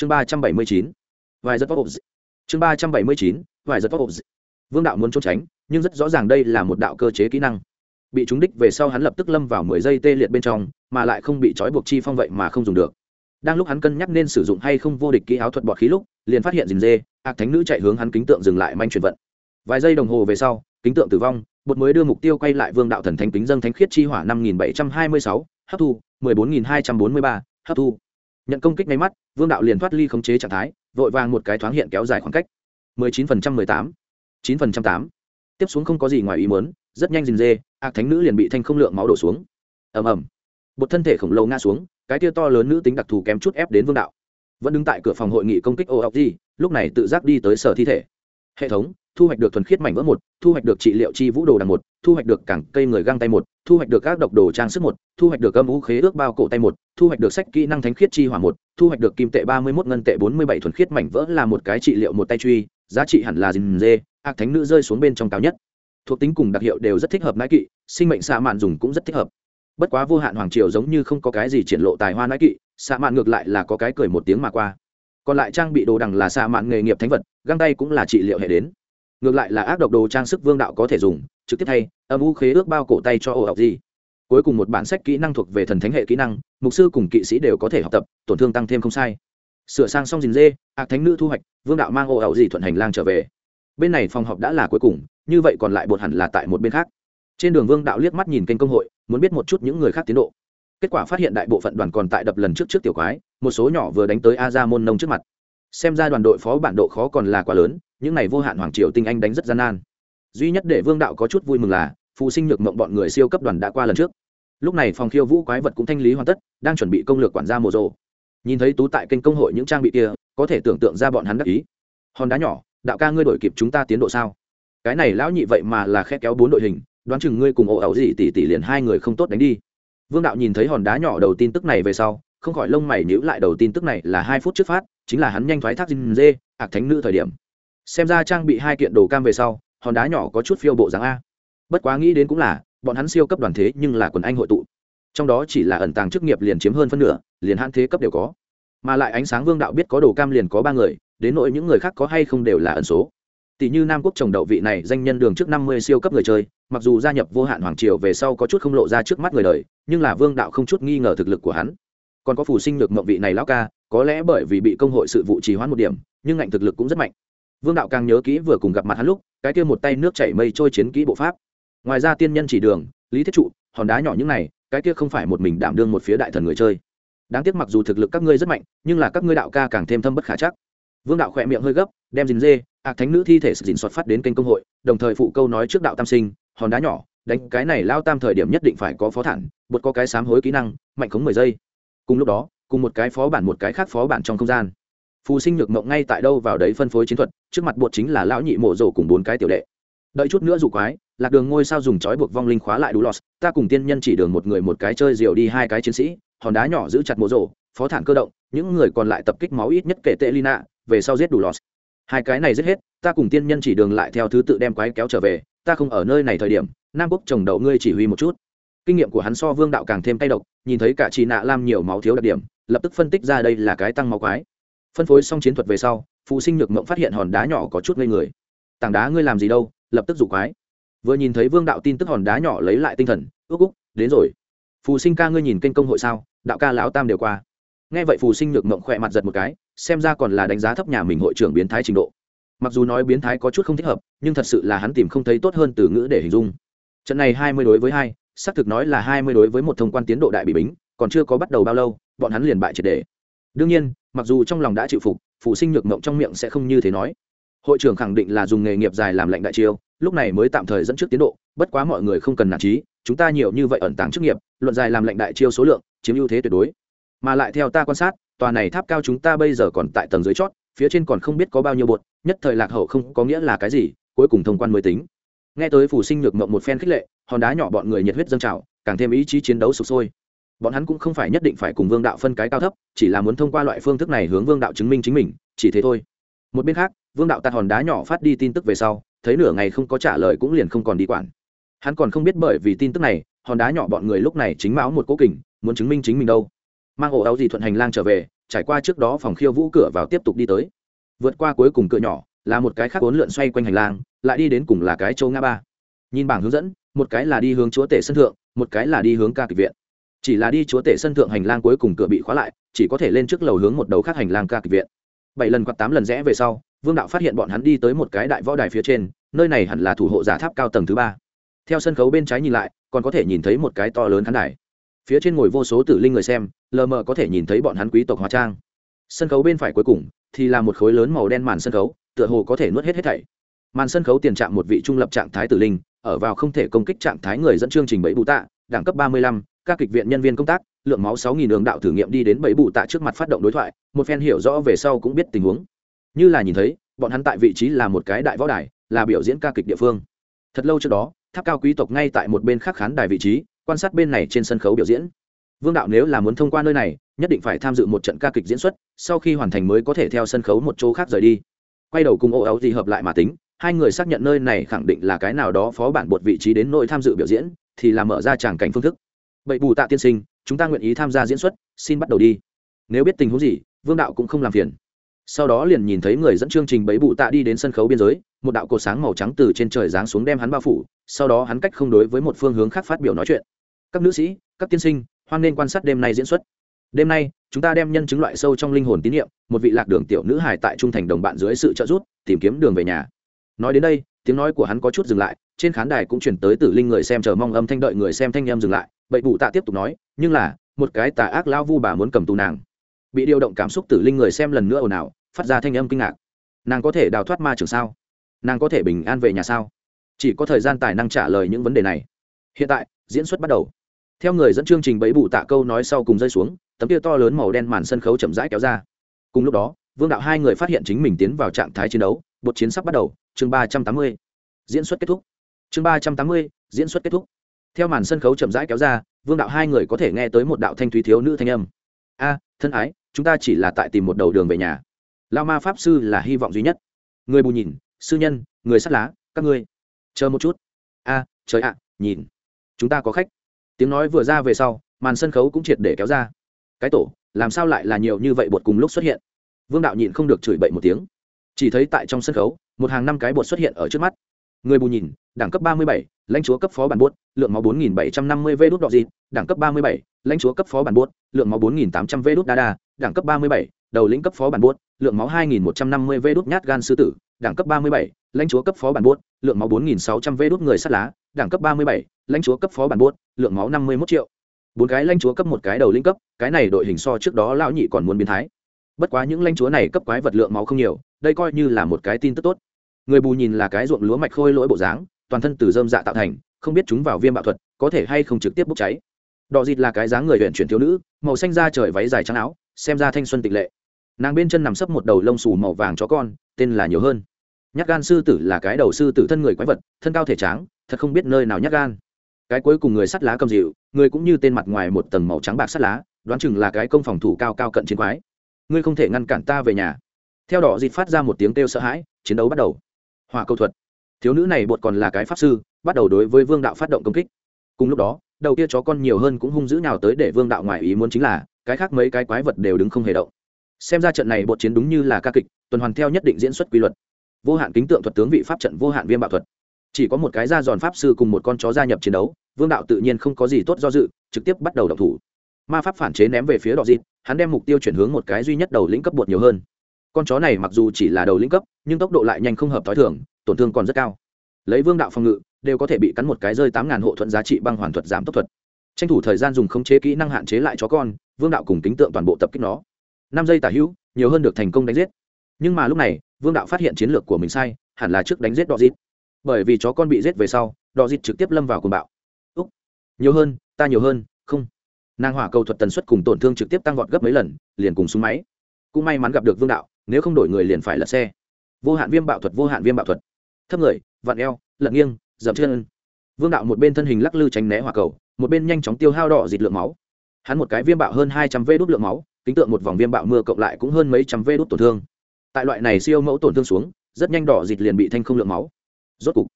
chương ba trăm bảy mươi chín, vài rất tốt chương ba trăm bảy mươi chín, vài rất tốt vương đạo muốn trốn tránh, nhưng rất rõ ràng đây là một đạo cơ chế kỹ năng. Bị trúng đích về sau hắn lập tức lâm vào mười giây tê liệt bên trong, mà lại không bị trói buộc chi phong vậy mà không dùng được. Đang lúc hắn cân nhắc nên sử dụng hay không vô địch kỹ áo thuật bọt khí lúc, liền phát hiện dình dê ạc thánh nữ chạy hướng hắn kính tượng dừng lại manh chuyển vận. Vài giây đồng hồ về sau, kính tượng tử vong, bột mới đưa mục tiêu quay lại vương đạo thần thánh kính dân thánh khiết chi hỏa năm nghìn bảy trăm hai mươi sáu, hấp thu mười bốn nghìn hai trăm bốn mươi ba, hấp thu nhận công kích ngay mắt, vương đạo liền thoát ly khống chế trạng thái, vội vàng một cái thoáng hiện kéo dài khoảng cách. mười chín phần trăm mười tám, chín phần trăm tám. Tiếp xuống không có gì ngoài ý muốn, rất nhanh dình dê ạc thánh nữ liền bị thanh không lượng máu đổ xuống. Ầm ầm. Một thân thể khổng lồ ngã xuống, cái tia to lớn nữ tính đặc thù kém chút ép đến vương đạo. Vẫn đứng tại cửa phòng hội nghị công kích ô ọc gì lúc này tự giác đi tới sở thi thể. Hệ thống thu hoạch được thuần khiết mảnh vỡ một, thu hoạch được trị liệu chi vũ đồ đằng một, thu hoạch được cảng cây người găng tay một, thu hoạch được các độc đồ trang sức một, thu hoạch được âm vũ khế ước bao cổ tay một, thu hoạch được sách kỹ năng thánh khiết chi hỏa một, thu hoạch được kim tệ ba mươi một ngân tệ bốn mươi bảy thuần khiết mảnh vỡ là một cái trị liệu một tay truy, giá trị hẳn là dình dê, ác thánh nữ rơi xuống bên trong cao nhất. Thuộc tính cùng đặc hiệu đều rất thích hợp nãi kỵ, sinh mệnh xạ mạn dùng cũng rất thích hợp. Bất quá vô hạn hoàng triều giống như không có cái gì triển lộ tài hoa nãi kỵ, xạ mạn ngược lại là có cái cười một tiếng mà qua. Còn lại trang bị đồ đằng là xạ mạn nghề nghiệp thánh vật, găng tay cũng là trị liệu hệ đến ngược lại là ác độc đồ trang sức vương đạo có thể dùng, trực tiếp thay, âm u khế ước bao cổ tay cho ổ học gì. Cuối cùng một bản sách kỹ năng thuộc về thần thánh hệ kỹ năng, mục sư cùng kỵ sĩ đều có thể học tập, tổn thương tăng thêm không sai. Sửa sang xong dình dê, ác thánh nữ thu hoạch, vương đạo mang ổ ẩu gì thuận hành lang trở về. Bên này phòng họp đã là cuối cùng, như vậy còn lại bột hẳn là tại một bên khác. Trên đường vương đạo liếc mắt nhìn kênh công hội, muốn biết một chút những người khác tiến độ. Kết quả phát hiện đại bộ phận đoàn còn tại đập lần trước trước tiểu quái, một số nhỏ vừa đánh tới a ra môn nông trước mặt. Xem ra đoàn đội phó bản độ khó còn là quá lớn những này vô hạn hoàng triều tinh anh đánh rất gian nan. Duy nhất để vương đạo có chút vui mừng là phụ sinh nhược mộng bọn người siêu cấp đoàn đã qua lần trước. Lúc này phòng khiêu vũ quái vật cũng thanh lý hoàn tất, đang chuẩn bị công lược quản gia mồ rồ. Nhìn thấy tú tại kênh công hội những trang bị kia, có thể tưởng tượng ra bọn hắn đắc ý. Hòn đá nhỏ, đạo ca ngươi đổi kịp chúng ta tiến độ sao? Cái này lão nhị vậy mà là khe kéo bốn đội hình, đoán chừng ngươi cùng ổ ẩu gì tỷ tỷ liền hai người không tốt đánh đi. Vương đạo nhìn thấy hòn đá nhỏ đầu tin tức này về sau, không khỏi lông mày nhữ lại đầu tin tức này là hai phút trước phát, chính là hắn nhanh thoái thác dinh dê ạc thánh nữ thời điểm xem ra trang bị hai kiện đồ cam về sau, hòn đá nhỏ có chút phiêu bộ dáng a. Bất quá nghĩ đến cũng là, bọn hắn siêu cấp đoàn thế nhưng là quần anh hội tụ. Trong đó chỉ là ẩn tàng chức nghiệp liền chiếm hơn phân nửa, liền hãn thế cấp đều có. Mà lại ánh sáng vương đạo biết có đồ cam liền có ba người, đến nỗi những người khác có hay không đều là ẩn số. Tỷ như nam quốc trồng đậu vị này danh nhân đường trước năm mươi siêu cấp người chơi, mặc dù gia nhập vô hạn hoàng triều về sau có chút không lộ ra trước mắt người đời, nhưng là vương đạo không chút nghi ngờ thực lực của hắn. Còn có phù sinh được mộng vị này lão ca, có lẽ bởi vì bị công hội sự vụ trì hoãn một điểm, nhưng ngạnh thực lực cũng rất mạnh vương đạo càng nhớ kỹ vừa cùng gặp mặt hắn lúc, cái kia một tay nước chảy mây trôi chiến kỹ bộ pháp. Ngoài ra tiên nhân chỉ đường, lý thiết trụ, hòn đá nhỏ những này, cái kia không phải một mình đảm đương một phía đại thần người chơi. Đáng tiếc mặc dù thực lực các ngươi rất mạnh, nhưng là các ngươi đạo ca càng thêm thâm bất khả chắc. Vương đạo khỏe miệng hơi gấp, đem dình dê, ạc thánh nữ thi thể sự dình soạt phát đến kênh công hội, đồng thời phụ câu nói trước đạo tam sinh, hòn đá nhỏ, đánh cái này lao tam thời điểm nhất định phải có phó thản, bột có cái sám hối kỹ năng, mạnh khống mười giây. Cùng lúc đó, cùng một cái phó bản một cái khác phó bản trong không gian phù sinh nhược mộng ngay tại đâu vào đấy phân phối chiến thuật, trước mặt bột chính là lão nhị mộ rổ cùng bốn cái tiểu đệ. Đợi chút nữa dù quái, lạc đường ngôi sao dùng chói buộc vong linh khóa lại đủ lọt, ta cùng tiên nhân chỉ đường một người một cái chơi diều đi hai cái chiến sĩ, hòn đá nhỏ giữ chặt mộ rổ, phó thản cơ động, những người còn lại tập kích máu ít nhất kể tệ lina, về sau giết đủ lọt. Hai cái này giết hết, ta cùng tiên nhân chỉ đường lại theo thứ tự đem quái kéo trở về, ta không ở nơi này thời điểm, nam quốc trồng đậu ngươi chỉ huy một chút. Kinh nghiệm của hắn so vương đạo càng thêm tay độc, nhìn thấy cả chị nạ lam nhiều máu thiếu đặc điểm, lập tức phân tích ra đây là cái tăng máu quái phân phối xong chiến thuật về sau, phụ sinh nhược mộng phát hiện hòn đá nhỏ có chút ngây người. Tảng đá ngươi làm gì đâu, lập tức rủ quái. Vừa nhìn thấy vương đạo tin tức hòn đá nhỏ lấy lại tinh thần ước úc, đến rồi. Phù sinh ca ngươi nhìn kênh công hội sao? Đạo ca lão tam đều qua. Nghe vậy phù sinh nhược mộng khỏe mặt giật một cái, xem ra còn là đánh giá thấp nhà mình hội trưởng biến thái trình độ. Mặc dù nói biến thái có chút không thích hợp, nhưng thật sự là hắn tìm không thấy tốt hơn từ ngữ để hình dung. Trận này hai mươi đối với hai, xác thực nói là hai mươi đối với một thông quan tiến độ đại bị bính, còn chưa có bắt đầu bao lâu, bọn hắn liền bại triệt đề đương nhiên mặc dù trong lòng đã chịu phục, phụ sinh nhược mộng trong miệng sẽ không như thế nói. Hội trưởng khẳng định là dùng nghề nghiệp dài làm lệnh đại chiêu, lúc này mới tạm thời dẫn trước tiến độ, bất quá mọi người không cần nản trí, chúng ta nhiều như vậy ẩn tàng chức nghiệp, luận dài làm lệnh đại chiêu số lượng, chiếm ưu thế tuyệt đối. Mà lại theo ta quan sát, tòa này tháp cao chúng ta bây giờ còn tại tầng dưới chót, phía trên còn không biết có bao nhiêu bột, nhất thời lạc hậu không có nghĩa là cái gì, cuối cùng thông quan mới tính. Nghe tới phủ sinh nhược mộng một phen khích lệ, hòn đá nhỏ bọn người nhiệt huyết dâng trào, càng thêm ý chí chiến đấu sụp sôi bọn hắn cũng không phải nhất định phải cùng vương đạo phân cái cao thấp, chỉ là muốn thông qua loại phương thức này hướng vương đạo chứng minh chính mình, chỉ thế thôi. Một bên khác, vương đạo tạt hòn đá nhỏ phát đi tin tức về sau, thấy nửa ngày không có trả lời cũng liền không còn đi quản. Hắn còn không biết bởi vì tin tức này, hòn đá nhỏ bọn người lúc này chính máu một cố kình, muốn chứng minh chính mình đâu. Mang ổ áo gì thuận hành lang trở về, trải qua trước đó phòng khiêu vũ cửa vào tiếp tục đi tới. Vượt qua cuối cùng cửa nhỏ, là một cái khác bốn lượn xoay quanh hành lang, lại đi đến cùng là cái châu ngã ba. Nhìn bảng hướng dẫn, một cái là đi hướng chúa tể sân thượng, một cái là đi hướng ca kịch viện chỉ là đi chúa tể sân thượng hành lang cuối cùng cửa bị khóa lại, chỉ có thể lên trước lầu hướng một đầu khác hành lang ca kịch viện. Bảy lần hoặc tám lần rẽ về sau, vương đạo phát hiện bọn hắn đi tới một cái đại võ đài phía trên, nơi này hẳn là thủ hộ giả tháp cao tầng thứ ba. Theo sân khấu bên trái nhìn lại, còn có thể nhìn thấy một cái to lớn khán đài. Phía trên ngồi vô số tử linh người xem, lờ mờ có thể nhìn thấy bọn hắn quý tộc hóa trang. Sân khấu bên phải cuối cùng, thì là một khối lớn màu đen màn sân khấu, tựa hồ có thể nuốt hết hết thảy. Màn sân khấu tiền trạm một vị trung lập trạng thái tử linh, ở vào không thể công kích trạng thái người dẫn chương trình bảy bù tạ, đẳng cấp ba mươi lăm các kịch viện nhân viên công tác, lượng máu sáu nghìn đường đạo thử nghiệm đi đến bảy bù tạ trước mặt phát động đối thoại, một phen hiểu rõ về sau cũng biết tình huống. Như là nhìn thấy, bọn hắn tại vị trí là một cái đại võ đài, là biểu diễn ca kịch địa phương. Thật lâu trước đó, tháp cao quý tộc ngay tại một bên khác khán đài vị trí, quan sát bên này trên sân khấu biểu diễn. Vương đạo nếu là muốn thông qua nơi này, nhất định phải tham dự một trận ca kịch diễn xuất, sau khi hoàn thành mới có thể theo sân khấu một chỗ khác rời đi. Quay đầu cùng ô áo gì hợp lại mà tính, hai người xác nhận nơi này khẳng định là cái nào đó phó bản bột vị trí đến nội tham dự biểu diễn, thì là mở ra tràng cảnh phương thức bậy bù tạ tiên sinh, chúng ta nguyện ý tham gia diễn xuất, xin bắt đầu đi. Nếu biết tình huống gì, vương đạo cũng không làm phiền. Sau đó liền nhìn thấy người dẫn chương trình bẫy bụ tạ đi đến sân khấu biên giới, một đạo cột sáng màu trắng từ trên trời giáng xuống đem hắn bao phủ, sau đó hắn cách không đối với một phương hướng khác phát biểu nói chuyện. Các nữ sĩ, các tiên sinh, hoan nên quan sát đêm nay diễn xuất. Đêm nay, chúng ta đem nhân chứng loại sâu trong linh hồn tín nhiệm một vị lạc đường tiểu nữ hài tại trung thành đồng bạn dưới sự trợ giúp, tìm kiếm đường về nhà. Nói đến đây, tiếng nói của hắn có chút dừng lại trên khán đài cũng chuyển tới tử linh người xem chờ mong âm thanh đợi người xem thanh em dừng lại, bậy bụ tạ tiếp tục nói, nhưng là, một cái tà ác lao vu bà muốn cầm tù nàng. Bị điều động cảm xúc tử linh người xem lần nữa ồn ào, phát ra thanh âm kinh ngạc. Nàng có thể đào thoát ma trường sao? Nàng có thể bình an về nhà sao? Chỉ có thời gian tài năng trả lời những vấn đề này. Hiện tại, diễn xuất bắt đầu. Theo người dẫn chương trình bẫy bụ tạ câu nói sau cùng rơi xuống, tấm kia to lớn màu đen màn sân khấu chậm rãi kéo ra. Cùng lúc đó, vương đạo hai người phát hiện chính mình tiến vào trạng thái chiến đấu, bột chiến sắp bắt đầu, chương ba trăm tám mươi. Diễn xuất kết thúc chương ba trăm tám mươi, diễn xuất kết thúc. Theo màn sân khấu chậm rãi kéo ra, vương đạo hai người có thể nghe tới một đạo thanh thúy thiếu nữ thanh âm. A, thân ái, chúng ta chỉ là tại tìm một đầu đường về nhà. Lao ma pháp sư là hy vọng duy nhất. Người bù nhìn, sư nhân, người sắt lá, các ngươi, chờ một chút. A, trời ạ, nhìn, chúng ta có khách. Tiếng nói vừa ra về sau, màn sân khấu cũng triệt để kéo ra. Cái tổ, làm sao lại là nhiều như vậy bột cùng lúc xuất hiện? Vương đạo nhịn không được chửi bậy một tiếng. Chỉ thấy tại trong sân khấu, một hàng năm cái bột xuất hiện ở trước mắt người bù nhìn, đẳng cấp ba mươi bảy, lãnh chúa cấp phó bản buốt, lượng máu bốn nghìn bảy trăm năm mươi v đốt đỏ dịt, đẳng cấp ba mươi bảy, lãnh chúa cấp phó bản buốt, lượng máu bốn nghìn tám trăm v đốt đa đa, đẳng cấp ba mươi bảy, đầu lĩnh cấp phó bản buốt, lượng máu hai nghìn một trăm năm mươi v đốt nhát gan sư tử, đẳng cấp ba mươi bảy, lãnh chúa cấp phó bản buốt, lượng máu bốn nghìn sáu trăm v đốt người sắt lá, đẳng cấp ba mươi bảy, lãnh chúa cấp phó bản buốt, lượng máu năm mươi một triệu. Bốn cái lãnh chúa cấp một cái đầu lĩnh cấp, cái này đội hình so trước đó lão nhị còn muốn biến thái. Bất quá những lãnh chúa này cấp quái vật lượng máu không nhiều, đây coi như là một cái tin tức tốt người bù nhìn là cái ruộng lúa mạch khôi lỗi bộ dáng, toàn thân từ dơm dạ tạo thành, không biết chúng vào viêm bạo thuật, có thể hay không trực tiếp bốc cháy. Đỏ dịt là cái dáng người huyện chuyển thiếu nữ, màu xanh da trời váy dài trắng áo, xem ra thanh xuân tịch lệ. Nàng bên chân nằm sấp một đầu lông xù màu vàng chó con, tên là nhiều hơn. Nhát gan sư tử là cái đầu sư tử thân người quái vật, thân cao thể tráng, thật không biết nơi nào nhát gan. Cái cuối cùng người sắt lá cầm dịu, người cũng như tên mặt ngoài một tầng màu trắng bạc sắt lá, đoán chừng là cái công phòng thủ cao cao cận chiến quái. Ngươi không thể ngăn cản ta về nhà. Theo đỏ dịt phát ra một tiếng kêu sợ hãi, chiến đấu bắt đầu hỏa câu thuật. Thiếu nữ này bột còn là cái pháp sư, bắt đầu đối với vương đạo phát động công kích. Cùng lúc đó, đầu kia chó con nhiều hơn cũng hung dữ nào tới để vương đạo ngoài ý muốn chính là, cái khác mấy cái quái vật đều đứng không hề động. Xem ra trận này bột chiến đúng như là ca kịch, tuần hoàn theo nhất định diễn xuất quy luật. Vô hạn kính tượng thuật tướng vị pháp trận vô hạn viêm bạo thuật. Chỉ có một cái ra giòn pháp sư cùng một con chó gia nhập chiến đấu, vương đạo tự nhiên không có gì tốt do dự, trực tiếp bắt đầu đọc thủ. Ma pháp phản chế ném về phía đỏ dịt, hắn đem mục tiêu chuyển hướng một cái duy nhất đầu lĩnh cấp bột nhiều hơn con chó này mặc dù chỉ là đầu lĩnh cấp, nhưng tốc độ lại nhanh không hợp t h o i thường, tổn thương còn rất cao. Lấy vương đạo phòng ngự, đều có thể bị cắn một cái rơi tám ngàn hộ thuận giá trị băng hoàn thuật giảm tốc thuật. Tranh thủ thời gian dùng khống chế kỹ năng hạn chế lại chó con, vương đạo cùng tính tượng toàn bộ tập kích nó. Năm giây tả hữu, nhiều hơn được thành công đánh giết. Nhưng mà lúc này, vương đạo phát hiện chiến lược của mình sai, hẳn là trước đánh giết đọ dịt. Bởi vì chó con bị giết về sau đọ dịt trực tiếp lâm vào cùng bạo. Úc, nhiều hơn, ta nhiều hơn, không. Nàng hỏa cầu thuật tần suất cùng tổn thương trực tiếp tăng vọt gấp mấy lần, liền cùng súng máy cũng may mắn gặp được vương đạo, nếu không đổi người liền phải lật xe. Vô hạn viêm bạo thuật, vô hạn viêm bạo thuật. Thấp người, vặn eo, lật nghiêng, dậm chân. Vương đạo một bên thân hình lắc lư tránh né hỏa cầu, một bên nhanh chóng tiêu hao đỏ dịt lượng máu. Hắn một cái viêm bạo hơn hai trăm vê đốt lượng máu tính tượng một vòng viêm bạo mưa cộng lại cũng hơn mấy trăm vê đốt tổn thương. Tại loại này siêu mẫu tổn thương xuống, rất nhanh đỏ dịt liền bị thanh không lượng máu. Rốt cục,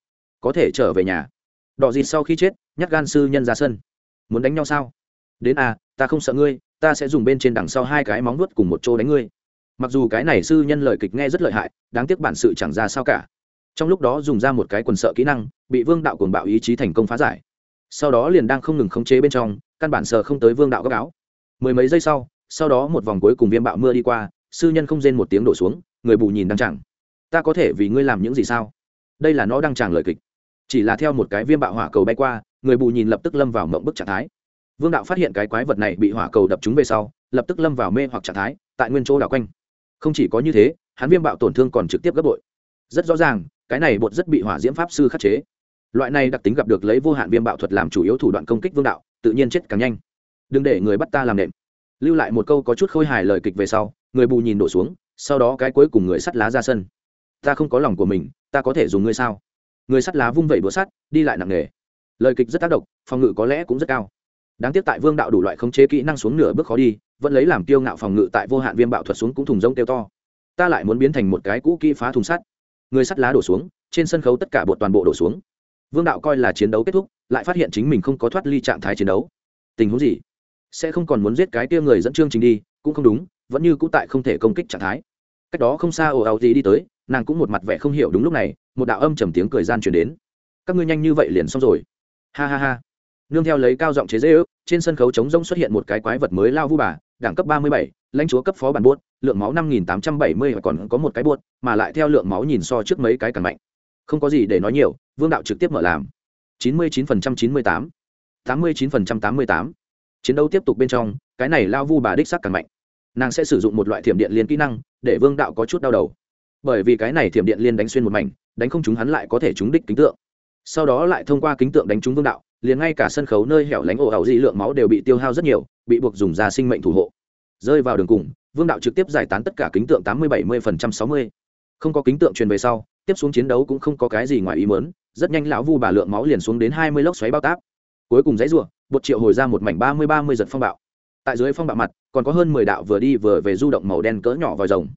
có thể trở về nhà. Đỏ dịt sau khi chết nhắc gan sư nhân ra sân. Muốn đánh nhau sao? Đến à ta không sợ ngươi ta sẽ dùng bên trên đằng sau hai cái móng nuốt cùng một chỗ đánh ngươi. Mặc dù cái này sư nhân lời kịch nghe rất lợi hại, đáng tiếc bản sự chẳng ra sao cả. Trong lúc đó dùng ra một cái quần sợ kỹ năng, bị vương đạo cuồng bạo ý chí thành công phá giải. Sau đó liền đang không ngừng khống chế bên trong, căn bản sờ không tới vương đạo góc áo. Mười mấy giây sau sau đó một vòng cuối cùng viêm bạo mưa đi qua, sư nhân không rên một tiếng đổ xuống, người bù nhìn đang chẳng. Ta có thể vì ngươi làm những gì sao? Đây là nó đang chẳng lời kịch. Chỉ là theo một cái viêm bạo hỏa cầu bay qua, người bù nhìn lập tức lâm vào mộng bức trạng thái vương đạo phát hiện cái quái vật này bị hỏa cầu đập chúng về sau, lập tức lâm vào mê hoặc trạng thái, tại nguyên chỗ đảo quanh. Không chỉ có như thế, hắn viêm bạo tổn thương còn trực tiếp gấp bội. Rất rõ ràng, cái này bột rất bị hỏa diễm pháp sư khắc chế. Loại này đặc tính gặp được lấy vô hạn viêm bạo thuật làm chủ yếu thủ đoạn công kích vương đạo, tự nhiên chết càng nhanh. Đừng để người bắt ta làm nệm lưu lại một câu có chút khôi hài lời kịch về sau, người bù nhìn đổ xuống, sau đó cái cuối cùng người sắt lá ra sân. Ta không có lòng của mình, ta có thể dùng ngươi sao? Người sắt lá vung vẩy búa sắt, đi lại nặng nề. Lời kịch rất tác động, phòng ngự có lẽ cũng rất cao đáng tiếc tại vương đạo đủ loại khống chế kỹ năng xuống nửa bước khó đi, vẫn lấy làm tiêu ngạo phòng ngự tại vô hạn viêm bạo thuật xuống cũng thùng rông kêu to. Ta lại muốn biến thành một cái cũ kỹ phá thùng sắt. Người sắt lá đổ xuống, trên sân khấu tất cả bột toàn bộ đổ xuống. Vương đạo coi là chiến đấu kết thúc, lại phát hiện chính mình không có thoát ly trạng thái chiến đấu. Tình huống gì? Sẽ không còn muốn giết cái kia người dẫn chương trình đi, cũng không đúng, vẫn như cũ tại không thể công kích trạng thái. Cách đó không xa ồ ào gì đi tới, nàng cũng một mặt vẻ không hiểu đúng lúc này, một đạo âm trầm tiếng cười gian truyền đến. Các ngươi nhanh như vậy liền xong rồi. Ha ha ha nương theo lấy cao giọng chế dễ ước, trên sân khấu chống rông xuất hiện một cái quái vật mới lao vu bà, đẳng cấp ba mươi bảy, lãnh chúa cấp phó bản buốt, lượng máu năm nghìn tám trăm bảy mươi và còn có một cái buốt, mà lại theo lượng máu nhìn so trước mấy cái càng mạnh. Không có gì để nói nhiều, vương đạo trực tiếp mở làm. chín mươi chín phần trăm chín mươi tám tám mươi chín phần trăm tám mươi tám. Chiến đấu tiếp tục bên trong, cái này lao vu bà đích sắc càng mạnh. Nàng sẽ sử dụng một loại thiểm điện liên kỹ năng, để vương đạo có chút đau đầu. Bởi vì cái này thiểm điện liên đánh xuyên một mảnh, đánh không chúng hắn lại có thể trúng đích kính tượng. Sau đó lại thông qua kính tượng đánh trúng vương đạo liền ngay cả sân khấu nơi hẻo lánh ổ ảo di lượng máu đều bị tiêu hao rất nhiều, bị buộc dùng ra sinh mệnh thủ hộ. Rơi vào đường cùng, vương đạo trực tiếp giải tán tất cả kính tượng tám mươi bảy mươi phần trăm sáu mươi. Không có kính tượng truyền về sau, tiếp xuống chiến đấu cũng không có cái gì ngoài ý mớn rất nhanh lão vu bà lượng máu liền xuống đến hai mươi lốc xoáy bao táp. Cuối cùng dãy r u ộ bột triệu hồi ra một mảnh ba mươi ba mươi giật phong bạo. Tại dưới phong bạo mặt, còn có hơn mười đạo vừa đi vừa về du động màu đen cỡ nhỏ vòi rồng.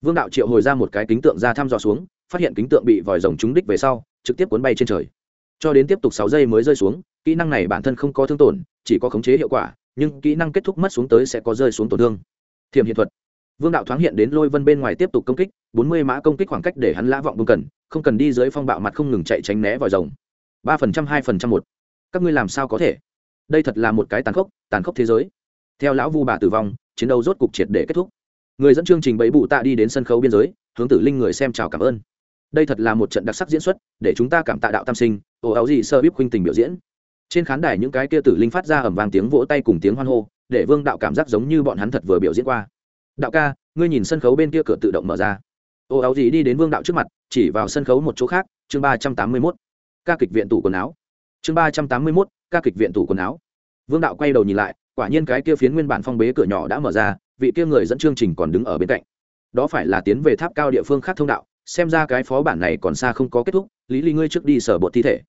Vương đạo triệu hồi ra một cái kính tượng ra thăm dò xuống, phát hiện kính tượng bị vòi rồng trúng đích về sau, trực tiếp cuốn bay trên trời. Cho đến tiếp tục sáu giây mới rơi xuống kỹ năng này bản thân không có thương tổn, chỉ có khống chế hiệu quả, nhưng kỹ năng kết thúc mất xuống tới sẽ có rơi xuống tổn thương. Thiềm hiện thuật. Vương đạo thoáng hiện đến lôi vân bên ngoài tiếp tục công kích, bốn mươi mã công kích khoảng cách để hắn lã vọng vương cần, không cần đi dưới phong bạo mặt không ngừng chạy tránh né vòi rồng. ba phần trăm, hai phần trăm một. Các ngươi làm sao có thể? Đây thật là một cái tàn khốc tàn khốc thế giới. Theo lão vu bà tử vong, chiến đấu rốt cục triệt để kết thúc. Người dẫn chương trình bẫy bụ tạ đi đến sân khấu biên giới, hướng tử linh người xem chào cảm ơn. Đây thật là một trận đặc sắc diễn xuất, để chúng ta cảm tạ đạo tam sinh ồ áo gì sơ bíp khuynh tình biểu diễn trên khán đài những cái kia tử linh phát ra ẩm vàng tiếng vỗ tay cùng tiếng hoan hô, để vương đạo cảm giác giống như bọn hắn thật vừa biểu diễn qua. Đạo ca, ngươi nhìn sân khấu bên kia cửa tự động mở ra. Ô áo gì đi đến vương đạo trước mặt, chỉ vào sân khấu một chỗ khác, chương ba trăm tám mươi mốt, ca kịch viện tủ quần áo. Chương ba trăm tám mươi mốt, ca kịch viện tủ quần áo. Vương đạo quay đầu nhìn lại, quả nhiên cái kia phiến nguyên bản phong bế cửa nhỏ đã mở ra, vị kia người dẫn chương trình còn đứng ở bên cạnh. Đó phải là tiến về tháp cao địa phương khác thông đạo, xem ra cái phó bản này còn xa không có kết thúc, lý lý ngươi trước đi sở bột thi thể.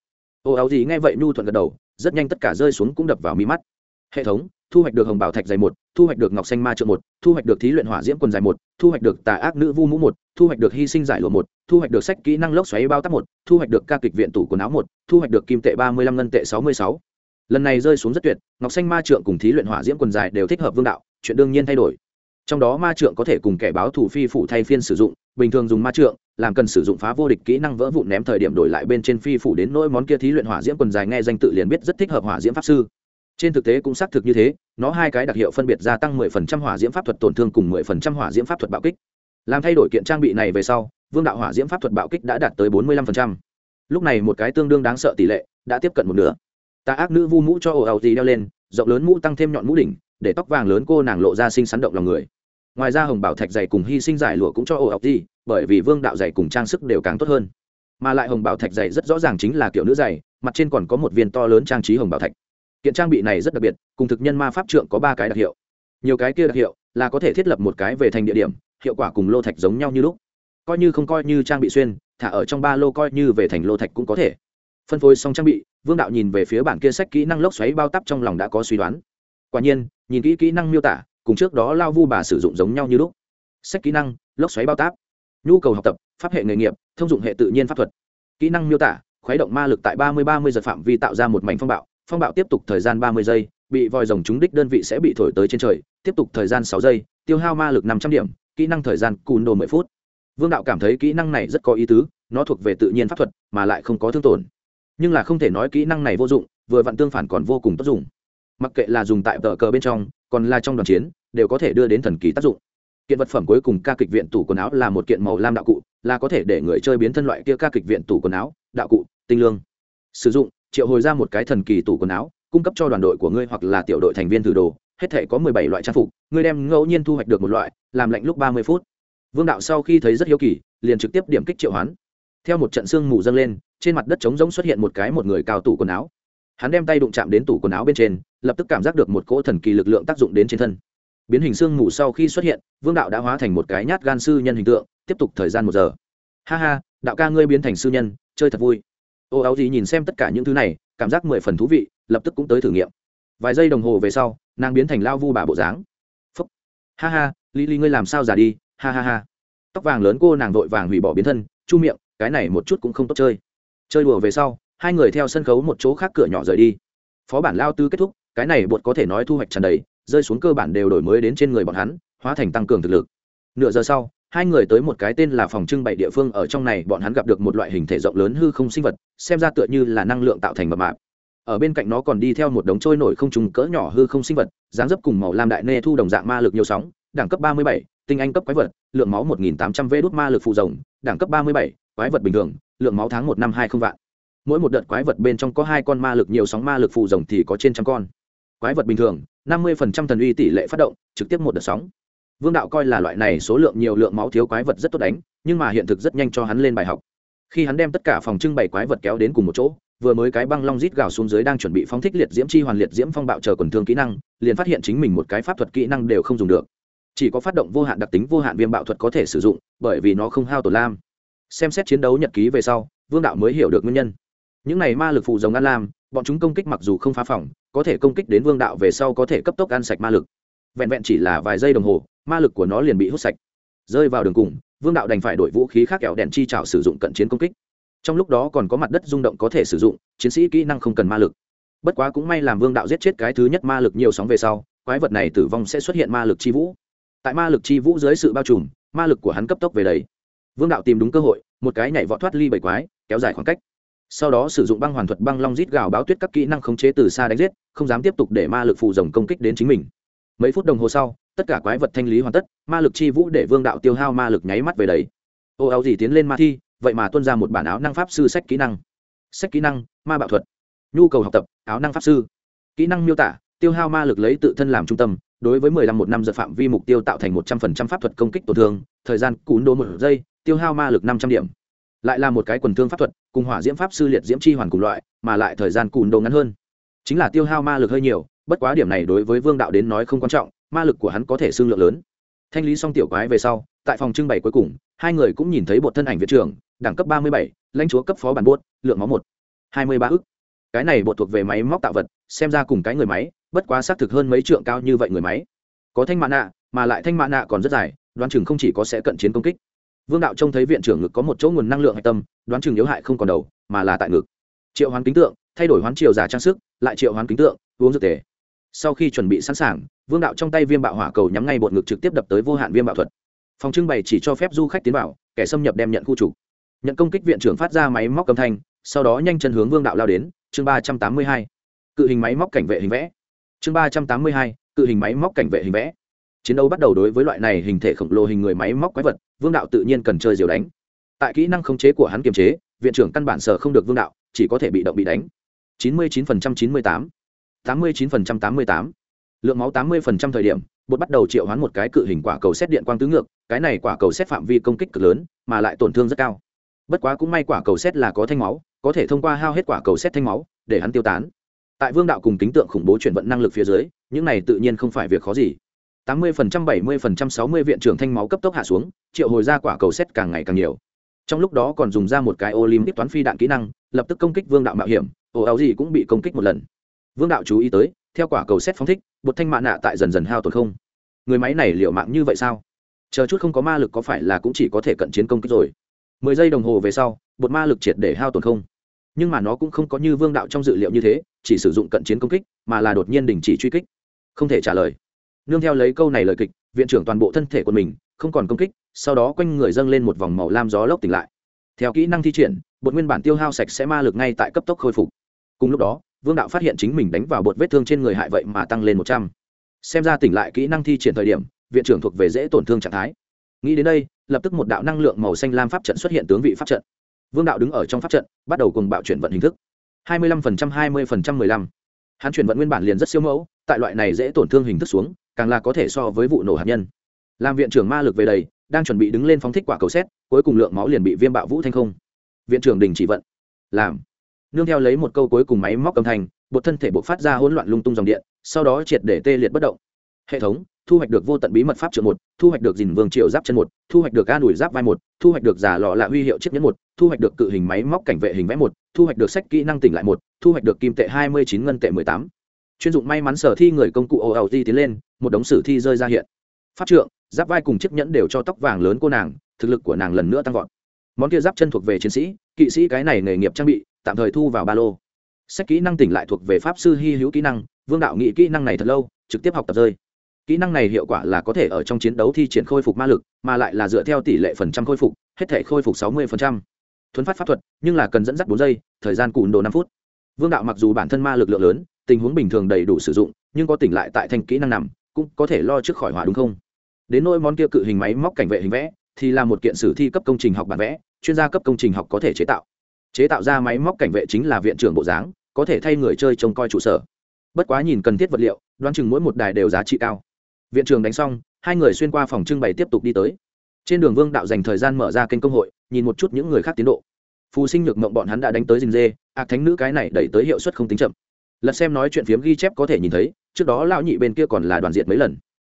Ô áo gì nghe vậy nhu thuận gật đầu rất nhanh tất cả rơi xuống cũng đập vào mi mắt. Hệ thống, thu hoạch được hồng bảo thạch dày một, thu hoạch được ngọc xanh ma trượng một, thu hoạch được thí luyện hỏa diễm quần dài một, thu hoạch được tà ác nữ vu mũ một, thu hoạch được hy sinh giải lụa một, thu hoạch được sách kỹ năng lốc xoáy bao tắc một, thu hoạch được ca kịch viện tủ quần áo một, thu hoạch được kim tệ ba mươi lăm ngân tệ sáu mươi sáu. Lần này rơi xuống rất tuyệt, ngọc xanh ma trượng cùng thí luyện hỏa diễm quần dài đều thích hợp vương đạo, chuyện đương nhiên thay đổi trong đó ma trượng có thể cùng kẻ báo thủ phi phủ thay phiên sử dụng, bình thường dùng ma trượng, làm cần sử dụng phá vô địch kỹ năng vỡ vụn ném thời điểm đổi lại bên trên phi phủ đến nỗi món kia thí luyện hỏa diễm quần dài nghe danh tự liền biết rất thích hợp hỏa diễm pháp sư. Trên thực tế cũng xác thực như thế, nó hai cái đặc hiệu phân biệt gia tăng 10% hỏa diễm pháp thuật tổn thương cùng 10% hỏa diễm pháp thuật bạo kích. Làm thay đổi kiện trang bị này về sau, vương đạo hỏa diễm pháp thuật bạo kích đã đạt tới 45%. lúc này một cái tương đương đáng sợ tỷ lệ đã tiếp cận một nửa. Ta ác nữ vu mũ cho ồ ào gì đeo lên, rộng lớn mũ tăng thêm nhọn mũ đỉnh, để tóc vàng lớn cô nàng lộ ra xinh xắn động lòng người ngoài ra hồng bảo thạch dày cùng hy sinh giải lụa cũng cho ổ ọc gì bởi vì vương đạo dày cùng trang sức đều càng tốt hơn. Mà lại hồng bảo thạch dày rất rõ ràng chính là kiểu nữ dày, mặt trên còn có một viên to lớn trang trí hồng bảo thạch. Kiện trang bị này rất đặc biệt, cùng thực nhân ma pháp trượng có ba cái đặc hiệu. Nhiều cái kia đặc hiệu là có thể thiết lập một cái về thành địa điểm, hiệu quả cùng lô thạch giống nhau như lúc. Coi như không coi như trang bị xuyên, thả ở trong ba lô coi như về thành lô thạch cũng có thể. Phân phối xong trang bị, vương đạo nhìn về phía bản kia sách kỹ năng lốc xoáy bao tắp trong lòng đã có suy đoán. Quả nhiên, nhìn kỹ kỹ năng miêu tả cùng trước đó lao vu bà sử dụng giống nhau như lúc. Sách kỹ năng, lốc xoáy bao táp. Nhu cầu học tập, pháp hệ nghề nghiệp, thông dụng hệ tự nhiên pháp thuật. Kỹ năng miêu tả, khuấy động ma lực tại ba mươi ba mươi giật phạm vi tạo ra một mảnh phong bạo. Phong bạo tiếp tục thời gian ba mươi giây, bị vòi rồng trúng đích đơn vị sẽ bị thổi tới trên trời. Tiếp tục thời gian sáu giây, tiêu hao ma lực năm trăm điểm, kỹ năng thời gian cùn đồ mười phút. Vương đạo cảm thấy kỹ năng này rất có ý tứ, nó thuộc về tự nhiên pháp thuật, mà lại không có thương tổn. Nhưng là không thể nói kỹ năng này vô dụng, vừa vặn tương phản còn vô cùng tốt dùng mặc kệ là dùng tại tờ cờ bên trong, còn là trong đoàn chiến, đều có thể đưa đến thần kỳ tác dụng. Kiện vật phẩm cuối cùng ca kịch viện tủ quần áo là một kiện màu lam đạo cụ, là có thể để người chơi biến thân loại kia ca kịch viện tủ quần áo, đạo cụ, tinh lương. Sử dụng, triệu hồi ra một cái thần kỳ tủ quần áo, cung cấp cho đoàn đội của ngươi hoặc là tiểu đội thành viên thử đồ, hết thể có mười bảy loại trang phục, ngươi đem ngẫu nhiên thu hoạch được một loại, làm lạnh lúc ba mươi phút. Vương đạo sau khi thấy rất hiếu kỳ, liền trực tiếp điểm kích triệu hoán. Theo một trận sương mù dâng lên, trên mặt đất trống rỗng xuất hiện một cái một người cao tủ quần áo hắn đem tay đụng chạm đến tủ quần áo bên trên, lập tức cảm giác được một cỗ thần kỳ lực lượng tác dụng đến trên thân. Biến hình xương mù sau khi xuất hiện, vương đạo đã hóa thành một cái nhát gan sư nhân hình tượng, tiếp tục thời gian một giờ. Ha ha, đạo ca ngươi biến thành sư nhân, chơi thật vui. Ô áo gì nhìn xem tất cả những thứ này, cảm giác mười phần thú vị, lập tức cũng tới thử nghiệm. Vài giây đồng hồ về sau, nàng biến thành lao vu bà bộ dáng. Phúc. Ha ha, lý lý ngươi làm sao già đi, ha ha ha. Tóc vàng lớn cô nàng vội vàng hủy bỏ biến thân, chu miệng, cái này một chút cũng không tốt chơi. Chơi đùa về sau hai người theo sân khấu một chỗ khác cửa nhỏ rời đi. Phó bản lao tư kết thúc, cái này bột có thể nói thu hoạch tràn đầy, rơi xuống cơ bản đều đổi mới đến trên người bọn hắn, hóa thành tăng cường thực lực. Nửa giờ sau, hai người tới một cái tên là phòng trưng bày địa phương ở trong này, bọn hắn gặp được một loại hình thể rộng lớn hư không sinh vật, xem ra tựa như là năng lượng tạo thành mập mạp. Ở bên cạnh nó còn đi theo một đống trôi nổi không trùng cỡ nhỏ hư không sinh vật, dáng dấp cùng màu lam đại nê thu đồng dạng ma lực nhiều sóng, đẳng cấp ba mươi bảy, tinh anh cấp quái vật, lượng máu một nghìn tám trăm v đốt ma lực phụ rồng, đẳng cấp ba mươi bảy, quái vật bình thường, lượng máu tháng một năm hai không vạn mỗi một đợt quái vật bên trong có hai con ma lực, nhiều sóng ma lực phụ rồng thì có trên trăm con. Quái vật bình thường, năm mươi thần uy tỷ lệ phát động, trực tiếp một đợt sóng. Vương đạo coi là loại này số lượng nhiều lượng máu thiếu quái vật rất tốt đánh, nhưng mà hiện thực rất nhanh cho hắn lên bài học. Khi hắn đem tất cả phòng trưng bày quái vật kéo đến cùng một chỗ, vừa mới cái băng long rít gào xuống dưới đang chuẩn bị phóng thích liệt diễm chi hoàn liệt diễm phong bạo chờ quần thương kỹ năng, liền phát hiện chính mình một cái pháp thuật kỹ năng đều không dùng được. Chỉ có phát động vô hạn đặc tính vô hạn viêm bạo thuật có thể sử dụng, bởi vì nó không hao tổn lam. Xem xét chiến đấu nhật ký về sau, vương đạo mới hiểu được nguyên nhân những này ma lực phụ giống ăn lam, bọn chúng công kích mặc dù không phá phỏng có thể công kích đến vương đạo về sau có thể cấp tốc ăn sạch ma lực. Vẹn vẹn chỉ là vài giây đồng hồ, ma lực của nó liền bị hút sạch. Rơi vào đường cùng, vương đạo đành phải đổi vũ khí khác kẹo đèn chi trào sử dụng cận chiến công kích. Trong lúc đó còn có mặt đất rung động có thể sử dụng, chiến sĩ kỹ năng không cần ma lực. Bất quá cũng may làm vương đạo giết chết cái thứ nhất ma lực nhiều sóng về sau, quái vật này tử vong sẽ xuất hiện ma lực chi vũ. Tại ma lực chi vũ dưới sự bao trùm, ma lực của hắn cấp tốc về đấy vương đạo tìm đúng cơ hội, một cái nhảy vọt thoát ly bảy quái, kéo dài khoảng cách sau đó sử dụng băng hoàn thuật băng long rít gào báo tuyết các kỹ năng khống chế từ xa đánh giết, không dám tiếp tục để ma lực phù rồng công kích đến chính mình. Mấy phút đồng hồ sau, tất cả quái vật thanh lý hoàn tất, ma lực chi vũ để vương đạo tiêu hao ma lực nháy mắt về đấy. Ô, áo gì tiến lên ma thi, vậy mà tuân ra một bản áo năng pháp sư sách kỹ năng. Sách kỹ năng, ma bạo thuật. Nhu cầu học tập, áo năng pháp sư. Kỹ năng miêu tả, tiêu hao ma lực lấy tự thân làm trung tâm, đối với mười lăm một năm giờ phạm vi mục tiêu tạo thành một trăm phần trăm pháp thuật công kích tổn thương, thời gian cún đố một giây, tiêu hao ma lực năm trăm điểm lại là một cái quần thương pháp thuật, cùng hỏa diễm pháp sư liệt diễm chi hoàn cùng loại, mà lại thời gian cùn đồ ngắn hơn. Chính là tiêu hao ma lực hơi nhiều, bất quá điểm này đối với vương đạo đến nói không quan trọng, ma lực của hắn có thể xương lượng lớn. Thanh lý xong tiểu quái về sau, tại phòng trưng bày cuối cùng, hai người cũng nhìn thấy bộ thân ảnh viện trưởng, đẳng cấp ba mươi bảy, lãnh chúa cấp phó bản bốt lượng máu một, hai mươi ba ức. Cái này bột thuộc về máy móc tạo vật, xem ra cùng cái người máy, bất quá xác thực hơn mấy trượng cao như vậy người máy. Có thanh mạ nạ, mà lại thanh mạ nạ còn rất dài, đoán chừng không chỉ có sẽ cận chiến công kích vương đạo trông thấy viện trưởng ngực có một chỗ nguồn năng lượng hạch tâm, đoán chừng yếu hại không còn đầu, mà là tại ngực. Triệu hoán kính tượng, thay đổi hoán triều giả trang sức, lại triệu hoán kính tượng, uống dược tề. Sau khi chuẩn bị sẵn sàng, vương đạo trong tay viêm bạo hỏa cầu nhắm ngay bột ngực trực tiếp đập tới vô hạn viêm bạo thuật. Phòng trưng bày chỉ cho phép du khách tiến vào, kẻ xâm nhập đem nhận khu trục nhận công kích viện trưởng phát ra máy móc cầm thanh, sau đó nhanh chân hướng vương đạo lao đến, chương ba trăm tám mươi hai. Cự hình máy móc cảnh vệ hình vẽ. Chương ba trăm tám mươi hai, cự hình máy móc cảnh vệ hình vẽ chiến đấu bắt đầu đối với loại này hình thể khổng lồ hình người máy móc quái vật, vương đạo tự nhiên cần chơi diều đánh. Tại kỹ năng khống chế của hắn kiềm chế, viện trưởng căn bản sở không được vương đạo, chỉ có thể bị động bị đánh. Chín mươi chín phần trăm chín mươi tám tám mươi chín phần trăm tám mươi tám. Lượng máu tám mươi phần trăm thời điểm, bột bắt đầu triệu hoán một cái cự hình quả cầu xét điện quang tứ ngược, cái này quả cầu xét phạm vi công kích cực lớn, mà lại tổn thương rất cao. Bất quá cũng may quả cầu xét là có thanh máu, có thể thông qua hao hết quả cầu xét thanh máu, để hắn tiêu tán. Tại vương đạo cùng kính tượng khủng bố chuyển vận năng lực phía dưới, những này tự nhiên không phải việc khó gì tám mươi phần trăm, bảy mươi phần trăm, sáu mươi viện trưởng thanh máu cấp tốc hạ xuống, triệu hồi ra quả cầu xét càng ngày càng nhiều. Trong lúc đó còn dùng ra một cái olympic toán phi đạn kỹ năng, lập tức công kích vương đạo mạo hiểm, ồ áo gì cũng bị công kích một lần. Vương đạo chú ý tới, theo quả cầu xét phóng thích, bột thanh mạ nạ tại dần dần hao tổn không. Người máy này liệu mạng như vậy sao? Chờ chút không có ma lực có phải là cũng chỉ có thể cận chiến công kích rồi? Mười giây đồng hồ về sau, bột ma lực triệt để hao tổn không. Nhưng mà nó cũng không có như vương đạo trong dự liệu như thế, chỉ sử dụng cận chiến công kích, mà là đột nhiên đình chỉ truy kích. Không thể trả lời nương theo lấy câu này lời kịch, viện trưởng toàn bộ thân thể của mình không còn công kích, sau đó quanh người dâng lên một vòng màu lam gió lốc tỉnh lại. Theo kỹ năng thi triển, bột nguyên bản tiêu hao sạch sẽ ma lực ngay tại cấp tốc khôi phục. Cùng lúc đó, vương đạo phát hiện chính mình đánh vào bột vết thương trên người hại vậy mà tăng lên một trăm. Xem ra tỉnh lại kỹ năng thi triển thời điểm, viện trưởng thuộc về dễ tổn thương trạng thái. Nghĩ đến đây, lập tức một đạo năng lượng màu xanh lam pháp trận xuất hiện tướng vị pháp trận. Vương đạo đứng ở trong pháp trận, bắt đầu cùng bạo chuyển vận hình thức. Hai mươi lăm phần trăm, hai mươi phần trăm, mười lăm. Hắn chuyển vận nguyên bản liền rất siêu mẫu, tại loại này dễ tổn thương hình thức xuống càng là có thể so với vụ nổ hạt nhân. Làm viện trưởng ma lực về đầy, đang chuẩn bị đứng lên phóng thích quả cầu xét, cuối cùng lượng máu liền bị viêm bạo vũ thanh không. Viện trưởng đình chỉ vận. Làm. Nương theo lấy một câu cuối cùng máy móc âm thanh, bột thân thể bộc phát ra hỗn loạn lung tung dòng điện, sau đó triệt để tê liệt bất động. Hệ thống, thu hoạch được vô tận bí mật pháp trợ một, thu hoạch được dình vương triệu giáp chân một, thu hoạch được ga đùi giáp vai một, thu hoạch được giả lọ lạ huy hiệu chiếc nhẫn một, thu hoạch được cự hình máy móc cảnh vệ hình vẽ một, thu hoạch được sách kỹ năng tỉnh lại một, thu hoạch được kim tệ hai mươi chín ngân tệ mười tám chuyên dụng may mắn sở thi người công cụ ồ ào tiến lên, một đống sử thi rơi ra hiện. Pháp trượng, giáp vai cùng chiếc nhẫn đều cho tóc vàng lớn cô nàng, thực lực của nàng lần nữa tăng vọt. Món kia giáp chân thuộc về chiến sĩ, kỵ sĩ cái này nghề nghiệp trang bị, tạm thời thu vào ba lô. Sách kỹ năng tỉnh lại thuộc về pháp sư hy hữu kỹ năng, vương đạo nghĩ kỹ năng này thật lâu, trực tiếp học tập rơi. Kỹ năng này hiệu quả là có thể ở trong chiến đấu thi triển khôi phục ma lực, mà lại là dựa theo tỷ lệ phần trăm khôi phục, hết thể khôi phục sáu mươi phần trăm. Thuấn phát pháp thuật, nhưng là cần dẫn dắt bốn giây, thời gian cùn đồ năm phút. Vương đạo mặc dù bản thân ma lực lượng lớn tình huống bình thường đầy đủ sử dụng, nhưng có tỉnh lại tại thành kỹ năng nằm, cũng có thể lo trước khỏi hỏa đúng không? Đến nỗi món kia cự hình máy móc cảnh vệ hình vẽ, thì là một kiện sử thi cấp công trình học bản vẽ, chuyên gia cấp công trình học có thể chế tạo. Chế tạo ra máy móc cảnh vệ chính là viện trưởng bộ dáng, có thể thay người chơi trông coi trụ sở. Bất quá nhìn cần thiết vật liệu, đoán chừng mỗi một đài đều giá trị cao. Viện trưởng đánh xong, hai người xuyên qua phòng trưng bày tiếp tục đi tới. Trên đường vương đạo dành thời gian mở ra kênh công hội, nhìn một chút những người khác tiến độ. Phù sinh nhược mộng bọn hắn đã đánh tới dình dê ạc thánh nữ cái này đẩy tới hiệu suất không tính chậm lật xem nói chuyện phiếm ghi chép có thể nhìn thấy, trước đó lão nhị bên kia còn là đoàn diện mấy lần.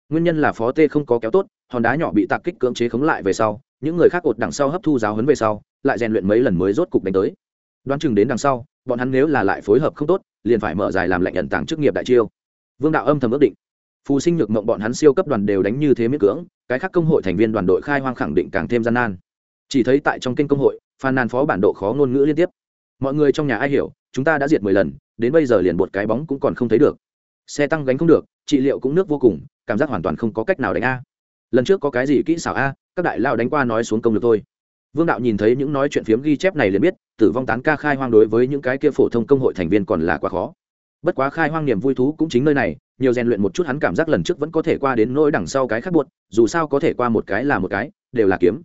Nguyên nhân là phó tê không có kéo tốt, hòn đá nhỏ bị tạc kích cưỡng chế khống lại về sau, những người khác cột đằng sau hấp thu giáo hấn về sau, lại rèn luyện mấy lần mới rốt cục đánh tới. Đoán chừng đến đằng sau, bọn hắn nếu là lại phối hợp không tốt, liền phải mở dài làm lệnh nhận tàng chức nghiệp đại chiêu. Vương đạo âm thầm ước định. Phù sinh nhược mộng bọn hắn siêu cấp đoàn đều đánh như thế miễn cưỡng, cái khác công hội thành viên đoàn đội khai hoang khẳng định càng thêm gian nan. Chỉ thấy tại trong kênh công hội, phàn nàn phó bản độ khó ngôn ngữ liên tiếp. Mọi người trong nhà ai hiểu chúng ta đã diệt mười lần, đến bây giờ liền một cái bóng cũng còn không thấy được. Xe tăng gánh không được, trị liệu cũng nước vô cùng, cảm giác hoàn toàn không có cách nào đánh a. Lần trước có cái gì kỹ xảo a, các đại lao đánh qua nói xuống công được thôi. Vương đạo nhìn thấy những nói chuyện phiếm ghi chép này liền biết, tử vong tán ca khai hoang đối với những cái kia phổ thông công hội thành viên còn là quá khó. Bất quá khai hoang niềm vui thú cũng chính nơi này, nhiều rèn luyện một chút hắn cảm giác lần trước vẫn có thể qua đến nỗi đằng sau cái khác buốt dù sao có thể qua một cái là một cái, đều là kiếm.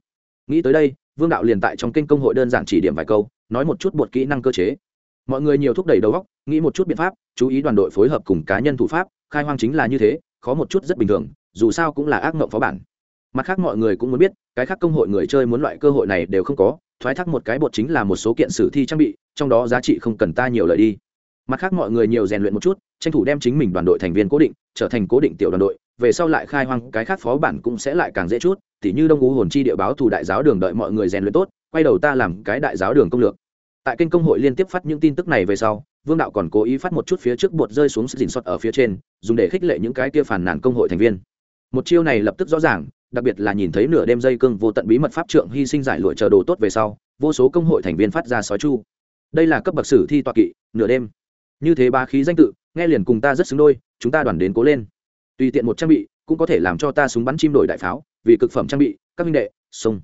Nghĩ tới đây, vương đạo liền tại trong kênh công hội đơn giản chỉ điểm vài câu, nói một chút bột kỹ năng cơ chế mọi người nhiều thúc đẩy đầu góc nghĩ một chút biện pháp, chú ý đoàn đội phối hợp cùng cá nhân thủ pháp, khai hoang chính là như thế, khó một chút rất bình thường, dù sao cũng là ác mộng phó bản. Mặt khác mọi người cũng muốn biết, cái khác công hội người chơi muốn loại cơ hội này đều không có, thoái thác một cái bột chính là một số kiện sử thi trang bị, trong đó giá trị không cần ta nhiều lời đi. Mặt khác mọi người nhiều rèn luyện một chút, tranh thủ đem chính mình đoàn đội thành viên cố định, trở thành cố định tiểu đoàn đội, về sau lại khai hoang, cái khác phó bản cũng sẽ lại càng dễ chút, tỉ như đông ú hồn chi địa báo thủ đại giáo đường đợi mọi người rèn luyện tốt, quay đầu ta làm cái đại giáo đường công lược tại kênh công hội liên tiếp phát những tin tức này về sau, vương đạo còn cố ý phát một chút phía trước bột rơi xuống sức dình xuất ở phía trên, dùng để khích lệ những cái kia phản nản công hội thành viên. Một chiêu này lập tức rõ ràng, đặc biệt là nhìn thấy nửa đêm dây cương vô tận bí mật pháp trượng hy sinh giải lụa chờ đồ tốt về sau, vô số công hội thành viên phát ra sói chu. Đây là cấp bậc sử thi tọa kỵ, nửa đêm. Như thế ba khí danh tự, nghe liền cùng ta rất xứng đôi, chúng ta đoàn đến cố lên. Tùy tiện một trang bị, cũng có thể làm cho ta súng bắn chim đổi đại pháo, vì cực phẩm trang bị, các minh đệ sông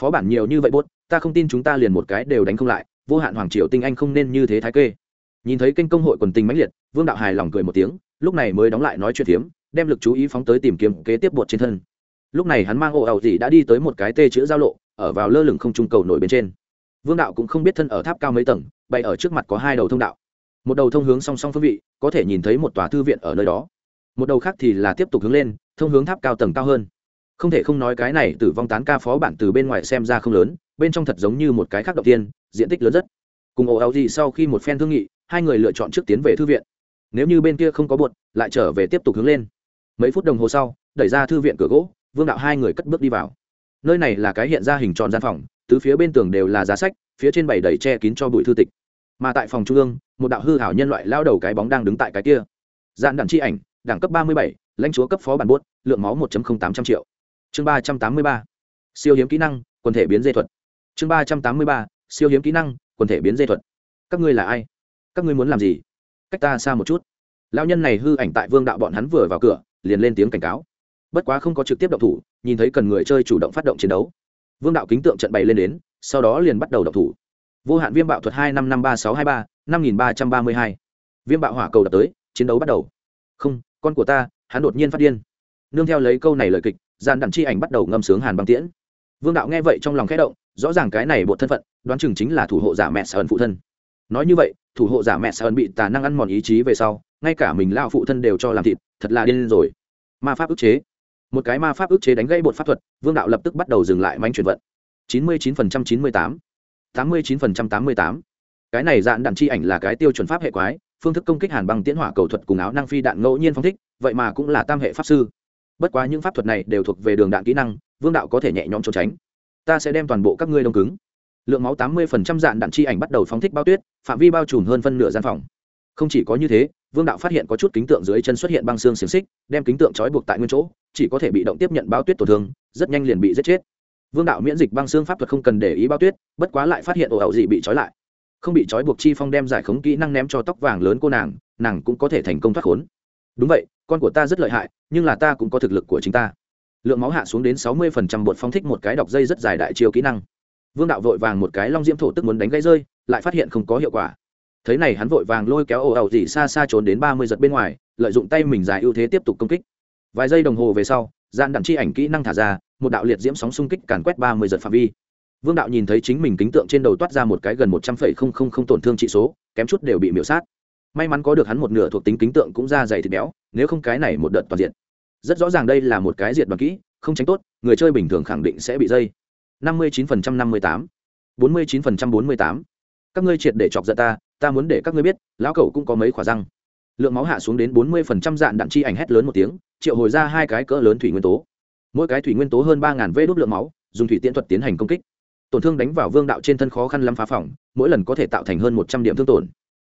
phó bản nhiều như vậy bốt, ta không tin chúng ta liền một cái đều đánh không lại vô hạn hoàng triều tinh anh không nên như thế thái kê. Nhìn thấy kênh công hội quần tình mãnh liệt, vương đạo hài lòng cười một tiếng, lúc này mới đóng lại nói chuyện phiếm, đem lực chú ý phóng tới tìm kiếm kế tiếp bột trên thân. Lúc này hắn mang ồ ẩu gì đã đi tới một cái tê chữ giao lộ, ở vào lơ lửng không trung cầu nổi bên trên. Vương đạo cũng không biết thân ở tháp cao mấy tầng bay ở trước mặt có hai đầu thông đạo. Một đầu thông hướng song song phương vị, có thể nhìn thấy một tòa thư viện ở nơi đó. Một đầu khác thì là tiếp tục hướng lên, thông hướng tháp cao tầng cao hơn. Không thể không nói cái này tử vong tán ca phó bản từ bên ngoài xem ra không lớn bên trong thật giống như một cái khác động tiên, diện tích lớn rất. Cùng ồ áo gì sau khi một phen thương nghị, hai người lựa chọn trước tiến về thư viện. Nếu như bên kia không có buột, lại trở về tiếp tục hướng lên. Mấy phút đồng hồ sau, đẩy ra thư viện cửa gỗ, vương đạo hai người cất bước đi vào. Nơi này là cái hiện ra hình tròn gian phòng, tứ phía bên tường đều là giá sách, phía trên bày đầy che kín cho bụi thư tịch. Mà tại phòng trung ương, một đạo hư hảo nhân loại lao đầu cái bóng đang đứng tại cái kia. Dạn đẳng chi ảnh, đẳng cấp ba mươi bảy, lãnh chúa cấp phó bản buốt, lượng máu một tám trăm triệu. Chương ba trăm tám mươi ba. Siêu hiếm kỹ năng, quần thể biến dây thuật chương ba trăm tám mươi ba, siêu hiếm kỹ năng, quần thể biến dây thuật. Các ngươi là ai? Các ngươi muốn làm gì? Cách ta xa một chút. Lao nhân này hư ảnh tại vương đạo bọn hắn vừa vào cửa, liền lên tiếng cảnh cáo. Bất quá không có trực tiếp động thủ, nhìn thấy cần người chơi chủ động phát động chiến đấu. Vương đạo kính tượng trận bày lên đến, sau đó liền bắt đầu động thủ. Vô hạn viêm bạo thuật hai năm năm ba sáu hai ba, năm nghìn ba trăm ba mươi hai. Viêm bạo hỏa cầu đập tới, chiến đấu bắt đầu. Không, con của ta, hắn đột nhiên phát điên. Nương theo lấy câu này lời kịch, gian đặng chi ảnh bắt đầu ngâm sướng hàn băng tiễn. Vương đạo nghe vậy trong lòng khẽ động rõ ràng cái này bột thân phận, đoán chừng chính là thủ hộ giả mẹ sơn phụ thân. Nói như vậy, thủ hộ giả mẹ sơn bị tà năng ăn mòn ý chí về sau, ngay cả mình lao phụ thân đều cho làm thịt, thật là điên rồi. Ma pháp ức chế. Một cái ma pháp ức chế đánh gây bột pháp thuật, vương đạo lập tức bắt đầu dừng lại manh chuyển vận. Chín mươi chín phần trăm chín mươi tám. tám mươi chín phần trăm tám mươi tám. Cái này dạn đạn chi ảnh là cái tiêu chuẩn pháp hệ quái, phương thức công kích hàn băng tiễn hỏa cầu thuật cùng áo năng phi đạn ngẫu nhiên phong thích, vậy mà cũng là tam hệ pháp sư. Bất quá những pháp thuật này đều thuộc về đường đạn kỹ năng, vương đạo có thể nhẹ nhõm trốn tránh ta sẽ đem toàn bộ các ngươi đông cứng. Lượng máu tám mươi phần trăm dạn đạn chi ảnh bắt đầu phóng thích bao tuyết, phạm vi bao trùm hơn phân nửa gian phòng. Không chỉ có như thế, vương đạo phát hiện có chút kính tượng dưới chân xuất hiện băng xương xiềng xích, đem kính tượng trói buộc tại nguyên chỗ, chỉ có thể bị động tiếp nhận bao tuyết tổn thương, rất nhanh liền bị giết chết. Vương đạo miễn dịch băng xương pháp thuật không cần để ý bao tuyết, bất quá lại phát hiện ổ ẩu dị bị trói lại. Không bị trói buộc chi phong đem giải khống kỹ năng ném cho tóc vàng lớn cô nàng nàng cũng có thể thành công thoát khốn. Đúng vậy, con của ta rất lợi hại, nhưng là ta cũng có thực lực của chính ta lượng máu hạ xuống đến sáu mươi phần trăm bột phong thích một cái đọc dây rất dài đại chiêu kỹ năng. Vương đạo vội vàng một cái long diễm thổ tức muốn đánh gãy rơi, lại phát hiện không có hiệu quả. Thế này hắn vội vàng lôi kéo ồ ẩu dị xa xa trốn đến ba mươi giật bên ngoài, lợi dụng tay mình dài ưu thế tiếp tục công kích. Vài giây đồng hồ về sau gian đạn chi ảnh kỹ năng thả ra, một đạo liệt diễm sóng xung kích càn quét ba mươi giật phạm vi. Vương đạo nhìn thấy chính mình kính tượng trên đầu toát ra một cái gần một trăm phẩy không không không tổn thương trị số, kém chút đều bị miễu sát. May mắn có được hắn một nửa thuộc tính kính tượng cũng ra dày thịt béo, nếu không cái này một đợt toàn diện rất rõ ràng đây là một cái diệt bằng kỹ, không tránh tốt, người chơi bình thường khẳng định sẽ bị dây. Năm mươi chín phần trăm năm mươi tám. Bốn mươi chín phần trăm bốn mươi tám. Các ngươi triệt để chọc giận ta ta muốn để các ngươi biết, lão cẩu cũng có mấy khỏa răng. Lượng máu hạ xuống đến bốn mươi phần trăm dạn đạn chi ảnh hét lớn một tiếng, triệu hồi ra hai cái cỡ lớn thủy nguyên tố. Mỗi cái thủy nguyên tố hơn ba ngàn vê đốt lượng máu, dùng thủy tiễn thuật tiến hành công kích. Tổn thương đánh vào vương đạo trên thân khó khăn lắm phá phỏng mỗi lần có thể tạo thành hơn một trăm điểm thương tổn.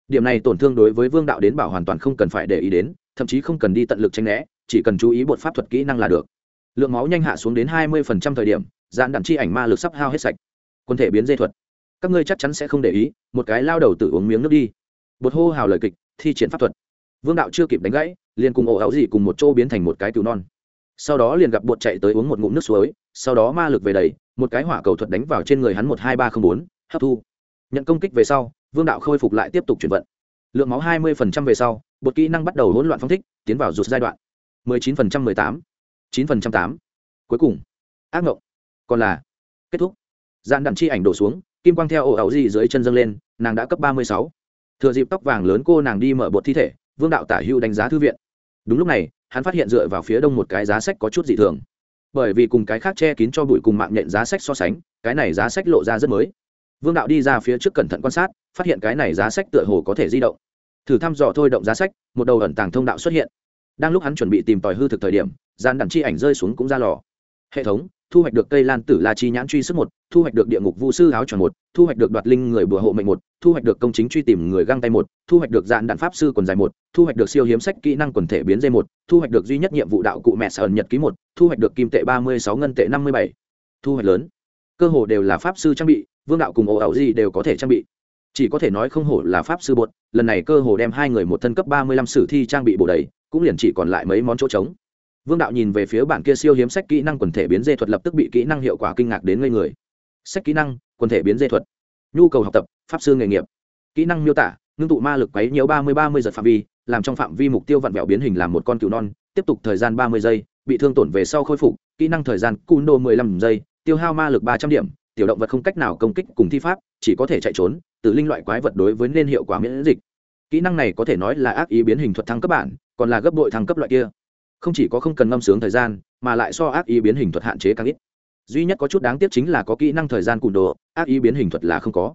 Điểm này tổn thương đối với vương đạo đến bảo hoàn toàn không cần phải để ý đến, thậm chí không cần đi tận lực tranh né chỉ cần chú ý bột pháp thuật kỹ năng là được. Lượng máu nhanh hạ xuống đến hai mươi phần trăm thời điểm dạn đạn chi ảnh ma lực sắp hao hết sạch. Quân thể biến dây thuật. Các ngươi chắc chắn sẽ không để ý, một cái lao đầu tự uống miếng nước đi. Bột hô hào lời kịch, thi triển pháp thuật. Vương đạo chưa kịp đánh gãy, liền cùng ổ áo gì cùng một chỗ biến thành một cái cứu non. Sau đó liền gặp bột chạy tới uống một ngụm nước suối, sau đó ma lực về đầy, một cái hỏa cầu thuật đánh vào trên người hắn một hai ba không bốn, hấp thu. Nhận công kích về sau, vương đạo khôi phục lại tiếp tục chuyển vận. Lượng máu hai mươi phần trăm về sau, bột kỹ năng bắt đầu hỗn loạn phong thích, tiến vào rụt giai đoạn mười chín phần trăm mười tám, chín phần trăm tám. Cuối cùng, ác mộng còn là, kết thúc. Dạn đạn chi ảnh đổ xuống, kim quang theo ổ ẩu gì dưới chân dâng lên, nàng đã cấp ba mươi sáu. Thừa dịp tóc vàng lớn cô nàng đi mở bột thi thể, vương đạo tả hưu đánh giá thư viện. Đúng lúc này, hắn phát hiện dựa vào phía đông một cái giá sách có chút dị thường. Bởi vì cùng cái khác che kín cho bụi cùng mạng nhện giá sách so sánh, cái này giá sách lộ ra rất mới. Vương đạo đi ra phía trước cẩn thận quan sát, phát hiện cái này giá sách tựa hồ có thể di động. Thử thăm dò thôi động giá sách, một đầu ẩn tàng thông đạo xuất hiện đang lúc hắn chuẩn bị tìm tòi hư thực thời điểm, gian đẳng chi ảnh rơi xuống cũng ra lò. Hệ thống, thu hoạch được cây lan tử la chi nhãn truy sức một, thu hoạch được địa ngục vu sư áo tròn một, thu hoạch được đoạt linh người bùa hộ mệnh một, thu hoạch được công chính truy tìm người găng tay một, thu hoạch được dạn đạn pháp sư quần dài một, thu hoạch được siêu hiếm sách kỹ năng quần thể biến dây một, thu hoạch được duy nhất nhiệm vụ đạo cụ mẹ sờn nhật ký một, thu hoạch được kim tệ ba mươi sáu ngân tệ năm mươi bảy. Thu hoạch lớn. Cơ hồ đều là pháp sư trang bị, vương đạo cùng ổ ảo gì đều có thể trang bị. Chỉ có thể nói không hổ là pháp sư bột, lần này cơ hồ đem hai người một thân cấp ba mươi lăm sử thi trang bị bổ đầy cũng liền chỉ còn lại mấy món chỗ trống. Vương đạo nhìn về phía bản kia siêu hiếm sách kỹ năng quần thể biến dê thuật lập tức bị kỹ năng hiệu quả kinh ngạc đến ngây người. Sách kỹ năng, quần thể biến dê thuật. Nhu cầu học tập, pháp sư nghề nghiệp. Kỹ năng miêu tả, ngưng tụ ma lực quấy nhiều ba mươi ba mươi giật phạm vi, làm trong phạm vi mục tiêu vặn vẹo biến hình làm một con cừu non, tiếp tục thời gian ba mươi giây, bị thương tổn về sau khôi phục, kỹ năng thời gian cun đô mười lăm giây, tiêu hao ma lực ba trăm điểm, tiểu động vật không cách nào công kích cùng thi pháp, chỉ có thể chạy trốn từ linh loại quái vật đối với nên hiệu quả miễn dịch. Kỹ năng này có thể nói là ác ý biến hình thuật thăng cấp bản còn là gấp bội thăng cấp loại kia. Không chỉ có không cần ngâm sướng thời gian, mà lại so ác ý biến hình thuật hạn chế càng ít. Duy nhất có chút đáng tiếc chính là có kỹ năng thời gian cùn đồ, ác ý biến hình thuật là không có.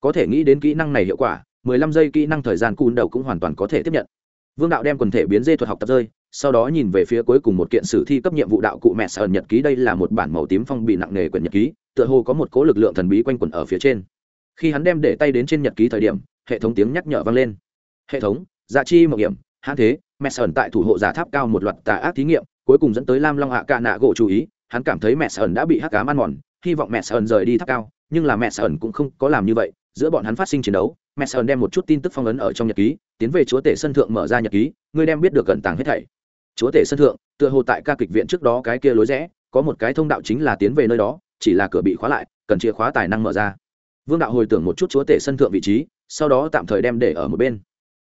Có thể nghĩ đến kỹ năng này hiệu quả, mười lăm giây kỹ năng thời gian cùn đầu cũng hoàn toàn có thể tiếp nhận. Vương đạo đem quần thể biến dê thuật học tập rơi, sau đó nhìn về phía cuối cùng một kiện sử thi cấp nhiệm vụ đạo cụ mẹ sở nhật ký, đây là một bản màu tím phong bị nặng nề quyển nhật ký, tựa hồ có một cố lực lượng thần bí quanh quẩn ở phía trên. Khi hắn đem để tay đến trên nhật ký thời điểm, hệ thống tiếng nhắc nhở vang lên. Hệ thống dạ chi mạo hiểm hãn thế mẹ sơn tại thủ hộ giả tháp cao một loạt tà ác thí nghiệm, cuối cùng dẫn tới lam long hạ ca nạ gỗ chú ý, hắn cảm thấy mẹ sơn đã bị hắc cám ăn mòn, hy vọng mẹ sơn rời đi tháp cao, nhưng là mẹ sơn cũng không có làm như vậy, giữa bọn hắn phát sinh chiến đấu, mẹ sơn đem một chút tin tức phong ấn ở trong nhật ký, tiến về chúa tể sân thượng mở ra nhật ký, ngươi đem biết được cẩn tàng hết thảy. Chúa tể sân thượng, tựa hồ tại ca kịch viện trước đó cái kia lối rẽ, có một cái thông đạo chính là tiến về nơi đó, chỉ là cửa bị khóa lại, cần chìa khóa tài năng mở ra. Vương đạo hồi tưởng một chút chúa tể sân thượng vị trí, sau đó tạm thời đem để ở một bên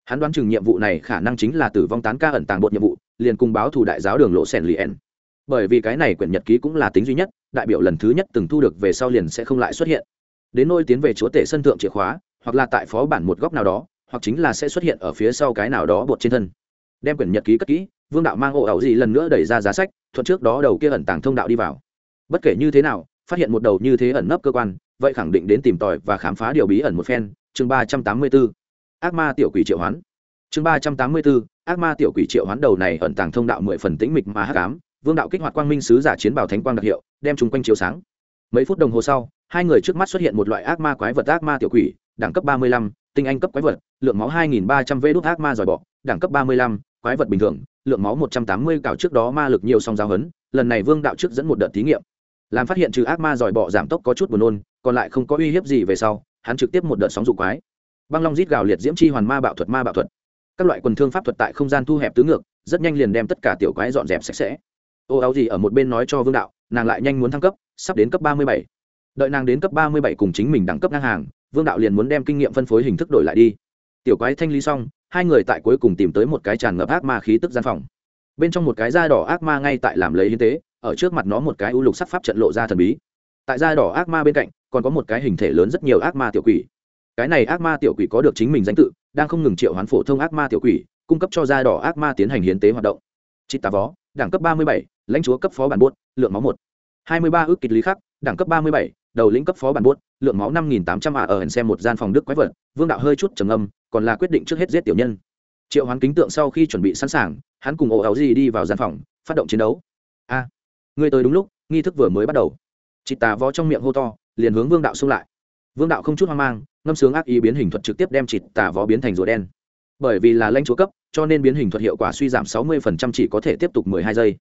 hắn đoán chừng nhiệm vụ này khả năng chính là tử vong tán ca ẩn tàng bột nhiệm vụ, liền cùng báo thủ đại giáo đường lộ sèn liền bởi vì cái này quyển nhật ký cũng là tính duy nhất, đại biểu lần thứ nhất từng thu được về sau liền sẽ không lại xuất hiện. Đến nôi tiến về chúa tể sân thượng chìa khóa, hoặc là tại phó bản một góc nào đó, hoặc chính là sẽ xuất hiện ở phía sau cái nào đó bột trên thân. Đem quyển nhật ký cất kỹ, vương đạo mang ổ ẩu gì lần nữa đẩy ra giá sách, thuận trước đó đầu kia ẩn tàng thông đạo đi vào. Bất kể như thế nào, phát hiện một đầu như thế ẩn nấp cơ quan, vậy khẳng định đến tìm tòi và khám phá điều bí ẩn một phen, chương ba trăm tám mươi bốn ác ma tiểu quỷ triệu hoán. Chương ba trăm tám mươi bốn, ác ma tiểu quỷ triệu hoán đầu này ẩn tàng thông đạo mười phần tĩnh mịch mà hắc ám, vương đạo kích hoạt quang minh sứ giả chiến bảo thánh quang đặc hiệu, đem chung quanh chiếu sáng. Mấy phút đồng hồ sau, hai người trước mắt xuất hiện một loại ác ma quái vật ác ma tiểu quỷ, đẳng cấp ba mươi lăm, tinh anh cấp quái vật, lượng máu hai nghìn ba trăm vê đốt ác ma giỏi bọ, đẳng cấp ba mươi lăm, quái vật bình thường, lượng máu một trăm tám mươi cào trước đó ma lực nhiều song giáo hấn lần này vương đạo trước dẫn một đợt thí nghiệm. Làm phát hiện trừ ác ma giỏi bọ giảm tốc có chút buồn nôn, còn lại không có uy hiếp gì về sau, hắn trực tiếp một đợt sóng dụ quái băng long rít gào liệt diễm chi hoàn ma bạo thuật ma bạo thuật. Các loại quần thương pháp thuật tại không gian thu hẹp tứ ngược, rất nhanh liền đem tất cả tiểu quái dọn dẹp sạch sẽ. Ô áo gì ở một bên nói cho vương đạo, nàng lại nhanh muốn thăng cấp, sắp đến cấp ba mươi bảy. Đợi nàng đến cấp ba mươi bảy cùng chính mình đẳng cấp ngang hàng, vương đạo liền muốn đem kinh nghiệm phân phối hình thức đổi lại đi. Tiểu quái thanh lý xong, hai người tại cuối cùng tìm tới một cái tràn ngập ác ma khí tức gian phòng. Bên trong một cái da đỏ ác ma ngay tại làm lấy hiến tế, ở trước mặt nó một cái u lục sắc pháp trận lộ ra thần bí. Tại da đỏ ác ma bên cạnh, còn có một cái hình thể lớn rất nhiều ác ma tiểu quỷ cái này ác ma tiểu quỷ có được chính mình danh tự đang không ngừng triệu hoán phổ thông ác ma tiểu quỷ cung cấp cho da đỏ ác ma tiến hành hiến tế hoạt động. Chị tà vó đẳng cấp ba mươi bảy lãnh chúa cấp phó bản buốt lượng máu một. hai mươi ba ước kịch lý khắc đẳng cấp ba mươi bảy đầu lĩnh cấp phó bản buốt lượng máu năm nghìn tám trăm ả ở hèn xem một gian phòng đức quái vật vương đạo hơi chút trầm âm còn là quyết định trước hết giết tiểu nhân. Triệu hoán kính tượng sau khi chuẩn bị sẵn sàng hắn cùng ổ áo gì đi vào gian phòng phát động chiến đấu. A à, người tới đúng lúc nghi thức vừa mới bắt đầu. Chị tà vó trong miệng hô to liền hướng vương đạo xung lại. Vương đạo không chút hoang mang ngâm sướng ác ý biến hình thuật trực tiếp đem chịt tà vó biến thành rùa đen. Bởi vì là lãnh chúa cấp, cho nên biến hình thuật hiệu quả suy giảm sáu 60% chỉ có thể tiếp tục mười hai giây.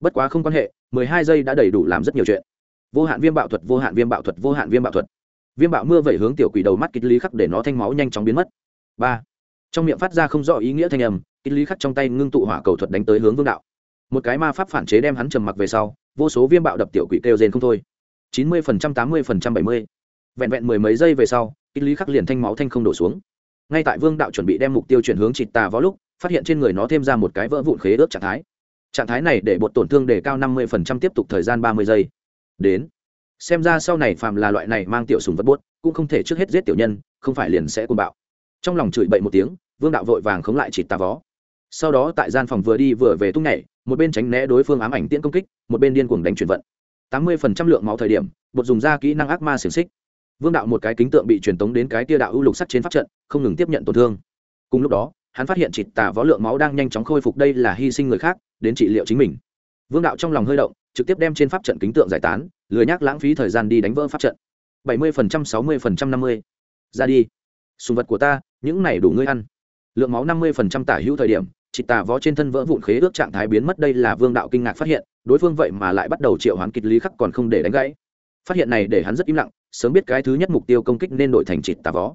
Bất quá không quan hệ, mười hai giây đã đầy đủ làm rất nhiều chuyện. Vô hạn viêm bạo thuật, vô hạn viêm bạo thuật, vô hạn viêm bạo thuật. Viêm bạo mưa vẩy hướng tiểu quỷ đầu mắt kích lý khắc để nó thanh máu nhanh chóng biến mất. Ba. Trong miệng phát ra không rõ ý nghĩa thanh âm kích lý khắc trong tay ngưng tụ hỏa cầu thuật đánh tới hướng vương đạo. Một cái ma pháp phản chế đem hắn trầm mặc về sau, vô số viêm bạo đập tiểu quỷ kêu rên không thôi. chín mươi phần trăm, tám mươi phần trăm, bảy mươi. Vẹn vẹn mười mấy giây về sau ít lý khắc liền thanh máu thanh không đổ xuống. Ngay tại vương đạo chuẩn bị đem mục tiêu chuyển hướng chịt tà võ lúc, phát hiện trên người nó thêm ra một cái vỡ vụn khế ướp trạng thái. Trạng thái này để bột tổn thương đề cao năm mươi tiếp tục thời gian ba mươi giây. Đến. Xem ra sau này phàm là loại này mang tiểu sùng vật bốt cũng không thể trước hết giết tiểu nhân, không phải liền sẽ côn bạo. Trong lòng chửi bậy một tiếng, vương đạo vội vàng khống lại chịt tà vó. Sau đó tại gian phòng vừa đi vừa về tung nhảy, một bên tránh né đối phương ám ảnh tiễn công kích, một bên điên cuồng đánh chuyển vận. Tám mươi phần trăm lượng máu thời điểm, bột dùng ra kỹ năng ác ma xiềng xích vương đạo một cái kính tượng bị truyền tống đến cái tia đạo ưu lục sắt trên pháp trận, không ngừng tiếp nhận tổn thương. Cùng lúc đó, hắn phát hiện chịt tà võ lượng máu đang nhanh chóng khôi phục đây là hy sinh người khác, đến trị liệu chính mình. Vương đạo trong lòng hơi động, trực tiếp đem trên pháp trận kính tượng giải tán, lười nhác lãng phí thời gian đi đánh vỡ pháp trận. Bảy mươi phần trăm, sáu mươi phần trăm, năm mươi. Ra đi. Sùng vật của ta, những này đủ ngươi ăn. Lượng máu năm mươi phần trăm tả hữu thời điểm chị tà võ trên thân vỡ vụn khế ước trạng thái biến mất đây là vương đạo kinh ngạc phát hiện, đối phương vậy mà lại bắt đầu triệu hoán kịch lý khắc còn không để đánh gãy phát hiện này để hắn rất im lặng, sớm biết cái thứ nhất mục tiêu công kích nên đổi thành trịt tà vó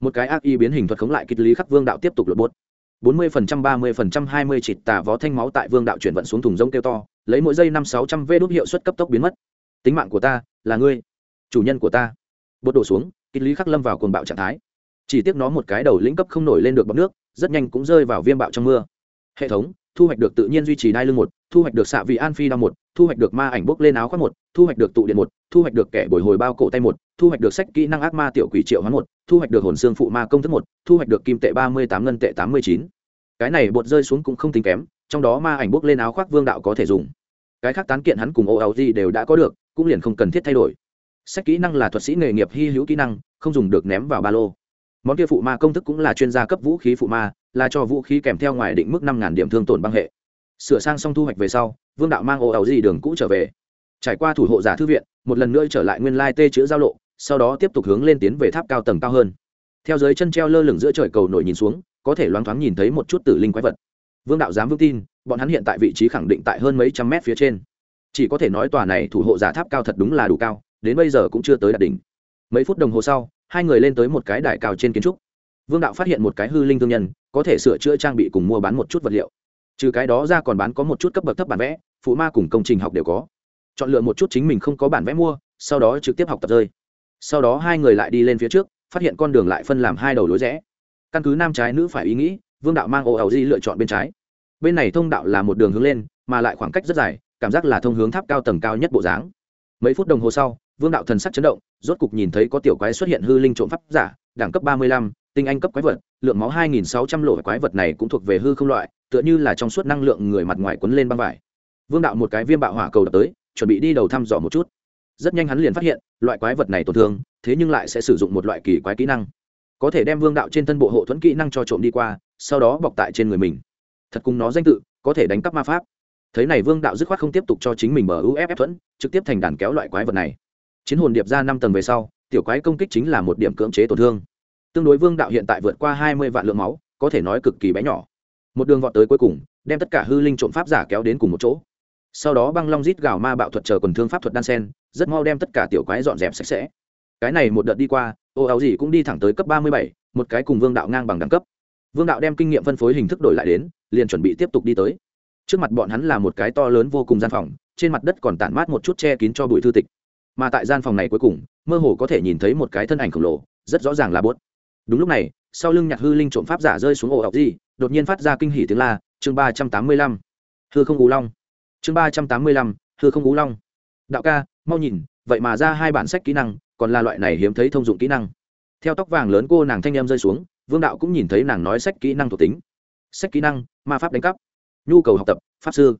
một cái ác y biến hình thuật khống lại kịch lý khắc vương đạo tiếp tục lột bốt. bốn mươi phần trăm, ba mươi phần trăm, hai mươi trịt tà vó thanh máu tại vương đạo chuyển vận xuống thùng rông kêu to, lấy mỗi giây năm sáu trăm v đốt hiệu suất cấp tốc biến mất. Tính mạng của ta là ngươi, chủ nhân của ta. Bột đổ xuống, kịch lý khắc lâm vào cuồng bạo trạng thái. Chỉ tiếc nó một cái đầu lĩnh cấp không nổi lên được bọc nước, rất nhanh cũng rơi vào viêm bạo trong mưa. Hệ thống, thu hoạch được tự nhiên duy trì đai lưng một, thu hoạch được xạ vị an phi đau một thu hoạch được ma ảnh bốc lên áo khoác một, thu hoạch được tụ điện một, thu hoạch được kẻ bồi hồi bao cổ tay một, thu hoạch được sách kỹ năng ác ma tiểu quỷ triệu hoán một, thu hoạch được hồn xương phụ ma công thức một, thu hoạch được kim tệ ba mươi tám ngân tệ tám mươi chín. Cái này bột rơi xuống cũng không tính kém, trong đó ma ảnh bốc lên áo khoác vương đạo có thể dùng. Cái khác tán kiện hắn cùng ô áo gì đều đã có được, cũng liền không cần thiết thay đổi. Sách kỹ năng là thuật sĩ nghề nghiệp hy hữu kỹ năng, không dùng được ném vào ba lô. Món kia phụ ma công thức cũng là chuyên gia cấp vũ khí phụ ma, là cho vũ khí kèm theo ngoài định mức năm điểm thương tổn băng hệ sửa sang xong thu hoạch về sau, vương đạo mang ô ẩu gì đường cũ trở về. Trải qua thủ hộ giả thư viện, một lần nữa trở lại nguyên lai tê chữ giao lộ, sau đó tiếp tục hướng lên tiến về tháp cao tầng cao hơn. Theo dưới chân treo lơ lửng giữa trời cầu nổi nhìn xuống, có thể loáng thoáng nhìn thấy một chút tử linh quái vật. Vương đạo dám vững tin, bọn hắn hiện tại vị trí khẳng định tại hơn mấy trăm mét phía trên. Chỉ có thể nói tòa này thủ hộ giả tháp cao thật đúng là đủ cao, đến bây giờ cũng chưa tới đạt đỉnh. Mấy phút đồng hồ sau, hai người lên tới một cái đài cao trên kiến trúc. Vương đạo phát hiện một cái hư linh thương nhân, có thể sửa chữa trang bị cùng mua bán một chút vật liệu trừ cái đó ra còn bán có một chút cấp bậc thấp bản vẽ, phụ ma cùng công trình học đều có. Chọn lựa một chút chính mình không có bản vẽ mua, sau đó trực tiếp học tập rơi. Sau đó hai người lại đi lên phía trước, phát hiện con đường lại phân làm hai đầu lối rẽ. Căn cứ nam trái nữ phải ý nghĩ, vương đạo mang ô ẩu di lựa chọn bên trái. Bên này thông đạo là một đường hướng lên, mà lại khoảng cách rất dài, cảm giác là thông hướng tháp cao tầng cao nhất bộ dáng. Mấy phút đồng hồ sau, vương đạo thần sắc chấn động, rốt cục nhìn thấy có tiểu quái xuất hiện hư linh trộm pháp giả, đẳng cấp ba mươi lăm tinh anh cấp quái vật, lượng máu hai nghìn sáu trăm quái vật này cũng thuộc về hư không loại, tựa như là trong suốt năng lượng người mặt ngoài quấn lên băng vải. Vương đạo một cái viêm bạo hỏa cầu đập tới, chuẩn bị đi đầu thăm dò một chút. Rất nhanh hắn liền phát hiện, loại quái vật này tổn thương, thế nhưng lại sẽ sử dụng một loại kỳ quái kỹ năng. Có thể đem vương đạo trên thân bộ hộ thuẫn kỹ năng cho trộm đi qua, sau đó bọc tại trên người mình. Thật cùng nó danh tự, có thể đánh cắp ma pháp. Thế này vương đạo dứt khoát không tiếp tục cho chính mình mở uff thuẫn, trực tiếp thành đàn kéo loại quái vật này. Chiến hồn điệp ra năm tầng về sau, tiểu quái công kích chính là một điểm cưỡng chế tổn thương tương đối vương đạo hiện tại vượt qua hai mươi vạn lượng máu, có thể nói cực kỳ bé nhỏ. Một đường vọt tới cuối cùng, đem tất cả hư linh trộm pháp giả kéo đến cùng một chỗ. Sau đó băng long rít gào ma bạo thuật chờ quần thương pháp thuật đan sen, rất mau đem tất cả tiểu quái dọn dẹp sạch sẽ. Cái này một đợt đi qua, ô áo gì cũng đi thẳng tới cấp ba mươi bảy, một cái cùng vương đạo ngang bằng đẳng cấp. Vương đạo đem kinh nghiệm phân phối hình thức đổi lại đến, liền chuẩn bị tiếp tục đi tới. Trước mặt bọn hắn là một cái to lớn vô cùng gian phòng, trên mặt đất còn tản mát một chút che kín cho bụi thư tịch. Mà tại gian phòng này cuối cùng, mơ hồ có thể nhìn thấy một cái thân ảnh khổng lồ, rất rõ ràng là bốt đúng lúc này, sau lưng nhạc hư linh trộm pháp giả rơi xuống ổ ọc gì, đột nhiên phát ra kinh hỉ tiếng la, chương ba trăm tám mươi lăm. Hư không ú long. Chương ba trăm tám mươi lăm, hư không ú long. Đạo ca, mau nhìn, vậy mà ra hai bản sách kỹ năng, còn là loại này hiếm thấy thông dụng kỹ năng. Theo tóc vàng lớn cô nàng thanh em rơi xuống, vương đạo cũng nhìn thấy nàng nói sách kỹ năng thuộc tính. Sách kỹ năng, ma pháp đánh cắp. Nhu cầu học tập, pháp sư.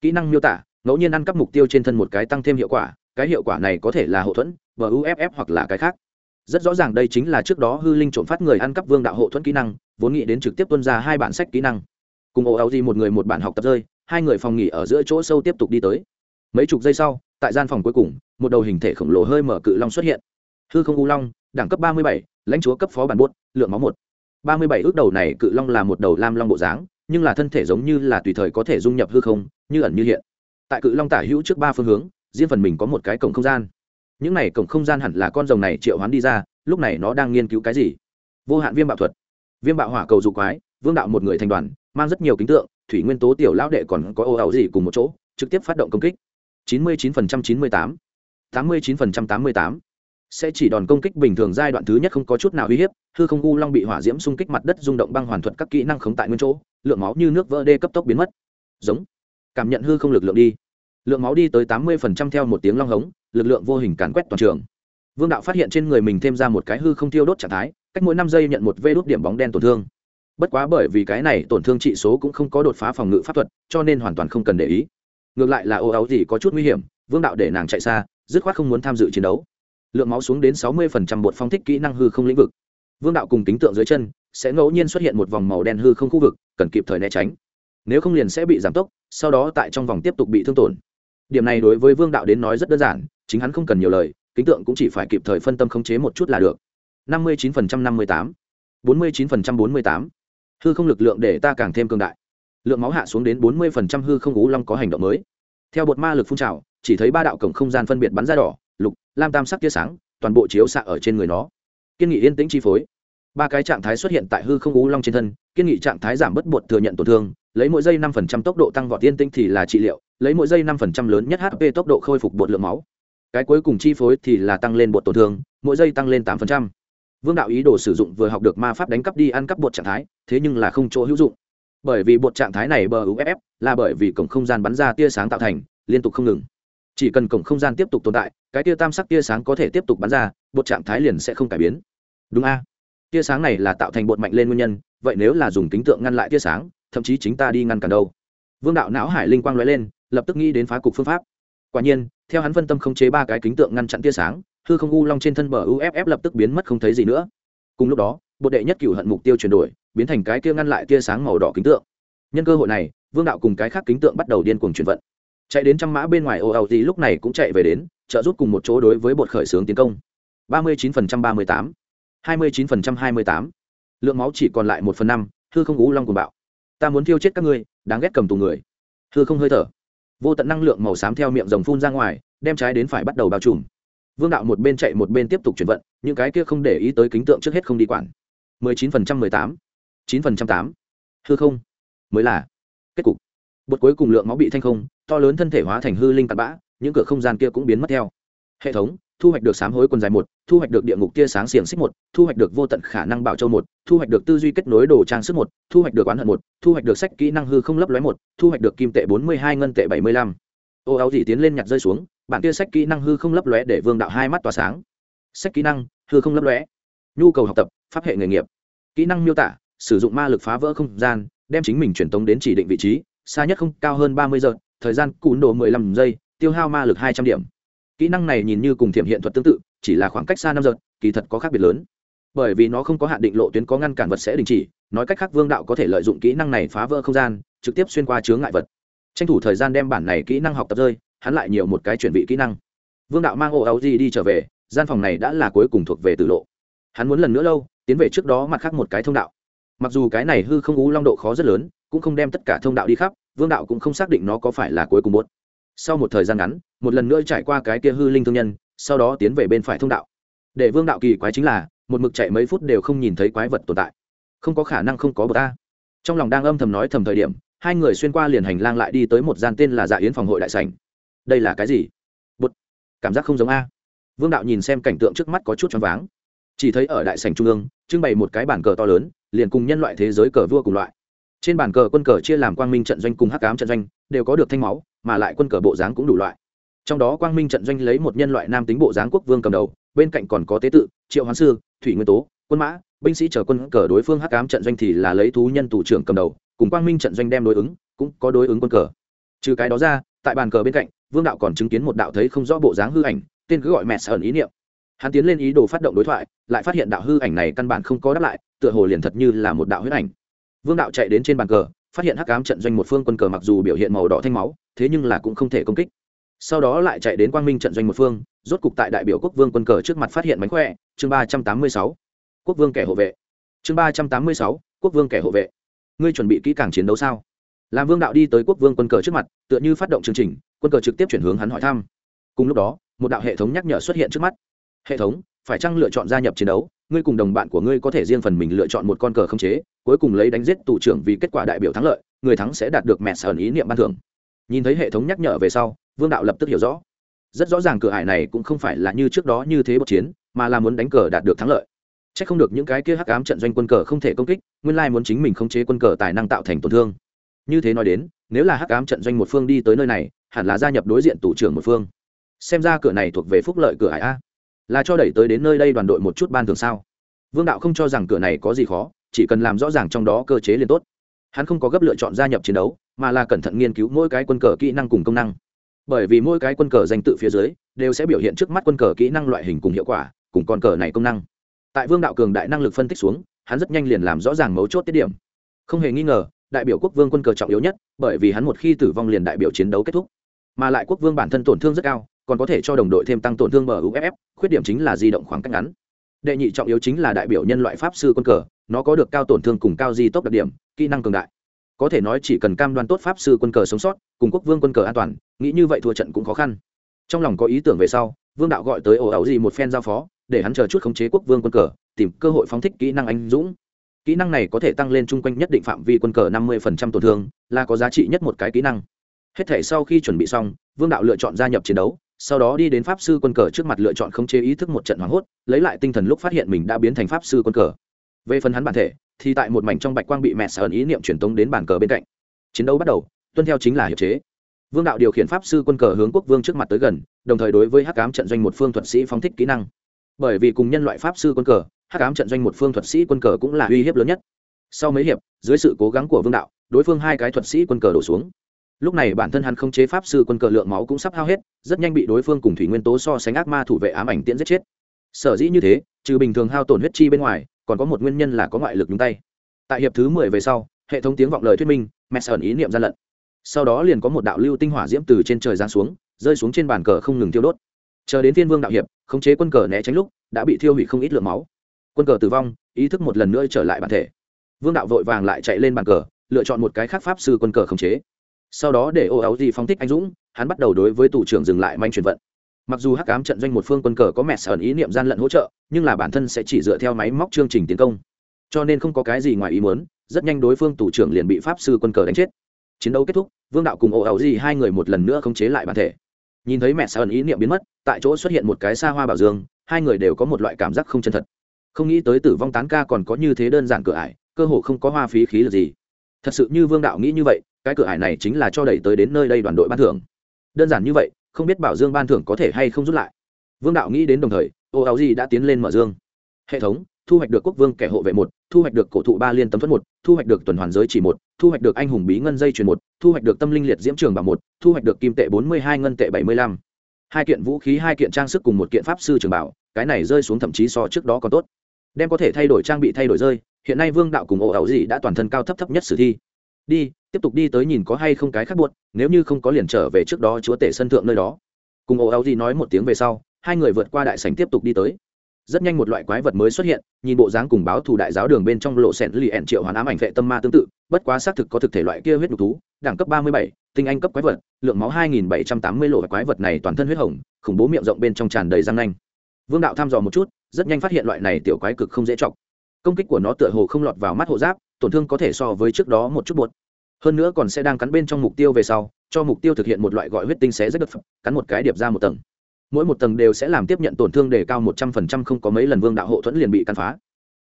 Kỹ năng miêu tả, ngẫu nhiên ăn cắp mục tiêu trên thân một cái tăng thêm hiệu quả, cái hiệu quả này có thể là hậu thuẫn buff hoặc là cái khác rất rõ ràng đây chính là trước đó hư linh trộm phát người ăn cắp vương đạo hộ thuẫn kỹ năng, vốn nghĩ đến trực tiếp tuân ra hai bản sách kỹ năng. Cùng ồ áo gì một người một bản học tập rơi, hai người phòng nghỉ ở giữa chỗ sâu tiếp tục đi tới. Mấy chục giây sau, tại gian phòng cuối cùng, một đầu hình thể khổng lồ hơi mở cự long xuất hiện. Hư không u long, đẳng cấp ba mươi bảy, lãnh chúa cấp phó bản bốt lượng máu một. Ba mươi bảy ước đầu này cự long là một đầu lam long bộ dáng, nhưng là thân thể giống như là tùy thời có thể dung nhập hư không, như ẩn như hiện. Tại cự long tả hữu trước ba phương hướng, riêng phần mình có một cái cổng không gian những này cổng không gian hẳn là con rồng này triệu hoán đi ra, lúc này nó đang nghiên cứu cái gì? Vô hạn viêm bạo thuật. Viêm bạo hỏa cầu dụ quái, vương đạo một người thành đoàn, mang rất nhiều kính tượng, thủy nguyên tố tiểu lão đệ còn có ô ẩu gì cùng một chỗ, trực tiếp phát động công kích. Chín mươi chín phần trăm chín mươi tám. Tám mươi chín phần trăm tám mươi tám. Sẽ chỉ đòn công kích bình thường giai đoạn thứ nhất không có chút nào uy hiếp, hư không u long bị hỏa diễm xung kích mặt đất rung động băng hoàn thuật các kỹ năng khống tại nguyên chỗ, lượng máu như nước vỡ đê cấp tốc biến mất. Giống. Cảm nhận hư không lực lượng đi lượng máu đi tới tám mươi phần trăm theo một tiếng long hống, lực lượng vô hình càn quét toàn trường. Vương đạo phát hiện trên người mình thêm ra một cái hư không tiêu đốt trạng thái, cách mỗi năm giây nhận một vê đốt điểm bóng đen tổn thương. Bất quá bởi vì cái này tổn thương trị số cũng không có đột phá phòng ngự pháp thuật, cho nên hoàn toàn không cần để ý. Ngược lại là ô áo gì có chút nguy hiểm, vương đạo để nàng chạy xa, dứt khoát không muốn tham dự chiến đấu. Lượng máu xuống đến sáu mươi phần trăm bột phong thích kỹ năng hư không lĩnh vực. Vương đạo cùng tính tượng dưới chân, sẽ ngẫu nhiên xuất hiện một vòng màu đen hư không khu vực, cần kịp thời né tránh. Nếu không liền sẽ bị giảm tốc, sau đó tại trong vòng tiếp tục bị thương tổn điểm này đối với vương đạo đến nói rất đơn giản, chính hắn không cần nhiều lời, kính tượng cũng chỉ phải kịp thời phân tâm khống chế một chút là được. Năm mươi chín phần trăm năm mươi tám. Bốn mươi chín phần trăm bốn mươi tám. Hư không lực lượng để ta càng thêm cường đại. Lượng máu hạ xuống đến bốn mươi phần trăm hư không ú long có hành động mới. Theo bột ma lực phun trào, chỉ thấy ba đạo cổng không gian phân biệt bắn ra đỏ, lục, lam tam sắc tia sáng, toàn bộ chiếu xạ ở trên người nó. Kiên nghị yên tĩnh chi phối. Ba cái trạng thái xuất hiện tại hư không ú long trên thân, kiên nghị trạng thái giảm bớt bột thừa nhận tổn thương lấy mỗi giây năm phần trăm tốc độ tăng vọt tiên tinh thì là trị liệu, lấy mỗi giây năm phần trăm lớn nhất hp tốc độ khôi phục bột lượng máu. Cái cuối cùng chi phối thì là tăng lên bột tổn thương, mỗi giây tăng lên tám phần trăm. Vương đạo ý đồ sử dụng vừa học được ma pháp đánh cắp đi ăn cắp bột trạng thái, thế nhưng là không chỗ hữu dụng. Bởi vì bột trạng thái này bờ uff là bởi vì cổng không gian bắn ra tia sáng tạo thành, liên tục không ngừng. Chỉ cần cổng không gian tiếp tục tồn tại, cái tia tam sắc tia sáng có thể tiếp tục bắn ra, bột trạng thái liền sẽ không cải biến. Đúng a. Tia sáng này là tạo thành bột mạnh lên nguyên nhân, vậy nếu là dùng kính tượng ngăn lại tia sáng thậm chí chính ta đi ngăn cản đâu. Vương đạo não hải linh quang lóe lên, lập tức nghĩ đến phá cục phương pháp. Quả nhiên, theo hắn phân tâm không chế ba cái kính tượng ngăn chặn tia sáng, hư không u long trên thân bờ uff lập tức biến mất không thấy gì nữa. Cùng lúc đó, bộ đệ nhất cửu hận mục tiêu chuyển đổi, biến thành cái kia ngăn lại tia sáng màu đỏ kính tượng. Nhân cơ hội này, vương đạo cùng cái khác kính tượng bắt đầu điên cuồng chuyển vận. Chạy đến trăm mã bên ngoài ồ Âu gì lúc này cũng chạy về đến, trợ giúp cùng một chỗ đối với bột khởi xướng tiến công. ba mươi chín phần trăm ba mươi tám. hai mươi chín phần trăm hai mươi tám. Lượng máu chỉ còn lại một phần năm, hư không u long cùng bạo ta muốn thiêu chết các ngươi, đáng ghét cầm tù người. Hư không hơi thở. Vô tận năng lượng màu xám theo miệng rồng phun ra ngoài, đem trái đến phải bắt đầu bao trùm. Vương đạo một bên chạy một bên tiếp tục chuyển vận, những cái kia không để ý tới kính tượng trước hết không đi quản. mười chín phần trăm mười tám, chín phần trăm tám. Hư không. Mới là. Kết cục. Bột cuối cùng lượng máu bị thanh không, to lớn thân thể hóa thành hư linh tạt bã, những cửa không gian kia cũng biến mất theo. Hệ thống thu hoạch được sám hối quần dài một, thu hoạch được địa ngục tia sáng xiềng xích một, thu hoạch được vô tận khả năng bảo châu một, thu hoạch được tư duy kết nối đồ trang sức một, thu hoạch được oán hận một, thu hoạch được sách kỹ năng hư không lấp lóe một, thu hoạch được kim tệ bốn mươi hai ngân tệ bảy mươi lăm. Ô, áo dị tiến lên nhặt rơi xuống bản tia sách kỹ năng hư không lấp lóe để vương đạo hai mắt tỏa sáng. Sách kỹ năng, hư không lấp lóe. Nhu cầu học tập, pháp hệ nghề nghiệp. Kỹ năng miêu tả, sử dụng ma lực phá vỡ không gian, đem chính mình truyền tống đến chỉ định vị trí, xa nhất không, cao hơn ba mươi giờ, thời gian cún độ mười lăm giây, tiêu hao ma lực hai trăm điểm kỹ năng này nhìn như cùng thiểm hiện thuật tương tự, chỉ là khoảng cách xa năm giờ, kỳ thật có khác biệt lớn. Bởi vì nó không có hạn định lộ tuyến có ngăn cản vật sẽ đình chỉ, nói cách khác vương đạo có thể lợi dụng kỹ năng này phá vỡ không gian, trực tiếp xuyên qua chướng ngại vật. Tranh thủ thời gian đem bản này kỹ năng học tập rơi, hắn lại nhiều một cái chuẩn bị kỹ năng. Vương đạo mang ô áo gì đi trở về, gian phòng này đã là cuối cùng thuộc về tử lộ. Hắn muốn lần nữa lâu, tiến về trước đó mặt khác một cái thông đạo. Mặc dù cái này hư không ú long độ khó rất lớn, cũng không đem tất cả thông đạo đi khắp, vương đạo cũng không xác định nó có phải là cuối cùng một sau một thời gian ngắn, một lần nữa trải qua cái kia hư linh thương nhân, sau đó tiến về bên phải thông đạo. Để vương đạo kỳ quái chính là, một mực chạy mấy phút đều không nhìn thấy quái vật tồn tại. Không có khả năng không có bờ ta. Trong lòng đang âm thầm nói thầm thời điểm, hai người xuyên qua liền hành lang lại đi tới một gian tên là dạ yến phòng hội đại sảnh. Đây là cái gì? Bút cảm giác không giống a. Vương đạo nhìn xem cảnh tượng trước mắt có chút choáng váng. Chỉ thấy ở đại sảnh trung ương, trưng bày một cái bản cờ to lớn, liền cùng nhân loại thế giới cờ vua cùng loại. Trên bản cờ quân cờ chia làm quang minh trận doanh cùng hắc ám trận doanh, đều có được thanh máu mà lại quân cờ bộ dáng cũng đủ loại. Trong đó quang minh trận doanh lấy một nhân loại nam tính bộ dáng quốc vương cầm đầu, bên cạnh còn có tế tự, triệu hoán sư, thủy nguyên tố, quân mã, binh sĩ chở quân cờ đối phương hắc ám trận doanh thì là lấy thú nhân thủ trưởng cầm đầu, cùng quang minh trận doanh đem đối ứng, cũng có đối ứng quân cờ. Trừ cái đó ra, tại bàn cờ bên cạnh, vương đạo còn chứng kiến một đạo thấy không rõ bộ dáng hư ảnh, tên cứ gọi mẹ sợ ý niệm. Hắn tiến lên ý đồ phát động đối thoại, lại phát hiện đạo hư ảnh này căn bản không có đáp lại, tựa hồ liền thật như là một đạo huyết ảnh. Vương đạo chạy đến trên bàn cờ phát hiện hắc ám trận doanh một phương quân cờ mặc dù biểu hiện màu đỏ thanh máu, thế nhưng là cũng không thể công kích. Sau đó lại chạy đến quang minh trận doanh một phương, rốt cục tại đại biểu quốc vương quân cờ trước mặt phát hiện mánh khỏe, chương ba trăm tám mươi sáu. Quốc vương kẻ hộ vệ. Chương ba trăm tám mươi sáu, quốc vương kẻ hộ vệ. Ngươi chuẩn bị kỹ càng chiến đấu sao? Làm vương đạo đi tới quốc vương quân cờ trước mặt, tựa như phát động chương trình, quân cờ trực tiếp chuyển hướng hắn hỏi thăm. Cùng lúc đó, một đạo hệ thống nhắc nhở xuất hiện trước mắt. Hệ thống phải chăng lựa chọn gia nhập chiến đấu? Ngươi cùng đồng bạn của ngươi có thể riêng phần mình lựa chọn một con cờ không chế, cuối cùng lấy đánh giết tù trưởng vì kết quả đại biểu thắng lợi, người thắng sẽ đạt được mẹ sởn ý niệm ban thưởng. Nhìn thấy hệ thống nhắc nhở về sau, vương đạo lập tức hiểu rõ. Rất rõ ràng cửa hải này cũng không phải là như trước đó như thế bậc chiến, mà là muốn đánh cờ đạt được thắng lợi. C h ắ c không được những cái kia hắc ám trận doanh quân cờ không thể công kích, nguyên lai muốn chính mình khống chế quân cờ tài năng tạo thành tổn thương. Như thế nói đến, nếu là hắc ám trận doanh một phương đi tới nơi này, hẳn là gia nhập đối diện tủ trưởng một phương. Xem ra cửa này thuộc về phúc lợi cửa hải a là cho đẩy tới đến nơi đây đoàn đội một chút ban thường sao? Vương đạo không cho rằng cửa này có gì khó, chỉ cần làm rõ ràng trong đó cơ chế liền tốt. Hắn không có gấp lựa chọn gia nhập chiến đấu, mà là cẩn thận nghiên cứu mỗi cái quân cờ kỹ năng cùng công năng. Bởi vì mỗi cái quân cờ danh tự phía dưới đều sẽ biểu hiện trước mắt quân cờ kỹ năng loại hình cùng hiệu quả, cùng con cờ này công năng. Tại vương đạo cường đại năng lực phân tích xuống, hắn rất nhanh liền làm rõ ràng mấu chốt tiết điểm. Không hề nghi ngờ, đại biểu quốc vương quân cờ trọng yếu nhất, bởi vì hắn một khi tử vong liền đại biểu chiến đấu kết thúc. Mà lại quốc vương bản thân tổn thương rất cao còn có thể cho đồng đội thêm tăng tổn thương muff khuyết điểm chính là di động khoảng cách ngắn. Đệ nhị trọng yếu chính là đại biểu nhân loại pháp sư quân cờ, nó có được cao tổn thương cùng cao di tốc đặc điểm, kỹ năng cường đại. Có thể nói chỉ cần cam đoan tốt pháp sư quân cờ sống sót, cùng quốc vương quân cờ an toàn, nghĩ như vậy thua trận cũng khó khăn. Trong lòng có ý tưởng về sau, vương đạo gọi tới ổ ẩu gì một phen giao phó, để hắn chờ chút khống chế quốc vương quân cờ, tìm cơ hội phóng thích kỹ năng anh dũng. Kỹ năng này có thể tăng lên chung quanh nhất định phạm vi quân cờ năm mươi tổn thương, là có giá trị nhất một cái kỹ năng. Hết thể sau khi chuẩn bị xong, vương đạo lựa chọn gia nhập chiến đấu sau đó đi đến pháp sư quân cờ trước mặt lựa chọn khống chế ý thức một trận hoảng hốt, lấy lại tinh thần lúc phát hiện mình đã biến thành pháp sư quân cờ. Về phần hắn bản thể, thì tại một mảnh trong bạch quang bị mẹ sở ẩn ý niệm truyền tống đến bàn cờ bên cạnh. Chiến đấu bắt đầu, tuân theo chính là hiệp chế. Vương đạo điều khiển pháp sư quân cờ hướng quốc vương trước mặt tới gần, đồng thời đối với hắc ám trận doanh một phương thuật sĩ phóng thích kỹ năng. Bởi vì cùng nhân loại pháp sư quân cờ, hắc ám trận doanh một phương thuật sĩ quân cờ cũng là uy hiếp lớn nhất. Sau mấy hiệp, dưới sự cố gắng của vương đạo, đối phương hai cái thuật sĩ quân cờ đổ xuống lúc này bản thân hắn không chế pháp sư quân cờ lượng máu cũng sắp hao hết, rất nhanh bị đối phương cùng thủy nguyên tố so sánh ác ma thủ vệ ám ảnh tiễn giết chết. Sở dĩ như thế, trừ bình thường hao tổn huyết chi bên ngoài, còn có một nguyên nhân là có ngoại lực nhúng tay. Tại hiệp thứ mười về sau, hệ thống tiếng vọng lời thuyết minh mẹ sơn ý niệm gian lận sau đó liền có một đạo lưu tinh hỏa diễm từ trên trời giáng xuống, rơi xuống trên bàn cờ không ngừng tiêu đốt. Chờ đến thiên vương đạo hiệp, khống chế quân cờ né tránh lúc, đã bị thiêu hủy không ít lượng máu. Quân cờ tử vong, ý thức một lần nữa trở lại bản thể. Vương đạo vội vàng lại chạy lên bàn cờ, lựa chọn một cái khác pháp sư quân cờ khống chế sau đó để ô áo gì phong thích anh dũng, hắn bắt đầu đối với tù trưởng dừng lại manh chuyển vận. Mặc dù hắc ám trận doanh một phương quân cờ có mẹ sởn ý niệm gian lận hỗ trợ, nhưng là bản thân sẽ chỉ dựa theo máy móc chương trình tiến công. Cho nên không có cái gì ngoài ý muốn, rất nhanh đối phương tù trưởng liền bị pháp sư quân cờ đánh chết. Chiến đấu kết thúc, vương đạo cùng ô áo gì hai người một lần nữa không chế lại bản thể. Nhìn thấy mẹ sa ý niệm biến mất, tại chỗ xuất hiện một cái xa hoa bảo dương, hai người đều có một loại cảm giác không chân thật. Không nghĩ tới tử vong tán ca còn có như thế đơn giản cửa ải, cơ hồ không có hoa phí khí là gì. Thật sự như vương đạo nghĩ như vậy cái cửa ải này chính là cho đẩy tới đến nơi đây đoàn đội ban thưởng. Đơn giản như vậy, không biết bảo dương ban thưởng có thể hay không rút lại. Vương đạo nghĩ đến đồng thời ô áo gì đã tiến lên mở dương. Hệ thống, thu hoạch được quốc vương kẻ hộ vệ một, thu hoạch được cổ thụ ba liên tấm thuẫn một, thu hoạch được tuần hoàn giới chỉ một, thu hoạch được anh hùng bí ngân dây chuyền một, thu hoạch được tâm linh liệt diễm trường bảo một, thu hoạch được kim tệ bốn mươi hai ngân tệ bảy mươi lăm. Hai kiện vũ khí, hai kiện trang sức cùng một kiện pháp sư trường bảo, cái này rơi xuống thậm chí so trước đó còn tốt. Đem có thể thay đổi trang bị thay đổi rơi, hiện nay vương đạo cùng ổ ảo gì đã toàn thân cao thấp thấp nhất sử thi. Đi tiếp tục đi tới nhìn có hay không cái khác buốt, nếu như không có liền trở về trước đó chúa tể sân thượng nơi đó. Cùng ồ áo gì nói một tiếng về sau, hai người vượt qua đại sảnh tiếp tục đi tới. Rất nhanh một loại quái vật mới xuất hiện, nhìn bộ dáng cùng báo thù đại giáo đường bên trong lộ sẹn lì ẹn triệu hoàn ám ảnh vệ tâm ma tương tự, bất quá xác thực có thực thể loại kia huyết đục thú, đẳng cấp ba mươi bảy, tinh anh cấp quái vật, lượng máu hai nghìn bảy trăm tám mươi lộ quái vật này toàn thân huyết hồng, khủng bố miệng rộng bên trong tràn đầy răng nanh. Vương đạo thăm dò một chút, rất nhanh phát hiện loại này tiểu quái cực không dễ chọc. Công kích của nó tựa hồ không lọt vào mắt hộ giáp, tổn thương có thể so với trước đó một chút bột hơn nữa còn sẽ đang cắn bên trong mục tiêu về sau, cho mục tiêu thực hiện một loại gọi huyết tinh xé rất đất cắn một cái điệp ra một tầng. Mỗi một tầng đều sẽ làm tiếp nhận tổn thương để cao một trăm phần trăm, không có mấy lần vương đạo hộ thuẫn liền bị cắn phá.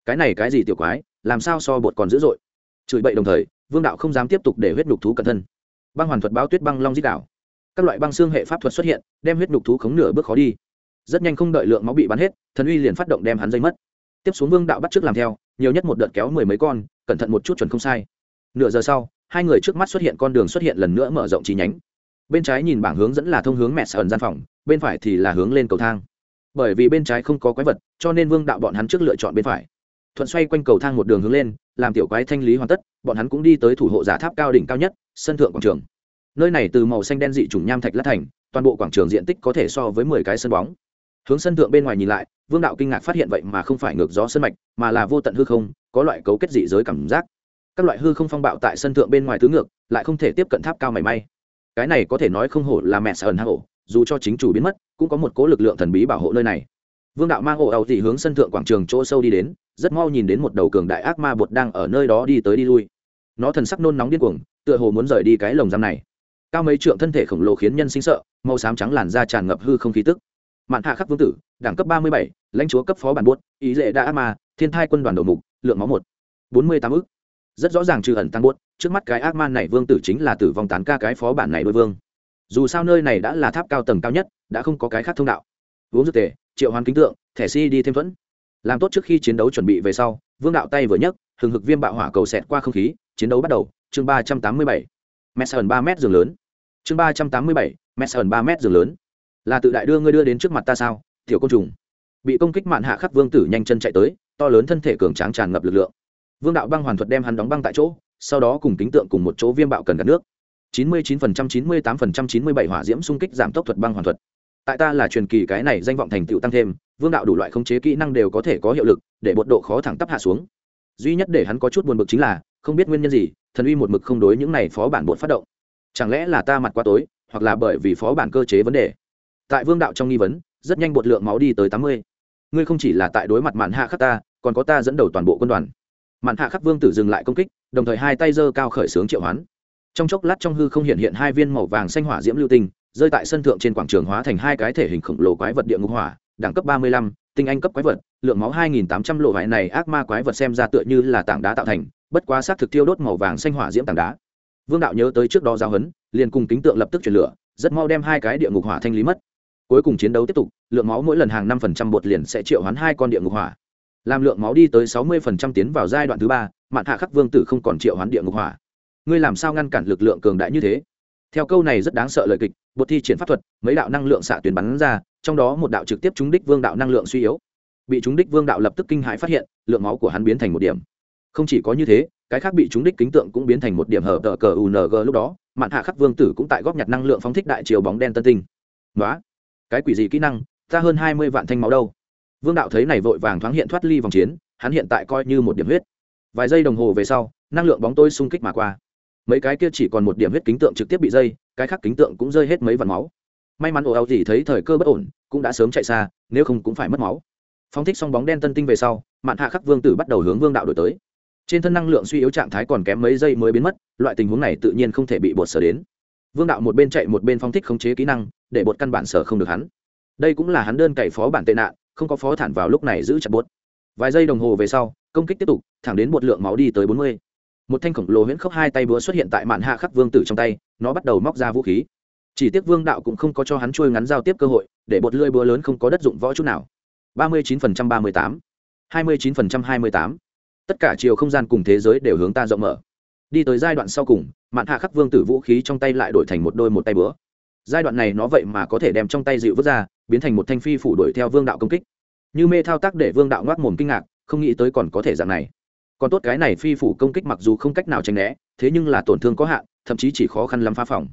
Cái này cái gì tiểu quái, làm sao so bột còn dữ dội? Chửi bậy đồng thời, vương đạo không dám tiếp tục để huyết nhục thú cẩn thân. Băng hoàn thuật báo tuyết băng long dít đảo. Các loại băng xương hệ pháp thuật xuất hiện, đem huyết nhục thú khống nửa bước khó đi. Rất nhanh không đợi lượng máu bị bắn hết, thần uy liền phát động đem hắn dây mất. Tiếp xuống vương đạo bắt trước làm theo, nhiều nhất một đợt kéo mười mấy con, cẩn thận một chút chuẩn không sai. Nửa giờ sau hai người trước mắt xuất hiện con đường xuất hiện lần nữa mở rộng chi nhánh. Bên trái nhìn bảng hướng dẫn là thông hướng mẹ sờn gian phòng, bên phải thì là hướng lên cầu thang. Bởi vì bên trái không có quái vật, cho nên vương đạo bọn hắn trước lựa chọn bên phải. Thuận xoay quanh cầu thang một đường hướng lên, làm tiểu quái thanh lý hoàn tất, bọn hắn cũng đi tới thủ hộ giả tháp cao đỉnh cao nhất, sân thượng quảng trường. Nơi này từ màu xanh đen dị chủng nham thạch lát thành, toàn bộ quảng trường diện tích có thể so với mười cái sân bóng. Hướng sân thượng bên ngoài nhìn lại, vương đạo kinh ngạc phát hiện vậy mà không phải ngược gió sân mạch, mà là vô tận hư không, có loại cấu kết dị giới cảm giác các loại hư không phong bạo tại sân thượng bên ngoài tứ ngược, lại không thể tiếp cận tháp cao mảy may. Cái này có thể nói không hổ là mẹ sợ ẩn hổ dù cho chính chủ biến mất, cũng có một cố lực lượng thần bí bảo hộ nơi này. Vương đạo mang ổ ẩu thì hướng sân thượng quảng trường chỗ sâu đi đến, rất mau nhìn đến một đầu cường đại ác ma bột đang ở nơi đó đi tới đi lui. Nó thần sắc nôn nóng điên cuồng, tựa hồ muốn rời đi cái lồng giam này. Cao mấy trượng thân thể khổng lồ khiến nhân sinh sợ, màu xám trắng làn da tràn ngập hư không khí tức. Mạn hạ khắc vương tử, đẳng cấp ba mươi bảy, lãnh chúa cấp phó bản buốt, ý lệ đa ác ma, thiên thai quân đoàn đầu mục, lượng máu một. Bốn mươi tám ức rất rõ ràng trừ ẩn tăng buốt, trước mắt cái ác man này vương tử chính là tử vong tán ca cái phó bản này đôi vương. Dù sao nơi này đã là tháp cao tầng cao nhất, đã không có cái khác thông đạo. Uống dược tề, triệu hoàn kính tượng, thẻ si đi thêm thuẫn. Làm tốt trước khi chiến đấu chuẩn bị về sau, vương đạo tay vừa nhấc, hừng hực viêm bạo hỏa cầu xẹt qua không khí, chiến đấu bắt đầu, chương ba trăm tám mươi bảy. M sờn ba m giường lớn. Chương ba trăm tám mươi bảy m sờn ba m giường lớn. Là tự đại đưa ngươi đưa đến trước mặt ta sao, tiểu côn trùng. Bị công kích mạn hạ khắc vương tử nhanh chân chạy tới, to lớn thân thể cường tráng tràn ngập lực lượng vương đạo băng hoàn thuật đem hắn đóng băng tại chỗ, sau đó cùng kính tượng cùng một chỗ viêm bạo cần gạt nước. 99% 98% 97 hỏa diễm xung kích giảm tốc thuật băng hoàn thuật. Tại ta là truyền kỳ cái này danh vọng thành tựu tăng thêm, vương đạo đủ loại khống chế kỹ năng đều có thể có hiệu lực, để bột độ khó thẳng tắp hạ xuống. Duy nhất để hắn có chút buồn bực chính là, không biết nguyên nhân gì, thần uy một mực không đối những này phó bản bột phát động. Chẳng lẽ là ta mặt quá tối, hoặc là bởi vì phó bản cơ chế vấn đề? Tại vương đạo trong nghi vấn, rất nhanh bột lượng máu đi tới tám mươi. Ngươi không chỉ là tại đối mặt mạn hạ khắc ta, còn có ta dẫn đầu toàn bộ quân đoàn mạn hạ khắc vương tử dừng lại công kích, đồng thời hai tay giơ cao khởi xướng triệu hoán. Trong chốc lát trong hư không hiện hiện hai viên màu vàng xanh hỏa diễm lưu tinh, rơi tại sân thượng trên quảng trường hóa thành hai cái thể hình khổng lồ quái vật địa ngục hỏa, đẳng cấp ba mươi lăm, tinh anh cấp quái vật, lượng máu hai nghìn tám trăm lộ vải này ác ma quái vật xem ra tựa như là tảng đá tạo thành, bất quá xác thực tiêu đốt màu vàng xanh hỏa diễm tảng đá. Vương đạo nhớ tới trước đó giao hấn liền cùng kính tượng lập tức chuyển lửa, rất mau đem hai cái địa ngục hỏa thanh lý mất. Cuối cùng chiến đấu tiếp tục, lượng máu mỗi lần hàng năm phần trăm bột liền sẽ triệu hoán hai con địa ngục hỏa làm lượng máu đi tới sáu mươi phần trăm tiến vào giai đoạn thứ ba, mạn hạ khắc vương tử không còn triệu hoán địa ngục hỏa. Ngươi làm sao ngăn cản lực lượng cường đại như thế? Theo câu này rất đáng sợ lời kịch, bột thi triển pháp thuật, mấy đạo năng lượng xạ tuyến bắn ra, trong đó một đạo trực tiếp trúng đích vương đạo năng lượng suy yếu. Bị trúng đích vương đạo lập tức kinh hãi phát hiện, lượng máu của hắn biến thành một điểm. Không chỉ có như thế, cái khác bị trúng đích kính tượng cũng biến thành một điểm hở tờ cờ ung lúc đó, mạn hạ khắc vương tử cũng tại góp nhặt năng lượng phóng thích đại chiều bóng đen tân tinh. Nói cái quỷ gì kỹ năng, ta hơn hai mươi vạn thanh máu đâu? Vương đạo thấy này vội vàng thoáng hiện thoát ly vòng chiến, hắn hiện tại coi như một điểm huyết. Vài giây đồng hồ về sau, năng lượng bóng tôi xung kích mà qua. Mấy cái kia chỉ còn một điểm huyết kính tượng trực tiếp bị dây, cái khác kính tượng cũng rơi hết mấy vạn máu. May mắn ồ ào gì thấy thời cơ bất ổn, cũng đã sớm chạy xa, nếu không cũng phải mất máu. Phóng thích xong bóng đen tân tinh về sau, mạn hạ khắc vương tử bắt đầu hướng vương đạo đổi tới. Trên thân năng lượng suy yếu trạng thái còn kém mấy giây mới biến mất, loại tình huống này tự nhiên không thể bị bột sở đến. Vương đạo một bên chạy một bên phong thích khống chế kỹ năng, để bột căn bản sở không được hắn. Đây cũng là hắn đơn cày phó bản tệ nạn không có phó thản vào lúc này giữ chặt bột vài giây đồng hồ về sau, công kích tiếp tục, thẳng đến bột lượng máu đi tới bốn mươi. Một thanh khổng lồ huyễn khốc hai tay búa xuất hiện tại mạn hạ khắc vương tử trong tay, nó bắt đầu móc ra vũ khí. Chỉ tiếc vương đạo cũng không có cho hắn trôi ngắn giao tiếp cơ hội, để bột lưỡi búa lớn không có đất dụng võ chút nào. ba mươi chín phần trăm ba mươi tám. hai mươi chín phần trăm hai mươi tám. Tất cả chiều không gian cùng thế giới đều hướng ta rộng mở. Đi tới giai đoạn sau cùng, mạn hạ khắc vương tử vũ khí trong tay lại đổi thành một đôi một tay búa. Giai đoạn này nó vậy mà có thể đem trong tay dịu vứt ra biến thành một thanh phi phủ đuổi theo vương đạo công kích. Như mê thao tác để vương đạo ngoác mồm kinh ngạc, không nghĩ tới còn có thể dạng này. Còn tốt cái này phi phủ công kích mặc dù không cách nào tránh né, thế nhưng là tổn thương có hạn, thậm chí chỉ khó khăn lắm phá phòng.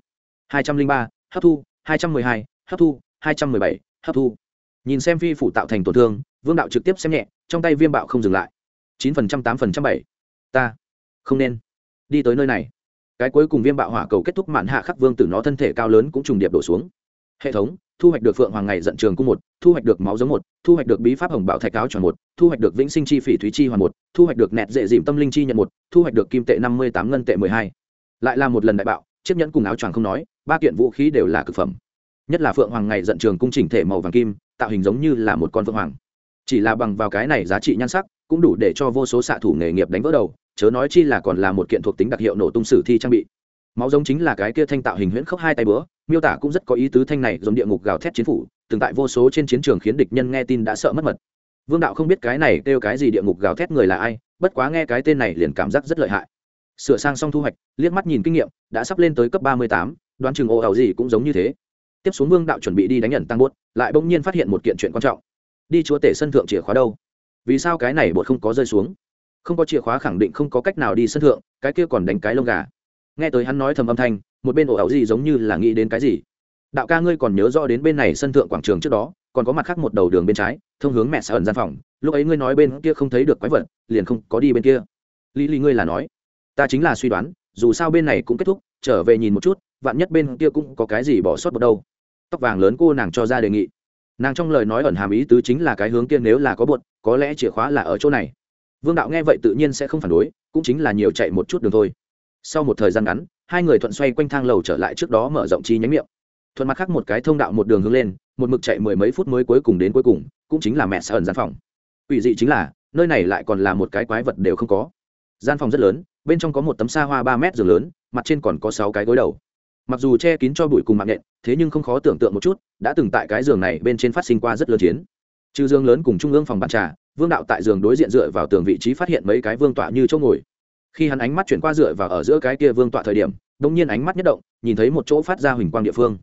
Hai trăm linh ba, hấp thu. Hai trăm mười hai, hấp thu. Hai trăm mười bảy, hấp thu. Nhìn xem phi phủ tạo thành tổn thương, vương đạo trực tiếp xem nhẹ, trong tay viêm bạo không dừng lại. chín phần trăm, tám phần trăm, bảy. Ta không nên đi tới nơi này. Cái cuối cùng viêm bạo hỏa cầu kết thúc mạn hạ khắc vương tử nó thân thể cao lớn cũng trùng điệp đổ xuống hệ thống, thu hoạch được phượng hoàng ngày dẫn trường cung một, thu hoạch được máu giống một, thu hoạch được bí pháp hồng bảo thạch cáo tròn một, thu hoạch được vĩnh sinh chi phỉ thúy chi hoàn một, thu hoạch được nẹt dễ dìm tâm linh chi nhận một, thu hoạch được kim tệ năm mươi tám ngân tệ mười hai. Lại là một lần đại bạo, chiếc nhẫn cùng áo choàng không nói, ba kiện vũ khí đều là cực phẩm. Nhất là phượng hoàng ngày dẫn trường cung chỉnh thể màu vàng kim, tạo hình giống như là một con phượng hoàng. Chỉ là bằng vào cái này giá trị nhan sắc, cũng đủ để cho vô số xạ thủ nghề nghiệp đánh vỡ đầu, chớ nói chi là còn là một kiện thuộc tính đặc hiệu nổ tung sử thi trang bị. Máu giống chính là cái kia thanh tạo hình huyễn khốc hai tay bữa miêu tả cũng rất có ý tứ thanh này giống địa ngục gào thét chiến phủ, từng tại vô số trên chiến trường khiến địch nhân nghe tin đã sợ mất mật. Vương đạo không biết cái này kêu cái gì địa ngục gào thét người là ai, bất quá nghe cái tên này liền cảm giác rất lợi hại. Sửa sang xong thu hoạch, liếc mắt nhìn kinh nghiệm, đã sắp lên tới cấp ba mươi tám, đoán chừng ô ảo gì cũng giống như thế. Tiếp xuống vương đạo chuẩn bị đi đánh nhận tăng bốt lại bỗng nhiên phát hiện một kiện chuyện quan trọng. Đi chúa tể sân thượng chìa khóa đâu? Vì sao cái này bột không có rơi xuống? Không có chìa khóa khẳng định không có cách nào đi sân thượng, cái kia còn đánh cái lông gà. Nghe tới hắn nói thầm âm thanh một bên ổ ảo gì giống như là nghĩ đến cái gì. Đạo ca ngươi còn nhớ rõ đến bên này sân thượng quảng trường trước đó, còn có mặt khác một đầu đường bên trái, thông hướng mẹ sợ ẩn gian phòng, lúc ấy ngươi nói bên kia không thấy được quái vật, liền không có đi bên kia. Lý lý ngươi là nói, ta chính là suy đoán, dù sao bên này cũng kết thúc, trở về nhìn một chút, vạn nhất bên kia cũng có cái gì bỏ sót một đâu. Tóc vàng lớn cô nàng cho ra đề nghị. Nàng trong lời nói ẩn hàm ý tứ chính là cái hướng kia nếu là có bột có lẽ chìa khóa là ở chỗ này. Vương đạo nghe vậy tự nhiên sẽ không phản đối, cũng chính là nhiều chạy một chút đường thôi. Sau một thời gian ngắn hai người thuận xoay quanh thang lầu trở lại trước đó mở rộng chi nhánh miệng. Thuận mặt khác một cái thông đạo một đường hướng lên, một mực chạy mười mấy phút mới cuối cùng đến cuối cùng, cũng chính là mẹ sợ ẩn gian phòng. Ủy dị chính là, nơi này lại còn là một cái quái vật đều không có. Gian phòng rất lớn, bên trong có một tấm xa hoa ba mét giường lớn, mặt trên còn có sáu cái gối đầu. Mặc dù che kín cho bụi cùng mạng nhện, thế nhưng không khó tưởng tượng một chút, đã từng tại cái giường này bên trên phát sinh qua rất lớn chiến. Trừ giường lớn cùng trung ương phòng bàn trà, vương đạo tại giường đối diện dựa vào tường vị trí phát hiện mấy cái vương tọa như chỗ ngồi khi hắn ánh mắt chuyển qua dựa và ở giữa cái kia vương tọa thời điểm đông nhiên ánh mắt nhất động, nhìn thấy một chỗ phát ra huỳnh quang địa phương.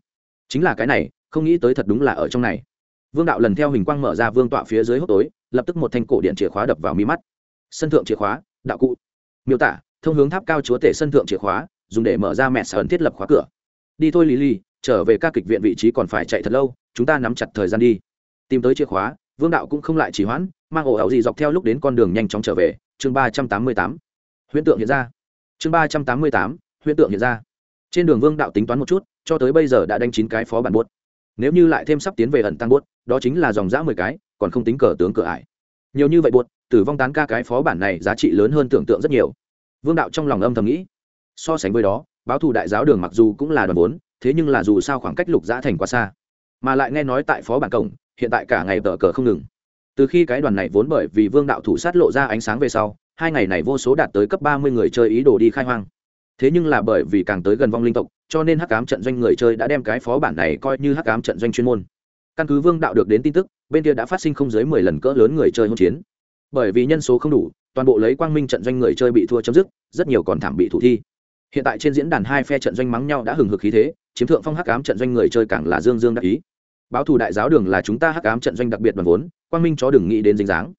Chính là cái này, không nghĩ tới thật đúng là ở trong này. Vương đạo lần theo huỳnh quang mở ra vương tọa phía dưới hốc tối, lập tức một thanh cổ điện chìa khóa đập vào mi mắt. Sân thượng chìa khóa, đạo cụ. Miêu tả, thông hướng tháp cao chúa tể sân thượng chìa khóa, dùng để mở ra mẹ sở ẩn thiết lập khóa cửa. Đi thôi lì lì trở về các kịch viện vị trí còn phải chạy thật lâu, chúng ta nắm chặt thời gian đi. Tìm tới chìa khóa, vương đạo cũng không lại chỉ hoãn, mang ổ ảo gì dọc theo lúc đến con đường nhanh chóng trở về, chương ba trăm tám mươi tám huyễn tượng hiện ra. Chương ba trăm tám mươi tám, huyễn tượng hiện ra. Trên đường vương đạo tính toán một chút, cho tới bây giờ đã đánh chín cái phó bản buốt. Nếu như lại thêm sắp tiến về ẩn tăng buốt, đó chính là dòng giã mười cái, còn không tính cờ tướng cửa ải. Nhiều như vậy buốt, tử vong tán ca cái phó bản này giá trị lớn hơn tưởng tượng rất nhiều. Vương đạo trong lòng âm thầm nghĩ. So sánh với đó, báo thù đại giáo đường mặc dù cũng là đoàn vốn, thế nhưng là dù sao khoảng cách lục giã thành quá xa. Mà lại nghe nói tại phó bản cổng, hiện tại cả ngày tờ cờ không ngừng. Từ khi cái đoàn này vốn bởi vì vương đạo thủ sát lộ ra ánh sáng về sau hai ngày này vô số đạt tới cấp ba mươi người chơi ý đồ đi khai hoang. Thế nhưng là bởi vì càng tới gần vong linh tộc, cho nên hắc cám trận doanh người chơi đã đem cái phó bản này coi như hắc cám trận doanh chuyên môn. Căn cứ vương đạo được đến tin tức, bên kia đã phát sinh không dưới mười lần cỡ lớn người chơi hỗn chiến. Bởi vì nhân số không đủ, toàn bộ lấy quang minh trận doanh người chơi bị thua chấm dứt, rất nhiều còn thảm bị thủ thi. Hiện tại trên diễn đàn hai phe trận doanh mắng nhau đã hừng hực khí thế, chiếm thượng phong hắc ám trận doanh người chơi càng là dương dương đắc ý. Báo thù đại giáo đường là chúng ta hắc ám trận doanh đặc biệt bằng vốn, quang minh chó đừng nghĩ đến dính dáng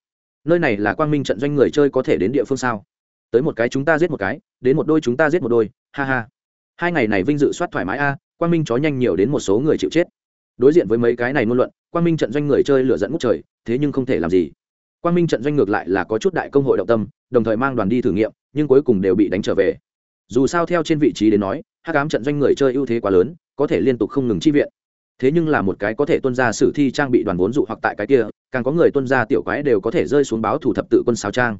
nơi này là quang minh trận doanh người chơi có thể đến địa phương sao? Tới một cái chúng ta giết một cái, đến một đôi chúng ta giết một đôi, ha ha. Hai ngày này vinh dự soát thoải mái a, quang minh chó nhanh nhiều đến một số người chịu chết. Đối diện với mấy cái này ngôn luận, quang minh trận doanh người chơi lựa dẫn ngút trời, thế nhưng không thể làm gì. Quang minh trận doanh ngược lại là có chút đại công hội động tâm, đồng thời mang đoàn đi thử nghiệm, nhưng cuối cùng đều bị đánh trở về. Dù sao theo trên vị trí đến nói hát cám trận doanh người chơi ưu thế quá lớn, có thể liên tục không ngừng chi viện thế nhưng là một cái có thể tuân ra sử thi trang bị đoàn vốn dụ hoặc tại cái kia, càng có người tuân ra tiểu quái đều có thể rơi xuống báo thủ thập tự quân sao trang.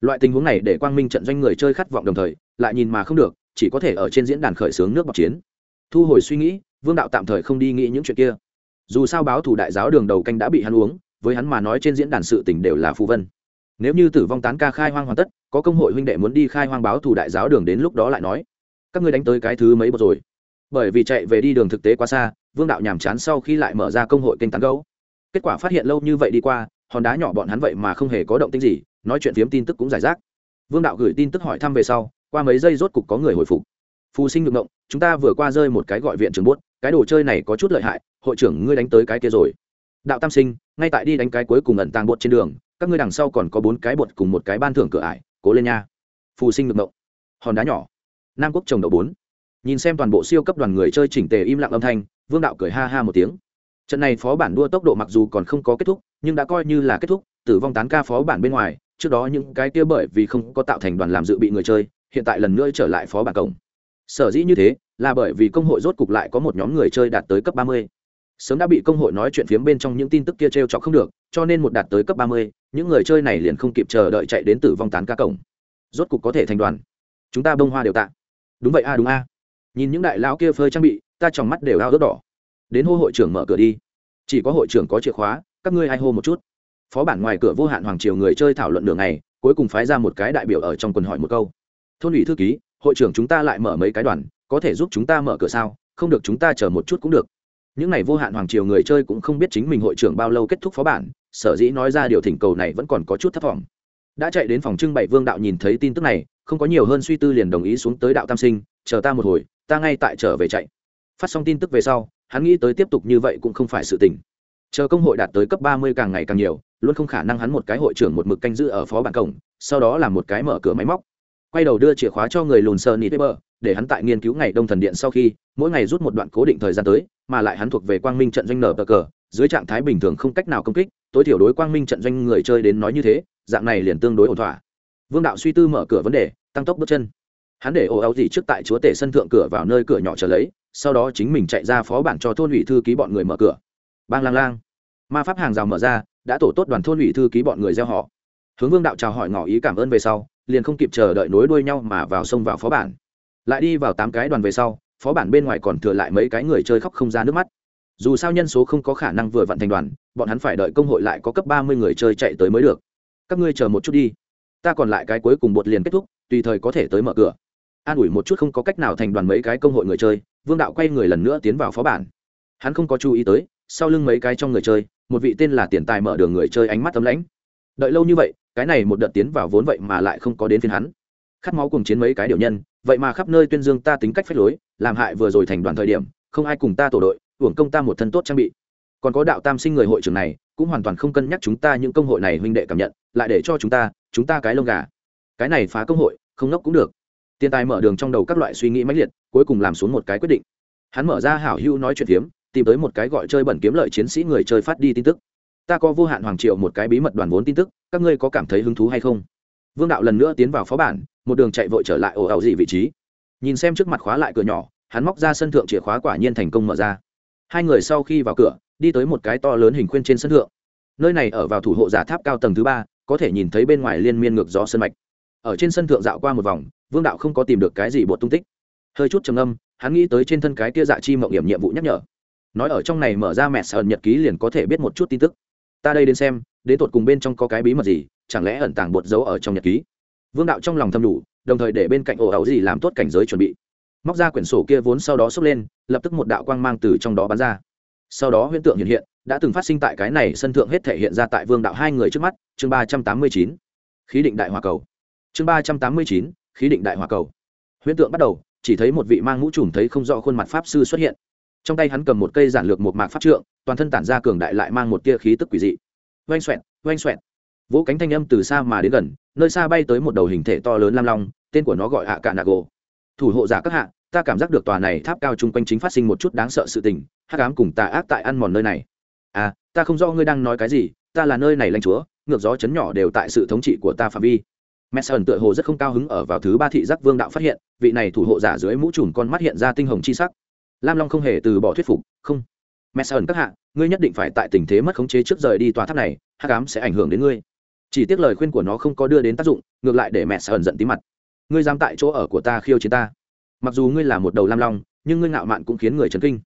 Loại tình huống này để quang minh trận doanh người chơi khát vọng đồng thời, lại nhìn mà không được, chỉ có thể ở trên diễn đàn khởi xướng nước bọc chiến. Thu hồi suy nghĩ, vương đạo tạm thời không đi nghĩ những chuyện kia. Dù sao báo thủ đại giáo đường đầu canh đã bị hắn uống, với hắn mà nói trên diễn đàn sự tình đều là phù vân. Nếu như tử vong tán ca khai hoang hoàn tất, có công hội huynh đệ muốn đi khai hoang báo thủ đại giáo đường đến lúc đó lại nói. Các ngươi đánh tới cái thứ mấy bột rồi? Bởi vì chạy về đi đường thực tế quá xa, vương đạo nhàm chán sau khi lại mở ra công hội kênh tán gấu kết quả phát hiện lâu như vậy đi qua, hòn đá nhỏ bọn hắn vậy mà không hề có động tinh gì, nói chuyện phiếm tin tức cũng giải rác. Vương đạo gửi tin tức hỏi thăm về sau, qua mấy giây rốt cục có người hồi phục. Phù sinh ngược ngộng, chúng ta vừa qua rơi một cái gọi viện trường buốt, cái đồ chơi này có chút lợi hại, hội trưởng ngươi đánh tới cái kia rồi. Đạo tam sinh, ngay tại đi đánh cái cuối cùng ẩn tàng bột trên đường, các ngươi đằng sau còn có bốn cái bột cùng một cái ban thưởng cửa ải, cố lên nha. Phù sinh ngược ngộng. Hòn đá nhỏ. Nam quốc trồng đậu bốn nhìn xem toàn bộ siêu cấp đoàn người chơi chỉnh tề im lặng âm thanh, vương đạo cười ha ha một tiếng. Trận này phó bản đua tốc độ mặc dù còn không có kết thúc, nhưng đã coi như là kết thúc, tử vong tán ca phó bản bên ngoài, trước đó những cái kia bởi vì không có tạo thành đoàn làm dự bị người chơi, hiện tại lần nữa trở lại phó bản cổng. Sở dĩ như thế, là bởi vì công hội rốt cục lại có một nhóm người chơi đạt tới cấp ba mươi. Sớm đã bị công hội nói chuyện phiếm bên trong những tin tức kia t r e o chọc không được, cho nên một đạt tới cấp ba mươi, những người chơi này liền không kịp chờ đợi chạy đến tử vong tán ca cổng. Rốt cục có thể thành đoàn. Chúng ta bông hoa đều tạ. Đúng vậy a, đúng a nhìn những đại lão kia phơi trang bị, ta trong mắt đều ao ớt đỏ. Đến hô hội trưởng mở cửa đi. Chỉ có hội trưởng có chìa khóa, các ngươi hay hô một chút. Phó bản ngoài cửa vô hạn hoàng triều người chơi thảo luận đường này cuối cùng phái ra một cái đại biểu ở trong quần hỏi một câu. Thôn ủy thư ký, hội trưởng chúng ta lại mở mấy cái đoàn, có thể giúp chúng ta mở cửa sao? Không được chúng ta chờ một chút cũng được. Những n à y vô hạn hoàng triều người chơi cũng không biết chính mình hội trưởng bao lâu kết thúc phó bản, sở dĩ nói ra điều thỉnh cầu này vẫn còn có chút thất vọng. Đã chạy đến phòng trưng bày vương đạo nhìn thấy tin tức này không có nhiều hơn suy tư liền đồng ý xuống tới đạo tam sinh, chờ ta một hồi, ta ngay tại trở về chạy. Phát xong tin tức về sau, hắn nghĩ tới tiếp tục như vậy cũng không phải sự tình. Chờ công hội đạt tới cấp ba mươi càng ngày càng nhiều, luôn không khả năng hắn một cái hội trưởng một mực canh giữ ở phó bản cổng, sau đó là một cái mở cửa máy móc. Quay đầu đưa chìa khóa cho người lùn sơ nít bơ để hắn tại nghiên cứu ngày đông thần điện sau khi, mỗi ngày rút một đoạn cố định thời gian tới, mà lại hắn thuộc về quang minh trận doanh nở bờ cờ, dưới trạng thái bình thường không cách nào công kích, tối thiểu đối quang minh trận doanh người chơi đến nói như thế, dạng này liền tương đối ổn thỏa vương đạo suy tư mở cửa vấn đề, tăng tốc bước chân. Hắn để ồ áo gì trước tại chúa tể sân thượng cửa vào nơi cửa nhỏ trở lấy, sau đó chính mình chạy ra phó bản cho thôn ủy thư ký bọn người mở cửa. Bang lang lang. Ma pháp hàng rào mở ra, đã tổ tốt đoàn thôn ủy thư ký bọn người gieo họ. Hướng vương đạo chào hỏi ngỏ ý cảm ơn về sau, liền không kịp chờ đợi nối đuôi nhau mà vào sông vào phó bản. Lại đi vào tám cái đoàn về sau, phó bản bên ngoài còn thừa lại mấy cái người chơi khóc không ra nước mắt. Dù sao nhân số không có khả năng vừa vặn thành đoàn, bọn hắn phải đợi công hội lại có cấp ba mươi người chơi chạy tới mới được. Các ngươi chờ một chút đi ta còn lại cái cuối cùng bột liền kết thúc, tùy thời có thể tới mở cửa. An ủi một chút không có cách nào thành đoàn mấy cái công hội người chơi, vương đạo quay người lần nữa tiến vào phó bản. Hắn không có chú ý tới, sau lưng mấy cái trong người chơi, một vị tên là tiền tài mở đường người chơi ánh mắt tấm lãnh. Đợi lâu như vậy, cái này một đợt tiến vào vốn vậy mà lại không có đến phiên hắn. Khát máu cùng chiến mấy cái điều nhân, vậy mà khắp nơi tuyên dương ta tính cách phách lối, làm hại vừa rồi thành đoàn thời điểm, không ai cùng ta tổ đội, hưởng công ta một thân tốt trang bị còn có đạo tam sinh người hội trưởng này, cũng hoàn toàn không cân nhắc chúng ta những công hội này huynh đệ cảm nhận, lại để cho chúng ta chúng ta cái lông gà. Cái này phá công hội, không nốc cũng được. Tiền tài mở đường trong đầu các loại suy nghĩ mãnh liệt, cuối cùng làm xuống một cái quyết định. Hắn mở ra hảo hữu nói chuyện phiếm, tìm tới một cái gọi chơi bẩn kiếm lợi chiến sĩ người chơi phát đi tin tức. Ta có vô hạn hoàng triệu một cái bí mật đoàn vốn tin tức, các ngươi có cảm thấy hứng thú hay không? Vương đạo lần nữa tiến vào phó bản, một đường chạy vội trở lại ổ ảo dị vị trí. Nhìn xem trước mặt khóa lại cửa nhỏ, hắn móc ra sân thượng chìa khóa quả nhiên thành công mở ra. Hai người sau khi vào cửa đi tới một cái to lớn hình khuyên trên sân thượng. Nơi này ở vào thủ hộ giả tháp cao tầng thứ ba, có thể nhìn thấy bên ngoài liên miên ngược gió sân mạch. Ở trên sân thượng dạo qua một vòng, vương đạo không có tìm được cái gì bột tung tích. Hơi chút trầm âm hắn nghĩ tới trên thân cái kia dạ chi mộng hiểm nhiệm vụ nhắc nhở. Nói ở trong này mở ra mẹ sợ nhật ký liền có thể biết một chút tin tức. Ta đây đến xem, đến tột cùng bên trong có cái bí mật gì, chẳng lẽ ẩn tàng bột giấu ở trong nhật ký? Vương đạo trong lòng thâm đủ, đồng thời để bên cạnh ổ ẩu gì làm tốt cảnh giới chuẩn bị. Móc ra quyển sổ kia vốn sau đó xốc lên, lập tức một đạo quang mang từ trong đó bắn ra sau đó huyễn tượng hiện hiện, đã từng phát sinh tại cái này sân thượng hết thể hiện ra tại vương đạo hai người trước mắt, chương ba trăm tám mươi chín. Khí định đại hòa cầu. Chương ba trăm tám mươi chín, khí định đại hòa cầu. Huyễn tượng bắt đầu, chỉ thấy một vị mang mũ trùm thấy không rõ khuôn mặt pháp sư xuất hiện. Trong tay hắn cầm một cây giản lược một mạc pháp trượng, toàn thân tản ra cường đại lại mang một tia khí tức quỷ dị. Oanh xoẹt oanh xoẹt. Vỗ cánh thanh âm từ xa mà đến gần, nơi xa bay tới một đầu hình thể to lớn lam long, tên của nó gọi hạ cả nạ gỗ thủ hộ giả các hạ ta cảm giác được tòa này tháp cao chung quanh chính phát sinh một chút đáng sợ sự tình hắc ám cùng tà ác tại ăn mòn nơi này à ta không rõ ngươi đang nói cái gì ta là nơi này lãnh chúa ngược gió chấn nhỏ đều tại sự thống trị của ta phạm vi Messon tựa hồ rất không cao hứng ở vào thứ ba thị giác vương đạo phát hiện, vị này thủ hộ giả dưới mũ trùm con mắt hiện ra tinh hồng chi sắc. Lam Long không hề từ bỏ thuyết phục, không. mẹ sơn các hạ ngươi nhất định phải tại tình thế mất khống chế trước rời đi tòa tháp này hắc ám sẽ ảnh hưởng đến ngươi chỉ tiếc lời khuyên của nó không có đưa đến tác dụng ngược lại để mẹ sơn giận tí mặt ngươi dám tại chỗ ở của ta khiêu chiến ta mặc dù ngươi là một đầu lam long, nhưng ngươi ngạo mạn cũng khiến người chấn kinh.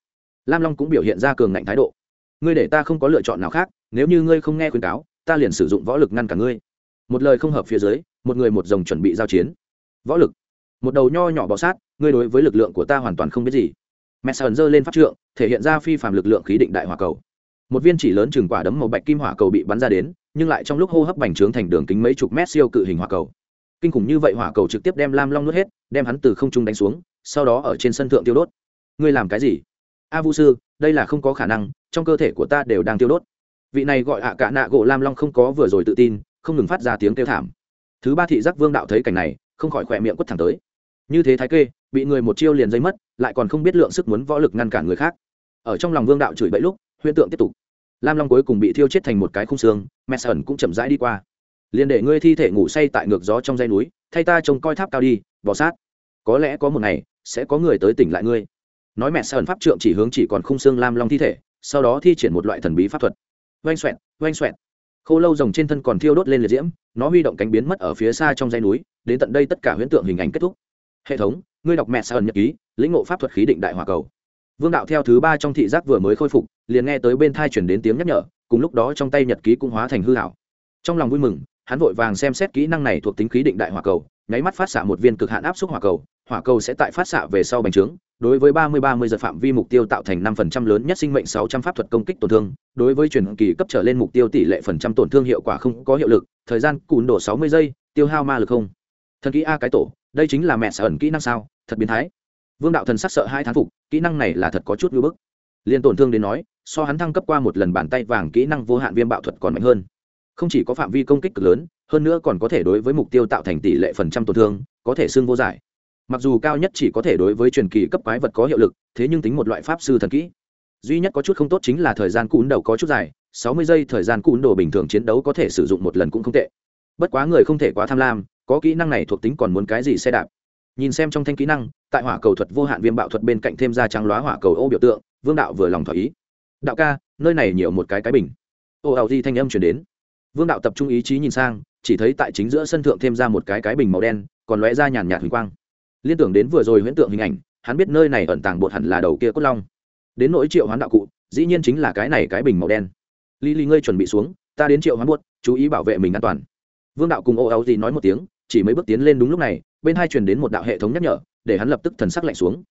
Lam long cũng biểu hiện ra cường ngạnh thái độ. Ngươi để ta không có lựa chọn nào khác, nếu như ngươi không nghe khuyên cáo, ta liền sử dụng võ lực ngăn cả ngươi. Một lời không hợp phía dưới, một người một dòng chuẩn bị giao chiến. Võ lực. Một đầu nho nhỏ bọ sát, ngươi đối với lực lượng của ta hoàn toàn không biết gì. Mẹ sờn dơ lên phát trượng, thể hiện ra phi phạm lực lượng khí định đại hỏa cầu. Một viên chỉ lớn chừng quả đấm màu bạch kim hỏa cầu bị bắn ra đến, nhưng lại trong lúc hô hấp bành trướng thành đường kính mấy chục mét siêu cự hình hỏa cầu. Kinh khủng như vậy hỏa cầu trực tiếp đem lam long nuốt hết, đem hắn từ không trung đánh xuống sau đó ở trên sân thượng tiêu đốt. Ngươi làm cái gì? A vu sư, đây là không có khả năng, trong cơ thể của ta đều đang tiêu đốt. Vị này gọi ạ cả nạ gỗ lam long không có vừa rồi tự tin, không ngừng phát ra tiếng kêu thảm. Thứ ba thị giác vương đạo thấy cảnh này, không khỏi khỏe miệng quất thẳng tới. Như thế thái kê, bị người một chiêu liền dây mất, lại còn không biết lượng sức muốn võ lực ngăn cản người khác. Ở trong lòng vương đạo chửi bậy lúc, huyễn tượng tiếp tục. Lam long cuối cùng bị thiêu chết thành một cái khung xương, mẹ sởn cũng chậm rãi đi qua. Liền để ngươi thi thể ngủ say tại ngược gió trong dây núi, thay ta trông coi tháp cao đi, bỏ sát có lẽ có một ngày, sẽ có người tới tỉnh lại ngươi. Nói mẹ sơn pháp trượng chỉ hướng chỉ còn khung xương lam long thi thể, sau đó thi triển một loại thần bí pháp thuật. Oanh xoẹt oanh xoẹt. Khô lâu rồng trên thân còn thiêu đốt lên liệt diễm, nó huy động cánh biến mất ở phía xa trong dây núi, đến tận đây tất cả huyễn tượng hình ảnh kết thúc. Hệ thống, ngươi đọc mẹ sơn nhật ký, lĩnh ngộ pháp thuật khí định đại hòa cầu. Vương đạo theo thứ ba trong thị giác vừa mới khôi phục, liền nghe tới bên thai chuyển đến tiếng nhắc nhở, cùng lúc đó trong tay nhật ký cũng hóa thành hư hảo. Trong lòng vui mừng, hắn vội vàng xem xét kỹ năng này thuộc tính khí định đại hỏa cầu, nháy mắt phát xạ một viên cực hạn áp suất hỏa cầu hỏa cầu sẽ tại phát xạ về sau bành trướng, đối với ba mươi ba mươi giật phạm vi mục tiêu tạo thành 5% lớn nhất sinh mệnh sáu trăm pháp thuật công kích tổn thương, đối với truyền kỳ cấp trở lên mục tiêu tỷ lệ phần trăm tổn thương hiệu quả không có hiệu lực, thời gian cùn đổ sáu mươi giây, tiêu hao ma lực không. Thần kỹ a cái tổ, đây chính là mẹ sở ẩn kỹ năng sao, thật biến thái. Vương đạo thần sắc sợ hai thán phục, kỹ năng này là thật có chút ngưỡng bức. Liên tổn thương đến nói, so hắn thăng cấp qua một lần bàn tay vàng kỹ năng vô hạn viêm bạo thuật còn mạnh hơn. Không chỉ có phạm vi công kích cực lớn, hơn nữa còn có thể đối với mục tiêu tạo thành tỷ lệ phần trăm tổn thương, có thể xương vô giải mặc dù cao nhất chỉ có thể đối với truyền kỳ cấp quái vật có hiệu lực, thế nhưng tính một loại pháp sư thần kỹ. Duy nhất có chút không tốt chính là thời gian cún đầu có chút dài, sáu mươi giây thời gian cún đồ bình thường chiến đấu có thể sử dụng một lần cũng không tệ. Bất quá người không thể quá tham lam, có kỹ năng này thuộc tính còn muốn cái gì xe đạp. Nhìn xem trong thanh kỹ năng, tại hỏa cầu thuật vô hạn viêm bạo thuật bên cạnh thêm ra trắng lóa hỏa cầu ô biểu tượng, vương đạo vừa lòng thỏa ý. Đạo ca, nơi này nhiều một cái cái bình. Ô ảo di thanh âm chuyển đến. Vương đạo tập trung ý chí nhìn sang, chỉ thấy tại chính giữa sân thượng thêm ra một cái cái bình màu đen, còn lóe ra nhàn nhạt huỳnh quang liên tưởng đến vừa rồi huyễn tượng hình ảnh, hắn biết nơi này ẩn tàng bột hẳn là đầu kia cốt long. Đến nỗi triệu hoán đạo cụ, dĩ nhiên chính là cái này cái bình màu đen. Lý lý ngươi chuẩn bị xuống, ta đến triệu hoán buốt chú ý bảo vệ mình an toàn. Vương đạo cùng ô áo gì nói một tiếng, chỉ mấy bước tiến lên đúng lúc này, bên hai truyền đến một đạo hệ thống nhắc nhở, để hắn lập tức thần sắc lạnh xuống.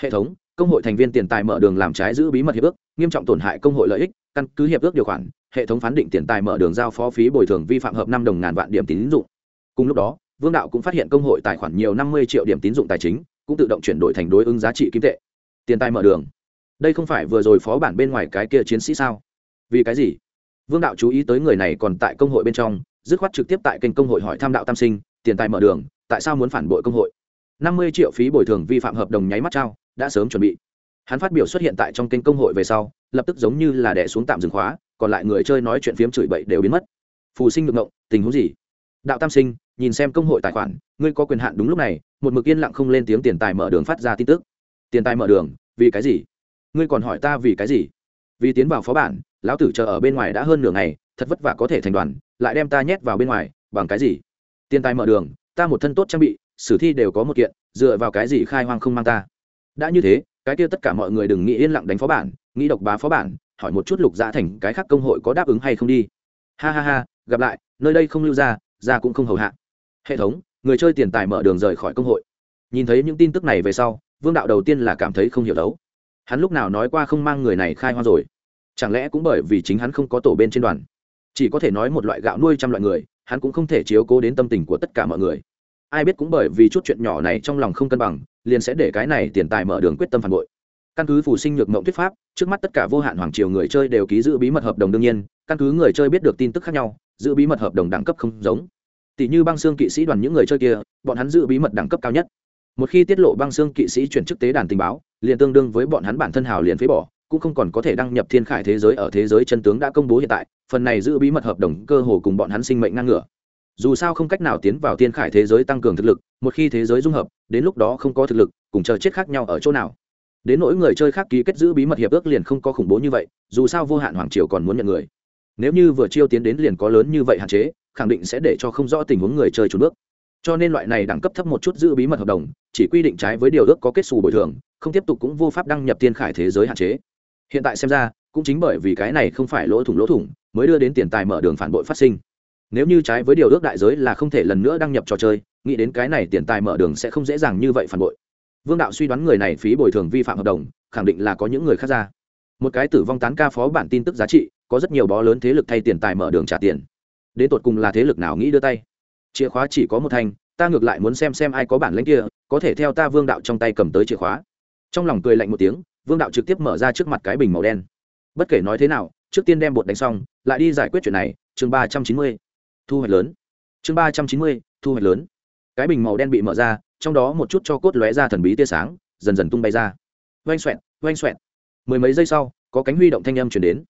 Hệ thống, công hội thành viên tiền tài mở đường làm trái giữ bí mật hiệp ước, nghiêm trọng tổn hại công hội lợi ích, căn cứ hiệp ước điều khoản, hệ thống phán định tiền tài mở đường giao phó phí bồi thường vi phạm hợp năm đồng ngàn vạn điểm tín dụng. Cùng lúc đó vương đạo cũng phát hiện công hội tài khoản nhiều năm mươi triệu điểm tín dụng tài chính, cũng tự động chuyển đổi thành đối ứng giá trị kim tệ. Tiền tài mở đường. Đây không phải vừa rồi phó bản bên ngoài cái kia chiến sĩ sao? Vì cái gì? Vương đạo chú ý tới người này còn tại công hội bên trong, dứt khoát trực tiếp tại kênh công hội hỏi tham đạo tam sinh, tiền tài mở đường, tại sao muốn phản bội công hội? năm mươi triệu phí bồi thường vi phạm hợp đồng nháy mắt trao, đã sớm chuẩn bị. Hắn phát biểu xuất hiện tại trong kênh công hội về sau, lập tức giống như là đẻ xuống tạm dừng khóa, còn lại người chơi nói chuyện phiếm chửi bậy đều biến mất. Phù sinh ngược ngộng, tình huống gì? Đạo tam sinh, nhìn xem công hội tài khoản, ngươi có quyền hạn đúng lúc này, một mực yên lặng không lên tiếng tiền tài mở đường phát ra tin tức. Tiền tài mở đường, vì cái gì? Ngươi còn hỏi ta vì cái gì? Vì tiến vào phó bản, lão tử chờ ở bên ngoài đã hơn nửa ngày, thật vất vả có thể thành đoàn, lại đem ta nhét vào bên ngoài, bằng cái gì? Tiền tài mở đường, ta một thân tốt trang bị, sử thi đều có một kiện, dựa vào cái gì khai hoang không mang ta? Đã như thế, cái kia tất cả mọi người đừng nghĩ yên lặng đánh phó bản, nghĩ độc bá phó bản, hỏi một chút lục giã thành cái khác công hội có đáp ứng hay không đi. Ha ha ha, gặp lại, nơi đây không lưu ra ra cũng không hầu hạ. Hệ thống, người chơi tiền tài mở đường rời khỏi công hội. Nhìn thấy những tin tức này về sau, vương đạo đầu tiên là cảm thấy không hiểu đấu. Hắn lúc nào nói qua không mang người này khai hoa rồi? Chẳng lẽ cũng bởi vì chính hắn không có tổ bên trên đoàn? Chỉ có thể nói một loại gạo nuôi trăm loại người, hắn cũng không thể chiếu cố đến tâm tình của tất cả mọi người. Ai biết cũng bởi vì chút chuyện nhỏ này trong lòng không cân bằng, liền sẽ để cái này tiền tài mở đường quyết tâm phản bội căn cứ phù sinh nhược mộng thuyết pháp, trước mắt tất cả vô hạn hoàng triều người chơi đều ký giữ bí mật hợp đồng đương nhiên, căn cứ người chơi biết được tin tức khác nhau, giữ bí mật hợp đồng đẳng cấp không giống. Tỷ như băng xương kỵ sĩ đoàn những người chơi kia, bọn hắn giữ bí mật đẳng cấp cao nhất. Một khi tiết lộ băng xương kỵ sĩ chuyển chức tế đàn tình báo, liền tương đương với bọn hắn bản thân hào liền phế bỏ, cũng không còn có thể đăng nhập thiên khải thế giới ở thế giới chân tướng đã công bố hiện tại, phần này giữ bí mật hợp đồng cơ hồ cùng bọn hắn sinh mệnh ngang ngửa. Dù sao không cách nào tiến vào thiên khải thế giới tăng cường thực lực, một khi thế giới dung hợp, đến lúc đó không có thực lực, cùng chờ chết khác nhau ở chỗ nào đến nỗi người chơi khác ký kết giữ bí mật hiệp ước liền không có khủng bố như vậy, dù sao vô hạn hoàng triều còn muốn nhận người. Nếu như vừa chiêu tiến đến liền có lớn như vậy hạn chế, khẳng định sẽ để cho không rõ tình huống người chơi trốn bước. Cho nên loại này đẳng cấp thấp một chút giữ bí mật hợp đồng, chỉ quy định trái với điều ước có kết xù bồi thường, không tiếp tục cũng vô pháp đăng nhập tiên khải thế giới hạn chế. Hiện tại xem ra, cũng chính bởi vì cái này không phải lỗ thủng lỗ thủng, mới đưa đến tiền tài mở đường phản bội phát sinh. Nếu như trái với điều ước đại giới là không thể lần nữa đăng nhập trò chơi, nghĩ đến cái này tiền tài mở đường sẽ không dễ dàng như vậy phản bội vương đạo suy đoán người này phí bồi thường vi phạm hợp đồng, khẳng định là có những người khác ra. Một cái tử vong tán ca phó bản tin tức giá trị, có rất nhiều bó lớn thế lực thay tiền tài mở đường trả tiền. Đến tột cùng là thế lực nào nghĩ đưa tay? Chìa khóa chỉ có một thanh, ta ngược lại muốn xem xem ai có bản lãnh kia, có thể theo ta vương đạo trong tay cầm tới chìa khóa. Trong lòng cười lạnh một tiếng, vương đạo trực tiếp mở ra trước mặt cái bình màu đen. Bất kể nói thế nào, trước tiên đem bột đánh xong, lại đi giải quyết chuyện này. Chương ba trăm chín mươi, thu hoạch lớn. Chương ba trăm chín mươi, thu hoạch lớn. Cái bình màu đen bị mở ra trong đó một chút cho cốt lóe ra thần bí tia sáng, dần dần tung bay ra. Oanh xoẹn oanh xoẹn mười mấy giây sau, có cánh huy động thanh âm chuyển đến.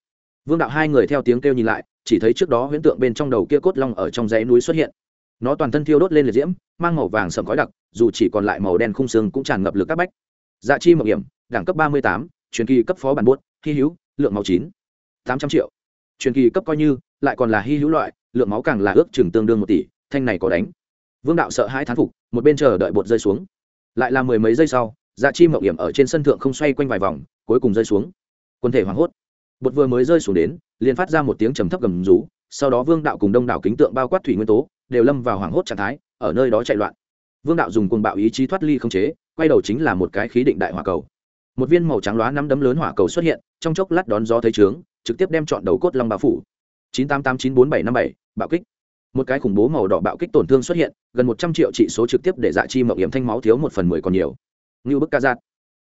Vương đạo hai người theo tiếng kêu nhìn lại, chỉ thấy trước đó huyễn tượng bên trong đầu kia cốt long ở trong dãy núi xuất hiện. Nó toàn thân thiêu đốt lên liệt diễm, mang màu vàng sầm khói đặc, dù chỉ còn lại màu đen khung xương cũng tràn ngập lực các bách. Dạ chi mậu hiểm, đẳng cấp ba mươi tám, truyền kỳ cấp phó bản buốt, hy hữu, lượng máu chín, tám trăm triệu. Truyền kỳ cấp coi như, lại còn là hy hữu loại, lượng máu càng là ước chừng tương đương một tỷ, thanh này có đánh vương đạo sợ hai thán phục, một bên chờ đợi bột rơi xuống. Lại là mười mấy giây sau dạ chi mậu hiểm ở trên sân thượng không xoay quanh vài vòng, cuối cùng rơi xuống. Quân thể hoảng hốt. Bột vừa mới rơi xuống đến, liền phát ra một tiếng trầm thấp gầm rú, sau đó vương đạo cùng đông đảo kính tượng bao quát thủy nguyên tố, đều lâm vào hoảng hốt trạng thái, ở nơi đó chạy loạn. Vương đạo dùng cuồng bạo ý chí thoát ly không chế, quay đầu chính là một cái khí định đại hỏa cầu. Một viên màu trắng loá năm đấm lớn hỏa cầu xuất hiện, trong chốc lát đón gió thấy trướng, trực tiếp đem chọn đầu cốt long bao phủ. chín tám tám chín bốn bảy năm bảy, bạo kích một cái khủng bố màu đỏ bạo kích tổn thương xuất hiện, gần một trăm triệu trị số trực tiếp để dạ chi mậu hiểm thanh máu thiếu một phần mười còn nhiều. Như bức ca giạt.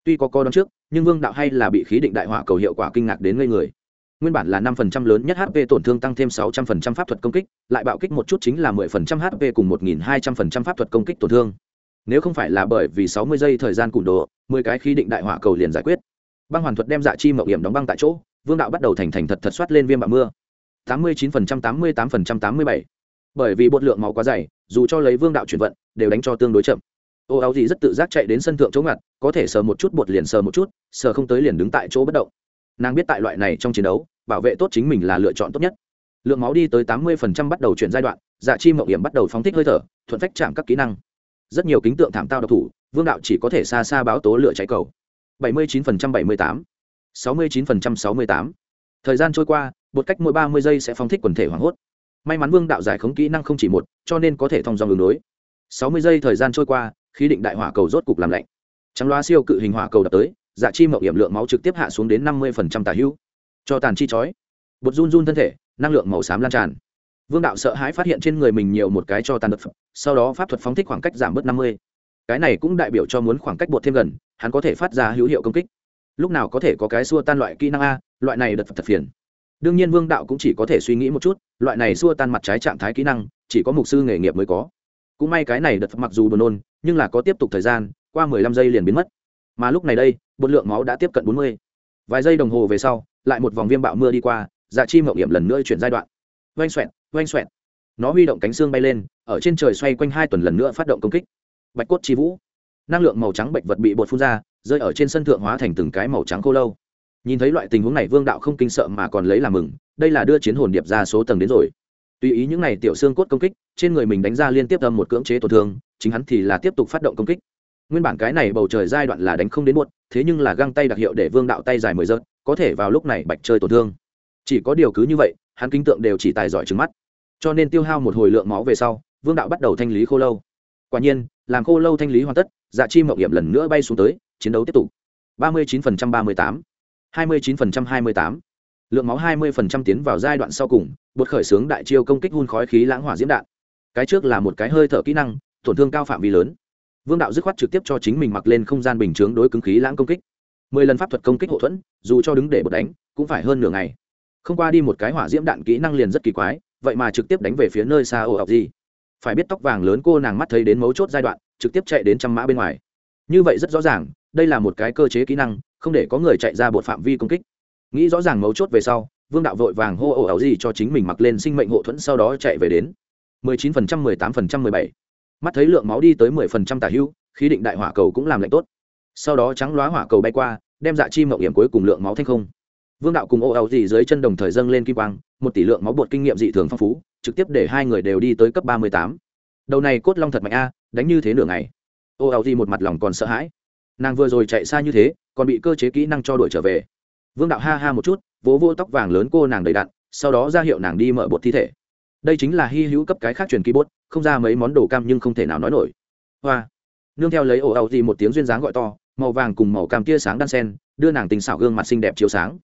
Tuy có co đón trước, nhưng vương đạo hay là bị khí định đại hỏa cầu hiệu quả kinh ngạc đến ngây người. Nguyên bản là năm phần trăm lớn nhất hp tổn thương tăng thêm sáu trăm phần trăm pháp thuật công kích, lại bạo kích một chút chính là mười phần trăm hp cùng một nghìn hai trăm phần trăm pháp thuật công kích tổn thương. Nếu không phải là bởi vì sáu mươi giây thời gian cụm đồ, mười cái khí định đại hỏa cầu liền giải quyết. Băng hoàn thuật đem dạ chi mậu hiểm đóng băng tại chỗ, vương đạo bắt đầu thành thành thật thật soát lên viêm bạo mưa. tám mươi chín phần trăm, tám mươi tám phần trăm, tám mươi bảy bởi vì bột lượng máu quá dày, dù cho lấy vương đạo chuyển vận, đều đánh cho tương đối chậm. Ô áo gì rất tự giác chạy đến sân thượng chỗ ngặt, có thể sờ một chút bột liền sờ một chút, sờ không tới liền đứng tại chỗ bất động. Nàng biết tại loại này trong chiến đấu, bảo vệ tốt chính mình là lựa chọn tốt nhất. Lượng máu đi tới tám mươi bắt đầu chuyển giai đoạn dạ chi mậu hiểm bắt đầu phóng thích hơi thở, thuận phách chạm các kỹ năng. Rất nhiều kính tượng thảm tao độc thủ, vương đạo chỉ có thể xa xa báo tố lửa cháy cầu. bảy mươi chín bảy mươi tám, sáu mươi chín sáu mươi tám. Thời gian trôi qua một cách mỗi ba mươi giây sẽ phóng thích quần thể hoảng hốt may mắn vương đạo giải khống kỹ năng không chỉ một, cho nên có thể thông dòng đường đối. Sáu mươi giây thời gian trôi qua, khí định đại hỏa cầu rốt cục làm lạnh. Trắng loa siêu cự hình hỏa cầu đập tới dạ chi mậu hiểm lượng máu trực tiếp hạ xuống đến năm mươi tà hữu. Cho tàn chi chói. Bột run run thân thể, năng lượng màu xám lan tràn. Vương đạo sợ hãi phát hiện trên người mình nhiều một cái cho tàn đập sau đó pháp thuật phóng thích khoảng cách giảm bớt năm mươi. Cái này cũng đại biểu cho muốn khoảng cách bột thêm gần, hắn có thể phát ra hữu hiệu công kích. Lúc nào có thể có cái xua tan loại kỹ năng a, loại này đợt thật phiền đương nhiên vương đạo cũng chỉ có thể suy nghĩ một chút, loại này xua tan mặt trái trạng thái kỹ năng, chỉ có mục sư nghề nghiệp mới có. Cũng may cái này đợt mặc dù buồn nôn, nhưng là có tiếp tục thời gian, qua mười lăm giây liền biến mất. Mà lúc này đây, bột lượng máu đã tiếp cận bốn mươi. Vài giây đồng hồ về sau, lại một vòng viêm bạo mưa đi qua dạ chi mậu hiểm lần nữa chuyển giai đoạn. Oanh xoẹn oanh xoẹn nó huy động cánh xương bay lên, ở trên trời xoay quanh hai tuần lần nữa phát động công kích. Bạch cốt chi vũ. Năng lượng màu trắng bệnh vật bị bột phun ra, rơi ở trên sân thượng hóa thành từng cái màu trắng khô lâu nhìn thấy loại tình huống này, vương đạo không kinh sợ mà còn lấy làm mừng, đây là đưa chiến hồn điệp ra số tầng đến rồi. Tùy ý những n à y tiểu xương cốt công kích, trên người mình đánh ra liên tiếp âm một cưỡng chế tổn thương, chính hắn thì là tiếp tục phát động công kích. Nguyên bản cái này bầu trời giai đoạn là đánh không đến muộn, thế nhưng là găng tay đặc hiệu để vương đạo tay dài mười giật, có thể vào lúc này bạch chơi tổn thương. Chỉ có điều cứ như vậy, hắn kinh tượng đều chỉ tài giỏi trứng mắt. Cho nên tiêu hao một hồi lượng máu về sau, vương đạo bắt đầu thanh lý khô lâu. Quả nhiên, làm khô lâu thanh lý hoàn tất dạ chi mậu hiểm lần nữa bay xuống tới, chiến đấu tiếp tục. ba mươi chín ba mươi tám hai mươi chín hai mươi tám. Lượng máu hai mươi tiến vào giai đoạn sau cùng, bột khởi sướng đại chiêu công kích hun khói khí lãng hỏa diễm đạn. Cái trước là một cái hơi thở kỹ năng, tổn thương cao phạm vi lớn. Vương đạo dứt khoát trực tiếp cho chính mình mặc lên không gian bình chướng đối cứng khí lãng công kích. Mười lần pháp thuật công kích hộ thuẫn, dù cho đứng để bột đánh, cũng phải hơn nửa ngày. Không qua đi một cái hỏa diễm đạn kỹ năng liền rất kỳ quái, vậy mà trực tiếp đánh về phía nơi xa ổ ọc gì phải biết tóc vàng lớn cô nàng mắt thấy đến mấu chốt giai đoạn, trực tiếp chạy đến trăm mã bên ngoài. Như vậy rất rõ ràng, đây là một cái cơ chế kỹ năng không để có người chạy ra bột phạm vi công kích. Nghĩ rõ ràng mấu chốt về sau vương đạo vội vàng hô ồ ảo gì cho chính mình mặc lên sinh mệnh hộ thuẫn sau đó chạy về đến. 19%, 18%, 17. mắt thấy lượng máu đi tới 10% tả hưu khí định đại hỏa cầu cũng làm lạnh tốt. Sau đó trắng loá hỏa cầu bay qua đem dạ chi mậu hiểm cuối cùng lượng máu thanh không. Vương đạo cùng ô ảo gì dưới chân đồng thời dâng lên kim quang một tỷ lượng máu bột kinh nghiệm dị thường phong phú trực tiếp để hai người đều đi tới cấp ba mươi tám. Đầu này cốt long thật mạnh a đánh như thế nửa ngày. Ô ảo gì một mặt lòng còn sợ hãi nàng vừa rồi chạy xa như thế, còn bị cơ chế kỹ năng cho đuổi trở về. Vương đạo ha ha một chút, vỗ vô tóc vàng lớn cô nàng đầy đặn, sau đó ra hiệu nàng đi mở bột thi thể. Đây chính là hy hữu cấp cái khác truyền ký bốt không ra mấy món đồ cam nhưng không thể nào nói nổi. Hoa. Nương theo lấy ổ ẩu gì một tiếng duyên dáng gọi to, màu vàng cùng màu cam tia sáng đan sen, đưa nàng tình xảo gương mặt xinh đẹp chiếu sáng.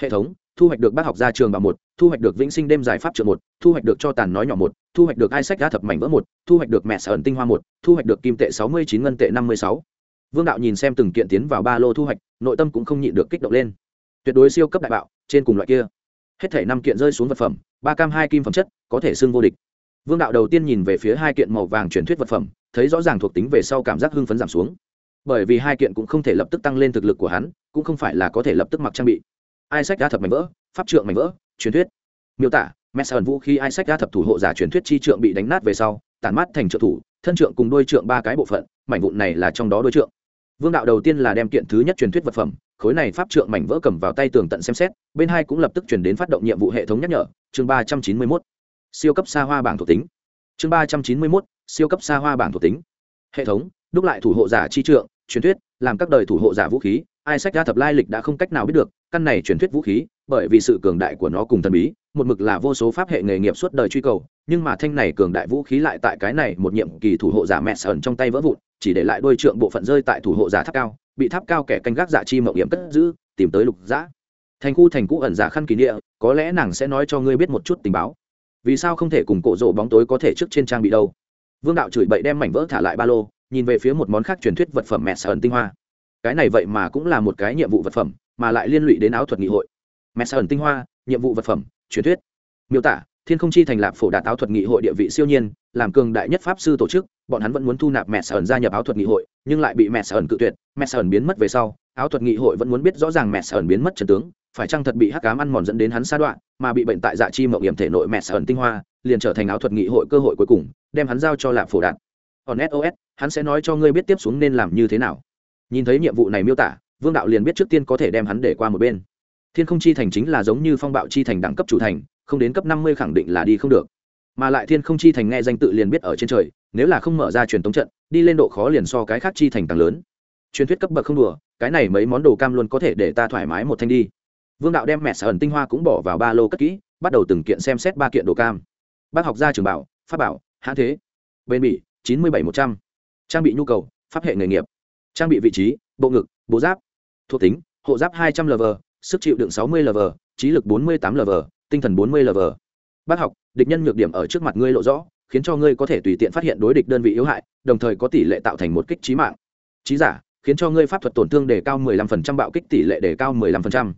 Hệ thống, thu hoạch được bác học ra trường bảo một, thu hoạch được vĩnh sinh đêm giải pháp trường một, thu hoạch được cho tàn nói nhỏ một, thu hoạch được ai sách đá thập mảnh vỡ một, thu hoạch được mẹ sở ẩn tinh hoa một, thu hoạch được kim tệ sáu mươi chín ngân tệ năm mươi sáu vương đạo nhìn xem từng kiện tiến vào ba lô thu hoạch, nội tâm cũng không nhịn được kích động lên. Tuyệt đối siêu cấp đại bạo, trên cùng loại kia. Hết thể năm kiện rơi xuống vật phẩm, ba cam hai kim phẩm chất, có thể xưng vô địch. Vương đạo đầu tiên nhìn về phía hai kiện màu vàng truyền thuyết vật phẩm, thấy rõ ràng thuộc tính về sau cảm giác hưng phấn giảm xuống. Bởi vì hai kiện cũng không thể lập tức tăng lên thực lực của hắn, cũng không phải là có thể lập tức mặc trang bị. Ai sách đa thập mảnh vỡ, pháp trượng mảnh vỡ, truyền thuyết. Miêu tả, mẹ sơn vũ khi ai sách đa thập thủ hộ giả truyền thuyết chi trượng bị đánh nát về sau, tản mát thành trợ thủ, thân trượng cùng đôi trượng ba cái bộ phận, mảnh vụn này là trong đó đôi trượng vương đạo đầu tiên là đem kiện thứ nhất truyền thuyết vật phẩm, khối này pháp trượng mảnh vỡ cầm vào tay tường tận xem xét, bên hai cũng lập tức chuyển đến phát động nhiệm vụ hệ thống nhắc nhở, chương ba trăm chín mươi mốt. Siêu cấp xa hoa bảng thuộc tính. Chương ba trăm chín mươi mốt, siêu cấp xa hoa bảng thuộc tính. Hệ thống, đúc lại thủ hộ giả chi trượng, truyền thuyết, làm các đời thủ hộ giả vũ khí, ai sách ra thập lai lịch đã không cách nào biết được, căn này truyền thuyết vũ khí, bởi vì sự cường đại của nó cùng thần bí, một mực là vô số pháp hệ nghề nghiệp suốt đời truy cầu nhưng mà thanh này cường đại vũ khí lại tại cái này một nhiệm kỳ thủ hộ giả mẹ sờn trong tay vỡ vụn, chỉ để lại đôi trượng bộ phận rơi tại thủ hộ giả tháp cao, bị tháp cao kẻ canh gác giả chi mậu hiểm cất giữ, tìm tới lục giã. Thành khu thành cũ ẩn giả khăn kỷ địa có lẽ nàng sẽ nói cho ngươi biết một chút tình báo. Vì sao không thể cùng cổ rộ bóng tối có thể trước trên trang bị đâu? Vương đạo chửi bậy đem mảnh vỡ thả lại ba lô, nhìn về phía một món khác truyền thuyết vật phẩm mẹ sờn tinh hoa. Cái này vậy mà cũng là một cái nhiệm vụ vật phẩm, mà lại liên lụy đến áo thuật nghị hội. Mẹ sờn tinh hoa, nhiệm vụ vật phẩm, truyền thuyết. Miêu tả thiên không chi thành lạp phổ đạt áo thuật nghị hội địa vị siêu nhiên, làm cường đại nhất pháp sư tổ chức, bọn hắn vẫn muốn thu nạp mẹ sởn gia nhập áo thuật nghị hội, nhưng lại bị mẹ sởn cự tuyệt, mẹ sởn biến mất về sau, áo thuật nghị hội vẫn muốn biết rõ ràng mẹ sởn biến mất trần tướng, phải chăng thật bị hắc cám ăn mòn dẫn đến hắn sa đoạn, mà bị bệnh tại dạ chi mậu hiểm thể nội mẹ sởn tinh hoa, liền trở thành áo thuật nghị hội cơ hội cuối cùng, đem hắn giao cho lạp phổ đạt còn sos hắn sẽ nói cho ngươi biết tiếp xuống nên làm như thế nào. Nhìn thấy nhiệm vụ này miêu tả, vương đạo liền biết trước tiên có thể đem hắn để qua một bên. Thiên không chi thành chính là giống như phong bạo chi thành đẳng cấp chủ thành không đến cấp năm mươi khẳng định là đi không được. Mà lại thiên không chi thành nghe danh tự liền biết ở trên trời, nếu là không mở ra truyền tống trận, đi lên độ khó liền so cái khác chi thành càng lớn. Truyền thuyết cấp bậc không đùa, cái này mấy món đồ cam luôn có thể để ta thoải mái một thanh đi. Vương đạo đem mẹ sở ẩn tinh hoa cũng bỏ vào ba lô cất kỹ, bắt đầu từng kiện xem xét ba kiện đồ cam. Bác học gia trường bảo, pháp bảo, hãn thế. Bên bỉ, chín mươi bảy một trăm. Trang bị nhu cầu, pháp hệ nghề nghiệp. Trang bị vị trí, bộ ngực, bộ giáp. Thuộc tính, hộ giáp hai trăm l sức chịu đựng sáu mươi l trí lực bốn mươi tám l tinh thần bốn mươi l bác học, địch nhân nhược điểm ở trước mặt ngươi lộ rõ, khiến cho ngươi có thể tùy tiện phát hiện đối địch đơn vị yếu hại, đồng thời có tỷ lệ tạo thành một kích trí mạng. Trí giả, khiến cho ngươi pháp thuật tổn thương đề cao 15% bạo kích tỷ lệ đề cao 15%.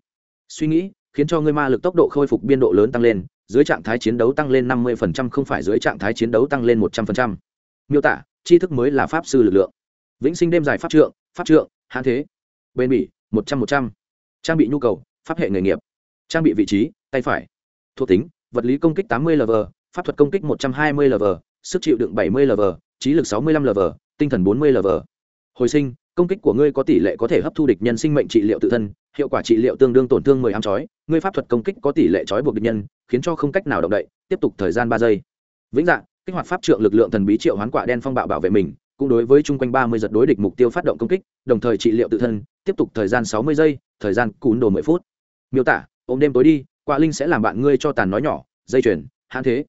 suy nghĩ, khiến cho ngươi ma lực tốc độ khôi phục biên độ lớn tăng lên, dưới trạng thái chiến đấu tăng lên 50% không phải dưới trạng thái chiến đấu tăng lên 100%. miêu tả, tri thức mới là pháp sư lực lượng. Vĩnh sinh đêm dài pháp trượng pháp trượng hạn thế. Bên bỉ, một trăm một trăm. Trang bị nhu cầu, pháp hệ nghề nghiệp. Trang bị vị trí, tay phải thuộc tính, vật lý công kích tám mươi lv pháp thuật công kích một trăm hai mươi lv sức chịu đựng bảy mươi lv trí lực sáu mươi lăm lv tinh thần bốn mươi lv hồi sinh, công kích của ngươi có tỷ lệ có thể hấp thu địch nhân sinh mệnh trị liệu tự thân, hiệu quả trị liệu tương đương tổn thương mười ám chói, ngươi pháp thuật công kích có tỷ lệ chói buộc địch nhân, khiến cho không cách nào động đậy, tiếp tục thời gian 3 giây. Vĩnh dạng, kích hoạt pháp trượng lực lượng thần bí triệu hoán quả đen phong bạo bảo vệ mình, cũng đối với chung quanh ba mươi giật đối địch mục tiêu phát động công kích, đồng thời trị liệu tự thân, tiếp tục thời gian sáu mươi giây, thời gian cún đồ mười phút. Miêu tả, ôm đêm tối đi quả linh sẽ làm bạn ngươi cho tàn nói nhỏ, dây chuyền, hãn thế.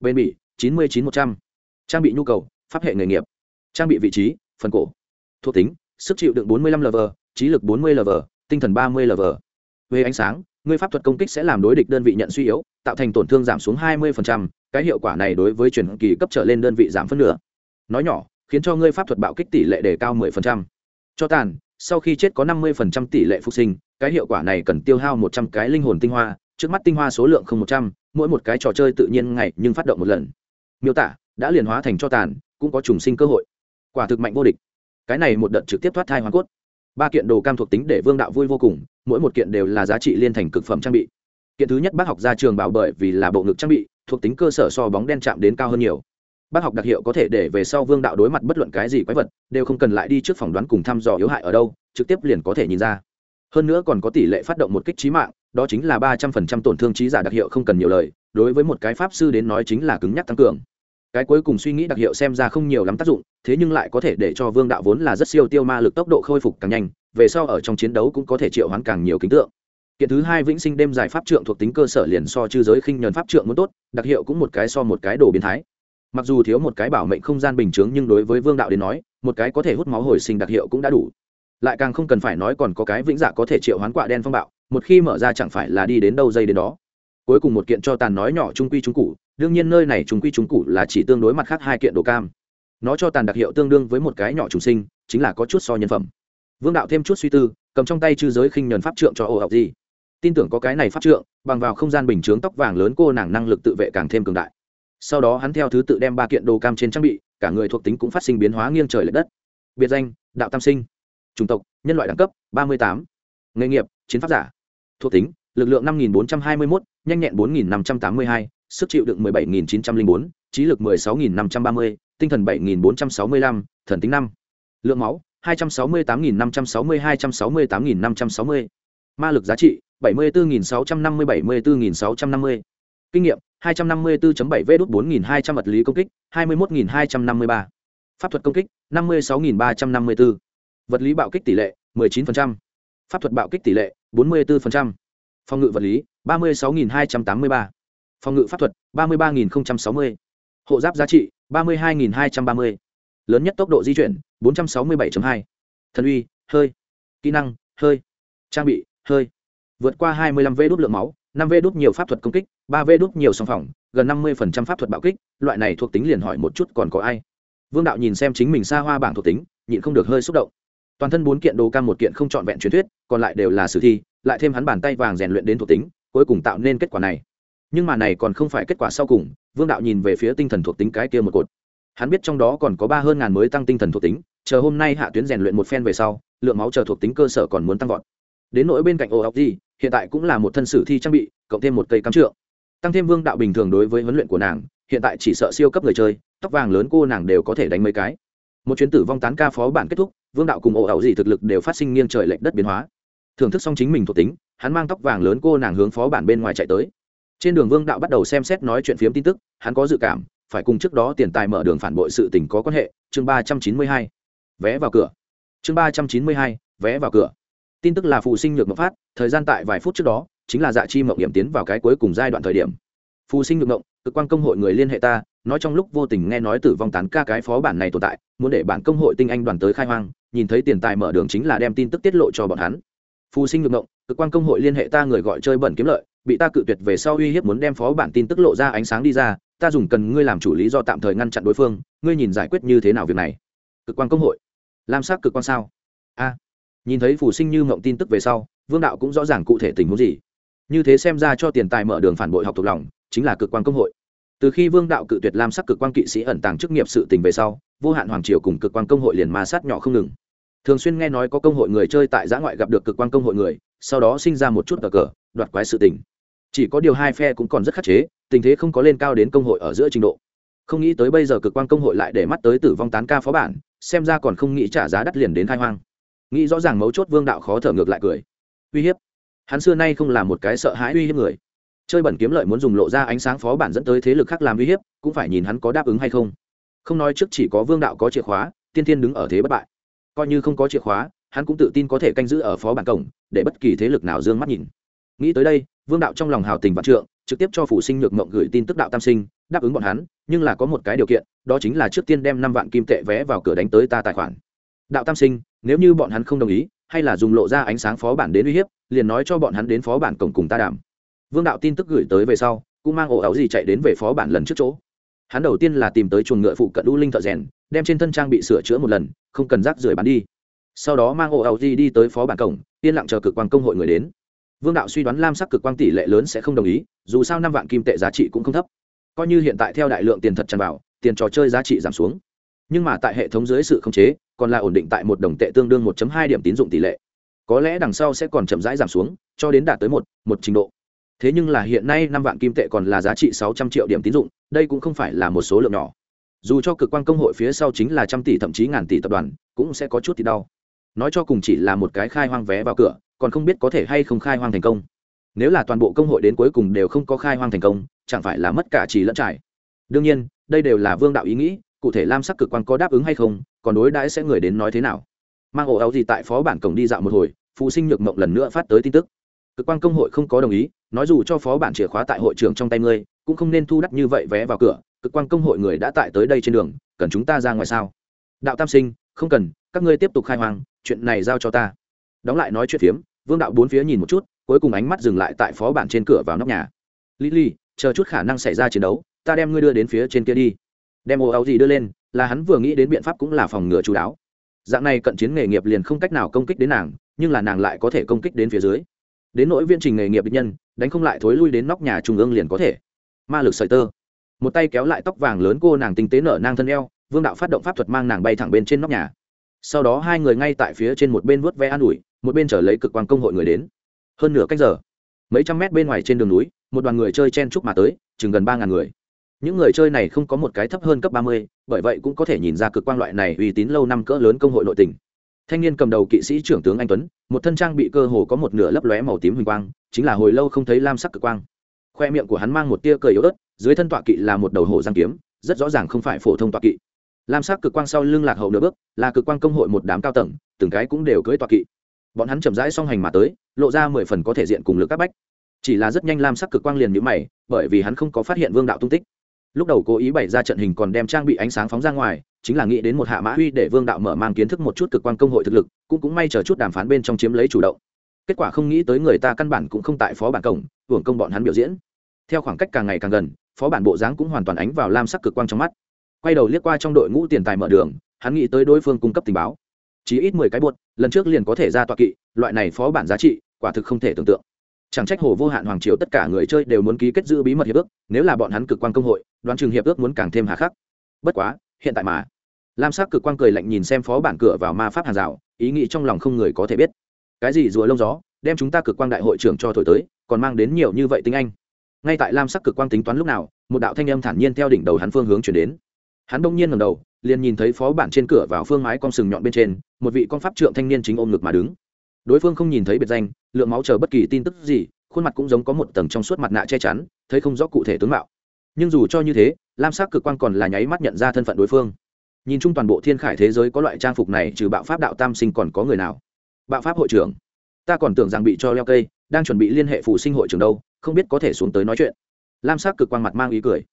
Bên bỉ, chín mươi chín một trăm. Trang bị nhu cầu, pháp hệ nghề nghiệp. Trang bị vị trí, phần cổ. Thuộc tính, sức chịu đựng bốn mươi lăm lv trí lực bốn mươi lv tinh thần ba mươi lv về ánh sáng, ngươi pháp thuật công kích sẽ làm đối địch đơn vị nhận suy yếu, tạo thành tổn thương giảm xuống hai mươi cái hiệu quả này đối với truyền kỳ cấp trở lên đơn vị giảm phân nửa. Nói nhỏ, khiến cho ngươi pháp thuật bạo kích tỷ lệ đề cao 10%. cho tàn, sau khi chết có 50% tỷ lệ phục sinh, cái hiệu quả này cần tiêu hao 100 cái linh hồn tinh hoa trước mắt tinh hoa số lượng không 100, mỗi một cái trò chơi tự nhiên ngày nhưng phát động một lần. Miêu tả đã liền hóa thành cho tàn cũng có trùng sinh cơ hội. Quả thực mạnh vô địch. Cái này một đợt trực tiếp thoát thai hoàn cốt. Ba kiện đồ cam thuộc tính để vương đạo vui vô cùng mỗi một kiện đều là giá trị liên thành cực phẩm trang bị. Kiện thứ nhất bác học ra trường bảo bởi vì là bộ ngực trang bị thuộc tính cơ sở so bóng đen chạm đến cao hơn nhiều. Bác học đặc hiệu có thể để về sau vương đạo đối mặt bất luận cái gì quái vật đều không cần lại đi trước phỏng đoán cùng thăm dò yếu hại ở đâu trực tiếp liền có thể nhìn ra. Hơn nữa còn có tỷ lệ phát động một kích trí mạng đó chính là ba trăm phần trăm tổn thương trí giả đặc hiệu không cần nhiều lời, đối với một cái pháp sư đến nói chính là cứng nhắc tăng cường. Cái cuối cùng suy nghĩ đặc hiệu xem ra không nhiều lắm tác dụng, thế nhưng lại có thể để cho vương đạo vốn là rất siêu tiêu ma lực tốc độ khôi phục càng nhanh, về sau ở trong chiến đấu cũng có thể triệu hoán càng nhiều kính tượng. Kiện thứ hai vĩnh sinh đêm giải pháp trượng thuộc tính cơ sở liền so chư giới khinh nhờn pháp trượng muốn tốt, đặc hiệu cũng một cái so một cái đồ biến thái. Mặc dù thiếu một cái bảo mệnh không gian bình chướng nhưng đối với vương đạo đến nói, một cái có thể hút máu hồi sinh đặc hiệu cũng đã đủ. Lại càng không cần phải nói còn có cái vĩnh giả có thể triệu hoán quạ đen phong bạo một khi mở ra chẳng phải là đi đến đâu dây đến đó. Cuối cùng một kiện cho tàn nói nhỏ trung quy trung cụ đương nhiên nơi này trung quy trung cụ là chỉ tương đối mặt khác hai kiện đồ cam. Nó cho tàn đặc hiệu tương đương với một cái nhỏ trùng sinh, chính là có chút so nhân phẩm. Vương đạo thêm chút suy tư, cầm trong tay chư giới khinh nhuần pháp trượng cho ô học gì. Tin tưởng có cái này pháp trượng, bằng vào không gian bình chướng tóc vàng lớn cô nàng năng lực tự vệ càng thêm cường đại. Sau đó hắn theo thứ tự đem ba kiện đồ cam trên trang bị, cả người thuộc tính cũng phát sinh biến hóa nghiêng trời l ệ đất. Biệt danh, đạo tam sinh. Chủng tộc, nhân loại đẳng cấp, ba mươi tám. Nghề nghiệp, chiến pháp giả thuộc tính, lực lượng năm nghìn bốn trăm hai mươi một nhanh nhẹn bốn nghìn năm trăm tám mươi hai, sức chịu đựng mười bảy nghìn chín trăm linh bốn, trí lực mười sáu nghìn năm trăm ba mươi, tinh thần bảy nghìn bốn trăm sáu mươi lăm, thần tính năm. Lượng máu, hai trăm sáu mươi tám nghìn năm trăm sáu mươi, hai trăm sáu mươi tám nghìn năm trăm sáu mươi. Ma lực giá trị, bảy mươi bốn nghìn sáu trăm năm mươi, bảy mươi bốn nghìn sáu trăm năm mươi. Kinh nghiệm, hai trăm năm mươi 254 bảy v đút bốn nghìn hai trăm vật lý công kích, hai mươi một nghìn hai trăm năm mươi ba. Pháp thuật công kích, năm mươi sáu nghìn ba trăm năm mươi bốn vật lý bạo kích tỷ lệ 19%. pháp thuật bạo kích tỷ lệ 44%. phòng ngự vật lý 36.283. phòng ngự pháp thuật 33.060. hộ giáp giá trị 32.230. lớn nhất tốc độ di chuyển 467.2. thần uy, hơi kỹ năng, hơi trang bị, hơi vượt qua 25 v đốt lượng máu 5 v đốt nhiều pháp thuật công kích 3 v đốt nhiều song phòng, gần 50% pháp thuật bạo kích loại này thuộc tính liền hỏi một chút còn có ai vương đạo nhìn xem chính mình xa hoa bảng thuộc tính, nhịn không được hơi xúc động toàn thân bốn kiện đồ cam một kiện không trọn vẹn truyền thuyết còn lại đều là sử thi, lại thêm hắn bàn tay vàng rèn luyện đến thuộc tính, cuối cùng tạo nên kết quả này. Nhưng mà này còn không phải kết quả sau cùng, vương đạo nhìn về phía tinh thần thuộc tính cái kia một cột. Hắn biết trong đó còn có ba hơn ngàn mới tăng tinh thần thuộc tính, chờ hôm nay hạ tuyến rèn luyện một phen về sau, lượng máu chờ thuộc tính cơ sở còn muốn tăng vọt. Đến nỗi bên cạnh ô ốc gì hiện tại cũng là một thân sử thi trang bị, cộng thêm một cây cắm trượng. Tăng thêm vương đạo bình thường đối với huấn luyện của nàng, hiện tại chỉ sợ siêu cấp người chơi, tóc vàng lớn cô nàng đều có thể đánh mấy cái một chuyến tử vong tán ca phó bản kết thúc, vương đạo cùng ổ ảo gì thực lực đều phát sinh nghiêng trời lệch đất biến hóa. Thưởng thức xong chính mình thuộc tính, hắn mang tóc vàng lớn cô nàng hướng phó bản bên ngoài chạy tới. Trên đường vương đạo bắt đầu xem xét nói chuyện phiếm tin tức, hắn có dự cảm, phải cùng trước đó tiền tài mở đường phản bội sự tình có quan hệ, chương ba trăm chín mươi hai, vé vào cửa. Chương ba trăm chín mươi hai, vé vào cửa. Tin tức là phụ sinh nhược mộng phát, thời gian tại vài phút trước đó, chính là dạ chi mộng điểm tiến vào cái cuối cùng giai đoạn thời điểm. Phù sinh nhược mộng cơ quan công hội người liên hệ ta nói trong lúc vô tình nghe nói tử vong tán ca cái phó bản này tồn tại, muốn để bản công hội tinh anh đoàn tới khai hoang, nhìn thấy tiền tài mở đường chính là đem tin tức tiết lộ cho bọn hắn. Phù sinh ngược ngộng cơ quan công hội liên hệ ta người gọi chơi bẩn kiếm lợi, bị ta cự tuyệt về sau uy hiếp muốn đem phó bản tin tức lộ ra ánh sáng đi ra, ta dùng cần ngươi làm chủ lý do tạm thời ngăn chặn đối phương, ngươi nhìn giải quyết như thế nào việc này. Cực quan công hội lam sắc cực quan sao? A, nhìn thấy phù sinh như mộng tin tức về sau, vương đạo cũng rõ ràng cụ thể tình huống gì. Như thế xem ra cho tiền tài mở đường phản bội học thuộc lòng, chính là cực quan công hội từ khi vương đạo cự tuyệt lam sắc cực quan kỵ sĩ ẩn tàng chức nghiệp sự tình về sau, vô hạn hoàng triều cùng cực quan công hội liền ma sát nhỏ không ngừng. Thường xuyên nghe nói có công hội người chơi tại giã ngoại gặp được cực quan công hội người, sau đó sinh ra một chút cờ cờ, đoạt quái sự tình. Chỉ có điều hai phe cũng còn rất khắc chế, tình thế không có lên cao đến công hội ở giữa trình độ. Không nghĩ tới bây giờ cực quan công hội lại để mắt tới tử vong tán ca phó bản, xem ra còn không nghĩ trả giá đắt liền đến khai hoang. Nghĩ rõ ràng mấu chốt vương đạo khó thở ngược lại cười. Uy hiếp. Hắn xưa nay không là một cái sợ hãi uy hiếp người chơi bẩn kiếm lợi muốn dùng lộ ra ánh sáng phó bản dẫn tới thế lực khác làm uy hiếp, cũng phải nhìn hắn có đáp ứng hay không. Không nói trước chỉ có vương đạo có chìa khóa, tiên tiên đứng ở thế bất bại. Coi như không có chìa khóa, hắn cũng tự tin có thể canh giữ ở phó bản cổng, để bất kỳ thế lực nào d ư ơ n g mắt nhìn. Nghĩ tới đây, vương đạo trong lòng hào tình vạn trượng, trực tiếp cho phủ sinh nhược mộng gửi tin tức đạo tam sinh, đáp ứng bọn hắn, nhưng là có một cái điều kiện, đó chính là trước tiên đem năm vạn kim tệ vé vào cửa đánh tới ta tài khoản. Đạo tam sinh, nếu như bọn hắn không đồng ý, hay là dùng lộ ra ánh sáng phó bản đến uy hiếp, liền nói cho bọn hắn đến phó bản cổng cùng ta đảm vương đạo tin tức gửi tới về sau, cũng mang ổ áo gì chạy đến về phó bản lần trước chỗ. Hắn đầu tiên là tìm tới chuồng ngựa phụ cận u linh thợ rèn, đem trên thân trang bị sửa chữa một lần, không cần rác rưởi bán đi. Sau đó mang ổ áo gì đi tới phó bản cổng, yên lặng chờ cực quan công hội người đến. Vương đạo suy đoán lam sắc cực quan tỷ lệ lớn sẽ không đồng ý, dù sao năm vạn kim tệ giá trị cũng không thấp. Coi như hiện tại theo đại lượng tiền thật tràn vào, tiền trò chơi giá trị giảm xuống. Nhưng mà tại hệ thống dưới sự khống chế, còn là ổn định tại một đồng tệ tương đương 1 hai điểm tín dụng tỷ lệ. Có lẽ đằng sau sẽ còn chậm rãi giảm xuống, cho đến đạt tới một một trình độ thế nhưng là hiện nay năm vạn kim tệ còn là giá trị sáu trăm triệu điểm tín dụng, đây cũng không phải là một số lượng nhỏ. Dù cho cực quan công hội phía sau chính là trăm tỷ thậm chí ngàn tỷ tập đoàn, cũng sẽ có chút thì đau. Nói cho cùng chỉ là một cái khai hoang vé vào cửa, còn không biết có thể hay không khai hoang thành công. Nếu là toàn bộ công hội đến cuối cùng đều không có khai hoang thành công, chẳng phải là mất cả trì lẫn trải. Đương nhiên, đây đều là vương đạo ý nghĩ, cụ thể lam sắc cực quan có đáp ứng hay không, còn đối đãi sẽ người đến nói thế nào. Mang ổ áo gì tại phó bản cổng đi dạo một hồi, phụ sinh nhược mộng lần nữa phát tới tin tức. Cực quan công hội không có đồng ý nói dù cho phó bản chìa khóa tại hội trường trong tay ngươi, cũng không nên thu đắt như vậy vé vào cửa, cực quan công hội người đã tại tới đây trên đường, cần chúng ta ra ngoài sao? Đạo tam sinh, không cần, các ngươi tiếp tục khai hoang, chuyện này giao cho ta. Đóng lại nói chuyện phiếm, vương đạo bốn phía nhìn một chút, cuối cùng ánh mắt dừng lại tại phó bản trên cửa vào nóc nhà. Lý lý chờ chút khả năng xảy ra chiến đấu, ta đem ngươi đưa đến phía trên kia đi. Đem ô áo gì đưa lên, là hắn vừa nghĩ đến biện pháp cũng là phòng ngừa chú đáo. Dạng này cận chiến nghề nghiệp liền không cách nào công kích đến nàng, nhưng là nàng lại có thể công kích đến phía dưới đến nỗi viên trình nghề nghiệp địch nhân, đánh không lại thối lui đến nóc nhà trung ương liền có thể. Ma lực sợi tơ. Một tay kéo lại tóc vàng lớn cô nàng tinh tế nở nang thân eo, vương đạo phát động pháp thuật mang nàng bay thẳng bên trên nóc nhà. Sau đó hai người ngay tại phía trên một bên vớt ve an ủi, một bên trở lấy cực quan công hội người đến. Hơn nửa cách giờ, mấy trăm mét bên ngoài trên đường núi, một đoàn người chơi chen chúc mà tới, chừng gần ba ngàn người. Những người chơi này không có một cái thấp hơn cấp ba mươi, bởi vậy cũng có thể nhìn ra cực quan loại này uy tín lâu năm cỡ lớn công hội nội tình thanh niên cầm đầu kỵ sĩ trưởng tướng anh tuấn, một thân trang bị cơ hồ có một nửa lấp lóe màu tím huỳnh quang, chính là hồi lâu không thấy lam sắc cực quang. Khoe miệng của hắn mang một tia cười yếu ớt, dưới thân tọa kỵ là một đầu hổ giang kiếm, rất rõ ràng không phải phổ thông tọa kỵ. Lam sắc cực quang sau lưng lạc hậu nửa bước, là cực quang công hội một đám cao tầng, từng cái cũng đều cưỡi tọa kỵ. Bọn hắn chậm rãi song hành mà tới, lộ ra mười phần có thể diện cùng lực các bách. Chỉ là rất nhanh lam sắc cực quang liền nhữ mày, bởi vì hắn không có phát hiện vương đạo tung tích lúc đầu cố ý bày ra trận hình còn đem trang bị ánh sáng phóng ra ngoài, chính là nghĩ đến một hạ mã huy để vương đạo mở mang kiến thức một chút cực quan công hội thực lực, cũng cũng may chờ chút đàm phán bên trong chiếm lấy chủ động. Kết quả không nghĩ tới người ta căn bản cũng không tại phó bản cổng, hưởng công bọn hắn biểu diễn. Theo khoảng cách càng ngày càng gần, phó bản bộ dáng cũng hoàn toàn ánh vào lam sắc cực quang trong mắt. Quay đầu liếc qua trong đội ngũ tiền tài mở đường, hắn nghĩ tới đối phương cung cấp tình báo. Chỉ ít mười cái buột lần trước liền có thể ra tọa kỵ, loại này phó bản giá trị, quả thực không thể tưởng tượng. Chẳng trách hồ vô hạn hoàng triều tất cả người chơi đều muốn ký kết giữ bí mật hiệp ước, nếu là bọn hắn cực quan công hội đoán chừng hiệp ước muốn càng thêm hà khắc. Bất quá, hiện tại mà. Lam sắc cực quang cười lạnh nhìn xem phó bản cửa vào ma pháp hàng rào, ý nghĩ trong lòng không người có thể biết. Cái gì rùa lông gió, đem chúng ta cực quang đại hội trưởng cho thổi tới, còn mang đến nhiều như vậy tiếng anh. Ngay tại lam sắc cực quang tính toán lúc nào, một đạo thanh âm thản nhiên theo đỉnh đầu hắn phương hướng chuyển đến. Hắn đông nhiên ngầm đầu, liền nhìn thấy phó bản trên cửa vào phương mái con sừng nhọn bên trên, một vị con pháp trượng thanh niên chính ôm ngực mà đứng. Đối phương không nhìn thấy biệt danh, lượng máu chờ bất kỳ tin tức gì, khuôn mặt cũng giống có một tầng trong suốt mặt nạ che chắn, thấy không rõ cụ thể tướng mạo nhưng dù cho như thế, lam sắc cực quan còn là nháy mắt nhận ra thân phận đối phương. Nhìn chung toàn bộ thiên khải thế giới có loại trang phục này, trừ bạo pháp đạo tam sinh còn có người nào? Bạo pháp hội trưởng. Ta còn tưởng rằng bị cho leo cây, đang chuẩn bị liên hệ phụ sinh hội trưởng đâu, không biết có thể xuống tới nói chuyện. Lam sắc cực quan mặt mang ý cười.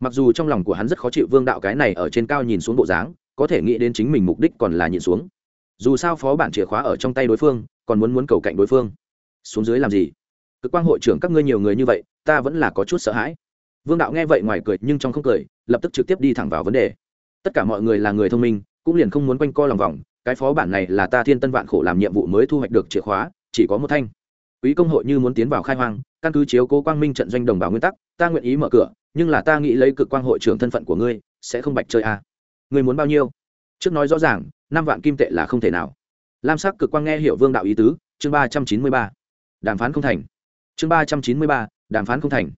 Mặc dù trong lòng của hắn rất khó chịu vương đạo cái này ở trên cao nhìn xuống bộ dáng, có thể nghĩ đến chính mình mục đích còn là nhìn xuống. Dù sao phó bản chìa khóa ở trong tay đối phương, còn muốn muốn cầu cạnh đối phương. Xuống dưới làm gì? Cực quang hội trưởng, các ngươi nhiều người như vậy, ta vẫn là có chút sợ hãi vương đạo nghe vậy ngoài cười nhưng trong không cười, lập tức trực tiếp đi thẳng vào vấn đề. Tất cả mọi người là người thông minh, cũng liền không muốn quanh co lòng vòng, cái phó bản này là ta thiên tân vạn khổ làm nhiệm vụ mới thu hoạch được chìa khóa, chỉ có một thanh. Quý công hội như muốn tiến vào khai hoang, căn cứ chiếu cố quang minh trận doanh đồng bào nguyên tắc, ta nguyện ý mở cửa, nhưng là ta nghĩ lấy cực quang hội trưởng thân phận của ngươi, sẽ không bạch chơi à. ngươi muốn bao nhiêu? Trước nói rõ ràng, năm vạn kim tệ là không thể nào. Lam sắc cực quang nghe hiểu vương đạo ý tứ, chương ba trăm chín mươi ba. Đàm phán không thành. Chương ba trăm chín mươi ba, đàm phán không thành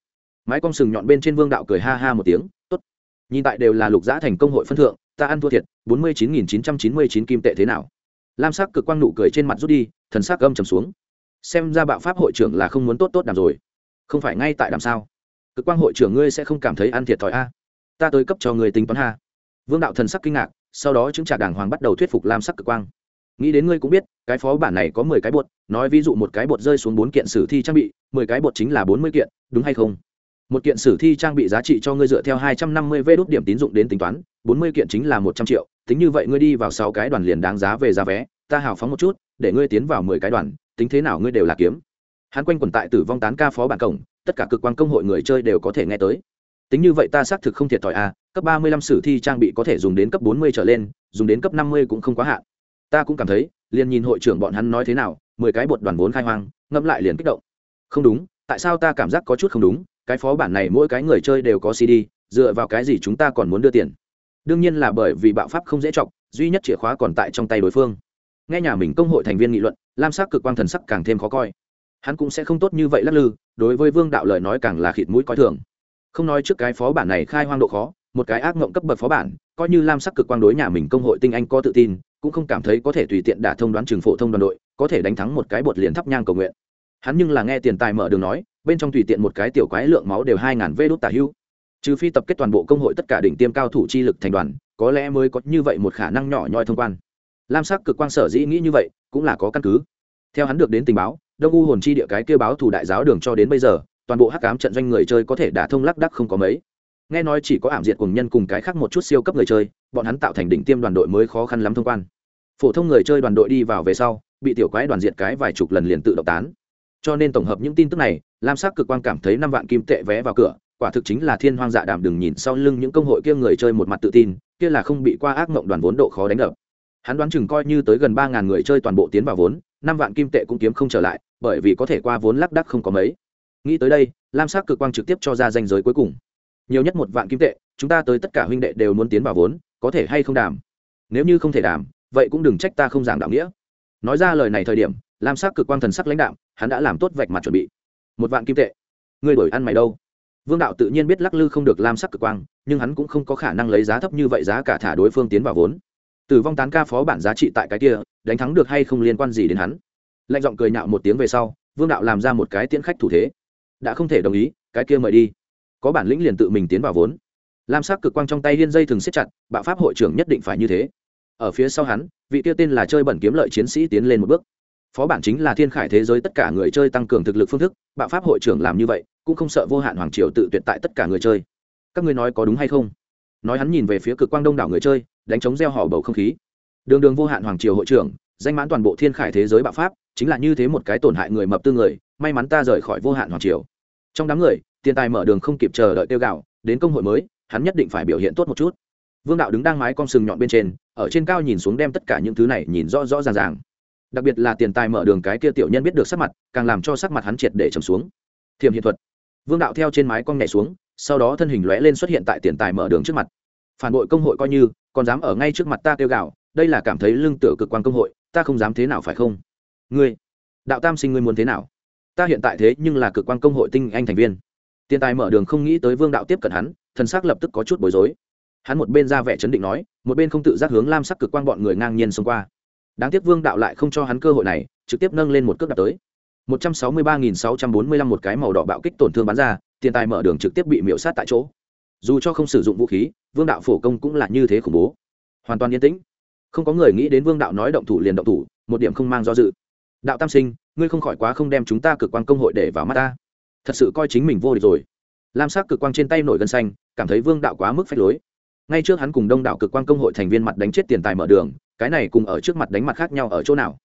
mái cong sừng nhọn bên trên vương đạo cười ha ha một tiếng t ố t nhìn tại đều là lục giã thành công hội phân thượng, ta ăn thua thiệt, bốn mươi chín nghìn chín trăm chín mươi chín kim tệ thế nào? Lam sắc cực quang nụ cười trên mặt rút đi, thần sắc gâm trầm xuống. Xem ra bạo pháp hội trưởng là không muốn tốt tốt đàm rồi. Không phải ngay tại đàm sao? Cực quang hội trưởng ngươi sẽ không cảm thấy ăn thiệt thòi a? Ta tới cấp cho người tính toán ha. Vương đạo thần sắc kinh ngạc, sau đó chứng trả đàng hoàng bắt đầu thuyết phục lam sắc cực quang. Nghĩ đến ngươi cũng biết, cái phó bản này có mười cái bột, nói ví dụ một cái bột rơi xuống bốn kiện sử thi trang bị, mười cái bột chính là bốn mươi kiện, đúng hay không? Một kiện sử thi trang bị giá trị cho ngươi dựa theo hai trăm năm mươi vê đốt điểm tín dụng đến tính toán, bốn mươi kiện chính là một trăm triệu, tính như vậy ngươi đi vào sáu cái đoàn liền đáng giá về giá vé, ta hào phóng một chút, để ngươi tiến vào mười cái đoàn, tính thế nào ngươi đều là kiếm. Hắn quanh quẩn tại tử vong tán ca phó bản cổng, tất cả cực quan công hội người chơi đều có thể nghe tới. Tính như vậy ta xác thực không thiệt thòi a cấp ba mươi lăm sử thi trang bị có thể dùng đến cấp bốn mươi trở lên, dùng đến cấp năm mươi cũng không quá hạn. Ta cũng cảm thấy, liền nhìn hội trưởng bọn hắn nói thế nào, mười cái bột đoàn vốn khai hoang, ngẫm lại liền kích động. Không đúng, tại sao ta cảm giác có chút không đúng cái phó bản này mỗi cái người chơi đều có cd dựa vào cái gì chúng ta còn muốn đưa tiền? Đương nhiên là bởi vì bạo pháp không dễ chọc, duy nhất chìa khóa còn tại trong tay đối phương. Nghe nhà mình công hội thành viên nghị luận, lam sắc cực quang thần sắc càng thêm khó coi. Hắn cũng sẽ không tốt như vậy lắc lư, đối với vương đạo lời nói càng là khịt mũi coi thường. Không nói trước cái phó bản này khai hoang độ khó, một cái ác mộng cấp bậc phó bản, coi như lam sắc cực quang đối nhà mình công hội tinh anh có tự tin, cũng không cảm thấy có thể tùy tiện đả thông đoán trường phổ thông đoàn đội, có thể đánh thắng một cái bột liền thắp nhang cầu nguyện. Hắn nhưng là nghe tiền tài mở đường nói bên trong tùy tiện một cái tiểu quái lượng máu đều hai ngàn vê đốt tả hưu. Trừ phi tập kết toàn bộ công hội tất cả đỉnh tiêm cao thủ chi lực thành đoàn, có lẽ mới có như vậy một khả năng nhỏ nhoi thông quan. Lam sắc cực quang sở dĩ nghĩ như vậy, cũng là có căn cứ. Theo hắn được đến tình báo, đông u hồn chi địa cái kêu báo thủ đại giáo đường cho đến bây giờ, toàn bộ hắc ám trận doanh người chơi có thể đả thông lắc đắc không có mấy. Nghe nói chỉ có ảm diệt cùng nhân cùng cái khác một chút siêu cấp người chơi, bọn hắn tạo thành đỉnh tiêm đoàn đội mới khó khăn lắm thông quan. Phổ thông người chơi đoàn đội đi vào về sau, bị tiểu quái đoàn diệt cái vài chục lần liền tự động tán cho nên tổng hợp những tin tức này, lam sắc cực quang cảm thấy năm vạn kim tệ vé vào cửa, quả thực chính là thiên hoang dạ đàm đừng nhìn sau lưng những công hội kia người chơi một mặt tự tin, kia là không bị qua ác mộng đoàn vốn độ khó đánh đập. Hắn đoán chừng coi như tới gần ba ngàn người chơi toàn bộ tiến vào vốn, năm vạn kim tệ cũng kiếm không trở lại, bởi vì có thể qua vốn lắc đắc không có mấy. Nghĩ tới đây, lam sắc cực quang trực tiếp cho ra danh giới cuối cùng. Nhiều nhất một vạn kim tệ, chúng ta tới tất cả huynh đệ đều muốn tiến vào vốn, có thể hay không đàm? Nếu như không thể đàm, vậy cũng đừng trách ta không giảng đạo nghĩa. Nói ra lời này thời điểm lam sắc cực quang thần sắc lãnh đạo hắn đã làm tốt vạch mặt chuẩn bị. Một vạn kim tệ. Ngươi đổi ăn mày đâu? Vương đạo tự nhiên biết lắc lư không được lam sắc cực quang, nhưng hắn cũng không có khả năng lấy giá thấp như vậy giá cả thả đối phương tiến vào vốn. Tử vong tán ca phó bản giá trị tại cái kia, đánh thắng được hay không liên quan gì đến hắn. Lạnh giọng cười nhạo một tiếng về sau, vương đạo làm ra một cái tiễn khách thủ thế. Đã không thể đồng ý, cái kia mời đi. Có bản lĩnh liền tự mình tiến vào vốn. Lam sắc cực quang trong tay liên dây thường siết chặt, bạo pháp hội trưởng nhất định phải như thế. Ở phía sau hắn, vị kia tên là chơi bẩn kiếm lợi chiến sĩ tiến lên một bước phó bản chính là thiên khải thế giới tất cả người chơi tăng cường thực lực phương thức, bạo pháp hội trưởng làm như vậy, cũng không sợ vô hạn hoàng triều tự tuyệt tại tất cả người chơi. Các ngươi nói có đúng hay không? Nói hắn nhìn về phía cực quang đông đảo người chơi, đánh chống gieo họ bầu không khí. Đường đường vô hạn hoàng triều hội trưởng, danh mãn toàn bộ thiên khải thế giới bạo pháp, chính là như thế một cái tổn hại người mập tư người, may mắn ta rời khỏi vô hạn hoàng triều. Trong đám người, tiền tài mở đường không kịp chờ đợi tiêu gạo, đến công hội mới, hắn nhất định phải biểu hiện tốt một chút. Vương đạo đứng đang mái con sừng nhọn bên trên, ở trên cao nhìn xuống đem tất cả những thứ này nhìn rõ rõ ràng ràng đặc biệt là tiền tài mở đường cái kia tiểu nhân biết được sắc mặt, càng làm cho sắc mặt hắn triệt để trầm xuống. Thiềm hiện thuật. Vương đạo theo trên mái cong nhảy xuống, sau đó thân hình lóe lên xuất hiện tại tiền tài mở đường trước mặt. Phản bội công hội coi như, còn dám ở ngay trước mặt ta kêu gạo đây là cảm thấy lương tựa cực quan công hội, ta không dám thế nào phải không? Ngươi, đạo tam sinh ngươi muốn thế nào? Ta hiện tại thế nhưng là cực quan công hội tinh anh thành viên. Tiền tài mở đường không nghĩ tới vương đạo tiếp cận hắn, thần xác lập tức có chút bối rối. Hắn một bên ra vẻ chấn định nói, một bên không tự giác hướng lam sắc cực quan bọn người ngang nhiên xông qua đáng tiếc vương đạo lại không cho hắn cơ hội này, trực tiếp nâng lên một cước đạp tới. 163.645 một cái màu đỏ bạo kích tổn thương bắn ra, tiền tài mở đường trực tiếp bị miễu sát tại chỗ. Dù cho không sử dụng vũ khí, vương đạo phổ công cũng là như thế khủng bố. Hoàn toàn yên tĩnh. Không có người nghĩ đến vương đạo nói động thủ liền động thủ, một điểm không mang do dự. Đạo tam sinh, ngươi không khỏi quá không đem chúng ta cực quan công hội để vào mắt ta. Thật sự coi chính mình vô địch rồi. Lam sắc cực quang trên tay nổi gân xanh, cảm thấy vương đạo quá mức phách lối. Ngay trước hắn cùng đông đảo cực quan công hội thành viên mặt đánh chết tiền tài mở đường cái này cùng ở trước mặt đánh mặt khác nhau ở chỗ nào?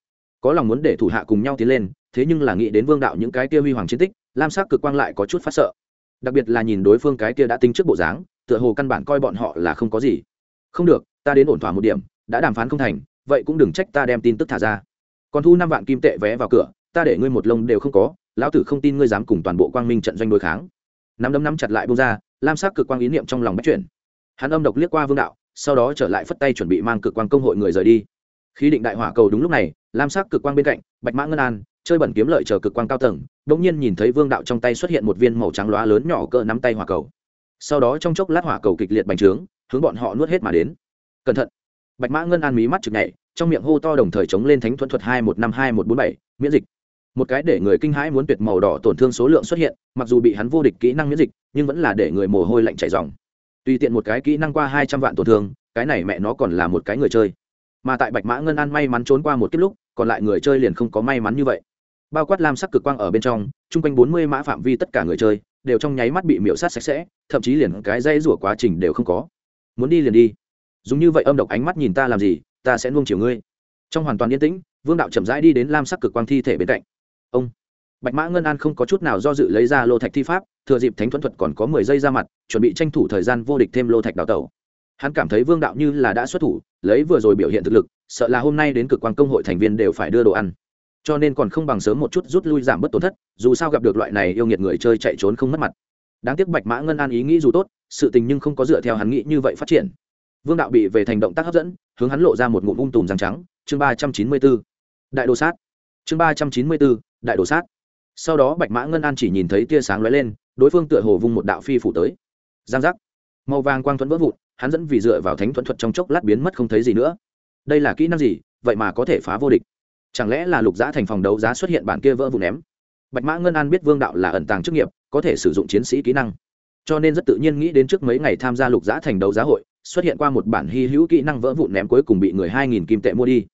Có lòng muốn để thủ hạ cùng nhau tiến lên, thế nhưng là nghĩ đến vương đạo những cái kia huy hoàng chiến tích, lam sắc cực quang lại có chút phát sợ. Đặc biệt là nhìn đối phương cái kia đã tính trước bộ dáng, tựa hồ căn bản coi bọn họ là không có gì. Không được, ta đến ổn thỏa một điểm, đã đàm phán không thành, vậy cũng đừng trách ta đem tin tức thả ra. Còn thu năm vạn kim tệ vé vào cửa, ta để ngươi một lông đều không có, lão tử không tin ngươi dám cùng toàn bộ quang minh trận doanh đối kháng. Nắm đấm nắm chặt lại bông ra, lam sắc cực quang ý niệm trong lòng bắt chuyển. Hắn âm độc liếc qua vương đạo sau đó trở lại phất tay chuẩn bị mang cực quang công hội người rời đi. Khi định đại hỏa cầu đúng lúc này, lam sắc cực quang bên cạnh, bạch mã ngân an, chơi bẩn kiếm lợi chờ cực quang cao tầng đ ỗ n g nhiên nhìn thấy vương đạo trong tay xuất hiện một viên màu trắng loá lớn nhỏ cỡ nắm tay hỏa cầu. Sau đó trong chốc lát hỏa cầu kịch liệt bành trướng, hướng bọn họ nuốt hết mà đến. Cẩn thận! Bạch mã ngân an mí mắt chực nhảy, trong miệng hô to đồng thời chống lên thánh thuẫn thuật hai một năm hai một bốn bảy, miễn dịch. Một cái để người kinh hãi muốn tuyệt màu đỏ tổn thương số lượng xuất hiện, mặc dù bị hắn vô địch kỹ năng miễn dịch, nhưng vẫn là để người mồ hôi lạnh chảy dòng tùy tiện một cái kỹ năng qua hai trăm vạn tổn thương, cái này mẹ nó còn là một cái người chơi. Mà tại bạch mã ngân an may mắn trốn qua một kiếp lúc, còn lại người chơi liền không có may mắn như vậy. Bao quát lam sắc cực quang ở bên trong, chung quanh bốn mươi mã phạm vi tất cả người chơi, đều trong nháy mắt bị miễu sát sạch sẽ, thậm chí liền cái dây rủa quá trình đều không có. Muốn đi liền đi. Dùng như vậy âm độc ánh mắt nhìn ta làm gì, ta sẽ nuông chiều ngươi. Trong hoàn toàn yên tĩnh, vương đạo chậm rãi đi đến lam sắc cực quang thi thể bên cạnh. Ông. Bạch mã ngân an không có chút nào do dự lấy ra lô thạch thi pháp thừa dịp thánh thuẫn thuật còn có mười giây ra mặt, chuẩn bị tranh thủ thời gian vô địch thêm lô thạch đào tẩu. Hắn cảm thấy vương đạo như là đã xuất thủ, lấy vừa rồi biểu hiện thực lực, sợ là hôm nay đến cực quan công hội thành viên đều phải đưa đồ ăn. Cho nên còn không bằng sớm một chút rút lui giảm bớt tổn thất, dù sao gặp được loại này yêu nghiệt người chơi chạy trốn không mất mặt. Đáng tiếc bạch mã ngân an ý nghĩ dù tốt, sự tình nhưng không có dựa theo hắn nghĩ như vậy phát triển. Vương đạo bị về thành động tác hấp dẫn, hướng hắn lộ ra một ngụm ung tùm răng trắng, chương ba trăm chín mươi b ố đại đồ sát. Chương ba trăm chín mươi b ố đại đồ sát sau đó bạch mã ngân an chỉ nhìn thấy tia sáng lóe lên đối phương tựa hồ vung một đạo phi phủ tới giang giác màu vàng quang thuẫn vỡ vụn hắn dẫn vì dựa vào thánh thuẫn thuật trong chốc lát biến mất không thấy gì nữa đây là kỹ năng gì vậy mà có thể phá vô địch chẳng lẽ là lục giã thành phòng đấu giá xuất hiện bản kia vỡ vụ ném bạch mã ngân an biết vương đạo là ẩn tàng chức nghiệp có thể sử dụng chiến sĩ kỹ năng cho nên rất tự nhiên nghĩ đến trước mấy ngày tham gia lục giã thành đấu giá hội xuất hiện qua một bản hy hữu kỹ năng vỡ vụn ném cuối cùng bị người hai nghìn kim tệ mua đi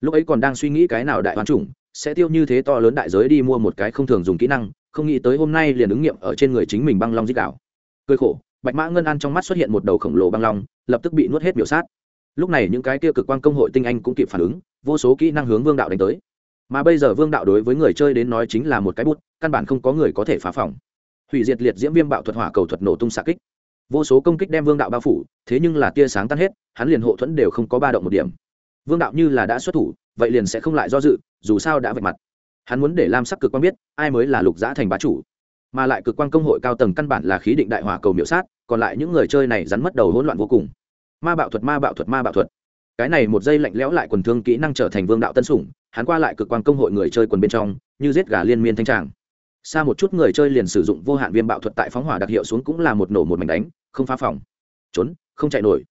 lúc ấy còn đang suy nghĩ cái nào đại hoàn chủng sẽ tiêu như thế to lớn đại giới đi mua một cái không thường dùng kỹ năng, không nghĩ tới hôm nay liền ứng nghiệm ở trên người chính mình băng long dích đảo cười khổ, bạch mã ngân an trong mắt xuất hiện một đầu khổng lồ băng long, lập tức bị nuốt hết biểu sát. Lúc này những cái kia cực quan công hội tinh anh cũng kịp phản ứng, vô số kỹ năng hướng vương đạo đánh tới. Mà bây giờ vương đạo đối với người chơi đến nói chính là một cái bút, căn bản không có người có thể phá phòng. Hủy diệt liệt diễm viêm bạo thuật hỏa cầu thuật nổ tung xạ kích. Vô số công kích đem vương đạo bao phủ, thế nhưng là tia sáng tan hết, hắn liền hộ thuẫn đều không có ba động một điểm. Vương đạo như là đã xuất thủ, vậy liền sẽ không lại do dự dù sao đã vạch mặt. Hắn muốn để lam sắc cực quan biết, ai mới là lục giã thành bá chủ. Mà lại cực quan công hội cao tầng căn bản là khí định đại hỏa cầu miểu sát, còn lại những người chơi này rắn mất đầu hỗn loạn vô cùng. Ma bạo thuật, ma bạo thuật, ma bạo thuật. Cái này một giây lạnh lẽo lại quần thương kỹ năng trở thành vương đạo tân sủng, hắn qua lại cực quan công hội người chơi quần bên trong, như giết gà liên miên thanh tràng. Xa một chút người chơi liền sử dụng vô hạn viêm bạo thuật tại phóng hỏa đặc hiệu xuống cũng là một nổ một mảnh đánh, không phá phòng. Trốn, không chạy nổi.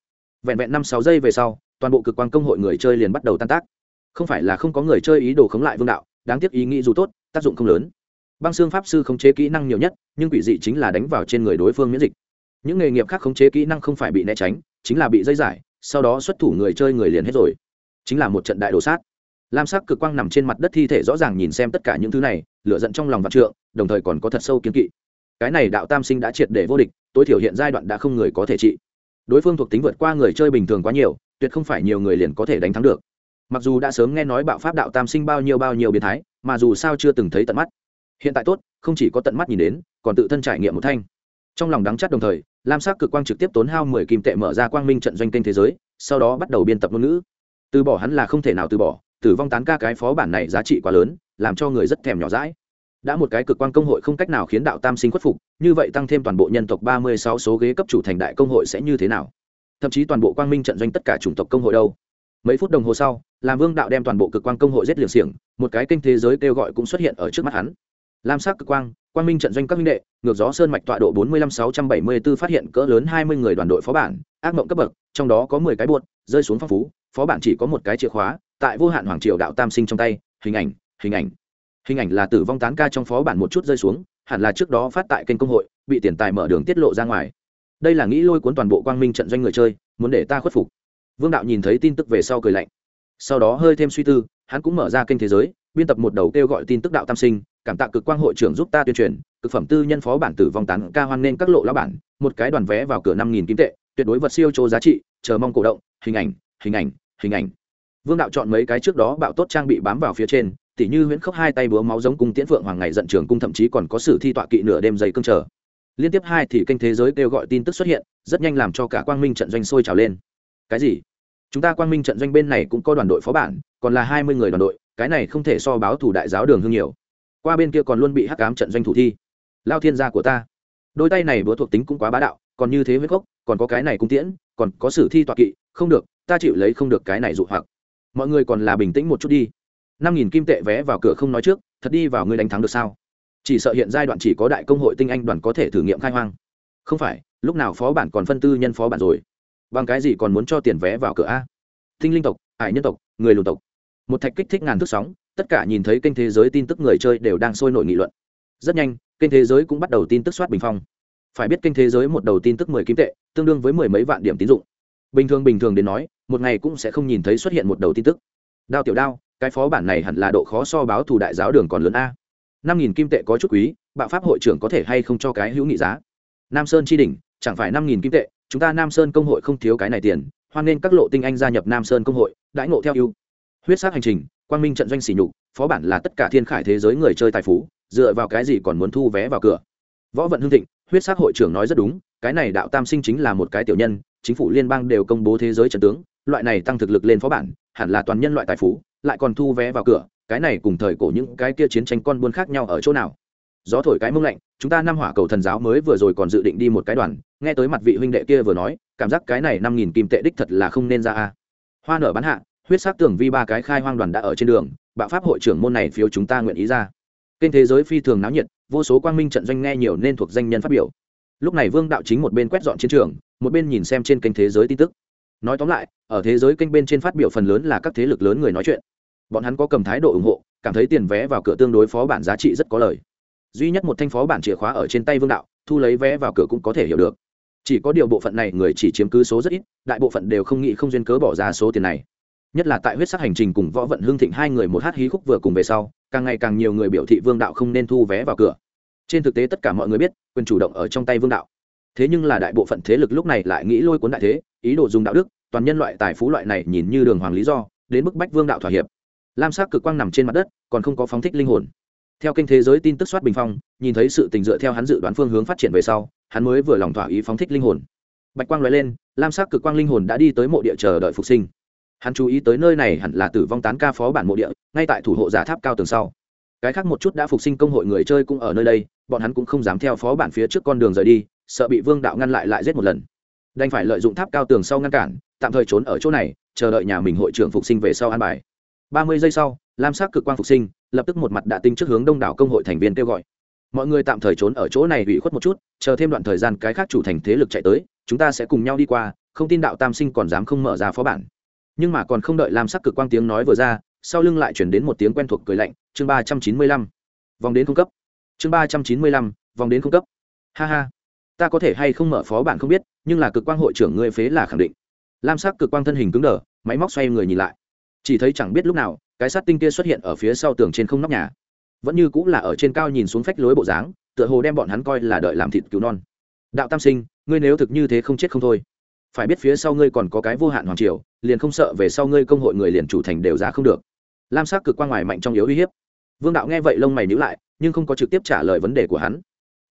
Vẹn vẹn năm sáu giây về sau, toàn bộ cực quan công hội người chơi liền bắt đầu tan tác không phải là không có người chơi ý đồ khống lại vương đạo, đáng tiếc ý nghĩ dù tốt, tác dụng không lớn. Băng xương pháp sư khống chế kỹ năng nhiều nhất, nhưng quỷ dị chính là đánh vào trên người đối phương miễn dịch. Những nghề nghiệp khác khống chế kỹ năng không phải bị né tránh, chính là bị dây giải, sau đó xuất thủ người chơi người liền hết rồi. Chính là một trận đại đồ sát. Lam sắc cực quang nằm trên mặt đất thi thể rõ ràng nhìn xem tất cả những thứ này lựa giận trong lòng vạn trượng, đồng thời còn có thật sâu kiến kỵ. Cái này đạo tam sinh đã triệt để vô địch, tối thiểu hiện giai đoạn đã không người có thể trị. Đối phương thuộc tính vượt qua người chơi bình thường quá nhiều, tuyệt không phải nhiều người liền có thể đánh thắng được mặc dù đã sớm nghe nói bạo pháp đạo tam sinh bao nhiêu bao nhiêu biến thái, mà dù sao chưa từng thấy tận mắt. Hiện tại tốt, không chỉ có tận mắt nhìn đến, còn tự thân trải nghiệm một thanh. Trong lòng đắng chắc đồng thời, lam sắc cực quang trực tiếp tốn hao mười kim tệ mở ra quang minh trận doanh kênh thế giới, sau đó bắt đầu biên tập ngôn ngữ. Từ bỏ hắn là không thể nào từ bỏ, tử vong tán ca cái phó bản này giá trị quá lớn, làm cho người rất thèm nhỏ rãi đã một cái cực quan công hội không cách nào khiến đạo tam sinh khuất phục, như vậy tăng thêm toàn bộ nhân tộc ba mươi sáu số ghế cấp chủ thành đại công hội sẽ như thế nào? Thậm chí toàn bộ quang minh trận doanh tất cả chủng tộc công hội đâu? Mấy phút đồng hồ sau, làm vương đạo đem toàn bộ cực quan công hội giết liều xiềng, một cái kênh thế giới kêu gọi cũng xuất hiện ở trước mắt hắn. Lam sắc cực quang quang minh trận doanh các minh đệ, ngược gió sơn mạch tọa độ bốn mươi lăm sáu trăm bảy mươi b ố phát hiện cỡ lớn hai mươi người đoàn đội phó bản, ác mộng cấp bậc, trong đó có mười cái buột rơi xuống phong phú, phó bản chỉ có một cái chìa khóa, tại vô hạn hoàng triều đạo tam sinh trong tay, hình ảnh hình ảnh. Hình ảnh là tử vong tán ca trong phó bản một chút rơi xuống, hẳn là trước đó phát tại kênh công hội, bị tiền tài mở đường tiết lộ ra ngoài. Đây là nghĩ lôi cuốn toàn bộ quang minh trận doanh người chơi, muốn để ta khuất phục vương đạo nhìn thấy tin tức về sau cười lạnh. Sau đó hơi thêm suy tư, hắn cũng mở ra kênh thế giới, biên tập một đầu kêu gọi tin tức đạo tam sinh, cảm tạ cực quang hội trưởng giúp ta tuyên truyền, cực phẩm tư nhân phó bản tử vong tán ca hoan nên các lộ lá bản, một cái đoàn vé vào cửa năm nghìn kim tệ, tuyệt đối vật siêu chỗ giá trị, chờ mong cổ động, hình ảnh hình ảnh hình ảnh. Vương đạo chọn mấy cái trước đó bạo tốt trang bị bám vào phía trên, tỉ như huyễn khốc hai tay búa máu giống cung tiễn phượng hoàng ngày giận trường cung thậm chí còn có sử thi tọa kỵ nửa đêm dày cương trở. Liên tiếp hai thì kênh thế giới kêu gọi tin tức xuất hiện, rất nhanh làm cho cả quang minh trận doanh sôi trào lên. Cái gì? Chúng ta quang minh trận doanh bên này cũng có đoàn đội phó bản, còn là hai mươi người đoàn đội, cái này không thể so báo thủ đại giáo đường hương nhiều. Qua bên kia còn luôn bị hắc cám trận doanh thủ thi. Lao thiên gia của ta. Đôi tay này búa thuộc tính cũng quá bá đạo, còn như thế huyết gốc còn có cái này cung tiễn, còn có sử thi tọa kỵ, không được, ta chịu lấy không được cái này dụ hoặc. Mọi người còn là bình tĩnh một chút đi. Năm nghìn kim tệ vé vào cửa không nói trước, thật đi vào ngươi đánh thắng được sao? Chỉ sợ hiện giai đoạn chỉ có đại công hội tinh anh đoàn có thể thử nghiệm khai hoang. Không phải, lúc nào phó bản còn phân tư nhân phó bản rồi? Bằng cái gì còn muốn cho tiền vé vào cửa a? Tinh linh tộc hải nhân tộc, người lùn tộc. Một thạch kích thích ngàn thước sóng, tất cả nhìn thấy kênh thế giới tin tức người chơi đều đang sôi nổi nghị luận. Rất nhanh, kênh thế giới cũng bắt đầu tin tức soát bình phong. Phải biết kênh thế giới một đầu tin tức mười kim tệ, tương đương với mười mấy vạn điểm tín dụng. Bình thường bình thường đến nói, một ngày cũng sẽ không nhìn thấy xuất hiện một đầu tin tức. Đao tiểu đao, cái phó bản này hẳn là độ khó so báo thù đại giáo đường còn lớn a. Năm nghìn kim tệ có chút quý, bạo pháp hội trưởng có thể hay không cho cái hữu nghị giá? Nam sơn chi đỉnh, chẳng phải năm nghìn kim tệ chúng ta nam sơn công hội không thiếu cái này tiền, hoan nên các lộ tinh anh gia nhập nam sơn công hội, đãi ngộ theo ưu. Huyết sát hành trình, quang minh trận doanh xỉ nhục, phó bản là tất cả thiên khải thế giới người chơi tài phú, dựa vào cái gì còn muốn thu vé vào cửa? Võ vận hương thịnh, huyết sát hội trưởng nói rất đúng, cái này đạo tam sinh chính là một cái tiểu nhân, chính phủ liên bang đều công bố thế giới trận tướng, loại này tăng thực lực lên phó bản, hẳn là toàn nhân loại tài phú, lại còn thu vé vào cửa, cái này cùng thời cổ những cái kia chiến tranh con buôn khác nhau ở chỗ nào? Gió thổi cái mông lạnh, chúng ta năm hỏa cầu thần giáo mới vừa rồi còn dự định đi một cái đoàn nghe tới mặt vị huynh đệ kia vừa nói, cảm giác cái này năm nghìn kim tệ đích thật là không nên ra a. Hoa nở bán hạ, huyết sắc tưởng vi ba cái khai hoang đoàn đã ở trên đường, bạo pháp hội trưởng môn này phiếu chúng ta nguyện ý ra. Kênh thế giới phi thường náo nhiệt, vô số quang minh trận doanh nghe nhiều nên thuộc danh nhân phát biểu. Lúc này vương đạo chính một bên quét dọn chiến trường, một bên nhìn xem trên kênh thế giới tin tức. Nói tóm lại, ở thế giới kênh bên trên phát biểu phần lớn là các thế lực lớn người nói chuyện. Bọn hắn có cầm thái độ ủng hộ, cảm thấy tiền vé vào cửa tương đối phó bản giá trị rất có lời. Duy nhất một thanh phó bản chìa khóa ở trên tay vương đạo, thu lấy vé vào cửa cũng có thể hiểu được chỉ có điều bộ phận này người chỉ chiếm cứ số rất ít, đại bộ phận đều không nghĩ không duyên cớ bỏ ra số tiền này. Nhất là tại huyết sắc hành trình cùng võ vận hương thịnh hai người một hát hí khúc vừa cùng về sau, càng ngày càng nhiều người biểu thị vương đạo không nên thu vé vào cửa. Trên thực tế tất cả mọi người biết, quyền chủ động ở trong tay vương đạo. Thế nhưng là đại bộ phận thế lực lúc này lại nghĩ lôi cuốn đại thế, ý đồ dùng đạo đức, toàn nhân loại tài phú loại này nhìn như đường hoàng lý do, đến bức bách vương đạo thỏa hiệp. Lam sắc cực quang nằm trên mặt đất, còn không có phóng thích linh hồn. Theo kênh thế giới tin tức soát bình phong, nhìn thấy sự tình dựa theo hắn dự đoán phương hướng phát triển về sau hắn mới vừa lòng thỏa ý phóng thích linh hồn. Bạch quang nói lên, lam sắc cực quang linh hồn đã đi tới mộ địa chờ đợi phục sinh. Hắn chú ý tới nơi này hẳn là tử vong tán ca phó bản mộ địa, ngay tại thủ hộ giả tháp cao tường sau. Cái khác một chút đã phục sinh công hội người chơi cũng ở nơi đây, bọn hắn cũng không dám theo phó bản phía trước con đường rời đi, sợ bị vương đạo ngăn lại lại giết một lần. Đành phải lợi dụng tháp cao tường sau ngăn cản, tạm thời trốn ở chỗ này, chờ đợi nhà mình hội trưởng phục sinh về sau an bài. Ba mươi giây sau, lam sắc cực quang phục sinh, lập tức một mặt đạ tinh trước hướng đông đảo công hội thành viên kêu gọi mọi người tạm thời trốn ở chỗ này ủy khuất một chút, chờ thêm đoạn thời gian cái khác chủ thành thế lực chạy tới, chúng ta sẽ cùng nhau đi qua, không tin đạo tam sinh còn dám không mở ra phó bản. Nhưng mà còn không đợi lam sắc cực quang tiếng nói vừa ra, sau lưng lại chuyển đến một tiếng quen thuộc cười lạnh, chương ba trăm chín mươi lăm. Vòng đến không cấp. Chương ba trăm chín mươi lăm, vòng đến không cấp. Ha ha. Ta có thể hay không mở phó bản không biết, nhưng là cực quang hội trưởng ngươi phế là khẳng định. Lam sắc cực quang thân hình cứng đờ, máy móc xoay người nhìn lại. Chỉ thấy chẳng biết lúc nào, cái sát tinh kia xuất hiện ở phía sau tường trên không nóc nhà vẫn như cũng là ở trên cao nhìn xuống phách lối bộ dáng, tựa hồ đem bọn hắn coi là đợi làm thịt cứu non. Đạo tam sinh, ngươi nếu thực như thế không chết không thôi. Phải biết phía sau ngươi còn có cái vô hạn hoàng triều, liền không sợ về sau ngươi công hội người liền chủ thành đều ra không được. Lam sắc cực quang ngoài mạnh trong yếu uy hiếp. Vương đạo nghe vậy lông mày nhíu lại, nhưng không có trực tiếp trả lời vấn đề của hắn.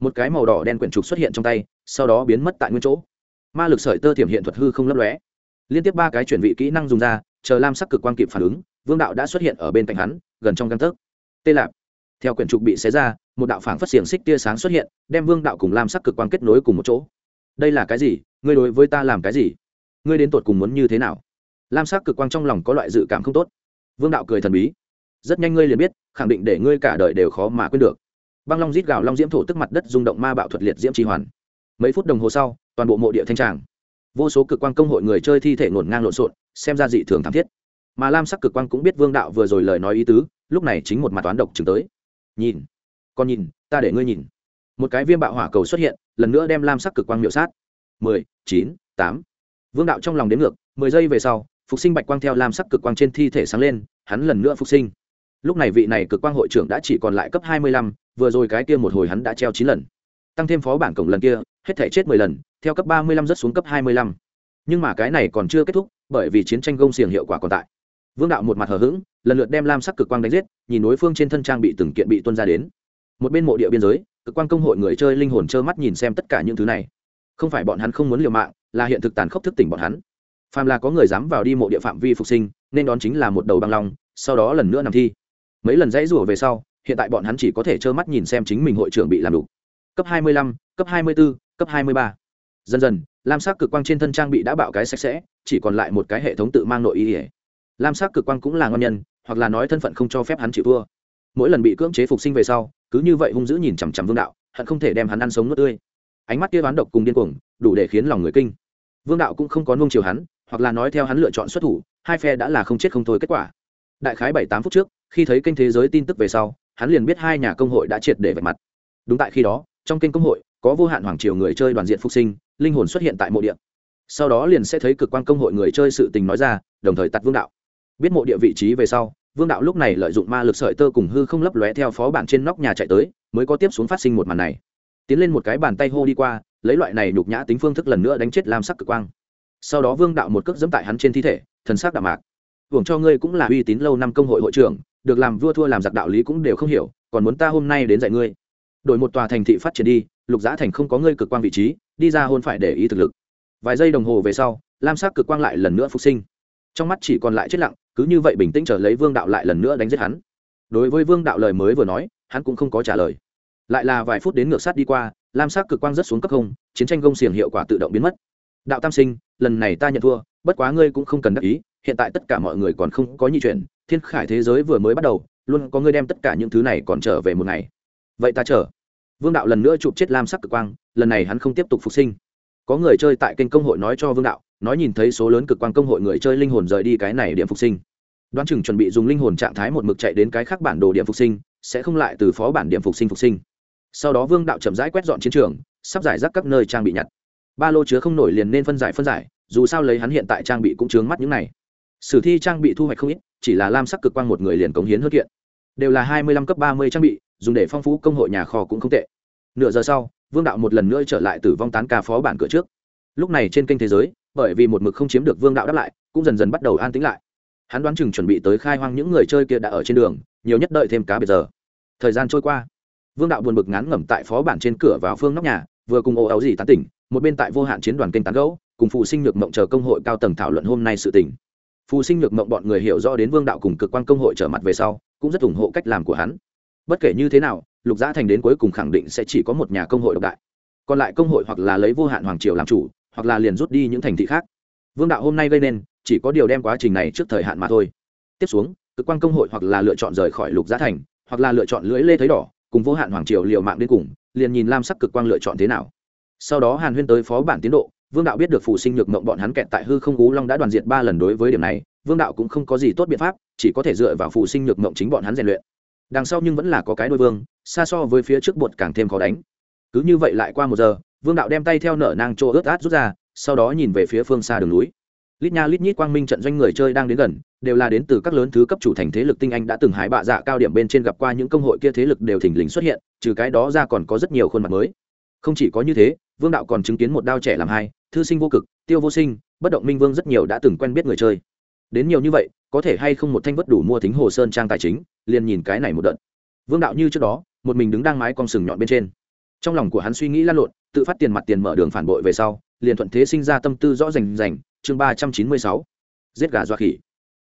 Một cái màu đỏ đen quyển trục xuất hiện trong tay, sau đó biến mất tại nguyên chỗ. Ma lực sợi tơ thiểm hiện thuật hư không lấp lóe. Liên tiếp ba cái chuyển vị kỹ năng dùng ra, chờ lam sắc cực quang kịp phản ứng, vương đạo đã xuất hiện ở bên cạnh hắn, gần trong găng tấc. Tê lạp theo quyển trục bị xé ra, một đạo phảng phất xiềng xích tia sáng xuất hiện, đem vương đạo cùng lam sắc cực quang kết nối cùng một chỗ. Đây là cái gì? Ngươi đối với ta làm cái gì? Ngươi đến tột cùng muốn như thế nào? Lam sắc cực quang trong lòng có loại dự cảm không tốt. Vương đạo cười thần bí. Rất nhanh ngươi liền biết, khẳng định để ngươi cả đời đều khó mà quên được. Băng long rít gào long diễm thổ tức mặt đất rung động ma bạo thuật liệt diễm trì hoàn. Mấy phút đồng hồ sau, toàn bộ mộ địa thanh tràng. Vô số cực quang công hội người chơi thi thể ngổn ngang lộn xộn, xem ra dị thường thảm thiết. Mà lam sắc cực quang cũng biết vương đạo vừa rồi lời nói ý tứ, lúc này chính một mặt toán độc chứng tới nhìn. Con nhìn, ta để ngươi nhìn. Một cái viêm bạo hỏa cầu xuất hiện, lần nữa đem lam sắc cực quang miệu sát. Mười, chín, tám. Vương đạo trong lòng đến ngược, mười giây về sau, phục sinh bạch quang theo lam sắc cực quang trên thi thể sáng lên, hắn lần nữa phục sinh. Lúc này vị này cực quang hội trưởng đã chỉ còn lại cấp hai mươi lăm, vừa rồi cái kia một hồi hắn đã treo chín lần. Tăng thêm phó bản cổng lần kia, hết thể chết mười lần, theo cấp ba mươi lăm rất xuống cấp hai mươi lăm. Nhưng mà cái này còn chưa kết thúc, bởi vì chiến tranh gông xiềng hiệu quả còn tại. Vương đạo một mặt hờ hững lần lượt đem lam sắc cực quang đánh giết nhìn đối phương trên thân trang bị từng kiện bị tuân ra đến. Một bên mộ địa biên giới cực quang công hội người chơi linh hồn trơ mắt nhìn xem tất cả những thứ này. Không phải bọn hắn không muốn liều mạng là hiện thực tàn khốc thức tỉnh bọn hắn. Phàm là có người dám vào đi mộ địa phạm vi phục sinh nên đón chính là một đầu băng long sau đó lần nữa nằm thi. Mấy lần dãy rủa về sau hiện tại bọn hắn chỉ có thể trơ mắt nhìn xem chính mình hội trưởng bị làm đủ cấp 25, cấp 24, cấp 23. dần dần lam sắc cực quang trên thân trang bị đã bạo cái sạch sẽ chỉ còn lại một cái hệ thống tự mang nội ý ỉa lam sắc cực quang cũng là ngon nhân hoặc là nói thân phận không cho phép hắn chịu thua. Mỗi lần bị cưỡng chế phục sinh về sau, cứ như vậy hung dữ nhìn chằm chằm vương đạo, hận không thể đem hắn ăn sống nuốt tươi. Ánh mắt kia bán độc cùng điên cuồng, đủ để khiến lòng người kinh. Vương đạo cũng không có nung chiều hắn, hoặc là nói theo hắn lựa chọn xuất thủ, hai phe đã là không chết không thôi kết quả. Đại khái bảy tám phút trước, khi thấy kênh thế giới tin tức về sau, hắn liền biết hai nhà công hội đã triệt để vạch mặt. Đúng tại khi đó, trong kênh công hội, có vô hạn hoàng triều người chơi đoàn diện phục sinh, linh hồn xuất hiện tại mộ địa. Sau đó liền sẽ thấy cực quan công hội người chơi sự tình nói ra, đồng thời tặt vương đạo biết mộ địa vị trí về sau, vương đạo lúc này lợi dụng ma lực sợi tơ cùng hư không lấp lóe theo phó bản trên nóc nhà chạy tới, mới có tiếp xuống phát sinh một màn này. Tiến lên một cái bàn tay hô đi qua, lấy loại này nhục nhã tính phương thức lần nữa đánh chết lam sắc cực quang. Sau đó vương đạo một cước dẫm tại hắn trên thi thể, thần sắc đạm mạc. Hưởng cho ngươi cũng là uy tín lâu năm công hội hội trưởng, được làm vua thua làm giặc đạo lý cũng đều không hiểu, còn muốn ta hôm nay đến dạy ngươi. Đổi một tòa thành thị phát triển đi, lục giã thành không có ngươi cực quang vị trí, đi ra hôn phải để ý thực lực. Vài giây đồng hồ về sau, lam sắc cực quang lại lần nữa phục sinh trong mắt chỉ còn lại chết lặng, cứ như vậy bình tĩnh trở lấy vương đạo lại lần nữa đánh giết hắn. Đối với vương đạo lời mới vừa nói, hắn cũng không có trả lời. Lại là vài phút đến ngược sát đi qua, lam sắc cực quang rất xuống cấp không, chiến tranh gông xiềng hiệu quả tự động biến mất. Đạo tam sinh, lần này ta nhận thua, bất quá ngươi cũng không cần đắc ý, hiện tại tất cả mọi người còn không có nhi chuyển, thiên khải thế giới vừa mới bắt đầu, luôn có ngươi đem tất cả những thứ này còn trở về một ngày. Vậy ta chờ. Vương đạo lần nữa chụp chết lam sắc cực quang, lần này hắn không tiếp tục phục sinh. Có người chơi tại kênh công hội nói cho vương đạo nói nhìn thấy số lớn cực quan công hội người chơi linh hồn rời đi cái này điểm phục sinh. Đoán chừng chuẩn bị dùng linh hồn trạng thái một mực chạy đến cái khác bản đồ điểm phục sinh, sẽ không lại từ phó bản điểm phục sinh phục sinh. Sau đó vương đạo chậm rãi quét dọn chiến trường, sắp giải rác các nơi trang bị nhặt. Ba lô chứa không nổi liền nên phân giải phân giải, dù sao lấy hắn hiện tại trang bị cũng chướng mắt những này. Sử thi trang bị thu hoạch không ít, chỉ là lam sắc cực quang một người liền cống hiến hơn kiện. Đều là hai mươi lăm cấp ba mươi trang bị, dùng để phong phú công hội nhà kho cũng không tệ. Nửa giờ sau, vương đạo một lần nữa trở lại tử vong tán ca phó bản cửa trước lúc này trên kênh thế giới bởi vì một mực không chiếm được vương đạo đáp lại cũng dần dần bắt đầu an tĩnh lại. Hắn đoán chừng chuẩn bị tới khai hoang những người chơi kia đã ở trên đường nhiều nhất đợi thêm cá bây giờ. Thời gian trôi qua. Vương đạo buồn bực ngán ngẩm tại phó bản trên cửa vào phương nóc nhà vừa cùng ô áo gì tán tỉnh một bên tại vô hạn chiến đoàn kênh tán gẫu, cùng phụ sinh nhược mộng chờ công hội cao tầng thảo luận hôm nay sự tình. Phụ sinh nhược mộng bọn người hiểu rõ đến vương đạo cùng cực quan công hội trở mặt về sau cũng rất ủng hộ cách làm của hắn. Bất kể như thế nào lục gia thành đến cuối cùng khẳng định sẽ chỉ có một nhà công hội độc đại. Còn lại công hội hoặc là lấy vô hạn hoàng triều làm chủ hoặc là liền rút đi những thành thị khác. Vương đạo hôm nay gây nên, chỉ có điều đem quá trình này trước thời hạn mà thôi. Tiếp xuống, cực quan công hội hoặc là lựa chọn rời khỏi lục gia thành, hoặc là lựa chọn lưỡi lê thấy đỏ, cùng vô hạn hoàng triều liều mạng đến cùng, liền nhìn lam sắc cực quang lựa chọn thế nào. Sau đó hàn huyên tới phó bản tiến độ, vương đạo biết được phụ sinh nhược mộng bọn hắn kẹt tại hư không gú long đã đoàn diệt ba lần đối với điểm này, vương đạo cũng không có gì tốt biện pháp, chỉ có thể dựa vào phụ sinh nhược mộng chính bọn hắn rèn luyện. Đằng sau nhưng vẫn là có cái đôi vương, xa so với phía trước bột càng thêm khó đánh. Cứ như vậy lại qua một giờ vương đạo đem tay theo nở nang chỗ ướt át rút ra, sau đó nhìn về phía phương xa đường núi. Lít nha lít nhít quang minh trận doanh người chơi đang đến gần, đều là đến từ các lớn thứ cấp chủ thành thế lực tinh anh đã từng hái bạ dạ cao điểm bên trên gặp qua những công hội kia thế lực đều thình lình xuất hiện, trừ cái đó ra còn có rất nhiều khuôn mặt mới. Không chỉ có như thế, vương đạo còn chứng kiến một đao trẻ làm hai, thư sinh vô cực, tiêu vô sinh, bất động minh vương rất nhiều đã từng quen biết người chơi. Đến nhiều như vậy, có thể hay không một thanh vất đủ mua thính hồ sơn trang tài chính, liền nhìn cái này một đợt. Vương đạo như trước đó, một mình đứng đang mái con sừng nhọn bên trên trong lòng của hắn suy nghĩ lan lộn, tự phát tiền mặt tiền mở đường phản bội về sau, liền thuận thế sinh ra tâm tư rõ rành rành. Chương ba trăm chín mươi sáu, giết gà doa khỉ.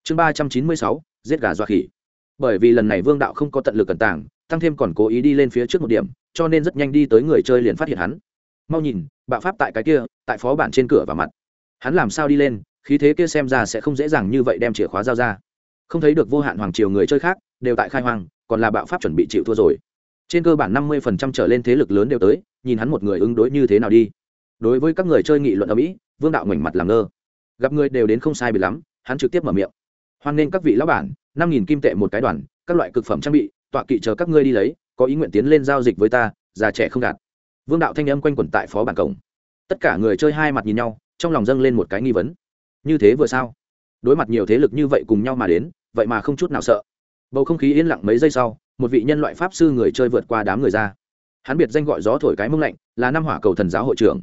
Chương ba trăm chín mươi sáu, giết gà doa khỉ. Bởi vì lần này vương đạo không có tận lực cẩn tàng, tăng thêm còn cố ý đi lên phía trước một điểm, cho nên rất nhanh đi tới người chơi liền phát hiện hắn. Mau nhìn, bạo pháp tại cái kia, tại phó bản trên cửa và mặt. Hắn làm sao đi lên, khí thế kia xem ra sẽ không dễ dàng như vậy đem chìa khóa giao ra. Không thấy được vô hạn hoàng triều người chơi khác, đều tại khai hoang, còn là bạo pháp chuẩn bị chịu thua rồi trên cơ bản năm mươi phần trăm trở lên thế lực lớn đều tới, nhìn hắn một người ứng đối như thế nào đi. Đối với các người chơi nghị luận ở mỹ, vương đạo ngoảnh mặt làm ngơ. Gặp người đều đến không sai bị lắm, hắn trực tiếp mở miệng. Hoan nghênh các vị lão bản, năm nghìn kim tệ một cái đoàn, các loại cực phẩm trang bị, tọa kỵ chờ các ngươi đi lấy, có ý nguyện tiến lên giao dịch với ta, già trẻ không gạt. Vương đạo thanh âm quanh quẩn tại phó bản cổng. Tất cả người chơi hai mặt nhìn nhau, trong lòng dâng lên một cái nghi vấn. Như thế vừa sao? Đối mặt nhiều thế lực như vậy cùng nhau mà đến, vậy mà không chút nào sợ bầu không khí yên lặng mấy giây sau, một vị nhân loại pháp sư người chơi vượt qua đám người ra. Hắn biệt danh gọi gió thổi cái mông lạnh, là năm hỏa cầu thần giáo hội trưởng.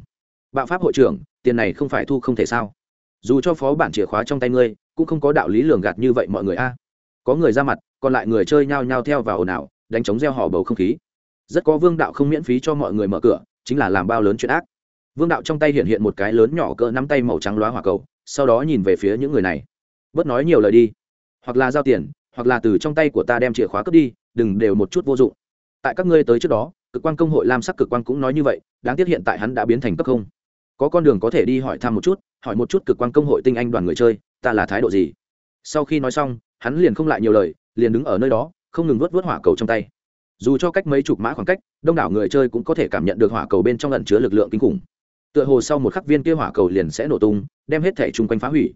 Bạo pháp hội trưởng, tiền này không phải thu không thể sao? Dù cho phó bản chìa khóa trong tay ngươi, cũng không có đạo lý lường gạt như vậy mọi người a. Có người ra mặt, còn lại người chơi nhao nhao theo vào ồn ào, đánh chống gieo họ bầu không khí. Rất có vương đạo không miễn phí cho mọi người mở cửa, chính là làm bao lớn chuyện ác. Vương đạo trong tay hiện hiện một cái lớn nhỏ cỡ nắm tay màu trắng loá hỏa cầu, sau đó nhìn về phía những người này. Bớt nói nhiều lời đi. Hoặc là giao tiền hoặc là từ trong tay của ta đem chìa khóa cướp đi, đừng đều một chút vô dụng. Tại các ngươi tới trước đó, cực quan công hội lam sắc cực quan cũng nói như vậy, đáng tiếc hiện tại hắn đã biến thành cấp không. Có con đường có thể đi hỏi thăm một chút, hỏi một chút cực quan công hội tinh anh đoàn người chơi, ta là thái độ gì? Sau khi nói xong, hắn liền không lại nhiều lời, liền đứng ở nơi đó, không ngừng vớt vớt hỏa cầu trong tay. Dù cho cách mấy chục mã khoảng cách, đông đảo người chơi cũng có thể cảm nhận được hỏa cầu bên trong lẩn chứa lực lượng kinh khủng. Tựa hồ sau một khắc viên kia hỏa cầu liền sẽ nổ tung, đem hết thẻ chung quanh phá hủy.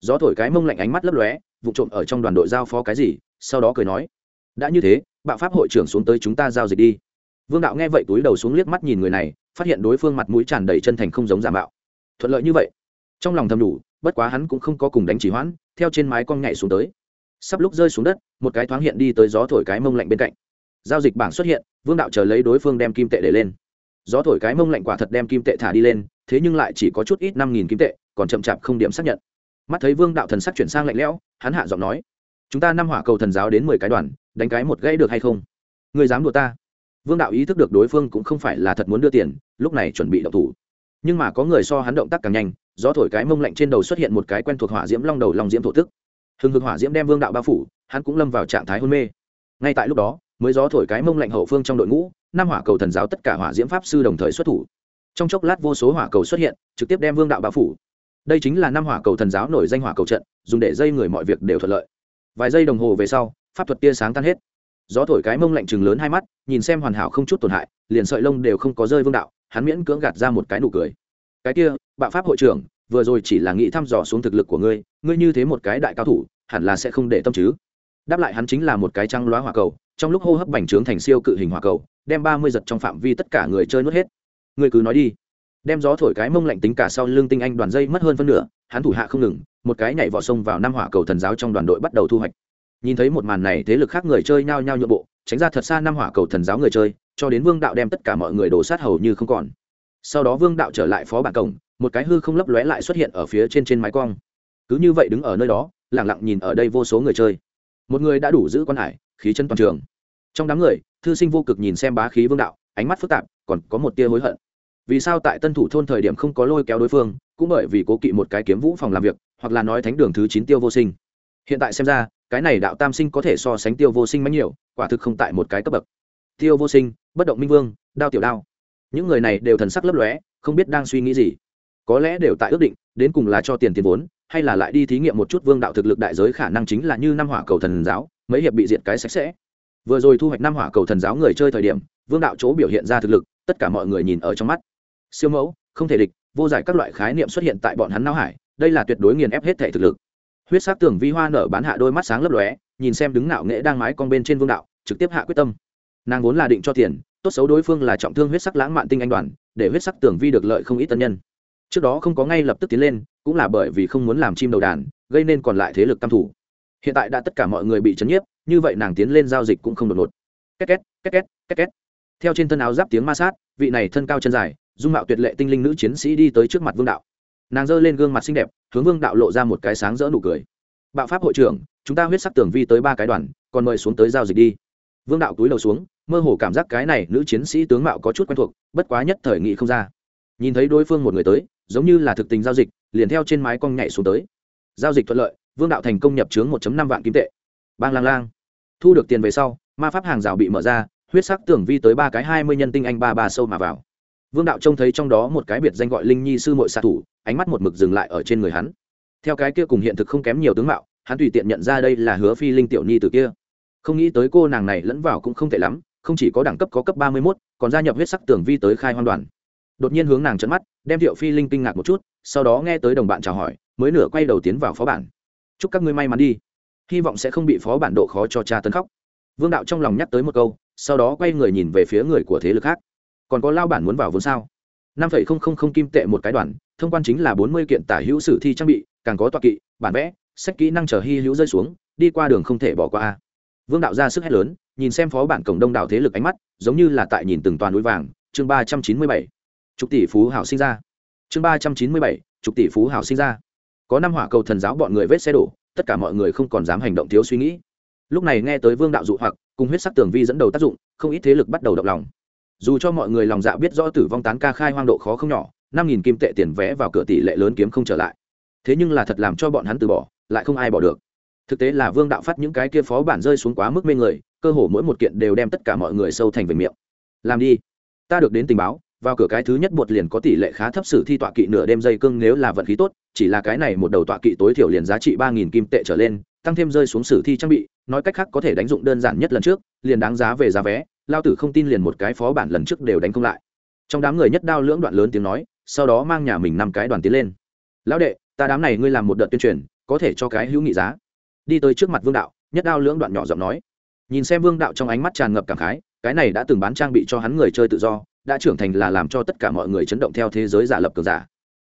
Gió thổi cái mông lạnh ánh mắt lấp lóe vụ trộm ở trong đoàn đội giao phó cái gì, sau đó cười nói, đã như thế, bạo pháp hội trưởng xuống tới chúng ta giao dịch đi. Vương đạo nghe vậy túi đầu xuống liếc mắt nhìn người này, phát hiện đối phương mặt mũi tràn đầy chân thành không giống giả mạo. Thuận lợi như vậy. Trong lòng thầm đủ, bất quá hắn cũng không có cùng đánh chỉ hoãn, theo trên mái con nhảy xuống tới. Sắp lúc rơi xuống đất, một cái thoáng hiện đi tới gió thổi cái mông lạnh bên cạnh. Giao dịch bảng xuất hiện, vương đạo chờ lấy đối phương đem kim tệ để lên. Gió thổi cái mông lạnh quả thật đem kim tệ thả đi lên, thế nhưng lại chỉ có chút ít năm nghìn kim tệ, còn chậm chạp không điểm xác nhận mắt thấy vương đạo thần sắc chuyển sang lạnh lẽo, hắn hạ giọng nói, chúng ta năm hỏa cầu thần giáo đến mười cái đoàn, đánh cái một gãy được hay không? Người dám đùa ta? Vương đạo ý thức được đối phương cũng không phải là thật muốn đưa tiền, lúc này chuẩn bị động thủ. Nhưng mà có người so hắn động tác càng nhanh, gió thổi cái mông lạnh trên đầu xuất hiện một cái quen thuộc hỏa diễm long đầu long diễm thổ tức. Hừng hực hỏa diễm đem vương đạo bao phủ, hắn cũng lâm vào trạng thái hôn mê. Ngay tại lúc đó, mới gió thổi cái mông lạnh hậu phương trong đội ngũ, năm hỏa cầu thần giáo tất cả hỏa diễm pháp sư đồng thời xuất thủ. Trong chốc lát vô số hỏa cầu xuất hiện, trực tiếp đem vương đạo bao phủ đây chính là năm hỏa cầu thần giáo nổi danh hỏa cầu trận, dùng để dây người mọi việc đều thuận lợi. Vài giây đồng hồ về sau, pháp thuật tia sáng tan hết. Gió thổi cái mông lạnh chừng lớn hai mắt, nhìn xem hoàn hảo không chút tổn hại, liền sợi lông đều không có rơi vương đạo, hắn miễn cưỡng gạt ra một cái nụ cười. Cái kia bạo pháp hội trưởng, vừa rồi chỉ là nghĩ thăm dò xuống thực lực của ngươi ngươi như thế một cái đại cao thủ, hẳn là sẽ không để tâm chứ. Đáp lại hắn chính là một cái trăng loá hỏa cầu, trong lúc hô hấp bành trướng thành siêu cự hình hỏa cầu, đem ba mươi giật trong phạm vi tất cả người chơi nuốt hết. Ngươi cứ nói đi đem gió thổi cái mông lạnh tính cả sau lưng tinh anh đoàn dây mất hơn phân nửa, hắn thủ hạ không ngừng, một cái nhảy vọ sông vào năm hỏa cầu thần giáo trong đoàn đội bắt đầu thu hoạch. Nhìn thấy một màn này, thế lực khác người chơi nhao nhao nhượng bộ, tránh ra thật xa năm hỏa cầu thần giáo người chơi, cho đến vương đạo đem tất cả mọi người đổ sát hầu như không còn. Sau đó vương đạo trở lại phó bản cổng, một cái hư không lấp lóe lại xuất hiện ở phía trên trên mái cong. Cứ như vậy đứng ở nơi đó lẳng lặng nhìn ở đây vô số người chơi. Một người đã đủ giữ quan hải, khí chân toàn trường. Trong đám người, thư sinh vô cực nhìn xem bá khí vương đạo, ánh mắt phức tạp, còn có một tia hối hận vì sao tại tân thủ thôn thời điểm không có lôi kéo đối phương, cũng bởi vì cố kỵ một cái kiếm vũ phòng làm việc, hoặc là nói thánh đường thứ chín tiêu vô sinh. Hiện tại xem ra, cái này đạo tam sinh có thể so sánh tiêu vô sinh mấy nhiều, quả thực không tại một cái cấp bậc. Tiêu vô sinh, bất động minh vương, đao tiểu đao. Những người này đều thần sắc lấp lóe, không biết đang suy nghĩ gì. Có lẽ đều tại ước định, đến cùng là cho tiền tiền vốn, hay là lại đi thí nghiệm một chút vương đạo thực lực đại giới khả năng chính là như năm hỏa cầu thần giáo, mấy hiệp bị diệt cái sạch sẽ. Vừa rồi thu hoạch năm hỏa cầu thần giáo người chơi thời điểm, vương đạo chỗ biểu hiện ra thực lực, tất cả mọi người nhìn ở trong mắt siêu mẫu, không thể địch, vô giải các loại khái niệm xuất hiện tại bọn hắn não hải, đây là tuyệt đối nghiền ép hết thể thực lực. Huyết sắc tường vi hoa nở bán hạ đôi mắt sáng lấp lóe, nhìn xem đứng nạo nghệ đang mái con bên trên vương đạo, trực tiếp hạ quyết tâm. Nàng vốn là định cho tiền, tốt xấu đối phương là trọng thương huyết sắc lãng mạn tinh anh đoàn, để huyết sắc tường vi được lợi không ít tân nhân. Trước đó không có ngay lập tức tiến lên, cũng là bởi vì không muốn làm chim đầu đàn, gây nên còn lại thế lực tam thủ hiện tại đã tất cả mọi người bị chấn nhiếp, như vậy nàng tiến lên giao dịch cũng không đột ngột. Két két két két két két. Theo trên thân áo giáp tiếng ma sát, vị này thân cao chân dài dung mạo tuyệt lệ tinh linh nữ chiến sĩ đi tới trước mặt vương đạo. Nàng giơ lên gương mặt xinh đẹp, hướng vương đạo lộ ra một cái sáng rỡ nụ cười. Bạo pháp hội trưởng, chúng ta huyết sắc tường vi tới ba cái đoàn, còn mời xuống tới giao dịch đi. Vương đạo túi đầu xuống, mơ hồ cảm giác cái này nữ chiến sĩ tướng mạo có chút quen thuộc, bất quá nhất thời nghị không ra. Nhìn thấy đối phương một người tới, giống như là thực tình giao dịch, liền theo trên mái cong nhảy xuống tới. Giao dịch thuận lợi, vương đạo thành công nhập trướng một năm vạn kim tệ. Bang lang lang. Thu được tiền về sau, ma pháp hàng rào bị mở ra, huyết sắc tưởng vi tới ba cái hai mươi nhân tinh anh ba ba sâu mà vào vương đạo trông thấy trong đó một cái biệt danh gọi linh nhi sư mội xạ thủ, ánh mắt một mực dừng lại ở trên người hắn. Theo cái kia cùng hiện thực không kém nhiều tướng mạo, hắn tùy tiện nhận ra đây là hứa phi linh tiểu nhi từ kia. Không nghĩ tới cô nàng này lẫn vào cũng không tệ lắm, không chỉ có đẳng cấp có cấp ba mươi mốt, còn gia nhập huyết sắc tưởng vi tới khai hoan đoàn. Đột nhiên hướng nàng trận mắt, đem thiệu phi linh kinh ngạc một chút, sau đó nghe tới đồng bạn chào hỏi, mới nửa quay đầu tiến vào phó bản. Chúc các ngươi may mắn đi. Hy vọng sẽ không bị phó bản độ khó cho cha tấn khóc. Vương đạo trong lòng nhắc tới một câu, sau đó quay người nhìn về phía người của thế lực khác còn có lao bản muốn vào vốn sao? Năm phẩy không không không kim tệ một cái đoàn, thông quan chính là bốn mươi kiện tả hữu sử thi trang bị, càng có tọa kỵ, bản vẽ, sách kỹ năng chờ hy hữu rơi xuống, đi qua đường không thể bỏ qua. Vương đạo ra sức hét lớn, nhìn xem phó bản cổng đông đảo thế lực ánh mắt, giống như là tại nhìn từng toàn núi vàng. Chương ba trăm chín mươi bảy. Chục tỷ phú hảo sinh ra. Chương ba trăm chín mươi bảy. Chục tỷ phú hảo sinh ra. Có năm hỏa cầu thần giáo bọn người vết xe đổ, tất cả mọi người không còn dám hành động thiếu suy nghĩ. Lúc này nghe tới vương đạo dụ hoặc, cùng huyết sắc tường vi dẫn đầu tác dụng, không ít thế lực bắt đầu động lòng dù cho mọi người lòng dạ biết rõ tử vong tán ca khai hoang độ khó không nhỏ, năm nghìn kim tệ tiền vé vào cửa tỷ lệ lớn kiếm không trở lại. Thế nhưng là thật làm cho bọn hắn từ bỏ, lại không ai bỏ được. Thực tế là vương đạo phát những cái kia phó bản rơi xuống quá mức mê người, cơ hồ mỗi một kiện đều đem tất cả mọi người sâu thành về miệng. Làm đi. Ta được đến tình báo, vào cửa cái thứ nhất bột liền có tỷ lệ khá thấp sử thi tọa kỵ nửa đêm dây cưng nếu là vận khí tốt, chỉ là cái này một đầu tọa kỵ tối thiểu liền giá trị ba nghìn kim tệ trở lên, tăng thêm rơi xuống sử thi trang bị, nói cách khác có thể đánh dụng đơn giản nhất lần trước, liền đáng giá về giá vé lao tử không tin liền một cái phó bản lần trước đều đánh không lại. Trong đám người nhất đao lưỡng đoạn lớn tiếng nói, sau đó mang nhà mình năm cái đoàn tiến lên. Lão đệ, ta đám này ngươi làm một đợt tuyên truyền, có thể cho cái hữu nghị giá. Đi tới trước mặt vương đạo, nhất đao lưỡng đoạn nhỏ giọng nói. Nhìn xem vương đạo trong ánh mắt tràn ngập cảm khái, cái này đã từng bán trang bị cho hắn người chơi tự do, đã trưởng thành là làm cho tất cả mọi người chấn động theo thế giới giả lập cường giả.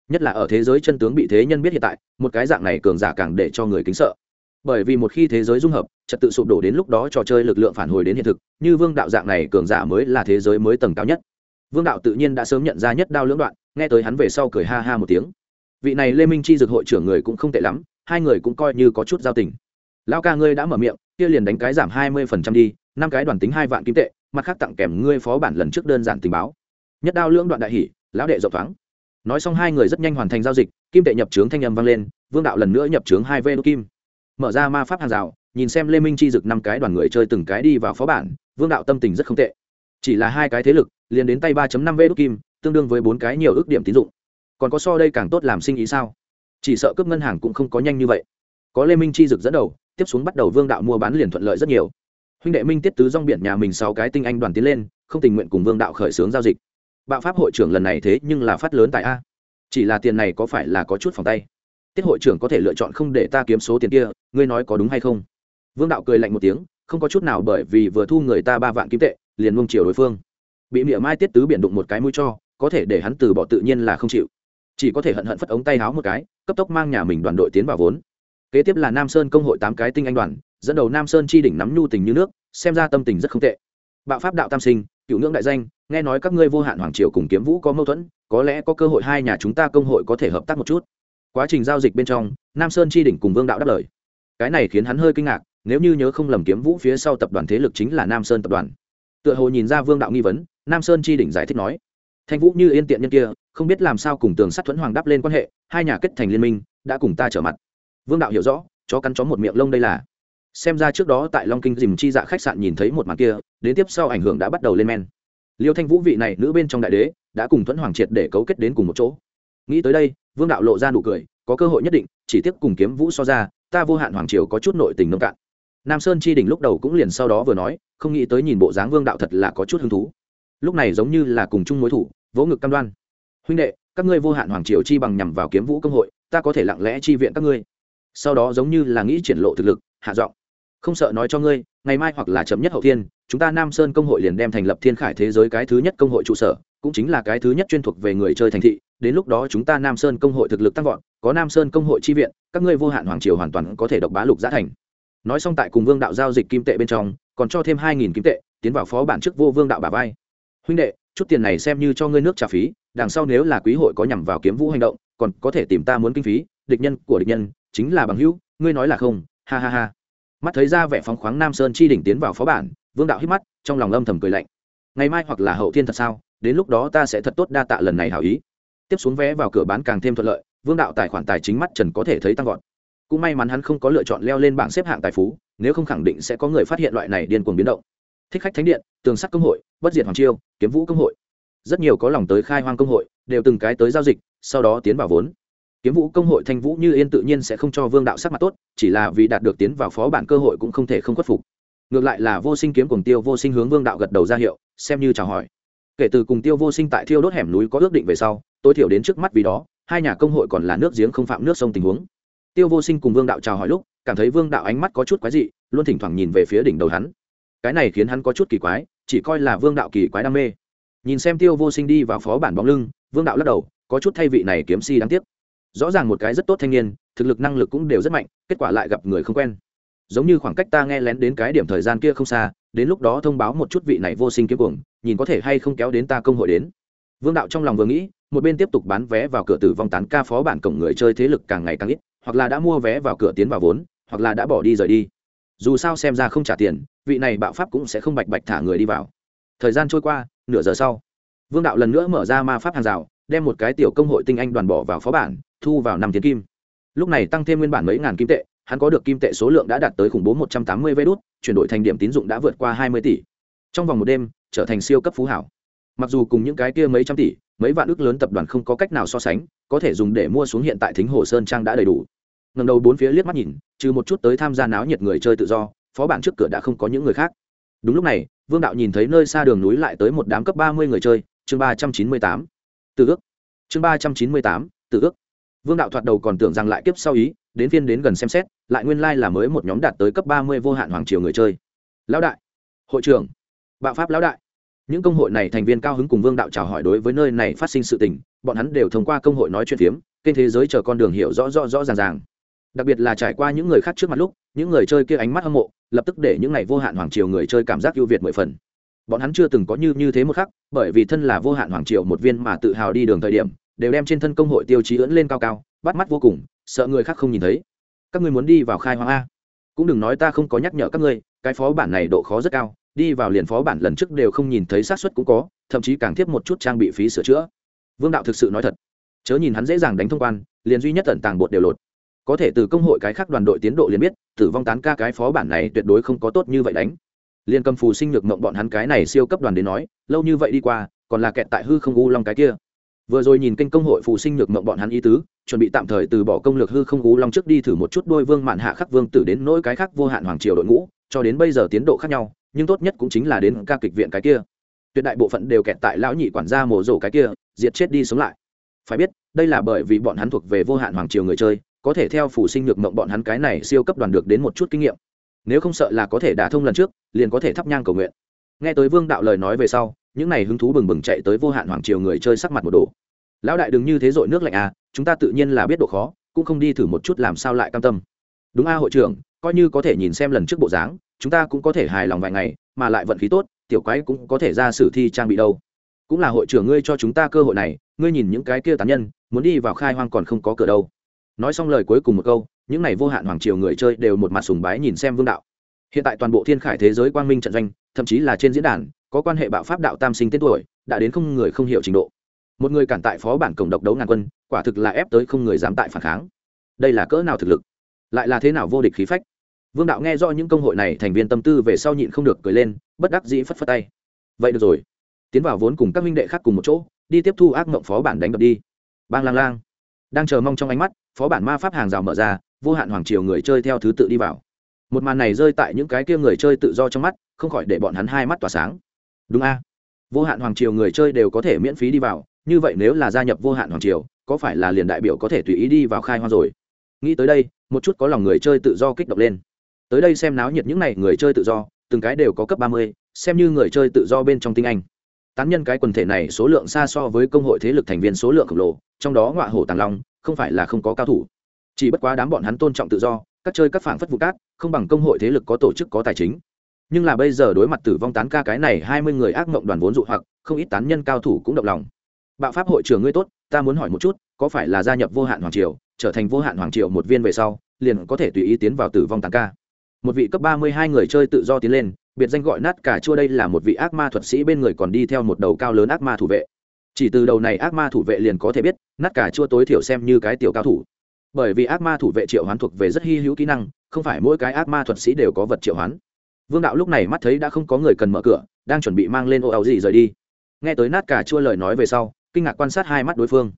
Nhất là ở thế giới chân tướng bị thế nhân biết hiện tại, một cái dạng này cường giả càng để cho người kính sợ bởi vì một khi thế giới dung hợp, trật tự sụp đổ đến lúc đó trò chơi lực lượng phản hồi đến hiện thực, như vương đạo dạng này cường giả mới là thế giới mới tầng cao nhất. Vương đạo tự nhiên đã sớm nhận ra nhất đao lưỡng đoạn, nghe tới hắn về sau cười ha ha một tiếng. Vị này lê minh chi dược hội trưởng người cũng không tệ lắm, hai người cũng coi như có chút giao tình. Lao ca ngươi đã mở miệng, kia liền đánh cái giảm hai mươi phần trăm đi, năm cái đoàn tính hai vạn kim tệ, mặt khác tặng kèm ngươi phó bản lần trước đơn giản tình báo. Nhất đao lưỡng đoạn đại hỷ lão đệ rộng thoáng. Nói xong hai người rất nhanh hoàn thành giao dịch, kim tệ nhập trướng thanh âm vang lên, vương đạo lần nữa nhập trướng hai vê đô kim mở ra ma pháp hàng rào, nhìn xem lê minh chi dực năm cái đoàn người chơi từng cái đi vào phó bản, vương đạo tâm tình rất không tệ. Chỉ là hai cái thế lực, liền đến tay ba năm vê đô kim, tương đương với bốn cái nhiều ước điểm tín dụng. Còn có so đây càng tốt làm sinh ý sao? Chỉ sợ cướp ngân hàng cũng không có nhanh như vậy. Có lê minh chi dực dẫn đầu, tiếp xuống bắt đầu vương đạo mua bán liền thuận lợi rất nhiều. Huynh đệ minh tiết tứ rong biển nhà mình sáu cái tinh anh đoàn tiến lên, không tình nguyện cùng vương đạo khởi xướng giao dịch. Bạo pháp hội trưởng lần này thế nhưng là phát lớn tại a. Chỉ là tiền này có phải là có chút phòng tay? Tiết hội trưởng có thể lựa chọn không để ta kiếm số tiền kia, ngươi nói có đúng hay không? Vương đạo cười lạnh một tiếng, không có chút nào bởi vì vừa thu người ta ba vạn kim tệ, liền mông chiều đối phương. Bị miệng mai tiết tứ biển đụng một cái mũi cho, có thể để hắn từ bỏ tự nhiên là không chịu. Chỉ có thể hận hận phất ống tay háo một cái, cấp tốc mang nhà mình đoàn đội tiến vào vốn. Kế tiếp là nam sơn công hội tám cái tinh anh đoàn, dẫn đầu nam sơn chi đỉnh nắm nhu tình như nước, xem ra tâm tình rất không tệ. Bạo pháp đạo tam sinh, cựu ngưỡng đại danh, nghe nói các ngươi vô hạn hoàng triều cùng kiếm vũ có mâu thuẫn, có lẽ có cơ hội hai nhà chúng ta công hội có thể hợp tác một chút quá trình giao dịch bên trong, nam sơn chi đỉnh cùng vương đạo đáp lời. Cái này khiến hắn hơi kinh ngạc, nếu như nhớ không lầm kiếm vũ phía sau tập đoàn thế lực chính là nam sơn tập đoàn. Tựa hồ nhìn ra vương đạo nghi vấn, nam sơn chi đỉnh giải thích nói, thanh vũ như yên tiện nhân kia, không biết làm sao cùng tường sắt thuẫn hoàng đáp lên quan hệ, hai nhà kết thành liên minh, đã cùng ta trở mặt. Vương đạo hiểu rõ, chó cắn chó một miệng lông đây là. Xem ra trước đó tại long kinh dìm chi dạ khách sạn nhìn thấy một màn kia, đến tiếp sau ảnh hưởng đã bắt đầu lên men. Liêu thanh vũ vị này nữ bên trong đại đế, đã cùng thuẫn hoàng triệt để cấu kết đến cùng một chỗ. Nghĩ tới đây vương đạo lộ ra nụ cười, có cơ hội nhất định, chỉ tiếp cùng kiếm vũ so ra, ta vô hạn hoàng triều có chút nội tình nông cạn. Nam sơn chi đỉnh lúc đầu cũng liền sau đó vừa nói, không nghĩ tới nhìn bộ dáng vương đạo thật là có chút hứng thú. Lúc này giống như là cùng chung mối thủ, vỗ ngực cam đoan. Huynh đệ, các ngươi vô hạn hoàng triều chi bằng nhằm vào kiếm vũ công hội, ta có thể lặng lẽ chi viện các ngươi. Sau đó giống như là nghĩ triển lộ thực lực, hạ giọng. Không sợ nói cho ngươi, ngày mai hoặc là chậm nhất hậu thiên, chúng ta nam sơn công hội liền đem thành lập thiên khải thế giới cái thứ nhất công hội trụ sở, cũng chính là cái thứ nhất chuyên thuộc về người chơi thành thị đến lúc đó chúng ta nam sơn công hội thực lực tăng vọt, có nam sơn công hội chi viện, các ngươi vô hạn hoàng triều hoàn toàn có thể độc bá lục giá thành. Nói xong tại cùng vương đạo giao dịch kim tệ bên trong, còn cho thêm hai nghìn kim tệ, tiến vào phó bản trước vô vương đạo bà vai. Huynh đệ, chút tiền này xem như cho ngươi nước trả phí, đằng sau nếu là quý hội có nhằm vào kiếm vũ hành động, còn có thể tìm ta muốn kinh phí, địch nhân của địch nhân, chính là bằng hữu, ngươi nói là không, ha ha ha. Mắt thấy ra vẻ phóng khoáng nam sơn chi đỉnh tiến vào phó bản, vương đạo hít mắt, trong lòng âm thầm cười lạnh. Ngày mai hoặc là hậu thiên thật sao, đến lúc đó ta sẽ thật tốt đa tạ lần này hảo ý tiếp xuống vé vào cửa bán càng thêm thuận lợi, vương đạo tài khoản tài chính mắt trần có thể thấy tăng vọt. Cũng may mắn hắn không có lựa chọn leo lên bảng xếp hạng tài phú, nếu không khẳng định sẽ có người phát hiện loại này điên cuồng biến động. Thích khách thánh điện, tường sắt công hội, bất diệt hoàng chiêu kiếm vũ công hội. Rất nhiều có lòng tới khai hoang công hội, đều từng cái tới giao dịch, sau đó tiến vào vốn. Kiếm vũ công hội thanh vũ như yên tự nhiên sẽ không cho vương đạo sắc mặt tốt, chỉ là vì đạt được tiến vào phó bản cơ hội cũng không thể không khuất phục. Ngược lại là vô sinh kiếm cùng tiêu vô sinh hướng vương đạo gật đầu ra hiệu, xem như chào hỏi. Kể từ cùng tiêu vô sinh tại thiêu đốt hẻm núi có ước định về sau tối thiểu đến trước mắt vì đó, hai nhà công hội còn là nước giếng không phạm nước sông tình huống. Tiêu vô sinh cùng vương đạo chào hỏi lúc, cảm thấy vương đạo ánh mắt có chút quái dị, luôn thỉnh thoảng nhìn về phía đỉnh đầu hắn. Cái này khiến hắn có chút kỳ quái, chỉ coi là vương đạo kỳ quái đam mê. Nhìn xem tiêu vô sinh đi vào phó bản bóng lưng, vương đạo lắc đầu, có chút thay vị này kiếm si đáng tiếc. Rõ ràng một cái rất tốt thanh niên, thực lực năng lực cũng đều rất mạnh, kết quả lại gặp người không quen. Giống như khoảng cách ta nghe lén đến cái điểm thời gian kia không xa, đến lúc đó thông báo một chút vị này vô sinh kiếm cuồng, nhìn có thể hay không kéo đến ta công hội đến. Vương đạo trong lòng vừa nghĩ một bên tiếp tục bán vé vào cửa tử vong tán ca phó bản cổng người chơi thế lực càng ngày càng ít, hoặc là đã mua vé vào cửa tiến vào vốn, hoặc là đã bỏ đi rời đi. Dù sao xem ra không trả tiền, vị này bạo pháp cũng sẽ không bạch bạch thả người đi vào. Thời gian trôi qua, nửa giờ sau, vương đạo lần nữa mở ra ma pháp hàng rào, đem một cái tiểu công hội tinh anh đoàn bỏ vào phó bản, thu vào năm tiền kim. Lúc này tăng thêm nguyên bản mấy ngàn kim tệ, hắn có được kim tệ số lượng đã đạt tới khủng bố một trăm tám mươi vé đốt chuyển đổi thành điểm tín dụng đã vượt qua hai mươi tỷ. Trong vòng một đêm, trở thành siêu cấp phú hảo. Mặc dù cùng những cái kia mấy trăm tỷ mấy vạn ước lớn tập đoàn không có cách nào so sánh, có thể dùng để mua xuống hiện tại thính hồ sơn trang đã đầy đủ. Ngầm đầu bốn phía liếc mắt nhìn, trừ một chút tới tham gia náo nhiệt người chơi tự do, phó bản trước cửa đã không có những người khác. Đúng lúc này, vương đạo nhìn thấy nơi xa đường núi lại tới một đám cấp ba mươi người chơi, chương ba trăm chín mươi tám. Từ ước. Chương ba trăm chín mươi tám, từ ước. Vương đạo thoạt đầu còn tưởng rằng lại kiếp sau ý, đến phiên đến gần xem xét, lại nguyên lai là mới một nhóm đạt tới cấp ba mươi vô hạn hoàng triều người chơi. Lão đại. Hội trưởng. Bạo pháp lão đại những công hội này thành viên cao hứng cùng vương đạo chào hỏi đối với nơi này phát sinh sự tình, bọn hắn đều thông qua công hội nói chuyện phiếm kênh thế giới chờ con đường hiểu rõ rõ rõ ràng ràng. Đặc biệt là trải qua những người khác trước mặt lúc, những người chơi kia ánh mắt hâm mộ, lập tức để những ngày vô hạn hoàng triều người chơi cảm giác ưu việt mười phần. Bọn hắn chưa từng có như như thế một khắc, bởi vì thân là vô hạn hoàng triều một viên mà tự hào đi đường thời điểm, đều đem trên thân công hội tiêu chí ưỡn lên cao cao, bắt mắt vô cùng, sợ người khác không nhìn thấy. Các ngươi muốn đi vào khai hoang a. Cũng đừng nói ta không có nhắc nhở các ngươi, cái phó bản này độ khó rất cao đi vào liền phó bản lần trước đều không nhìn thấy sát suất cũng có, thậm chí càng tiếp một chút trang bị phí sửa chữa. Vương đạo thực sự nói thật, chớ nhìn hắn dễ dàng đánh thông quan, liền duy nhất tận tàng bột đều lột. Có thể từ công hội cái khác đoàn đội tiến độ liền biết, tử vong tán ca cái phó bản này tuyệt đối không có tốt như vậy đánh. Liền cầm phù sinh nhược mộng bọn hắn cái này siêu cấp đoàn đến nói, lâu như vậy đi qua, còn là kẹt tại hư không u long cái kia. Vừa rồi nhìn kênh công hội phù sinh nhược mộng bọn hắn ý tứ, chuẩn bị tạm thời từ bỏ công lược hư không u long trước đi thử một chút đôi vương mạn hạ khắc vương tử đến nỗi cái khác vô hạn hoàng triều đội ngũ, cho đến bây giờ tiến độ khác nhau nhưng tốt nhất cũng chính là đến ca kịch viện cái kia. Tuyệt đại bộ phận đều kẹt tại lão nhị quản gia mổ rổ cái kia, diệt chết đi sống lại. Phải biết, đây là bởi vì bọn hắn thuộc về vô hạn hoàng triều người chơi, có thể theo phủ sinh nhược mộng bọn hắn cái này siêu cấp đoàn được đến một chút kinh nghiệm. Nếu không sợ là có thể đả thông lần trước, liền có thể thắp nhang cầu nguyện. Nghe tới vương đạo lời nói về sau, những này hứng thú bừng bừng chạy tới vô hạn hoàng triều người chơi sắc mặt một đồ lão đại đừng như thế dội nước lạnh à chúng ta tự nhiên là biết độ khó, cũng không đi thử một chút làm sao lại cam tâm. Đúng a hội trưởng, coi như có thể nhìn xem lần trước bộ dáng chúng ta cũng có thể hài lòng vài ngày, mà lại vận khí tốt, tiểu quái cũng có thể ra sử thi trang bị đâu. Cũng là hội trưởng ngươi cho chúng ta cơ hội này, ngươi nhìn những cái kia tán nhân, muốn đi vào khai hoang còn không có cửa đâu. Nói xong lời cuối cùng một câu, những n à y vô hạn hoàng triều người chơi đều một mặt sùng bái nhìn xem vương đạo. Hiện tại toàn bộ thiên khải thế giới quang minh trận doanh, thậm chí là trên diễn đàn, có quan hệ bạo pháp đạo tam sinh tên tuổi, đã đến không người không hiểu trình độ. Một người cản tại phó bản cổng độc đấu ngàn quân, quả thực là ép tới không người dám tại phản kháng. Đây là cỡ nào thực lực? Lại là thế nào vô địch khí phách? Vương đạo nghe do những công hội này, thành viên tâm tư về sau nhịn không được cười lên, bất đắc dĩ phất phất tay. Vậy được rồi. Tiến vào vốn cùng các minh đệ khác cùng một chỗ, đi tiếp thu ác mộng phó bản đánh đập đi. Bang lang lang. Đang chờ mong trong ánh mắt, phó bản ma pháp hàng rào mở ra, vô hạn hoàng triều người chơi theo thứ tự đi vào. Một màn này rơi tại những cái kia người chơi tự do trong mắt, không khỏi để bọn hắn hai mắt tỏa sáng. Đúng a. Vô hạn hoàng triều người chơi đều có thể miễn phí đi vào, như vậy nếu là gia nhập vô hạn hoàng triều, có phải là liền đại biểu có thể tùy ý đi vào khai hoang rồi? Nghĩ tới đây, một chút có lòng người chơi tự do kích động lên tới đây xem náo nhiệt những n à y người chơi tự do, từng cái đều có cấp ba mươi, xem như người chơi tự do bên trong tinh anh. Tán nhân cái quần thể này số lượng xa so với công hội thế lực thành viên số lượng khổng lồ, trong đó ngọa hổ tàng long, không phải là không có cao thủ. Chỉ bất quá đám bọn hắn tôn trọng tự do, các chơi các phản phất vụ cát, không bằng công hội thế lực có tổ chức có tài chính. Nhưng là bây giờ đối mặt tử vong tán ca cái này hai mươi người ác mộng đoàn vốn dụ hoặc, không ít tán nhân cao thủ cũng động lòng. Bạo pháp hội trưởng ngươi tốt, ta muốn hỏi một chút, có phải là gia nhập vô hạn hoàng triều, trở thành vô hạn hoàng triều một viên về sau, liền có thể tùy ý tiến vào tử vong tán ca? Một vị cấp ba mươi hai người chơi tự do tiến lên, biệt danh gọi nát cả chua đây là một vị ác ma thuật sĩ bên người còn đi theo một đầu cao lớn ác ma thủ vệ. Chỉ từ đầu này ác ma thủ vệ liền có thể biết, nát cả chua tối thiểu xem như cái tiểu cao thủ. Bởi vì ác ma thủ vệ triệu hoán thuộc về rất hy hữu kỹ năng, không phải mỗi cái ác ma thuật sĩ đều có vật triệu hoán. Vương đạo lúc này mắt thấy đã không có người cần mở cửa, đang chuẩn bị mang lên ô áo gì rời đi. Nghe tới nát cả chua lời nói về sau, kinh ngạc quan sát hai mắt đối phương.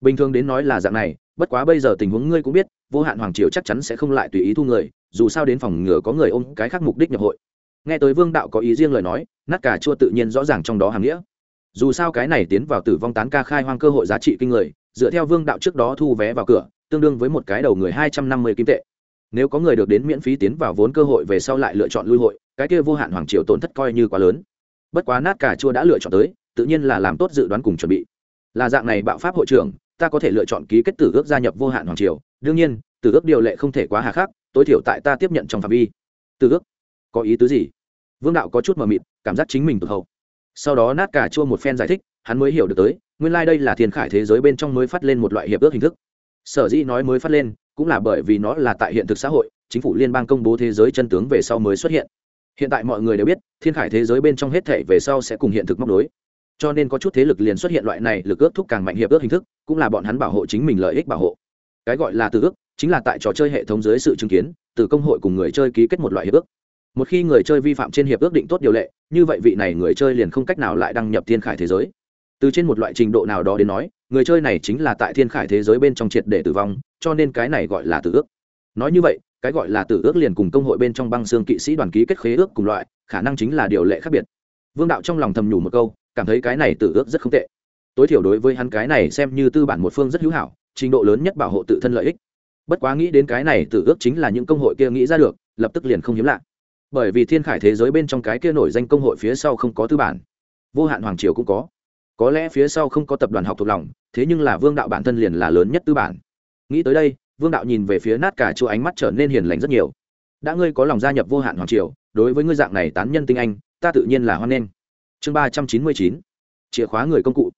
Bình thường đến nói là dạng này, bất quá bây giờ tình huống ngươi cũng biết, vô hạn hoàng triều chắc chắn sẽ không lại tùy ý thu người dù sao đến phòng ngừa có người ôm cái khác mục đích nhập hội. Nghe tới vương đạo có ý riêng lời nói, nát cả chua tự nhiên rõ ràng trong đó hàm nghĩa. Dù sao cái này tiến vào tử vong tán ca khai hoang cơ hội giá trị kinh người, dựa theo vương đạo trước đó thu vé vào cửa, tương đương với một cái đầu người hai trăm năm mươi kim tệ. Nếu có người được đến miễn phí tiến vào vốn cơ hội về sau lại lựa chọn lui hội, cái kia vô hạn hoàng triều tổn thất coi như quá lớn. Bất quá nát cả chua đã lựa chọn tới, tự nhiên là làm tốt dự đoán cùng chuẩn bị. Là dạng này bạo pháp hội trưởng, ta có thể lựa chọn ký kết tử ước gia nhập vô hạn hoàng triều, đương nhiên từ ước điều lệ không thể quá hà khắc, tối thiểu tại ta tiếp nhận trong phạm vi. Từ ước, có ý tứ gì? Vương đạo có chút mờ mịt, cảm giác chính mình tụt hậu. Sau đó nát cả chua một phen giải thích, hắn mới hiểu được tới, nguyên lai、like、đây là thiên khải thế giới bên trong mới phát lên một loại hiệp ước hình thức. Sở dĩ nói mới phát lên, cũng là bởi vì nó là tại hiện thực xã hội, chính phủ liên bang công bố thế giới chân tướng về sau mới xuất hiện. Hiện tại mọi người đều biết, thiên khải thế giới bên trong hết thể về sau sẽ cùng hiện thực móc đối cho nên có chút thế lực liền xuất hiện loại này lực ước thúc càng mạnh hiệp ước hình thức, cũng là bọn hắn bảo hộ chính mình lợi ích bảo hộ. Cái gọi là từ ước chính là tại trò chơi hệ thống dưới sự chứng kiến, từ công hội cùng người chơi ký kết một loại hiệp ước. Một khi người chơi vi phạm trên hiệp ước định tốt điều lệ, như vậy vị này người chơi liền không cách nào lại đăng nhập thiên khải thế giới. Từ trên một loại trình độ nào đó đến nói, người chơi này chính là tại thiên khải thế giới bên trong triệt để tử vong, cho nên cái này gọi là tử ước. Nói như vậy, cái gọi là tử ước liền cùng công hội bên trong băng xương kỵ sĩ đoàn ký kết khế ước cùng loại, khả năng chính là điều lệ khác biệt. Vương đạo trong lòng thầm nhủ một câu, cảm thấy cái này tử ước rất không tệ. Tối thiểu đối với hắn cái này xem như tư bản một phương rất hữu hảo, trình độ lớn nhất bảo hộ tự thân lợi ích bất quá nghĩ đến cái này tự ước chính là những công hội kia nghĩ ra được, lập tức liền không hiếm lạ. Bởi vì thiên khải thế giới bên trong cái kia nổi danh công hội phía sau không có tư bản. Vô hạn hoàng triều cũng có. Có lẽ phía sau không có tập đoàn học thuộc lòng, thế nhưng là vương đạo bản thân liền là lớn nhất tư bản. Nghĩ tới đây, vương đạo nhìn về phía nát cả chỗ ánh mắt trở nên hiền lành rất nhiều. Đã ngươi có lòng gia nhập vô hạn hoàng triều, đối với ngươi dạng này tán nhân tinh anh, ta tự nhiên là hoan nghênh. Chương ba trăm chín mươi chín, chìa khóa người công cụ.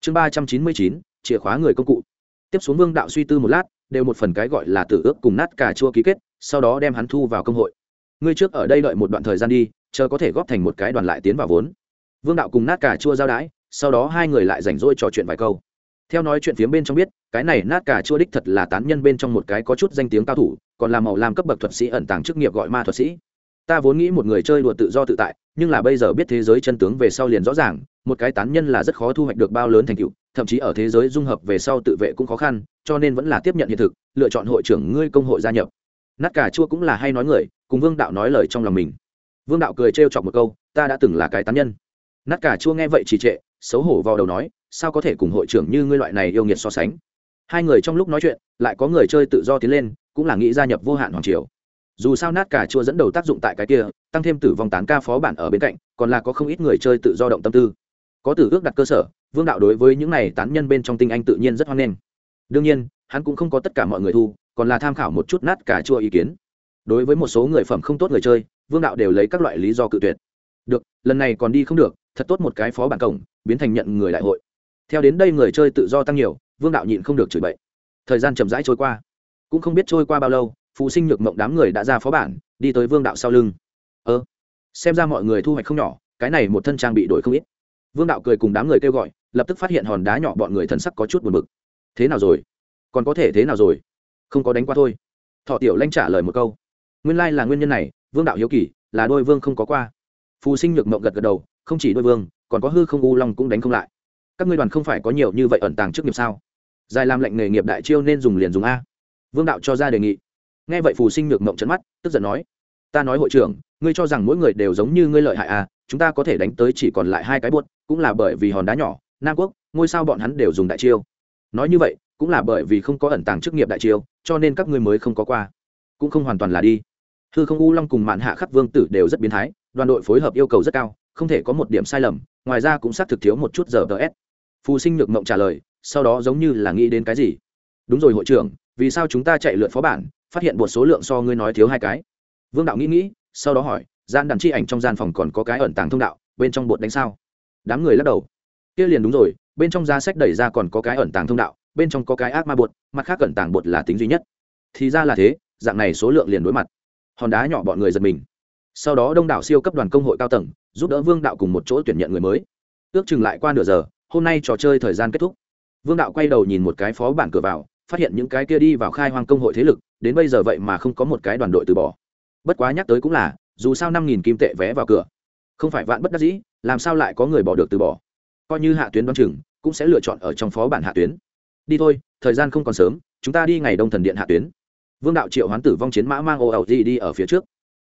Chương ba trăm chín mươi chín, chìa khóa người công cụ. Tiếp xuống vương đạo suy tư một lát đều một phần cái gọi là tử ước cùng nát cà chua ký kết, sau đó đem hắn thu vào công hội. Ngươi trước ở đây đợi một đoạn thời gian đi, chờ có thể góp thành một cái đoàn lại tiến vào vốn. Vương đạo cùng nát cà chua giao đái, sau đó hai người lại rảnh rỗi trò chuyện vài câu. Theo nói chuyện phía bên trong biết, cái này nát cà chua đích thật là tán nhân bên trong một cái có chút danh tiếng cao thủ, còn là màu làm cấp bậc thuật sĩ ẩn tàng chức nghiệp gọi ma thuật sĩ. Ta vốn nghĩ một người chơi đùa tự do tự tại, nhưng là bây giờ biết thế giới chân tướng về sau liền rõ ràng, một cái tán nhân là rất khó thu hoạch được bao lớn thành tựu thậm chí ở thế giới dung hợp về sau tự vệ cũng khó khăn, cho nên vẫn là tiếp nhận hiện thực, lựa chọn hội trưởng ngươi công hội gia nhập. Nát cả chua cũng là hay nói người, cùng vương đạo nói lời trong lòng mình. Vương đạo cười trêu chọc một câu, ta đã từng là cái tán nhân. Nát cả chua nghe vậy trì trệ, xấu hổ vào đầu nói, sao có thể cùng hội trưởng như ngươi loại này yêu nghiệt so sánh? Hai người trong lúc nói chuyện, lại có người chơi tự do tiến lên, cũng là nghĩ gia nhập vô hạn hoàng triều. Dù sao nát cả chua dẫn đầu tác dụng tại cái kia, tăng thêm tử vong tán ca phó bản ở bên cạnh, còn là có không ít người chơi tự do động tâm tư có tử ước đặt cơ sở, vương đạo đối với những này tán nhân bên trong tinh anh tự nhiên rất hoan nghênh. Đương nhiên, hắn cũng không có tất cả mọi người thu, còn là tham khảo một chút nát cả chua ý kiến. Đối với một số người phẩm không tốt người chơi, vương đạo đều lấy các loại lý do cự tuyệt. Được, lần này còn đi không được, thật tốt một cái phó bản cổng, biến thành nhận người đại hội. Theo đến đây người chơi tự do tăng nhiều, vương đạo nhịn không được chửi bậy. Thời gian chậm rãi trôi qua. Cũng không biết trôi qua bao lâu, phụ sinh nhược mộng đám người đã ra phó bản, đi tới vương đạo sau lưng. Ơ, xem ra mọi người thu hoạch không nhỏ, cái này một thân trang bị đổi không ít vương đạo cười cùng đám người kêu gọi, lập tức phát hiện hòn đá nhỏ bọn người thần sắc có chút buồn bực. Thế nào rồi? Còn có thể thế nào rồi? Không có đánh qua thôi. Thọ tiểu lanh trả lời một câu. Nguyên lai là nguyên nhân này, vương đạo hiếu kỳ, là đôi vương không có qua. Phù sinh nhược mộng gật gật đầu, không chỉ đôi vương, còn có hư không u long cũng đánh không lại. Các ngươi đoàn không phải có nhiều như vậy ẩn tàng trước nghiệp sao? Dài làm lệnh nghề nghiệp đại chiêu nên dùng liền dùng a. Vương đạo cho ra đề nghị. Nghe vậy phù sinh nhược mộng trấn mắt, tức giận nói, ta nói hội trưởng, ngươi cho rằng mỗi người đều giống như ngươi lợi hại à chúng ta có thể đánh tới chỉ còn lại hai cái buốt, cũng là bởi vì hòn đá nhỏ, nam quốc, ngôi sao bọn hắn đều dùng đại chiêu. Nói như vậy, cũng là bởi vì không có ẩn tàng chức nghiệp đại chiêu, cho nên các ngươi mới không có qua. Cũng không hoàn toàn là đi. Hư không u long cùng mạn hạ khắc vương tử đều rất biến thái, đoàn đội phối hợp yêu cầu rất cao, không thể có một điểm sai lầm, ngoài ra cũng xác thực thiếu một chút giờ ts phù sinh nhược mộng trả lời, sau đó giống như là nghĩ đến cái gì. Đúng rồi hội trưởng, vì sao chúng ta chạy lượt phó bản, phát hiện một số lượng so ngươi nói thiếu hai cái? Vương đạo nghĩ nghĩ, sau đó hỏi gian đàn chi ảnh trong gian phòng còn có cái ẩn tàng thông đạo, bên trong bột đánh sao? Đám người lắc đầu. Kia liền đúng rồi, bên trong giá sách đẩy ra còn có cái ẩn tàng thông đạo, bên trong có cái ác ma bột, mặt khác ẩn tàng bột là tính duy nhất. Thì ra là thế, dạng này số lượng liền đối mặt. Hòn đá nhỏ bọn người giật mình. Sau đó đông đảo siêu cấp đoàn công hội cao tầng, giúp đỡ vương đạo cùng một chỗ tuyển nhận người mới. Ước chừng lại qua nửa giờ, hôm nay trò chơi thời gian kết thúc. Vương đạo quay đầu nhìn một cái phó bản cửa vào, phát hiện những cái kia đi vào khai hoang công hội thế lực, đến bây giờ vậy mà không có một cái đoàn đội từ bỏ. Bất quá nhắc tới cũng là dù sao năm nghìn kim tệ vé vào cửa. Không phải vạn bất đắc dĩ, làm sao lại có người bỏ được từ bỏ? Coi như hạ tuyến đoán chừng, cũng sẽ lựa chọn ở trong phó bản hạ tuyến. Đi thôi, thời gian không còn sớm, chúng ta đi ngày đông thần điện hạ tuyến. Vương đạo triệu hoán tử vong chiến mã mang ô ẩu đi ở phía trước.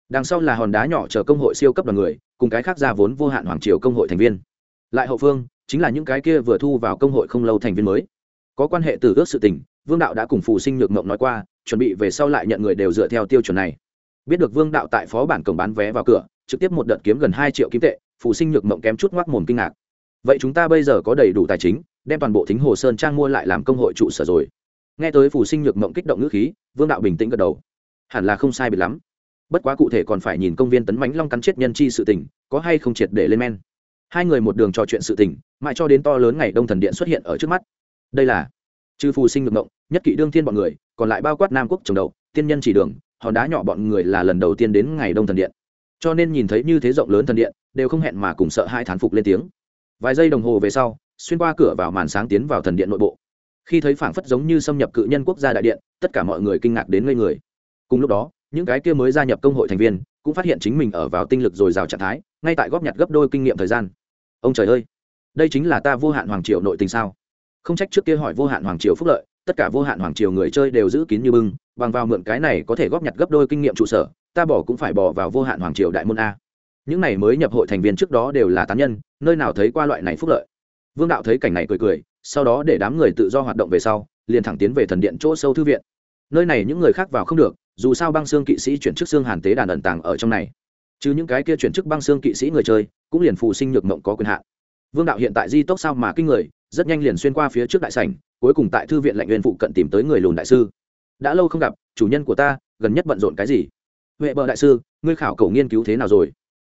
Đằng sau là hòn đá nhỏ chờ công hội siêu cấp đoàn người, cùng cái khác ra vốn vô hạn hoàng triều công hội thành viên. Lại hậu phương, chính là những cái kia vừa thu vào công hội không lâu thành viên mới. Có quan hệ từ ước sự tình, vương đạo đã cùng phù sinh nhược mộng nói qua, chuẩn bị về sau lại nhận người đều dựa theo tiêu chuẩn này biết được vương đạo tại phó bản cổng bán vé vào cửa, trực tiếp một đợt kiếm gần hai triệu kim tệ phụ sinh nhược mộng kém chút ngoác mồm kinh ngạc. Vậy chúng ta bây giờ có đầy đủ tài chính, đem toàn bộ thính hồ sơn trang mua lại làm công hội trụ sở rồi. Nghe tới phụ sinh nhược mộng kích động ngữ khí, vương đạo bình tĩnh gật đầu. Hẳn là không sai biệt lắm. Bất quá cụ thể còn phải nhìn công viên tấn mánh long cắn chết nhân chi sự tình, có hay không triệt để lên men. Hai người một đường trò chuyện sự tình, mãi cho đến to lớn ngày đông thần điện xuất hiện ở trước mắt. Đây là chư phù sinh ngược mộng, nhất kỵ đương thiên bọn người, còn lại bao quát nam quốc trồng đầu, tiên nhân chỉ đường hòn đá nhỏ bọn người là lần đầu tiên đến ngày đông thần điện. Cho nên nhìn thấy như thế rộng lớn thần điện, đều không hẹn mà cùng sợ hai thán phục lên tiếng. Vài giây đồng hồ về sau, xuyên qua cửa vào màn sáng tiến vào thần điện nội bộ. Khi thấy phảng phất giống như xâm nhập cự nhân quốc gia đại điện, tất cả mọi người kinh ngạc đến ngây người. Cùng lúc đó, những cái kia mới gia nhập công hội thành viên cũng phát hiện chính mình ở vào tinh lực dồi dào trạng thái, ngay tại góp nhặt gấp đôi kinh nghiệm thời gian. Ông trời ơi, đây chính là ta vô hạn hoàng triều nội tình sao? Không trách trước kia hỏi vô hạn hoàng triều phúc lợi, tất cả vô hạn hoàng triều người chơi đều giữ kín như bưng bằng vào mượn cái này có thể góp nhặt gấp đôi kinh nghiệm trụ sở, ta bỏ cũng phải bỏ vào vô hạn hoàng triều đại môn a. Những này mới nhập hội thành viên trước đó đều là tán nhân, nơi nào thấy qua loại này phúc lợi. Vương đạo thấy cảnh này cười cười, sau đó để đám người tự do hoạt động về sau, liền thẳng tiến về thần điện chỗ sâu thư viện. Nơi này những người khác vào không được, dù sao băng xương kỵ sĩ chuyển chức xương hàn tế đàn ẩn tàng ở trong này. Chứ những cái kia chuyển chức băng xương kỵ sĩ người chơi, cũng liền phù sinh nhược mộng có quyền hạn. Vương đạo hiện tại di tốc sao mà kinh người, rất nhanh liền xuyên qua phía trước đại sảnh, cuối cùng tại thư viện lệnh nguyên phụ cận tìm tới người lùn đại sư đã lâu không gặp, chủ nhân của ta, gần nhất bận rộn cái gì? Huệ bờ đại sư, ngươi khảo cầu nghiên cứu thế nào rồi?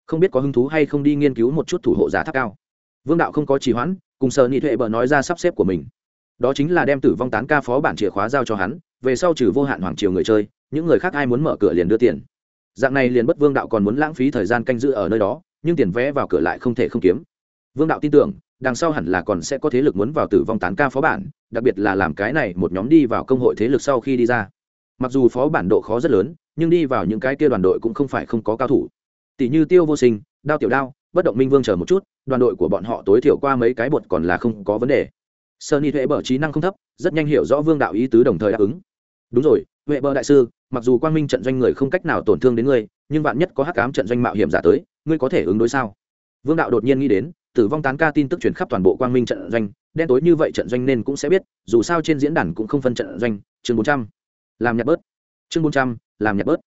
Không biết có hứng thú hay không đi nghiên cứu một chút thủ hộ giả tháp cao. Vương đạo không có trì hoãn, cùng sợ nhị huệ bờ nói ra sắp xếp của mình. Đó chính là đem tử vong tán ca phó bản chìa khóa giao cho hắn, về sau trừ vô hạn hoàng triều người chơi, những người khác ai muốn mở cửa liền đưa tiền. Dạng này liền bất vương đạo còn muốn lãng phí thời gian canh giữ ở nơi đó, nhưng tiền vé vào cửa lại không thể không kiếm. Vương đạo tin tưởng đằng sau hẳn là còn sẽ có thế lực muốn vào tử vong tán ca phó bản, đặc biệt là làm cái này một nhóm đi vào công hội thế lực sau khi đi ra. Mặc dù phó bản độ khó rất lớn, nhưng đi vào những cái kia đoàn đội cũng không phải không có cao thủ. Tỷ như tiêu vô sinh, đao tiểu đao, bất động minh vương chờ một chút, đoàn đội của bọn họ tối thiểu qua mấy cái bột còn là không có vấn đề. Sơn y thuệ bở trí năng không thấp, rất nhanh hiểu rõ vương đạo ý tứ đồng thời đáp ứng. Đúng rồi, huệ bờ đại sư, mặc dù quang minh trận doanh người không cách nào tổn thương đến ngươi, nhưng vạn nhất có hắc cám trận doanh mạo hiểm giả tới, ngươi có thể ứng đối sao? Vương đạo đột nhiên nghĩ đến tử vong tán ca tin tức truyền khắp toàn bộ quang minh trận doanh đen tối như vậy trận doanh nên cũng sẽ biết dù sao trên diễn đàn cũng không phân trận doanh chương bốn trăm làm nhặt bớt. Chương bốn trăm làm nhặt bớt.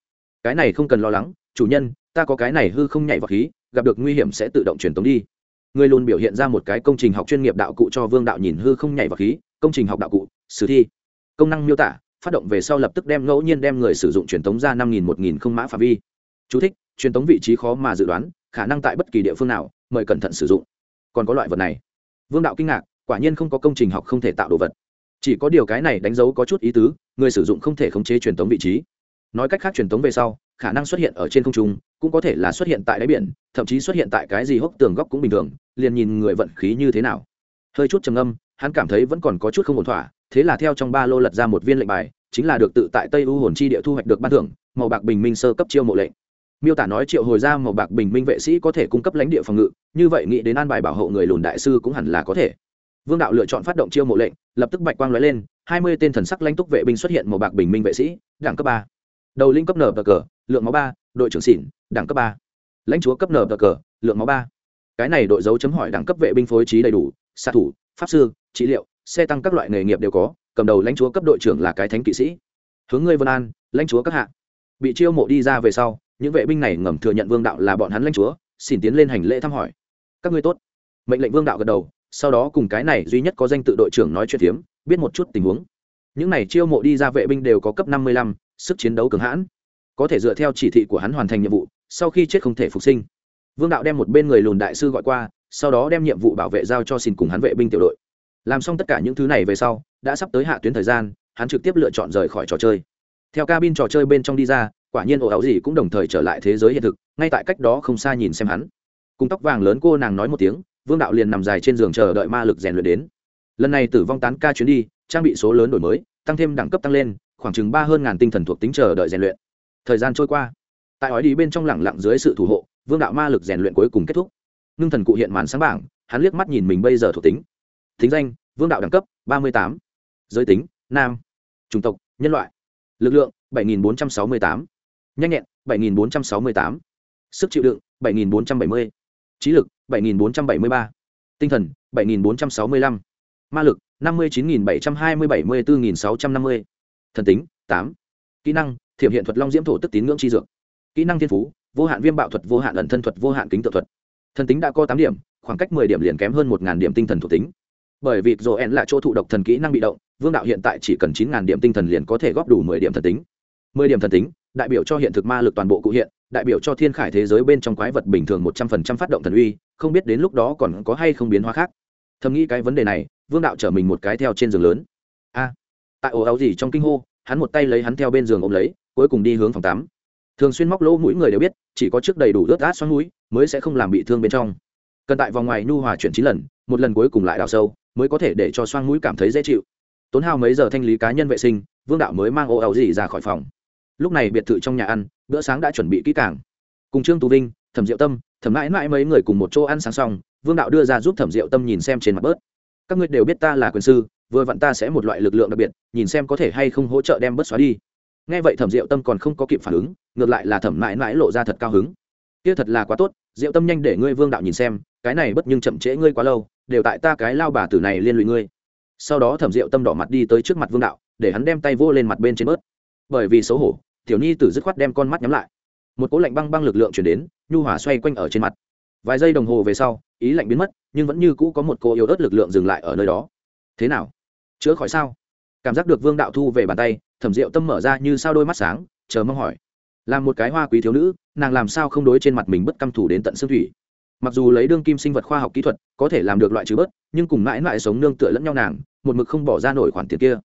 Cái này không cần lo lắng chủ nhân ta có cái này hư không nhảy vào khí gặp được nguy hiểm sẽ tự động truyền tống đi. Người luôn biểu hiện ra một cái công trình học chuyên nghiệp đạo cụ cho vương đạo nhìn hư không nhảy vào khí công trình học đạo cụ sử thi. Công năng miêu tả phát động về sau lập tức đem ngẫu nhiên đem người sử dụng truyền tống ra năm nghìn một nghìn không mã phạm vi. Chú thích, truyền tống vị trí khó mà dự đoán khả năng tại bất kỳ địa phương nào mời cẩn thận sử dụng còn có loại vật này. Vương đạo kinh ngạc, quả nhiên không có công trình học không thể tạo đồ vật. Chỉ có điều cái này đánh dấu có chút ý tứ, người sử dụng không thể khống chế truyền tống vị trí. Nói cách khác truyền tống về sau, khả năng xuất hiện ở trên không trung, cũng có thể là xuất hiện tại đáy biển, thậm chí xuất hiện tại cái gì hốc tường góc cũng bình thường, liền nhìn người vận khí như thế nào. Hơi chút trầm âm hắn cảm thấy vẫn còn có chút không ổn thỏa, thế là theo trong ba lô lật ra một viên lệnh bài, chính là được tự tại tây u hồn chi địa thu hoạch được ban thưởng, màu bạc bình minh sơ cấp chiêu mộ lệnh miêu tả nói triệu hồi ra màu bạc bình minh vệ sĩ có thể cung cấp lãnh địa phòng ngự, như vậy nghĩ đến an bài bảo hộ người lùn đại sư cũng hẳn là có thể. Vương đạo lựa chọn phát động chiêu mộ lệnh, lập tức bạch quang lóe lên, hai mươi tên thần sắc lãnh túc vệ binh xuất hiện màu bạc bình minh vệ sĩ, đẳng cấp ba. Đầu linh cấp nở bờ cờ, lượng máu ba, đội trưởng xỉn, đẳng cấp ba. Lãnh chúa cấp nở bờ cờ, lượng máu ba. Cái này đội dấu chấm hỏi đẳng cấp vệ binh phối trí đầy đủ, xạ thủ, pháp sư, trị liệu, xe tăng các loại nghề nghiệp đều có, cầm đầu lãnh chúa cấp đội trưởng là cái thánh kỵ sĩ. Hướng ngươi vân an, lãnh chúa các hạ. Bị chiêu mộ đi ra về sau những vệ binh này ngầm thừa nhận vương đạo là bọn hắn lãnh chúa, xin tiến lên hành lễ thăm hỏi. Các ngươi tốt. Mệnh lệnh vương đạo gật đầu, sau đó cùng cái này duy nhất có danh tự đội trưởng nói chuyện phiếm, biết một chút tình huống. Những này chiêu mộ đi ra vệ binh đều có cấp năm mươi lăm, sức chiến đấu cường hãn. Có thể dựa theo chỉ thị của hắn hoàn thành nhiệm vụ, sau khi chết không thể phục sinh. Vương đạo đem một bên người lùn đại sư gọi qua, sau đó đem nhiệm vụ bảo vệ giao cho xin cùng hắn vệ binh tiểu đội. Làm xong tất cả những thứ này về sau, đã sắp tới hạ tuyến thời gian, hắn trực tiếp lựa chọn rời khỏi trò chơi. Theo cabin trò chơi bên trong đi ra quả nhiên ồ ảo gì cũng đồng thời trở lại thế giới hiện thực, ngay tại cách đó không xa nhìn xem hắn. Cùng tóc vàng lớn cô nàng nói một tiếng, vương đạo liền nằm dài trên giường chờ đợi ma lực rèn luyện đến. Lần này tử vong tán ca chuyến đi, trang bị số lớn đổi mới, tăng thêm đẳng cấp tăng lên, khoảng chừng ba hơn ngàn tinh thần thuộc tính chờ đợi rèn luyện. Thời gian trôi qua, tại ói đi bên trong lẳng lặng dưới sự thủ hộ, vương đạo ma lực rèn luyện cuối cùng kết thúc. Ngưng thần cụ hiện màn sáng bảng, hắn liếc mắt nhìn mình bây giờ thuộc tính. Thính danh, vương đạo đẳng cấp, ba mươi tám. Giới tính, nam. Chủng tộc, nhân loại. Lực lượng, bảy nghìn bốn trăm sáu mươi tám nhanh nhẹn, bảy nghìn bốn trăm sáu mươi tám. Sức chịu đựng, bảy nghìn bốn trăm bảy mươi. Trí lực, bảy nghìn bốn trăm bảy mươi ba. Tinh thần, bảy nghìn bốn trăm sáu mươi lăm. Ma lực, năm mươi chín nghìn bảy trăm hai mươi bảy mươi bốn nghìn sáu trăm năm mươi. Thần tính, tám. Kỹ năng, thiểm hiện thuật long diễm thổ tức tín ngưỡng chi dược. Kỹ năng thiên phú, vô hạn viêm bạo thuật, vô hạn ẩn thân thuật, vô hạn kính tự thuật. Thần tính đã có tám điểm, khoảng cách mười điểm liền kém hơn một ngàn điểm tinh thần thuộc tính. Bởi vì dồ en là chỗ thụ độc thần kỹ năng bị động, vương đạo hiện tại chỉ cần chín ngàn điểm tinh thần liền có thể góp đủ mười điểm thần tính. Mười điểm thần tính đại biểu cho hiện thực ma lực toàn bộ cụ hiện, đại biểu cho thiên khải thế giới bên trong quái vật bình thường một trăm phần trăm phát động thần uy, không biết đến lúc đó còn có hay không biến hóa khác. Thầm nghĩ cái vấn đề này, vương đạo chở mình một cái theo trên giường lớn. A, tại ổ áo gì trong kinh hô, hắn một tay lấy hắn theo bên giường ôm lấy, cuối cùng đi hướng phòng tắm. Thường xuyên móc lỗ mũi người đều biết, chỉ có trước đầy đủ ướt át xoắn mũi, mới sẽ không làm bị thương bên trong. Cần tại vòng ngoài nhu hòa chuyển chín lần, một lần cuối cùng lại đào sâu, mới có thể để cho xoang mũi cảm thấy dễ chịu. Tốn hao mấy giờ thanh lý cá nhân vệ sinh, vương đạo mới mang ô áo gì ra khỏi phòng lúc này biệt thự trong nhà ăn, bữa sáng đã chuẩn bị kỹ càng. Cùng trương tú vinh, thẩm diệu tâm, thẩm mãi mãi mấy người cùng một chỗ ăn sáng xong, vương đạo đưa ra giúp thẩm diệu tâm nhìn xem trên mặt bớt. Các ngươi đều biết ta là quyền sư, vừa vặn ta sẽ một loại lực lượng đặc biệt, nhìn xem có thể hay không hỗ trợ đem bớt xóa đi. Nghe vậy thẩm diệu tâm còn không có kịp phản ứng, ngược lại là thẩm mãi mãi lộ ra thật cao hứng. Kia thật là quá tốt, diệu tâm nhanh để ngươi vương đạo nhìn xem, cái này bất nhưng chậm trễ ngươi quá lâu, đều tại ta cái lao bà tử này liên lụy ngươi. Sau đó thẩm diệu tâm đỏ mặt đi tới trước mặt vương đạo, để hắn đem tay vô lên mặt bên trên bớt bởi vì xấu hổ, tiểu nhi tử dứt khoát đem con mắt nhắm lại. Một cỗ lạnh băng băng lực lượng chuyển đến, nhu hỏa xoay quanh ở trên mặt. Vài giây đồng hồ về sau, ý lạnh biến mất, nhưng vẫn như cũ có một cô yếu ớt lực lượng dừng lại ở nơi đó. Thế nào? Chữa khỏi sao? Cảm giác được vương đạo thu về bàn tay, thẩm diệu tâm mở ra như sao đôi mắt sáng, chờ mong hỏi. Làm một cái hoa quý thiếu nữ, nàng làm sao không đối trên mặt mình bất căm thủ đến tận xương thủy? Mặc dù lấy đương kim sinh vật khoa học kỹ thuật, có thể làm được loại trừ bớt, nhưng cùng mãi mãi sống nương tựa lẫn nhau nàng, một mực không bỏ ra nổi khoản tiền kia.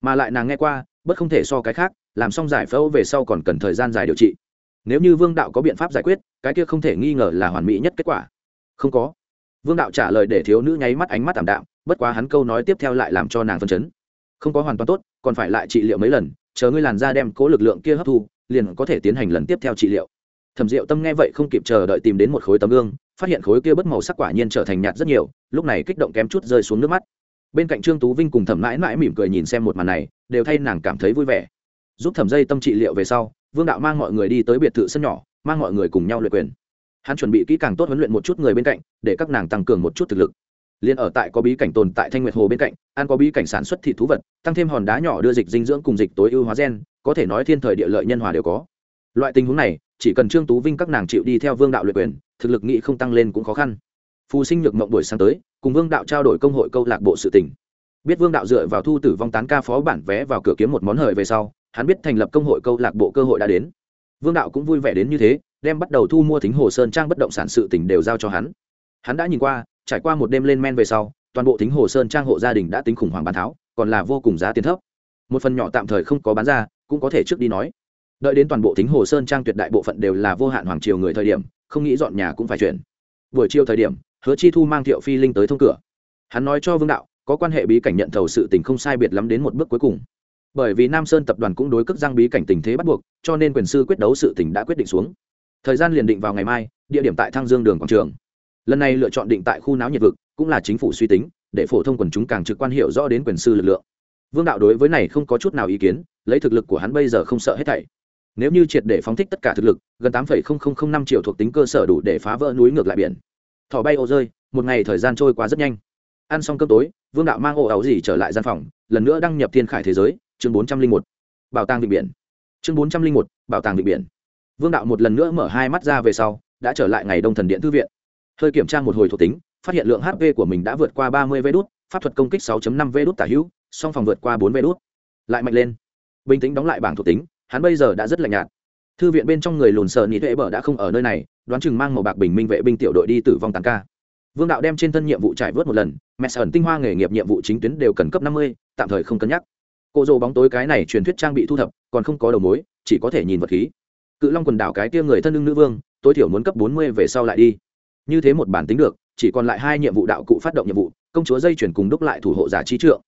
Mà lại nàng nghe qua bất không thể so cái khác làm xong giải phẫu về sau còn cần thời gian dài điều trị. Nếu như vương đạo có biện pháp giải quyết, cái kia không thể nghi ngờ là hoàn mỹ nhất kết quả. Không có. Vương đạo trả lời để thiếu nữ nháy mắt ánh mắt ảm đạm, bất quá hắn câu nói tiếp theo lại làm cho nàng phân chấn. Không có hoàn toàn tốt, còn phải lại trị liệu mấy lần, chờ ngươi làn da đem cố lực lượng kia hấp thu, liền có thể tiến hành lần tiếp theo trị liệu. Thẩm diệu tâm nghe vậy không kịp chờ đợi tìm đến một khối tấm gương, phát hiện khối kia bất màu sắc quả nhiên trở thành nhạt rất nhiều, lúc này kích động kém chút rơi xuống nước mắt. Bên cạnh trương tú vinh cùng thẩm mãi mãi mỉm cười nhìn xem một màn này, đều thay nàng cảm thấy vui vẻ giúp thẩm dây tâm trị liệu về sau, vương đạo mang mọi người đi tới biệt thự sân nhỏ, mang mọi người cùng nhau luyện quyền. Hắn chuẩn bị kỹ càng tốt huấn luyện một chút người bên cạnh, để các nàng tăng cường một chút thực lực. Liền ở tại có bí cảnh tồn tại thanh nguyệt hồ bên cạnh, ăn có bí cảnh sản xuất thị thú vật, tăng thêm hòn đá nhỏ đưa dịch dinh dưỡng cùng dịch tối ưu hóa gen, có thể nói thiên thời địa lợi nhân hòa đều có. Loại tình huống này, chỉ cần trương tú vinh các nàng chịu đi theo vương đạo luyện quyền, thực lực nghị không tăng lên cũng khó khăn. Phù sinh nhược mộng buổi sáng tới, cùng vương đạo trao đổi công hội câu lạc bộ sự tỉnh biết vương đạo dựa vào thu tử vong tán ca phó bản vé vào cửa kiếm một món hời về sau hắn biết thành lập công hội câu lạc bộ cơ hội đã đến. Vương đạo cũng vui vẻ đến như thế, đem bắt đầu thu mua thính hồ sơn trang bất động sản sự tỉnh đều giao cho hắn. Hắn đã nhìn qua, trải qua một đêm lên men về sau, toàn bộ thính hồ sơn trang hộ gia đình đã tính khủng hoảng bán tháo, còn là vô cùng giá tiền thấp. Một phần nhỏ tạm thời không có bán ra, cũng có thể trước đi nói. Đợi đến toàn bộ thính hồ sơn trang tuyệt đại bộ phận đều là vô hạn hoàng triều người thời điểm, không nghĩ dọn nhà cũng phải chuyển. Buổi chiều thời điểm, hứa chi thu mang thiệu phi linh tới thông cửa. Hắn nói cho vương đạo, có quan hệ bí cảnh nhận thầu sự tình không sai biệt lắm đến một bước cuối cùng bởi vì nam sơn tập đoàn cũng đối cước giang bí cảnh tình thế bắt buộc, cho nên quyền sư quyết đấu sự tình đã quyết định xuống. Thời gian liền định vào ngày mai, địa điểm tại thăng dương đường quảng trường. Lần này lựa chọn định tại khu náo nhiệt vực, cũng là chính phủ suy tính, để phổ thông quần chúng càng trực quan hiệu rõ đến quyền sư lực lượng. Vương đạo đối với này không có chút nào ý kiến, lấy thực lực của hắn bây giờ không sợ hết thảy. Nếu như triệt để phóng thích tất cả thực lực, gần tám năm triệu thuộc tính cơ sở đủ để phá vỡ núi ngược lại biển. Thỏ bay ô rơi, một ngày thời gian trôi qua rất nhanh. Ăn xong cơm tối, vương đạo mang ô áo gì trở lại gian phòng, lần nữa đăng nhập thiên khải thế giới chương bốn trăm linh một, bảo tàng vịnh biển. chương bốn trăm linh một, bảo tàng vịnh biển. Vương đạo một lần nữa mở hai mắt ra về sau, đã trở lại ngày đông thần điện thư viện. Hơi kiểm tra một hồi thuộc tính, phát hiện lượng hp của mình đã vượt qua ba mươi vê đốt pháp thuật công kích 6 năm vê tả hữu, song phòng vượt qua bốn vê lại mạnh lên. Bình tĩnh đóng lại bảng thuộc tính, hắn bây giờ đã rất lạnh nhạt. Thư viện bên trong người lùn sợ nhị vệ bờ đã không ở nơi này, đoán chừng mang màu bạc bình minh vệ binh tiểu đội đi tử vong tàn ca. Vương đạo đem trên thân nhiệm vụ trải vớt một lần, mẹ sởn tinh hoa nghề nghiệp nhiệm vụ chính tuyến đều cần cấp năm mươi, tạm thời không cân nhắc cô dồ bóng tối cái này truyền thuyết trang bị thu thập, còn không có đầu mối, chỉ có thể nhìn vật khí. Cự long quần đảo cái kia người thân lưng nữ vương, tối thiểu muốn cấp bốn mươi về sau lại đi. Như thế một bản tính được, chỉ còn lại hai nhiệm vụ đạo cụ phát động nhiệm vụ, công chúa dây chuyển cùng đúc lại thủ hộ giả trí trượng.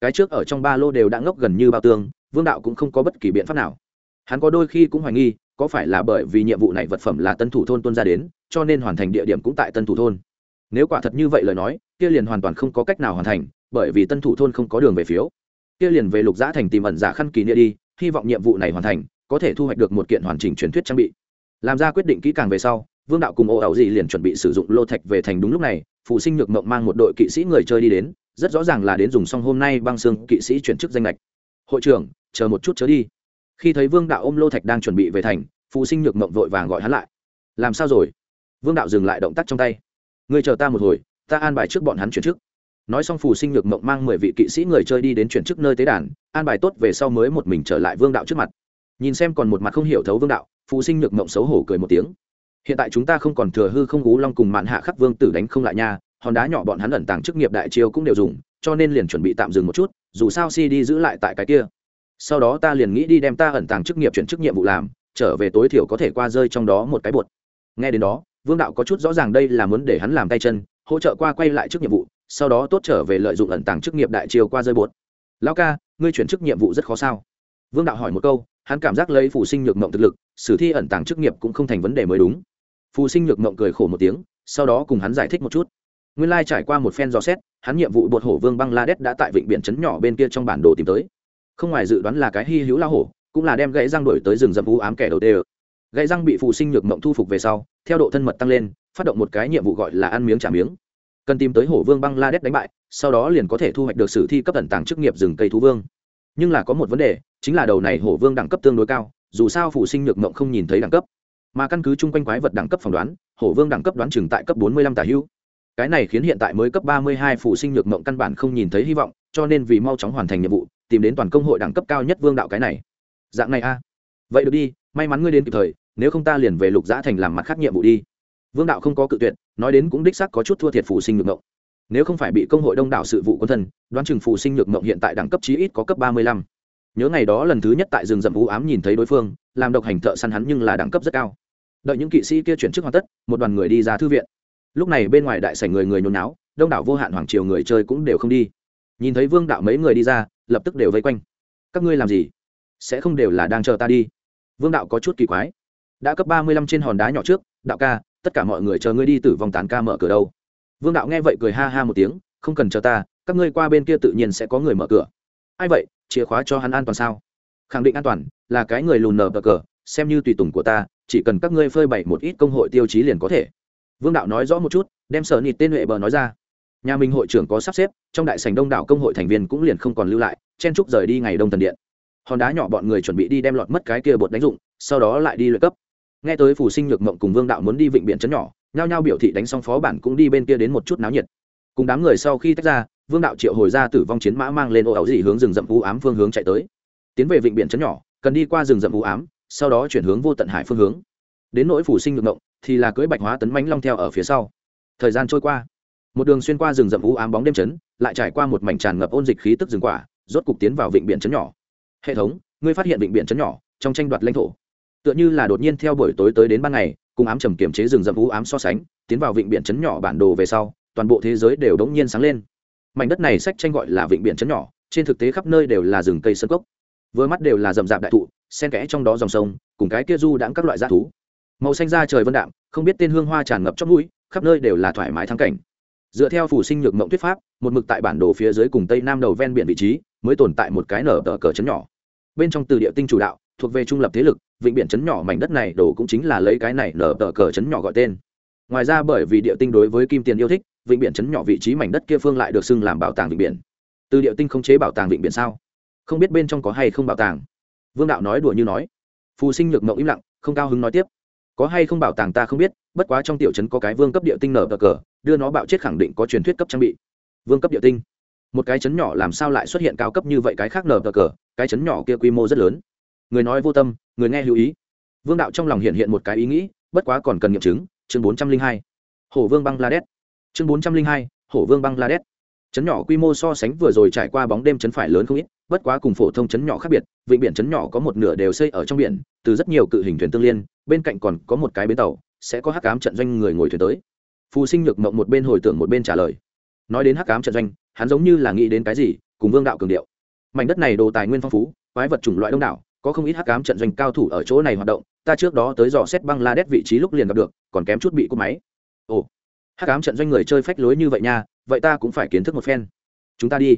Cái trước ở trong ba lô đều đã ngốc gần như bao tương, vương đạo cũng không có bất kỳ biện pháp nào. Hắn có đôi khi cũng hoài nghi, có phải là bởi vì nhiệm vụ này vật phẩm là tân thủ thôn tuân ra đến, cho nên hoàn thành địa điểm cũng tại tân thủ thôn. Nếu quả thật như vậy lời nói, kia liền hoàn toàn không có cách nào hoàn thành, bởi vì tân thủ thôn không có đường về phiếu kia liền về lục giã thành tìm ẩn giả khăn kỳ nia đi, hy vọng nhiệm vụ này hoàn thành, có thể thu hoạch được một kiện hoàn chỉnh truyền thuyết trang bị. Làm ra quyết định kỹ càng về sau, vương đạo cùng ô ẩu dị liền chuẩn bị sử dụng lô thạch về thành đúng lúc này, phụ sinh nhược mộng mang một đội kỵ sĩ người chơi đi đến, rất rõ ràng là đến dùng xong hôm nay băng xương kỵ sĩ chuyển chức danh lệch hội trưởng, chờ một chút chớ đi. Khi thấy vương đạo ôm lô thạch đang chuẩn bị về thành, phụ sinh nhược mộng vội vàng gọi hắn lại. Làm sao rồi? Vương đạo dừng lại động tác trong tay. Người chờ ta một hồi, ta an bài trước bọn hắn chuyển chức nói xong phù sinh nhược mộng mang mười vị kỵ sĩ người chơi đi đến chuyển chức nơi tế đàn, an bài tốt về sau mới một mình trở lại vương đạo trước mặt. Nhìn xem còn một mặt không hiểu thấu vương đạo, phù sinh nhược mộng xấu hổ cười một tiếng. Hiện tại chúng ta không còn thừa hư không gú long cùng mạn hạ khắc vương tử đánh không lại nha, hòn đá nhỏ bọn hắn ẩn tàng chức nghiệp đại chiêu cũng đều dùng, cho nên liền chuẩn bị tạm dừng một chút, dù sao si đi giữ lại tại cái kia. Sau đó ta liền nghĩ đi đem ta ẩn tàng chức nghiệp chuyển chức nhiệm vụ làm, trở về tối thiểu có thể qua rơi trong đó một cái bột. Nghe đến đó, vương đạo có chút rõ ràng đây là muốn để hắn làm tay chân, hỗ trợ qua quay lại chức nhiệm vụ sau đó tốt trở về lợi dụng ẩn tàng chức nghiệp đại triều qua rơi bột. Lão ca, ngươi chuyển chức nhiệm vụ rất khó sao? Vương đạo hỏi một câu, hắn cảm giác lấy phù sinh nhược mộng thực lực, sử thi ẩn tàng chức nghiệp cũng không thành vấn đề mới đúng. Phù sinh nhược mộng cười khổ một tiếng, sau đó cùng hắn giải thích một chút. Nguyên lai trải qua một phen dò xét, hắn nhiệm vụ bột hổ vương băng la đét đã tại vịnh biển trấn nhỏ bên kia trong bản đồ tìm tới. Không ngoài dự đoán là cái hy hữu la hổ, cũng là đem gãy răng đổi tới rừng rậm u ám kẻ đầu tê gãy răng bị phù sinh nhược mộng thu phục về sau, theo độ thân mật tăng lên, phát động một cái nhiệm vụ gọi là ăn miếng trả miếng cần tìm tới hổ vương băng la đét đánh bại, sau đó liền có thể thu hoạch được sử thi cấp ẩn tàng chức nghiệp rừng cây thú vương. Nhưng là có một vấn đề, chính là đầu này hổ vương đẳng cấp tương đối cao, dù sao phụ sinh nhược mộng không nhìn thấy đẳng cấp. Mà căn cứ chung quanh quái vật đẳng cấp phỏng đoán, hổ vương đẳng cấp đoán chừng tại cấp bốn mươi lăm tả hữu. Cái này khiến hiện tại mới cấp ba mươi hai phụ sinh nhược mộng căn bản không nhìn thấy hy vọng, cho nên vì mau chóng hoàn thành nhiệm vụ, tìm đến toàn công hội đẳng cấp cao nhất vương đạo cái này. Dạng này a. Vậy được đi, may mắn ngươi đến kịp thời, nếu không ta liền về lục giã thành làm mặt khác nhiệm vụ đi vương đạo không có cự tuyệt, nói đến cũng đích sắc có chút thua thiệt phụ sinh nhược mộng. Nếu không phải bị công hội đông đảo sự vụ quân thân, đoán chừng phụ sinh nhược mộng hiện tại đẳng cấp chí ít có cấp ba mươi lăm. Nhớ ngày đó lần thứ nhất tại rừng rậm u ám nhìn thấy đối phương, làm độc hành thợ săn hắn nhưng là đẳng cấp rất cao. Đợi những kỵ sĩ kia chuyển chức hoàn tất, một đoàn người đi ra thư viện. Lúc này bên ngoài đại sảnh người người nhốn náo đông đảo vô hạn hoàng triều người chơi cũng đều không đi. Nhìn thấy vương đạo mấy người đi ra, lập tức đều vây quanh. Các ngươi làm gì? Sẽ không đều là đang chờ ta đi. Vương đạo có chút kỳ quái. Đã cấp ba mươi lăm trên hòn đá nhỏ trước, đạo ca tất cả mọi người chờ ngươi đi tử vong tán ca mở cửa đâu. Vương đạo nghe vậy cười ha ha một tiếng, không cần chờ ta, các ngươi qua bên kia tự nhiên sẽ có người mở cửa. Ai vậy, chìa khóa cho hắn an toàn sao? Khẳng định an toàn, là cái người lùn nở bờ cờ, xem như tùy tùng của ta, chỉ cần các ngươi phơi bày một ít công hội tiêu chí liền có thể. Vương đạo nói rõ một chút, đem sở nịt tên huệ bờ nói ra. Nhà mình hội trưởng có sắp xếp, trong đại sành đông đảo công hội thành viên cũng liền không còn lưu lại, chen trúc rời đi ngày đông thần điện. Hòn đá nhỏ bọn người chuẩn bị đi đem lọt mất cái kia bột đánh dụng, sau đó lại đi luyện cấp nghe tới phù sinh nhược mộng cùng vương đạo muốn đi vịnh biển chấn nhỏ, nhao nhao biểu thị đánh xong phó bản cũng đi bên kia đến một chút náo nhiệt. Cùng đám người sau khi tách ra, vương đạo triệu hồi ra tử vong chiến mã mang lên ô ảo dị hướng rừng rậm u ám phương hướng chạy tới. Tiến về vịnh biển chấn nhỏ, cần đi qua rừng rậm u ám, sau đó chuyển hướng vô tận hải phương hướng. Đến nỗi phủ sinh ngược ngộng thì là cưỡi bạch hóa tấn mánh long theo ở phía sau. Thời gian trôi qua, một đường xuyên qua rừng rậm u ám bóng đêm chấn lại trải qua một mảnh tràn ngập ôn dịch khí tức rừng quả, rốt cục tiến vào vịnh biển chấn nhỏ. Hệ thống, ngươi phát hiện vịnh biển chấn nhỏ, trong tranh đoạt lãnh thổ tựa như là đột nhiên theo buổi tối tới đến ban ngày, cùng ám trầm kiểm chế rừng rậm vũ ám so sánh, tiến vào vịnh biển chấn nhỏ bản đồ về sau, toàn bộ thế giới đều đống nhiên sáng lên. Mảnh đất này sách tranh gọi là vịnh biển chấn nhỏ, trên thực tế khắp nơi đều là rừng cây sân cốc. Vừa mắt đều là rậm rạp đại thụ, xen kẽ trong đó dòng sông, cùng cái kia du đãng các loại g thú. Màu xanh da trời vân đạm, không biết tên hương hoa tràn ngập trong mũi khắp nơi đều là thoải mái thắng cảnh. Dựa theo phủ sinh nhược mộng thuyết pháp, một mực tại bản đồ phía dưới cùng tây nam đầu ven biển vị trí, mới tồn tại một cái nở tờ cờ chấn nhỏ. Bên trong từ địa tinh chủ đạo, thuộc về trung lập thế lực vịnh biển chấn nhỏ mảnh đất này đổ cũng chính là lấy cái này nở tờ cờ chấn nhỏ gọi tên. Ngoài ra bởi vì địa tinh đối với kim tiền yêu thích, vịnh biển chấn nhỏ vị trí mảnh đất kia phương lại được xưng làm bảo tàng vịnh biển. Từ địa tinh không chế bảo tàng vịnh biển sao? Không biết bên trong có hay không bảo tàng? Vương đạo nói đùa như nói. Phù sinh nhược mộng im lặng, không cao hứng nói tiếp. Có hay không bảo tàng ta không biết, bất quá trong tiểu trấn có cái vương cấp địa tinh nở cờ cờ, đưa nó bạo chết khẳng định có truyền thuyết cấp trang bị. Vương cấp địa tinh. Một cái chấn nhỏ làm sao lại xuất hiện cao cấp như vậy cái khác nở cờ cờ, cái chấn nhỏ kia quy mô rất lớn người nói vô tâm, người nghe lưu ý. Vương đạo trong lòng hiện hiện một cái ý nghĩ, bất quá còn cần nghiệm chứng, chương bốn trăm linh hai. Hổ vương băng la đét. chương bốn trăm linh hai, hổ vương băng la đét. chấn nhỏ quy mô so sánh vừa rồi trải qua bóng đêm chấn phải lớn không ít, bất quá cùng phổ thông chấn nhỏ khác biệt, vịnh biển chấn nhỏ có một nửa đều xây ở trong biển, từ rất nhiều cự hình thuyền tương liên, bên cạnh còn có một cái bến tàu, sẽ có hắc cám trận doanh người ngồi thuyền tới. Phù sinh nhược mộng một bên hồi tưởng một bên trả lời. Nói đến hắc cám trận doanh, hắn giống như là nghĩ đến cái gì, cùng vương đạo cường điệu. Mảnh đất này đồ tài nguyên phong phú, quái vật chủng loại đông đảo có không ít hắc ám trận doanh cao thủ ở chỗ này hoạt động, ta trước đó tới dò xét băng la đét vị trí lúc liền gặp được, còn kém chút bị cúp máy. Ồ, hắc ám trận doanh người chơi phách lối như vậy nha, vậy ta cũng phải kiến thức một phen. Chúng ta đi.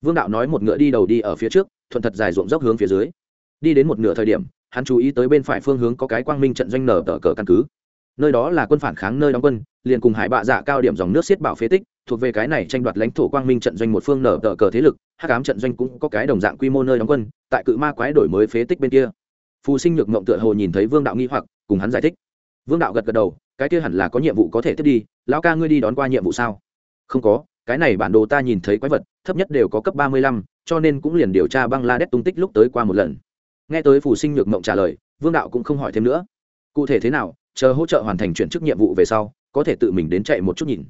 Vương đạo nói một ngựa đi đầu đi ở phía trước, thuận thật dài ruộng dốc hướng phía dưới. Đi đến một nửa thời điểm, hắn chú ý tới bên phải phương hướng có cái quang minh trận doanh nở tờ cờ căn cứ nơi đó là quân phản kháng nơi đóng quân, liền cùng hải bạ dạ cao điểm dòng nước xiết bảo phế tích, thuộc về cái này tranh đoạt lãnh thổ quang minh trận doanh một phương nở tờ cờ thế lực, hắc ám trận doanh cũng có cái đồng dạng quy mô nơi đóng quân, tại cự ma quái đổi mới phế tích bên kia. Phù sinh nhược mộng tựa hồ nhìn thấy vương đạo nghi hoặc, cùng hắn giải thích. Vương đạo gật gật đầu, cái kia hẳn là có nhiệm vụ có thể tiếp đi, lão ca ngươi đi đón qua nhiệm vụ sao? Không có, cái này bản đồ ta nhìn thấy quái vật, thấp nhất đều có cấp ba mươi lăm, cho nên cũng liền điều tra băng la đét tung tích lúc tới qua một lần. Nghe tới phù sinh nhược mộng trả lời, vương đạo cũng không hỏi thêm nữa. Cụ thể thế nào chờ hỗ trợ hoàn thành chuyển chức nhiệm vụ về sau, có thể tự mình đến chạy một chút nhìn.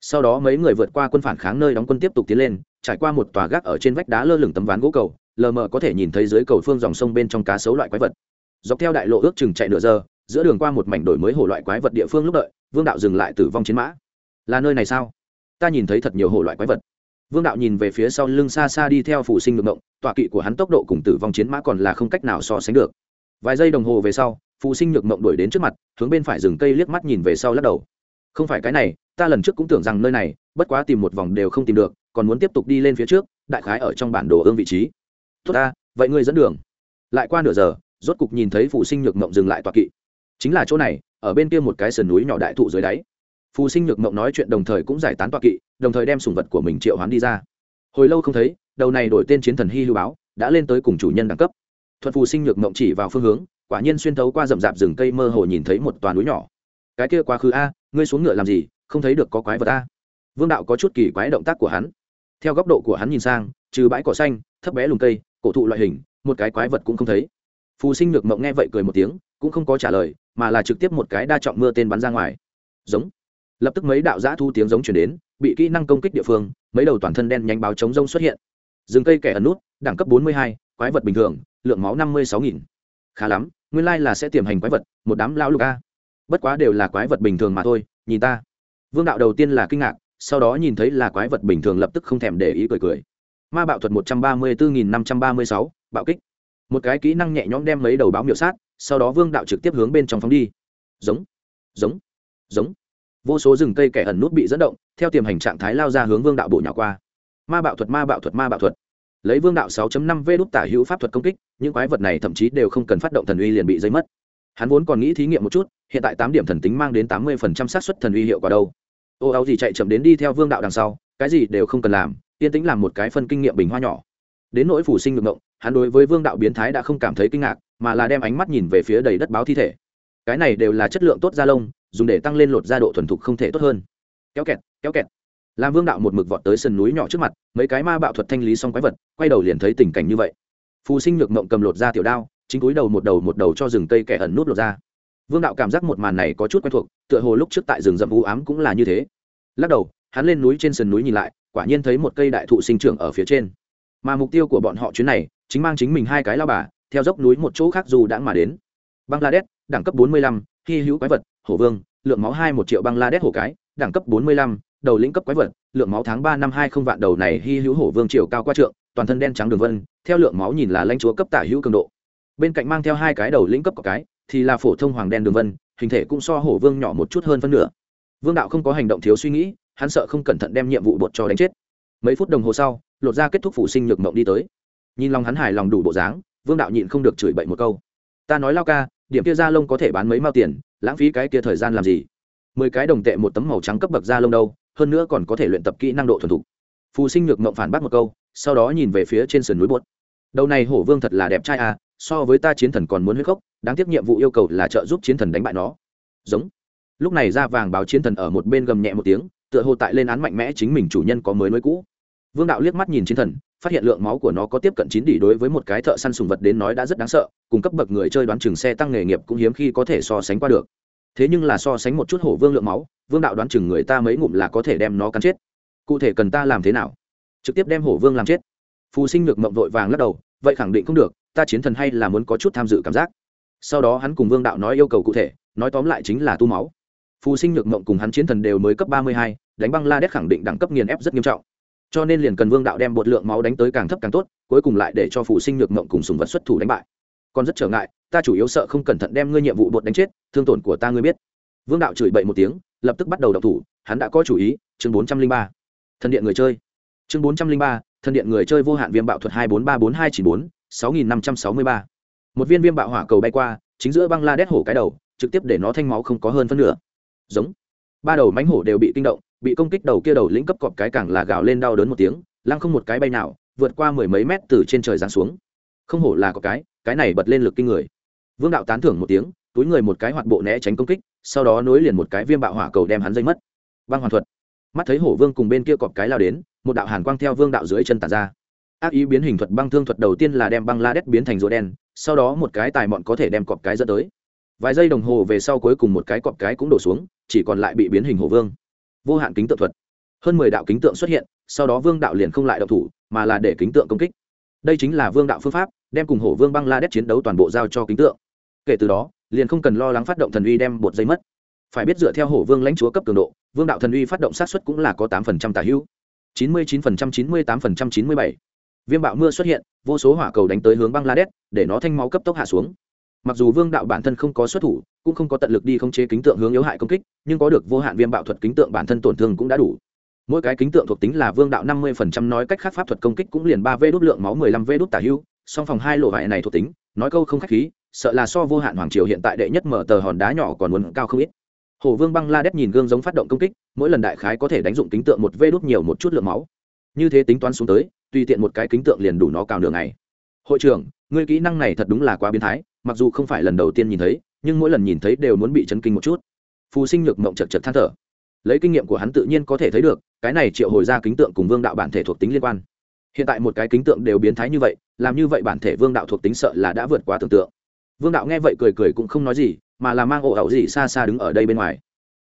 Sau đó mấy người vượt qua quân phản kháng nơi đóng quân tiếp tục tiến lên, trải qua một tòa gác ở trên vách đá lơ lửng tấm ván gỗ cầu, lờ mờ có thể nhìn thấy dưới cầu phương dòng sông bên trong cá sấu loại quái vật. Dọc theo đại lộ ước chừng chạy nửa giờ, giữa đường qua một mảnh đổi mới hồ loại quái vật địa phương lúc đợi, vương đạo dừng lại tử vong chiến mã. Là nơi này sao? Ta nhìn thấy thật nhiều hồ loại quái vật. Vương đạo nhìn về phía sau lưng xa xa đi theo phủ sinh ngược động tọa kỵ của hắn tốc độ cùng tử vong chiến mã còn là không cách nào so sánh được vài giây đồng hồ về sau, phụ sinh nhược mộng đuổi đến trước mặt, hướng bên phải rừng cây liếc mắt nhìn về sau lắc đầu. Không phải cái này, ta lần trước cũng tưởng rằng nơi này, bất quá tìm một vòng đều không tìm được, còn muốn tiếp tục đi lên phía trước, đại khái ở trong bản đồ ương vị trí. Tốt ta, vậy ngươi dẫn đường. Lại qua nửa giờ, rốt cục nhìn thấy phụ sinh nhược mộng dừng lại tọa kỵ. Chính là chỗ này, ở bên kia một cái sườn núi nhỏ đại thụ dưới đáy. Phù sinh nhược mộng nói chuyện đồng thời cũng giải tán tọa kỵ, đồng thời đem sùng vật của mình triệu hoán đi ra. Hồi lâu không thấy, đầu này đổi tên chiến thần hy lưu báo, đã lên tới cùng chủ nhân đẳng cấp thuận phù sinh nhược mộng chỉ vào phương hướng, quả nhiên xuyên thấu qua rậm rạp rừng cây mơ hồ nhìn thấy một toàn núi nhỏ. Cái kia quá khứ a, ngươi xuống ngựa làm gì, không thấy được có quái vật a? Vương đạo có chút kỳ quái động tác của hắn. Theo góc độ của hắn nhìn sang, trừ bãi cỏ xanh, thấp bé lùm cây, cổ thụ loại hình, một cái quái vật cũng không thấy. Phù sinh nhược mộng nghe vậy cười một tiếng, cũng không có trả lời, mà là trực tiếp một cái đa trọng mưa tên bắn ra ngoài. Giống. Lập tức mấy đạo giã thu tiếng giống chuyển đến, bị kỹ năng công kích địa phương, mấy đầu toàn thân đen nhanh báo chống rông xuất hiện. Rừng cây kẻ ẩn nút, đẳng cấp bốn mươi hai, quái vật bình thường lượng máu năm mươi sáu nghìn. Khá lắm, nguyên lai là sẽ tiềm hành quái vật, một đám lao lục a. Bất quá đều là quái vật bình thường mà thôi, nhìn ta. Vương đạo đầu tiên là kinh ngạc, sau đó nhìn thấy là quái vật bình thường lập tức không thèm để ý cười cười. Ma bạo thuật một trăm ba mươi bốn nghìn năm trăm ba mươi sáu, bạo kích. Một cái kỹ năng nhẹ nhõm đem mấy đầu báo miểu sát, sau đó vương đạo trực tiếp hướng bên trong phóng đi. Giống giống giống. Vô số rừng cây kẻ ẩn nút bị dẫn động, theo tiềm hành trạng thái lao ra hướng vương đạo bộ nhỏ qua. Ma bạo thuật, ma bạo thuật, ma bạo thuật lấy vương đạo 6 năm v đút tả hữu pháp thuật công kích, những quái vật này thậm chí đều không cần phát động thần uy liền bị dây mất. Hắn vốn còn nghĩ thí nghiệm một chút, hiện tại tám điểm thần tính mang đến tám mươi phần trăm xác suất thần uy hiệu quả đâu. Ô, áo gì chạy chậm đến đi theo vương đạo đằng sau, cái gì đều không cần làm, yên tĩnh làm một cái phân kinh nghiệm bình hoa nhỏ. Đến nỗi phủ sinh ngược ngộng, hắn đối với vương đạo biến thái đã không cảm thấy kinh ngạc, mà là đem ánh mắt nhìn về phía đầy đất báo thi thể. Cái này đều là chất lượng tốt da lông, dùng để tăng lên lột da độ thuần thục không thể tốt hơn. Kéo kẹt kéo kẹt làm vương đạo một mực vọt tới sườn núi nhỏ trước mặt mấy cái ma bạo thuật thanh lý xong quái vật quay đầu liền thấy tình cảnh như vậy. Phù sinh nhược mộng cầm lột ra tiểu đao chính cúi đầu một đầu một đầu cho rừng cây kẻ ẩn nút lột ra. Vương đạo cảm giác một màn này có chút quen thuộc tựa hồ lúc trước tại rừng rậm u ám cũng là như thế. Lắc đầu hắn lên núi trên sườn núi nhìn lại quả nhiên thấy một cây đại thụ sinh trưởng ở phía trên. Mà mục tiêu của bọn họ chuyến này chính mang chính mình hai cái lao bà theo dốc núi một chỗ khác dù đã mà đến. Bangladesh đẳng cấp 45, hy hữu quái vật hổ vương lượng máu hai một triệu bangladesh hổ cái đẳng cấp 45, đầu lĩnh cấp quái vật, lượng máu tháng ba năm hai không vạn đầu này hy hữu hổ vương triều cao qua trượng, toàn thân đen trắng đường vân, theo lượng máu nhìn là lãnh chúa cấp tả hữu cường độ. Bên cạnh mang theo hai cái đầu lĩnh cấp có cái, thì là phổ thông hoàng đen đường vân, hình thể cũng so hổ vương nhỏ một chút hơn phân nửa. Vương đạo không có hành động thiếu suy nghĩ, hắn sợ không cẩn thận đem nhiệm vụ bột cho đánh chết. Mấy phút đồng hồ sau, lột ra kết thúc phụ sinh nhược mộng đi tới. Nhìn lòng hắn hài lòng đủ bộ dáng, vương đạo nhịn không được chửi bậy một câu. Ta nói lao ca, điểm kia da lông có thể bán mấy mao tiền, lãng phí cái kia thời gian làm gì? Mười cái đồng tệ một tấm màu trắng cấp bậc da lông đâu hơn nữa còn có thể luyện tập kỹ năng độ thuần thục. Phù sinh nhược mộng phản bác một câu, sau đó nhìn về phía trên sườn núi buốt. Đầu này hổ vương thật là đẹp trai à so với ta chiến thần còn muốn huyết khốc đáng tiếc nhiệm vụ yêu cầu là trợ giúp chiến thần đánh bại nó. Giống. Lúc này da vàng báo chiến thần ở một bên gầm nhẹ một tiếng, tựa hồ tại lên án mạnh mẽ chính mình chủ nhân có mới mới cũ. Vương đạo liếc mắt nhìn chiến thần, phát hiện lượng máu của nó có tiếp cận chín tỷ đối với một cái thợ săn sùng vật đến nói đã rất đáng sợ, cùng cấp bậc người chơi đoán chừng xe tăng nghề nghiệp cũng hiếm khi có thể so sánh qua được thế nhưng là so sánh một chút hổ vương lượng máu, vương đạo đoán chừng người ta mấy ngụm là có thể đem nó cắn chết. Cụ thể cần ta làm thế nào? Trực tiếp đem hổ vương làm chết. Phù sinh được mộng vội vàng lắc đầu, vậy khẳng định không được, ta chiến thần hay là muốn có chút tham dự cảm giác. Sau đó hắn cùng vương đạo nói yêu cầu cụ thể, nói tóm lại chính là tu máu. Phù sinh nhược mộng cùng hắn chiến thần đều mới cấp ba mươi hai, đánh băng la đét khẳng định đẳng cấp nghiền ép rất nghiêm trọng. Cho nên liền cần vương đạo đem bột lượng máu đánh tới càng thấp càng tốt, cuối cùng lại để cho phù sinh nhược mộng cùng sùng vật xuất thủ đánh bại còn rất trở ngại, ta chủ yếu sợ không cẩn thận đem ngươi nhiệm vụ bột đánh chết, thương tổn của ta ngươi biết. Vương đạo chửi bậy một tiếng, lập tức bắt đầu đọc thủ, hắn đã có chủ ý, chương bốn trăm linh ba. Thân điện người chơi. Chương bốn trăm linh ba thân điện người chơi vô hạn viêm bạo thuật hai bốn ba bốn hai chỉ bốn, sáu nghìn năm trăm sáu mươi ba. Một viên viêm bạo hỏa cầu bay qua, chính giữa băng la đét hổ cái đầu, trực tiếp để nó thanh máu không có hơn phân nửa. Giống. Ba đầu mánh hổ đều bị kinh động, bị công kích đầu kia đầu lĩnh cấp cọp cái càng là gào lên đau đớn một tiếng, lăng không một cái bay nào, vượt qua mười mấy mét từ trên trời giáng xuống không hổ là có cái cái này bật lên lực kinh người. Vương đạo tán thưởng một tiếng, túi người một cái hoạt bộ né tránh công kích, sau đó nối liền một cái viêm bạo hỏa cầu đem hắn dây mất. Băng hoàn thuật. Mắt thấy hổ vương cùng bên kia cọp cái lao đến, một đạo hàn quang theo vương đạo dưới chân tàn ra. Ác ý biến hình thuật băng thương thuật đầu tiên là đem băng la đét biến thành rùa đen, sau đó một cái tài mọn có thể đem cọp cái dẫn tới. Vài giây đồng hồ về sau cuối cùng một cái cọp cái cũng đổ xuống, chỉ còn lại bị biến hình hổ vương. Vô hạn kính tượng thuật. Hơn mười đạo kính tượng xuất hiện, sau đó vương đạo liền không lại độc thủ, mà là để kính tượng công kích. Đây chính là vương đạo phương pháp đem cùng hổ vương băng la đét chiến đấu toàn bộ giao cho kính tượng. Kể từ đó, liền không cần lo lắng phát động thần uy đem bột dây mất. Phải biết dựa theo hổ vương lãnh chúa cấp cường độ, vương đạo thần uy phát động sát xuất cũng là có tám phần trăm tả hữu. chín mươi chín phần trăm, chín mươi tám phần trăm, chín mươi bảy. Viêm bạo mưa xuất hiện, vô số hỏa cầu đánh tới hướng băng la đét để nó thanh máu cấp tốc hạ xuống. Mặc dù vương đạo bản thân không có xuất thủ, cũng không có tận lực đi khống chế kính tượng hướng yếu hại công kích, nhưng có được vô hạn viêm bạo thuật kính tượng bản thân tổn thương cũng đã đủ. Mỗi cái kính tượng thuộc tính là vương đạo năm mươi phần trăm, nói cách khác pháp thuật công kích cũng liền ba v đốt lượng máu mười lăm v đốt tả hưu song phòng hai lộ hại này thuộc tính, nói câu không khách khí, sợ là so vô hạn hoàng triều hiện tại đệ nhất mở tờ hòn đá nhỏ còn muốn cao không ít. Hồ vương băng la đét nhìn gương giống phát động công kích, mỗi lần đại khái có thể đánh dụng kính tượng một vê đốt nhiều một chút lượng máu. Như thế tính toán xuống tới, tùy tiện một cái kính tượng liền đủ nó cào nửa ngày. Hội trưởng, ngươi kỹ năng này thật đúng là quá biến thái, mặc dù không phải lần đầu tiên nhìn thấy, nhưng mỗi lần nhìn thấy đều muốn bị chấn kinh một chút. Phù sinh nhược mộng chật chật than thở. Lấy kinh nghiệm của hắn tự nhiên có thể thấy được, cái này triệu hồi ra kính tượng cùng vương đạo bản thể thuộc tính liên quan hiện tại một cái kính tượng đều biến thái như vậy làm như vậy bản thể vương đạo thuộc tính sợ là đã vượt quá tưởng tượng. Vương đạo nghe vậy cười cười cũng không nói gì mà là mang ổ ẩu gì xa xa đứng ở đây bên ngoài.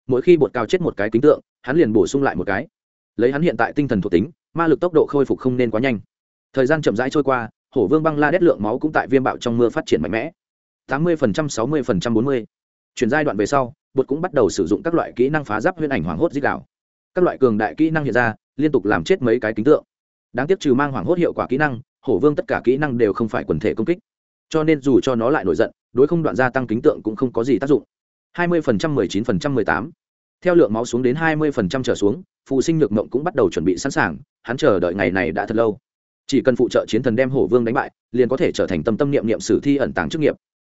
Mỗi khi bột cao chết một cái kính tượng hắn liền bổ sung lại một cái. Lấy hắn hiện tại tinh thần thuộc tính ma lực tốc độ khôi phục không nên quá nhanh. Thời gian chậm rãi trôi qua hổ vương băng la đét lượng máu cũng tại viêm bạo trong mưa phát triển mạnh mẽ. Tám mươi phần trăm, sáu mươi phần trăm, bốn mươi. Chuyển giai đoạn về sau bột cũng bắt đầu sử dụng các loại kỹ năng phá giáp huyễn ảnh hoảng hốt dích đạo. Các loại cường đại kỹ năng hiện ra liên tục làm chết mấy cái kính tượng đáng tiếc trừ mang hoảng hốt hiệu quả kỹ năng, hổ vương tất cả kỹ năng đều không phải quần thể công kích. Cho nên dù cho nó lại nổi giận, đối không đoạn gia tăng kính tượng cũng không có gì tác dụng. Hai mươi phần trăm, mười chín phần trăm, mười tám. Theo lượng máu xuống đến hai mươi phần trăm trở xuống phụ sinh nhược mộng cũng bắt đầu chuẩn bị sẵn sàng, hắn chờ đợi ngày này đã thật lâu. Chỉ cần phụ trợ chiến thần đem hổ vương đánh bại, liền có thể trở thành tâm tâm niệm niệm sử thi ẩn tàng chức nghiệp.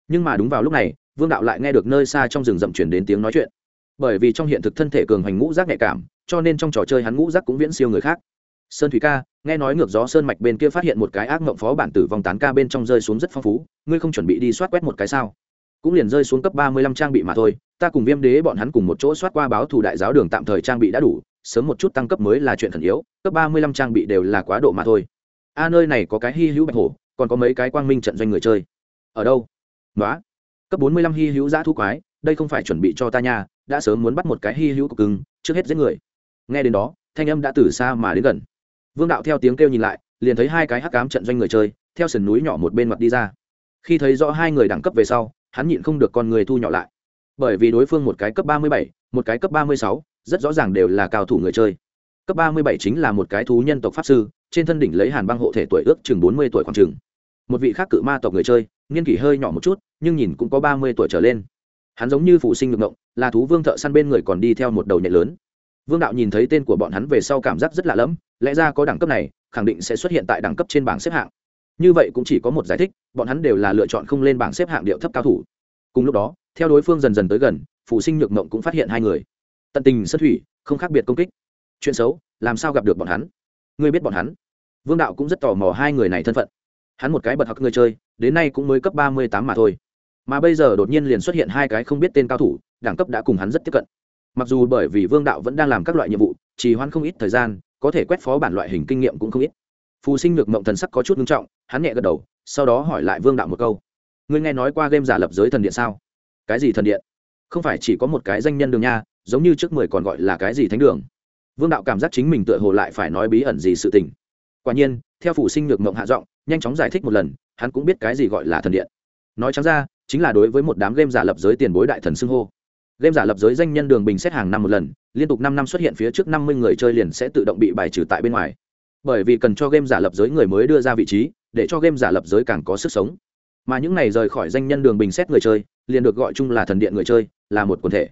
Nhưng mà đúng vào lúc này, vương đạo lại nghe được nơi xa trong rừng rậm chuyển đến tiếng nói chuyện. Bởi vì trong hiện thực thân thể cường hành ngũ giác nhạy cảm, cho nên trong trò chơi hắn ngũ giác cũng viễn siêu người khác sơn thủy ca, nghe nói ngược gió sơn mạch bên kia phát hiện một cái ác mộng phó bản tử vong tán ca bên trong rơi xuống rất phong phú, ngươi không chuẩn bị đi soát quét một cái sao? Cũng liền rơi xuống cấp ba mươi lăm trang bị mà thôi, ta cùng viêm đế bọn hắn cùng một chỗ soát qua báo thù đại giáo đường tạm thời trang bị đã đủ, sớm một chút tăng cấp mới là chuyện khẩn yếu, cấp ba mươi lăm trang bị đều là quá độ mà thôi. A, nơi này có cái hy hữu bạch hổ, còn có mấy cái quang minh trận doanh người chơi. Ở đâu? Nói cấp bốn mươi lăm hy hữu giã thu quái, đây không phải chuẩn bị cho ta nha, đã sớm muốn bắt một cái hy hữu cục cưng, trước hết giết người. Nghe đến đó, thanh âm đã từ xa mà đến gần vương đạo theo tiếng kêu nhìn lại, liền thấy hai cái hắc cám trận doanh người chơi, theo sườn núi nhỏ một bên mặt đi ra. Khi thấy rõ hai người đẳng cấp về sau, hắn nhịn không được con người thu nhỏ lại. Bởi vì đối phương một cái cấp ba mươi bảy, một cái cấp ba mươi sáu, rất rõ ràng đều là cao thủ người chơi. Cấp ba mươi bảy chính là một cái thú nhân tộc pháp sư, trên thân đỉnh lấy hàn băng hộ thể tuổi ước chừng bốn mươi tuổi khoảng chừng. Một vị khác cự ma tộc người chơi, nghiên kỷ hơi nhỏ một chút, nhưng nhìn cũng có ba mươi tuổi trở lên. Hắn giống như phụ sinh ngược ngộng, là thú vương thợ săn bên người còn đi theo một đầu nhện lớn. Vương đạo nhìn thấy tên của bọn hắn về sau cảm giác rất lạ lẫm lẽ ra có đẳng cấp này, khẳng định sẽ xuất hiện tại đẳng cấp trên bảng xếp hạng. Như vậy cũng chỉ có một giải thích, bọn hắn đều là lựa chọn không lên bảng xếp hạng điệu thấp cao thủ. Cùng lúc đó, theo đối phương dần dần tới gần phụ sinh nhược mộng cũng phát hiện hai người. Tận tình sân thủy, không khác biệt công kích. Chuyện xấu, làm sao gặp được bọn hắn? Ngươi biết bọn hắn. Vương đạo cũng rất tò mò hai người này thân phận. Hắn một cái bật học người chơi, đến nay cũng mới cấp ba mươi tám mà thôi. Mà bây giờ đột nhiên liền xuất hiện hai cái không biết tên cao thủ, đẳng cấp đã cùng hắn rất tiếp cận. Mặc dù bởi vì vương đạo vẫn đang làm các loại nhiệm vụ, trì hoãn không ít thời gian có thể quét phó bản loại hình kinh nghiệm cũng không ít. Phù sinh được mộng thần sắc có chút nghiêm trọng, hắn nhẹ gật đầu, sau đó hỏi lại vương đạo một câu. Ngươi nghe nói qua game giả lập giới thần điện sao? Cái gì thần điện? Không phải chỉ có một cái danh nhân đường nha, giống như trước mười còn gọi là cái gì thánh đường. Vương đạo cảm giác chính mình tựa hồ lại phải nói bí ẩn gì sự tình. Quả nhiên, theo phủ sinh được mộng hạ giọng, nhanh chóng giải thích một lần, hắn cũng biết cái gì gọi là thần điện. Nói trắng ra, chính là đối với một đám game giả lập giới tiền bối đại thần xưng hô game giả lập giới danh nhân đường bình xét hàng năm một lần, liên tục năm năm xuất hiện phía trước năm mươi người chơi liền sẽ tự động bị bài trừ tại bên ngoài. Bởi vì cần cho game giả lập giới người mới đưa ra vị trí, để cho game giả lập giới càng có sức sống. Mà những này rời khỏi danh nhân đường bình xét người chơi, liền được gọi chung là thần điện người chơi, là một quần thể.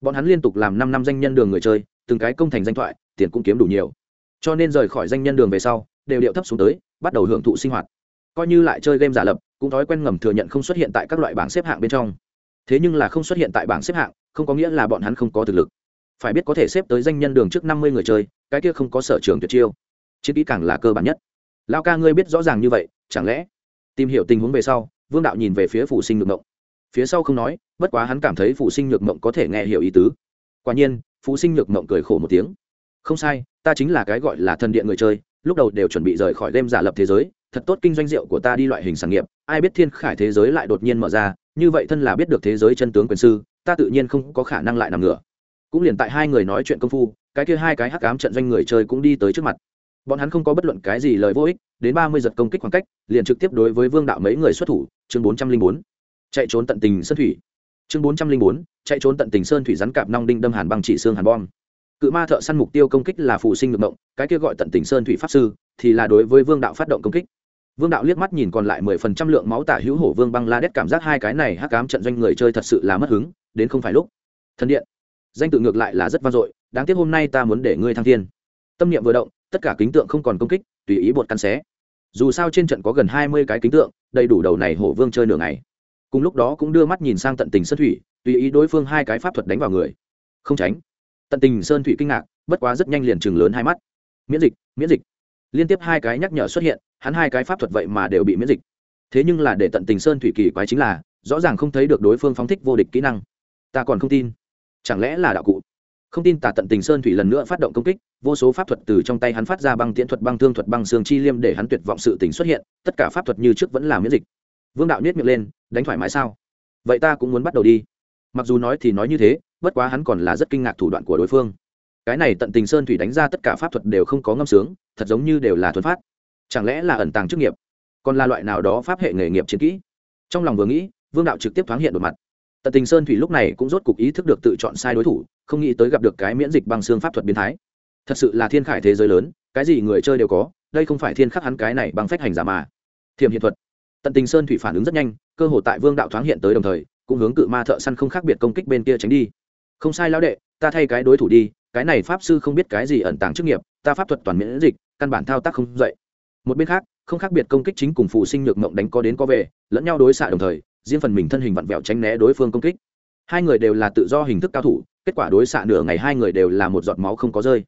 Bọn hắn liên tục làm năm năm danh nhân đường người chơi, từng cái công thành danh thoại, tiền cũng kiếm đủ nhiều. Cho nên rời khỏi danh nhân đường về sau, đều điệu thấp xuống tới, bắt đầu hưởng thụ sinh hoạt. Coi như lại chơi game giả lập, cũng thói quen ngầm thừa nhận không xuất hiện tại các loại bảng xếp hạng bên trong. Thế nhưng là không xuất hiện tại bảng xếp hạng không có nghĩa là bọn hắn không có thực lực. Phải biết có thể xếp tới danh nhân đường trước năm mươi người chơi, cái kia không có sở trường tuyệt chiêu. Chiến kỹ càng là cơ bản nhất. Lao ca ngươi biết rõ ràng như vậy, chẳng lẽ? Tìm hiểu tình huống về sau, vương đạo nhìn về phía phụ sinh nhược mộng. Phía sau không nói, bất quá hắn cảm thấy phụ sinh nhược mộng có thể nghe hiểu ý tứ. Quả nhiên, phụ sinh nhược mộng cười khổ một tiếng. Không sai, ta chính là cái gọi là thần điện người chơi, lúc đầu đều chuẩn bị rời khỏi đêm giả lập thế giới, thật tốt kinh doanh rượu của ta đi loại hình sản nghiệp, ai biết thiên khải thế giới lại đột nhiên mở ra, như vậy thân là biết được thế giới chân tướng quyền sư ta tự nhiên không có khả năng lại nằm ngửa. Cũng liền tại hai người nói chuyện công phu, cái kia hai cái hắc ám trận doanh người chơi cũng đi tới trước mặt. Bọn hắn không có bất luận cái gì lời vô ích, đến ba mươi giật công kích khoảng cách, liền trực tiếp đối với vương đạo mấy người xuất thủ, chương bốn trăm linh bốn. Chạy trốn tận tình sơn thủy. Chương bốn trăm linh bốn, chạy trốn tận tình sơn thủy rắn cạp nong đinh đâm hàn băng chỉ xương hàn bom. Cự ma thợ săn mục tiêu công kích là phụ sinh ngược động cái kia gọi tận tình sơn thủy pháp sư, thì là đối với vương đạo phát động công kích. Vương đạo liếc mắt nhìn còn lại mười phần trăm lượng máu tả hữu hổ vương băng la đét cảm giác hai cái này hắc cám trận doanh người chơi thật sự là mất hứng đến không phải lúc. Thần điện. Danh tự ngược lại là rất vang dội, đáng tiếc hôm nay ta muốn để ngươi thăng thiên. Tâm niệm vừa động, tất cả kính tượng không còn công kích, tùy ý bột cắn xé. Dù sao trên trận có gần hai mươi cái kính tượng, đầy đủ đầu này hổ vương chơi nửa ngày. Cùng lúc đó cũng đưa mắt nhìn sang tận tình sơn thủy, tùy ý đối phương hai cái pháp thuật đánh vào người. Không tránh. Tận tình sơn thủy kinh ngạc, bất quá rất nhanh liền chừng lớn hai mắt. Miễn dịch miễn dịch. Liên tiếp hai cái nhắc nhở xuất hiện, hắn hai cái pháp thuật vậy mà đều bị miễn dịch. Thế nhưng là để tận tình sơn thủy kỳ quái chính là, rõ ràng không thấy được đối phương phóng thích vô địch kỹ năng ta còn không tin. Chẳng lẽ là đạo cụ? Không tin tà tận tình sơn thủy lần nữa phát động công kích, vô số pháp thuật từ trong tay hắn phát ra băng tiễn thuật băng thương thuật băng xương chi liêm để hắn tuyệt vọng sự tình xuất hiện, tất cả pháp thuật như trước vẫn là miễn dịch. Vương đạo niết miệng lên, đánh thoải mái sao? Vậy ta cũng muốn bắt đầu đi. Mặc dù nói thì nói như thế, bất quá hắn còn là rất kinh ngạc thủ đoạn của đối phương. Cái này tận tình sơn thủy đánh ra tất cả pháp thuật đều không có ngâm sướng, thật giống như đều là thuần phát. Chẳng lẽ là ẩn tàng chức nghiệp? Còn là loại nào đó pháp hệ nghề nghiệp chiến kỹ? Trong lòng vừa nghĩ, vương đạo trực tiếp thoáng hiện một mặt tận tình sơn thủy lúc này cũng rốt cục ý thức được tự chọn sai đối thủ, không nghĩ tới gặp được cái miễn dịch bằng xương pháp thuật biến thái. Thật sự là thiên khải thế giới lớn, cái gì người chơi đều có, đây không phải thiên khắc hắn cái này bằng phách hành giả mà. Thiềm hiện thuật. Tận tình sơn thủy phản ứng rất nhanh, cơ hội tại vương đạo thoáng hiện tới đồng thời, cũng hướng cự ma thợ săn không khác biệt công kích bên kia tránh đi. Không sai lão đệ, ta thay cái đối thủ đi, cái này pháp sư không biết cái gì ẩn tàng chức nghiệp, ta pháp thuật toàn miễn dịch, căn bản thao tác không dậy. Một bên khác, không khác biệt công kích chính cùng phụ sinh nhược mộng đánh có đến có về, lẫn nhau đối xạ đồng thời riêng phần mình thân hình vặn vẹo tránh né đối phương công kích. Hai người đều là tự do hình thức cao thủ, kết quả đối xạ nửa ngày hai người đều là một giọt máu không có rơi.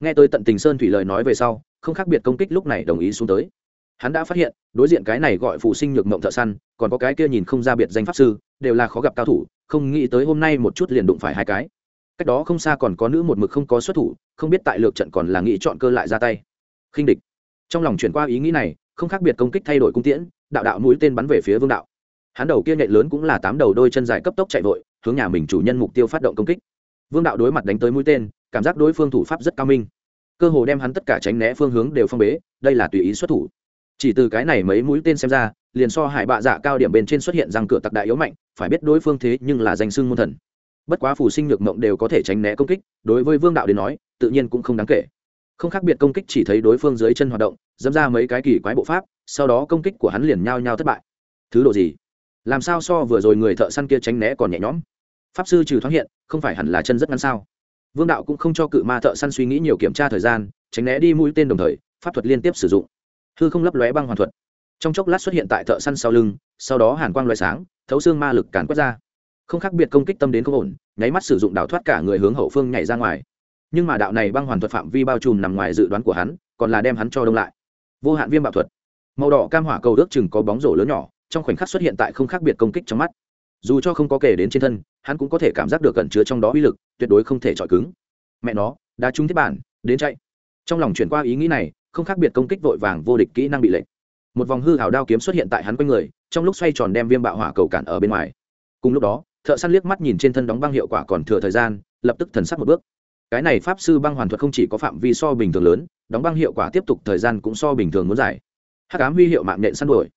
Nghe tới tận tình sơn thủy lời nói về sau, không khác biệt công kích lúc này đồng ý xuống tới. Hắn đã phát hiện, đối diện cái này gọi phụ sinh nhược mộng thợ săn, còn có cái kia nhìn không ra biệt danh pháp sư, đều là khó gặp cao thủ, không nghĩ tới hôm nay một chút liền đụng phải hai cái. Cách đó không xa còn có nữ một mực không có xuất thủ, không biết tại lược trận còn là nghĩ chọn cơ lại ra tay. Khinh địch. Trong lòng chuyển qua ý nghĩ này, không khác biệt công kích thay đổi cung tiễn, đạo đạo mũi tên bắn về phía vương đạo hắn đầu kia nhện lớn cũng là tám đầu đôi chân dài cấp tốc chạy vội, hướng nhà mình chủ nhân mục tiêu phát động công kích. Vương đạo đối mặt đánh tới mũi tên, cảm giác đối phương thủ pháp rất cao minh. Cơ hồ đem hắn tất cả tránh né phương hướng đều phong bế, đây là tùy ý xuất thủ. Chỉ từ cái này mấy mũi tên xem ra, liền so hải bạ dạ cao điểm bên trên xuất hiện rằng cửa tặc đại yếu mạnh, phải biết đối phương thế nhưng là danh xưng môn thần. Bất quá phù sinh nhược mộng đều có thể tránh né công kích, đối với vương đạo đến nói, tự nhiên cũng không đáng kể. Không khác biệt công kích chỉ thấy đối phương dưới chân hoạt động, dẫm ra mấy cái kỳ quái bộ pháp, sau đó công kích của hắn liền nhao nhao thất bại. Thứ độ gì? Làm sao so vừa rồi người thợ săn kia tránh né còn nhẹ nhõm? Pháp sư trừ thoáng hiện, không phải hẳn là chân rất ngắn sao? Vương đạo cũng không cho cự ma thợ săn suy nghĩ nhiều kiểm tra thời gian, tránh né đi mũi tên đồng thời, pháp thuật liên tiếp sử dụng. Hư không lấp lóe băng hoàn thuật. Trong chốc lát xuất hiện tại thợ săn sau lưng, sau đó hàn quang loại sáng, thấu xương ma lực càn quét ra. Không khác biệt công kích tâm đến không ổn, nháy mắt sử dụng đảo thoát cả người hướng hậu phương nhảy ra ngoài. Nhưng mà đạo này băng hoàn thuật phạm vi bao trùm nằm ngoài dự đoán của hắn, còn là đem hắn cho đông lại. Vô hạn viêm bạo thuật. Màu đỏ cam hỏa cầu ước chừng có bóng rổ lớn nhỏ trong khoảnh khắc xuất hiện tại không khác biệt công kích trong mắt. Dù cho không có kể đến trên thân, hắn cũng có thể cảm giác được cẩn chứa trong đó uy lực, tuyệt đối không thể chọi cứng. Mẹ nó đã trúng thiết bản, đến chạy. Trong lòng chuyển qua ý nghĩ này, không khác biệt công kích vội vàng vô địch kỹ năng bị lệnh một vòng hư hào đao kiếm xuất hiện tại hắn quanh người, trong lúc xoay tròn đem viêm bạo hỏa cầu cản ở bên ngoài. Cùng lúc đó, thợ săn liếc mắt nhìn trên thân đóng băng hiệu quả còn thừa thời gian, lập tức thần sắc một bước. Cái này pháp sư băng hoàn thuật không chỉ có phạm vi so bình thường lớn, đóng băng hiệu quả tiếp tục thời gian cũng so bình thường muốn dài. hắc ám huy hiệu mạng nhện săn đuổi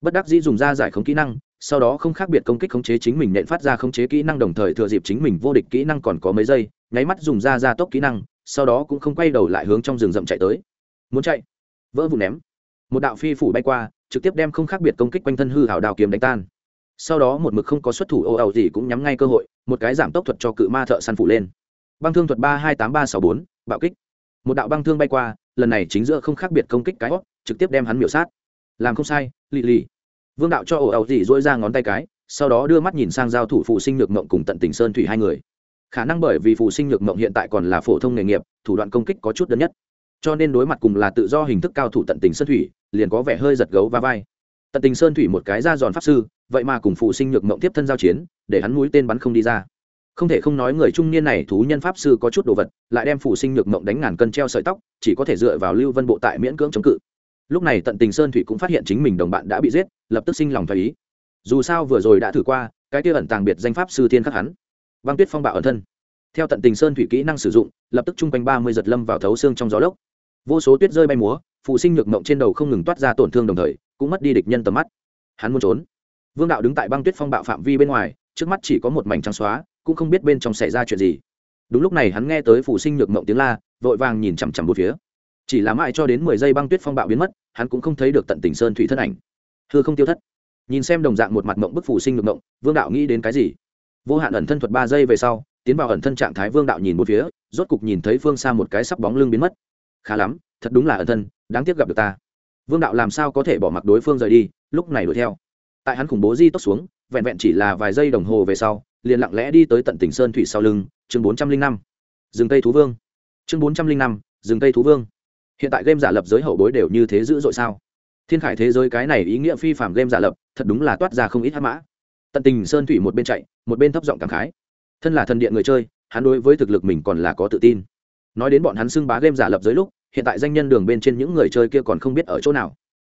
bất đắc dĩ dùng ra giải khống kỹ năng, sau đó không khác biệt công kích khống chế chính mình nện phát ra khống chế kỹ năng đồng thời thừa dịp chính mình vô địch kỹ năng còn có mấy giây, nháy mắt dùng ra gia tốc kỹ năng, sau đó cũng không quay đầu lại hướng trong rừng rậm chạy tới. Muốn chạy? Vỡ vụ ném. Một đạo phi phủ bay qua, trực tiếp đem không khác biệt công kích quanh thân hư hảo đào kiếm đánh tan. Sau đó một mực không có xuất thủ ô ẩu gì cũng nhắm ngay cơ hội, một cái giảm tốc thuật cho cự ma thợ săn phủ lên. Băng thương thuật ba hai tám ba sáu bốn, bạo kích. Một đạo băng thương bay qua, lần này chính giữa không khác biệt công kích cái hót trực tiếp đem hắn miểu sát. Làm không sai lì lì. Vương đạo cho ổ ẩu gì dỗi ra ngón tay cái, sau đó đưa mắt nhìn sang giao thủ phụ sinh nhược mộng cùng tận tình sơn thủy hai người. Khả năng bởi vì phụ sinh nhược mộng hiện tại còn là phổ thông nghề nghiệp, thủ đoạn công kích có chút đơn nhất. Cho nên đối mặt cùng là tự do hình thức cao thủ tận tình sơn thủy, liền có vẻ hơi giật gấu va vai. Tận tình sơn thủy một cái ra giòn pháp sư, vậy mà cùng phụ sinh nhược mộng tiếp thân giao chiến, để hắn mũi tên bắn không đi ra. Không thể không nói người trung niên này thú nhân pháp sư có chút đồ vật, lại đem phụ sinh nhược mộng đánh ngàn cân treo sợi tóc, chỉ có thể dựa vào lưu vân bộ tại miễn cưỡng chống cự lúc này tận tình sơn thủy cũng phát hiện chính mình đồng bạn đã bị giết, lập tức sinh lòng thoái ý. Dù sao vừa rồi đã thử qua, cái kia ẩn tàng biệt danh pháp sư thiên khắc hắn. Băng tuyết phong bạo ẩn thân. Theo tận tình sơn thủy kỹ năng sử dụng, lập tức chung quanh ba mươi giật lâm vào thấu xương trong gió lốc. Vô số tuyết rơi bay múa, phụ sinh nhược mộng trên đầu không ngừng toát ra tổn thương đồng thời, cũng mất đi địch nhân tầm mắt. Hắn muốn trốn. Vương đạo đứng tại băng tuyết phong bạo phạm vi bên ngoài, trước mắt chỉ có một mảnh trắng xóa, cũng không biết bên trong xảy ra chuyện gì. Đúng lúc này hắn nghe tới phụ sinh nhược mộng tiếng la, vội vàng nhìn chằm chằm một phía chỉ là mãi cho đến mười giây băng tuyết phong bạo biến mất, hắn cũng không thấy được tận tình sơn thủy thân ảnh. Thưa không tiêu thất. Nhìn xem đồng dạng một mặt mộng bức phủ sinh ngược mộng, vương đạo nghĩ đến cái gì? Vô hạn ẩn thân thuật ba giây về sau, tiến vào ẩn thân trạng thái vương đạo nhìn một phía, rốt cục nhìn thấy phương xa một cái sắp bóng lưng biến mất. Khá lắm, thật đúng là ẩn thân, đáng tiếc gặp được ta. Vương đạo làm sao có thể bỏ mặc đối phương rời đi, lúc này đuổi theo. Tại hắn khủng bố di tốc xuống, vẹn vẹn chỉ là vài giây đồng hồ về sau, liền lặng lẽ đi tới tận tỉnh sơn thủy sau lưng, chương bốn trăm linh năm. Rừng tây thú vương. Chương bốn trăm linh năm rừng tây thú vương hiện tại game giả lập giới hậu bối đều như thế dữ dội sao? Thiên khải thế giới cái này ý nghĩa phi phạm game giả lập, thật đúng là toát ra không ít hát mã. Tận tình sơn thủy một bên chạy, một bên thấp giọng cảm khái. Thân là thần điện người chơi, hắn đối với thực lực mình còn là có tự tin. Nói đến bọn hắn xưng bá game giả lập giới lúc, hiện tại danh nhân đường bên trên những người chơi kia còn không biết ở chỗ nào.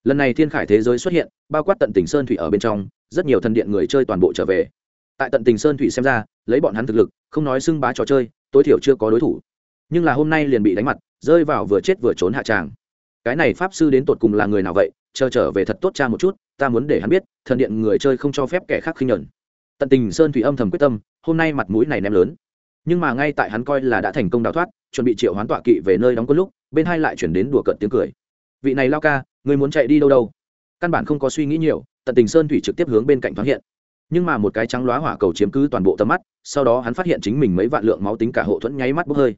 Lần này thiên khải thế giới xuất hiện, bao quát tận tình sơn thủy ở bên trong, rất nhiều thần điện người chơi toàn bộ trở về. Tại tận tình sơn thủy xem ra, lấy bọn hắn thực lực, không nói xưng bá trò chơi, tối thiểu chưa có đối thủ nhưng là hôm nay liền bị đánh mặt, rơi vào vừa chết vừa trốn hạ tràng. Cái này pháp sư đến tột cùng là người nào vậy? Chờ trở về thật tốt cha một chút, ta muốn để hắn biết, thần điện người chơi không cho phép kẻ khác khinh nhẫn tận tình sơn thủy âm thầm quyết tâm, hôm nay mặt mũi này ném lớn. Nhưng mà ngay tại hắn coi là đã thành công đào thoát, chuẩn bị triệu hoán tọa kỵ về nơi đóng quân lúc, bên hai lại chuyển đến đùa cợt tiếng cười. Vị này lao ca người muốn chạy đi đâu đâu? Căn bản không có suy nghĩ nhiều, tận tình sơn thủy trực tiếp hướng bên cạnh thoáng hiện. Nhưng mà một cái trắng loá hỏa cầu chiếm cứ toàn bộ tầm mắt, sau đó hắn phát hiện chính mình mấy vạn lượng máu tính cả hộ thuẫn nháy mắt bốc hơi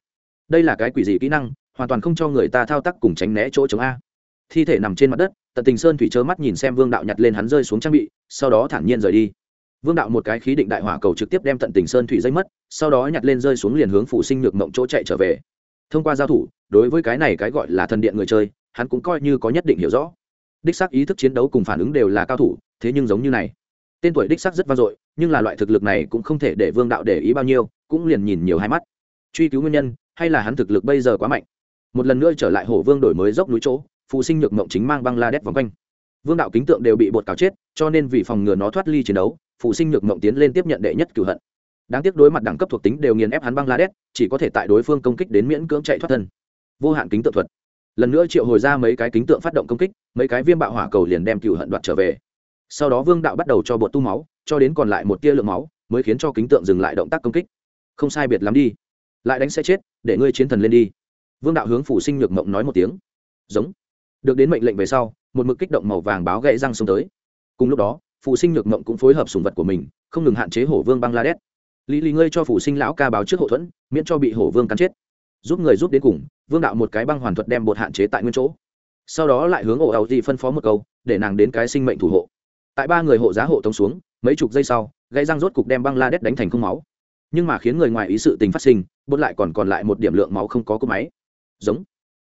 đây là cái quỷ gì kỹ năng, hoàn toàn không cho người ta thao tác cùng tránh né chỗ chống a. Thi thể nằm trên mặt đất, tận tình sơn thủy trơ mắt nhìn xem vương đạo nhặt lên hắn rơi xuống trang bị, sau đó thản nhiên rời đi. Vương đạo một cái khí định đại hỏa cầu trực tiếp đem tận tình sơn thủy dây mất, sau đó nhặt lên rơi xuống liền hướng phủ sinh nhược mộng chỗ chạy trở về. Thông qua giao thủ, đối với cái này cái gọi là thần điện người chơi, hắn cũng coi như có nhất định hiểu rõ. Đích xác ý thức chiến đấu cùng phản ứng đều là cao thủ, thế nhưng giống như này. Tên tuổi đích xác rất vang dội, nhưng là loại thực lực này cũng không thể để vương đạo để ý bao nhiêu, cũng liền nhìn nhiều hai mắt truy cứu nguyên nhân, hay là hắn thực lực bây giờ quá mạnh. Một lần nữa trở lại hổ vương đổi mới dốc núi chỗ phụ sinh nhược mộng chính mang băng la đét vòng quanh. Vương đạo kính tượng đều bị bột cào chết, cho nên vì phòng ngừa nó thoát ly chiến đấu phụ sinh nhược mộng tiến lên tiếp nhận đệ nhất cửu hận. Đáng tiếc đối mặt đẳng cấp thuộc tính đều nghiền ép hắn băng la đét chỉ có thể tại đối phương công kích đến miễn cưỡng chạy thoát thân. Vô hạn kính tượng thuật. Lần nữa triệu hồi ra mấy cái kính tượng phát động công kích, mấy cái viêm bạo hỏa cầu liền đem cửu hận đoạt trở về. Sau đó vương đạo bắt đầu cho bột tu máu, cho đến còn lại một tia lượng máu, mới khiến cho kính tượng dừng lại động tác công kích. Không sai biệt lắm đi lại đánh sẽ chết, để ngươi chiến thần lên đi. Vương đạo hướng phủ sinh nhược mộng nói một tiếng. Giống. Được đến mệnh lệnh về sau, một mực kích động màu vàng báo gậy răng xông tới. Cùng lúc đó phụ sinh nhược mộng cũng phối hợp sùng vật của mình, không ngừng hạn chế hổ vương bangladesh. Lý lý ngươi cho phụ sinh lão ca báo trước hậu thuẫn, miễn cho bị hổ vương cắn chết. Giúp người giúp đến cùng, vương đạo một cái băng hoàn thuật đem bột hạn chế tại nguyên chỗ. Sau đó lại hướng ổ ảo gì phân phó một câu, để nàng đến cái sinh mệnh thủ hộ. Tại ba người hộ giá hộ tống xuống, mấy chục giây sau gây răng rốt cục đem băng la đét đánh thành không máu nhưng mà khiến người ngoài ý sự tình phát sinh bột lại còn còn lại một điểm lượng máu không có cỗ máy. Giống.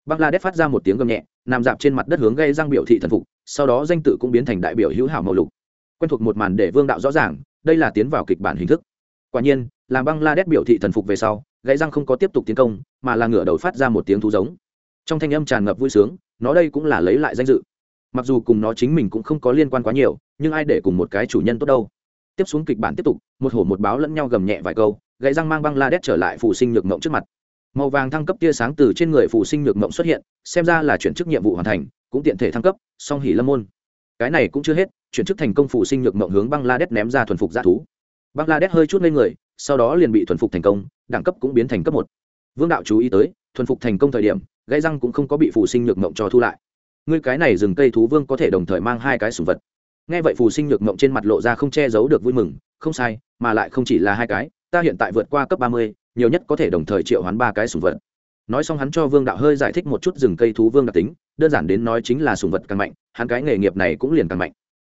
Băng la đét phát ra một tiếng gầm nhẹ, nằm dạp trên mặt đất hướng gây răng biểu thị thần phục, sau đó danh tự cũng biến thành đại biểu hữu hảo màu lục. Quen thuộc một màn để vương đạo rõ ràng, đây là tiến vào kịch bản hình thức. Quả nhiên, làm băng la đét biểu thị thần phục về sau gãy răng không có tiếp tục tiến công, mà là ngửa đầu phát ra một tiếng thú giống. Trong thanh âm tràn ngập vui sướng, nó đây cũng là lấy lại danh dự. Mặc dù cùng nó chính mình cũng không có liên quan quá nhiều, nhưng ai để cùng một cái chủ nhân tốt đâu tiếp xuống kịch bản tiếp tục, một hổ một báo lẫn nhau gầm nhẹ vài câu, gãy răng mang băng la đét trở lại phụ sinh nhược mộng trước mặt. Màu vàng thăng cấp tia sáng từ trên người phụ sinh nhược mộng xuất hiện, xem ra là chuyển chức nhiệm vụ hoàn thành, cũng tiện thể thăng cấp, song hỉ lâm môn. Cái này cũng chưa hết, chuyển chức thành công phụ sinh nhược mộng hướng băng la đét ném ra thuần phục g thú. Băng la đét hơi chút lên người, sau đó liền bị thuần phục thành công, đẳng cấp cũng biến thành cấp một. Vương đạo chú ý tới, thuần phục thành công thời điểm, gãy răng cũng không có bị phụ sinh nhược mộng cho thu lại. Ngươi cái này rừng cây thú vương có thể đồng thời mang hai cái sùng vật nghe vậy phù sinh nhược mộng trên mặt lộ ra không che giấu được vui mừng, không sai, mà lại không chỉ là hai cái, ta hiện tại vượt qua cấp ba mươi, nhiều nhất có thể đồng thời triệu hoán ba cái sùng vật. Nói xong hắn cho vương đạo hơi giải thích một chút rừng cây thú vương đặc tính, đơn giản đến nói chính là sùng vật càng mạnh, hắn cái nghề nghiệp này cũng liền càng mạnh.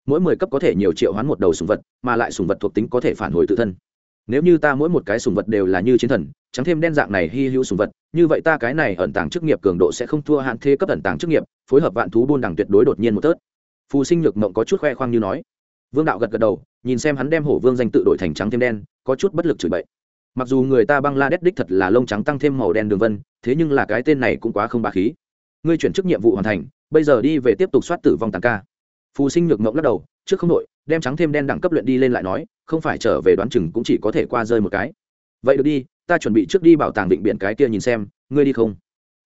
Mỗi mười cấp có thể nhiều triệu hoán một đầu sùng vật, mà lại sùng vật thuộc tính có thể phản hồi tự thân. Nếu như ta mỗi một cái sùng vật đều là như chiến thần trắng thêm đen dạng này hy hữu sùng vật, như vậy ta cái này ẩn tàng chức nghiệp cường độ sẽ không thua hạn thế cấp ẩn tàng chức nghiệp, phối hợp vạn thú buôn đằng tuyệt đối đột nhiên một tớt phù sinh nhược mộng có chút khoe khoang như nói. Vương đạo gật gật đầu, nhìn xem hắn đem hổ vương danh tự đổi thành trắng thêm đen, có chút bất lực chửi bậy. Mặc dù người ta băng la đét đích thật là lông trắng tăng thêm màu đen đường vân, thế nhưng là cái tên này cũng quá không bà khí. Ngươi chuyển chức nhiệm vụ hoàn thành, bây giờ đi về tiếp tục soát tử vong tàng ca. Phù sinh nhược mộng lắc đầu, trước không đội đem trắng thêm đen đẳng cấp luyện đi lên lại nói, không phải trở về đoán chừng cũng chỉ có thể qua rơi một cái. Vậy được đi, ta chuẩn bị trước đi bảo tàng định biển cái kia nhìn xem, ngươi đi không?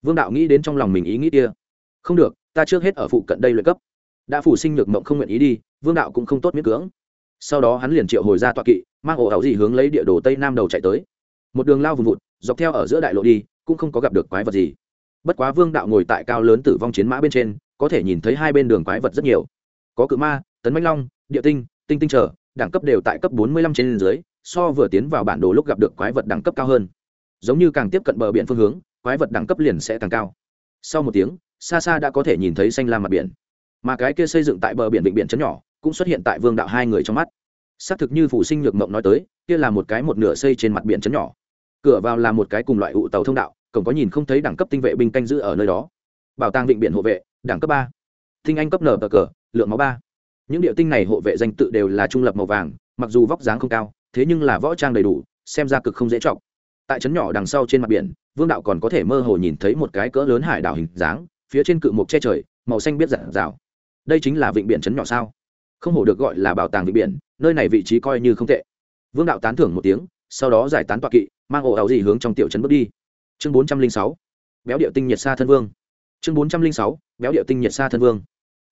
Vương đạo nghĩ đến trong lòng mình ý nghĩ kia. Không được, ta trước hết ở phụ cận đây luyện cấp đã phủ sinh nhược mộng không nguyện ý đi, vương đạo cũng không tốt miễn cưỡng. Sau đó hắn liền triệu hồi ra tọa kỵ, mang ổ ảo gì hướng lấy địa đồ tây nam đầu chạy tới. Một đường lao vùng vụt, dọc theo ở giữa đại lộ đi, cũng không có gặp được quái vật gì. Bất quá vương đạo ngồi tại cao lớn tử vong chiến mã bên trên, có thể nhìn thấy hai bên đường quái vật rất nhiều. Có cự ma, tấn manh long, địa tinh tinh tinh trở, đẳng cấp đều tại cấp bốn mươi lăm trên dưới, so vừa tiến vào bản đồ lúc gặp được quái vật đẳng cấp cao hơn. Giống như càng tiếp cận bờ biển phương hướng, quái vật đẳng cấp liền sẽ càng cao. Sau một tiếng, xa xa đã có thể nhìn thấy xanh lam mặt biển mà cái kia xây dựng tại bờ biển định biển chấn nhỏ cũng xuất hiện tại vương đạo hai người trong mắt. Xác thực như phủ sinh nhược mộng nói tới, kia là một cái một nửa xây trên mặt biển chấn nhỏ. Cửa vào là một cái cùng loại ụ tàu thông đạo, cổng có nhìn không thấy đẳng cấp tinh vệ binh canh giữ ở nơi đó. Bảo tàng định biển hộ vệ, đẳng cấp ba. Thinh anh cấp nở bờ cờ, lượng máu ba. Những địa tinh này hộ vệ danh tự đều là trung lập màu vàng, mặc dù vóc dáng không cao, thế nhưng là võ trang đầy đủ, xem ra cực không dễ trọng tại trấn nhỏ đằng sau trên mặt biển, vương đạo còn có thể mơ hồ nhìn thấy một cái cỡ lớn hải đảo hình dáng, phía trên cự mộc che trời, màu xanh biết giản rào đây chính là vịnh biển trấn nhỏ sao? Không hổ được gọi là bảo tàng vịnh biển, nơi này vị trí coi như không tệ. Vương đạo tán thưởng một tiếng, sau đó giải tán toạ kỵ, mang ổ ảo gì hướng trong tiểu trấn bước đi. Chương bốn trăm linh sáu, béo điệu tinh nhiệt xa thân vương. Chương bốn trăm linh sáu, béo điệu tinh nhiệt xa thân vương.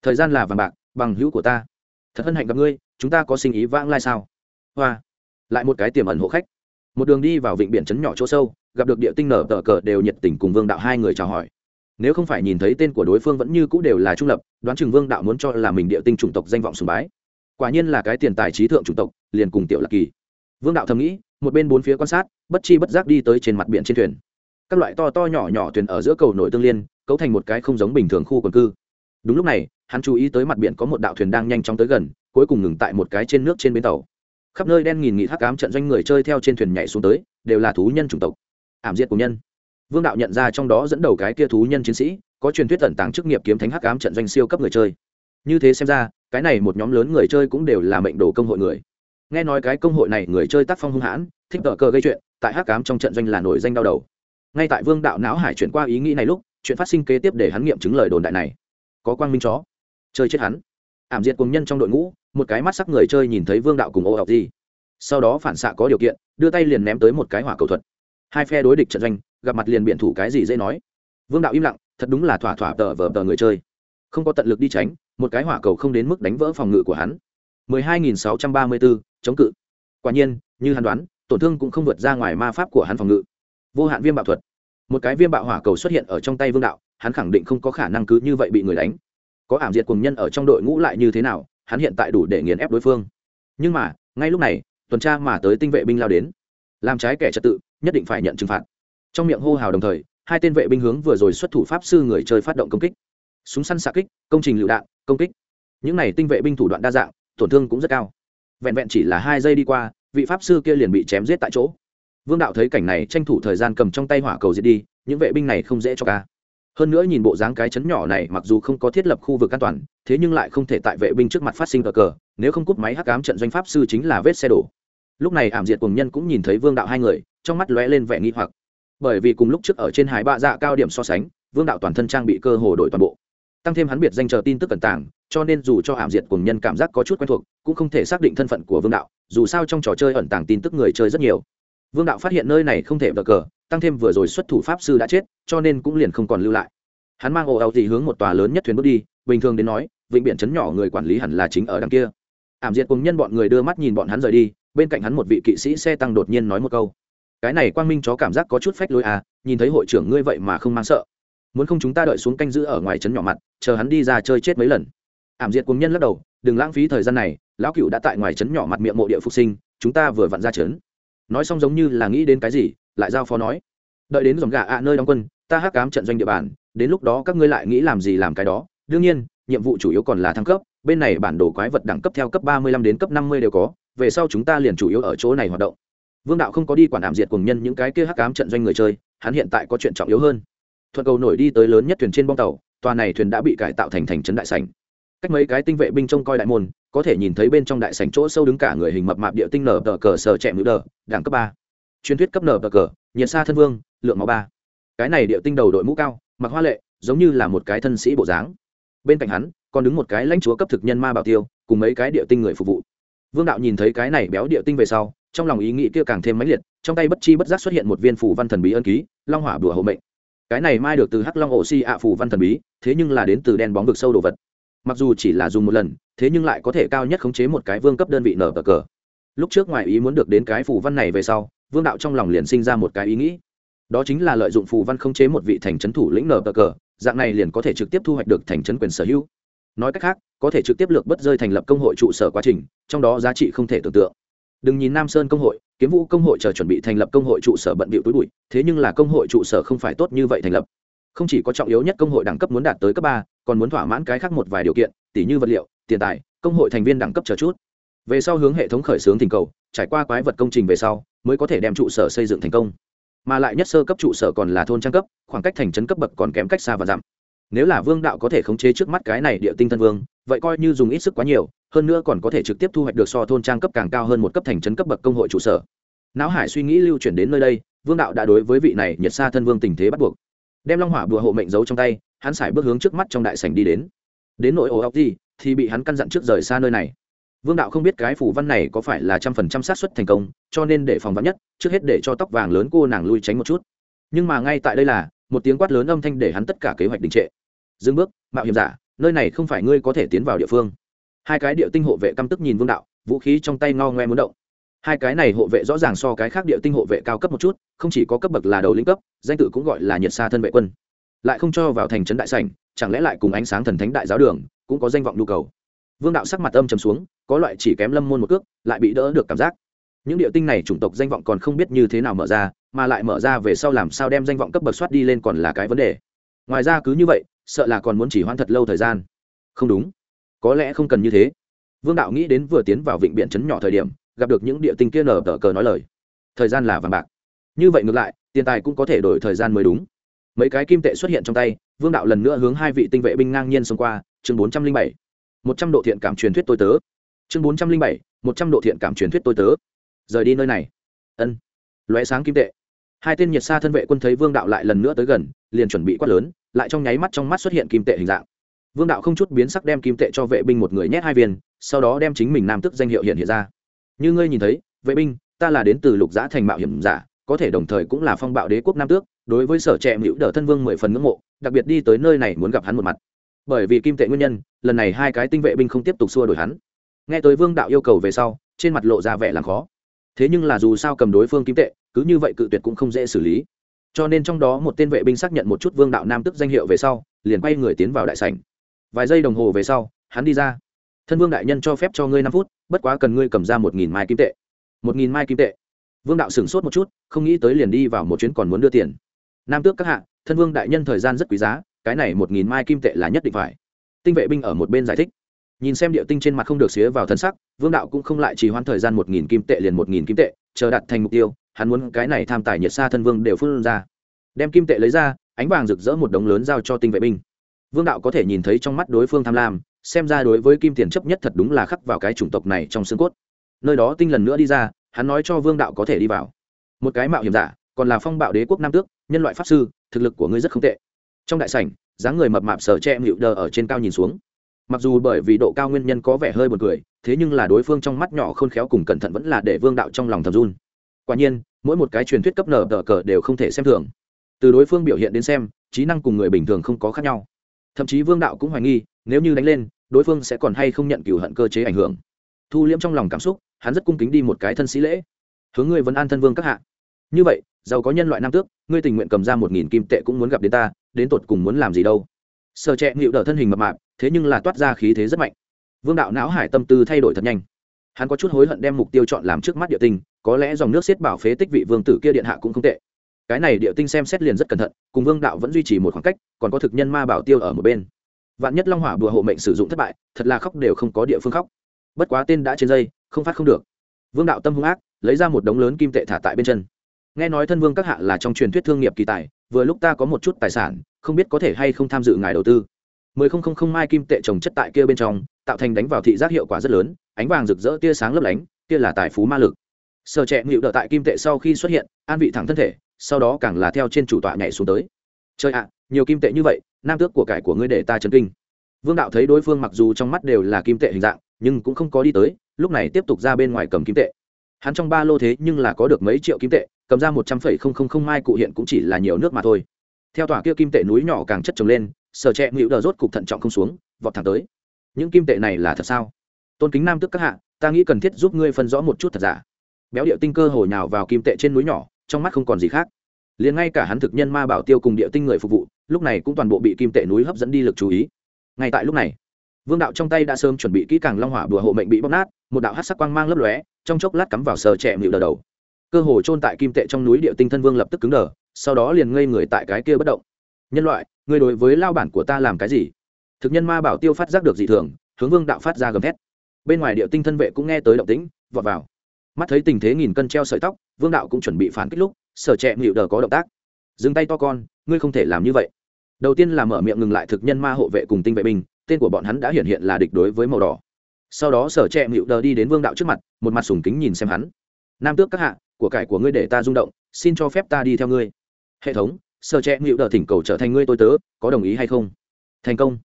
Thời gian là vàng bạc, bằng hữu của ta. Thật hân hạnh gặp ngươi, chúng ta có sinh ý vãng lai sao? Hoa. Lại một cái tiềm ẩn hộ khách. Một đường đi vào vịnh biển trấn nhỏ chỗ sâu, gặp được địa tinh nở tờ cờ đều nhiệt tình cùng vương đạo hai người chào hỏi nếu không phải nhìn thấy tên của đối phương vẫn như cũ đều là trung lập, đoán chừng vương đạo muốn cho là mình địa tinh chủng tộc danh vọng sùng bái. Quả nhiên là cái tiền tài trí thượng chủng tộc, liền cùng tiểu lạc kỳ. Vương đạo thầm nghĩ, một bên bốn phía quan sát, bất chi bất giác đi tới trên mặt biển trên thuyền. Các loại to to nhỏ nhỏ thuyền ở giữa cầu nổi tương liên, cấu thành một cái không giống bình thường khu quần cư. Đúng lúc này, hắn chú ý tới mặt biển có một đạo thuyền đang nhanh chóng tới gần, cuối cùng ngừng tại một cái trên nước trên bến tàu. Khắp nơi đen nghìn nghị thác cám trận doanh người chơi theo trên thuyền nhảy xuống tới, đều là thú nhân chủng tộc. Ảm diệt của nhân vương đạo nhận ra trong đó dẫn đầu cái kia thú nhân chiến sĩ, có truyền thuyết tẩn tàng chức nghiệp kiếm thánh hắc ám trận doanh siêu cấp người chơi. Như thế xem ra, cái này một nhóm lớn người chơi cũng đều là mệnh đồ công hội người. Nghe nói cái công hội này người chơi tác phong hung hãn, thích tờ cờ gây chuyện, tại hắc ám trong trận doanh là nổi danh đau đầu. Ngay tại vương đạo não hải chuyển qua ý nghĩ này lúc, chuyện phát sinh kế tiếp để hắn nghiệm chứng lời đồn đại này. Có quang minh chó. Chơi chết hắn. Ảm diệt cùng nhân trong đội ngũ, một cái mắt sắc người chơi nhìn thấy vương đạo cùng ô học gì. Sau đó phản xạ có điều kiện, đưa tay liền ném tới một cái hỏa cầu thuật. Hai phe đối địch trận doanh gặp mặt liền biện thủ cái gì dễ nói. Vương đạo im lặng thật đúng là thỏa thỏa tờ vờ tờ người chơi. Không có tận lực đi tránh một cái hỏa cầu không đến mức đánh vỡ phòng ngự của hắn. 12.634, chống cự. Quả nhiên như hắn đoán tổn thương cũng không vượt ra ngoài ma pháp của hắn phòng ngự. Vô hạn viêm bạo thuật. Một cái viêm bạo hỏa cầu xuất hiện ở trong tay vương đạo hắn khẳng định không có khả năng cứ như vậy bị người đánh. Có ảm diệt cùng nhân ở trong đội ngũ lại như thế nào hắn hiện tại đủ để nghiền ép đối phương. Nhưng mà ngay lúc này tuần tra mà tới tinh vệ binh lao đến. Làm trái kẻ trật tự nhất định phải nhận trừng phạt trong miệng hô hào đồng thời, hai tên vệ binh hướng vừa rồi xuất thủ pháp sư người chơi phát động công kích. Súng săn xạ kích, công trình lựu đạn, công kích. Những này tinh vệ binh thủ đoạn đa dạng, tổn thương cũng rất cao. Vẹn vẹn chỉ là hai giây đi qua, vị pháp sư kia liền bị chém giết tại chỗ. Vương đạo thấy cảnh này tranh thủ thời gian cầm trong tay hỏa cầu diệt đi, những vệ binh này không dễ cho ca. Hơn nữa nhìn bộ dáng cái chấn nhỏ này mặc dù không có thiết lập khu vực an toàn, thế nhưng lại không thể tại vệ binh trước mặt phát sinh cờ cờ, nếu không cúp máy hắc ám trận doanh pháp sư chính là vết xe đổ. Lúc này ảm diệt cùng nhân cũng nhìn thấy vương đạo hai người, trong mắt lóe lên vẻ nghi hoặc bởi vì cùng lúc trước ở trên hải bạ dạ cao điểm so sánh, vương đạo toàn thân trang bị cơ hồ đổi toàn bộ. Tăng thêm hắn biệt danh chờ tin tức cẩn tàng, cho nên dù cho ảm diệt cùng nhân cảm giác có chút quen thuộc, cũng không thể xác định thân phận của vương đạo, dù sao trong trò chơi ẩn tàng tin tức người chơi rất nhiều. Vương đạo phát hiện nơi này không thể vờ cờ, tăng thêm vừa rồi xuất thủ pháp sư đã chết, cho nên cũng liền không còn lưu lại. Hắn mang ồ ào thì hướng một tòa lớn nhất thuyền bước đi, bình thường đến nói, vịnh biển chấn nhỏ người quản lý hẳn là chính ở đằng kia. Ảm diệt cùng nhân bọn người đưa mắt nhìn bọn hắn rời đi, bên cạnh hắn một vị kỵ sĩ xe tăng đột nhiên nói một câu cái này quang minh chó cảm giác có chút phách lối à nhìn thấy hội trưởng ngươi vậy mà không mang sợ. Muốn không chúng ta đợi xuống canh giữ ở ngoài trấn nhỏ mặt, chờ hắn đi ra chơi chết mấy lần. Ảm diệt cùng nhân lắc đầu, đừng lãng phí thời gian này, lão cựu đã tại ngoài trấn nhỏ mặt miệng mộ địa phục sinh, chúng ta vừa vặn ra trấn. Nói xong giống như là nghĩ đến cái gì, lại giao phó nói. Đợi đến dòng gà ạ nơi đóng quân, ta hắc cám trận doanh địa bàn, đến lúc đó các ngươi lại nghĩ làm gì làm cái đó. Đương nhiên, nhiệm vụ chủ yếu còn là thăng cấp, bên này bản đồ quái vật đẳng cấp theo cấp ba mươi lăm đến cấp năm mươi đều có, về sau chúng ta liền chủ yếu ở chỗ này hoạt động vương đạo không có đi quản đảm diệt cùng nhân những cái kia hắc cám trận doanh người chơi, hắn hiện tại có chuyện trọng yếu hơn. Thuận cầu nổi đi tới lớn nhất thuyền trên bong tàu, tòa này thuyền đã bị cải tạo thành thành trấn đại sảnh. Cách mấy cái tinh vệ binh trông coi đại môn, có thể nhìn thấy bên trong đại sảnh chỗ sâu đứng cả người hình mập mạp địa tinh nở tờ cờ sờ chẹm nữ đờ, đẳng cấp ba. Truyền thuyết cấp nở tờ cờ, nhiệt xa thân vương, lượng máu ba. Cái này địa tinh đầu đội mũ cao, mặc hoa lệ, giống như là một cái thân sĩ bộ dáng. Bên cạnh hắn, còn đứng một cái lãnh chúa cấp thực nhân ma bảo tiêu, cùng mấy cái địa tinh người phục vụ vương đạo nhìn thấy cái này béo địa tinh về sau, trong lòng ý nghĩ kia càng thêm mãnh liệt, trong tay bất chi bất giác xuất hiện một viên phủ văn thần bí ân ký, long hỏa bùa hộ mệnh. Cái này mai được từ hắc long ổ si ạ phủ văn thần bí, thế nhưng là đến từ đen bóng vực sâu đồ vật. Mặc dù chỉ là dùng một lần, thế nhưng lại có thể cao nhất khống chế một cái vương cấp đơn vị nở cờ cờ. Lúc trước ngoài ý muốn được đến cái phủ văn này về sau, vương đạo trong lòng liền sinh ra một cái ý nghĩ. Đó chính là lợi dụng phù văn khống chế một vị thành trấn thủ lĩnh nở cờ cờ, dạng này liền có thể trực tiếp thu hoạch được thành trấn quyền sở hữu nói cách khác, có thể trực tiếp lược bất rơi thành lập công hội trụ sở quá trình, trong đó giá trị không thể tưởng tượng. Đừng nhìn nam sơn công hội, kiếm vũ công hội chờ chuẩn bị thành lập công hội trụ sở bận bịu túi bụi, thế nhưng là công hội trụ sở không phải tốt như vậy thành lập. Không chỉ có trọng yếu nhất công hội đẳng cấp muốn đạt tới cấp ba, còn muốn thỏa mãn cái khác một vài điều kiện tỷ như vật liệu, tiền tài, công hội thành viên đẳng cấp chờ chút. Về sau hướng hệ thống khởi xướng tình cầu, trải qua quái vật công trình về sau, mới có thể đem trụ sở xây dựng thành công. Mà lại nhất sơ cấp trụ sở còn là thôn trang cấp, khoảng cách thành trấn cấp bậc còn kém cách xa và giảm nếu là vương đạo có thể khống chế trước mắt cái này địa tinh thân vương, vậy coi như dùng ít sức quá nhiều, hơn nữa còn có thể trực tiếp thu hoạch được so thôn trang cấp càng cao hơn một cấp thành trấn cấp bậc công hội trụ sở. Não hải suy nghĩ lưu chuyển đến nơi đây, vương đạo đã đối với vị này nhật xa thân vương tình thế bắt buộc. Đem long hỏa bùa hộ mệnh giấu trong tay, hắn xài bước hướng trước mắt trong đại sảnh đi đến. Đến nội ổ ốc gì, thì bị hắn căn dặn trước rời xa nơi này. Vương đạo không biết cái phủ văn này có phải là trăm phần trăm xác suất thành công, cho nên để phòng vắn nhất, trước hết để cho tóc vàng lớn cô nàng lui tránh một chút. Nhưng mà ngay tại đây là một tiếng quát lớn âm thanh để hắn tất cả kế hoạch đình trệ. Dừng bước, mạo hiểm giả, nơi này không phải ngươi có thể tiến vào địa phương. Hai cái địa tinh hộ vệ căm tức nhìn vương đạo, vũ khí trong tay ngao ngoe muốn động. Hai cái này hộ vệ rõ ràng so cái khác địa tinh hộ vệ cao cấp một chút, không chỉ có cấp bậc là đầu lĩnh cấp, danh tự cũng gọi là nhiệt xa thân vệ quân. Lại không cho vào thành trấn đại sảnh, chẳng lẽ lại cùng ánh sáng thần thánh đại giáo đường, cũng có danh vọng nhu cầu? Vương đạo sắc mặt âm trầm xuống, có loại chỉ kém lâm môn một cước, lại bị đỡ được cảm giác. Những địa tinh này chủng tộc danh vọng còn không biết như thế nào mở ra mà lại mở ra về sau làm sao đem danh vọng cấp bậc soát đi lên còn là cái vấn đề. Ngoài ra cứ như vậy, sợ là còn muốn chỉ hoãn thật lâu thời gian. Không đúng. Có lẽ không cần như thế. Vương đạo nghĩ đến vừa tiến vào vịnh biển chấn nhỏ thời điểm, gặp được những địa tinh kia nở tờ cờ nói lời. Thời gian là vàng bạc. Như vậy ngược lại, tiền tài cũng có thể đổi thời gian mới đúng. Mấy cái kim tệ xuất hiện trong tay, vương đạo lần nữa hướng hai vị tinh vệ binh ngang nhiên xông qua, chương bốn trăm linh bảy. Một trăm độ thiện cảm truyền thuyết tôi tớ. Chương bốn trăm linh bảy, một trăm độ thiện cảm truyền thuyết tôi tớ. Rời đi nơi này. Ân. Lóe sáng kim tệ hai tên nhiệt xa thân vệ quân thấy vương đạo lại lần nữa tới gần, liền chuẩn bị quát lớn, lại trong nháy mắt trong mắt xuất hiện kim tệ hình dạng. Vương đạo không chút biến sắc đem kim tệ cho vệ binh một người nhét hai viên, sau đó đem chính mình nam tức danh hiệu hiện hiện ra. Như ngươi nhìn thấy, vệ binh, ta là đến từ lục giã thành mạo hiểm giả, có thể đồng thời cũng là phong bạo đế quốc nam tước, đối với sở trẻ hữu đỡ thân vương mười phần ngưỡng mộ, đặc biệt đi tới nơi này muốn gặp hắn một mặt. Bởi vì kim tệ nguyên nhân, lần này hai cái tinh vệ binh không tiếp tục xua đổi hắn. Nghe tới vương đạo yêu cầu về sau, trên mặt lộ ra vẻ làm khó. Thế nhưng là dù sao cầm đối phương kim tệ cứ như vậy cự tuyệt cũng không dễ xử lý. Cho nên trong đó một tên vệ binh xác nhận một chút vương đạo nam tức danh hiệu về sau, liền quay người tiến vào đại sảnh. Vài giây đồng hồ về sau, hắn đi ra. Thân vương đại nhân cho phép cho ngươi năm phút, bất quá cần ngươi cầm ra một nghìn mai kim tệ. Một nghìn mai kim tệ. Vương đạo sửng sốt một chút, không nghĩ tới liền đi vào một chuyến còn muốn đưa tiền. Nam tước các hạ, thân vương đại nhân thời gian rất quý giá, cái này một nghìn mai kim tệ là nhất định phải. Tinh vệ binh ở một bên giải thích nhìn xem địa tinh trên mặt không được xía vào thân sắc, vương đạo cũng không lại trì hoãn thời gian một nghìn kim tệ liền một nghìn kim tệ, chờ đặt thành mục tiêu, hắn muốn cái này tham tài nhiệt xa thân vương đều phun ra. Đem kim tệ lấy ra, ánh vàng rực rỡ một đống lớn giao cho tinh vệ binh. Vương đạo có thể nhìn thấy trong mắt đối phương tham lam, xem ra đối với kim tiền chấp nhất thật đúng là khắc vào cái chủng tộc này trong xương cốt. Nơi đó tinh lần nữa đi ra, hắn nói cho vương đạo có thể đi vào. Một cái mạo hiểm giả, còn là phong bạo đế quốc nam tước, nhân loại pháp sư, thực lực của ngươi rất không tệ. Trong đại sảnh, dáng người mập mạp sở che mịu đờ ở trên cao nhìn xuống mặc dù bởi vì độ cao nguyên nhân có vẻ hơi buồn cười, thế nhưng là đối phương trong mắt nhỏ khôn khéo cùng cẩn thận vẫn là để vương đạo trong lòng thầm run. Quả nhiên, mỗi một cái truyền thuyết cấp nở tờ cờ đều không thể xem thường. Từ đối phương biểu hiện đến xem, trí năng cùng người bình thường không có khác nhau. Thậm chí vương đạo cũng hoài nghi, nếu như đánh lên, đối phương sẽ còn hay không nhận cửu hận cơ chế ảnh hưởng. Thu liễm trong lòng cảm xúc, hắn rất cung kính đi một cái thân sĩ lễ. Hướng ngươi vẫn an thân vương các hạ. Như vậy, giàu có nhân loại nam tước, ngươi tình nguyện cầm ra một nghìn kim tệ cũng muốn gặp đến ta, đến tột cùng muốn làm gì đâu? Sợ trẻ nghịu đỡ thân hình mập mạp thế nhưng là toát ra khí thế rất mạnh. Vương đạo não hải tâm tư thay đổi thật nhanh. Hắn có chút hối hận đem mục tiêu chọn làm trước mắt địa tinh, có lẽ dòng nước xiết bảo phế tích vị vương tử kia điện hạ cũng không tệ. Cái này địa tinh xem xét liền rất cẩn thận, cùng vương đạo vẫn duy trì một khoảng cách, còn có thực nhân ma bảo tiêu ở một bên. Vạn nhất long hỏa bùa hộ mệnh sử dụng thất bại, thật là khóc đều không có địa phương khóc. Bất quá tên đã trên dây, không phát không được. Vương đạo tâm hung ác, lấy ra một đống lớn kim tệ thả tại bên chân. Nghe nói thân vương các hạ là trong truyền thuyết thương nghiệp kỳ tài, vừa lúc ta có một chút tài sản, không biết có thể hay không tham dự ngài đầu tư mười không không không mai kim tệ trồng chất tại kia bên trong, tạo thành đánh vào thị giác hiệu quả rất lớn, ánh vàng rực rỡ tia sáng lấp lánh, kia là tài phú ma lực. Sở trẻ nghịu đợi tại kim tệ sau khi xuất hiện, an vị thẳng thân thể, sau đó càng là theo trên chủ tọa nhảy xuống tới. Trời ạ, nhiều kim tệ như vậy, nam tước của cải của ngươi để ta chấn kinh. Vương đạo thấy đối phương mặc dù trong mắt đều là kim tệ hình dạng, nhưng cũng không có đi tới, lúc này tiếp tục ra bên ngoài cầm kim tệ. Hắn trong ba lô thế nhưng là có được mấy triệu kim tệ, cầm ra một trăm phẩy không không không mai cụ hiện cũng chỉ là nhiều nước mà thôi. Theo tòa kia kim tệ núi nhỏ càng chất trồng lên sở trẻ ngự đờ rốt cục thận trọng không xuống, vọt thẳng tới. Những kim tệ này là thật sao? Tôn kính nam tức các hạ, ta nghĩ cần thiết giúp ngươi phân rõ một chút thật giả. Béo điệu tinh cơ hồi nhào vào kim tệ trên núi nhỏ, trong mắt không còn gì khác. Liền ngay cả hắn thực nhân ma bảo tiêu cùng địa tinh người phục vụ, lúc này cũng toàn bộ bị kim tệ núi hấp dẫn đi lực chú ý. Ngay tại lúc này, vương đạo trong tay đã sớm chuẩn bị kỹ càng long hỏa bùa hộ mệnh bị bóc nát, một đạo hát sắc quang mang lấp lóe, trong chốc lát cắm vào sờ trẻ mịu đờ đầu. Cơ hồ trôn tại kim tệ trong núi địa tinh thân vương lập tức cứng đờ, sau đó liền ngây người tại cái kia bất động. Nhân loại Ngươi đối với lao bản của ta làm cái gì? Thực nhân ma bảo tiêu phát giác được dị thường, hướng vương đạo phát ra gầm thét. Bên ngoài địa tinh thân vệ cũng nghe tới động tĩnh, vọt vào. Mắt thấy tình thế nghìn cân treo sợi tóc, vương đạo cũng chuẩn bị phản kích lúc, sở trẻ mịu đờ có động tác. Dừng tay to con, ngươi không thể làm như vậy. Đầu tiên là mở miệng ngừng lại thực nhân ma hộ vệ cùng tinh vệ binh, tên của bọn hắn đã hiện hiện là địch đối với màu đỏ. Sau đó sở trẻ mịu đờ đi đến vương đạo trước mặt, một mặt sùng kính nhìn xem hắn. Nam tước các hạ, của cải của ngươi để ta rung động, xin cho phép ta đi theo ngươi. Hệ thống sở trẻ ngự đờ thỉnh cầu trở thành ngươi tôi tớ, có đồng ý hay không? Thành công.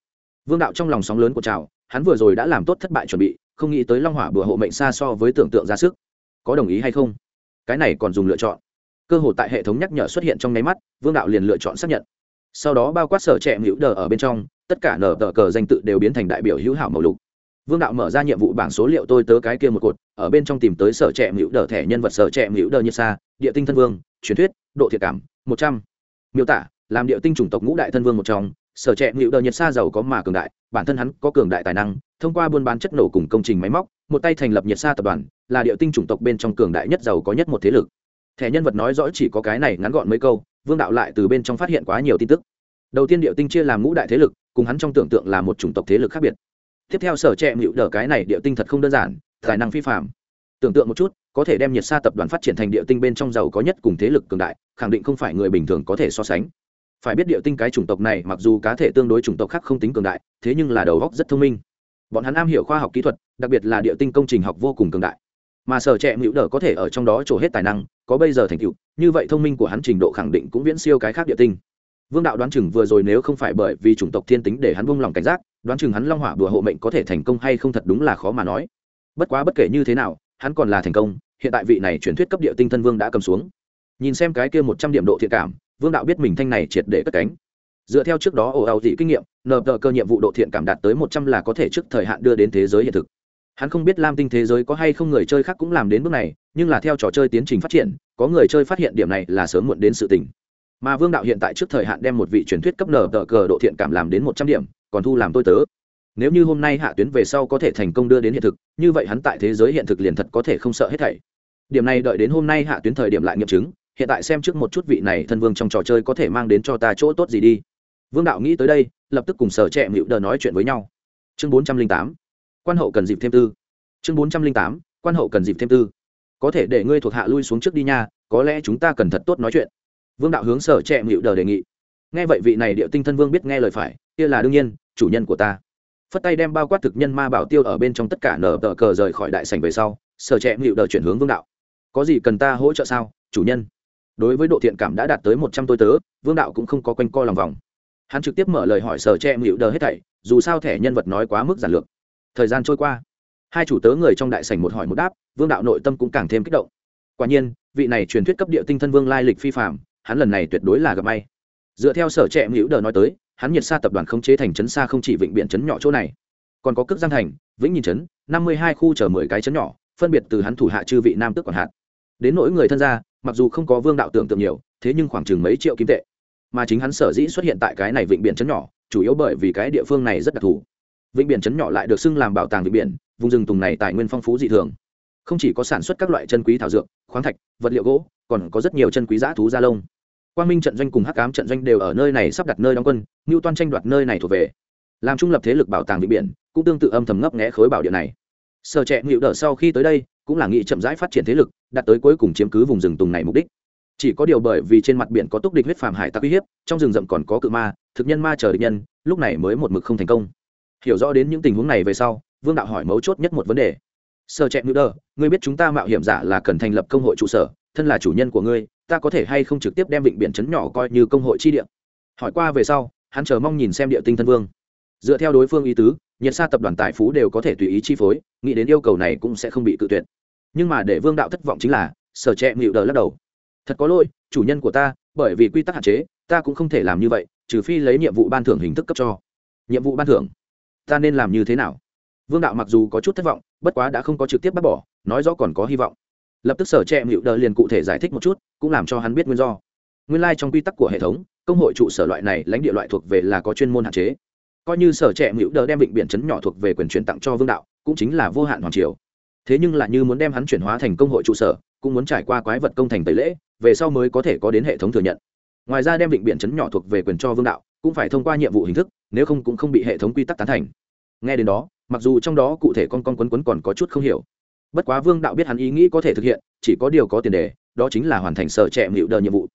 Vương đạo trong lòng sóng lớn của trào, hắn vừa rồi đã làm tốt thất bại chuẩn bị, không nghĩ tới long hỏa bừa hộ mệnh xa so với tưởng tượng ra sức. Có đồng ý hay không? Cái này còn dùng lựa chọn. Cơ hội tại hệ thống nhắc nhở xuất hiện trong nháy mắt, vương đạo liền lựa chọn xác nhận. Sau đó bao quát sở trẻ ngự đờ ở bên trong, tất cả nở tờ cờ danh tự đều biến thành đại biểu hữu hảo màu lục. Vương đạo mở ra nhiệm vụ bảng số liệu tôi tớ cái kia một cột, ở bên trong tìm tới sở trẻ ngự đờ thẻ nhân vật sở trẻ ngự đờ như xa, địa tinh thân vương, truyền thuyết, độ thiệt cảm, một trăm miêu tả, làm địa tinh chủng tộc ngũ đại thân vương một trong, sở trẻ ngự đờ nhiệt xa giàu có mà cường đại, bản thân hắn có cường đại tài năng, thông qua buôn bán chất nổ cùng công trình máy móc, một tay thành lập nhiệt xa tập đoàn, là địa tinh chủng tộc bên trong cường đại nhất giàu có nhất một thế lực. Thẻ nhân vật nói rõ chỉ có cái này ngắn gọn mấy câu, vương đạo lại từ bên trong phát hiện quá nhiều tin tức. Đầu tiên địa tinh chia làm ngũ đại thế lực, cùng hắn trong tưởng tượng là một chủng tộc thế lực khác biệt. Tiếp theo sở trẻ ngự đờ cái này địa tinh thật không đơn giản, tài năng phi phạm tưởng tượng một chút, có thể đem nhiệt sa tập đoàn phát triển thành địa tinh bên trong giàu có nhất cùng thế lực cường đại, khẳng định không phải người bình thường có thể so sánh. Phải biết địa tinh cái chủng tộc này, mặc dù cá thể tương đối chủng tộc khác không tính cường đại, thế nhưng là đầu góc rất thông minh. Bọn hắn am hiểu khoa học kỹ thuật, đặc biệt là địa tinh công trình học vô cùng cường đại. Mà sở trẻ hữu đờ có thể ở trong đó trổ hết tài năng, có bây giờ thành tựu, như vậy thông minh của hắn trình độ khẳng định cũng viễn siêu cái khác địa tinh. Vương đạo đoán chừng vừa rồi nếu không phải bởi vì chủng tộc thiên tính để hắn buông lòng cảnh giác, đoán chừng hắn long hỏa bùa hộ mệnh có thể thành công hay không thật đúng là khó mà nói. Bất quá bất kể như thế nào hắn còn là thành công, hiện tại vị này truyền thuyết cấp địa tinh thân vương đã cầm xuống. Nhìn xem cái kia một trăm điểm độ thiện cảm, vương đạo biết mình thanh này triệt để cất cánh. Dựa theo trước đó ồ ào dị kinh nghiệm, nờ tờ cơ nhiệm vụ độ thiện cảm đạt tới một trăm là có thể trước thời hạn đưa đến thế giới hiện thực. Hắn không biết lam tinh thế giới có hay không người chơi khác cũng làm đến bước này, nhưng là theo trò chơi tiến trình phát triển, có người chơi phát hiện điểm này là sớm muộn đến sự tình. Mà vương đạo hiện tại trước thời hạn đem một vị truyền thuyết cấp nờ tờ cờ độ thiện cảm làm đến một trăm điểm, còn thu làm tôi tớ nếu như hôm nay hạ tuyến về sau có thể thành công đưa đến hiện thực, như vậy hắn tại thế giới hiện thực liền thật có thể không sợ hết thảy. Điểm này đợi đến hôm nay hạ tuyến thời điểm lại nghiệm chứng, hiện tại xem trước một chút vị này thân vương trong trò chơi có thể mang đến cho ta chỗ tốt gì đi. Vương đạo nghĩ tới đây, lập tức cùng sở trẻ mịu đờ nói chuyện với nhau. Chương bốn trăm linh tám, quan hậu cần dịp thêm tư. Chương bốn trăm linh tám, quan hậu cần dịp thêm tư. Có thể để ngươi thuộc hạ lui xuống trước đi nha, có lẽ chúng ta cần thật tốt nói chuyện. Vương đạo hướng sở trẻ mịu đờ đề nghị. Nghe vậy vị này địa tinh thân vương biết nghe lời phải, kia là đương nhiên, chủ nhân của ta phất tay đem bao quát thực nhân ma bảo tiêu ở bên trong tất cả nở tờ cờ rời khỏi đại sảnh về sau, sở trẻ ngự đờ chuyển hướng vương đạo. Có gì cần ta hỗ trợ sao, chủ nhân? Đối với độ thiện cảm đã đạt tới một trăm tôi tớ, vương đạo cũng không có quanh co lòng vòng. Hắn trực tiếp mở lời hỏi sở trẻ ngự đờ hết thảy, dù sao thẻ nhân vật nói quá mức giản lược. Thời gian trôi qua, hai chủ tớ người trong đại sảnh một hỏi một đáp, vương đạo nội tâm cũng càng thêm kích động. Quả nhiên, vị này truyền thuyết cấp địa tinh thân vương lai lịch phi phạm hắn lần này tuyệt đối là gặp may. Dựa theo sở trẻ hữu đờ nói tới hắn nhiệt xa tập đoàn khống chế thành trấn xa không chỉ vịnh biển trấn nhỏ chỗ này. Còn có cước giang thành, vĩnh nhìn trấn, năm mươi hai khu chở mười cái trấn nhỏ, phân biệt từ hắn thủ hạ chư vị nam tước quản hạt. Đến nỗi người thân gia, mặc dù không có vương đạo tưởng tượng nhiều, thế nhưng khoảng chừng mấy triệu kim tệ. Mà chính hắn sở dĩ xuất hiện tại cái này vịnh biển trấn nhỏ, chủ yếu bởi vì cái địa phương này rất đặc thù. Vịnh biển trấn nhỏ lại được xưng làm bảo tàng vịnh biển, vùng rừng tùng này tài nguyên phong phú dị thường. Không chỉ có sản xuất các loại chân quý thảo dược, khoáng thạch, vật liệu gỗ, còn có rất nhiều chân quý giã thú da lông quang minh trận doanh cùng hắc cám trận doanh đều ở nơi này sắp đặt nơi đóng quân, ngưu toan tranh đoạt nơi này thuộc về. Làm trung lập thế lực bảo tàng vịnh biển, cũng tương tự âm thầm ngấp nghẽ khối bảo điện này. Sở trẻ ngự đỡ sau khi tới đây, cũng là nghị chậm rãi phát triển thế lực đặt tới cuối cùng chiếm cứ vùng rừng tùng này mục đích. Chỉ có điều bởi vì trên mặt biển có túc địch huyết phàm hải tặc uy hiếp, trong rừng rậm còn có cự ma, thực nhân ma chờ địch nhân, lúc này mới một mực không thành công. Hiểu rõ đến những tình huống này về sau, vương đạo hỏi mấu chốt nhất một vấn đề. Sơ trẻ ngự đờ ngươi biết chúng ta mạo hiểm giả là cần thành lập công hội trụ sở, thân là chủ nhân của ngươi ta có thể hay không trực tiếp đem vịnh biển chấn nhỏ coi như công hội chi địa? Hỏi qua về sau, hắn chờ mong nhìn xem địa tinh thân vương. Dựa theo đối phương ý tứ, nhiệt sa tập đoàn tài phú đều có thể tùy ý chi phối, nghĩ đến yêu cầu này cũng sẽ không bị cự tuyệt. Nhưng mà để vương đạo thất vọng chính là, sở trệ nghịu đờ lắc đầu. Thật có lỗi, chủ nhân của ta, bởi vì quy tắc hạn chế, ta cũng không thể làm như vậy, trừ phi lấy nhiệm vụ ban thưởng hình thức cấp cho. Nhiệm vụ ban thưởng? Ta nên làm như thế nào? Vương đạo mặc dù có chút thất vọng, bất quá đã không có trực tiếp bác bỏ, nói rõ còn có hy vọng. Lập tức sở trẻ hữu đờ liền cụ thể giải thích một chút cũng làm cho hắn biết nguyên do. Nguyên lai、like、trong quy tắc của hệ thống, công hội trụ sở loại này lãnh địa loại thuộc về là có chuyên môn hạn chế. Coi như sở trẻ mữu đờ đem vịnh biển chấn nhỏ thuộc về quyền chuyển tặng cho vương đạo, cũng chính là vô hạn hoàng triều. Thế nhưng lại như muốn đem hắn chuyển hóa thành công hội trụ sở, cũng muốn trải qua quái vật công thành tẩy lễ, về sau mới có thể có đến hệ thống thừa nhận. Ngoài ra đem vịnh biển chấn nhỏ thuộc về quyền cho vương đạo, cũng phải thông qua nhiệm vụ hình thức, nếu không cũng không bị hệ thống quy tắc tán thành. Nghe đến đó, mặc dù trong đó cụ thể con con quấn quấn còn có chút không hiểu. Bất quá vương đạo biết hắn ý nghĩ có thể thực hiện, chỉ có điều có tiền đề đó chính là hoàn thành sở trẻ mịu đờ nhiệm vụ.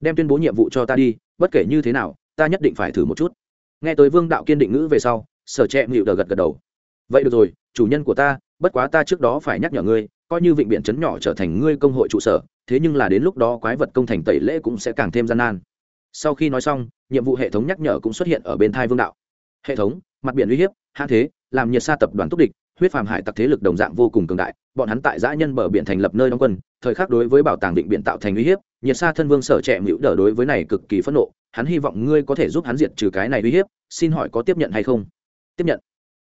Đem tuyên bố nhiệm vụ cho ta đi, bất kể như thế nào, ta nhất định phải thử một chút. Nghe tới vương đạo kiên định ngữ về sau, sở trẻ mịu đờ gật gật đầu. Vậy được rồi, chủ nhân của ta, bất quá ta trước đó phải nhắc nhở ngươi, coi như vịnh biển trấn nhỏ trở thành ngươi công hội trụ sở, thế nhưng là đến lúc đó quái vật công thành tẩy lễ cũng sẽ càng thêm gian nan. Sau khi nói xong, nhiệm vụ hệ thống nhắc nhở cũng xuất hiện ở bên thai vương đạo. Hệ thống, mặt biển uy hiếp, hạ thế, làm nhiệt sa tập đoàn túc địch huyết phàm hải tặc thế lực đồng dạng vô cùng cường đại, bọn hắn tại giã nhân bờ biển thành lập nơi đóng quân, thời khắc đối với bảo tàng định biển tạo thành uy hiếp, nhiệt sa thân vương sở trẻ hữu đờ đối với này cực kỳ phẫn nộ, hắn hy vọng ngươi có thể giúp hắn diệt trừ cái này uy hiếp, xin hỏi có tiếp nhận hay không? Tiếp nhận.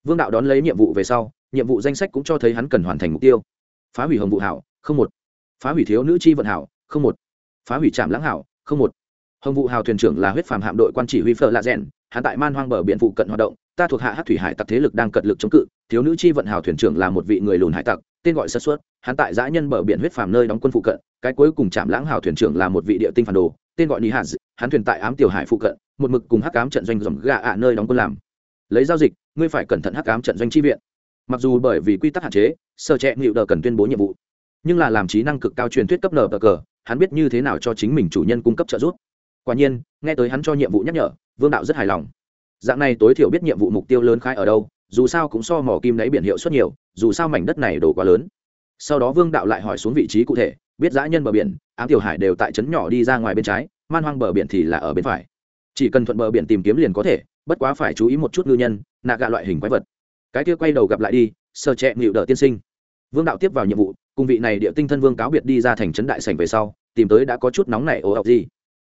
Vương đạo đón lấy nhiệm vụ về sau, nhiệm vụ danh sách cũng cho thấy hắn cần hoàn thành mục tiêu. Phá hủy hồng vụ hảo, không một. Phá hủy thiếu nữ chi vận hảo, không một. Phá hủy trạm lãng hảo, không một. Hồng vụ hào thuyền trưởng là huyết phàm hạm đội quan chỉ huy phở lạ rèn, hắn tại man hoang bờ biển phụ cận hoạt động ta thuộc hạ hát thủy hải tặc thế lực đang cật lực chống cự, thiếu nữ chi vận hào thuyền trưởng là một vị người lùn hải tặc, tên gọi sơ suất hắn tại giã nhân bờ biển huyết phàm nơi đóng quân phụ cận, cái cuối cùng chạm lãng hào thuyền trưởng là một vị địa tinh phản đồ, tên gọi ni hạt hắn thuyền tại ám tiểu hải phụ cận, một mực cùng hắc ám trận doanh dòng gà ạ nơi đóng quân làm. Lấy giao dịch, ngươi phải cẩn thận hắc ám trận doanh chi viện. Mặc dù bởi vì quy tắc hạn chế, sơ trẻ ngự đờ cần tuyên bố nhiệm vụ, nhưng là làm trí năng cực cao truyền thuyết cấp nở cờ, hắn biết như thế nào cho chính mình chủ nhân cung cấp trợ giúp. Quả nhiên, nghe tới hắn cho nhiệm vụ nhắc nhở, vương đạo rất hài lòng dạng này tối thiểu biết nhiệm vụ mục tiêu lớn khai ở đâu, dù sao cũng so mỏ kim đáy biển hiệu suất nhiều, dù sao mảnh đất này đổ quá lớn. Sau đó vương đạo lại hỏi xuống vị trí cụ thể, biết dã nhân bờ biển, ám tiểu hải đều tại trấn nhỏ đi ra ngoài bên trái, man hoang bờ biển thì là ở bên phải. Chỉ cần thuận bờ biển tìm kiếm liền có thể, bất quá phải chú ý một chút ngư nhân, nạ gạ loại hình quái vật. Cái kia quay đầu gặp lại đi sơ trẻ nghịu đỡ tiên sinh. Vương đạo tiếp vào nhiệm vụ, cùng vị này địa tinh thân vương cáo biệt đi ra thành trấn đại sảnh về sau, tìm tới đã có chút nóng này ồ ọc gì.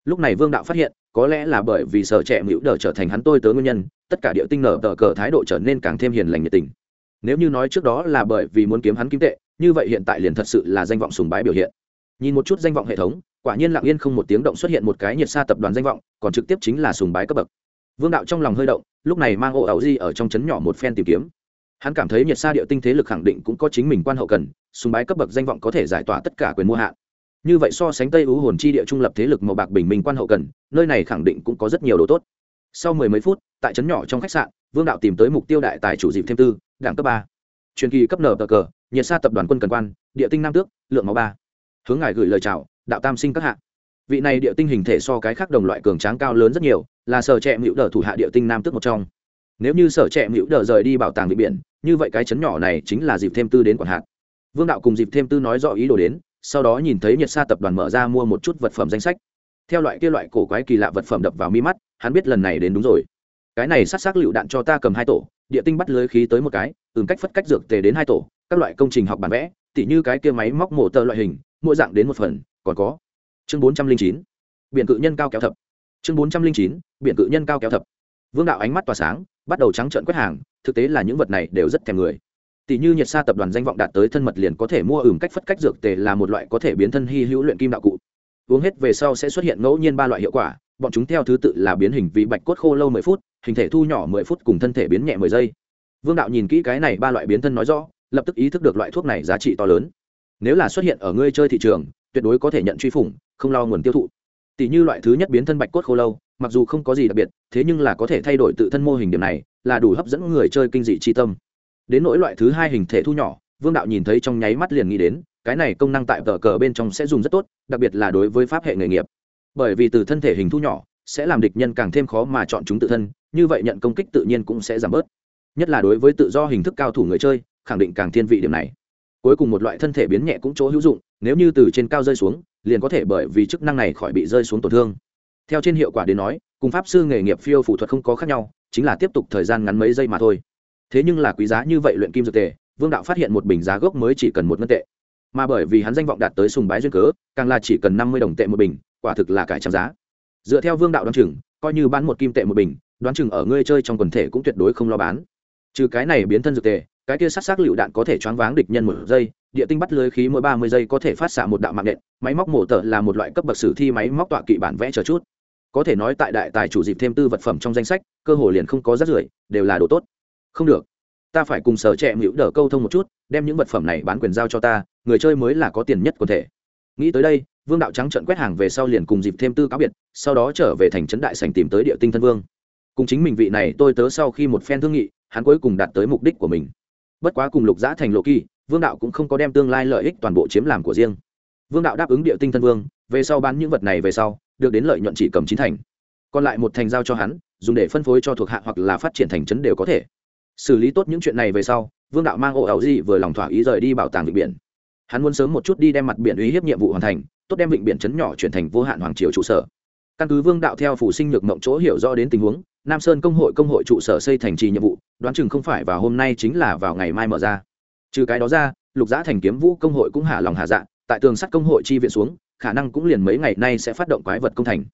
Lúc này vương đạo phát hiện có lẽ là bởi vì sở trẻ nghịu đỡ trở thành hắn tôi tớ nguyên nhân, tất cả địa tinh nở tờ cờ thái độ trở nên càng thêm hiền lành nhiệt tình. Nếu như nói trước đó là bởi vì muốn kiếm hắn kim tệ, như vậy hiện tại liền thật sự là danh vọng sùng bái biểu hiện. Nhìn một chút danh vọng hệ thống, quả nhiên lặng yên không một tiếng động xuất hiện một cái nhiệt xa tập đoàn danh vọng, còn trực tiếp chính là sùng bái cấp bậc. Vương đạo trong lòng hơi động, lúc này mang ô ảo di ở trong trấn nhỏ một phen tìm kiếm. Hắn cảm thấy nhiệt xa địa tinh thế lực khẳng định cũng có chính mình quan hậu cần, sùng bái cấp bậc danh vọng có thể giải tỏa tất cả quyền mua hạn như vậy so sánh tây ưu hồn chi địa trung lập thế lực màu bạc bình minh quan hậu cần, nơi này khẳng định cũng có rất nhiều đồ tốt. Sau mười mấy phút, tại trấn nhỏ trong khách sạn, vương đạo tìm tới mục tiêu đại tài chủ dịp thêm tư đảng cấp ba. Truyền kỳ cấp nở tờ cờ, nhiệt sa tập đoàn quân cần quan, địa tinh nam tước, lượng máu ba. Hướng ngài gửi lời chào, đạo tam sinh các hạ. Vị này địa tinh hình thể so cái khác đồng loại cường tráng cao lớn rất nhiều, là sở trệ mữu đờ thủ hạ địa tinh nam tước một trong. Nếu như sở trệ mữu đờ rời đi bảo tàng vị biển, như vậy cái chấn nhỏ này chính là dịp thêm tư đến quản hạt. Vương đạo cùng dịp thêm tư nói rõ ý đồ đến sau đó nhìn thấy nhiệt sa tập đoàn mở ra mua một chút vật phẩm danh sách. Theo loại kia loại cổ quái kỳ lạ vật phẩm đập vào mi mắt, hắn biết lần này đến đúng rồi. Cái này sát xác lựu đạn cho ta cầm hai tổ, địa tinh bắt lưới khí tới một cái, ừm, cách phất cách dược tề đến hai tổ, các loại công trình học bản vẽ, tỉ như cái kia máy móc mổ tờ loại hình, mỗi dạng đến một phần, còn có chương bốn trăm linh chín biện cự nhân cao kéo thập. Chương bốn trăm linh chín biện cự nhân cao kéo thập. Vương đạo ánh mắt tỏa sáng, bắt đầu trắng trợn quét hàng, thực tế là những vật này đều rất thèm người tỷ như nhiệt sa tập đoàn danh vọng đạt tới thân mật liền có thể mua ửm cách phất cách dược tề là một loại có thể biến thân hy hữu luyện kim đạo cụ. Uống hết về sau sẽ xuất hiện ngẫu nhiên ba loại hiệu quả, bọn chúng theo thứ tự là biến hình vì bạch cốt khô lâu mười phút, hình thể thu nhỏ mười phút cùng thân thể biến nhẹ mười giây. Vương đạo nhìn kỹ cái này ba loại biến thân nói rõ, lập tức ý thức được loại thuốc này giá trị to lớn. Nếu là xuất hiện ở ngươi chơi thị trường, tuyệt đối có thể nhận truy phủng, không lo nguồn tiêu thụ. Tỷ như loại thứ nhất biến thân bạch cốt khô lâu, mặc dù không có gì đặc biệt, thế nhưng là có thể thay đổi tự thân mô hình điểm này, là đủ hấp dẫn người chơi kinh dị chi tâm đến nỗi loại thứ hai hình thể thu nhỏ, vương đạo nhìn thấy trong nháy mắt liền nghĩ đến, cái này công năng tại tờ cờ bên trong sẽ dùng rất tốt, đặc biệt là đối với pháp hệ nghề nghiệp. Bởi vì từ thân thể hình thu nhỏ, sẽ làm địch nhân càng thêm khó mà chọn chúng tự thân, như vậy nhận công kích tự nhiên cũng sẽ giảm bớt. Nhất là đối với tự do hình thức cao thủ người chơi, khẳng định càng thiên vị điểm này. Cuối cùng một loại thân thể biến nhẹ cũng chỗ hữu dụng, nếu như từ trên cao rơi xuống, liền có thể bởi vì chức năng này khỏi bị rơi xuống tổn thương. Theo trên hiệu quả đến nói, cùng pháp sư nghề nghiệp phiêu phụ thuật không có khác nhau, chính là tiếp tục thời gian ngắn mấy giây mà thôi thế nhưng là quý giá như vậy luyện kim dược tề, vương đạo phát hiện một bình giá gốc mới chỉ cần một ngân tệ. Mà bởi vì hắn danh vọng đạt tới sùng bái duyên cớ, càng là chỉ cần năm mươi đồng tệ một bình, quả thực là cải trang giá. Dựa theo vương đạo đoán chừng, coi như bán một kim tệ một bình, đoán chừng ở ngươi chơi trong quần thể cũng tuyệt đối không lo bán. Trừ cái này biến thân dược tề, cái kia sát sát lựu đạn có thể choáng váng địch nhân một giây, địa tinh bắt lưới khí mỗi ba mươi giây có thể phát xạ một đạo mạng nện, máy móc mổ tợ là một loại cấp bậc sử thi máy móc tọa kỵ bản vẽ chờ chút. Có thể nói tại đại tài chủ dịp thêm tư vật phẩm trong danh sách, cơ hồ liền không có rác rưởi, đều là đồ tốt không được. Ta phải cùng sở trẻ hữu đỡ câu thông một chút, đem những vật phẩm này bán quyền giao cho ta, người chơi mới là có tiền nhất quần thể. Nghĩ tới đây, vương đạo trắng trận quét hàng về sau liền cùng dịp thêm tư cáo biệt, sau đó trở về thành trấn đại sành tìm tới địa tinh thân vương. Cùng chính mình vị này tôi tớ sau khi một phen thương nghị, hắn cuối cùng đạt tới mục đích của mình. Bất quá cùng lục giã thành lộ kỳ, vương đạo cũng không có đem tương lai lợi ích toàn bộ chiếm làm của riêng. Vương đạo đáp ứng địa tinh thân vương, về sau bán những vật này về sau, được đến lợi nhuận chỉ cầm chín thành. Còn lại một thành giao cho hắn, dùng để phân phối cho thuộc hạ hoặc là phát triển thành trấn đều có thể xử lý tốt những chuyện này về sau, vương đạo mang ổ ảo di vừa lòng thỏa ý rời đi bảo tàng vịnh biển. Hắn muốn sớm một chút đi đem mặt biển uy hiếp nhiệm vụ hoàn thành, tốt đem vịnh biển chấn nhỏ chuyển thành vô hạn hoàng triều trụ sở. Căn cứ vương đạo theo phủ sinh nhược mộng chỗ hiểu rõ đến tình huống, nam sơn công hội công hội trụ sở xây thành trì nhiệm vụ, đoán chừng không phải vào hôm nay chính là vào ngày mai mở ra. Trừ cái đó ra, lục giã thành kiếm vũ công hội cũng hạ lòng hạ dạ tại tường sắt công hội chi viện xuống, khả năng cũng liền mấy ngày nay sẽ phát động quái vật công thành.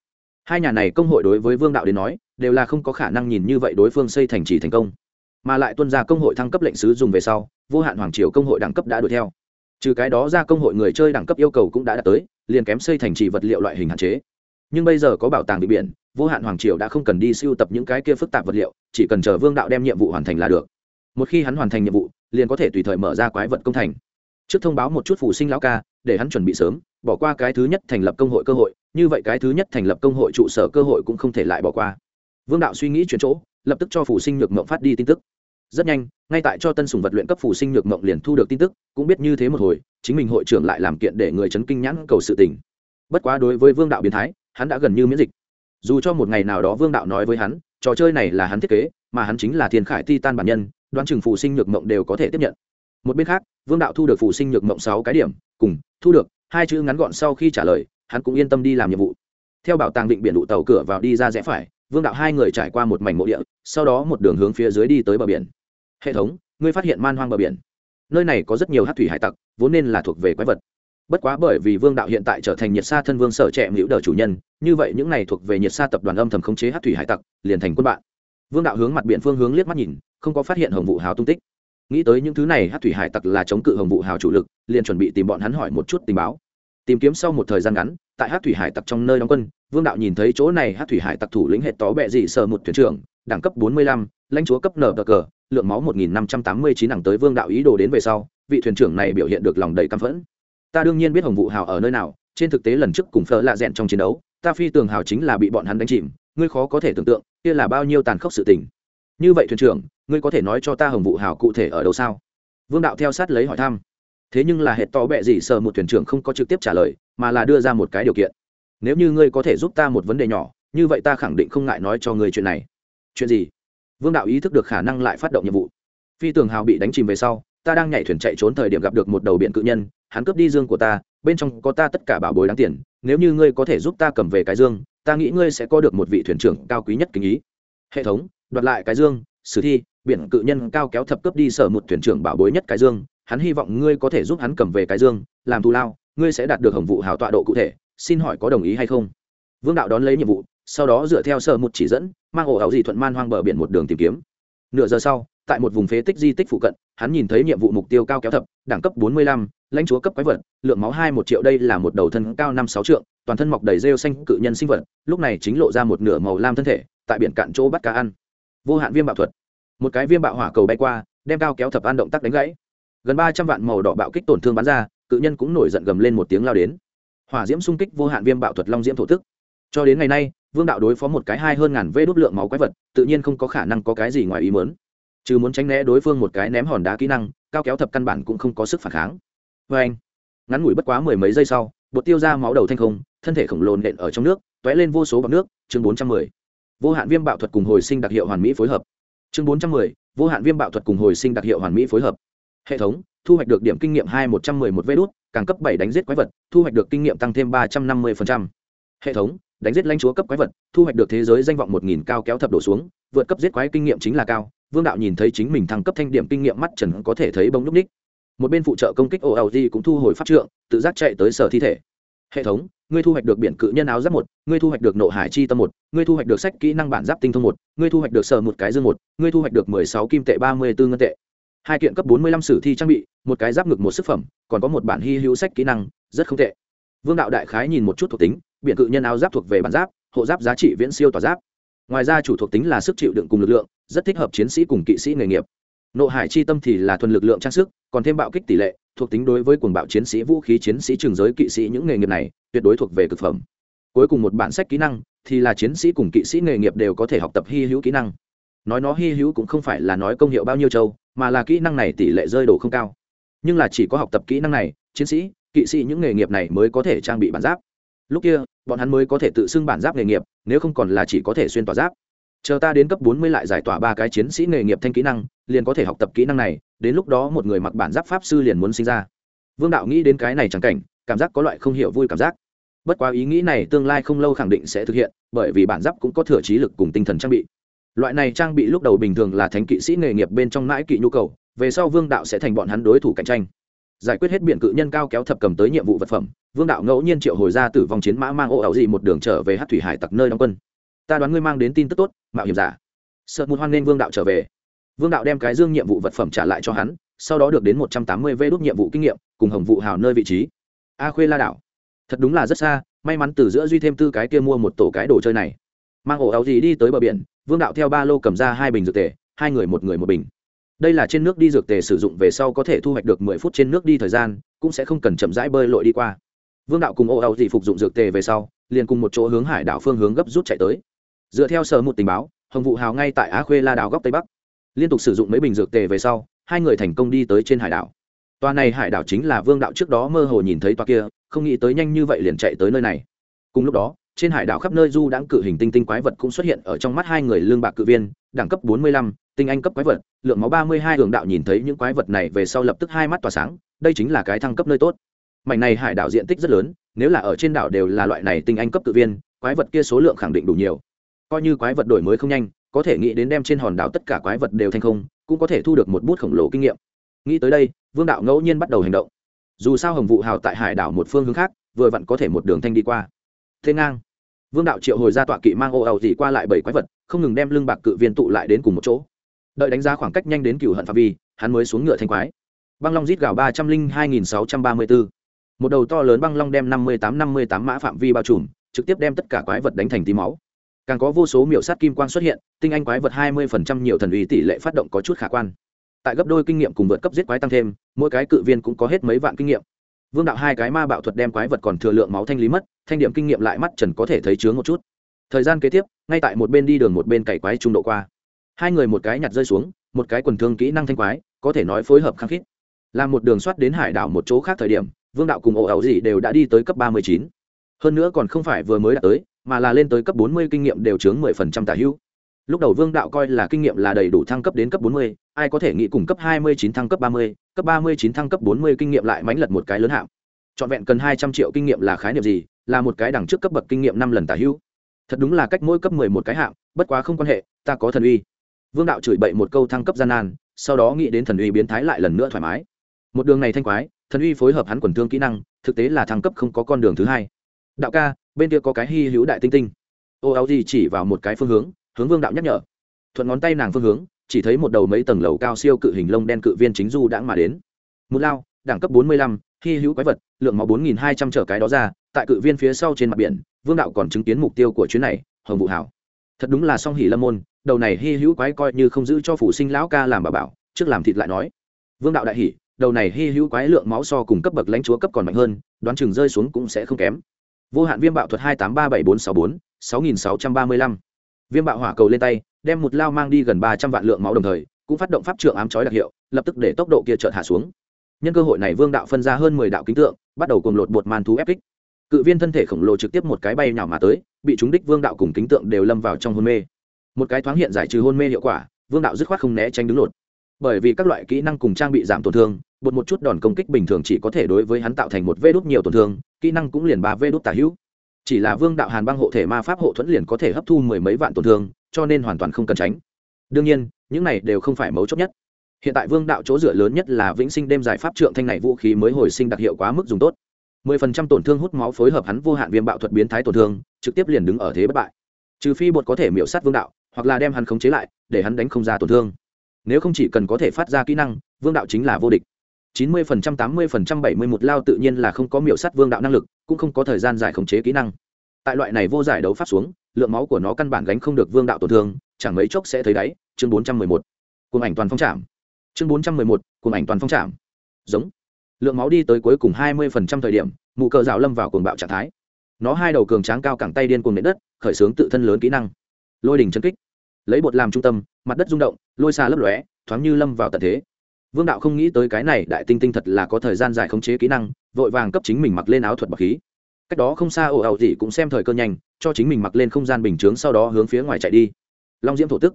Hai nhà này công hội đối với vương đạo đến nói, đều là không có khả năng nhìn như vậy đối phương xây thành trì thành công mà lại tuân ra công hội thăng cấp lệnh sứ dùng về sau, vô hạn hoàng triều công hội đẳng cấp đã đuổi theo. Trừ cái đó ra công hội người chơi đẳng cấp yêu cầu cũng đã đạt tới, liền kém xây thành trì vật liệu loại hình hạn chế. Nhưng bây giờ có bảo tàng bị biển, vô hạn hoàng triều đã không cần đi siêu tập những cái kia phức tạp vật liệu, chỉ cần chờ vương đạo đem nhiệm vụ hoàn thành là được. Một khi hắn hoàn thành nhiệm vụ, liền có thể tùy thời mở ra quái vật công thành. Trước thông báo một chút phụ sinh lão ca, để hắn chuẩn bị sớm, bỏ qua cái thứ nhất thành lập công hội cơ hội, như vậy cái thứ nhất thành lập công hội trụ sở cơ hội cũng không thể lại bỏ qua. Vương đạo suy nghĩ chuyển chỗ, lập tức cho phụ sinh nhược mộng phát đi tin tức rất nhanh, ngay tại cho tân sùng vật luyện cấp phủ sinh nhược mộng liền thu được tin tức, cũng biết như thế một hồi, chính mình hội trưởng lại làm kiện để người chấn kinh nhãn cầu sự tình. Bất quá đối với vương đạo biến thái, hắn đã gần như miễn dịch. Dù cho một ngày nào đó vương đạo nói với hắn, trò chơi này là hắn thiết kế, mà hắn chính là thiên khải ti tan bản nhân, đoán chừng phụ sinh nhược mộng đều có thể tiếp nhận. Một bên khác, vương đạo thu được phụ sinh nhược mộng sáu cái điểm, cùng, thu được, hai chữ ngắn gọn sau khi trả lời, hắn cũng yên tâm đi làm nhiệm vụ. Theo bảo tàng định biển đụ tàu cửa vào đi ra rẽ phải, vương đạo hai người trải qua một mảnh mộ địa, sau đó một đường hướng phía dưới đi tới bờ biển hệ thống, ngươi phát hiện man hoang bờ biển. Nơi này có rất nhiều hát thủy hải tặc, vốn nên là thuộc về quái vật. Bất quá bởi vì vương đạo hiện tại trở thành nhiệt sa thân vương sở trệ hữu đờ chủ nhân, như vậy những này thuộc về nhiệt sa tập đoàn âm thầm khống chế hát thủy hải tặc, liền thành quân bạn. Vương đạo hướng mặt biển phương hướng liếc mắt nhìn, không có phát hiện hồng vụ hào tung tích. Nghĩ tới những thứ này, hát thủy hải tặc là chống cự hồng vụ hào chủ lực, liền chuẩn bị tìm bọn hắn hỏi một chút tình báo. Tìm kiếm sau một thời gian ngắn, tại hát thủy hải tặc trong nơi đóng quân, vương đạo nhìn thấy chỗ này hát thủy hải tặc thủ lĩnh hệ tó bẹ dị sờ một thuyền trưởng, đẳng cấp bốn mươi lăm, lãnh chúa cấp nở cờ lượng máu một nghìn năm trăm tám mươi chín tới vương đạo ý đồ đến về sau, vị thuyền trưởng này biểu hiện được lòng đầy căm phẫn. Ta đương nhiên biết hồng vụ hào ở nơi nào, trên thực tế lần trước cùng phở lạ dẹn trong chiến đấu, ta phi tường hào chính là bị bọn hắn đánh chìm, ngươi khó có thể tưởng tượng, kia là bao nhiêu tàn khốc sự tình. Như vậy thuyền trưởng, ngươi có thể nói cho ta hồng vụ hào cụ thể ở đâu sao? Vương đạo theo sát lấy hỏi thăm. Thế nhưng là hệt to bẹ gì sợ một thuyền trưởng không có trực tiếp trả lời, mà là đưa ra một cái điều kiện. Nếu như ngươi có thể giúp ta một vấn đề nhỏ, như vậy ta khẳng định không ngại nói cho ngươi chuyện này. Chuyện gì? Vương đạo ý thức được khả năng lại phát động nhiệm vụ. Phi tường hào bị đánh chìm về sau, ta đang nhảy thuyền chạy trốn thời điểm gặp được một đầu biện cự nhân, hắn cướp đi dương của ta, bên trong có ta tất cả bảo bối đáng tiền, nếu như ngươi có thể giúp ta cầm về cái dương, ta nghĩ ngươi sẽ có được một vị thuyền trưởng cao quý nhất kính ý. Hệ thống, đoạt lại cái dương, sử thi, biển cự nhân cao kéo thập cướp đi sở một thuyền trưởng bảo bối nhất cái dương, hắn hy vọng ngươi có thể giúp hắn cầm về cái dương, làm thù lao, ngươi sẽ đạt được hồng vụ hào tọa độ cụ thể, xin hỏi có đồng ý hay không? Vương đạo đón lấy nhiệm vụ, sau đó dựa theo sở một chỉ dẫn mang ổ ảo dị thuận man hoang bờ biển một đường tìm kiếm. Nửa giờ sau, tại một vùng phế tích di tích phụ cận, hắn nhìn thấy nhiệm vụ mục tiêu cao kéo thập, đẳng cấp bốn mươi lăm, lãnh chúa cấp quái vật, lượng máu hai một triệu đây là một đầu thân cao năm sáu trượng, toàn thân mọc đầy rêu xanh cự nhân sinh vật, lúc này chính lộ ra một nửa màu lam thân thể, tại biển cạn chỗ bắt cá ăn. Vô hạn viêm bạo thuật. Một cái viêm bạo hỏa cầu bay qua, đem cao kéo thập an động tác đánh gãy. Gần ba trăm vạn màu đỏ bạo kích tổn thương bắn ra, cự nhân cũng nổi giận gầm lên một tiếng lao đến. Hỏa diễm xung kích vô hạn viêm bạo thuật long diễm thổ tức. Cho đến ngày nay vương đạo đối phó một cái hai hơn ngàn vê đốt lượng máu quái vật, tự nhiên không có khả năng có cái gì ngoài ý mớn trừ muốn tránh né đối phương một cái ném hòn đá kỹ năng, cao kéo thập căn bản cũng không có sức phản kháng. Vê anh, ngắn ngủi bất quá mười mấy giây sau, bột tiêu ra máu đầu thanh không, thân thể khổng lồ nện ở trong nước t ó é lên vô số bọc nước, chương bốn trăm mười. Vô hạn viêm bạo thuật cùng hồi sinh đặc hiệu hoàn mỹ phối hợp. Chương bốn trăm mười, vô hạn viêm bạo thuật cùng hồi sinh đặc hiệu hoàn mỹ phối hợp. Hệ thống, thu hoạch được điểm kinh nghiệm hai một trăm mười một vê đốt, càng cấp bảy đánh giết quái vật, thu hoạch được kinh nghiệm tăng thêm ba trăm năm mươi phần trăm. hệ thống đánh giết lãnh chúa cấp quái vật, thu hoạch được thế giới danh vọng một nghìn cao kéo thập đổ xuống, vượt cấp giết quái kinh nghiệm chính là cao, vương đạo nhìn thấy chính mình thăng cấp thanh điểm kinh nghiệm mắt trần có thể thấy bông núp ních. Một bên phụ trợ công kích olg cũng thu hồi phát trượng, tự giác chạy tới sở thi thể. Hệ thống, ngươi thu hoạch được biển cự nhân áo giáp một, ngươi thu hoạch được nộ hải chi tâm một, ngươi thu hoạch được sách kỹ năng bản giáp tinh thông một, ngươi thu hoạch được sở một cái dương một, ngươi thu hoạch được mười sáu kim tệ ba mươi bốn ngân tệ. Hai kiện cấp bốn mươi lăm sử thi trang bị, một cái giáp ngực một sức phẩm, còn có một bản hy hữu sách kỹ năng, rất không tệ. Vương đạo đại khái nhìn một chút thuộc tính biển cự nhân áo giáp thuộc về bản giáp, hộ giáp giá trị viễn siêu tỏa giáp. Ngoài ra chủ thuộc tính là sức chịu đựng cùng lực lượng, rất thích hợp chiến sĩ cùng kỵ sĩ nghề nghiệp. Nộ hải chi tâm thì là thuần lực lượng trang sức, còn thêm bạo kích tỷ lệ, thuộc tính đối với quần bạo chiến sĩ vũ khí chiến sĩ trường giới kỵ sĩ những nghề nghiệp này, tuyệt đối thuộc về cực phẩm. Cuối cùng một bản sách kỹ năng, thì là chiến sĩ cùng kỵ sĩ nghề nghiệp đều có thể học tập hy hữu kỹ năng. Nói nó hy hữu cũng không phải là nói công hiệu bao nhiêu châu, mà là kỹ năng này tỷ lệ rơi đổ không cao. Nhưng là chỉ có học tập kỹ năng này, chiến sĩ, kỵ sĩ những nghề nghiệp này mới có thể trang bị bản giáp lúc kia, bọn hắn mới có thể tự xưng bản giáp nghề nghiệp, nếu không còn là chỉ có thể xuyên tỏa giáp. Chờ ta đến cấp bốn mươi lại giải tỏa ba cái chiến sĩ nghề nghiệp thanh kỹ năng, liền có thể học tập kỹ năng này, đến lúc đó một người mặc bản giáp pháp sư liền muốn sinh ra. Vương đạo nghĩ đến cái này chẳng cảnh, cảm giác có loại không hiểu vui cảm giác. Bất quá ý nghĩ này tương lai không lâu khẳng định sẽ thực hiện, bởi vì bản giáp cũng có thừa trí lực cùng tinh thần trang bị. Loại này trang bị lúc đầu bình thường là thánh kỵ sĩ nghề nghiệp bên trong mãi kỵ nhu cầu, về sau vương đạo sẽ thành bọn hắn đối thủ cạnh tranh giải quyết hết biện cự nhân cao kéo thập cầm tới nhiệm vụ vật phẩm, vương đạo ngẫu nhiên triệu hồi ra tử vong chiến mã mang ô ảo gì một đường trở về hát thủy hải tặc nơi đóng quân. Ta đoán ngươi mang đến tin tức tốt, mạo hiểm giả. Sợ muốn hoan nên vương đạo trở về. Vương đạo đem cái dương nhiệm vụ vật phẩm trả lại cho hắn, sau đó được đến một trăm tám mươi vê đốt nhiệm vụ kinh nghiệm, cùng hồng vụ hào nơi vị trí. A khuê la đảo. Thật đúng là rất xa, may mắn từ giữa duy thêm tư cái kia mua một tổ cái đồ chơi này. Mang ổ áo gì đi tới bờ biển, vương đạo theo ba lô cầm ra hai bình dược tề, hai người một người một bình đây là trên nước đi dược tề sử dụng về sau có thể thu hoạch được mười phút trên nước đi thời gian, cũng sẽ không cần chậm rãi bơi lội đi qua. Vương đạo cùng ô âu dị phục dụng dược tề về sau, liền cùng một chỗ hướng hải đảo phương hướng gấp rút chạy tới. Dựa theo sở một tình báo, hồng vụ hào ngay tại á khuê la đảo góc tây bắc. Liên tục sử dụng mấy bình dược tề về sau, hai người thành công đi tới trên hải đảo. Tòa này hải đảo chính là vương đạo trước đó mơ hồ nhìn thấy tòa kia, không nghĩ tới nhanh như vậy liền chạy tới nơi này. Cùng lúc đó trên hải đảo khắp nơi du đãng cự hình tinh tinh quái vật cũng xuất hiện ở trong mắt hai người lương bạc cự viên, đẳng cấp bốn mươi lăm, tinh anh cấp quái vật, lượng máu ba mươi hai hưởng đạo nhìn thấy những quái vật này về sau lập tức hai mắt tỏa sáng, đây chính là cái thăng cấp nơi tốt. Mảnh này hải đảo diện tích rất lớn, nếu là ở trên đảo đều là loại này tinh anh cấp cự viên, quái vật kia số lượng khẳng định đủ nhiều. Coi như quái vật đổi mới không nhanh, có thể nghĩ đến đem trên hòn đảo tất cả quái vật đều thành không, cũng có thể thu được một bút khổng lồ kinh nghiệm. Nghĩ tới đây, vương đạo ngẫu nhiên bắt đầu hành động. Dù sao hồng vụ hào tại hải đảo một phương hướng khác, vừa vặn có thể một đường thanh đi qua thế ngang. Vương đạo triệu hồi ra tọa kỵ mang ô ẩu dị qua lại bảy quái vật, không ngừng đem lưng bạc cự viên tụ lại đến cùng một chỗ. Đợi đánh giá khoảng cách nhanh đến cửu hận phạm vi, hắn mới xuống ngựa thanh quái. Băng long rít gào ba trăm linh hai nghìn sáu trăm ba mươi bốn. Một đầu to lớn băng long đem năm mươi tám năm mươi tám mã phạm vi bao trùm, trực tiếp đem tất cả quái vật đánh thành tí máu. Càng có vô số miểu sát kim quang xuất hiện, tinh anh quái vật hai mươi phần trăm nhiều thần uy tỷ lệ phát động có chút khả quan. Tại gấp đôi kinh nghiệm cùng vượt cấp giết quái tăng thêm, mỗi cái cự viên cũng có hết mấy vạn kinh nghiệm vương đạo hai cái ma bạo thuật đem quái vật còn thừa lượng máu thanh lý mất, thanh điểm kinh nghiệm lại mắt trần có thể thấy chướng một chút. Thời gian kế tiếp, ngay tại một bên đi đường một bên cày quái trung độ qua. Hai người một cái nhặt rơi xuống, một cái quần thương kỹ năng thanh quái, có thể nói phối hợp khăng khít. Làm một đường soát đến hải đảo một chỗ khác thời điểm, vương đạo cùng ổ ẩu gì đều đã đi tới cấp ba mươi chín. Hơn nữa còn không phải vừa mới đạt tới, mà là lên tới cấp bốn mươi kinh nghiệm đều chướng mười phần trăm tả hữu. Lúc đầu vương đạo coi là kinh nghiệm là đầy đủ thăng cấp đến cấp bốn mươi, ai có thể nghĩ cùng cấp hai mươi chín thăng cấp ba mươi cấp ba mươi chín thăng cấp bốn mươi kinh nghiệm lại mánh lật một cái lớn hạng. Trọn vẹn cần hai trăm triệu kinh nghiệm là khái niệm gì? Là một cái đằng trước cấp bậc kinh nghiệm năm lần tả hữu. Thật đúng là cách mỗi cấp mười một cái hạng, bất quá không quan hệ, ta có thần uy. Vương đạo chửi bậy một câu thăng cấp gian nan, sau đó nghĩ đến thần uy biến thái lại lần nữa thoải mái. Một đường này thanh quái, thần uy phối hợp hắn quần thương kỹ năng, thực tế là thăng cấp không có con đường thứ hai. Đạo ca, bên kia có cái hy hữu đại tinh tinh. Ô, áo gì chỉ vào một cái phương hướng hướng vương đạo nhắc nhở. Thuận ngón tay nàng phương hướng chỉ thấy một đầu mấy tầng lầu cao siêu cự hình lông đen cự viên chính du đãng mà đến. Một lao, đẳng cấp bốn mươi lăm, hy hữu quái vật, lượng máu bốn nghìn hai trăm trở cái đó ra, tại cự viên phía sau trên mặt biển, vương đạo còn chứng kiến mục tiêu của chuyến này, hồng vũ hảo. Thật đúng là song hỉ lâm môn, đầu này hy hữu quái coi như không giữ cho phủ sinh lão ca làm bà bảo, trước làm thịt lại nói. Vương đạo đại hỉ, đầu này hy hữu quái lượng máu so cùng cấp bậc lãnh chúa cấp còn mạnh hơn, đoán chừng rơi xuống cũng sẽ không kém. Vô hạn viêm bạo thuật hai tám ba bảy bốn sáu bốn, sáu nghìn sáu trăm ba mươi lăm. Viêm bạo hỏa cầu lên tay đem một lao mang đi gần ba trăm vạn lượng máu đồng thời, cũng phát động pháp trượng ám chói đặc hiệu, lập tức để tốc độ kia chợt hạ xuống. Nhân cơ hội này, vương đạo phân ra hơn mười đạo kính tượng, bắt đầu cùng lột bột màn thú ép kích. Cự viên thân thể khổng lồ trực tiếp một cái bay nhào mà tới, bị chúng đích vương đạo cùng kính tượng đều lâm vào trong hôn mê. Một cái thoáng hiện giải trừ hôn mê hiệu quả, vương đạo dứt khoát không né tránh đứng lột. Bởi vì các loại kỹ năng cùng trang bị giảm tổn thương, bột một chút đòn công kích bình thường chỉ có thể đối với hắn tạo thành một vê đốt nhiều tổn thương, kỹ năng cũng liền ba vê đốt tả hữu chỉ là vương đạo hàn băng hộ thể ma pháp hộ thuẫn liền có thể hấp thu mười mấy vạn tổn thương, cho nên hoàn toàn không cần tránh. Đương nhiên, những này đều không phải mấu chốt nhất. Hiện tại vương đạo chỗ dựa lớn nhất là vĩnh sinh đêm giải pháp trượng thanh này vũ khí mới hồi sinh đặc hiệu quá mức dùng tốt. Mười phần trăm tổn thương hút máu phối hợp hắn vô hạn viêm bạo thuật biến thái tổn thương, trực tiếp liền đứng ở thế bất bại. Trừ phi bột có thể miễu sát vương đạo, hoặc là đem hắn khống chế lại, để hắn đánh không ra tổn thương. Nếu không chỉ cần có thể phát ra kỹ năng, vương đạo chính là vô địch chín mươi phần trăm, tám mươi phần trăm, bảy mươi một lao tự nhiên là không có miểu sát vương đạo năng lực, cũng không có thời gian giải khống chế kỹ năng. Tại loại này vô giải đấu pháp xuống, lượng máu của nó căn bản gánh không được vương đạo tổn thương, chẳng mấy chốc sẽ thấy đáy, chương bốn trăm mười một. Cùng ảnh toàn phong trạm chương bốn trăm mười một cùng ảnh toàn phong trạm giống. Lượng máu đi tới cuối cùng hai mươi phần trăm thời điểm mụ cờ rào lâm vào cuồng bạo trạng thái. Nó hai đầu cường tráng cao cẳng tay điên cuồng nện đất, khởi xướng tự thân lớn kỹ năng. Lôi đỉnh chân kích. Lấy bột làm trung tâm, mặt đất rung động, lôi xa lấp lóe, thoáng như lâm vào tận thế vương đạo không nghĩ tới cái này đại tinh tinh thật là có thời gian dài khống chế kỹ năng vội vàng cấp chính mình mặc lên áo thuật bậc khí. Cách đó không xa ồ ẩu gì cũng xem thời cơ nhanh cho chính mình mặc lên không gian bình chướng sau đó hướng phía ngoài chạy đi. Long diễm thổ tức.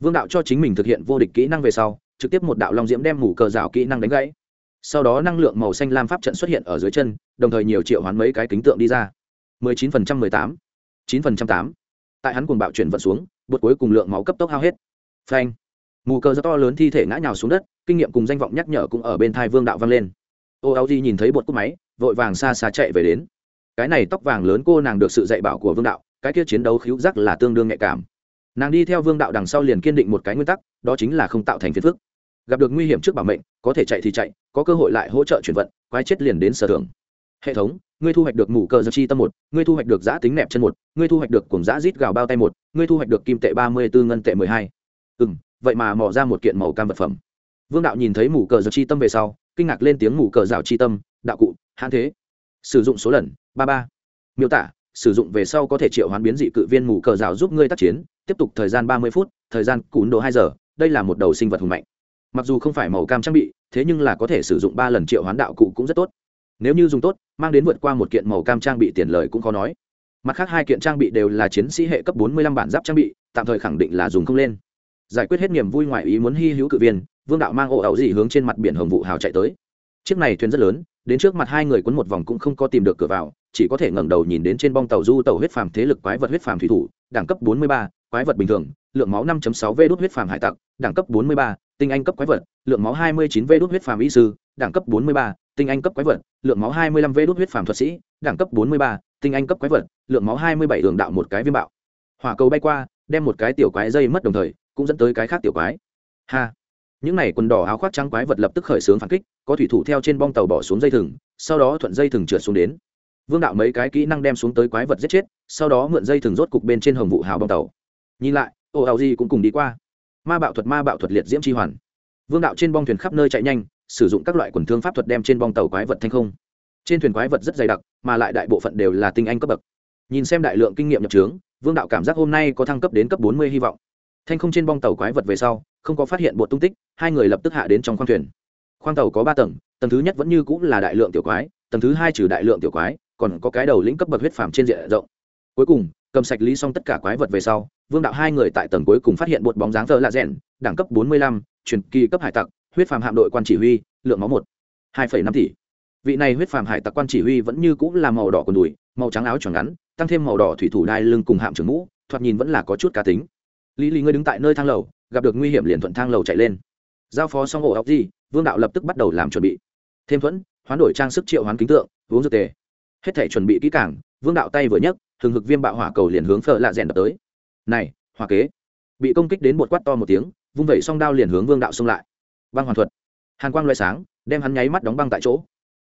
Vương đạo cho chính mình thực hiện vô địch kỹ năng về sau trực tiếp một đạo long diễm đem mủ cờ rào kỹ năng đánh gãy. Sau đó năng lượng màu xanh lam pháp trận xuất hiện ở dưới chân đồng thời nhiều triệu hoán mấy cái kính tượng đi ra. 19% 18, 9% 8. tại hắn cuồng bạo chuyển vận xuống bột cuối cùng lượng máu cấp tốc hao hết. Phanh. Mù cờ rất to lớn thi thể ngã nhào xuống đất kinh nghiệm cùng danh vọng nhắc nhở cũng ở bên thai vương đạo vang lên. Ô áo di nhìn thấy bột cúp máy, vội vàng xa xa chạy về đến. Cái này tóc vàng lớn cô nàng được sự dạy bảo của vương đạo, cái kia chiến đấu khíu giác là tương đương nhạy cảm. Nàng đi theo vương đạo đằng sau liền kiên định một cái nguyên tắc, đó chính là không tạo thành phiền phức. Gặp được nguy hiểm trước bảo mệnh, có thể chạy thì chạy, có cơ hội lại hỗ trợ chuyển vận, quái chết liền đến sở thưởng. Hệ thống, ngươi thu hoạch được mù cờ giật chi tâm một, ngươi thu hoạch được giã tính nẹp chân một, ngươi thu hoạch được cùng giã rít gào bao tay một, ngươi thu hoạch được kim tệ ba mươi bốn ngân tệ mười hai. Ừ vậy mà mò ra một kiện màu cam vật phẩm vương đạo nhìn thấy mù cờ giật chi tâm về sau, kinh ngạc lên tiếng mù cờ rào chi tâm, đạo cụ, hãn thế. Sử dụng số lần, ba ba. Miêu tả, sử dụng về sau có thể triệu hoán biến dị cự viên mù cờ rào giúp ngươi tác chiến, tiếp tục thời gian ba mươi phút, thời gian cún đồ hai giờ, đây là một đầu sinh vật hùng mạnh. Mặc dù không phải màu cam trang bị, thế nhưng là có thể sử dụng ba lần triệu hoán đạo cụ cũng rất tốt. Nếu như dùng tốt, mang đến vượt qua một kiện màu cam trang bị tiền lời cũng khó nói. Mặt khác hai kiện trang bị đều là chiến sĩ hệ cấp bốn mươi lăm bản giáp trang bị, tạm thời khẳng định là dùng không lên. Giải quyết hết niềm vui ngoại ý muốn hy hữu cự viên vương đạo mang ổ ẩu gì hướng trên mặt biển hồng vụ hào chạy tới. Chiếc này thuyền rất lớn đến trước mặt hai người quấn một vòng cũng không có tìm được cửa vào chỉ có thể ngẩng đầu nhìn đến trên bong tàu du tàu huyết phàm thế lực quái vật huyết phàm thủy thủ đẳng cấp 43, quái vật bình thường lượng máu 5.6 v đốt huyết phàm hải tặc đẳng cấp 43, tinh anh cấp quái vật lượng máu 29 v đốt huyết phàm y sư đẳng cấp 43, tinh anh cấp quái vật lượng máu 25 v đốt huyết phàm thuật sĩ đẳng cấp 43, tinh anh cấp quái vật lượng máu 27 đường đạo một cái viêm bạo. Hỏa cầu bay qua đem một cái tiểu quái dây mất đồng thời cũng dẫn tới cái khác tiểu quái. Ha! Những này quần đỏ áo khoác trắng quái vật lập tức khởi xướng phản kích, có thủy thủ theo trên bong tàu bỏ xuống dây thừng, sau đó thuận dây thừng trượt xuống đến. Vương đạo mấy cái kỹ năng đem xuống tới quái vật giết chết, sau đó mượn dây thừng rốt cục bên trên hồng vụ hào bong tàu. Nhìn lại ô ảo di cũng cùng đi qua. Ma bạo thuật, ma bạo thuật liệt diễm tri hoàn. Vương đạo trên bong thuyền khắp nơi chạy nhanh, sử dụng các loại quần thương pháp thuật đem trên bong tàu quái vật thanh không. Trên thuyền quái vật rất dày đặc, mà lại đại bộ phận đều là tinh anh cấp bậc. Nhìn xem đại lượng kinh nghiệm nhập trướng, vương đạo cảm giác hôm nay có thăng cấp đến cấp bốn mươi hy vọng. Thanh không trên bong tàu quái vật về sau không có phát hiện bộ tung tích, hai người lập tức hạ đến trong khoang thuyền. Khoang tàu có ba tầng tầng thứ nhất vẫn như cũng là đại lượng tiểu quái, tầng thứ hai trừ đại lượng tiểu quái, còn có cái đầu lĩnh cấp bậc huyết phàm trên diện rộng. Cuối cùng, cầm sạch lý xong tất cả quái vật về sau, vương đạo hai người tại tầng cuối cùng phát hiện bột bóng dáng thợ lạ rẽn đẳng cấp bốn mươi lăm, truyền kỳ cấp hải tặc, huyết phàm hạm đội quan chỉ huy, lượng máu một, hai phẩy năm tỷ. Vị này huyết phàm hải tặc quan chỉ huy vẫn như cũng là màu đỏ quần đùi, màu trắng áo tròn ngắn, tăng thêm màu đỏ thủy thủ đai lưng cùng hạm trưởng mũ, thoạt nhìn vẫn là có chút cá tính. Lý lý ngươi đứng tại nơi thang lầu gặp được nguy hiểm liền thuận thang lầu chạy lên. Giao phó xong ổ ốc gì, vương đạo lập tức bắt đầu làm chuẩn bị. Thêm thuẫn, hoán đổi trang sức triệu hoán kính tượng, uống dược tề. Hết thể chuẩn bị kỹ cảng vương đạo tay vừa nhấc thường hực viêm bạo hỏa cầu liền hướng phở lạ rèn đập tới. Này hoa kế. Bị công kích đến một quát to một tiếng, vung vẩy song đao liền hướng vương đạo xông lại. Băng hoàn thuật. Hàn quang loại sáng, đem hắn nháy mắt đóng băng tại chỗ.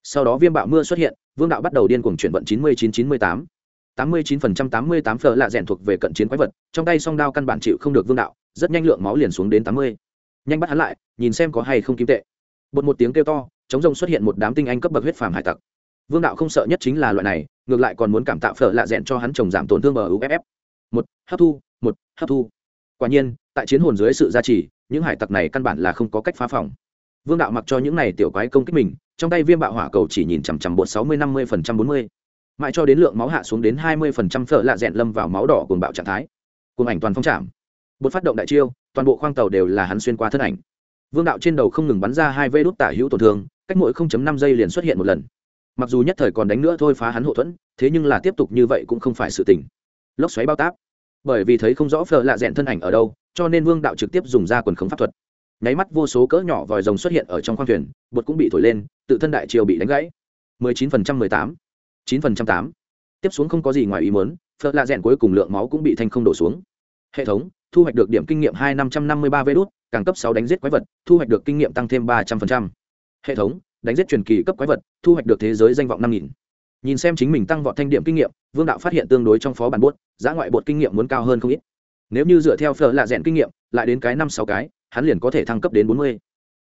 Sau đó viêm bạo mưa xuất hiện, vương đạo bắt đầu điên cuồng chuyển vận chín mươi chín chín mươi tám. tám mươi chín phần trăm tám mươi tám phở lạ rèn thuộc về cận chiến quái vật, trong tay song đao căn bản chịu không được vương đạo rất nhanh lượng máu liền xuống đến tám mươi. Nhanh bắt hắn lại, nhìn xem có hay không kim tệ. Bột một tiếng kêu to, chống rồng xuất hiện một đám tinh anh cấp bậc huyết phàm hải tặc. Vương đạo không sợ nhất chính là loại này, ngược lại còn muốn cảm tạo phở lạ rẽn cho hắn trồng giảm tổn thương bờ uff một, hấp thu, một, hấp thu. Quả nhiên, tại chiến hồn dưới sự gia trì, những hải tặc này căn bản là không có cách phá phòng. Vương đạo mặc cho những này tiểu quái công kích mình, trong tay viêm bạo hỏa cầu chỉ nhìn chằm chằm bột sáu mươi năm mươi phần trăm bốn mươi. Mãi cho đến lượng máu hạ xuống đến hai mươi phần trăm phở lạ rẽn lâm vào máu đỏ cuồng bạo trạng thái. Cuồng ảnh toàn phong trảm bột phát động đại chiêu toàn bộ khoang tàu đều là hắn xuyên qua thân ảnh. Vương đạo trên đầu không ngừng bắn ra hai vê đốt tả hữu tổn thương cách mỗi năm giây liền xuất hiện một lần. Mặc dù nhất thời còn đánh nữa thôi phá hắn hậu thuẫn thế nhưng là tiếp tục như vậy cũng không phải sự tình. Lốc xoáy bao táp. Bởi vì thấy không rõ phở lạ rẽn thân ảnh ở đâu cho nên vương đạo trực tiếp dùng ra quần khống pháp thuật. Nháy mắt vô số cỡ nhỏ vòi rồng xuất hiện ở trong khoang thuyền bột cũng bị thổi lên tự thân đại triều bị đánh gãy. 19% 18, 9% 8. tiếp xuống không có gì ngoài ý muốn phở lạ rẽn cuối cùng lượng máu cũng bị thanh không đổ xuống. Hệ thống thu hoạch được điểm kinh nghiệm hai năm trăm năm mươi ba vê đốt càng cấp sáu đánh giết quái vật, thu hoạch được kinh nghiệm tăng thêm ba trăm linh hệ thống, đánh giết truyền kỳ cấp quái vật, thu hoạch được thế giới danh vọng năm nghìn. Nhìn xem chính mình tăng vọt thanh điểm kinh nghiệm, vương đạo phát hiện tương đối trong phó bản bốt giá ngoại bột kinh nghiệm muốn cao hơn không ít. Nếu như dựa theo phở lạ rẽn kinh nghiệm, lại đến cái năm sáu cái, hắn liền có thể thăng cấp đến bốn mươi.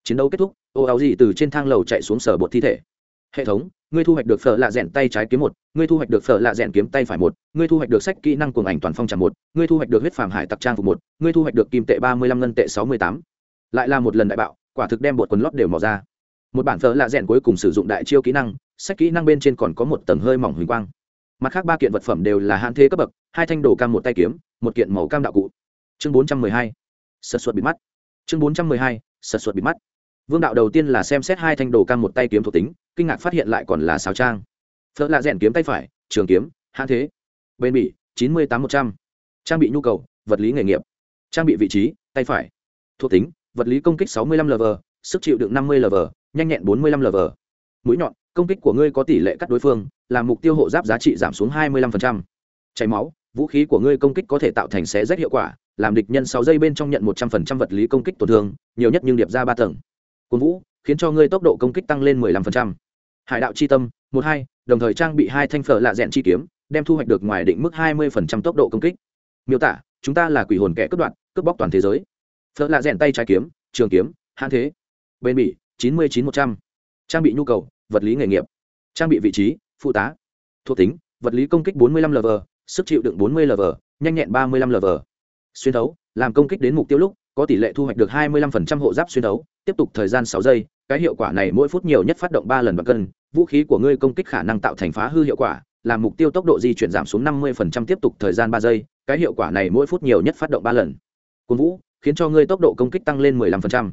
Chiến đấu kết thúc, ô áo gì từ trên thang lầu chạy xuống sở bột thi thể hệ thống, ngươi thu hoạch được phở lạ rẽn tay trái kiếm một, ngươi thu hoạch được phở lạ rẽn kiếm tay phải một, ngươi thu hoạch được sách kỹ năng cuồng ảnh toàn phong tràn một, ngươi thu hoạch được huyết phàm hải tặc trang phục một, ngươi thu hoạch được kim tệ ba mươi lăm ngân tệ sáu mươi tám. Lại là một lần đại bạo, quả thực đem bột quần lót đều mò ra. Một bản phở lạ rẽn cuối cùng sử dụng đại chiêu kỹ năng, sách kỹ năng bên trên còn có một tầng hơi mỏng huỳnh quang. Mặt khác ba kiện vật phẩm đều là hạn thế cấp bậc, hai thanh đồ cam một tay kiếm, một kiện màu cam đạo cụ. Chương bốn trăm mười hai, sật xuất bị mắt. Chương bốn trăm mười hai, sật xuất bị mắt vương đạo đầu tiên là xem xét hai thanh đồ cam một tay kiếm thuộc tính kinh ngạc phát hiện lại còn là xào trang. Phớt lạ rèn kiếm tay phải trường kiếm hãn thế. Bên bị, chín mươi tám một trăm. Trang bị nhu cầu vật lý nghề nghiệp. Trang bị vị trí tay phải. Thuộc tính vật lý công kích sáu mươi lăm lv sức chịu đựng năm mươi lv nhanh nhẹn bốn mươi lăm lv mũi nhọn công kích của ngươi có tỷ lệ cắt đối phương làm mục tiêu hộ giáp giá trị giảm xuống hai mươi lăm chảy máu vũ khí của ngươi công kích có thể tạo thành xé rách hiệu quả làm địch nhân sáu giây bên trong nhận một trăm phần trăm vật lý công kích tổn thương nhiều nhất nhưng điệp ra ba tầng côn vũ, khiến cho ngươi tốc độ công kích tăng lên mười lăm phần trăm. Hải đạo chi tâm, một hai, đồng thời trang bị hai thanh phở lạ rẽn chi kiếm, đem thu hoạch được ngoài định mức hai mươi phần trăm tốc độ công kích. Miêu tả, chúng ta là quỷ hồn kẻ cướp đoạt, cướp bóc toàn thế giới. Phở lạ rẽn tay trái kiếm, trường kiếm, hãn thế. Bên bỉ, chín mươi chín một trăm. Trang bị nhu cầu, vật lý nghề nghiệp. Trang bị vị trí, phụ tá. Thuộc tính, vật lý công kích bốn mươi lăm lv sức chịu đựng bốn mươi lv nhanh nhẹn ba mươi lăm lv xuyên thấu, làm công kích đến mục tiêu lúc, có tỷ lệ thu hoạch được 25% hộ giáp xuyên đấu tiếp tục thời gian 6 giây cái hiệu quả này mỗi phút nhiều nhất phát động 3 lần bằng cân vũ khí của ngươi công kích khả năng tạo thành phá hư hiệu quả làm mục tiêu tốc độ di chuyển giảm xuống 50% tiếp tục thời gian 3 giây cái hiệu quả này mỗi phút nhiều nhất phát động 3 lần. Cuốn vũ khiến cho ngươi tốc độ công kích tăng lên 15%.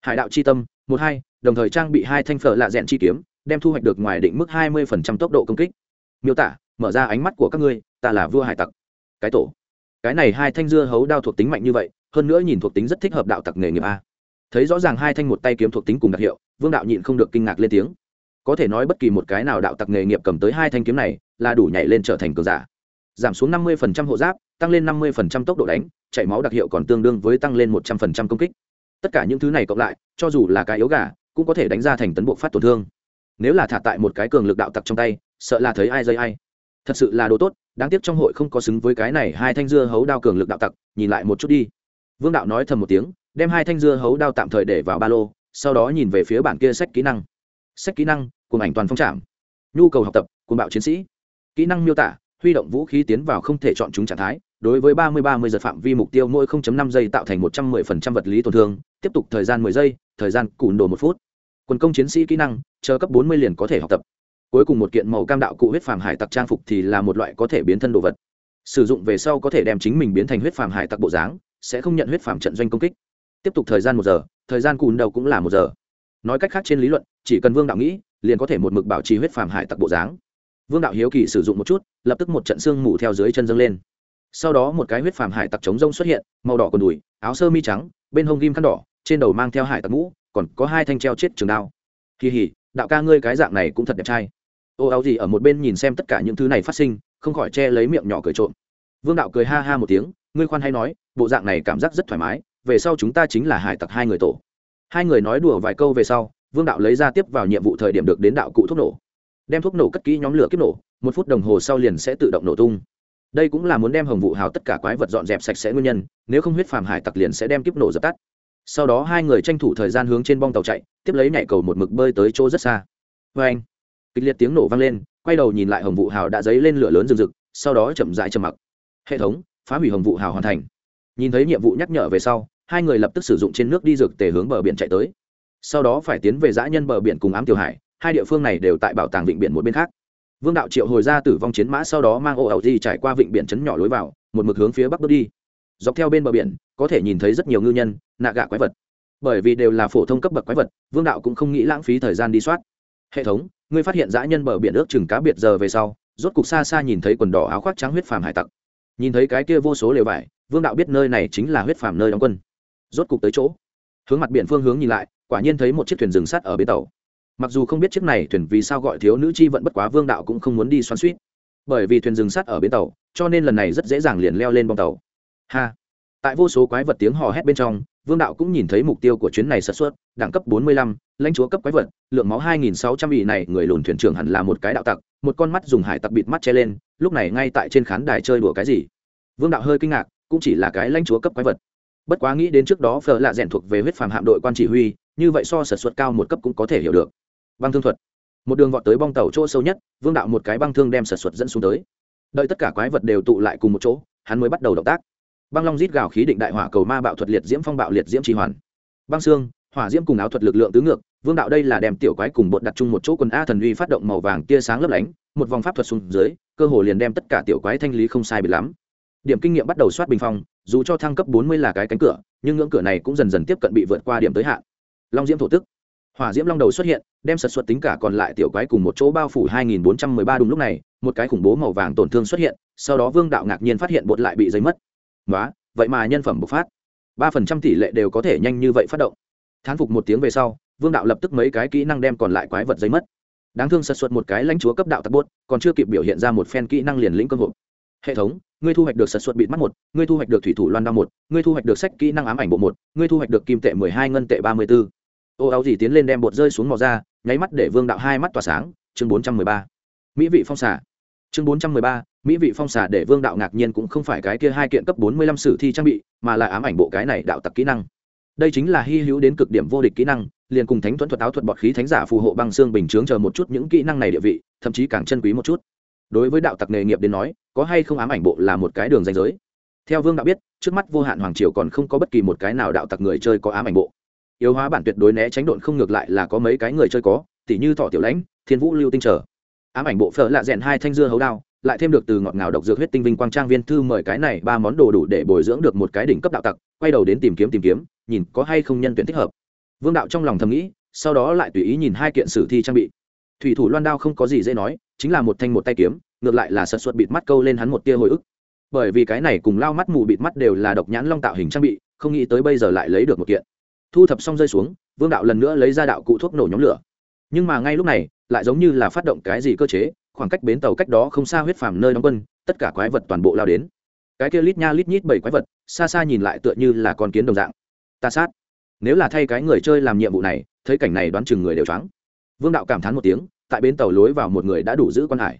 hải đạo chi tâm 12, đồng thời trang bị hai thanh phở lạ rèn chi kiếm đem thu hoạch được ngoài định mức 20% tốc độ công kích. Miêu tả mở ra ánh mắt của các ngươi ta là vua hải tặc. Cái tổ. Cái này hai thanh dưa hấu đao thuộc tính mạnh như vậy hơn nữa nhìn thuộc tính rất thích hợp đạo tặc nghề nghiệp a thấy rõ ràng hai thanh một tay kiếm thuộc tính cùng đặc hiệu, vương đạo nhịn không được kinh ngạc lên tiếng. Có thể nói bất kỳ một cái nào đạo tặc nghề nghiệp cầm tới hai thanh kiếm này, là đủ nhảy lên trở thành cường giả. Giảm xuống năm mươi hộ giáp, tăng lên năm mươi tốc độ đánh, chảy máu đặc hiệu còn tương đương với tăng lên một trăm linh công kích. Tất cả những thứ này cộng lại, cho dù là cái yếu gà, cũng có thể đánh ra thành tấn bộ phát tổn thương. Nếu là thả tại một cái cường lực đạo tặc trong tay, sợ là thấy ai dây ai. Thật sự là đồ tốt, đáng tiếc trong hội không có xứng với cái này hai thanh dưa hấu đao cường lực đạo tặc, nhìn lại một chút đi. Vương đạo nói thầm một tiếng đem hai thanh dưa hấu đao tạm thời để vào ba lô, sau đó nhìn về phía bản kia sách kỹ năng. Sách kỹ năng cùng ảnh toàn phong trạm. Nhu cầu học tập cùng bạo chiến sĩ. Kỹ năng miêu tả, huy động vũ khí tiến vào không thể chọn chúng trạng thái, đối với ba mươi ba mươi giật phạm vi mục tiêu mỗi 0.5 giây tạo thành một trăm mười phần trăm vật lý tổn thương, tiếp tục thời gian mười giây, thời gian cùn đồ một phút. Quần công chiến sĩ kỹ năng, chờ cấp bốn mươi liền có thể học tập. Cuối cùng một kiện màu cam đạo cụ huyết phàm hải tặc trang phục thì là một loại có thể biến thân đồ vật. Sử dụng về sau có thể đem chính mình biến thành huyết phàm hải tặc bộ dáng, sẽ không nhận huyết phàm trận doanh công kích tiếp tục thời gian một giờ, thời gian cùn đầu cũng là một giờ. Nói cách khác trên lý luận, chỉ cần vương đạo nghĩ, liền có thể một mực bảo trì huyết phàm hải tặc bộ dáng. Vương đạo hiếu kỳ sử dụng một chút, lập tức một trận xương mù theo dưới chân dâng lên. Sau đó một cái huyết phàm hải tặc chống rông xuất hiện, màu đỏ còn đùi, áo sơ mi trắng, bên hông ghim khăn đỏ, trên đầu mang theo hải tặc mũ, còn có hai thanh treo chết trường đao. Kỳ hỉ, đạo ca ngươi cái dạng này cũng thật đẹp trai. Ô áo gì ở một bên nhìn xem tất cả những thứ này phát sinh, không khỏi che lấy miệng nhỏ cười trộm. Vương đạo cười ha ha một tiếng, ngươi khoan hay nói, bộ dạng này cảm giác rất thoải mái về sau chúng ta chính là hải tặc hai người tổ. Hai người nói đùa vài câu về sau, vương đạo lấy ra tiếp vào nhiệm vụ thời điểm được đến đạo cụ thuốc nổ. Đem thuốc nổ cất kỹ nhóm lửa kiếp nổ, một phút đồng hồ sau liền sẽ tự động nổ tung. Đây cũng là muốn đem hồng vụ hào tất cả quái vật dọn dẹp sạch sẽ nguyên nhân, nếu không huyết phàm hải tặc liền sẽ đem kiếp nổ dập tắt. Sau đó hai người tranh thủ thời gian hướng trên bong tàu chạy, tiếp lấy nhảy cầu một mực bơi tới chỗ rất xa. Vê anh, kịch liệt tiếng nổ vang lên, quay đầu nhìn lại hồng vụ hào đã dấy lên lửa lớn rừng rực, sau đó chậm dại chầm mặc. Hệ thống, phá hủy hồng vụ hào hoàn thành. Nhìn thấy nhiệm vụ nhắc nhở về sau hai người lập tức sử dụng trên nước đi rực tề hướng bờ biển chạy tới. Sau đó phải tiến về dã nhân bờ biển cùng ám tiểu hải, hai địa phương này đều tại bảo tàng vịnh biển một bên khác. Vương đạo triệu hồi ra tử vong chiến mã sau đó mang ô ẩu di trải qua vịnh biển chấn nhỏ lối vào, một mực hướng phía bắc bước đi. Dọc theo bên bờ biển, có thể nhìn thấy rất nhiều ngư nhân, nạ gạ quái vật. Bởi vì đều là phổ thông cấp bậc quái vật, vương đạo cũng không nghĩ lãng phí thời gian đi soát. Hệ thống, ngươi phát hiện dã nhân bờ biển ước chừng cá biệt giờ về sau, rốt cục xa xa nhìn thấy quần đỏ áo khoác trắng huyết phàm hải tặc. Nhìn thấy cái kia vô số lều vải, vương đạo biết nơi này chính là huyết phàm nơi đóng quân rốt cục tới chỗ. Hướng mặt biển phương hướng nhìn lại quả nhiên thấy một chiếc thuyền rừng sắt ở bến tàu. Mặc dù không biết chiếc này thuyền vì sao gọi thiếu nữ chi vẫn bất quá vương đạo cũng không muốn đi xoắn suýt bởi vì thuyền rừng sắt ở bến tàu cho nên lần này rất dễ dàng liền leo lên bong tàu. Ha! Tại vô số quái vật tiếng hò hét bên trong vương đạo cũng nhìn thấy mục tiêu của chuyến này sật xuất đẳng cấp 45, lãnh chúa cấp quái vật lượng máu 2.600 vị này người lùn thuyền trưởng hẳn là một cái đạo tặc một con mắt dùng hải tặc bịt mắt che lên lúc này ngay tại trên khán đài chơi đùa cái gì? Vương đạo hơi kinh ngạc cũng chỉ là cái lãnh chúa cấp quái vật bất quá nghĩ đến trước đó phở lạ rèn thuộc về huyết phàm hạm đội quan chỉ huy, như vậy so sật xuất cao một cấp cũng có thể hiểu được. Băng thương thuật. Một đường vọt tới bong tàu chỗ sâu nhất, vương đạo một cái băng thương đem sật xuất dẫn xuống tới. Đợi tất cả quái vật đều tụ lại cùng một chỗ, hắn mới bắt đầu động tác. Băng long rít gào khí định đại hỏa cầu ma bạo thuật liệt diễm phong bạo liệt diễm trì hoàn. Băng xương, hỏa diễm cùng áo thuật lực lượng tứ ngược, vương đạo đây là đem tiểu quái cùng bột đặt chung một chỗ quần a thần uy phát động màu vàng tia sáng lấp lánh, một vòng pháp thuật xuống dưới, cơ hồ liền đem tất cả tiểu quái thanh lý không sai bị lắm. Điểm kinh nghiệm bắt đầu soát bình phong dù cho thăng cấp bốn mươi là cái cánh cửa, nhưng ngưỡng cửa này cũng dần dần tiếp cận bị vượt qua điểm tới hạn. Long diễm thổ tức. Hỏa diễm long đầu xuất hiện, đem sật xuất tính cả còn lại tiểu quái cùng một chỗ bao phủ hai nghìn bốn trăm mười ba đúng lúc này, một cái khủng bố màu vàng tổn thương xuất hiện, sau đó vương đạo ngạc nhiên phát hiện bột lại bị giấy mất. Nói vậy mà nhân phẩm bộc phát. ba phần trăm tỷ lệ đều có thể nhanh như vậy phát động. Thán phục một tiếng về sau, vương đạo lập tức mấy cái kỹ năng đem còn lại quái vật giấy mất. Đáng thương sật xuất một cái lãnh chúa cấp đạo tặc bốt còn chưa kịp biểu hiện ra một phen kỹ năng liền lĩnh cơ hội hệ thống, ngươi thu hoạch được sật xuất bịt mắt một, ngươi thu hoạch được thủy thủ loan đao một, ngươi thu hoạch được sách kỹ năng ám ảnh bộ một, ngươi thu hoạch được kim tệ mười hai ngân tệ ba mươi b ố ô, áo gì tiến lên đem bột rơi xuống mò ra, nháy mắt để vương đạo hai mắt tỏa sáng, chương bốn trăm mười ba. Mỹ vị phong xả chương bốn trăm mười ba, mỹ vị phong xả để vương đạo ngạc nhiên cũng không phải cái kia hai kiện cấp bốn mươi lăm sử thi trang bị, mà là ám ảnh bộ cái này đạo tặc kỹ năng. Đây chính là hy hữu đến cực điểm vô địch kỹ năng, liền cùng thánh thuẫn thuật áo thuật bọt khí thánh giả phù hộ băng xương bình chướng chờ một chút những kỹ năng này địa vị, thậm chí càng chân quý một chút. Đối với đạo tặc nghề nghiệp đến nói có hay không ám ảnh bộ là một cái đường danh giới. Theo vương đạo biết, trước mắt vô hạn hoàng triều còn không có bất kỳ một cái nào đạo tặc người chơi có ám ảnh bộ. Yếu hóa bản tuyệt đối né tránh độn không ngược lại là có mấy cái người chơi có, tỉ như thọ tiểu lãnh, thiên vũ, lưu tinh trở. Ám ảnh bộ phở lạ rèn hai thanh dưa hấu đao, lại thêm được từ ngọt ngào độc dược huyết tinh vinh quang trang viên thư mời cái này ba món đồ đủ để bồi dưỡng được một cái đỉnh cấp đạo tặc, quay đầu đến tìm kiếm tìm kiếm, nhìn có hay không nhân tuyển thích hợp. Vương đạo trong lòng thầm nghĩ, sau đó lại tùy ý nhìn hai kiện sử thi trang bị. Thủy thủ loan đao không có gì dễ nói, chính là một thanh một tay kiếm ngược lại là sật suất bịt mắt câu lên hắn một tia hồi ức. Bởi vì cái này cùng lao mắt mù bịt mắt đều là độc nhãn long tạo hình trang bị, không nghĩ tới bây giờ lại lấy được một kiện. Thu thập xong rơi xuống, vương đạo lần nữa lấy ra đạo cụ thuốc nổ nhóm lửa. Nhưng mà ngay lúc này, lại giống như là phát động cái gì cơ chế, khoảng cách bến tàu cách đó không xa huyết phàm nơi đóng quân, tất cả quái vật toàn bộ lao đến. Cái kia lít nha lít nhít bảy quái vật, xa xa nhìn lại tựa như là con kiến đồng dạng. Ta sát. Nếu là thay cái người chơi làm nhiệm vụ này, thấy cảnh này đoán chừng người đều trắng vương đạo cảm thán một tiếng, tại bến tàu lối vào một người đã đủ giữ quan hải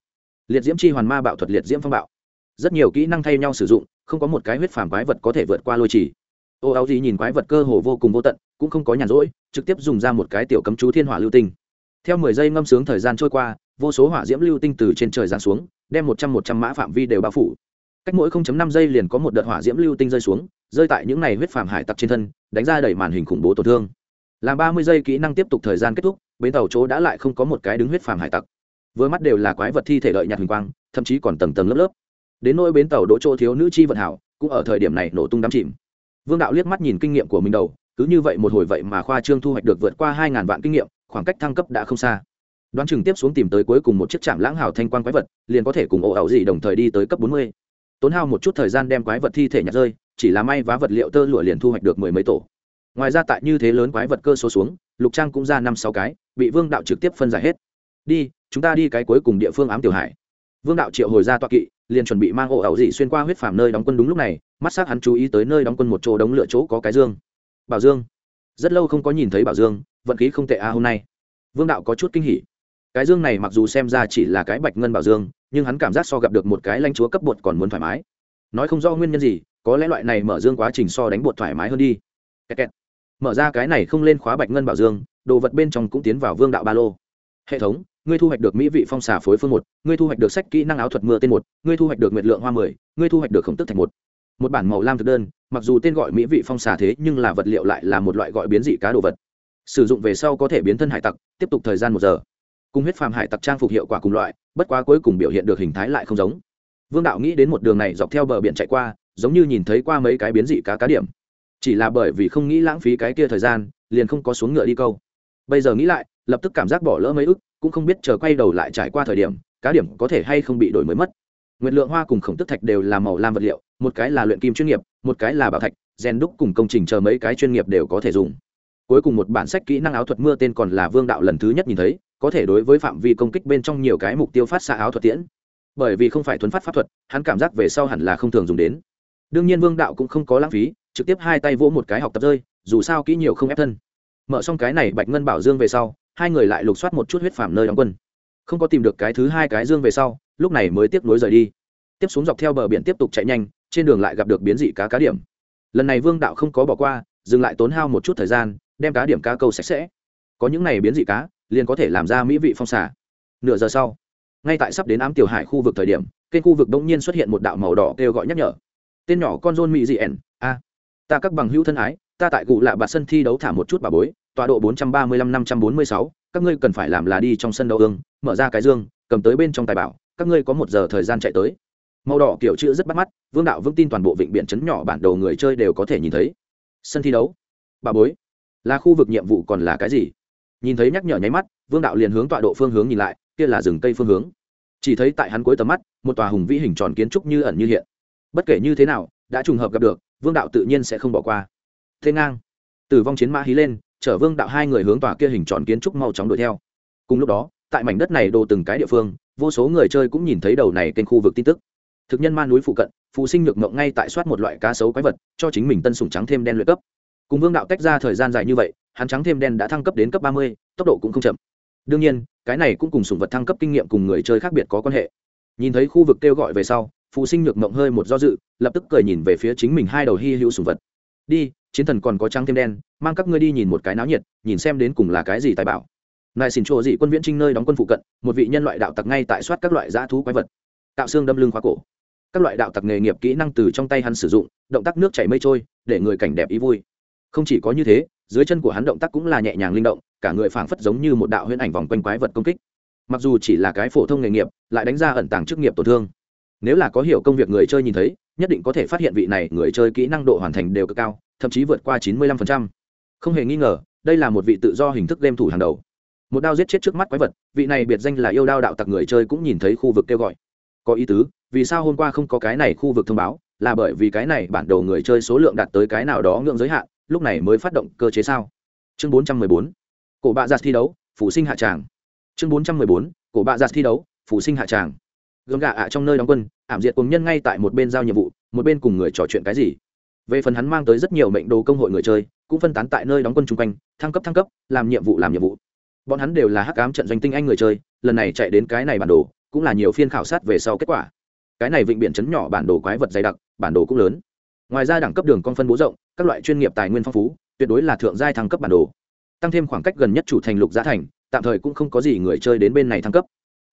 liệt diễm chi hoàn ma bạo thuật liệt diễm phong bạo. Rất nhiều kỹ năng thay nhau sử dụng, không có một cái huyết phàm quái vật có thể vượt qua lôi trì. Ô áo gì nhìn quái vật cơ hồ vô cùng vô tận, cũng không có nhàn rỗi, trực tiếp dùng ra một cái tiểu cấm chú thiên hỏa lưu tinh. Theo mười giây ngâm sướng thời gian trôi qua, vô số hỏa diễm lưu tinh từ trên trời giáng xuống, đem một trăm một trăm mã phạm vi đều bao phủ. Cách mỗi 0.5 giây liền có một đợt hỏa diễm lưu tinh rơi xuống, rơi tại những này huyết phàm hải tặc trên thân, đánh ra đẩy màn hình khủng bố tổn thương. Làm ba mươi giây kỹ năng tiếp tục thời gian kết thúc, bến tàu chỗ đã lại không có một cái đứng huyết phàm hải tặc vừa mắt đều là quái vật thi thể lợi nhạt hình quang, thậm chí còn tầng tầng lớp lớp. Đến nỗi bến tàu đỗ chỗ thiếu nữ chi vận hảo, cũng ở thời điểm này nổ tung đắm chìm. Vương đạo liếc mắt nhìn kinh nghiệm của mình đầu, cứ như vậy một hồi vậy mà khoa trương thu hoạch được vượt qua hai ngàn vạn kinh nghiệm, khoảng cách thăng cấp đã không xa. Đoán chừng tiếp xuống tìm tới cuối cùng một chiếc trạm lãng hào thanh quan quái vật, liền có thể cùng ổ ảo gì đồng thời đi tới cấp bốn mươi. Tốn hao một chút thời gian đem quái vật thi thể nhặt rơi, chỉ là may vá vật liệu tơ lụa liền thu hoạch được mười mấy tổ. Ngoài ra tại như thế lớn quái vật cơ số xuống, lục trang cũng ra năm sáu cái, bị vương đạo trực tiếp phân giải hết. Đi chúng ta đi cái cuối cùng địa phương ám tiểu hải. Vương đạo triệu hồi ra toa kỵ, liền chuẩn bị mang ổ ẩu dị xuyên qua huyết phàm nơi đóng quân đúng lúc này, mắt s á c hắn chú ý tới nơi đóng quân một chỗ đống lửa chỗ có cái dương. Bảo dương. Rất lâu không có nhìn thấy bảo dương, vận khí không tệ a hôm nay. Vương đạo có chút kinh hỉ. Cái dương này mặc dù xem ra chỉ là cái bạch ngân bảo dương, nhưng hắn cảm giác so gặp được một cái lanh chúa cấp bột còn muốn thoải mái. Nói không do nguyên nhân gì, có lẽ loại này mở dương quá trình so đánh bột thoải mái hơn đi. Kẹt kẹt. mở ra cái này không lên khóa bạch ngân bảo dương, đồ vật bên trong cũng tiến vào vương đạo ba lô. Hệ thống ngươi thu hoạch được mỹ vị phong xà phối phương một, ngươi thu hoạch được sách kỹ năng áo thuật mưa tên một, ngươi thu hoạch được nguyệt lượng hoa mười, ngươi thu hoạch được khổng tức thạch một. Một bản màu lam thực đơn, mặc dù tên gọi mỹ vị phong xà thế, nhưng là vật liệu lại là một loại gọi biến dị cá đồ vật. Sử dụng về sau có thể biến thân hải tặc, tiếp tục thời gian một giờ. Cùng huyết phàm hải tặc trang phục hiệu quả cùng loại, bất quá cuối cùng biểu hiện được hình thái lại không giống. Vương đạo nghĩ đến một đường này dọc theo bờ biển chạy qua, giống như nhìn thấy qua mấy cái biến dị cá cá điểm. Chỉ là bởi vì không nghĩ lãng phí cái kia thời gian, liền không có xuống ngựa đi câu. Bây giờ nghĩ lại lập tức cảm giác bỏ lỡ mấy ức, cũng không biết chờ quay đầu lại trải qua thời điểm, cá điểm có thể hay không bị đổi mới mất. Nguyệt lượng hoa cùng khổng tức thạch đều là màu lam vật liệu, một cái là luyện kim chuyên nghiệp, một cái là bảo thạch, rèn đúc cùng công trình chờ mấy cái chuyên nghiệp đều có thể dùng. Cuối cùng một bản sách kỹ năng áo thuật mưa tên còn là vương đạo lần thứ nhất nhìn thấy, có thể đối với phạm vi công kích bên trong nhiều cái mục tiêu phát xạ áo thuật tiễn. Bởi vì không phải thuấn phát pháp thuật, hắn cảm giác về sau hẳn là không thường dùng đến. Đương nhiên vương đạo cũng không có lãng phí, trực tiếp hai tay vỗ một cái học tập rơi, dù sao kỹ nhiều không ép thân. Mở xong cái này bạch ngân bảo dương về sau hai người lại lục soát một chút huyết phàm nơi đóng quân. Không có tìm được cái thứ hai cái dương về sau, lúc này mới tiếp nối rời đi. Tiếp xuống dọc theo bờ biển tiếp tục chạy nhanh, trên đường lại gặp được biến dị cá cá điểm. Lần này vương đạo không có bỏ qua, dừng lại tốn hao một chút thời gian, đem cá điểm cá câu sạch sẽ. Có những này biến dị cá, liền có thể làm ra mỹ vị phong xả. Nửa giờ sau, ngay tại sắp đến ám tiểu hải khu vực thời điểm, kênh khu vực đông nhiên xuất hiện một đạo màu đỏ kêu gọi nhắc nhở. Tên nhỏ con rôn mỹ dị ẻn a, ta các bằng hữu thân ái, ta tại cụ lạ bạt sân thi đấu thả một chút bà bối tọa độ bốn trăm ba mươi lăm năm trăm bốn mươi sáu, các ngươi cần phải làm là đi trong sân đấu ương, mở ra cái dương, cầm tới bên trong tài bảo, các ngươi có một giờ thời gian chạy tới. Màu đỏ kiểu chữ rất bắt mắt, vương đạo vững tin toàn bộ vịnh biển chấn nhỏ bản đồ người chơi đều có thể nhìn thấy. Sân thi đấu. Bà bối, là khu vực nhiệm vụ còn là cái gì? Nhìn thấy nhắc nhở nháy mắt, vương đạo liền hướng tọa độ phương hướng nhìn lại, kia là rừng cây phương hướng. Chỉ thấy tại hắn cuối tầm mắt, một tòa hùng vĩ hình tròn kiến trúc như ẩn như hiện. Bất kể như thế nào, đã trùng hợp gặp được, vương đạo tự nhiên sẽ không bỏ qua. Thế ngang. Tử vong chiến mã hí lên chở vương đạo hai người hướng tòa kia hình tròn kiến trúc mau chóng đuổi theo. Cùng lúc đó, tại mảnh đất này đồ từng cái địa phương, vô số người chơi cũng nhìn thấy đầu này kênh khu vực tin tức. Thực nhân man núi phụ cận phụ sinh nhược mộng ngay tại soát một loại cá sấu quái vật, cho chính mình tân sủng trắng thêm đen luyện cấp. Cùng vương đạo tách ra thời gian dài như vậy, hắn trắng thêm đen đã thăng cấp đến cấp ba mươi, tốc độ cũng không chậm. Đương nhiên, cái này cũng cùng sủng vật thăng cấp kinh nghiệm cùng người chơi khác biệt có quan hệ. Nhìn thấy khu vực kêu gọi về sau phụ sinh nhược mộng hơi một do dự, lập tức cười nhìn về phía chính mình hai đầu hy hữu sủng vật. Đi chiến thần còn có trắng thêm đen, mang các ngươi đi nhìn một cái náo nhiệt, nhìn xem đến cùng là cái gì tài bảo. Nài xin chỗ dị quân viễn trinh nơi đóng quân phụ cận, một vị nhân loại đạo tặc ngay tại soát các loại dã thú quái vật. Tạo xương đâm lưng khóa cổ. Các loại đạo tặc nghề nghiệp kỹ năng từ trong tay hắn sử dụng, động tác nước chảy mây trôi, để người cảnh đẹp ý vui. Không chỉ có như thế, dưới chân của hắn động tác cũng là nhẹ nhàng linh động, cả người phảng phất giống như một đạo huyễn ảnh vòng quanh quái vật công kích. Mặc dù chỉ là cái phổ thông nghề nghiệp, lại đánh ra ẩn tàng chức nghiệp tổn thương. Nếu là có hiểu công việc người chơi nhìn thấy, nhất định có thể phát hiện vị này người chơi kỹ năng độ hoàn thành đều cực cao thậm chí vượt qua chín mươi lăm phần trăm. Không hề nghi ngờ, đây là một vị tự do hình thức game thủ hàng đầu. Một đao giết chết trước mắt quái vật, vị này biệt danh là yêu đao đạo tặc người chơi cũng nhìn thấy khu vực kêu gọi. Có ý tứ, vì sao hôm qua không có cái này khu vực thông báo, là bởi vì cái này bản đồ người chơi số lượng đạt tới cái nào đó ngưỡng giới hạn, lúc này mới phát động cơ chế sao? Chương bốn trăm mười bốn. Cổ bạ giật thi đấu, phủ sinh hạ tràng. Chương bốn trăm mười bốn. Cổ bạ giật thi đấu, phủ sinh hạ tràng. Gương gà ạ trong nơi đóng quân, ảm diệt cùng nhân ngay tại một bên giao nhiệm vụ, một bên cùng người trò chuyện cái gì? Về phần hắn mang tới rất nhiều mệnh đồ công hội người chơi, cũng phân tán tại nơi đóng quân chung quanh, thăng cấp thăng cấp, làm nhiệm vụ, làm nhiệm vụ. Bọn hắn đều là hắc ám trận doanh tinh anh người chơi, lần này chạy đến cái này bản đồ, cũng là nhiều phiên khảo sát về sau kết quả. Cái này vịnh biển chấn nhỏ bản đồ quái vật dày đặc, bản đồ cũng lớn. Ngoài ra đẳng cấp đường con phân bố rộng, các loại chuyên nghiệp tài nguyên phong phú, tuyệt đối là thượng giai thăng cấp bản đồ. Tăng thêm khoảng cách gần nhất chủ thành lục giá thành, tạm thời cũng không có gì người chơi đến bên này thăng cấp.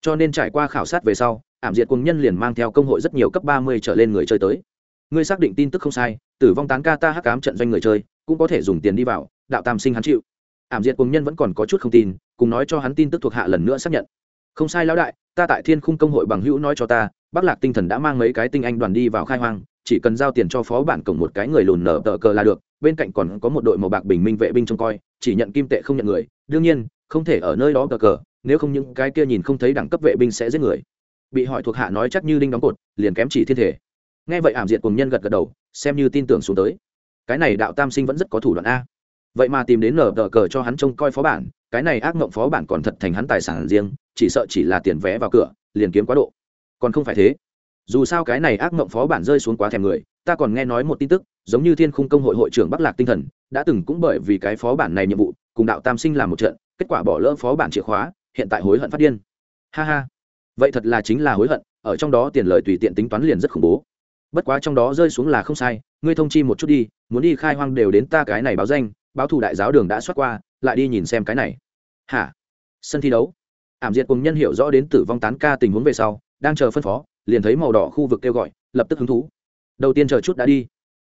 Cho nên trải qua khảo sát về sau, ảm diệt cùng nhân liền mang theo công hội rất nhiều cấp ba mươi trở lên người chơi tới ngươi xác định tin tức không sai, tử vong tán ca ta hắc cám trận doanh người chơi, cũng có thể dùng tiền đi vào, đạo tam sinh hắn chịu. Ảm diệt cùng nhân vẫn còn có chút không tin, cùng nói cho hắn tin tức thuộc hạ lần nữa xác nhận. Không sai lão đại, ta tại thiên khung công hội bằng hữu nói cho ta, bắc lạc tinh thần đã mang mấy cái tinh anh đoàn đi vào khai hoang, chỉ cần giao tiền cho phó bản cổng một cái người lùn nở tờ cờ là được, bên cạnh còn có một đội màu bạc bình minh vệ binh trông coi, chỉ nhận kim tệ không nhận người, đương nhiên, không thể ở nơi đó cờ cờ, nếu không những cái kia nhìn không thấy đẳng cấp vệ binh sẽ giết người. Bị hỏi thuộc hạ nói chắc như đinh đóng cột, liền kém chỉ thiên thể nghe vậy ảm diệt cùng nhân gật gật đầu, xem như tin tưởng xuống tới. Cái này đạo tam sinh vẫn rất có thủ đoạn a. Vậy mà tìm đến nở đờ cờ cho hắn trông coi phó bản, cái này ác mộng phó bản còn thật thành hắn tài sản riêng, chỉ sợ chỉ là tiền vé vào cửa, liền kiếm quá độ. Còn không phải thế. Dù sao cái này ác mộng phó bản rơi xuống quá thèm người, ta còn nghe nói một tin tức, giống như thiên khung công hội hội trưởng bắc lạc tinh thần, đã từng cũng bởi vì cái phó bản này nhiệm vụ, cùng đạo tam sinh làm một trận, kết quả bỏ lỡ phó bản chìa khóa, hiện tại hối hận phát điên. Ha ha. Vậy thật là chính là hối hận, ở trong đó tiền lời tùy tiện tính toán liền rất khủng bố bất quá trong đó rơi xuống là không sai, ngươi thông chi một chút đi, muốn đi khai hoang đều đến ta cái này báo danh, báo thủ đại giáo đường đã xuất qua, lại đi nhìn xem cái này. Hả? Sân thi đấu. Ảm diệt cùng nhân hiểu rõ đến tử vong tán ca tình huống về sau, đang chờ phân phó, liền thấy màu đỏ khu vực kêu gọi, lập tức hứng thú. Đầu tiên chờ chút đã đi.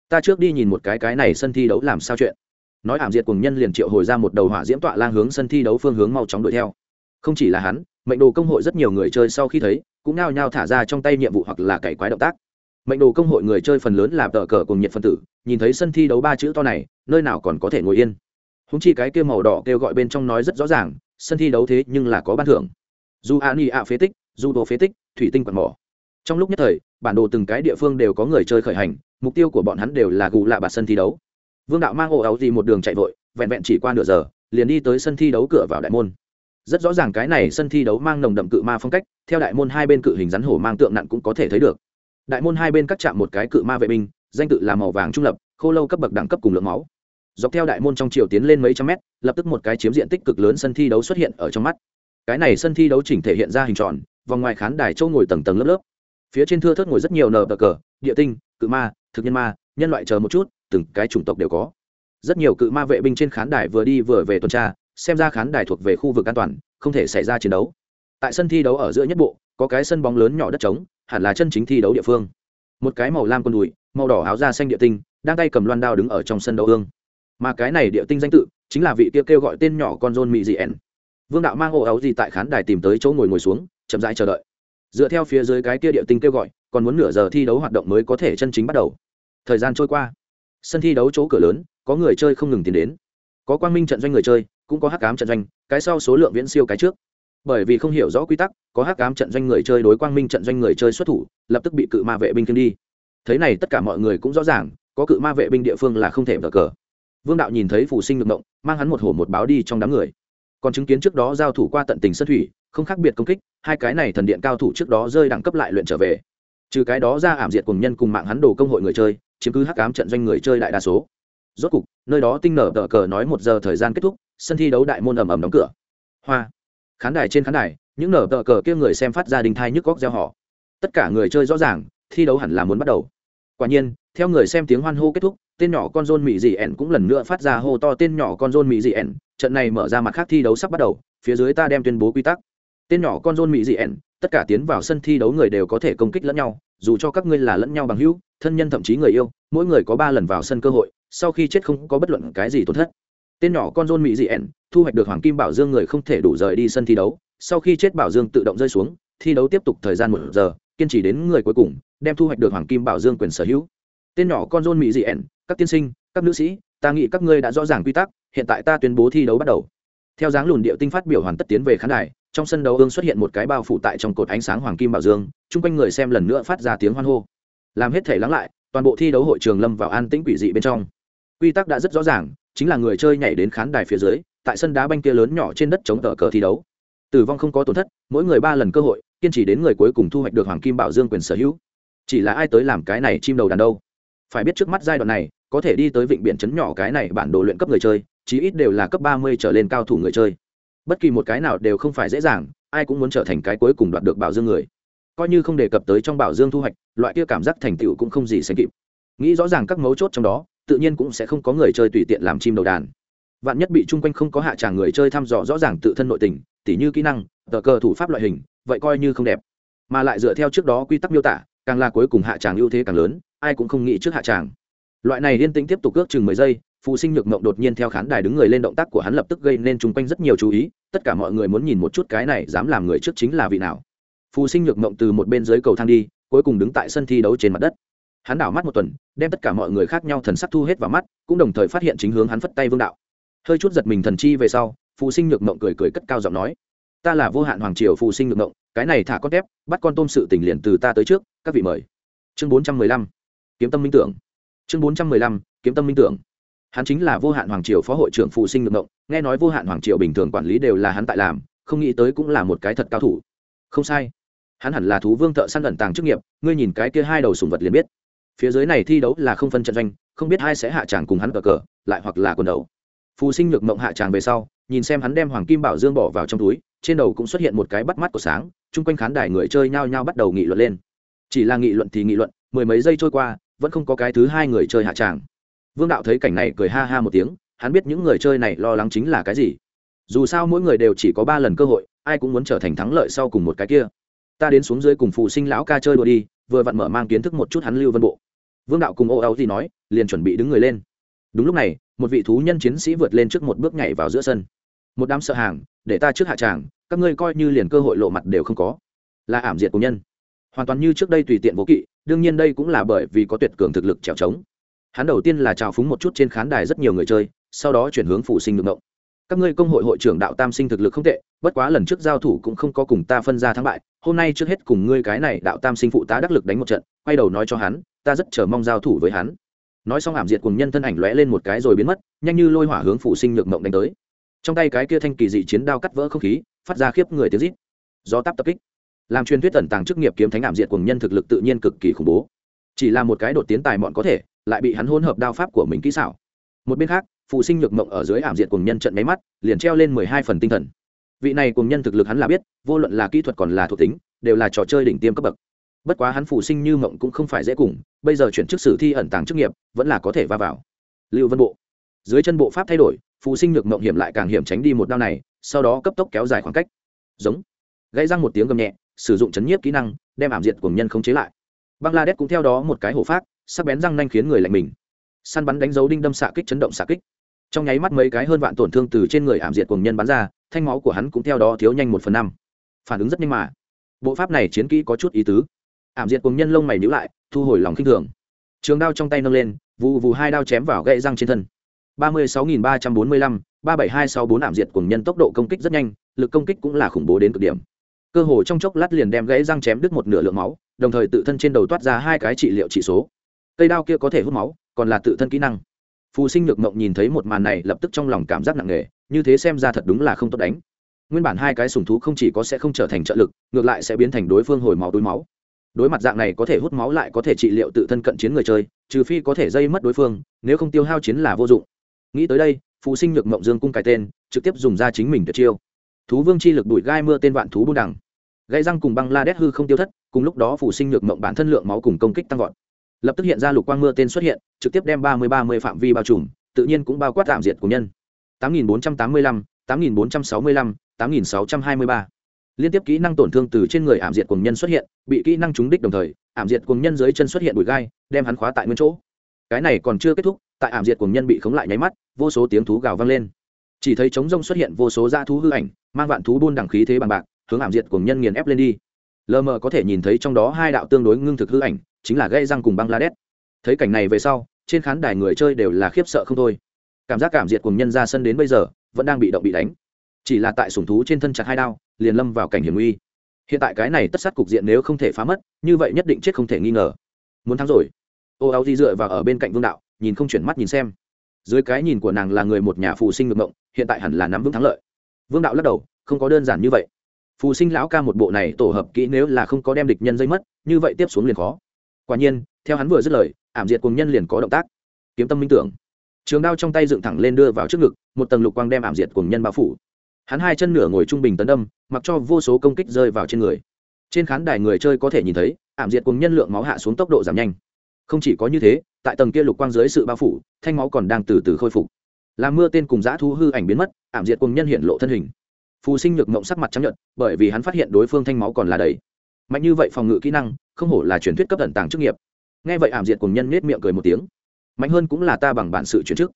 Ta trước đi nhìn một cái cái này sân thi đấu làm sao chuyện. Nói ảm diệt cùng nhân liền triệu hồi ra một đầu hỏa diễm tọa lang hướng sân thi đấu phương hướng mau chóng đuổi theo. Không chỉ là hắn, mệnh đồ công hội rất nhiều người chơi sau khi thấy, cũng nao nhao thả ra trong tay nhiệm vụ hoặc là cày quái động tác mệnh đồ công hội người chơi phần lớn là tờ cờ cùng nhiệt phân tử, nhìn thấy sân thi đấu ba chữ to này, nơi nào còn có thể ngồi yên. Húng chi cái kêu màu đỏ kêu gọi bên trong nói rất rõ ràng, sân thi đấu thế nhưng là có ban thưởng. Dù a ni a phế tích, dù đồ phế tích, thủy tinh quạt mỏ. Trong lúc nhất thời, bản đồ từng cái địa phương đều có người chơi khởi hành, mục tiêu của bọn hắn đều là gù lạ bạt sân thi đấu. Vương đạo mang ổ áo gì một đường chạy vội, vẹn vẹn chỉ qua nửa giờ, liền đi tới sân thi đấu cửa vào đại môn. Rất rõ ràng cái này sân thi đấu mang nồng đậm cự ma phong cách, theo đại môn hai bên cự hình rắn hổ mang tượng nặng cũng có thể thấy được đại môn hai bên cắt chạm một cái cự ma vệ binh, danh tự là màu vàng trung lập, khô lâu cấp bậc đẳng cấp cùng lượng máu. Dọc theo đại môn trong chiều tiến lên mấy trăm mét, lập tức một cái chiếm diện tích cực lớn sân thi đấu xuất hiện ở trong mắt. Cái này sân thi đấu chỉnh thể hiện ra hình tròn, vòng ngoài khán đài châu ngồi tầng tầng lớp lớp. Phía trên thưa thớt ngồi rất nhiều nờ bờ cờ, địa tinh, cự ma, thực nhân ma, nhân loại chờ một chút, từng cái chủng tộc đều có. Rất nhiều cự ma vệ binh trên khán đài vừa đi vừa về tuần tra, xem ra khán đài thuộc về khu vực an toàn, không thể xảy ra chiến đấu. Tại sân thi đấu ở giữa nhất bộ, có cái sân bóng lớn nhỏ đất trống hẳn là chân chính thi đấu địa phương. Một cái màu lam con đùi, màu đỏ áo da xanh địa tinh, đang tay cầm loan đao đứng ở trong sân đấu ương mà cái này địa tinh danh tự, chính là vị kia kêu gọi tên nhỏ con john mỹ dị ẻn vương đạo mang hộ áo gì tại khán đài tìm tới chỗ ngồi ngồi xuống, chậm rãi chờ đợi. Dựa theo phía dưới cái kia địa tinh kêu gọi, còn muốn nửa giờ thi đấu hoạt động mới có thể chân chính bắt đầu. Thời gian trôi qua. Sân thi đấu chỗ cửa lớn, có người chơi không ngừng tiến đến. Có quang minh trận doanh người chơi, cũng có hắc ám trận doanh, cái sau số lượng viễn siêu cái trước bởi vì không hiểu rõ quy tắc, có hắc ám trận doanh người chơi đối quang minh trận doanh người chơi xuất thủ, lập tức bị cự ma vệ binh kiếm đi. Thế này tất cả mọi người cũng rõ ràng, có cự ma vệ binh địa phương là không thể vờ cờ. Vương đạo nhìn thấy phù sinh ngược động, mang hắn một hổ một báo đi trong đám người. Còn chứng kiến trước đó giao thủ qua tận tình sân thủy, không khác biệt công kích, hai cái này thần điện cao thủ trước đó rơi đẳng cấp lại luyện trở về. Trừ cái đó ra ảm diệt cùng nhân cùng mạng hắn đồ công hội người chơi, chiếm cứ hắc ám trận doanh người chơi đại đa số. Rốt cục, nơi đó tinh nở tờ cờ nói một giờ thời gian kết thúc, sân thi đấu đại môn ầm ầm đóng cửa. Hoa khán đài trên khán đài, những nở tờ cờ kia người xem phát ra đình thai nhức góc gieo họ. Tất cả người chơi rõ ràng, thi đấu hẳn là muốn bắt đầu. Quả nhiên, theo người xem tiếng hoan hô kết thúc, tên nhỏ con rôn mỹ dị ẻn cũng lần nữa phát ra hô to tên nhỏ con rôn mỹ dị ẻn, trận này mở ra mặt khác thi đấu sắp bắt đầu, phía dưới ta đem tuyên bố quy tắc. Tên nhỏ con rôn mỹ dị ẻn, tất cả tiến vào sân thi đấu người đều có thể công kích lẫn nhau, dù cho các ngươi là lẫn nhau bằng hữu, thân nhân thậm chí người yêu, mỗi người có ba lần vào sân cơ hội, sau khi chết không có bất luận cái gì tổn thất tên nhỏ con rôn mỹ dị ẻn, thu hoạch được hoàng kim bảo dương người không thể đủ rời đi sân thi đấu. Sau khi chết bảo dương tự động rơi xuống, thi đấu tiếp tục thời gian một giờ, kiên trì đến người cuối cùng, đem thu hoạch được hoàng kim bảo dương quyền sở hữu. Tên nhỏ con rôn mỹ dị ẻn, các tiên sinh, các nữ sĩ, ta nghĩ các ngươi đã rõ ràng quy tắc, hiện tại ta tuyên bố thi đấu bắt đầu. Theo dáng lùn điệu tinh phát biểu hoàn tất tiến về khán đài, trong sân đấu ương xuất hiện một cái bao phủ tại trong cột ánh sáng hoàng kim bảo dương, chung quanh người xem lần nữa phát ra tiếng hoan hô. Làm hết thể lắng lại, toàn bộ thi đấu hội trường lâm vào an tĩnh quỷ dị bên trong. Quy tắc đã rất rõ ràng chính là người chơi nhảy đến khán đài phía dưới, tại sân đá banh kia lớn nhỏ trên đất chống tờ cờ thi đấu. Tử vong không có tổn thất, mỗi người ba lần cơ hội, kiên trì đến người cuối cùng thu hoạch được hoàng kim bảo dương quyền sở hữu. Chỉ là ai tới làm cái này chim đầu đàn đâu? Phải biết trước mắt giai đoạn này, có thể đi tới vịnh biển chấn nhỏ cái này bản đồ luyện cấp người chơi, chí ít đều là cấp ba mươi trở lên cao thủ người chơi. Bất kỳ một cái nào đều không phải dễ dàng, ai cũng muốn trở thành cái cuối cùng đoạt được bảo dương người. Coi như không đề cập tới trong bảo dương thu hoạch, loại kia cảm giác thành tựu cũng không gì sánh kịp. Nghĩ rõ ràng các mấu chốt trong đó tự nhiên cũng sẽ không có người chơi tùy tiện làm chim đầu đàn. Vạn nhất bị chung quanh không có hạ tràng người chơi thăm dò rõ ràng tự thân nội tình, tỉ như kỹ năng, tờ cờ thủ pháp loại hình, vậy coi như không đẹp. Mà lại dựa theo trước đó quy tắc miêu tả, càng là cuối cùng hạ tràng ưu thế càng lớn, ai cũng không nghĩ trước hạ tràng. Loại này liên tĩnh tiếp tục ước chừng mười giây, phụ sinh nhược mộng đột nhiên theo khán đài đứng người lên động tác của hắn lập tức gây nên chung quanh rất nhiều chú ý, tất cả mọi người muốn nhìn một chút cái này dám làm người trước chính là vị nào. Phụ sinh nhược mộng từ một bên dưới cầu thang đi, cuối cùng đứng tại sân thi đấu trên mặt đất hắn đảo mắt một tuần, đem tất cả mọi người khác nhau thần sắc thu hết vào mắt, cũng đồng thời phát hiện chính hướng hắn phất tay vương đạo. Hơi chút giật mình thần chi về sau phụ sinh nhược mộng cười cười cất cao giọng nói, ta là vô hạn hoàng triều phụ sinh nhược mộng, cái này thả con tép bắt con tôm sự tình liền từ ta tới trước, các vị mời. Chương bốn trăm mười lăm, kiếm tâm minh tưởng. Chương bốn trăm mười lăm, kiếm tâm minh tưởng. Hắn chính là vô hạn hoàng triều phó hội trưởng phụ sinh nhược mộng, nghe nói vô hạn hoàng triều bình thường quản lý đều là hắn tại làm, không nghĩ tới cũng là một cái thật cao thủ. Không sai. Hắn hẳn là thú vương thợ săn ẩn tàng chức nghiệp, ngươi nhìn cái kia hai đầu sùng vật liền biết phía dưới này thi đấu là không phân trận doanh, không biết ai sẽ hạ tràng cùng hắn cờ cờ, lại hoặc là quần đầu. Phù sinh nhược mộng hạ tràng về sau, nhìn xem hắn đem hoàng kim bảo dương bỏ vào trong túi, trên đầu cũng xuất hiện một cái bắt mắt của sáng, chung quanh khán đài người chơi nhao nhao bắt đầu nghị luận lên. Chỉ là nghị luận thì nghị luận, mười mấy giây trôi qua, vẫn không có cái thứ hai người chơi hạ tràng. Vương đạo thấy cảnh này cười ha ha một tiếng, hắn biết những người chơi này lo lắng chính là cái gì. Dù sao mỗi người đều chỉ có ba lần cơ hội, ai cũng muốn trở thành thắng lợi sau cùng một cái kia. Ta đến xuống dưới cùng phụ sinh lão ca chơi đùa đi vừa vặn mở mang kiến thức một chút hắn lưu vân bộ. Vương đạo cùng ô áo gì nói, liền chuẩn bị đứng người lên. Đúng lúc này, một vị thú nhân chiến sĩ vượt lên trước một bước nhảy vào giữa sân. Một đám sợ hàng, để ta trước hạ tràng, các ngươi coi như liền cơ hội lộ mặt đều không có. Là ảm diệt của nhân. Hoàn toàn như trước đây tùy tiện vô kỵ, đương nhiên đây cũng là bởi vì có tuyệt cường thực lực trèo trống. Hắn đầu tiên là trào phúng một chút trên khán đài rất nhiều người chơi, sau đó chuyển hướng phụ sinh ngược ngộng các ngươi công hội hội trưởng đạo tam sinh thực lực không tệ bất quá lần trước giao thủ cũng không có cùng ta phân ra thắng bại, hôm nay trước hết cùng ngươi cái này đạo tam sinh phụ tá đắc lực đánh một trận, quay đầu nói cho hắn, ta rất chờ mong giao thủ với hắn. Nói xong ảm diệt cùng nhân thân ảnh lóe lên một cái rồi biến mất, nhanh như lôi hỏa hướng phụ sinh nhược mộng đánh tới. Trong tay cái kia thanh kỳ dị chiến đao cắt vỡ không khí, phát ra khiếp người tiếng rít. Do táp tập kích. Làm truyền thuyết tẩn tàng chức nghiệp kiếm thánh ảm diệt cùng nhân thực lực tự nhiên cực kỳ khủng bố. Chỉ là một cái đột tiến tài mọn có thể, lại bị hắn hỗn hợp đao pháp của mình kỹ xảo. Một bên khác phụ sinh nhược mộng ở dưới ảm diệt cùng nhân trận máy mắt, liền treo lên mười hai phần tinh thần vị này cùng nhân thực lực hắn là biết, vô luận là kỹ thuật còn là thuộc tính, đều là trò chơi đỉnh tiêm cấp bậc. Bất quá hắn phụ sinh như mộng cũng không phải dễ cùng, bây giờ chuyển chức sử thi ẩn tàng chức nghiệp, vẫn là có thể va vào. Lưu vân bộ. Dưới chân bộ pháp thay đổi phụ sinh nhược mộng hiểm lại càng hiểm tránh đi một đao này, sau đó cấp tốc kéo dài khoảng cách. Giống. Gãy răng một tiếng gầm nhẹ, sử dụng chấn nhiếp kỹ năng, đem ảm diệt cùng nhân không chế lại. Bangladesh cũng theo đó một cái hổ phát, sắc bén răng nanh khiến người lạnh mình. Săn bắn đánh dấu đinh đâm xạ kích chấn động xạ kích. Trong nháy mắt mấy cái hơn vạn tổn thương từ trên người ảm diệt cùng nhân bắn ra thanh máu của hắn cũng theo đó thiếu nhanh một phần năm. Phản ứng rất nhanh mà. Bộ pháp này chiến kỹ có chút ý tứ. Ảm diệt cùng nhân lông mày nhữ lại, thu hồi lòng khinh thường. Trường đao trong tay nâng lên vụ vù hai đao chém vào gậy răng trên thân. ba mươi sáu nghìn ba trăm bốn mươi lăm, ba bảy hai sáu bốn ảm diệt cùng nhân tốc độ công kích rất nhanh, lực công kích cũng là khủng bố đến cực điểm. Cơ hồ trong chốc lát liền đem gãy răng chém đứt một nửa lượng máu, đồng thời tự thân trên đầu toát ra hai cái trị liệu trị số. Cây đao kia có thể hút máu, còn là tự thân kỹ năng. Phù sinh nhược mộng nhìn thấy một màn này lập tức trong lòng cảm giác nặng nề như thế xem ra thật đúng là không tốt đánh. Nguyên bản hai cái sùng thú không chỉ có sẽ không trở thành trợ lực, ngược lại sẽ biến thành đối phương hồi máu túi máu. Đối mặt dạng này có thể hút máu lại có thể trị liệu tự thân cận chiến người chơi, trừ phi có thể dây mất đối phương, nếu không tiêu hao chiến là vô dụng. Nghĩ tới đây, phù sinh nhược mộng dương cung cái tên, trực tiếp dùng ra chính mình tuyệt chiêu. Thú vương chi lực đuổi gai mưa tên vạn thú buôn đằng. Gây răng cùng băng la đét hư không tiêu thất, cùng lúc đó phù sinh nhược mộng bản thân lượng máu cùng công kích tăng vọt. Lập tức hiện ra lục quang mưa tên xuất hiện, trực tiếp đem ba mươi ba mươi phạm vi bao trùm, tự nhiên cũng bao quát tạm diệt của nhân tám nghìn bốn trăm tám mươi lăm, tám nghìn bốn trăm sáu mươi lăm, tám nghìn sáu trăm hai mươi ba. Liên tiếp kỹ năng tổn thương từ trên người ảm diệt Cuồng nhân xuất hiện, bị kỹ năng trúng đích đồng thời, ảm diệt Cuồng nhân dưới chân xuất hiện bụi gai, đem hắn khóa tại nguyên chỗ. Cái này còn chưa kết thúc, tại ảm diệt Cuồng nhân bị khống lại nháy mắt, vô số tiếng thú gào vang lên. Chỉ thấy trống rông xuất hiện vô số dã thú hư ảnh, mang vạn thú buôn đẳng khí thế bằng bạc, hướng ảm diệt Cuồng nhân nghiền ép lên đi. Lờ mờ có thể nhìn thấy trong đó hai đạo tương đối ngưng thực hư ảnh, chính là gây răng cùng bangladesh. Thấy cảnh này về sau, trên khán đài người chơi đều là khiếp sợ không thôi cảm giác cảm diệt cùng nhân ra sân đến bây giờ vẫn đang bị động bị đánh. Chỉ là tại sủng thú trên thân chặt hai đao, liền lâm vào cảnh hiểm nguy. Hiện tại cái này tất sát cục diện nếu không thể phá mất, như vậy nhất định chết không thể nghi ngờ. Muốn thắng rồi. Ô áo di dựa vào ở bên cạnh vương đạo, nhìn không chuyển mắt nhìn xem. Dưới cái nhìn của nàng là người một nhà phù sinh ngược mộng hiện tại hẳn là nắm vững thắng lợi. Vương đạo lắc đầu, không có đơn giản như vậy. Phù sinh lão ca một bộ này tổ hợp kỹ nếu là không có đem địch nhân dây mất, như vậy tiếp xuống liền khó. Quả nhiên, theo hắn vừa dứt lời, ảm diệt cùng nhân liền có động tác. Kiếm tâm minh tưởng trường đao trong tay dựng thẳng lên đưa vào trước ngực, một tầng lục quang đem ảm diệt cùng nhân bao phủ. Hắn hai chân nửa ngồi trung bình tấn đâm, mặc cho vô số công kích rơi vào trên người. Trên khán đài người chơi có thể nhìn thấy, ảm diệt cùng nhân lượng máu hạ xuống tốc độ giảm nhanh. Không chỉ có như thế, tại tầng kia lục quang dưới sự bao phủ, thanh máu còn đang từ từ khôi phục. Làm mưa tên cùng giã thu hư ảnh biến mất, ảm diệt cùng nhân hiện lộ thân hình. Phù sinh nhược mộng sắc mặt trắng nhuận bởi vì hắn phát hiện đối phương thanh máu còn là đầy. Mạnh như vậy phòng ngự kỹ năng, không hổ là truyền thuyết cấp tận tàng chức nghiệp. Nghe vậy ảm diệt cùng nhân nết miệng cười một tiếng mạnh hơn cũng là ta bằng bản sự chuyển chức.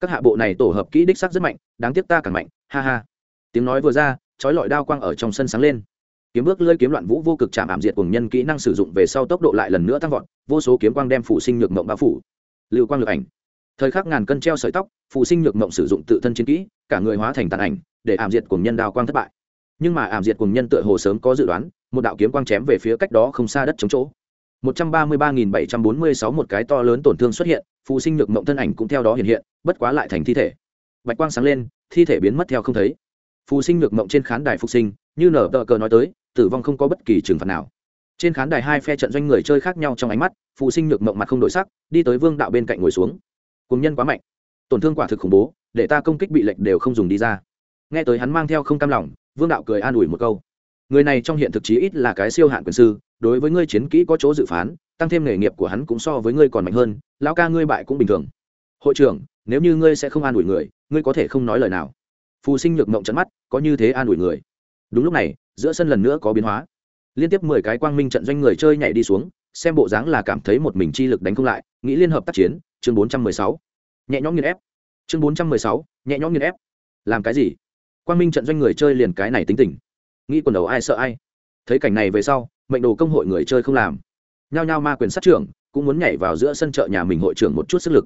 Các hạ bộ này tổ hợp kỹ đích sắc rất mạnh, đáng tiếc ta càng mạnh, ha ha. Tiếng nói vừa ra trói lọi đao quang ở trong sân sáng lên. Kiếm bước lơi kiếm loạn vũ vô cực chạm ảm diệt cùng nhân kỹ năng sử dụng về sau tốc độ lại lần nữa tăng vọt, vô số kiếm quang đem phụ sinh nhược mộng bao phủ. Lưu quang lực ảnh. Thời khắc ngàn cân treo sợi tóc, phụ sinh nhược mộng sử dụng tự thân chiến kỹ, cả người hóa thành tàn ảnh, để ảm diệt cùng nhân đao quang thất bại. Nhưng mà ảm diệt cùng nhân tựa hồ sớm có dự đoán, một đạo kiếm quang chém về phía cách đó không xa đất chống chỗ. 133.746 một cái to lớn tổn thương xuất hiện phù sinh nhược mộng thân ảnh cũng theo đó hiện hiện, bất quá lại thành thi thể. Bạch quang sáng lên, thi thể biến mất theo không thấy. Phù sinh nhược mộng trên khán đài phục sinh, như nở tờ cờ nói tới, tử vong không có bất kỳ trừng phạt nào. Trên khán đài hai phe trận doanh người chơi khác nhau trong ánh mắt phù sinh nhược mộng mặt không đổi sắc, đi tới vương đạo bên cạnh ngồi xuống. Cùng nhân quá mạnh. Tổn thương quả thực khủng bố, để ta công kích bị lệch đều không dùng đi ra. Nghe tới hắn mang theo không cam lòng, vương đạo cười an ủi một câu người này trong hiện thực chí ít là cái siêu hạn quyền sư, đối với ngươi chiến kỹ có chỗ dự phán, tăng thêm nghề nghiệp của hắn cũng so với ngươi còn mạnh hơn, lão ca ngươi bại cũng bình thường. Hội trưởng, nếu như ngươi sẽ không an ủi người, ngươi có thể không nói lời nào. Phù sinh nhược mộng trận mắt, có như thế an ủi người? Đúng lúc này, giữa sân lần nữa có biến hóa. Liên tiếp mười cái quang minh trận doanh người chơi nhảy đi xuống, xem bộ dáng là cảm thấy một mình chi lực đánh không lại, nghĩ liên hợp tác chiến, chương bốn trăm mười sáu. Nhẹ nhõm nghiền ép. Chương bốn trăm mười sáu, nhẹ nhõm nghiền ép. Làm cái gì? Quang minh trận doanh người chơi liền cái này tính tình nghĩ quần đầu ai sợ ai. Thấy cảnh này về sau, mệnh đồ công hội người chơi không làm. Nhao nhao ma quyền sát trưởng, cũng muốn nhảy vào giữa sân chợ nhà mình hội trưởng một chút sức lực.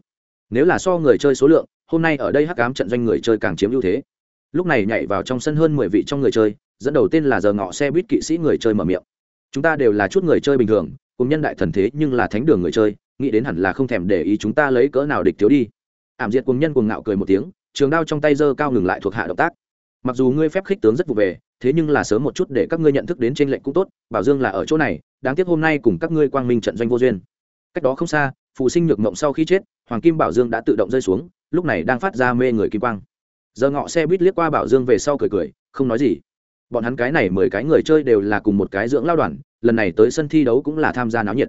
Nếu là so người chơi số lượng, hôm nay ở đây hắc ám trận doanh người chơi càng chiếm ưu thế. Lúc này nhảy vào trong sân hơn mười vị trong người chơi, dẫn đầu tên là giờ ngọ xe buýt kỵ sĩ người chơi mở miệng. Chúng ta đều là chút người chơi bình thường, cùng nhân đại thần thế nhưng là thánh đường người chơi, nghĩ đến hẳn là không thèm để ý chúng ta lấy cỡ nào địch thiếu đi. Ảm diệt cùng nhân cùng ngạo cười một tiếng, trường đao trong tay giơ cao ngừng lại thuộc hạ động tác mặc dù ngươi phép khích tướng rất vụ về, thế nhưng là sớm một chút để các ngươi nhận thức đến trên lệnh cũng tốt, bảo dương là ở chỗ này, đáng tiếc hôm nay cùng các ngươi quang minh trận doanh vô duyên. Cách đó không xa phụ sinh nhược mộng sau khi chết, hoàng kim bảo dương đã tự động rơi xuống, lúc này đang phát ra mê người kim quang. Giờ ngọ xe buýt liếc qua bảo dương về sau cười cười, không nói gì. Bọn hắn cái này mười cái người chơi đều là cùng một cái dưỡng lao đoàn, lần này tới sân thi đấu cũng là tham gia náo nhiệt.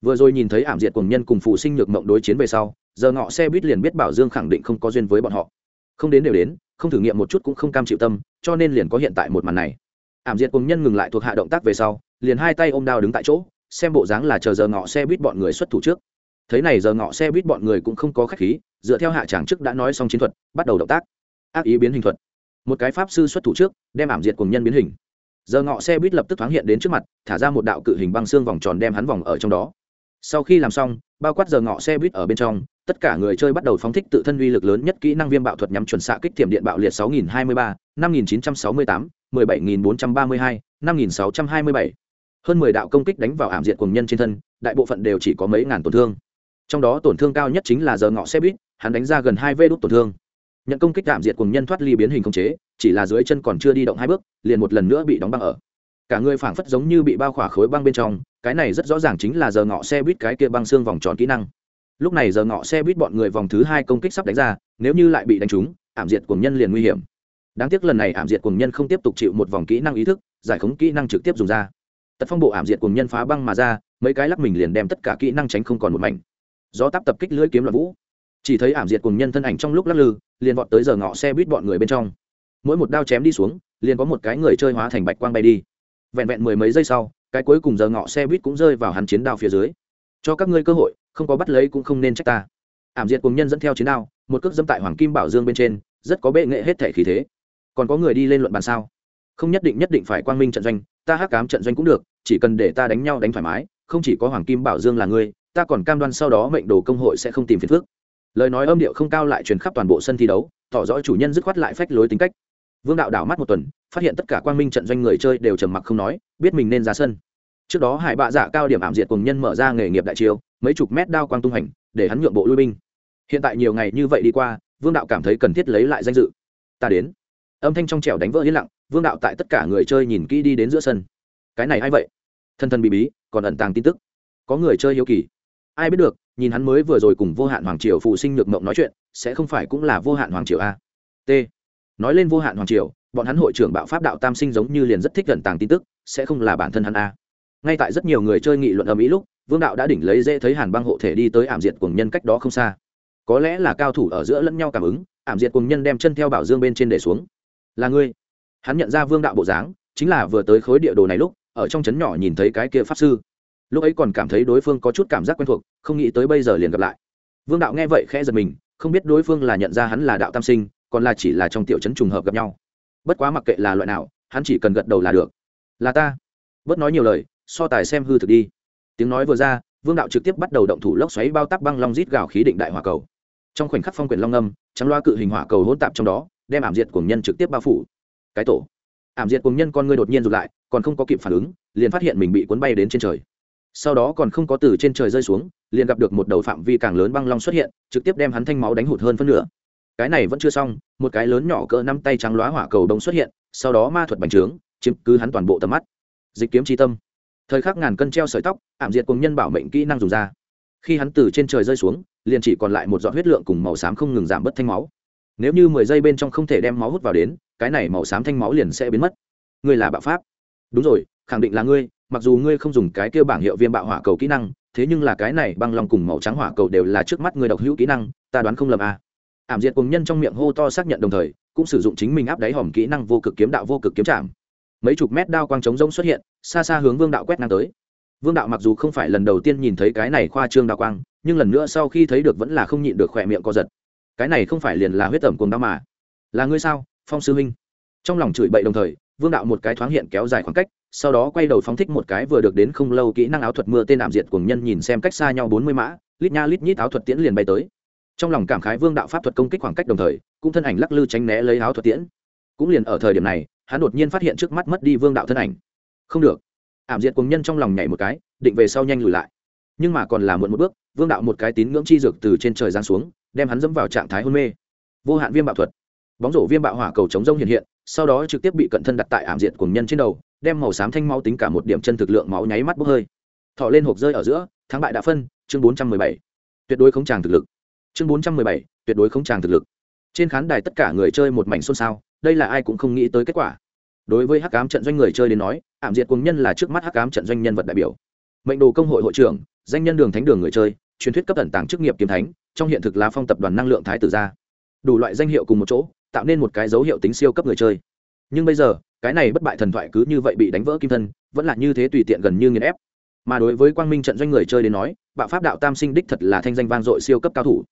Vừa rồi nhìn thấy ảm diệt cùng nhân cùng phụ sinh nhược mộng đối chiến về sau, giờ ngọ xe buýt liền biết bảo dương khẳng định không có duyên với bọn họ không đến đều đến, không thử nghiệm một chút cũng không cam chịu tâm, cho nên liền có hiện tại một màn này. Ảm diệt cùng nhân ngừng lại thuộc hạ động tác về sau, liền hai tay ôm đao đứng tại chỗ, xem bộ dáng là chờ giờ ngọ xe buýt bọn người xuất thủ trước. Thế này giờ ngọ xe buýt bọn người cũng không có khách khí, dựa theo hạ tràng trước đã nói xong chiến thuật, bắt đầu động tác. Ác ý biến hình thuật. Một cái pháp sư xuất thủ trước, đem ảm diệt cùng nhân biến hình. Giờ ngọ xe buýt lập tức thoáng hiện đến trước mặt, thả ra một đạo cự hình băng xương vòng tròn đem hắn vòng ở trong đó sau khi làm xong bao quát giờ ngọ xe buýt ở bên trong tất cả người chơi bắt đầu phóng thích tự thân uy lực lớn nhất kỹ năng viêm bạo thuật nhắm chuẩn xạ kích tiềm điện bạo liệt 6023, 5968, 17432, 5627. Hơn 10 đạo công kích đánh vào ảm diệt cùng nhân trên thân, đại bộ phận đều chỉ có mấy ngàn tổn thương. Trong đó tổn thương cao nhất chính là giờ ngọ xe buýt, hắn đánh ra gần hai vê đốt tổn thương nhận công kích tạm diệt cùng nhân thoát ly biến hình không chế chỉ là dưới chân còn chưa đi động hai bước liền một lần nữa bị đóng băng ở cả người phảng phất giống như bị bao khỏa khối băng bên trong, cái này rất rõ ràng chính là giờ ngọ xe buýt cái kia băng xương vòng tròn kỹ năng. Lúc này giờ ngọ xe buýt bọn người vòng thứ hai công kích sắp đánh ra, nếu như lại bị đánh trúng, ảm diệt cùng nhân liền nguy hiểm. Đáng tiếc lần này ảm diệt cùng nhân không tiếp tục chịu một vòng kỹ năng ý thức, giải khống kỹ năng trực tiếp dùng ra. Tật phong bộ ảm diệt cùng nhân phá băng mà ra, mấy cái lắc mình liền đem tất cả kỹ năng tránh không còn một mảnh. Do tắp tập kích lưỡi kiếm loạn vũ. Chỉ thấy ảm diệt cùng nhân thân ảnh trong lúc lắc lư, liền vọt tới giờ ngọ xe buýt bọn người bên trong. Mỗi một đao chém đi xuống, liền có một cái người chơi hóa thành bạch quang bay đi vẹn vẹn mười mấy giây sau, cái cuối cùng giờ ngọ xe buýt cũng rơi vào hắn chiến đao phía dưới. Cho các ngươi cơ hội, không có bắt lấy cũng không nên trách ta. Ảm diệt cùng nhân dẫn theo chiến đao, một cước dâm tại hoàng kim bảo dương bên trên, rất có bệ nghệ hết thể khí thế. Còn có người đi lên luận bàn sao? Không nhất định nhất định phải quang minh trận doanh, ta hắc cám trận doanh cũng được, chỉ cần để ta đánh nhau đánh thoải mái, không chỉ có hoàng kim bảo dương là ngươi, ta còn cam đoan sau đó mệnh đồ công hội sẽ không tìm phiền phức. Lời nói âm điệu không cao lại truyền khắp toàn bộ sân thi đấu, tỏ rõ chủ nhân dứt khoát lại phách lối tính cách vương đạo đảo mắt một tuần, phát hiện tất cả quang minh trận doanh người chơi đều trầm mặc không nói, biết mình nên ra sân. Trước đó hải bạ giả dạ cao điểm ảm diệt cùng nhân mở ra nghề nghiệp đại chiêu, mấy chục mét đao quang tung hành, để hắn nhượng bộ lui binh. Hiện tại nhiều ngày như vậy đi qua, vương đạo cảm thấy cần thiết lấy lại danh dự. Ta đến. Âm thanh trong trẻo đánh vỡ yên lặng, vương đạo tại tất cả người chơi nhìn kỹ đi đến giữa sân. Cái này a i vậy? Thân thân bị bí, còn ẩn tàng tin tức. Có người chơi hiếu kỳ. Ai biết được, nhìn hắn mới vừa rồi cùng vô hạn hoàng triều phụ sinh nhược mộng nói chuyện, sẽ không phải cũng là vô hạn hoàng triều a. T nói lên vô hạn hoàng triều, bọn hắn hội trưởng bạo pháp đạo tam sinh giống như liền rất thích gần tàng tin tức, sẽ không là bản thân hắn a. Ngay tại rất nhiều người chơi nghị luận ở mỹ lúc, vương đạo đã đỉnh lấy dễ thấy hàn băng hộ thể đi tới ảm diệt cùng nhân cách đó không xa. Có lẽ là cao thủ ở giữa lẫn nhau cảm ứng, ảm diệt cùng nhân đem chân theo bảo dương bên trên để xuống. Là ngươi. Hắn nhận ra vương đạo bộ dáng, chính là vừa tới khối địa đồ này lúc, ở trong trấn nhỏ nhìn thấy cái kia pháp sư. Lúc ấy còn cảm thấy đối phương có chút cảm giác quen thuộc, không nghĩ tới bây giờ liền gặp lại. Vương đạo nghe vậy khẽ giật mình, không biết đối phương là nhận ra hắn là đạo tam sinh còn là chỉ là trong tiểu trấn trùng hợp gặp nhau. Bất quá mặc kệ là loại nào, hắn chỉ cần gật đầu là được. Là ta. Bớt nói nhiều lời, so tài xem hư thực đi. Tiếng nói vừa ra, vương đạo trực tiếp bắt đầu động thủ lốc xoáy bao tắc băng long rít gào khí định đại hỏa cầu. Trong khoảnh khắc phong quyển long âm, trắng loa cự hình hỏa cầu hỗn tạp trong đó, đem ảm diệt của nhân trực tiếp bao phủ. Cái tổ. Ảm diệt cùng nhân con ngươi đột nhiên rụt lại, còn không có kịp phản ứng, liền phát hiện mình bị cuốn bay đến trên trời. Sau đó còn không có từ trên trời rơi xuống, liền gặp được một đầu phạm vi càng lớn băng long xuất hiện, trực tiếp đem hắn thanh máu đánh hụt hơn phân nửa cái này vẫn chưa xong, một cái lớn nhỏ cỡ năm tay trắng loá hỏa cầu đông xuất hiện, sau đó ma thuật bành trướng, chiếm cứ hắn toàn bộ tầm mắt. Dịch kiếm tri tâm. Thời khắc ngàn cân treo sợi tóc, ảm diệt cùng nhân bảo mệnh kỹ năng dùng ra. Khi hắn từ trên trời rơi xuống, liền chỉ còn lại một giọt huyết lượng cùng màu xám không ngừng giảm bớt thanh máu. Nếu như mười giây bên trong không thể đem máu hút vào đến, cái này màu xám thanh máu liền sẽ biến mất. Ngươi là bạo pháp. Đúng rồi, khẳng định là ngươi, mặc dù ngươi không dùng cái kêu bảng hiệu viêm bạo hỏa cầu kỹ năng, thế nhưng là cái này băng long cùng màu trắng hỏa cầu đều là trước mắt ngươi độc hữu kỹ năng, ta đoán không lầm à ảm diệt cùng nhân trong miệng hô to xác nhận đồng thời, cũng sử dụng chính mình áp đáy hòm kỹ năng vô cực kiếm đạo vô cực kiếm chạm mấy chục mét đao quang trống rông xuất hiện, xa xa hướng vương đạo quét ngang tới. Vương đạo mặc dù không phải lần đầu tiên nhìn thấy cái này khoa trương đao quang, nhưng lần nữa sau khi thấy được vẫn là không nhịn được khỏe miệng co giật. Cái này không phải liền là huyết tẩm cùng đao mà. Là ngươi sao, phong sư huynh trong lòng chửi bậy đồng thời, vương đạo một cái thoáng hiện kéo dài khoảng cách, sau đó quay đầu phóng thích một cái vừa được đến không lâu kỹ năng áo thuật mưa tên ảm diệt cùng nhân nhìn xem cách xa nhau bốn mươi mã, lít nha lít nhít áo thuật tiễn liền bay tới trong lòng cảm khái vương đạo pháp thuật công kích khoảng cách đồng thời, cũng thân ảnh lắc lư tránh né lấy áo thuật tiễn. Cũng liền ở thời điểm này, hắn đột nhiên phát hiện trước mắt mất đi vương đạo thân ảnh. Không được. Ảm diệt cùng nhân trong lòng nhảy một cái, định về sau nhanh lùi lại. Nhưng mà còn là muộn một bước, vương đạo một cái tín ngưỡng chi dược từ trên trời giáng xuống, đem hắn dẫm vào trạng thái hôn mê. Vô hạn viêm bạo thuật. Bóng rổ viêm bạo hỏa cầu chống rông hiện hiện, sau đó trực tiếp bị cận thân đặt tại ảm diệt cùng nhân trên đầu, đem màu xám thanh máu tính cả một điểm chân thực lượng máu nháy mắt bốc hơi. Thọ lên hộp rơi ở giữa, thắng bại đã phân, chương bốn trăm mười bảy. Tuyệt đối không tràng thực lực chương bốn trăm mười bảy, tuyệt đối không tràng thực lực. Trên khán đài tất cả người chơi một mảnh xôn xao, đây là ai cũng không nghĩ tới kết quả. Đối với hắc cám trận doanh người chơi đến nói, ảm diệt cùng nhân là trước mắt hắc cám trận doanh nhân vật đại biểu. Mệnh đồ công hội hội trưởng, danh nhân đường thánh đường người chơi, truyền thuyết cấp tận tàng chức nghiệp kiếm thánh, trong hiện thực là phong tập đoàn năng lượng thái tử gia. Đủ loại danh hiệu cùng một chỗ, tạo nên một cái dấu hiệu tính siêu cấp người chơi. Nhưng bây giờ, cái này bất bại thần thoại cứ như vậy bị đánh vỡ kim thân, vẫn là như thế tùy tiện gần như nghiền ép. Mà đối với quang minh trận doanh người chơi đến nói, bạo pháp đạo tam sinh đích thật là thanh danh vang dội siêu cấp cao thủ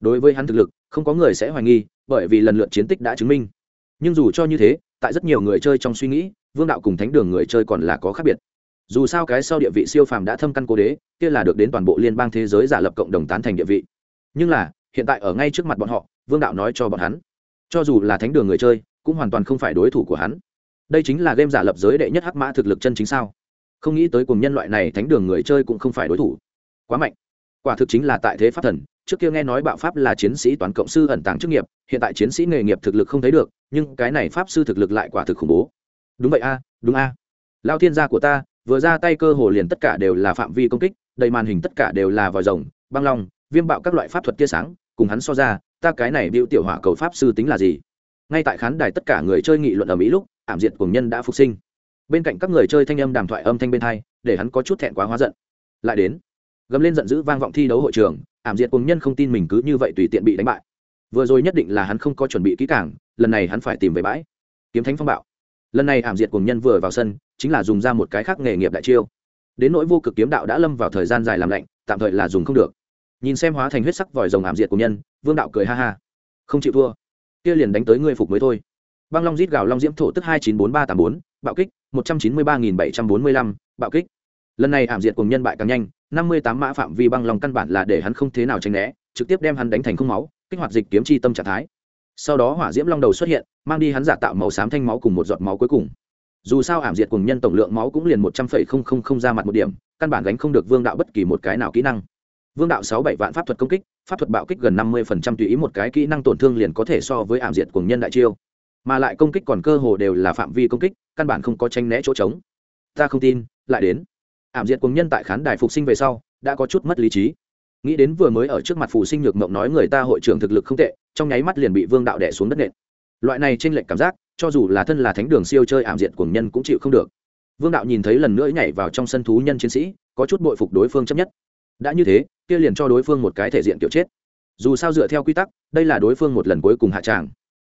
đối với hắn thực lực, không có người sẽ hoài nghi, bởi vì lần lượt chiến tích đã chứng minh. Nhưng dù cho như thế, tại rất nhiều người chơi trong suy nghĩ, vương đạo cùng thánh đường người chơi còn là có khác biệt. Dù sao cái sau địa vị siêu phàm đã thâm căn cố đế, kia là được đến toàn bộ liên bang thế giới giả lập cộng đồng tán thành địa vị. Nhưng là, hiện tại ở ngay trước mặt bọn họ, vương đạo nói cho bọn hắn, cho dù là thánh đường người chơi, cũng hoàn toàn không phải đối thủ của hắn. Đây chính là game giả lập giới đệ nhất hắc mã thực lực chân chính sao? Không nghĩ tới cùng nhân loại này thánh đường người chơi cũng không phải đối thủ. Quá mạnh. Quả thực chính là tại thế pháp thần trước kia nghe nói bạo pháp là chiến sĩ toàn cộng sư ẩn tàng chức nghiệp, hiện tại chiến sĩ nghề nghiệp thực lực không thấy được, nhưng cái này pháp sư thực lực lại quả thực khủng bố. Đúng vậy a, đúng a. À. lao thiên gia của ta, vừa ra tay cơ hồ liền tất cả đều là phạm vi công kích, đầy màn hình tất cả đều là vòi rồng, băng long, viêm bạo các loại pháp thuật tia sáng, cùng hắn so ra, ta cái này biểu tiểu hỏa cầu pháp sư tính là gì? Ngay tại khán đài tất cả người chơi nghị luận ở mỹ lúc, ảm diệt cùng nhân đã phục sinh. Bên cạnh các người chơi thanh âm đàm thoại âm thanh bên thai để hắn có chút thẹn quá hóa giận. Lại đến, gầm lên giận dữ vang vọng thi đấu hội trường ảm diệt cùng nhân không tin mình cứ như vậy tùy tiện bị đánh bại. Vừa rồi nhất định là hắn không có chuẩn bị kỹ càng, lần này hắn phải tìm về bãi. Kiếm thánh phong bạo. Lần này ảm diệt cùng nhân vừa vào sân, chính là dùng ra một cái khác nghề nghiệp đại chiêu. Đến nỗi vô cực kiếm đạo đã lâm vào thời gian dài làm lạnh, tạm thời là dùng không được. Nhìn xem hóa thành huyết sắc vòi rồng ảm diệt cùng nhân, vương đạo cười ha ha. Không chịu thua. Kia liền đánh tới ngươi phục mới thôi. Băng long rít gào long diễm thổ tức hai chín bốn ba tám bốn, bạo kích, một trăm chín mươi ba nghìn bảy trăm bốn mươi lăm, bạo kích. Lần này ảm diệt cùng nhân bại càng nhanh năm mươi tám mã phạm vi băng long căn bản là để hắn không thế nào tránh né, trực tiếp đem hắn đánh thành không máu, kích hoạt dịch kiếm chi tâm trạng thái. Sau đó hỏa diễm long đầu xuất hiện, mang đi hắn giả tạo màu xám thanh máu cùng một giọt máu cuối cùng. Dù sao ảm diệt cùng nhân tổng lượng máu cũng liền một trăm phẩy không không không ra mặt một điểm, căn bản gánh không được vương đạo bất kỳ một cái nào kỹ năng. Vương đạo sáu bảy vạn pháp thuật công kích, pháp thuật bạo kích gần năm mươi phần trăm tùy ý một cái kỹ năng tổn thương liền có thể so với ảm diệt cùng nhân đại chiêu. Mà lại công kích còn cơ hồ đều là phạm vi công kích, căn bản không có tranh né chỗ trống. Ta không tin, lại đến ảm diệt cùng nhân tại khán đài phục sinh về sau, đã có chút mất lý trí. Nghĩ đến vừa mới ở trước mặt phù sinh nhược mộng nói người ta hội trưởng thực lực không tệ, trong nháy mắt liền bị vương đạo đẻ xuống đất nện. Loại này trên lệnh cảm giác, cho dù là thân là thánh đường siêu chơi ảm diệt cùng nhân cũng chịu không được. Vương đạo nhìn thấy lần nữa nhảy vào trong sân thú nhân chiến sĩ, có chút bội phục đối phương chấp nhất. Đã như thế, kia liền cho đối phương một cái thể diện kiểu chết. Dù sao dựa theo quy tắc, đây là đối phương một lần cuối cùng hạ tràng.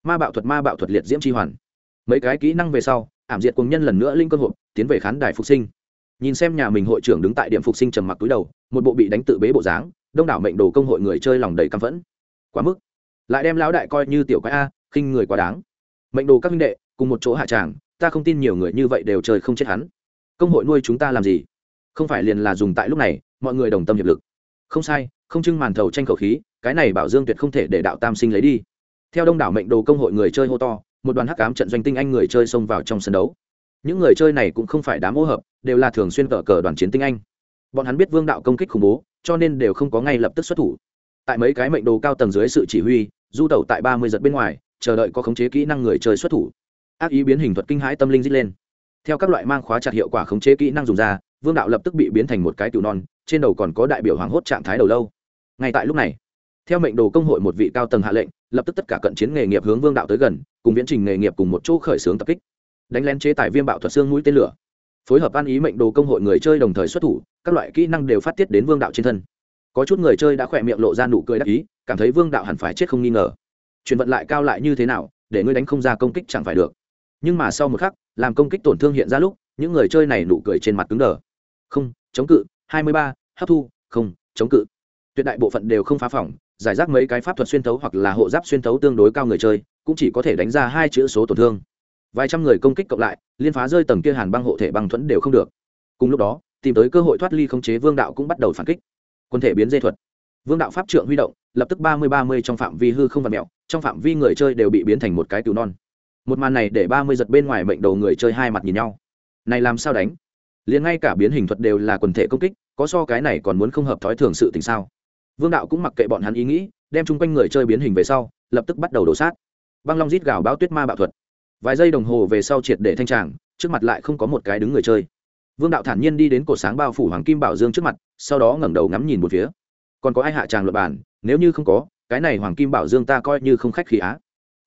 Ma bạo thuật, ma bạo thuật liệt diễm tri hoàn. Mấy cái kỹ năng về sau, ảm diệt cùng nhân lần nữa linh cơ hội, tiến về khán đài phục sinh nhìn xem nhà mình hội trưởng đứng tại điểm phục sinh trầm mặc túi đầu, một bộ bị đánh tự bế bộ dáng, đông đảo mệnh đồ công hội người chơi lòng đầy căm phẫn. Quá mức. Lại đem lão đại coi như tiểu quái a, khinh người quá đáng. Mệnh đồ các minh đệ, cùng một chỗ hạ tràng, ta không tin nhiều người như vậy đều chơi không chết hắn. Công hội nuôi chúng ta làm gì? Không phải liền là dùng tại lúc này, mọi người đồng tâm hiệp lực. Không sai, không trưng màn thầu tranh khẩu khí, cái này bảo dương tuyệt không thể để đạo tam sinh lấy đi. Theo đông đảo mệnh đồ công hội người chơi hô to, một đoàn hắc cám trận doanh tinh anh người chơi xông vào trong sân đấu những người chơi này cũng không phải đám ô hợp, đều là thường xuyên cờ cờ đoàn chiến tinh anh. Bọn hắn biết vương đạo công kích khủng bố, cho nên đều không có ngay lập tức xuất thủ. Tại mấy cái mệnh đồ cao tầng dưới sự chỉ huy, du tẩu tại ba mươi giật bên ngoài, chờ đợi có khống chế kỹ năng người chơi xuất thủ. Ác ý biến hình thuật kinh hãi tâm linh dít lên. Theo các loại mang khóa chặt hiệu quả khống chế kỹ năng dùng ra, vương đạo lập tức bị biến thành một cái tiểu non, trên đầu còn có đại biểu hoàng hốt trạng thái đầu lâu. Ngay tại lúc này, theo mệnh đồ công hội một vị cao tầng hạ lệnh, lập tức tất cả cận chiến nghề nghiệp hướng vương đạo tới gần, cùng viễn trình nghề nghiệp cùng một chỗ khởi xướng tập kích đánh lén chế tài viêm bạo thuật xương mũi tên lửa, phối hợp ăn ý mệnh đồ công hội người chơi đồng thời xuất thủ, các loại kỹ năng đều phát tiết đến vương đạo trên thân. Có chút người chơi đã khỏe miệng lộ ra nụ cười đắc ý, cảm thấy vương đạo hẳn phải chết không nghi ngờ. Chuyển vận lại cao lại như thế nào, để ngươi đánh không ra công kích chẳng phải được. Nhưng mà sau một khắc, làm công kích tổn thương hiện ra lúc, những người chơi này nụ cười trên mặt cứng đờ. Không, chống cự, hai mươi ba, hấp thu, không, chống cự. Tuyệt đại bộ phận đều không phá phỏng giải rác mấy cái pháp thuật xuyên thấu hoặc là hộ giáp xuyên thấu tương đối cao người chơi, cũng chỉ có thể đánh ra hai chữ số tổn thương vài trăm người công kích cộng lại, liên phá rơi tầng kia hàn băng hộ thể băng thuẫn đều không được. Cùng lúc đó, tìm tới cơ hội thoát ly khống chế vương đạo cũng bắt đầu phản kích. Quân thể biến dây thuật. Vương đạo pháp trượng huy động, lập tức ba mươi ba mươi trong phạm vi hư không vật mẹo trong phạm vi người chơi đều bị biến thành một cái cứu non. Một màn này để ba mươi giật bên ngoài mệnh đầu người chơi hai mặt nhìn nhau. Này làm sao đánh? Liền ngay cả biến hình thuật đều là quần thể công kích, có so cái này còn muốn không hợp thói thường sự tình sao? Vương đạo cũng mặc kệ bọn hắn ý nghĩ, đem chung quanh người chơi biến hình về sau, lập tức bắt đầu đổ sát. Băng long rít gào báo tuyết ma bạo thuật vài giây đồng hồ về sau triệt để thanh tràng, trước mặt lại không có một cái đứng người chơi. Vương đạo thản nhiên đi đến cổ sáng bao phủ hoàng kim bảo dương trước mặt, sau đó ngẩng đầu ngắm nhìn một phía. Còn có ai hạ tràng luật bản nếu như không có, cái này hoàng kim bảo dương ta coi như không khách khí á.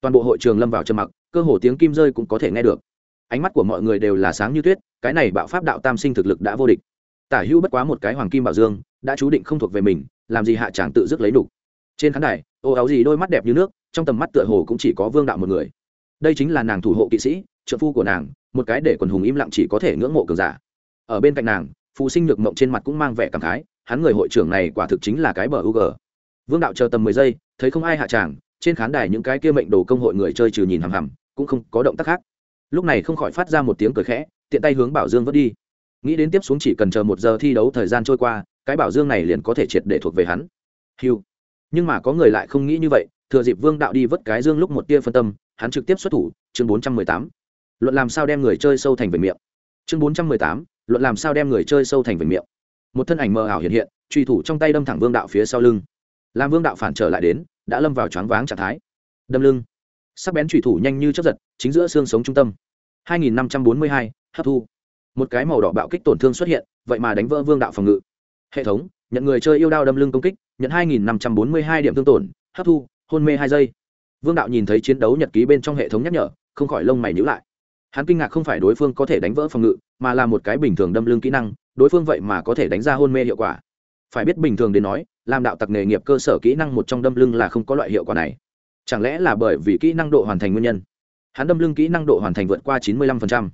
Toàn bộ hội trường lâm vào trầm mặc, cơ hồ tiếng kim rơi cũng có thể nghe được. Ánh mắt của mọi người đều là sáng như tuyết, cái này bạo pháp đạo tam sinh thực lực đã vô địch. Tả hữu bất quá một cái hoàng kim bảo dương, đã chú định không thuộc về mình, làm gì hạ tràng tự dứt lấy đủ. trên khán đài, ô áo gì đôi mắt đẹp như nước, trong tầm mắt tựa hồ cũng chỉ có vương đạo một người đây chính là nàng thủ hộ kỵ sĩ trợ phu của nàng, một cái để quần hùng im lặng chỉ có thể ngưỡng mộ cường giả. Ở bên cạnh nàng phụ sinh nhược mộng trên mặt cũng mang vẻ cảm khái, hắn người hội trưởng này quả thực chính là cái bờ u g vương đạo chờ tầm mười giây, thấy không ai hạ tràng, trên khán đài những cái kia mệnh đồ công hội người chơi trừ nhìn hằm hằm, cũng không có động tác khác. Lúc này không khỏi phát ra một tiếng cười khẽ, tiện tay hướng bảo dương vớt đi. Nghĩ đến tiếp xuống chỉ cần chờ một giờ thi đấu thời gian trôi qua, cái bảo dương này liền có thể triệt để thuộc về hắn. Hiu. Nhưng mà có người lại không nghĩ như vậy, thừa dịp vương đạo đi vớt cái dương lúc một tia phân tâm hắn trực tiếp xuất thủ chương bốn trăm mười tám. Luận làm sao đem người chơi sâu thành về miệng. Chương bốn trăm mười tám luận làm sao đem người chơi sâu thành về miệng. Một thân ảnh mờ ảo hiện hiện truy thủ trong tay đâm thẳng vương đạo phía sau lưng. Làm vương đạo phản trở lại đến đã lâm vào choáng váng trạng thái. Đâm lưng. Sắc bén truy thủ nhanh như chấp giật chính giữa xương sống trung tâm. 2542, hấp thu. Một cái màu đỏ bạo kích tổn thương xuất hiện vậy mà đánh vỡ vương đạo phòng ngự. Hệ thống nhận người chơi yêu đao đâm lưng công kích nhận 2542 điểm thương tổn hấp thu hôn mê hai giây vương đạo nhìn thấy chiến đấu nhật ký bên trong hệ thống nhắc nhở, không khỏi lông mày nhữ lại. Hắn kinh ngạc không phải đối phương có thể đánh vỡ phòng ngự, mà là một cái bình thường đâm lưng kỹ năng, đối phương vậy mà có thể đánh ra hôn mê hiệu quả. Phải biết bình thường đến nói, làm đạo tặc nghề nghiệp cơ sở kỹ năng một trong đâm lưng là không có loại hiệu quả này. Chẳng lẽ là bởi vì kỹ năng độ hoàn thành nguyên nhân? Hắn đâm lưng kỹ năng độ hoàn thành vượt qua chín mươi lăm phần trăm.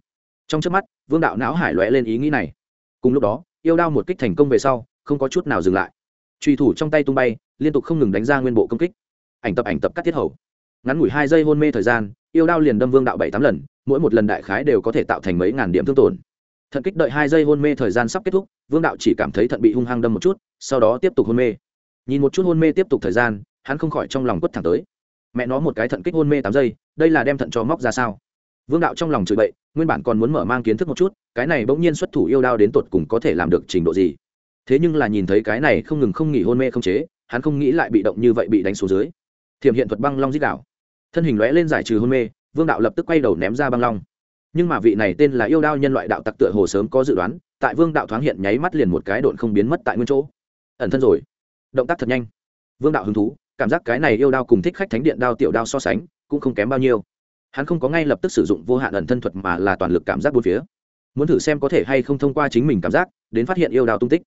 Trong trước mắt, vương đạo não hải lóe lên ý nghĩ này. Cùng lúc đó, yêu đao một kích thành công về sau, không có chút nào dừng lại. Truy thủ trong tay tung bay, liên tục không ngừng đánh ra nguyên bộ công kích. Ảnh tập ảnh tập cắt tiết hầu ngắn ngủi hai giây hôn mê thời gian, yêu đao liền đâm vương đạo bảy tám lần, mỗi một lần đại khái đều có thể tạo thành mấy ngàn điểm thương tổn. Thận kích đợi hai giây hôn mê thời gian sắp kết thúc, vương đạo chỉ cảm thấy thận bị hung hăng đâm một chút, sau đó tiếp tục hôn mê. Nhìn một chút hôn mê tiếp tục thời gian, hắn không khỏi trong lòng quất thẳng tới. Mẹ nó một cái thận kích hôn mê tám giây, đây là đem thận cho móc ra sao? Vương đạo trong lòng chửi bậy, nguyên bản còn muốn mở mang kiến thức một chút, cái này bỗng nhiên xuất thủ yêu đao đến tột cùng có thể làm được trình độ gì? Thế nhưng là nhìn thấy cái này không ngừng không nghỉ hôn mê không chế, hắn không nghĩ lại bị động như vậy bị đánh xuống dưới. Thiểm hiện thuật băng long dít đảo thân hình lóe lên giải trừ hôn mê, vương đạo lập tức quay đầu ném ra băng long. Nhưng mà vị này tên là yêu đao nhân loại đạo tặc tựa hồ sớm có dự đoán, tại vương đạo thoáng hiện nháy mắt liền một cái độn không biến mất tại nguyên chỗ. Ẩn thân rồi. Động tác thật nhanh. Vương đạo hứng thú, cảm giác cái này yêu đao cùng thích khách thánh điện đao tiểu đao so sánh, cũng không kém bao nhiêu. Hắn không có ngay lập tức sử dụng vô hạn ẩn thân thuật mà là toàn lực cảm giác bốn phía. Muốn thử xem có thể hay không thông qua chính mình cảm giác, đến phát hiện yêu đao tung tích.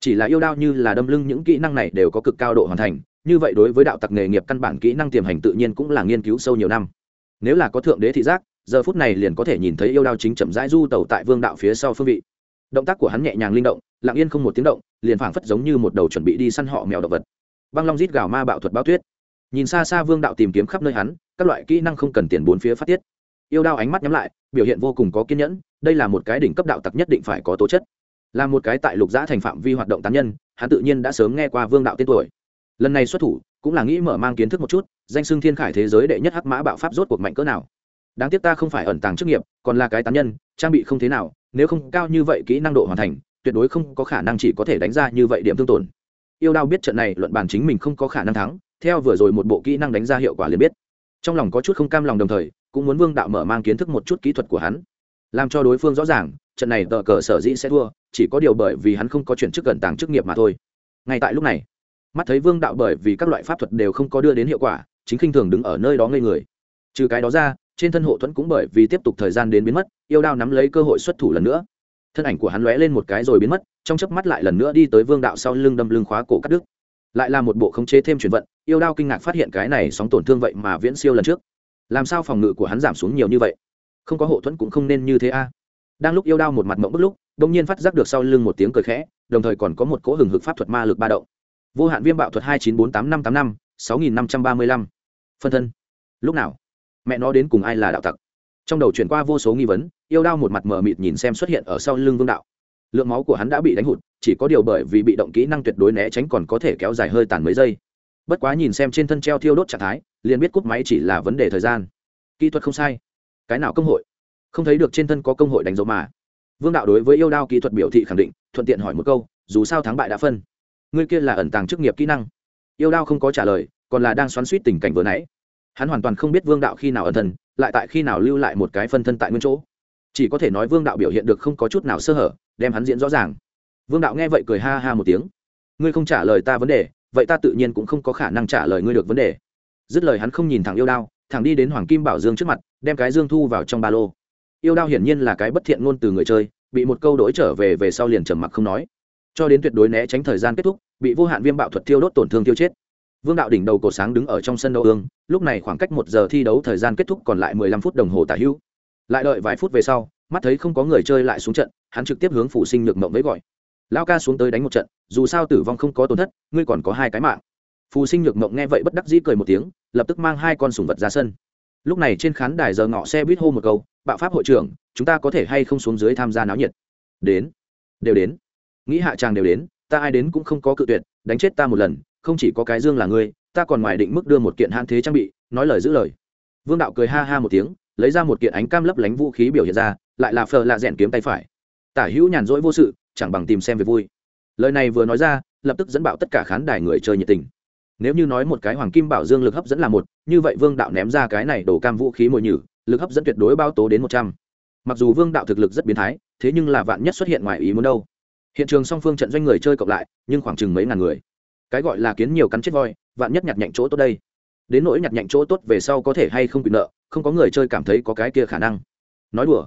Chỉ là yêu đao như là đâm lưng, những kỹ năng này đều có cực cao độ hoàn thành như vậy đối với đạo tặc nghề nghiệp căn bản kỹ năng tiềm hành tự nhiên cũng là nghiên cứu sâu nhiều năm. Nếu là có thượng đế thị giác, giờ phút này liền có thể nhìn thấy yêu đao chính chậm rãi du tẩu tại vương đạo phía sau phương vị. Động tác của hắn nhẹ nhàng linh động, lặng yên không một tiếng động, liền phảng phất giống như một đầu chuẩn bị đi săn họ mèo động vật. Băng long rít gào ma bạo thuật bao tuyết. Nhìn xa xa vương đạo tìm kiếm khắp nơi hắn, các loại kỹ năng không cần tiền bốn phía phát tiết. Yêu đao ánh mắt nhắm lại, biểu hiện vô cùng có kiên nhẫn, đây là một cái đỉnh cấp đạo tặc nhất định phải có tố chất. Là một cái tại lục giã thành phạm vi hoạt động tán nhân, hắn tự nhiên đã sớm nghe qua vương đạo tên tuổi lần này xuất thủ, cũng là nghĩ mở mang kiến thức một chút, danh xưng thiên khải thế giới đệ nhất hắc mã bạo pháp rốt cuộc mạnh cỡ nào. Đáng tiếc ta không phải ẩn tàng chức nghiệp, còn là cái tán nhân, trang bị không thế nào, nếu không cao như vậy kỹ năng độ hoàn thành, tuyệt đối không có khả năng chỉ có thể đánh ra như vậy điểm thương tổn. Yêu đao biết trận này luận bàn chính mình không có khả năng thắng, theo vừa rồi một bộ kỹ năng đánh ra hiệu quả liền biết. Trong lòng có chút không cam lòng đồng thời, cũng muốn vương đạo mở mang kiến thức một chút kỹ thuật của hắn. Làm cho đối phương rõ ràng, trận này tờ cờ sở dĩ sẽ thua, chỉ có điều bởi vì hắn không có chuyển chức gần tàng chức nghiệp mà thôi. Ngay tại lúc này mắt thấy vương đạo bởi vì các loại pháp thuật đều không có đưa đến hiệu quả, chính khinh thường đứng ở nơi đó ngây người. Trừ cái đó ra, trên thân hộ thuẫn cũng bởi vì tiếp tục thời gian đến biến mất, yêu đao nắm lấy cơ hội xuất thủ lần nữa. Thân ảnh của hắn lóe lên một cái rồi biến mất, trong chớp mắt lại lần nữa đi tới vương đạo sau lưng đâm lưng khóa cổ cắt đứt. Lại là một bộ khống chế thêm chuyển vận, yêu đao kinh ngạc phát hiện cái này sóng tổn thương vậy mà viễn siêu lần trước. Làm sao phòng ngự của hắn giảm xuống nhiều như vậy? Không có hộ thuẫn cũng không nên như thế a. Đang lúc yêu đao một mặt mộng bức lúc đông nhiên phát giác được sau lưng một tiếng cười khẽ, đồng thời còn có một cỗ hừng hực pháp thuật ma lực ba động vô hạn viêm bạo thuật hai chín bốn tám năm tám năm, sáu nghìn năm trăm ba mươi lăm. Phân thân. Lúc nào? Mẹ nó đến cùng ai là đạo tặc? Trong đầu chuyển qua vô số nghi vấn, yêu đao một mặt mờ mịt nhìn xem xuất hiện ở sau lưng vương đạo. Lượng máu của hắn đã bị đánh hụt, chỉ có điều bởi vì bị động kỹ năng tuyệt đối né tránh còn có thể kéo dài hơi tàn mấy giây. Bất quá nhìn xem trên thân treo thiêu đốt trạng thái, liền biết cúp máy chỉ là vấn đề thời gian. Kỹ thuật không sai. Cái nào công hội? Không thấy được trên thân có công hội đánh dấu mà. Vương đạo đối với yêu đao kỹ thuật biểu thị khẳng định, thuận tiện hỏi một câu, dù sao thắng bại đã phân ngươi kia là ẩn tàng chức nghiệp kỹ năng. Yêu đao không có trả lời còn là đang xoắn suýt tình cảnh vừa nãy. Hắn hoàn toàn không biết vương đạo khi nào ẩn thần, lại tại khi nào lưu lại một cái phân thân tại nguyên chỗ. Chỉ có thể nói vương đạo biểu hiện được không có chút nào sơ hở đem hắn diễn rõ ràng. Vương đạo nghe vậy cười ha ha một tiếng. Ngươi không trả lời ta vấn đề vậy ta tự nhiên cũng không có khả năng trả lời ngươi được vấn đề. Dứt lời hắn không nhìn thẳng yêu đao thẳng đi đến hoàng kim bảo dương trước mặt đem cái dương thu vào trong ba lô. Yêu đao hiển nhiên là cái bất thiện ngôn từ người chơi bị một câu đổi trở về về sau liền trầm mặc không nói cho đến tuyệt đối né tránh thời gian kết thúc, bị vô hạn viêm bạo thuật thiêu đốt tổn thương tiêu chết. Vương đạo đỉnh đầu cổ sáng đứng ở trong sân đấu ương, lúc này khoảng cách một giờ thi đấu thời gian kết thúc còn lại mười lăm phút đồng hồ tả hữu. Lại đợi vài phút về sau, mắt thấy không có người chơi lại xuống trận, hắn trực tiếp hướng phủ sinh nhược mộng với gọi. Lao ca xuống tới đánh một trận, dù sao tử vong không có tổn thất, ngươi còn có hai cái mạng. Phù sinh nhược mộng nghe vậy bất đắc dĩ cười một tiếng, lập tức mang hai con sùng vật ra sân. Lúc này trên khán đài giờ ngọ xe buýt hô một câu, bạo pháp hội trưởng, chúng ta có thể hay không xuống dưới tham gia náo nhiệt? Đến, đều đến nghĩ hạ tràng đều đến, ta ai đến cũng không có cự tuyệt, đánh chết ta một lần, không chỉ có cái dương là ngươi, ta còn ngoài định mức đưa một kiện hạn thế trang bị, nói lời giữ lời. Vương đạo cười ha ha một tiếng, lấy ra một kiện ánh cam lấp lánh vũ khí biểu hiện ra, lại là phờ lạ rẽn kiếm tay phải. Tả hữu nhàn rỗi vô sự, chẳng bằng tìm xem về vui. Lời này vừa nói ra, lập tức dẫn bạo tất cả khán đài người chơi nhiệt tình. Nếu như nói một cái hoàng kim bảo dương lực hấp dẫn là một, như vậy vương đạo ném ra cái này đổ cam vũ khí mồi nhử, lực hấp dẫn tuyệt đối bao tố đến một trăm. Mặc dù vương đạo thực lực rất biến thái, thế nhưng là vạn nhất xuất hiện ngoài ý muốn đâu hiện trường song phương trận doanh người chơi cộng lại nhưng khoảng chừng mấy ngàn người. Cái gọi là kiến nhiều cắn chết voi vạn nhất nhặt nhạnh chỗ tốt đây. Đến nỗi nhặt nhạnh chỗ tốt về sau có thể hay không bị nợ không có người chơi cảm thấy có cái kia khả năng. Nói đùa.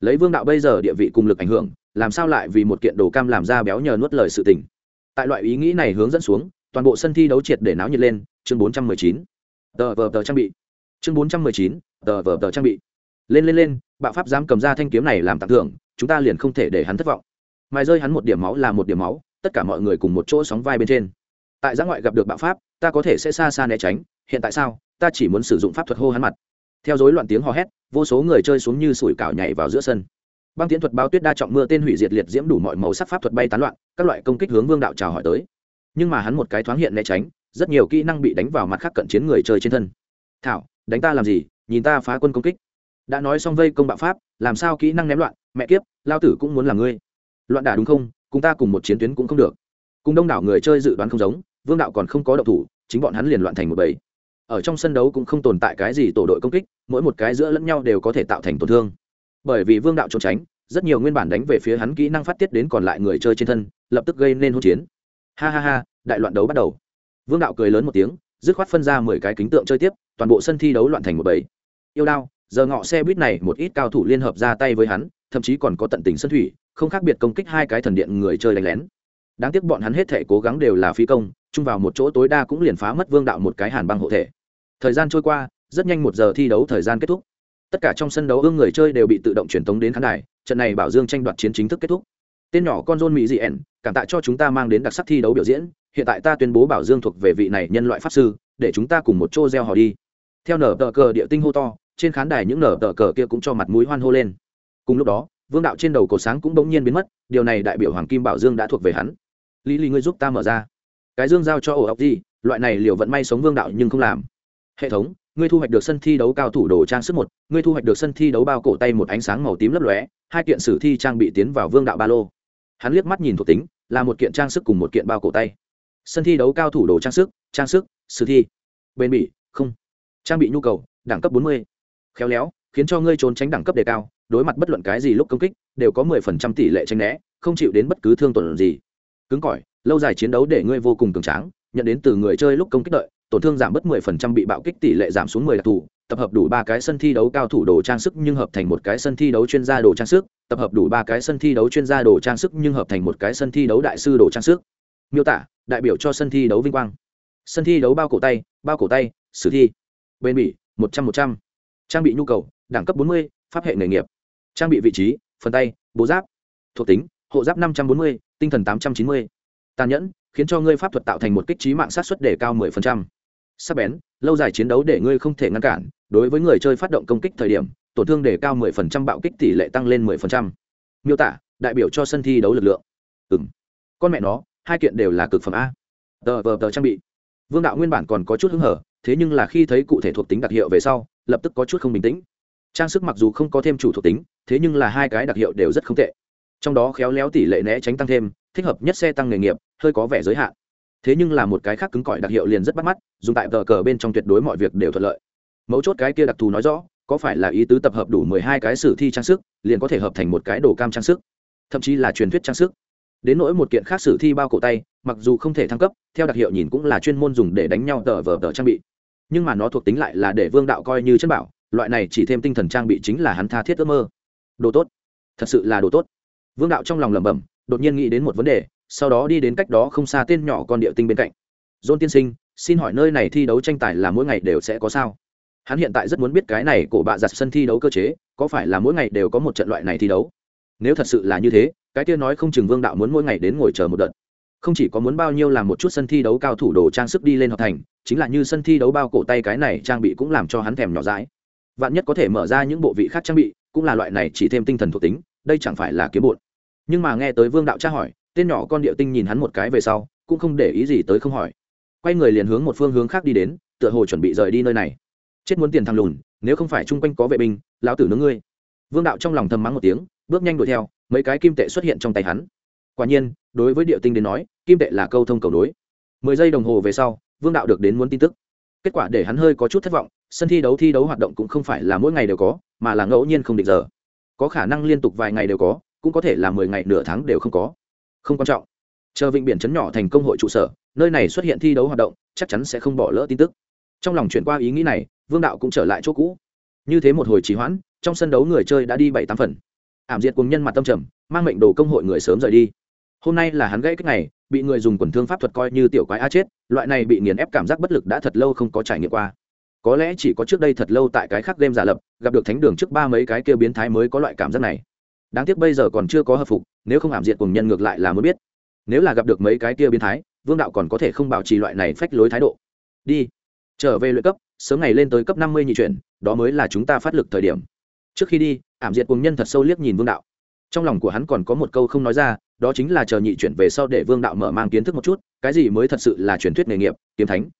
Lấy vương đạo bây giờ địa vị cùng lực ảnh hưởng làm sao lại vì một kiện đồ cam làm ra béo nhờ nuốt lời sự tình? Tại loại ý nghĩ này hướng dẫn xuống toàn bộ sân thi đấu triệt để náo nhiệt lên chương 419. tờ vờ tờ trang bị. Chương 419, tờ vờ tờ trang bị. Lên lên lên bạo pháp dám cầm ra thanh kiếm này làm tặng thưởng chúng ta liền không thể để hắn thất vọng mài rơi hắn một điểm máu là một điểm máu, tất cả mọi người cùng một chỗ sóng vai bên trên. Tại giã ngoại gặp được bạo pháp, ta có thể sẽ xa xa né tránh, hiện tại sao, ta chỉ muốn sử dụng pháp thuật hô hắn mặt. Theo dối loạn tiếng hò hét, vô số người chơi xuống như sủi cảo nhảy vào giữa sân. Băng tiến thuật bao tuyết đa trọng mưa tên hủy diệt liệt diễm đủ mọi màu sắc pháp thuật bay tán loạn, các loại công kích hướng vương đạo chào hỏi tới. Nhưng mà hắn một cái thoáng hiện né tránh, rất nhiều kỹ năng bị đánh vào mặt khác cận chiến người chơi trên thân. Thảo, đánh ta làm gì? Nhìn ta phá quân công kích. Đã nói xong vây công bạo pháp, làm sao kỹ năng ném loạn? Mẹ kiếp, lao tử cũng muốn làm ngươi loạn đả đúng không? Cùng ta cùng một chiến tuyến cũng không được. Cùng đông đảo người chơi dự đoán không giống, vương đạo còn không có động thủ, chính bọn hắn liền loạn thành một bầy. Ở trong sân đấu cũng không tồn tại cái gì tổ đội công kích, mỗi một cái giữa lẫn nhau đều có thể tạo thành tổn thương. Bởi vì vương đạo trốn tránh, rất nhiều nguyên bản đánh về phía hắn kỹ năng phát tiết đến còn lại người chơi trên thân, lập tức gây nên hỗn chiến. Ha ha ha, đại loạn đấu bắt đầu. Vương đạo cười lớn một tiếng, dứt khoát phân ra mười cái kính tượng chơi tiếp, toàn bộ sân thi đấu loạn thành một bầy. Yêu đao, giờ ngọ xe buýt này một ít cao thủ liên hợp ra tay với hắn, thậm chí còn có tận tình sân thủy không khác biệt công kích hai cái thần điện người chơi đánh lén. Đáng tiếc bọn hắn hết thể cố gắng đều là phi công, chung vào một chỗ tối đa cũng liền phá mất vương đạo một cái hàn băng hộ thể. Thời gian trôi qua, rất nhanh một giờ thi đấu thời gian kết thúc. Tất cả trong sân đấu ương người chơi đều bị tự động truyền tống đến khán đài, trận này bảo dương tranh đoạt chiến chính thức kết thúc. Tên nhỏ con john mỹ dị ẻn cảm tạ cho chúng ta mang đến đặc sắc thi đấu biểu diễn, hiện tại ta tuyên bố bảo dương thuộc về vị này nhân loại pháp sư, để chúng ta cùng một chỗ gieo họ đi. Theo nở tờ cờ địa tinh hô to, trên khán đài những nở tờ cờ kia cũng cho mặt mũi hoan hô lên. Cùng lúc đó vương đạo trên đầu cổ sáng cũng bỗng nhiên biến mất, điều này đại biểu hoàng kim bảo dương đã thuộc về hắn. Lý lý ngươi giúp ta mở ra. Cái dương giao cho ổ ốc gì, loại này liều vận may sống vương đạo nhưng không làm. Hệ thống, ngươi thu hoạch được sân thi đấu cao thủ đồ trang sức một, ngươi thu hoạch được sân thi đấu bao cổ tay một ánh sáng màu tím lấp lóe, hai kiện sử thi trang bị tiến vào vương đạo ba lô. Hắn liếc mắt nhìn thuộc tính, là một kiện trang sức cùng một kiện bao cổ tay. Sân thi đấu cao thủ đồ trang sức trang sức, sử thi. Bền bỉ, không. Trang bị nhu cầu, đẳng cấp bốn mươi. Khéo léo, khiến cho ngươi trốn tránh đẳng cấp đề cao đối mặt bất luận cái gì lúc công kích, đều có mười phần trăm tỷ lệ tranh né, không chịu đến bất cứ thương tổn gì. Cứng cỏi, lâu dài chiến đấu để ngươi vô cùng cường tráng, nhận đến từ người chơi lúc công kích đợi, tổn thương giảm bớt mười phần trăm bị bạo kích tỷ lệ giảm xuống mười đặc thù tập hợp đủ ba cái sân thi đấu cao thủ đồ trang sức nhưng hợp thành một cái sân thi đấu chuyên gia đồ trang sức, tập hợp đủ ba cái sân thi đấu chuyên gia đồ trang sức nhưng hợp thành một cái sân thi đấu đại sư đồ trang sức. Miêu tả, đại biểu cho sân thi đấu vinh quang. Sân thi đấu bao cổ tay, bao cổ tay, sử thi. Bên bỉ, một trăm một trăm. Trang bị nhu cầu, đẳng cấp bốn mươi, pháp hệ nghề nghiệp trang bị vị trí, phần tay bố giáp, thuộc tính, hộ giáp năm trăm bốn mươi, tinh thần tám trăm chín mươi. Tàn nhẫn, khiến cho ngươi pháp thuật tạo thành một kích trí mạng sát xuất để cao mười phần trăm. Sắc bén, lâu dài chiến đấu để ngươi không thể ngăn cản, đối với người chơi phát động công kích thời điểm, tổn thương để cao mười phần trăm, bạo kích tỷ lệ tăng lên mười phần trăm. Miêu tả, đại biểu cho sân thi đấu lực lượng. Ừ m con mẹ nó, hai kiện đều là cực phẩm a. Tờ tờ tờ trang bị. Vương đạo nguyên bản còn có chút hứng hở, thế nhưng là khi thấy cụ thể thuộc tính đặc hiệu về sau, lập tức có chút không bình tĩnh. Trang sức mặc dù không có thêm chủ thuộc tính thế nhưng là hai cái đặc hiệu đều rất không tệ. Trong đó khéo léo tỷ lệ né tránh tăng thêm, thích hợp nhất xe tăng nghề nghiệp, hơi có vẻ giới hạn. Thế nhưng là một cái khác cứng cỏi đặc hiệu liền rất bắt mắt, dùng tại tờ cờ bên trong tuyệt đối mọi việc đều thuận lợi. Mấu chốt cái kia đặc thù nói rõ, có phải là ý tứ tập hợp đủ mười hai cái sử thi trang sức, liền có thể hợp thành một cái đồ cam trang sức, thậm chí là truyền thuyết trang sức. Đến nỗi một kiện khác sử thi bao cổ tay, mặc dù không thể thăng cấp, theo đặc hiệu nhìn cũng là chuyên môn dùng để đánh nhau tờ vờ tờ trang bị. Nhưng mà nó thuộc tính lại là để vương đạo coi như chân bảo, loại này chỉ thêm tinh thần trang bị chính là hắn tha thiết ước mơ đồ tốt, thật sự là đồ tốt. Vương đạo trong lòng lẩm bẩm, đột nhiên nghĩ đến một vấn đề, sau đó đi đến cách đó không xa tên nhỏ con địa tinh bên cạnh. Dôn tiên sinh, xin hỏi nơi này thi đấu tranh tài là mỗi ngày đều sẽ có sao? Hắn hiện tại rất muốn biết cái này của bạ giặt sân thi đấu cơ chế, có phải là mỗi ngày đều có một trận loại này thi đấu? Nếu thật sự là như thế, cái kia nói không chừng vương đạo muốn mỗi ngày đến ngồi chờ một đợt. Không chỉ có muốn bao nhiêu làm một chút sân thi đấu cao thủ đồ trang sức đi lên hợp thành, chính là như sân thi đấu bao cổ tay cái này trang bị cũng làm cho hắn thèm nhỏ dãi. Vạn nhất có thể mở ra những bộ vị khác trang bị cũng là loại này chỉ thêm tinh thần thuộc tính, đây chẳng phải là kiếm bột nhưng mà nghe tới vương đạo tra hỏi, tên nhỏ con điệu tinh nhìn hắn một cái về sau, cũng không để ý gì tới không hỏi. Quay người liền hướng một phương hướng khác đi đến, tựa hồ chuẩn bị rời đi nơi này. Chết muốn tiền thằng lùn, nếu không phải chung quanh có vệ binh, lão tử nướng ngươi. Vương đạo trong lòng thầm mắng một tiếng, bước nhanh đuổi theo, mấy cái kim tệ xuất hiện trong tay hắn. Quả nhiên, đối với điệu tinh đến nói, kim tệ là câu thông cầu đối. Mười giây đồng hồ về sau, vương đạo được đến muốn tin tức. Kết quả để hắn hơi có chút thất vọng sân thi đấu thi đấu hoạt động cũng không phải là mỗi ngày đều có, mà là ngẫu nhiên không định giờ. Có khả năng liên tục vài ngày đều có, cũng có thể là mười ngày nửa tháng đều không có. Không quan trọng. Chờ vịnh biển chấn nhỏ thành công hội trụ sở, nơi này xuất hiện thi đấu hoạt động, chắc chắn sẽ không bỏ lỡ tin tức. Trong lòng chuyển qua ý nghĩ này, vương đạo cũng trở lại chỗ cũ. Như thế một hồi trì hoãn, trong sân đấu người chơi đã đi bảy tám phần. Ảm diệt cùng nhân mặt tâm trầm, mang mệnh đồ công hội người sớm rời đi. Hôm nay là hắn gãy cách này, bị người dùng quần thương pháp thuật coi như tiểu quái a chết, loại này bị nghiền ép cảm giác bất lực đã thật lâu không có trải nghiệm qua có lẽ chỉ có trước đây thật lâu tại cái khác game giả lập, gặp được thánh đường trước ba mấy cái kia biến thái mới có loại cảm giác này. Đáng tiếc bây giờ còn chưa có hợp phục, nếu không hàm diện cùng nhân ngược lại là mới biết. Nếu là gặp được mấy cái kia biến thái, vương đạo còn có thể không bảo trì loại này phách lối thái độ. Đi. Trở về luyện cấp, sớm ngày lên tới cấp năm mươi nhị chuyển, đó mới là chúng ta phát lực thời điểm. Trước khi đi, ảm diệt cùng nhân thật sâu liếc nhìn vương đạo. Trong lòng của hắn còn có một câu không nói ra, đó chính là chờ nhị chuyển về sau để vương đạo mở mang kiến thức một chút, cái gì mới thật sự là truyền thuyết nghề nghiệp, kiếm thánh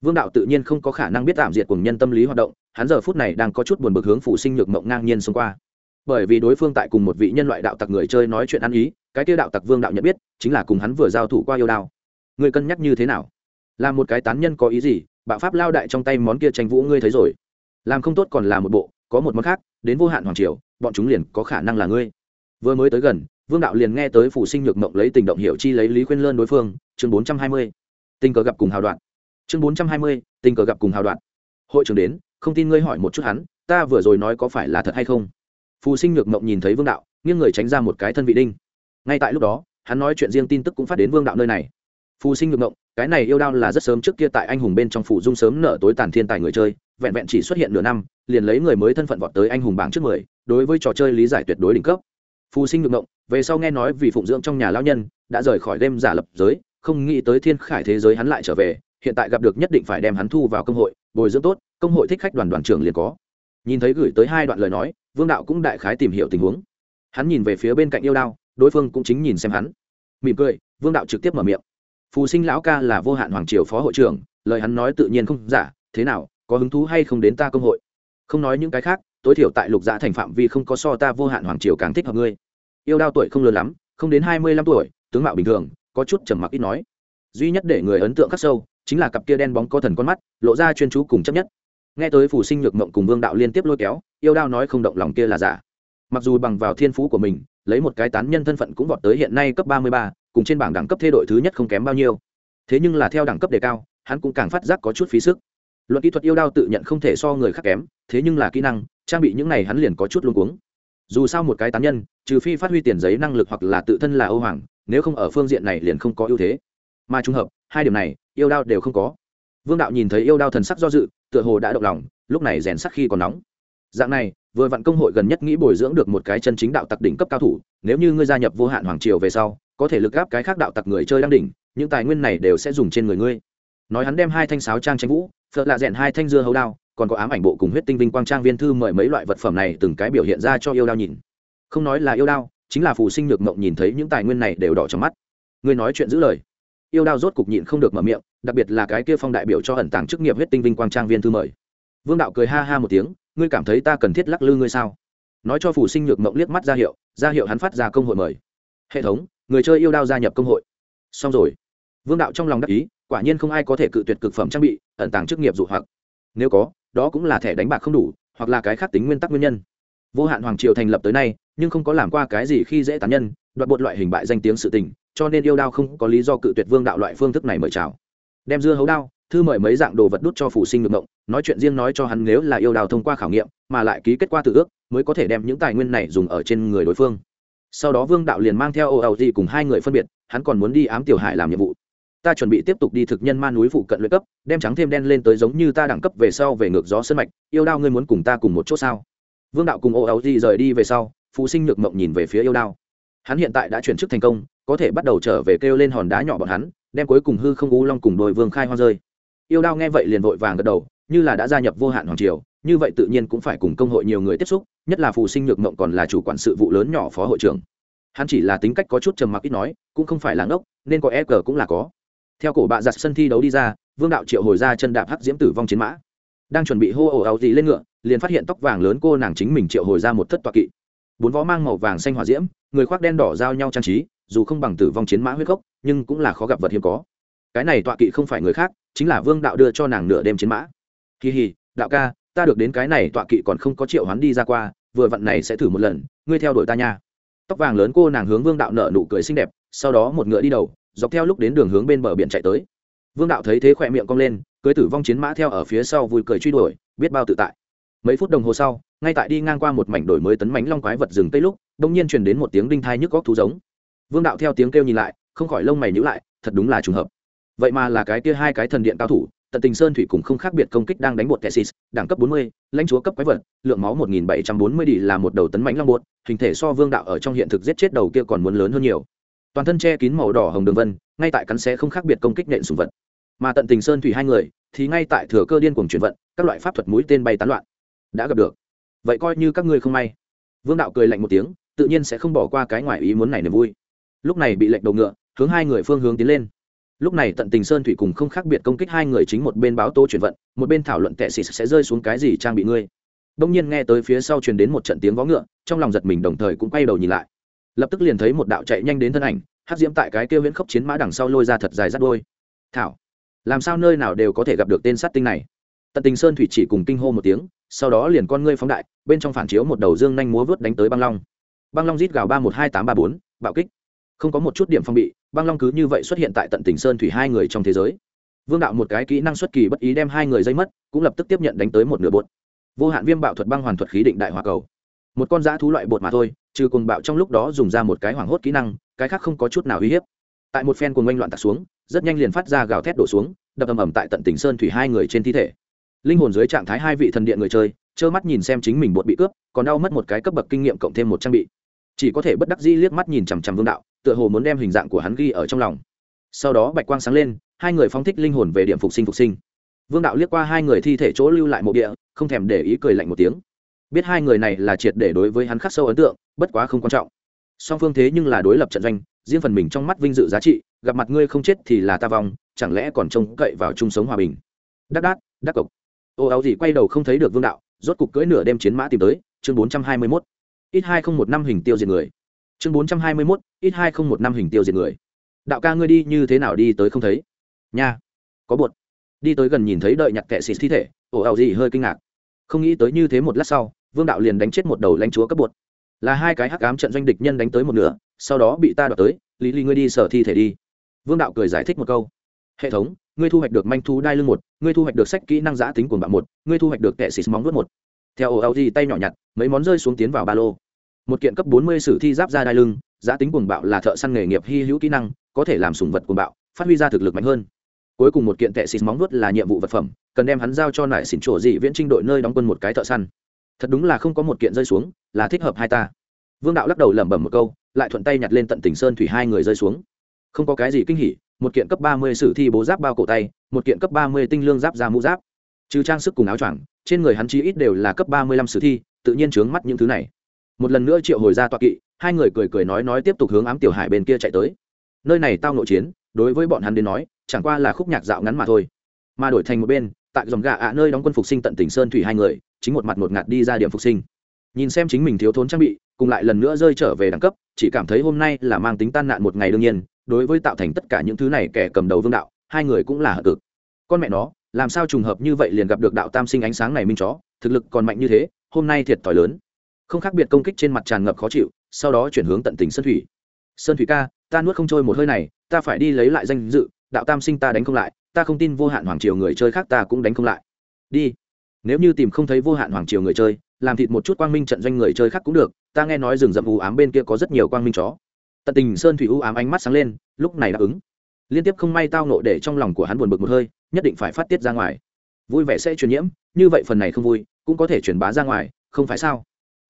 vương đạo tự nhiên không có khả năng biết tạm diệt cùng nhân tâm lý hoạt động, hắn giờ phút này đang có chút buồn bực hướng phụ sinh nhược mộng ngang nhiên xông qua. Bởi vì đối phương tại cùng một vị nhân loại đạo tặc người chơi nói chuyện ăn ý, cái tiêu đạo tặc vương đạo nhận biết, chính là cùng hắn vừa giao thủ qua yêu đao. Người cân nhắc như thế nào? Là một cái tán nhân có ý gì? Bạo pháp lao đại trong tay món kia tranh vũ ngươi thấy rồi. Làm không tốt còn là một bộ, có một món khác, đến vô hạn hoàng triều, bọn chúng liền có khả năng là ngươi. Vừa mới tới gần, vương đạo liền nghe tới phủ sinh nhược mộng lấy tình động hiểu chi lấy lý khuyên lơn đối phương, chương bốn trăm hai mươi. Tình cờ gặp cùng hào đoạn chương bốn trăm hai mươi, tình cờ gặp cùng hào đoạn. Hội trưởng đến, không tin ngươi hỏi một chút hắn, ta vừa rồi nói có phải là thật hay không? Phù sinh nhược mộng nhìn thấy vương đạo, nghiêng người tránh ra một cái thân vị đinh. Ngay tại lúc đó, hắn nói chuyện riêng tin tức cũng phát đến vương đạo nơi này. Phù sinh nhược mộng, cái này yêu đao là rất sớm trước kia tại anh hùng bên trong phủ dung sớm nở tối tàn thiên tài người chơi, vẹn vẹn chỉ xuất hiện nửa năm, liền lấy người mới thân phận vọt tới anh hùng bảng trước mười, đối với trò chơi lý giải tuyệt đối đỉnh cấp. Phù sinh nhược mộng, về sau nghe nói vì phụng dưỡng trong nhà lao nhân, đã rời khỏi đêm giả lập giới, không nghĩ tới thiên khải thế giới hắn lại trở về hiện tại gặp được nhất định phải đem hắn thu vào công hội, bồi dưỡng tốt, công hội thích khách đoàn đoàn trưởng liền có. Nhìn thấy gửi tới hai đoạn lời nói, vương đạo cũng đại khái tìm hiểu tình huống. Hắn nhìn về phía bên cạnh yêu đao, đối phương cũng chính nhìn xem hắn. Mỉm cười, vương đạo trực tiếp mở miệng. Phù sinh lão ca là vô hạn hoàng triều phó hội trưởng, lời hắn nói tự nhiên không giả, thế nào, có hứng thú hay không đến ta công hội? Không nói những cái khác, tối thiểu tại lục dạ thành phạm vi không có so ta vô hạn hoàng triều càng thích hợp ngươi. Yêu đao tuổi không lớn lắm, không đến hai mươi lăm tuổi, tướng mạo bình thường, có chút trầm mặc ít nói. Duy nhất để người ấn tượng khắc sâu chính là cặp kia đen bóng có thần con mắt, lộ ra chuyên chú cùng chấp nhất. Nghe tới phù sinh nhược mộng cùng vương đạo liên tiếp lôi kéo, yêu đao nói không động lòng kia là giả. Mặc dù bằng vào thiên phú của mình, lấy một cái tán nhân thân phận cũng vọt tới hiện nay cấp ba mươi ba, cùng trên bảng đẳng cấp thê đội thứ nhất không kém bao nhiêu. Thế nhưng là theo đẳng cấp đề cao, hắn cũng càng phát giác có chút phí sức. Luận kỹ thuật yêu đao tự nhận không thể so người khác kém, thế nhưng là kỹ năng, trang bị những này hắn liền có chút luôn cuống. Dù sao một cái tán nhân, trừ phi phát huy tiền giấy năng lực hoặc là tự thân là ô hoàng, nếu không ở phương diện này liền không có ưu thế. Mà trùng hợp hai điểm này, yêu đao đều không có. Vương đạo nhìn thấy yêu đao thần sắc do dự, tựa hồ đã động lòng, lúc này rèn sắc khi còn nóng. Dạng này, vừa vặn công hội gần nhất nghĩ bồi dưỡng được một cái chân chính đạo tặc đỉnh cấp cao thủ, nếu như ngươi gia nhập vô hạn hoàng triều về sau, có thể lực gáp cái khác đạo tặc người chơi đang đỉnh, những tài nguyên này đều sẽ dùng trên người ngươi. Nói hắn đem hai thanh sáo trang tranh vũ phật lạ rèn hai thanh dưa hấu đao, còn có ám ảnh bộ cùng huyết tinh vinh quang trang viên thư mời mấy loại vật phẩm này từng cái biểu hiện ra cho yêu đao nhìn. Không nói là yêu đao, chính là phù sinh nhược mộng nhìn thấy những tài nguyên này đều đỏ trong mắt. Ngươi nói chuyện giữ lời yêu đao rốt cục nhịn không được mở miệng, đặc biệt là cái kia phong đại biểu cho ẩn tàng chức nghiệp huyết tinh vinh quang trang viên thư mời. Vương đạo cười ha ha một tiếng, ngươi cảm thấy ta cần thiết lắc lư ngươi sao? Nói cho phù sinh nhược mộng liếc mắt ra hiệu ra hiệu hắn phát ra công hội mời. Hệ thống, người chơi yêu đao gia nhập công hội. Xong rồi. Vương đạo trong lòng đắc ý, quả nhiên không ai có thể cự tuyệt cực phẩm trang bị, ẩn tàng chức nghiệp dụ hoặc. Nếu có, đó cũng là thẻ đánh bạc không đủ, hoặc là cái khác tính nguyên tắc nguyên nhân. Vô hạn hoàng triều thành lập tới nay, nhưng không có làm qua cái gì khi dễ tán nhân, đoạt bột loại hình bại danh tiếng sự tình cho nên yêu đao không có lý do cự tuyệt vương đạo loại phương thức này mời chào. Đem dưa hấu đao, thư mời mấy dạng đồ vật đút cho phụ sinh ngược ngộng, nói chuyện riêng nói cho hắn nếu là yêu đào thông qua khảo nghiệm, mà lại ký kết quả tự ước, mới có thể đem những tài nguyên này dùng ở trên người đối phương. Sau đó vương đạo liền mang theo ô ẩu gì cùng hai người phân biệt, hắn còn muốn đi ám tiểu hải làm nhiệm vụ. Ta chuẩn bị tiếp tục đi thực nhân ma núi phụ cận luyện cấp, đem trắng thêm đen lên tới giống như ta đẳng cấp về sau về ngược gió sân mạch, yêu đao ngươi muốn cùng ta cùng một chỗ sao? Vương đạo cùng ô ẩu gì rời đi về sau phụ sinh nhược mộng nhìn về phía yêu đao. Hắn hiện tại đã chuyển chức thành công có thể bắt đầu trở về kêu lên hòn đá nhỏ bọn hắn, đem cuối cùng hư không u long cùng đồi vương khai hoa rơi. Yêu đao nghe vậy liền vội vàng gật đầu, như là đã gia nhập vô hạn hoàng triều, như vậy tự nhiên cũng phải cùng công hội nhiều người tiếp xúc, nhất là phù sinh nhược mộng còn là chủ quản sự vụ lớn nhỏ phó hội trưởng. Hắn chỉ là tính cách có chút trầm mặc ít nói, cũng không phải là ngốc, nên có e cờ cũng là có. Theo cổ bạ giặt sân thi đấu đi ra, vương đạo triệu hồi ra chân đạp hắc diễm tử vong chiến mã. Đang chuẩn bị hô ồ ào gì lên ngựa, liền phát hiện tóc vàng lớn cô nàng chính mình triệu hồi ra một thất toa kỵ. Bốn vó mang màu vàng xanh hỏa diễm, người khoác đen đỏ giao nhau trang trí dù không bằng tử vong chiến mã huyết gốc, nhưng cũng là khó gặp vật hiếm có. Cái này tọa kỵ không phải người khác, chính là vương đạo đưa cho nàng nửa đêm chiến mã. Kỳ hì đạo ca, ta được đến cái này tọa kỵ còn không có triệu hoán đi ra qua, vừa vặn này sẽ thử một lần, ngươi theo đuổi ta nha. Tóc vàng lớn cô nàng hướng vương đạo nở nụ cười xinh đẹp, sau đó một ngựa đi đầu, dọc theo lúc đến đường hướng bên bờ biển chạy tới. Vương đạo thấy thế khỏe miệng cong lên, cưới tử vong chiến mã theo ở phía sau vui cười truy đuổi, biết bao tự tại. Mấy phút đồng hồ sau, ngay tại đi ngang qua một mảnh đổi mới tấn mánh long quái vật rừng tây lúc đông nhiên truyền đến một tiếng đinh thai nhức góc thú giống vương đạo theo tiếng kêu nhìn lại không khỏi lông mày nhữ lại thật đúng là trùng hợp vậy mà là cái kia hai cái thần điện cao thủ tận tình sơn thủy cùng không khác biệt công kích đang đánh bột Texas, đẳng cấp 40, lãnh chúa cấp quái vật, lượng máu 1740 đi là một đầu tấn mãnh long bột, hình thể so vương đạo ở trong hiện thực giết chết đầu kia còn muốn lớn hơn nhiều. Toàn thân che kín màu đỏ hồng đường vân, ngay tại cắn xé không khác biệt công kích nện sủng vật. Mà tận tình sơn thủy hai người, thì ngay tại thừa cơ điên cuồng chuyển vận, các loại pháp thuật mũi tên bay tán loạn. Đã gặp được. Vậy coi như các ngươi không may. Vương đạo cười lạnh một tiếng, tự nhiên sẽ không bỏ qua cái ngoại ý muốn này niềm vui. Lúc này bị lệnh đầu ngựa, hướng hai người phương hướng tiến lên. Lúc này tận tình sơn thủy cùng không khác biệt công kích hai người chính một bên báo tố chuyển vận một bên thảo luận tệ xịt sẽ rơi xuống cái gì trang bị ngươi. Đông nhiên nghe tới phía sau truyền đến một trận tiếng vó ngựa trong lòng giật mình đồng thời cũng quay đầu nhìn lại. Lập tức liền thấy một đạo chạy nhanh đến thân ảnh hát diễm tại cái kêu viễn khốc chiến mã đằng sau lôi ra thật dài rắt đôi thảo làm sao nơi nào đều có thể gặp được tên sát tinh này? Tận tình sơn thủy chỉ cùng kinh hô một tiếng sau đó liền con ngươi phóng đại bên trong phản chiếu một đầu dương nhanh múa vớt đánh tới băng long. Băng long rít gào ba một hai tám ba bốn bạo kích không có một chút điểm phong bị, băng long cứ như vậy xuất hiện tại tận tỉnh sơn thủy hai người trong thế giới. Vương đạo một cái kỹ năng xuất kỳ bất ý đem hai người dây mất, cũng lập tức tiếp nhận đánh tới một nửa bột. Vô hạn viêm bạo thuật băng hoàn thuật khí định đại hòa cầu. Một con dã thú loại bột mà thôi, trừ cùng bạo trong lúc đó dùng ra một cái hoảng hốt kỹ năng, cái khác không có chút nào uy hiếp. Tại một phen cuồng oanh loạn tạc xuống, rất nhanh liền phát ra gào thét đổ xuống, đập ầm ầm tại tận tỉnh sơn thủy hai người trên thi thể. Linh hồn dưới trạng thái hai vị thần điện người chơi, trơ mắt nhìn xem chính mình bột bị cướp, còn đau mất một cái cấp bậc kinh nghiệm cộng thêm một trang bị chỉ có thể bất đắc dĩ liếc mắt nhìn chằm chằm vương đạo, tựa hồ muốn đem hình dạng của hắn ghi ở trong lòng. Sau đó bạch quang sáng lên, hai người phóng thích linh hồn về điểm phục sinh phục sinh. Vương đạo liếc qua hai người thi thể chỗ lưu lại mộ địa, không thèm để ý cười lạnh một tiếng. Biết hai người này là triệt để đối với hắn khắc sâu ấn tượng, bất quá không quan trọng. Song phương thế nhưng là đối lập trận doanh, riêng phần mình trong mắt vinh dự giá trị, gặp mặt ngươi không chết thì là ta vong, chẳng lẽ còn trông cậy vào chung sống hòa bình? Đắc đát đắc cộc. Ô, áo gì quay đầu không thấy được vương đạo, rốt cục cưỡi nửa đêm chiến mã tìm tới, chương bốn trăm hai mươi mốt ít hai không một năm hình tiêu diệt người. Chương bốn trăm hai mươi mốt, ít hai không một năm hình tiêu diệt người. Đạo ca ngươi đi như thế nào đi tới không thấy? Nha, có bột đi tới gần nhìn thấy đợi nhặt kệ xịt thi thể ồ ào gì hơi kinh ngạc. Không nghĩ tới như thế một lát sau, vương đạo liền đánh chết một đầu lãnh chúa cấp bột là hai cái hắc ám trận doanh địch nhân đánh tới một nửa, sau đó bị ta đoạt tới, lý lý ngươi đi sở thi thể đi. Vương đạo cười giải thích một câu. Hệ thống, ngươi thu hoạch được manh thú đai lưng một, ngươi thu hoạch được sách kỹ năng giã tính của bạn một, ngươi thu hoạch được kệ xịt móng vuốt một theo ổ ào tay nhỏ nhặt, mấy món rơi xuống tiến vào ba lô. Một kiện cấp bốn mươi sử thi giáp ra đai lưng, giá tính cuồng bạo là thợ săn nghề nghiệp hy hữu kỹ năng, có thể làm sùng vật cuồng bạo, phát huy ra thực lực mạnh hơn. Cuối cùng một kiện tệ xịt móng vuốt là nhiệm vụ vật phẩm, cần đem hắn giao cho nải xỉn chỗ dị viễn trinh đội nơi đóng quân một cái thợ săn. Thật đúng là không có một kiện rơi xuống, là thích hợp hai ta. Vương đạo lắc đầu lẩm bẩm một câu, lại thuận tay nhặt lên tận tỉnh sơn thủy hai người rơi xuống. Không có cái gì kinh hỉ, một kiện cấp ba mươi sử thi bố giáp bao cổ tay, một kiện cấp ba mươi tinh lương giáp ra mũ giáp trừ trang sức cùng áo choàng, trên người hắn chí ít đều là cấp ba mươi lăm sử thi, tự nhiên trướng mắt những thứ này. Một lần nữa triệu hồi ra tọa kỵ, hai người cười cười nói nói tiếp tục hướng ám tiểu hải bên kia chạy tới. Nơi này tao nội chiến, đối với bọn hắn đến nói, chẳng qua là khúc nhạc dạo ngắn mà thôi. Mà đổi thành một bên, tại dòng gà ạ nơi đóng quân phục sinh tận tỉnh sơn thủy hai người, chính một mặt một ngạt đi ra điểm phục sinh. Nhìn xem chính mình thiếu thốn trang bị, cùng lại lần nữa rơi trở về đẳng cấp, chỉ cảm thấy hôm nay là mang tính tan nạn một ngày đương nhiên, đối với tạo thành tất cả những thứ này kẻ cầm đầu vương đạo, hai người cũng là hợp cực. Con mẹ nó làm sao trùng hợp như vậy liền gặp được đạo tam sinh ánh sáng này minh chó, thực lực còn mạnh như thế, hôm nay thiệt thòi lớn. Không khác biệt công kích trên mặt tràn ngập khó chịu, sau đó chuyển hướng tận tình sơn thủy. Sơn thủy ca, ta nuốt không trôi một hơi này, ta phải đi lấy lại danh dự, đạo tam sinh ta đánh không lại, ta không tin vô hạn hoàng triều người chơi khác ta cũng đánh không lại. Đi. Nếu như tìm không thấy vô hạn hoàng triều người chơi, làm thịt một chút quang minh trận doanh người chơi khác cũng được, ta nghe nói rừng rậm u ám bên kia có rất nhiều quang minh chó. Tận tình sơn thủy u ám ánh mắt sáng lên, lúc này đáp ứng liên tiếp không may tao nộ để trong lòng của hắn buồn bực một hơi, nhất định phải phát tiết ra ngoài. Vui vẻ sẽ truyền nhiễm, như vậy phần này không vui, cũng có thể truyền bá ra ngoài, không phải sao?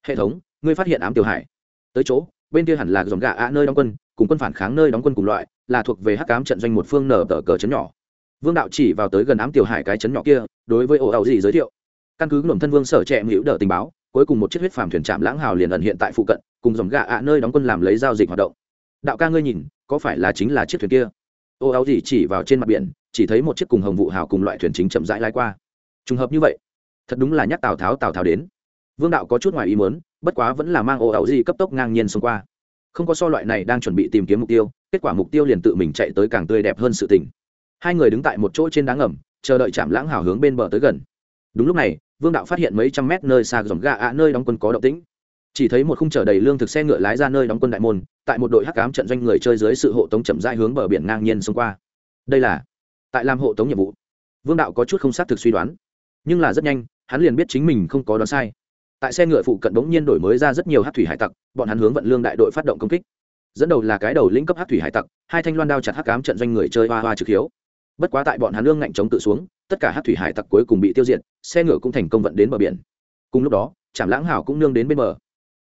Hệ thống, ngươi phát hiện ám tiểu hải. Tới chỗ, bên kia hẳn là dòng gà ạ nơi đóng quân, cùng quân phản kháng nơi đóng quân cùng loại, là thuộc về hắc ám trận doanh một phương nở tờ cờ chấn nhỏ. Vương đạo chỉ vào tới gần ám tiểu hải cái chấn nhỏ kia, đối với ổ ẩu gì giới thiệu. Căn cứ luồng thân vương sở trẻ hữu đỡ tình báo, cuối cùng một chiếc huyết phàm thuyền trạm lãng hào liền ẩn hiện tại phụ cận, cùng dòng gà ạ nơi đóng quân làm lấy giao dịch hoạt động. Đạo ca ngươi nhìn, có phải là chính là chiếc thuyền kia? Ô áo gì chỉ vào trên mặt biển, chỉ thấy một chiếc cùng hồng vụ hào cùng loại thuyền chính chậm rãi lai qua. Trùng hợp như vậy, thật đúng là nhắc tào tháo tào tháo đến. Vương đạo có chút ngoài ý muốn, bất quá vẫn là mang ô áo gì cấp tốc ngang nhiên xông qua. Không có so loại này đang chuẩn bị tìm kiếm mục tiêu, kết quả mục tiêu liền tự mình chạy tới càng tươi đẹp hơn sự tình. Hai người đứng tại một chỗ trên đá ngầm, chờ đợi chạm lãng hào hướng bên bờ tới gần. Đúng lúc này, vương đạo phát hiện mấy trăm mét nơi xa dòng gà ạ, nơi đóng quân có động tĩnh chỉ thấy một khung chở đầy lương thực xe ngựa lái ra nơi đóng quân đại môn, tại một đội hắc cám trận doanh người chơi dưới sự hộ tống chậm rãi hướng bờ biển ngang nhiên xông qua. Đây là, tại làm hộ tống nhiệm vụ. Vương đạo có chút không xác thực suy đoán, nhưng là rất nhanh, hắn liền biết chính mình không có đoán sai. Tại xe ngựa phụ cận bỗng nhiên đổi mới ra rất nhiều hát thủy hải tặc, bọn hắn hướng vận lương đại đội phát động công kích. Dẫn đầu là cái đầu lĩnh cấp hát thủy hải tặc, hai thanh loan đao chặt hắc cám trận doanh người chơi hoa hoa trực hiếu. Bất quá tại bọn hắn lương ngạnh chống tự xuống, tất cả hát thủy hải tặc cuối cùng bị tiêu diệt, xe ngựa cũng thành công vận đến bờ biển. Cùng lúc đó, trảm lãng hảo cũng nương đến bên bờ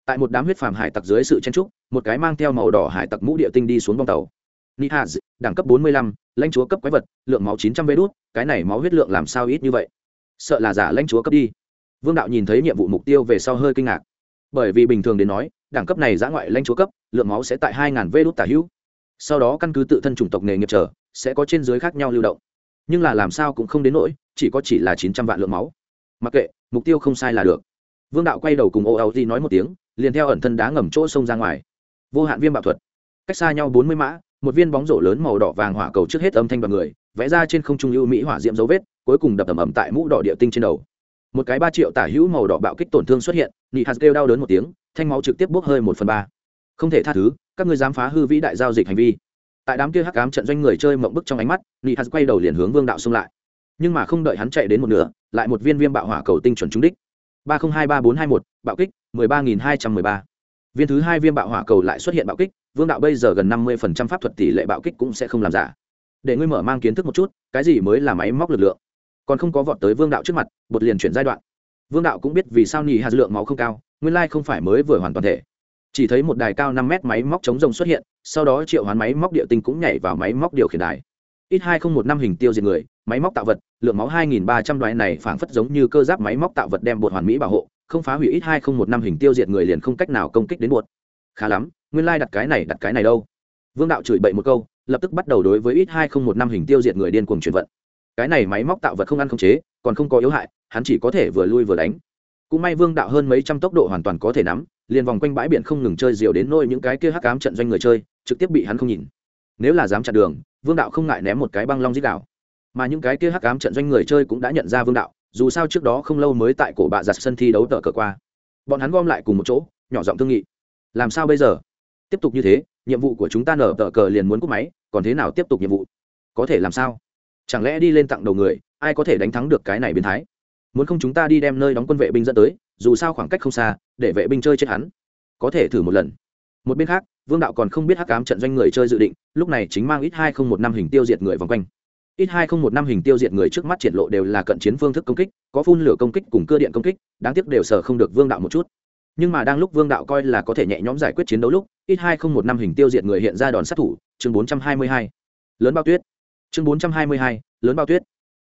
tại một đám huyết phàm hải tặc dưới sự chen trúc một cái mang theo màu đỏ hải tặc mũ địa tinh đi xuống bong tàu. Nihaz đẳng cấp 45, lãnh chúa cấp quái vật lượng máu 900 vê đốt cái này máu huyết lượng làm sao ít như vậy? Sợ là giả lãnh chúa cấp đi. Vương đạo nhìn thấy nhiệm vụ mục tiêu về sau hơi kinh ngạc. Bởi vì bình thường đến nói đẳng cấp này giã ngoại lãnh chúa cấp lượng máu sẽ tại 2.000 vê đốt tả hữu. Sau đó căn cứ tự thân chủng tộc nghề nghiệp trở sẽ có trên dưới khác nhau lưu động. Nhưng là làm sao cũng không đến nỗi chỉ có chỉ là 900 vạn lượng máu. Mặc kệ mục tiêu không sai là được. Vương đạo quay đầu cùng ô áo nói một tiếng liền theo ẩn thân đá ngầm chỗ sông ra ngoài. Vô hạn viêm bạo thuật. Cách xa nhau bốn mươi mã, một viên bóng rổ lớn màu đỏ vàng hỏa cầu trước hết âm thanh bằng người, vẽ ra trên không trung ưu mỹ hỏa diễm dấu vết, cuối cùng đập ầm ầm tại mũ đỏ địa tinh trên đầu. Một cái ba triệu tả hữu màu đỏ bạo kích tổn thương xuất hiện, nị hạt kêu đau đớn một tiếng, thanh máu trực tiếp bốc hơi một phần ba. Không thể tha thứ, các ngươi dám phá hư vĩ đại giao dịch hành vi. Tại đám kia hắc ám trận doanh người chơi mộng bức trong ánh mắt, nị hạt quay đầu liền hướng vương đạo xông lại. Nhưng mà không đợi hắn chạy đến một nửa, lại một viên viêm bạo hỏa cầu tinh chuẩn trúng đích ba không hai ba bốn hai một, bạo kích, mười ba nghìn hai trăm mười ba. Viên thứ hai viêm bạo hỏa cầu lại xuất hiện bạo kích, vương đạo bây giờ gần năm mươi phần trăm pháp thuật tỷ lệ bạo kích cũng sẽ không làm giả. Để ngươi mở mang kiến thức một chút, cái gì mới là máy móc lực lượng? Còn không có vọt tới vương đạo trước mặt, bột liền chuyển giai đoạn. Vương đạo cũng biết vì sao nhì hạt lượng máu không cao, nguyên lai không phải mới vừa hoàn toàn thể. Chỉ thấy một đài cao năm mét máy móc chống rồng xuất hiện, sau đó triệu hoán máy móc địa tinh cũng nhảy vào máy móc điều khiển đài. Ít hai không một năm hình tiêu diệt người máy móc tạo vật, lượng máu hai nghìn ba trăm đoái này phảng phất giống như cơ giáp máy móc tạo vật đem bột hoàn mỹ bảo hộ, không phá hủy ít hai không một năm hình tiêu diệt người liền không cách nào công kích đến bột. Khá lắm, nguyên lai đặt cái này, đặt cái này đâu? Vương đạo chửi bậy một câu, lập tức bắt đầu đối với ít hai không một năm hình tiêu diệt người điên cuồng chuyển vận. Cái này máy móc tạo vật không ăn không chế, còn không có yếu hại, hắn chỉ có thể vừa lui vừa đánh. Cũng may vương đạo hơn mấy trăm tốc độ hoàn toàn có thể nắm, liền vòng quanh bãi biển không ngừng chơi diều đến nôi những cái kia hắc cám trận doanh người chơi, trực tiếp bị hắn không nhìn. Nếu là dám chặn đường, vương đạo không ngại ném một cái băng long dít đạo mà những cái kia hắc ám trận doanh người chơi cũng đã nhận ra vương đạo, dù sao trước đó không lâu mới tại cổ bạ giặt sân thi đấu tờ cờ qua. Bọn hắn gom lại cùng một chỗ, nhỏ giọng thương nghị. Làm sao bây giờ? Tiếp tục như thế, nhiệm vụ của chúng ta nở tờ cờ liền muốn cúp máy, còn thế nào tiếp tục nhiệm vụ? Có thể làm sao? Chẳng lẽ đi lên tặng đầu người, ai có thể đánh thắng được cái này biến thái? Muốn không chúng ta đi đem nơi đóng quân vệ binh dẫn tới, dù sao khoảng cách không xa, để vệ binh chơi chết hắn. Có thể thử một lần. Một bên khác, vương đạo còn không biết hắc cám trận doanh người chơi dự định, lúc này chính mang ít hai không một năm hình tiêu diệt người vòng quanh ít hai không một năm hình tiêu diệt người trước mắt triển lộ đều là cận chiến phương thức công kích, có phun lửa công kích cùng cơ điện công kích, đáng tiếc đều sở không được vương đạo một chút. Nhưng mà đang lúc vương đạo coi là có thể nhẹ nhõm giải quyết chiến đấu lúc, ít hai không một năm hình tiêu diệt người hiện ra đòn sát thủ, chương bốn trăm hai mươi hai. Lớn bao tuyết. Chương bốn trăm hai mươi hai, lớn bao tuyết.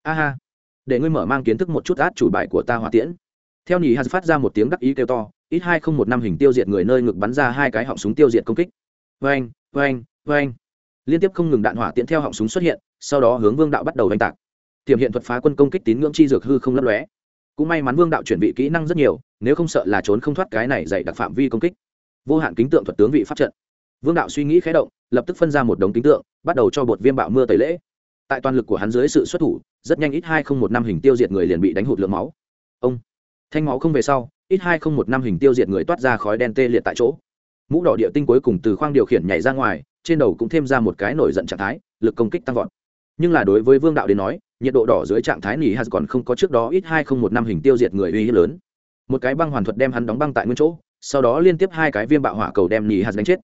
Aha để ngươi mở mang kiến thức một chút át chủ bài của ta hỏa tiễn. Theo nhì hạt phát ra một tiếng đắc ý kêu to, ít hai không một năm hình tiêu diệt người nơi ngực bắn ra hai cái họng súng tiêu diệt công kích. Vê anh vê liên tiếp không ngừng đạn hỏa tiễn theo họng súng xuất hiện, sau đó hướng vương đạo bắt đầu đánh tạc. Tiềm hiện thuật phá quân công kích tín ngưỡng chi dược hư không lấp lóe. Cũng may mắn vương đạo chuẩn bị kỹ năng rất nhiều, nếu không sợ là trốn không thoát cái này dày đặc phạm vi công kích. Vô hạn kính tượng thuật tướng vị pháp trận. Vương đạo suy nghĩ khé động, lập tức phân ra một đống kính tượng, bắt đầu cho bột viêm bạo mưa tẩy lễ. Tại toàn lực của hắn dưới sự xuất thủ, rất nhanh ít hai không một năm hình tiêu diệt người liền bị đánh hụt lượng máu. Ông, thanh máu không về sau, ít hai không một năm hình tiêu diệt người toát ra khói đen tê liệt tại chỗ. Mũ đỏ địa tinh cuối cùng từ khoang điều khiển nhảy ra ngoài trên đầu cũng thêm ra một cái nổi giận trạng thái, lực công kích tăng vọt. Nhưng là đối với vương đạo đến nói, nhiệt độ đỏ dưới trạng thái nỉ hạt còn không có trước đó ít hai không một năm hình tiêu diệt người uy hiếp lớn. Một cái băng hoàn thuật đem hắn đóng băng tại nguyên chỗ, sau đó liên tiếp hai cái viêm bạo hỏa cầu đem nỉ hạt đánh chết.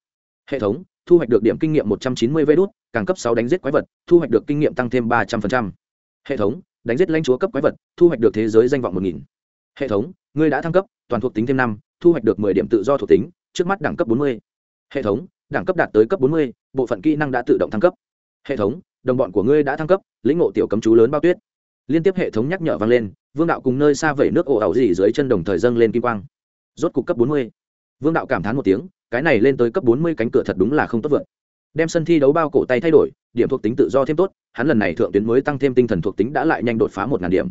Hệ thống, thu hoạch được điểm kinh nghiệm một trăm chín mươi vê đốt càng cấp sáu đánh giết quái vật, thu hoạch được kinh nghiệm tăng thêm ba trăm linh hệ thống, đánh giết lãnh chúa cấp quái vật, thu hoạch được thế giới danh vọng một nghìn. Hệ thống, ngươi đã thăng cấp, toàn thuộc tính thêm năm, thu hoạch được mười điểm tự do thuộc tính, trước mắt đẳng cấp bốn mươi. Hệ thống đẳng cấp đạt tới cấp bốn mươi, bộ phận kỹ năng đã tự động thăng cấp. Hệ thống, đồng bọn của ngươi đã thăng cấp, lĩnh ngộ tiểu cấm chú lớn bao tuyết. Liên tiếp hệ thống nhắc nhở vang lên, vương đạo cùng nơi xa vẩy nước ồ ảo gì dưới chân đồng thời dâng lên kim quang. Rốt cục cấp bốn mươi. Vương đạo cảm thán một tiếng, cái này lên tới cấp bốn mươi cánh cửa thật đúng là không tốt vượt. Đem sân thi đấu bao cổ tay thay đổi, điểm thuộc tính tự do thêm tốt, hắn lần này thượng tuyến mới tăng thêm tinh thần thuộc tính đã lại nhanh đột phá một ngàn điểm.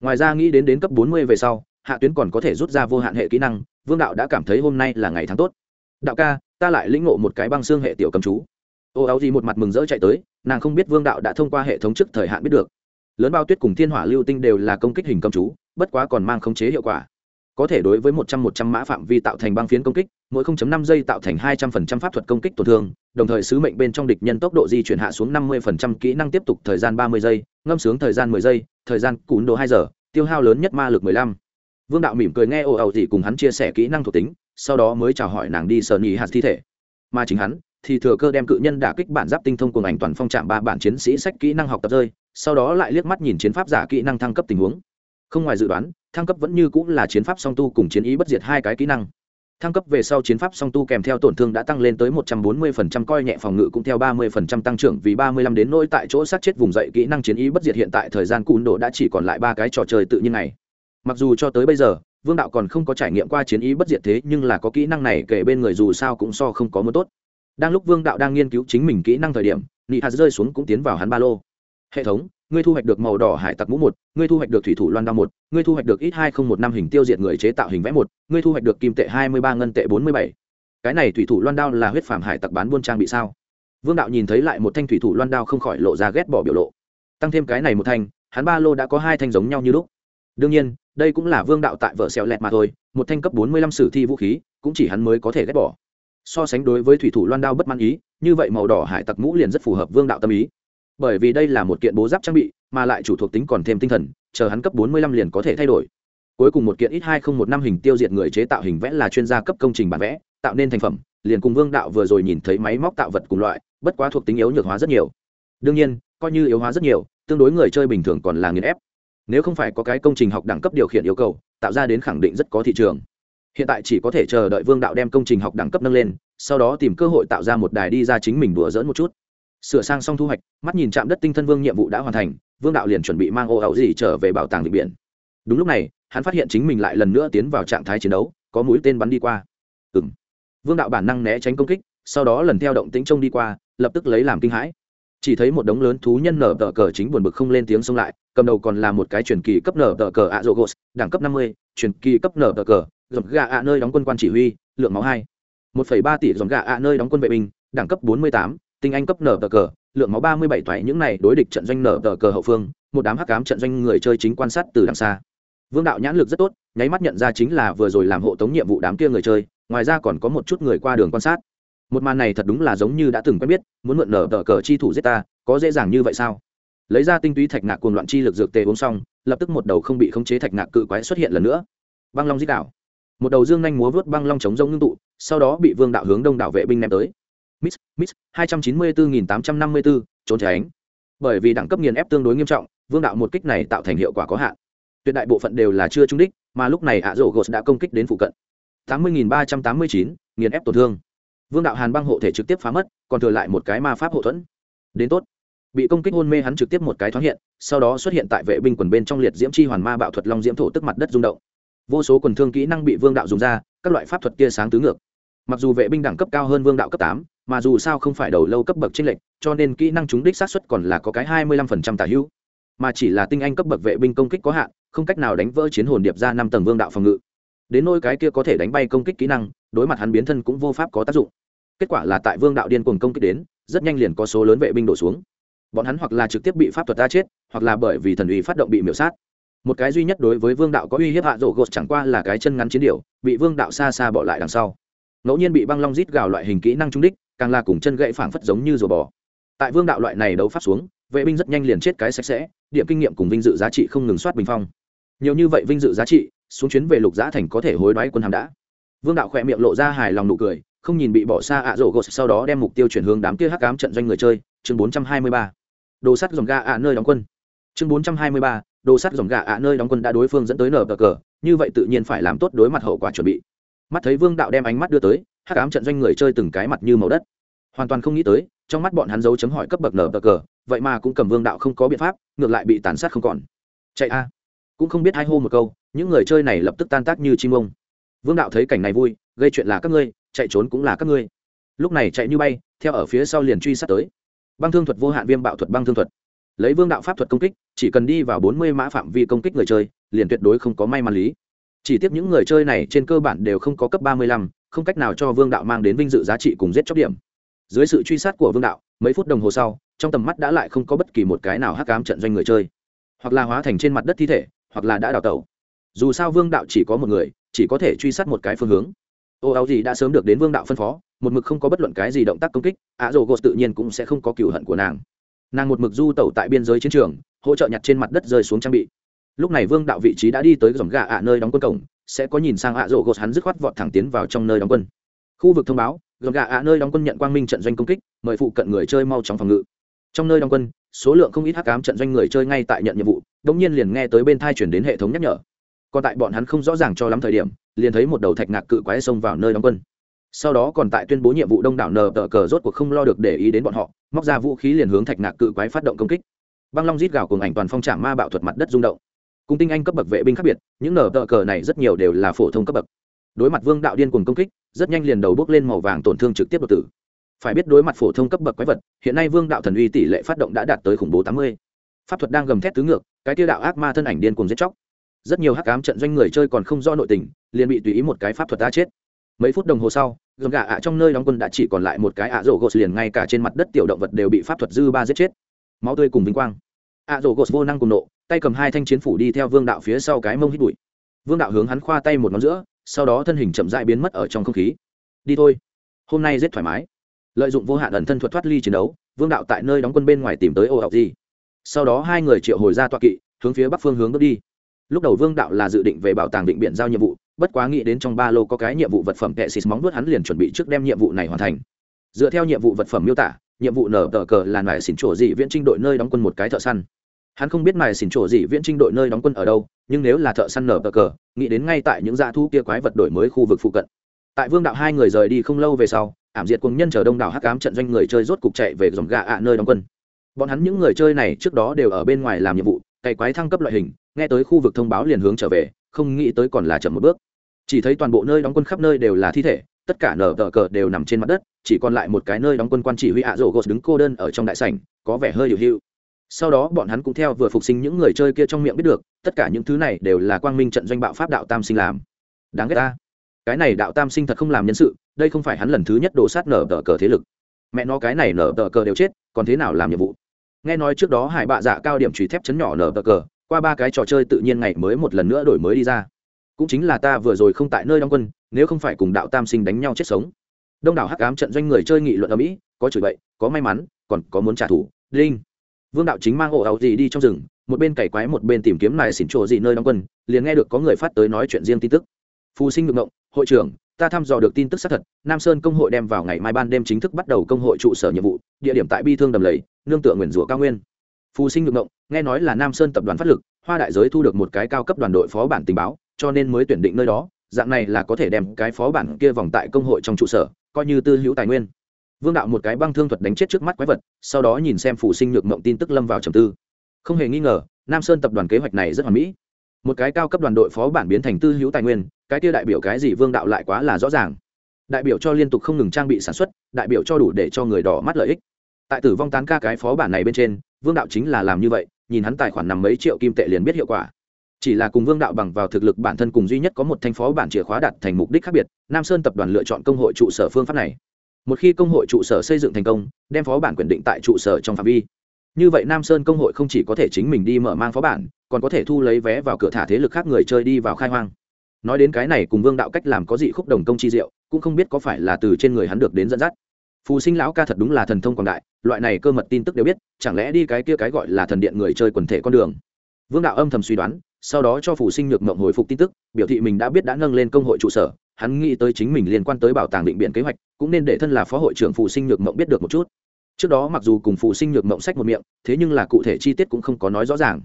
Ngoài ra nghĩ đến đến cấp bốn mươi về sau, hạ tuyến còn có thể rút ra vô hạn hệ kỹ năng, vương đạo đã cảm thấy hôm nay là ngày tháng tốt đạo ca, ta lại lĩnh ngộ một cái băng xương hệ tiểu cầm chú. Ô áo gì một mặt mừng rỡ chạy tới, nàng không biết vương đạo đã thông qua hệ thống trước thời hạn biết được. Lớn bao tuyết cùng thiên hỏa lưu tinh đều là công kích hình cầm chú, bất quá còn mang khống chế hiệu quả. Có thể đối với một trăm một trăm mã phạm vi tạo thành băng phiến công kích, mỗi 0.5 giây tạo thành hai trăm phần trăm pháp thuật công kích tổn thương, đồng thời sứ mệnh bên trong địch nhân tốc độ di chuyển hạ xuống năm mươi phần trăm, kỹ năng tiếp tục thời gian ba mươi giây, ngâm sướng thời gian mười giây, thời gian cún đồ hai giờ, tiêu hao lớn nhất ma lực mười lăm. Vương đạo mỉm cười nghe ồ ẩu gì cùng hắn chia sẻ kỹ năng thuộc tính sau đó mới chào hỏi nàng đi sờ nhì hạt thi thể. Mà chính hắn, thì thừa cơ đem cự nhân đả kích bản giáp tinh thông cùng ảnh toàn phong trạm ba bản chiến sĩ sách kỹ năng học tập rơi, sau đó lại liếc mắt nhìn chiến pháp giả kỹ năng thăng cấp tình huống. Không ngoài dự đoán, thăng cấp vẫn như cũng là chiến pháp song tu cùng chiến ý bất diệt hai cái kỹ năng. Thăng cấp về sau chiến pháp song tu kèm theo tổn thương đã tăng lên tới một trăm bốn mươi phần trăm, coi nhẹ phòng ngự cũng theo ba mươi phần trăm tăng trưởng vì ba mươi lăm đến nỗi tại chỗ sát chết vùng dậy kỹ năng chiến ý bất diệt hiện tại thời gian cún độ đã chỉ còn lại ba cái trò chơi tự nhiên này. Mặc dù cho tới bây giờ vương đạo còn không có trải nghiệm qua chiến ý bất diệt thế, nhưng là có kỹ năng này kể bên người dù sao cũng so không có mưa tốt. Đang lúc vương đạo đang nghiên cứu chính mình kỹ năng thời điểm, nị hạt rơi xuống cũng tiến vào hắn ba lô. Hệ thống, ngươi thu hoạch được màu đỏ hải tặc mũ một, ngươi thu hoạch được thủy thủ loan đao một, ngươi thu hoạch được ít hai không một năm hình tiêu diệt người chế tạo hình vẽ một, ngươi thu hoạch được kim tệ hai mươi ba ngân tệ bốn mươi bảy. Cái này thủy thủ loan đao là huyết phàm hải tặc bán buôn trang bị sao? Vương đạo nhìn thấy lại một thanh thủy thủ loan đao không khỏi lộ ra ghét bỏ biểu lộ. Tăng thêm cái này một thanh, hắn ba lô đã có hai thanh giống nhau như lúc. Đương nhiên đây cũng là vương đạo tại vợ xẹo lẹt mà thôi, một thanh cấp bốn mươi lăm sử thi vũ khí, cũng chỉ hắn mới có thể ghét bỏ. So sánh đối với thủy thủ loan đao bất mãn ý, như vậy màu đỏ hải tặc mũ liền rất phù hợp vương đạo tâm ý. Bởi vì đây là một kiện bố giáp trang bị, mà lại chủ thuộc tính còn thêm tinh thần, chờ hắn cấp bốn mươi lăm liền có thể thay đổi. Cuối cùng một kiện ít hai không một năm hình tiêu diệt người chế tạo hình vẽ là chuyên gia cấp công trình bản vẽ, tạo nên thành phẩm, liền cùng vương đạo vừa rồi nhìn thấy máy móc tạo vật cùng loại, bất quá thuộc tính yếu nhược hóa rất nhiều. Đương nhiên, coi như yếu hóa rất nhiều, tương đối người chơi bình thường còn là nghiền ép nếu không phải có cái công trình học đẳng cấp điều khiển yêu cầu, tạo ra đến khẳng định rất có thị trường. Hiện tại chỉ có thể chờ đợi vương đạo đem công trình học đẳng cấp nâng lên, sau đó tìm cơ hội tạo ra một đài đi ra chính mình đùa dỡn một chút. Sửa sang xong thu hoạch, mắt nhìn chạm đất tinh thân vương nhiệm vụ đã hoàn thành, vương đạo liền chuẩn bị mang ô ẩu gì trở về bảo tàng địa biển. Đúng lúc này, hắn phát hiện chính mình lại lần nữa tiến vào trạng thái chiến đấu, có mũi tên bắn đi qua. Ừ m vương đạo bản năng né tránh công kích, sau đó lần theo động tính trông đi qua, lập tức lấy làm kinh hãi chỉ thấy một đống lớn thú nhân nở tờ cờ chính buồn bực không lên tiếng xông lại, cầm đầu còn là một cái truyền kỳ cấp nở tờ cờ ạ rô gos đẳng cấp năm mươi, truyền kỳ cấp nở tờ cờ, dòng gà ạ nơi đóng quân quan chỉ huy, lượng máu hai. Một phẩy ba tỷ dòng gà ạ nơi đóng quân vệ binh, đẳng cấp bốn mươi tám, tinh anh cấp nở tờ cờ, lượng máu ba mươi bảy thoại những này đối địch trận doanh nở tờ cờ hậu phương, một đám hắc cám trận doanh người chơi chính quan sát từ đằng xa. Vương đạo nhãn lực rất tốt, nháy mắt nhận ra chính là vừa rồi làm hộ tống nhiệm vụ đám kia người chơi, ngoài ra còn có một chút người qua đường quan sát một màn này thật đúng là giống như đã từng quen biết, muốn mượn nở tờ cờ chi thủ giết ta, có dễ dàng như vậy sao? Lấy ra tinh túy thạch ngạc cuồng loạn chi lực dược tề uống xong, lập tức một đầu không bị khống chế thạch ngạc cự quái xuất hiện lần nữa. Băng long giết đảo. Một đầu dương nhanh múa vớt băng long chống rông ngưng tụ, sau đó bị vương đạo hướng đông đảo vệ binh ném tới. Miss miss, hai trăm chín mươi bốn nghìn tám trăm năm mươi bốn trốn tránh. Bởi vì đẳng cấp nghiền ép tương đối nghiêm trọng, vương đạo một kích này tạo thành hiệu quả có hạn. Tuyệt đại bộ phận đều là chưa trúng đích, mà lúc này ạ rổ gos đã công kích đến phụ cận. tám mươi nghìn ba trăm tám mươi chín, nghiền ép tổn thương vương đạo hàn băng hộ thể trực tiếp phá mất, còn thừa lại một cái ma pháp hộ thuẫn. Đến tốt. Bị công kích hôn mê hắn trực tiếp một cái thoáng hiện, sau đó xuất hiện tại vệ binh quần bên trong liệt diễm chi hoàn ma bạo thuật long diễm thổ tức mặt đất rung động. Vô số quần thương kỹ năng bị vương đạo dùng ra, các loại pháp thuật tia sáng tứ ngược. Mặc dù vệ binh đẳng cấp cao hơn vương đạo cấp tám, mà dù sao không phải đầu lâu cấp bậc trên lệnh cho nên kỹ năng chúng đích sát xuất còn là có cái hai mươi lăm phần trăm tả hữu. Mà chỉ là tinh anh cấp bậc vệ binh công kích có hạn, không cách nào đánh vỡ chiến hồn điệp ra năm tầng vương đạo phòng ngự. Đến nôi cái kia có thể đánh bay công kích kỹ năng đối mặt hắn biến thân cũng vô pháp có tác dụng. Kết quả là tại vương đạo điên cuồng công kích đến, rất nhanh liền có số lớn vệ binh đổ xuống. Bọn hắn hoặc là trực tiếp bị pháp thuật ta chết, hoặc là bởi vì thần uy phát động bị miểu sát. Một cái duy nhất đối với vương đạo có uy hiếp hạ rổ gột chẳng qua là cái chân ngắn chiến điệu bị vương đạo xa xa bỏ lại đằng sau. Ngẫu nhiên bị băng long rít gào loại hình kỹ năng trung đích, càng là cùng chân gậy phảng phất giống như rùa bò. Tại vương đạo loại này đấu pháp xuống, vệ binh rất nhanh liền chết cái sạch sẽ, điểm kinh nghiệm cùng vinh dự giá trị không ngừng soát bình phong. Nhiều như vậy vinh dự giá trị, xuống chuyến về lục giá thành có thể hối đoái quân hàm đã vương đạo khỏe miệng lộ ra hài lòng nụ cười, không nhìn bị bỏ xa ạ rổ gột, sau đó đem mục tiêu chuyển hướng đám kia hắc cám trận doanh người chơi. Chương bốn trăm hai mươi ba. Đồ sắt dòng gà ạ nơi đóng quân. Chương bốn trăm hai mươi ba. Đồ sắt dòng gà ạ nơi đóng quân đã đối phương dẫn tới nở cờ cờ, như vậy tự nhiên phải làm tốt đối mặt hậu quả chuẩn bị. Mắt thấy vương đạo đem ánh mắt đưa tới, hắc ám trận doanh người chơi từng cái mặt như màu đất. Hoàn toàn không nghĩ tới, trong mắt bọn hắn dấu chấm hỏi cấp bậc nở cờ cờ, vậy mà cũng cầm vương đạo không có biện pháp, ngược lại bị tàn sát không còn. Chạy a. Cũng không biết hai hô một câu, những người chơi này lập tức tan tác như chim ông vương đạo thấy cảnh này vui, gây chuyện là các ngươi, chạy trốn cũng là các ngươi. Lúc này chạy như bay, theo ở phía sau liền truy sát tới. Băng thương thuật vô hạn viêm bạo thuật băng thương thuật. Lấy vương đạo pháp thuật công kích, chỉ cần đi vào bốn mươi mã phạm vi công kích người chơi, liền tuyệt đối không có may mắn lý. Chỉ tiếp những người chơi này trên cơ bản đều không có cấp ba mươi lăm, không cách nào cho vương đạo mang đến vinh dự giá trị cùng giết chóc điểm. Dưới sự truy sát của vương đạo, mấy phút đồng hồ sau, trong tầm mắt đã lại không có bất kỳ một cái nào hắc cám trận doanh người chơi. Hoặc là hóa thành trên mặt đất thi thể, hoặc là đã đào tẩu. Dù sao vương đạo chỉ có một người chỉ có thể truy sát một cái phương hướng. Ô áo gì đã sớm được đến vương đạo phân phó, một mực không có bất luận cái gì động tác công kích ạ rồ gột tự nhiên cũng sẽ không có cựu hận của nàng. Nàng một mực du tẩu tại biên giới chiến trường, hỗ trợ nhặt trên mặt đất rơi xuống trang bị. Lúc này vương đạo vị trí đã đi tới dòng gà ạ nơi đóng quân cổng, sẽ có nhìn sang ạ rộ gột hắn dứt khoát vọt thẳng tiến vào trong nơi đóng quân. Khu vực thông báo, dòng gà ạ nơi đóng quân nhận quang minh trận doanh công kích, mời phụ cận người chơi mau chóng phòng ngự. Trong nơi đóng quân, số lượng không ít hắc ám trận doanh người chơi ngay tại nhận nhiệm vụ đ nhiên liền nghe tới bên thai chuyển đến hệ thống nhắc nhở còn tại bọn hắn không rõ ràng cho lắm thời điểm, liền thấy một đầu thạch ngạc cự quái xông vào nơi đóng quân. Sau đó còn tại tuyên bố nhiệm vụ đông đảo nờ tờ cờ rốt cuộc không lo được để ý đến bọn họ, móc ra vũ khí liền hướng thạch ngạc cự quái phát động công kích. Băng long rít gào cùng ảnh toàn phong trạng ma bạo thuật mặt đất rung động. Cùng tinh anh cấp bậc vệ binh khác biệt, những nở tờ cờ này rất nhiều đều là phổ thông cấp bậc. Đối mặt vương đạo điên cuồng công kích, rất nhanh liền đầu bước lên màu vàng tổn thương trực tiếp đột tử. Phải biết đối mặt phổ thông cấp bậc quái vật, hiện nay vương đạo thần uy tỷ lệ phát động đã đạt tới khủng bố tám mươi. Pháp thuật đang gầm thét tứ ngược, cái tiêu đạo ác ma thân ảnh điên cuồng giết chóc rất nhiều hắc ám trận doanh người chơi còn không do nội tình, liền bị tùy ý một cái pháp thuật đã chết. Mấy phút đồng hồ sau dòng gà ạ trong nơi đóng quân đã chỉ còn lại một cái ạ rổ gos liền ngay cả trên mặt đất tiểu động vật đều bị pháp thuật dư ba giết chết. Máu tươi cùng vinh quang. Ạ rổ gos vô năng cùng nộ, tay cầm hai thanh chiến phủ đi theo vương đạo phía sau cái mông hít bụi. Vương đạo hướng hắn khoa tay một ngón giữa, sau đó thân hình chậm dại biến mất ở trong không khí. Đi thôi. Hôm nay rất thoải mái. Lợi dụng vô hạn ẩn thân thuật thoát ly chiến đấu, vương đạo tại nơi đóng quân bên ngoài tìm tới ô học gì sau đó hai người triệu hồi ra toa kỵ, hướng phía bắc phương hướng bước đi lúc đầu vương đạo là dự định về bảo tàng định biện giao nhiệm vụ, bất quá nghĩ đến trong ba lô có cái nhiệm vụ vật phẩm kệ xịt móng vuốt hắn liền chuẩn bị trước đem nhiệm vụ này hoàn thành. Dựa theo nhiệm vụ vật phẩm miêu tả, nhiệm vụ nở tờ cờ là nải xỉn chỗ dị viễn trinh đội nơi đóng quân một cái thợ săn. Hắn không biết nải xỉn chỗ dị viễn trinh đội nơi đóng quân ở đâu, nhưng nếu là thợ săn nở tờ cờ, nghĩ đến ngay tại những dã thu kia quái vật đổi mới khu vực phụ cận. Tại vương đạo hai người rời đi không lâu về sau, ảm diệt cùng nhân chờ đông đảo hắc cám trận doanh người chơi rốt cục chạy về dòng gà ạ nơi đóng quân. Bọn hắn những người chơi này trước đó đều ở bên ngoài làm nhiệm vụ cày quái thăng cấp loại hình, nghe tới khu vực thông báo liền hướng trở về, không nghĩ tới còn là chậm một bước. Chỉ thấy toàn bộ nơi đóng quân khắp nơi đều là thi thể, tất cả nở tờ cờ đều nằm trên mặt đất, chỉ còn lại một cái nơi đóng quân quan chỉ huy ạ rổ gos đứng cô đơn ở trong đại sảnh, có vẻ hơi hiệu hữu. Sau đó bọn hắn cũng theo vừa phục sinh những người chơi kia trong miệng biết được, tất cả những thứ này đều là quang minh trận doanh bạo pháp đạo tam sinh làm. Đáng ghét ta. Cái này đạo tam sinh thật không làm nhân sự, đây không phải hắn lần thứ nhất đổ sát nở tờ cờ thế lực. Mẹ nó cái này nở tờ cờ đều chết, còn thế nào làm nhiệm vụ? Nghe nói trước đó hải bạ dạ cao điểm trùy thép chấn nhỏ nở bờ cờ, qua ba cái trò chơi tự nhiên ngày mới một lần nữa đổi mới đi ra. Cũng chính là ta vừa rồi không tại nơi đóng quân, nếu không phải cùng đạo tam sinh đánh nhau chết sống. Đông đảo hắc ám trận doanh người chơi nghị luận ở mỹ, có chửi bậy, có may mắn, còn có muốn trả thù linh vương đạo chính mang ổ áo gì đi trong rừng, một bên cày quái một bên tìm kiếm lại xỉn trộ gì nơi đóng quân, liền nghe được có người phát tới nói chuyện riêng tin tức. Phù sinh ngược ngộng, hội trưởng, ta thăm dò được tin tức xác thật, nam sơn công hội đem vào ngày mai ban đêm chính thức bắt đầu công hội trụ sở nhiệm vụ, địa điểm tại bi thương đầm lầy nương tựa nguyền rủa cao nguyên. Phù sinh ngược ngộng, nghe nói là nam sơn tập đoàn phát lực, hoa đại giới thu được một cái cao cấp đoàn đội phó bản tình báo, cho nên mới tuyển định nơi đó, dạng này là có thể đem cái phó bản kia vòng tại công hội trong trụ sở, coi như tư hữu tài nguyên. Vương đạo một cái băng thương thuật đánh chết trước mắt quái vật, sau đó nhìn xem phù sinh nhược mộng tin tức lâm vào trầm tư. Không hề nghi ngờ, nam sơn tập đoàn kế hoạch này rất hoàn mỹ. Một cái cao cấp đoàn đội phó bản biến thành tư hữu tài nguyên, cái kia đại biểu cái gì vương đạo lại quá là rõ ràng. Đại biểu cho liên tục không ngừng trang bị sản xuất, đại biểu cho đủ để cho người đỏ mắt lợi ích tại tử vong tán ca cái phó bản này bên trên, vương đạo chính là làm như vậy, nhìn hắn tài khoản nằm mấy triệu kim tệ liền biết hiệu quả. Chỉ là cùng vương đạo bằng vào thực lực bản thân cùng duy nhất có một thanh phó bản chìa khóa đặt thành mục đích khác biệt, nam sơn tập đoàn lựa chọn công hội trụ sở phương pháp này. Một khi công hội trụ sở xây dựng thành công, đem phó bản quyền định tại trụ sở trong phạm vi. Như vậy nam sơn công hội không chỉ có thể chính mình đi mở mang phó bản, còn có thể thu lấy vé vào cửa thả thế lực khác người chơi đi vào khai hoang. Nói đến cái này cùng vương đạo cách làm có dị khúc đồng công chi diệu, cũng không biết có phải là từ trên người hắn được đến dẫn dắt phù sinh lão ca thật đúng là thần thông quảng đại, loại này cơ mật tin tức đều biết, chẳng lẽ đi cái kia cái gọi là thần điện người chơi quần thể con đường? Vương đạo âm thầm suy đoán, sau đó cho phù sinh nhược mộng hồi phục tin tức, biểu thị mình đã biết đã nâng lên công hội trụ sở, hắn nghĩ tới chính mình liên quan tới bảo tàng định biện kế hoạch, cũng nên để thân là phó hội trưởng phù sinh nhược mộng biết được một chút. Trước đó mặc dù cùng phù sinh nhược mộng sách một miệng, thế nhưng là cụ thể chi tiết cũng không có nói rõ ràng.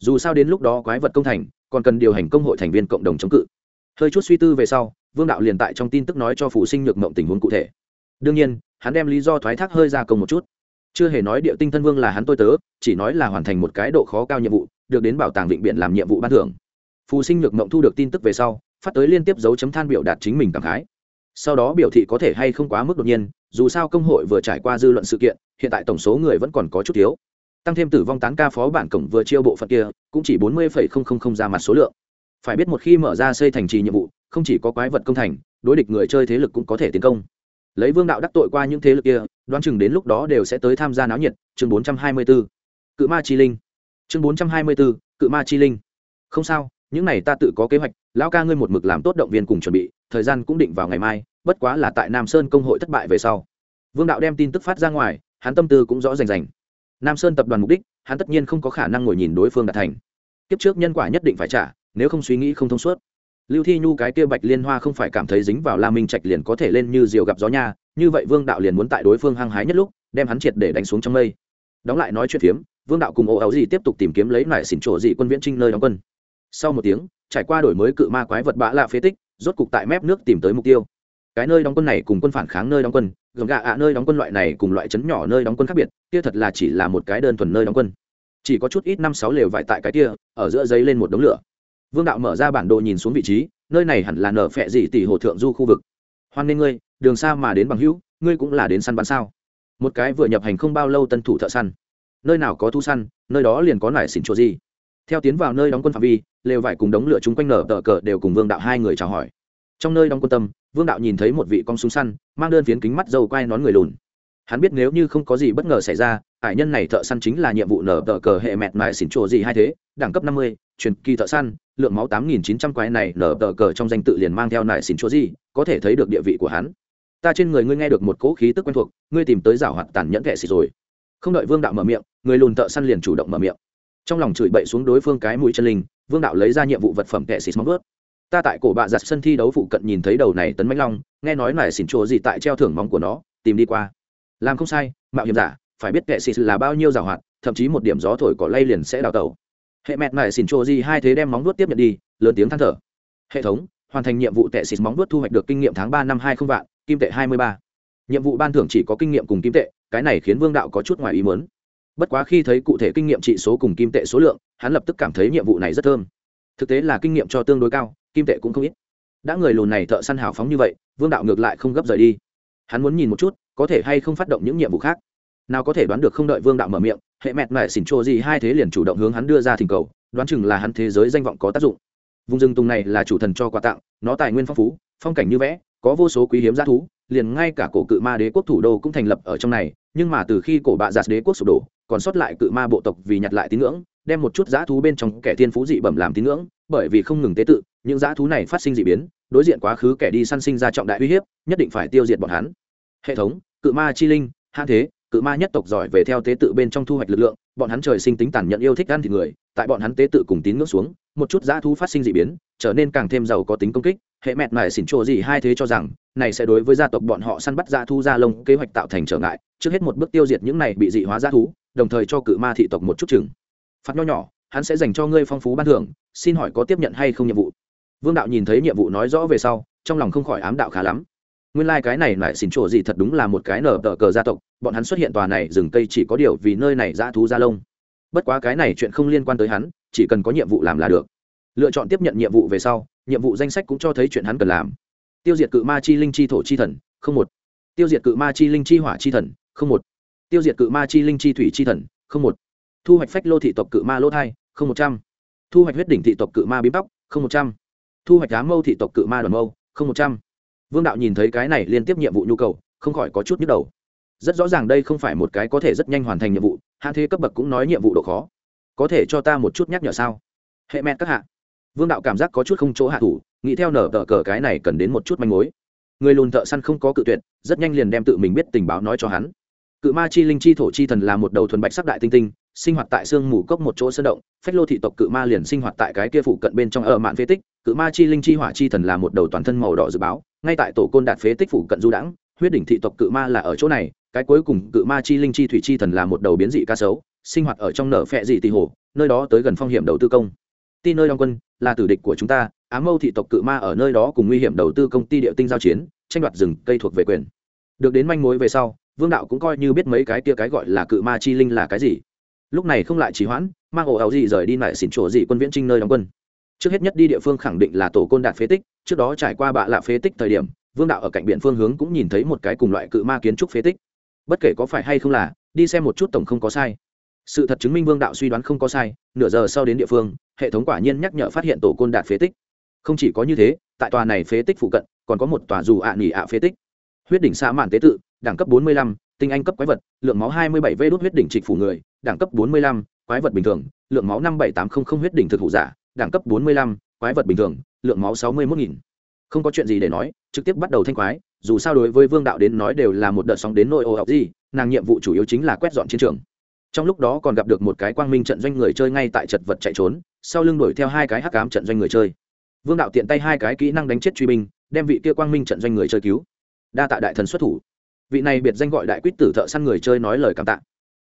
Dù sao đến lúc đó quái vật công thành, còn cần điều hành công hội thành viên cộng đồng chống cự. Hơi chút suy tư về sau, vương đạo liền tại trong tin tức nói cho phù sinh nhược mộng tình huống cụ thể đương nhiên, hắn đem lý do thoái thác hơi ra công một chút. Chưa hề nói địa tinh thân vương là hắn tôi tớ, chỉ nói là hoàn thành một cái độ khó cao nhiệm vụ, được đến bảo tàng vịnh biển làm nhiệm vụ ban thưởng. Phù sinh nhược mộng thu được tin tức về sau, phát tới liên tiếp dấu chấm than biểu đạt chính mình cảm khái. Sau đó biểu thị có thể hay không quá mức đột nhiên, dù sao công hội vừa trải qua dư luận sự kiện, hiện tại tổng số người vẫn còn có chút thiếu. Tăng thêm tử vong tán ca phó bản cổng vừa chiêu bộ phận kia, cũng chỉ bốn mươi ra mặt số lượng. Phải biết một khi mở ra xây thành trì nhiệm vụ, không chỉ có quái vật công thành, đối địch người chơi thế lực cũng có thể tiến công lấy vương đạo đắc tội qua những thế lực kia, đoán chừng đến lúc đó đều sẽ tới tham gia náo nhiệt. Chương bốn trăm hai mươi b ố cự ma chi linh. Chương bốn trăm hai mươi b ố cự ma chi linh. Không sao, những này ta tự có kế hoạch. Lão ca ngươi một mực làm tốt động viên cùng chuẩn bị, thời gian cũng định vào ngày mai, bất quá là tại nam sơn công hội thất bại về sau. Vương đạo đem tin tức phát ra ngoài, hắn tâm tư cũng rõ rành rành. Nam sơn tập đoàn mục đích, hắn tất nhiên không có khả năng ngồi nhìn đối phương đạt thành. Kiếp trước nhân quả nhất định phải trả, nếu không suy nghĩ không thông suốt lưu thi nhu cái kia bạch liên hoa không phải cảm thấy dính vào la minh trạch liền có thể lên như diều gặp gió nha, như vậy vương đạo liền muốn tại đối phương hăng hái nhất lúc, đem hắn triệt để đánh xuống trong mây. Đóng lại nói chuyện phiếm, vương đạo cùng ô áo gì tiếp tục tìm kiếm lấy lại xỉn trổ dị quân viễn trinh nơi đóng quân. Sau một tiếng, trải qua đổi mới cự ma quái vật bã lạ phế tích, rốt cục tại mép nước tìm tới mục tiêu. Cái nơi đóng quân này cùng quân phản kháng nơi đóng quân gồm gạ ạ nơi đóng quân loại này cùng loại trấn nhỏ nơi đóng quân khác biệt, kia thật là chỉ là một cái đơn thuần nơi đóng quân. Chỉ có chút ít năm sáu lều vải tại cái kia, ở giữa giấy lên một đống lửa vương đạo mở ra bản đồ nhìn xuống vị trí, nơi này hẳn là nở phẹ dị tỷ hồ thượng du khu vực. Hoan nghê ngươi, đường xa mà đến bằng hữu, ngươi cũng là đến săn bắn sao? Một cái vừa nhập hành không bao lâu tân thủ thợ săn. Nơi nào có thu săn, nơi đó liền có nải xỉn chỗ gì. Theo tiến vào nơi đóng quân phạm vi, lều vải cùng đống lửa chúng quanh nở tờ cờ đều cùng vương đạo hai người chào hỏi. Trong nơi đóng quân tâm, vương đạo nhìn thấy một vị con súng săn, mang đơn phiến kính mắt dâu quai nón người lùn hắn biết nếu như không có gì bất ngờ xảy ra hải nhân này thợ săn chính là nhiệm vụ nở tờ cờ hệ mẹt mài xỉn chùa gì hay thế, đẳng cấp năm mươi, truyền kỳ thợ săn, lượng máu tám nghìn chín trăm quái này nở tờ cờ trong danh tự liền mang theo nải xỉn chùa gì, có thể thấy được địa vị của hắn. Ta trên người ngươi nghe được một cỗ khí tức quen thuộc, ngươi tìm tới giảo hoạt tàn nhẫn kệ xịt rồi. Không đợi vương đạo mở miệng, người lùn thợ săn liền chủ động mở miệng. Trong lòng chửi bậy xuống đối phương cái mũi chân linh, vương đạo lấy ra nhiệm vụ vật phẩm kệ xịt móng vớt ta tại cổ bạ giặt sân thi đấu phụ cận nhìn thấy đầu này tấn mãnh long, nghe nói nải xỉn chùa gì tại treo thưởng móng của nó, tìm đi qua làm không sai, mạo hiểm giả, phải biết kệ xịt là bao nhiêu giảo hoạt thậm chí một điểm gió thổi cỏ lay liền sẽ đào tẩu. Hệ mẹt nại xỉn trô di hai thế đem móng vuốt tiếp nhận đi, lớn tiếng than thở. Hệ thống, hoàn thành nhiệm vụ tệ xịt móng vuốt thu hoạch được kinh nghiệm tháng ba năm hai không vạn, kim tệ hai mươi ba. Nhiệm vụ ban thưởng chỉ có kinh nghiệm cùng kim tệ, cái này khiến vương đạo có chút ngoài ý muốn. Bất quá khi thấy cụ thể kinh nghiệm trị số cùng kim tệ số lượng, hắn lập tức cảm thấy nhiệm vụ này rất thơm. Thực tế là kinh nghiệm cho tương đối cao, kim tệ cũng không ít. Đã người lùn này thợ săn hào phóng như vậy, vương đạo ngược lại không gấp rời đi hắn muốn nhìn một chút, có thể hay không phát động những nhiệm vụ khác. Nào có thể đoán được không đợi vương đạo mở miệng, hệ mẹt mẹ xỉn trô gì hai thế liền chủ động hướng hắn đưa ra thỉnh cầu, đoán chừng là hắn thế giới danh vọng có tác dụng. Vùng rừng tùng này là chủ thần cho quà tặng, nó tài nguyên phong phú, phong cảnh như vẽ, có vô số quý hiếm g thú, liền ngay cả cổ cự ma đế quốc thủ đô cũng thành lập ở trong này, nhưng mà từ khi cổ bạ giạt đế quốc sụp đổ, còn sót lại cự ma bộ tộc vì nhặt lại tín ngưỡng, đem một chút dã thú bên trong kẻ thiên phú dị bẩm làm tín ngưỡng, bởi vì không ngừng tế tự những dã thú này phát sinh dị biến, đối diện quá khứ kẻ đi săn sinh ra trọng đại uy hiếp, nhất định phải tiêu diệt bọn hắn. Hệ thống, cự ma chi linh hạ thế, cự ma nhất tộc giỏi về theo tế tự bên trong thu hoạch lực lượng, bọn hắn trời sinh tính tàn nhẫn yêu thích ăn thịt người, tại bọn hắn tế tự cùng tín ngưỡng xuống, một chút dã thú phát sinh dị biến, trở nên càng thêm giàu có tính công kích. Hệ mẹt mải xỉn trộ gì hai thế cho rằng, này sẽ đối với gia tộc bọn họ săn bắt dã thú gia lông kế hoạch tạo thành trở ngại, trước hết một bước tiêu diệt những này bị dị hóa dã thú, đồng thời cho cự ma thị tộc một chút chừng. Phạt nho nhỏ, hắn sẽ dành cho ngươi phong phú ban thưởng, xin hỏi có tiếp nhận hay không nhiệm vụ? Vương đạo nhìn thấy nhiệm vụ nói rõ về sau, trong lòng không khỏi ám đạo khá lắm. Nguyên lai、like、cái này lại xin chỗ gì thật đúng là một cái nở tờ cờ gia tộc, bọn hắn xuất hiện tòa này rừng cây chỉ có điều vì nơi này dã thú gia lông. Bất quá cái này chuyện không liên quan tới hắn, chỉ cần có nhiệm vụ làm là được. Lựa chọn tiếp nhận nhiệm vụ về sau, nhiệm vụ danh sách cũng cho thấy chuyện hắn cần làm. Tiêu diệt cự ma chi linh chi thổ chi thần, không một. Tiêu diệt cự ma chi linh chi hỏa chi thần, không một. Tiêu diệt cự ma chi linh chi thủy chi thần, không một. Thu hoạch phách lô thị tộc cự ma lỗ thai, không một trăm. Thu hoạch huyết đỉnh thị tộc cự ma bím tóc, không một trăm thu hoạch đá mâu thị tộc cự ma đoàn mâu, không một trăm. Vương đạo nhìn thấy cái này liên tiếp nhiệm vụ nhu cầu, không khỏi có chút nhức đầu. Rất rõ ràng đây không phải một cái có thể rất nhanh hoàn thành nhiệm vụ hạ thế cấp bậc cũng nói nhiệm vụ độ khó. Có thể cho ta một chút nhắc nhở sao? Hệ mẹ các hạ. Vương đạo cảm giác có chút không chỗ hạ thủ, nghĩ theo nở tờ cờ cái này cần đến một chút manh mối. Người lùn thợ săn không có cự tuyệt, rất nhanh liền đem tự mình biết tình báo nói cho hắn. Cự ma chi linh chi thổ chi thần là một đầu thuần bạch sắc đại tinh tinh sinh hoạt tại sương mù cốc một chỗ sơn động, phách lô thị tộc cự ma liền sinh hoạt tại cái kia phụ cận bên trong ở mạn phế tích, cự ma chi linh chi hỏa chi thần là một đầu toàn thân màu đỏ dự báo, ngay tại tổ côn đạt phế tích phụ cận du đãng, huyết đỉnh thị tộc cự ma là ở chỗ này, cái cuối cùng cự ma chi linh chi thủy chi thần là một đầu biến dị ca sấu, sinh hoạt ở trong nở phệ dị tị hồ, nơi đó tới gần phong hiểm đầu tư công. Ty nơi đóng quân là tử địch của chúng ta ám mâu thị tộc cự ma ở nơi đó cùng nguy hiểm đầu tư công ty địa tinh giao chiến, tranh đoạt rừng, cây thuộc về quyền. Được đến manh mối về sau, vương đạo cũng coi như biết mấy cái kia cái gọi là cự ma chi linh là cái gì lúc này không lại trì hoãn mang ổ áo gì rời đi lại xỉn chỗ gì quân viễn trinh nơi đóng quân. Trước hết nhất đi địa phương khẳng định là tổ côn đạt phế tích trước đó trải qua bạ lạ phế tích thời điểm vương đạo ở cạnh biển phương hướng cũng nhìn thấy một cái cùng loại cự ma kiến trúc phế tích. Bất kể có phải hay không là đi xem một chút tổng không có sai. Sự thật chứng minh vương đạo suy đoán không có sai nửa giờ sau đến địa phương hệ thống quả nhiên nhắc nhở phát hiện tổ côn đạt phế tích. Không chỉ có như thế tại tòa này phế tích phụ cận còn có một tòa dù ạ nỉ ạ phế tích. Huyết đỉnh xã mạn tế tự đẳng cấp 45, tinh anh cấp quái vật lượng máu 27 vê đốt huyết đỉnh trịch phủ người đẳng cấp 45, quái vật bình thường lượng máu 57800 huyết đỉnh thực thụ giả đẳng cấp 45, quái vật bình thường lượng máu 61.000. không có chuyện gì để nói trực tiếp bắt đầu thanh quái dù sao đối với vương đạo đến nói đều là một đợt sóng đến nội ô học gì nàng nhiệm vụ chủ yếu chính là quét dọn chiến trường. Trong lúc đó còn gặp được một cái quang minh trận doanh người chơi ngay tại chật vật chạy trốn sau lưng đuổi theo hai cái hắc ám trận doanh người chơi. Vương đạo tiện tay hai cái kỹ năng đánh chết truy binh đem vị kia quang minh trận doanh người chơi cứu. Đa tạ đại thần xuất thủ vị này biệt danh gọi đại quýt tử thợ săn người chơi nói lời cảm tạ.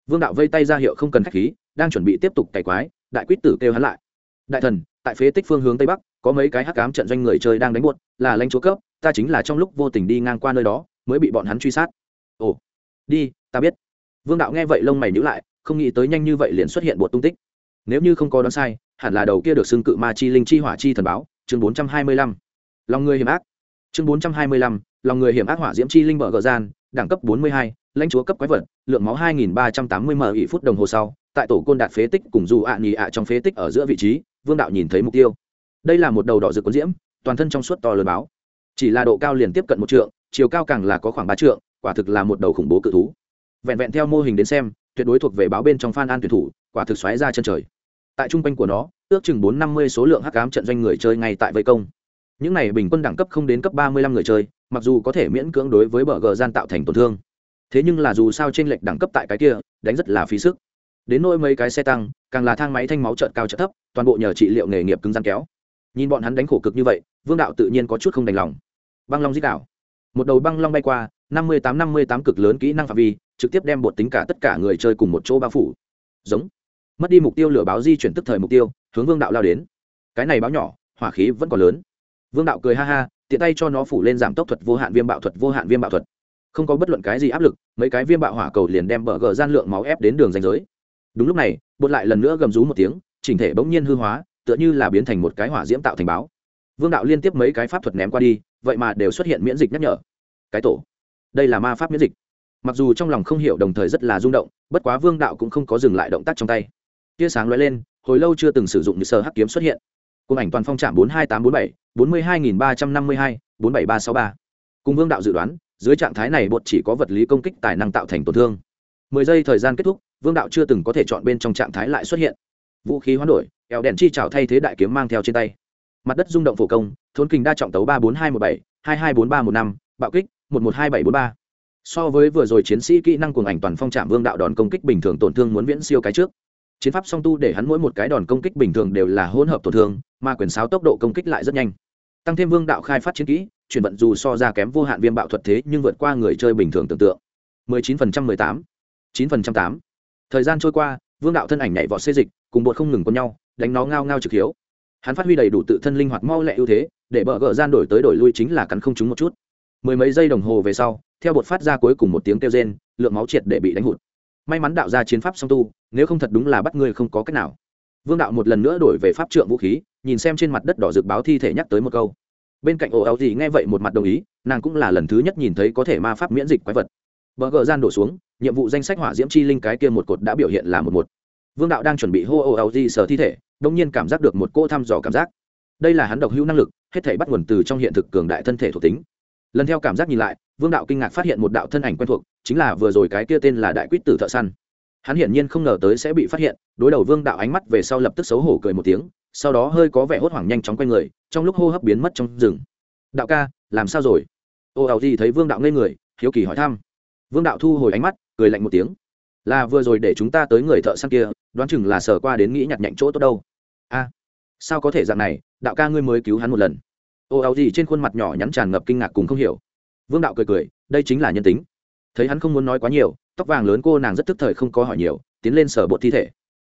Vương đạo vây tay ra hiệu không cần khách khí, đang chuẩn bị tiếp tục cày quái, đại quýt tử kêu hắn lại. Đại thần, tại phế tích phương hướng tây bắc, có mấy cái hắc cám trận doanh người chơi đang đánh buốt là lãnh chúa cấp, ta chính là trong lúc vô tình đi ngang qua nơi đó, mới bị bọn hắn truy sát. Ồ, đi, ta biết. Vương đạo nghe vậy lông mày nhữ lại, không nghĩ tới nhanh như vậy liền xuất hiện bột tung tích. Nếu như không có đoán sai, hẳn là đầu kia được xưng cự ma chi linh chi hỏa chi thần báo, chương bốn trăm hai mươi lăm. Lòng người hiểm ác. Chương bốn trăm hai mươi lăm, lòng người hiểm ác hỏa diễm chi linh mở gờ gian đẳng cấp bốn mươi hai, lãnh chúa cấp quái vật, lượng máu hai nghìn ba trăm tám mươi m ỉ phút đồng hồ sau, tại tổ côn đạt phế tích cùng dù ạ nhì ạ trong phế tích ở giữa vị trí, vương đạo nhìn thấy mục tiêu. Đây là một đầu đỏ rực cuốn diễm, toàn thân trong suốt to lớn báo. Chỉ là độ cao liền tiếp cận một trượng, chiều cao càng là có khoảng ba trượng, quả thực là một đầu khủng bố cự thú. Vẹn vẹn theo mô hình đến xem, tuyệt đối thuộc về báo bên trong phan an tuyển thủ, quả thực xoáy ra chân trời. Tại trung quanh của nó, ước chừng bốn năm mươi số lượng hắc ám trận doanh người chơi ngay tại vây công. Những này bình quân đẳng cấp không đến cấp ba mươi lăm người chơi mặc dù có thể miễn cưỡng đối với bờ gờ gian tạo thành tổn thương, thế nhưng là dù sao t r ê n lệch đẳng cấp tại cái kia, đánh rất là phí sức. Đến nỗi mấy cái xe tăng, càng là thang máy thanh máu trợn cao trợn thấp, toàn bộ nhờ trị liệu nghề nghiệp cứng rắn kéo. Nhìn bọn hắn đánh khổ cực như vậy, vương đạo tự nhiên có chút không đành lòng. Băng long dít đảo. Một đầu băng long bay qua, năm mươi tám, năm mươi tám cực lớn kỹ năng phạm vi, trực tiếp đem bột tính cả tất cả người chơi cùng một chỗ bao phủ. Giống. Mất đi mục tiêu lửa báo di chuyển tức thời mục tiêu, hướng vương đạo lao đến. Cái này báo nhỏ, hỏa khí vẫn còn lớn vương đạo cười ha ha, tiện tay cho nó phủ lên giảm tốc thuật vô hạn viêm bạo thuật, vô hạn viêm bạo thuật. Không có bất luận cái gì áp lực, mấy cái viêm bạo hỏa cầu liền đem bờ gờ gian lượng máu ép đến đường danh giới. Đúng lúc này, bột lại lần nữa gầm rú một tiếng, chỉnh thể bỗng nhiên hư hóa, tựa như là biến thành một cái hỏa diễm tạo thành báo. Vương đạo liên tiếp mấy cái pháp thuật ném qua đi, vậy mà đều xuất hiện miễn dịch nhắc nhở. Cái tổ. Đây là ma pháp miễn dịch. Mặc dù trong lòng không hiểu đồng thời rất là rung động, bất quá vương đạo cũng không có dừng lại động tác trong tay. Tia sáng lóe lên, hồi lâu chưa từng sử dụng như sơ hắc kiếm xuất hiện cùng ảnh toàn phong trạm bốn hai tám bốn bảy, bốn mươi hai nghìn ba trăm năm mươi hai, bốn bảy ba sáu ba. Cùng vương đạo dự đoán, dưới trạng thái này bột chỉ có vật lý công kích tài năng tạo thành tổn thương. Mười giây thời gian kết thúc, vương đạo chưa từng có thể chọn bên trong trạng thái lại xuất hiện. Vũ khí hoán đổi, eo đèn chi trào thay thế đại kiếm mang theo trên tay. Mặt đất rung động phổ công thốn kình đa trọng tấu ba bốn hai một bảy, hai hai bốn ba một năm, bạo kích, một một hai bảy bốn ba. So với vừa rồi chiến sĩ kỹ năng cùng ảnh toàn phong trạm vương đạo đòn công kích bình thường tổn thương muốn viễn siêu cái trước chiến pháp song tu để hắn mỗi một cái đòn công kích bình thường đều là hỗn hợp tổn thương, mà quyền sáo tốc độ công kích lại rất nhanh. Tăng thêm vương đạo khai phát chiến kỹ, chuyển vận dù so ra kém vô hạn viêm bạo thuật thế nhưng vượt qua người chơi bình thường tưởng tượng. 19% 18 9% 8 thời gian trôi qua, vương đạo thân ảnh nhảy vọt xê dịch, cùng bột không ngừng con nhau, đánh nó ngao ngao trực hiếu. Hắn phát huy đầy đủ tự thân linh hoạt mau lẹ ưu thế, để bờ gỡ gian đổi tới đổi lui chính là cắn không trúng một chút. Mười mấy giây đồng hồ về sau, theo bột phát ra cuối cùng một tiếng kêu rên, lượng máu triệt để bị đánh hụt may mắn đạo ra chiến pháp song tu, nếu không thật đúng là bắt ngươi không có cách nào. Vương đạo một lần nữa đổi về pháp trượng vũ khí, nhìn xem trên mặt đất đỏ rực báo thi thể nhắc tới một câu. Bên cạnh ổ áo gì nghe vậy một mặt đồng ý, nàng cũng là lần thứ nhất nhìn thấy có thể ma pháp miễn dịch quái vật. Bờ gờ gian đổ xuống, nhiệm vụ danh sách hỏa diễm chi linh cái kia một cột đã biểu hiện là một một. Vương đạo đang chuẩn bị hô ổ áo gì sờ thi thể, đông nhiên cảm giác được một cô thăm dò cảm giác. Đây là hắn độc hữu năng lực, hết thể bắt nguồn từ trong hiện thực cường đại thân thể thuộc tính lần theo cảm giác nhìn lại, vương đạo kinh ngạc phát hiện một đạo thân ảnh quen thuộc, chính là vừa rồi cái kia tên là đại quýt tử thợ săn. Hắn hiển nhiên không ngờ tới sẽ bị phát hiện, đối đầu vương đạo ánh mắt về sau lập tức xấu hổ cười một tiếng, sau đó hơi có vẻ hốt hoảng nhanh chóng q u a n người, trong lúc hô hấp biến mất trong rừng. Đạo ca, làm sao rồi? Ô ảo gì thấy vương đạo ngây người, hiếu kỳ hỏi thăm. Vương đạo thu hồi ánh mắt, cười lạnh một tiếng. Là vừa rồi để chúng ta tới người thợ săn kia, đoán chừng là sờ qua đến nghĩ nhặt nhạnh chỗ tốt đâu. A, sao có thể dạng này? Đạo ca ngươi mới cứu hắn một lần ô ảo gì trên khuôn mặt nhỏ nhắn tràn ngập kinh ngạc cùng không hiểu. Vương đạo cười cười, đây chính là nhân tính. Thấy hắn không muốn nói quá nhiều, tóc vàng lớn cô nàng rất tức thời không có hỏi nhiều, tiến lên sở bột thi thể.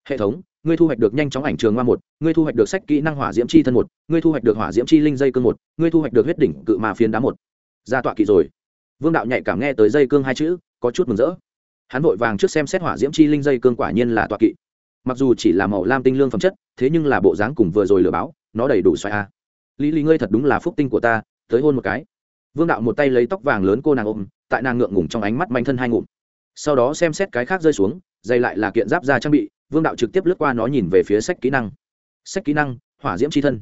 Hệ thống, ngươi thu hoạch được nhanh chóng ảnh trường hoa một, ngươi thu hoạch được sách kỹ năng hỏa diễm chi thân một, ngươi thu hoạch được hỏa diễm chi linh dây cương một, ngươi thu hoạch được huyết đỉnh cự mà phiến đá một. Ra tọa kỵ rồi. Vương đạo nhạy cảm nghe tới dây cương hai chữ, có chút mừng rỡ. Hắn vội vàng trước xem xét hỏa diễm chi linh dây cương quả nhiên là tọa kỵ. Mặc dù chỉ là màu lam tinh lương phẩm chất, thế nhưng là bộ dáng cùng vừa rồi lừa báo, nó đầy đủ xoay a lý lý ngươi thật đúng là phúc tinh của ta, tới hôn một cái. Vương đạo một tay lấy tóc vàng lớn cô nàng ôm, tại nàng ngượng ngủng trong ánh mắt manh thân hai ngụm. Sau đó xem xét cái khác rơi xuống dây lại là kiện giáp da trang bị, vương đạo trực tiếp lướt qua nó nhìn về phía sách kỹ năng. Sách kỹ năng, hỏa diễm c h i thân.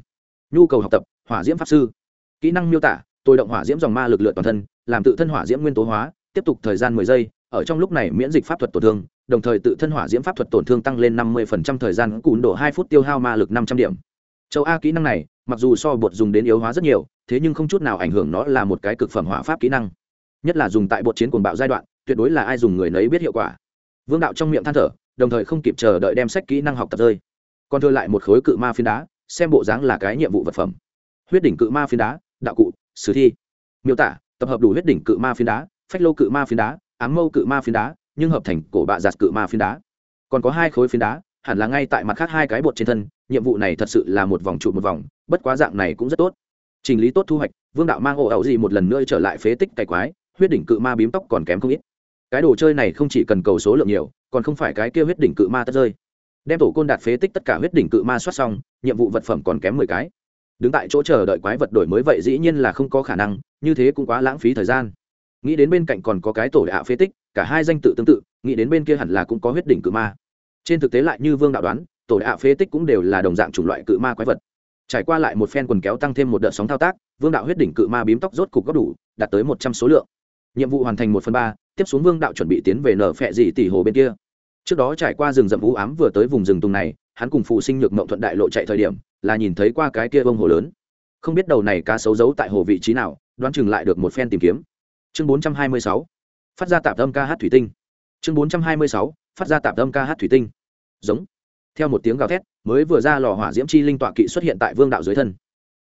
Nhu cầu học tập, hỏa diễm pháp sư. Kỹ năng miêu tả, tôi động hỏa diễm dòng ma lực lượng toàn thân, làm tự thân hỏa diễm nguyên tố hóa, tiếp tục thời gian mười giây, ở trong lúc này miễn dịch pháp thuật tổn thương, đồng thời tự thân hỏa diễm pháp thuật tổn thương tăng lên năm mươi thời gian cùn đổ hai phút tiêu hao ma lực năm trăm điểm. Châu a kỹ năng này mặc dù so bột dùng đến yếu hóa rất nhiều, thế nhưng không chút nào ảnh hưởng nó là một cái cực phẩm hỏa pháp kỹ năng. Nhất là dùng tại bột chiến cuồng bạo giai đoạn, tuyệt đối là ai dùng người nấy biết hiệu quả. Vương đạo trong miệng than thở, đồng thời không kịp chờ đợi đem sách kỹ năng học tập rơi. Còn thừa lại một khối cự ma phiến đá, xem bộ dáng là cái nhiệm vụ vật phẩm. Huyết đỉnh cự ma phiến đá, đạo cụ, sử thi. Miêu tả, tập hợp đủ huyết đỉnh cự ma phiến đá, phách lô cự ma phiến đá, ám mâu cự ma phiến đá, nhưng hợp thành cổ bạ giặt cự ma phiến đá. Còn có hai khối phiến đá, hẳn là ngay tại mặt khác hai cái bột trên thân, nhiệm vụ này thật sự là một vòng trụ một vòng bất quá dạng này cũng rất tốt. Trình lý tốt thu hoạch, vương đạo mang ổ ẩu gì một lần nữa trở lại phế tích cày quái, huyết đỉnh cự ma bím tóc còn kém không ít. Cái đồ chơi này không chỉ cần cầu số lượng nhiều, còn không phải cái kia huyết đỉnh cự ma tất rơi. Đem tổ côn đạt phế tích tất cả huyết đỉnh cự ma soát xong, nhiệm vụ vật phẩm còn kém mười cái. Đứng tại chỗ chờ đợi quái vật đổi mới vậy dĩ nhiên là không có khả năng, như thế cũng quá lãng phí thời gian. Nghĩ đến bên cạnh còn có cái tổ đạo phế tích, cả hai danh tự tương tự, nghĩ đến bên kia hẳn là cũng có huyết đỉnh cự ma. Trên thực tế lại như vương đạo đoán, tổ đạo phế tích cũng đều là đồng dạng chủng loại cự ma quái vật trải qua lại một phen quần kéo tăng thêm một đợt sóng thao tác, vương đạo huyết đỉnh cự ma bím tóc rốt cục góp đủ, đạt tới một trăm số lượng. Nhiệm vụ hoàn thành một phần ba, tiếp xuống vương đạo chuẩn bị tiến về nở phẹ dị tỷ hồ bên kia. Trước đó trải qua rừng rậm vũ ám vừa tới vùng rừng tùng này, hắn cùng phụ sinh nhược mộng thuận đại lộ chạy thời điểm, là nhìn thấy qua cái kia bông hồ lớn. Không biết đầu này cá xấu giấu tại hồ vị trí nào, đoán chừng lại được một phen tìm kiếm. Chương bốn trăm hai mươi sáu, phát ra tạp âm ca hát thủy tinh. Chương bốn trăm hai mươi sáu, phát ra tạp âm ca hát thủy tinh. Giống theo một tiếng gào thét, mới vừa ra lò hỏa diễm chi linh tọa kỵ xuất hiện tại vương đạo dưới thân.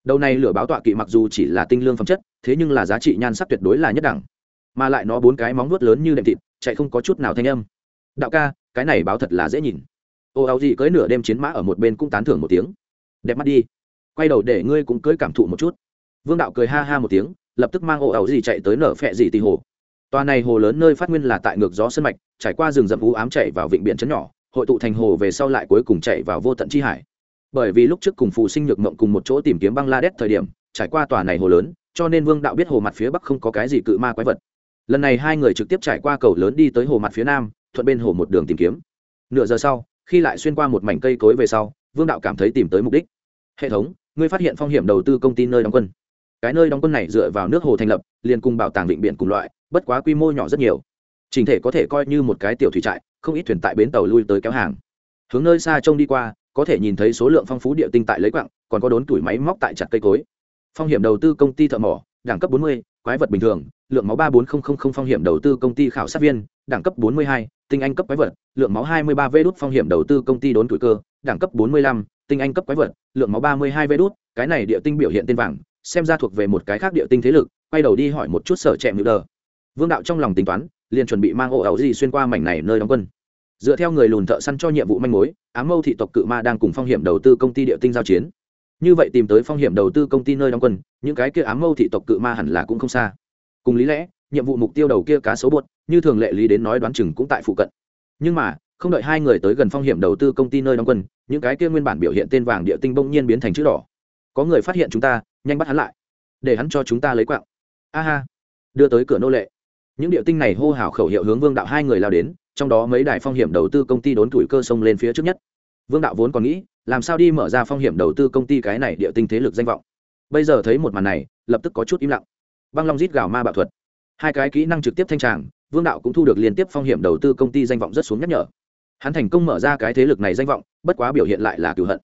Đầu này lửa báo tọa kỵ mặc dù chỉ là tinh lương phẩm chất, thế nhưng là giá trị nhan sắc tuyệt đối là nhất đẳng. Mà lại nó bốn cái móng vuốt lớn như đệm thịt, chạy không có chút nào thanh âm. Đạo ca, cái này báo thật là dễ nhìn. Ô, áo gì cưới nửa đêm chiến mã ở một bên cũng tán thưởng một tiếng. Đẹp mắt đi. Quay đầu để ngươi cũng cưới cảm thụ một chút. Vương đạo cười ha ha một tiếng, lập tức mang ô, áo gì chạy tới nở phẹ gì tì hồ. Tòa này hồ lớn nơi phát nguyên là tại ngược gió sân mạch, trải qua rừng rậm u ám chạy vào vịnh biển chấn nhỏ hội tụ thành hồ về sau lại cuối cùng chạy vào vô tận chi hải. Bởi vì lúc trước cùng phù sinh nhược mộng cùng một chỗ tìm kiếm bangladesh thời điểm, trải qua tòa này hồ lớn, cho nên vương đạo biết hồ mặt phía bắc không có cái gì cự ma quái vật. Lần này hai người trực tiếp trải qua cầu lớn đi tới hồ mặt phía nam, thuận bên hồ một đường tìm kiếm. Nửa giờ sau, khi lại xuyên qua một mảnh cây cối về sau, vương đạo cảm thấy tìm tới mục đích. Hệ thống, ngươi phát hiện phong hiểm đầu tư công ty nơi đóng quân. Cái nơi đóng quân này dựa vào nước hồ thành lập, liền cùng bảo tàng định biển cùng loại, bất quá quy mô nhỏ rất nhiều trình thể có thể coi như một cái tiểu thủy trại không ít thuyền tại bến tàu lui tới kéo hàng. Hướng nơi xa trông đi qua có thể nhìn thấy số lượng phong phú địa tinh tại lấy quặng còn có đốn tuổi máy móc tại chặt cây cối. Phong hiểm đầu tư công ty thợ mỏ đẳng cấp 40, quái vật bình thường lượng máu ba phong hiểm đầu tư công ty khảo sát viên đẳng cấp 42, tinh anh cấp quái vật lượng máu 23 mươi đút phong hiểm đầu tư công ty đốn tuổi cơ đẳng cấp 45, tinh anh cấp quái vật lượng máu 32 mươi đút cái này địa tinh biểu hiện tên vàng xem ra thuộc về một cái khác địa tinh thế lực quay đầu đi hỏi một chút sở trẹm nữ đờ vương đạo trong lòng tính toán, liền chuẩn bị mang ổ ẩu gì xuyên qua mảnh này nơi đóng quân. Dựa theo người lùn thợ săn cho nhiệm vụ manh mối, ám mâu thị tộc cự ma đang cùng phong hiểm đầu tư công ty địa tinh giao chiến. Như vậy tìm tới phong hiểm đầu tư công ty nơi đóng quân, những cái kia ám mâu thị tộc cự ma hẳn là cũng không xa. Cùng lý lẽ, nhiệm vụ mục tiêu đầu kia cá sấu bột, như thường lệ lý đến nói đoán chừng cũng tại phụ cận. Nhưng mà, không đợi hai người tới gần phong hiểm đầu tư công ty nơi đóng quân, những cái kia nguyên bản biểu hiện tên vàng địa tinh bỗng nhiên biến thành chữ đỏ. Có người phát hiện chúng ta, nhanh bắt hắn lại, để hắn cho chúng ta lấy quạng. A ha, đưa tới cửa nô lệ những địa tinh này hô hào khẩu hiệu hướng vương đạo hai người lao đến, trong đó mấy đài phong hiểm đầu tư công ty đốn tuổi cơ sông lên phía trước nhất. Vương đạo vốn còn nghĩ, làm sao đi mở ra phong hiểm đầu tư công ty cái này địa tinh thế lực danh vọng. Bây giờ thấy một màn này, lập tức có chút im lặng. Băng long rít gào ma bạo thuật. Hai cái kỹ năng trực tiếp thanh tràng, vương đạo cũng thu được liên tiếp phong hiểm đầu tư công ty danh vọng rất xuống nhắc nhở. Hắn thành công mở ra cái thế lực này danh vọng, bất quá biểu hiện lại là cựu hận.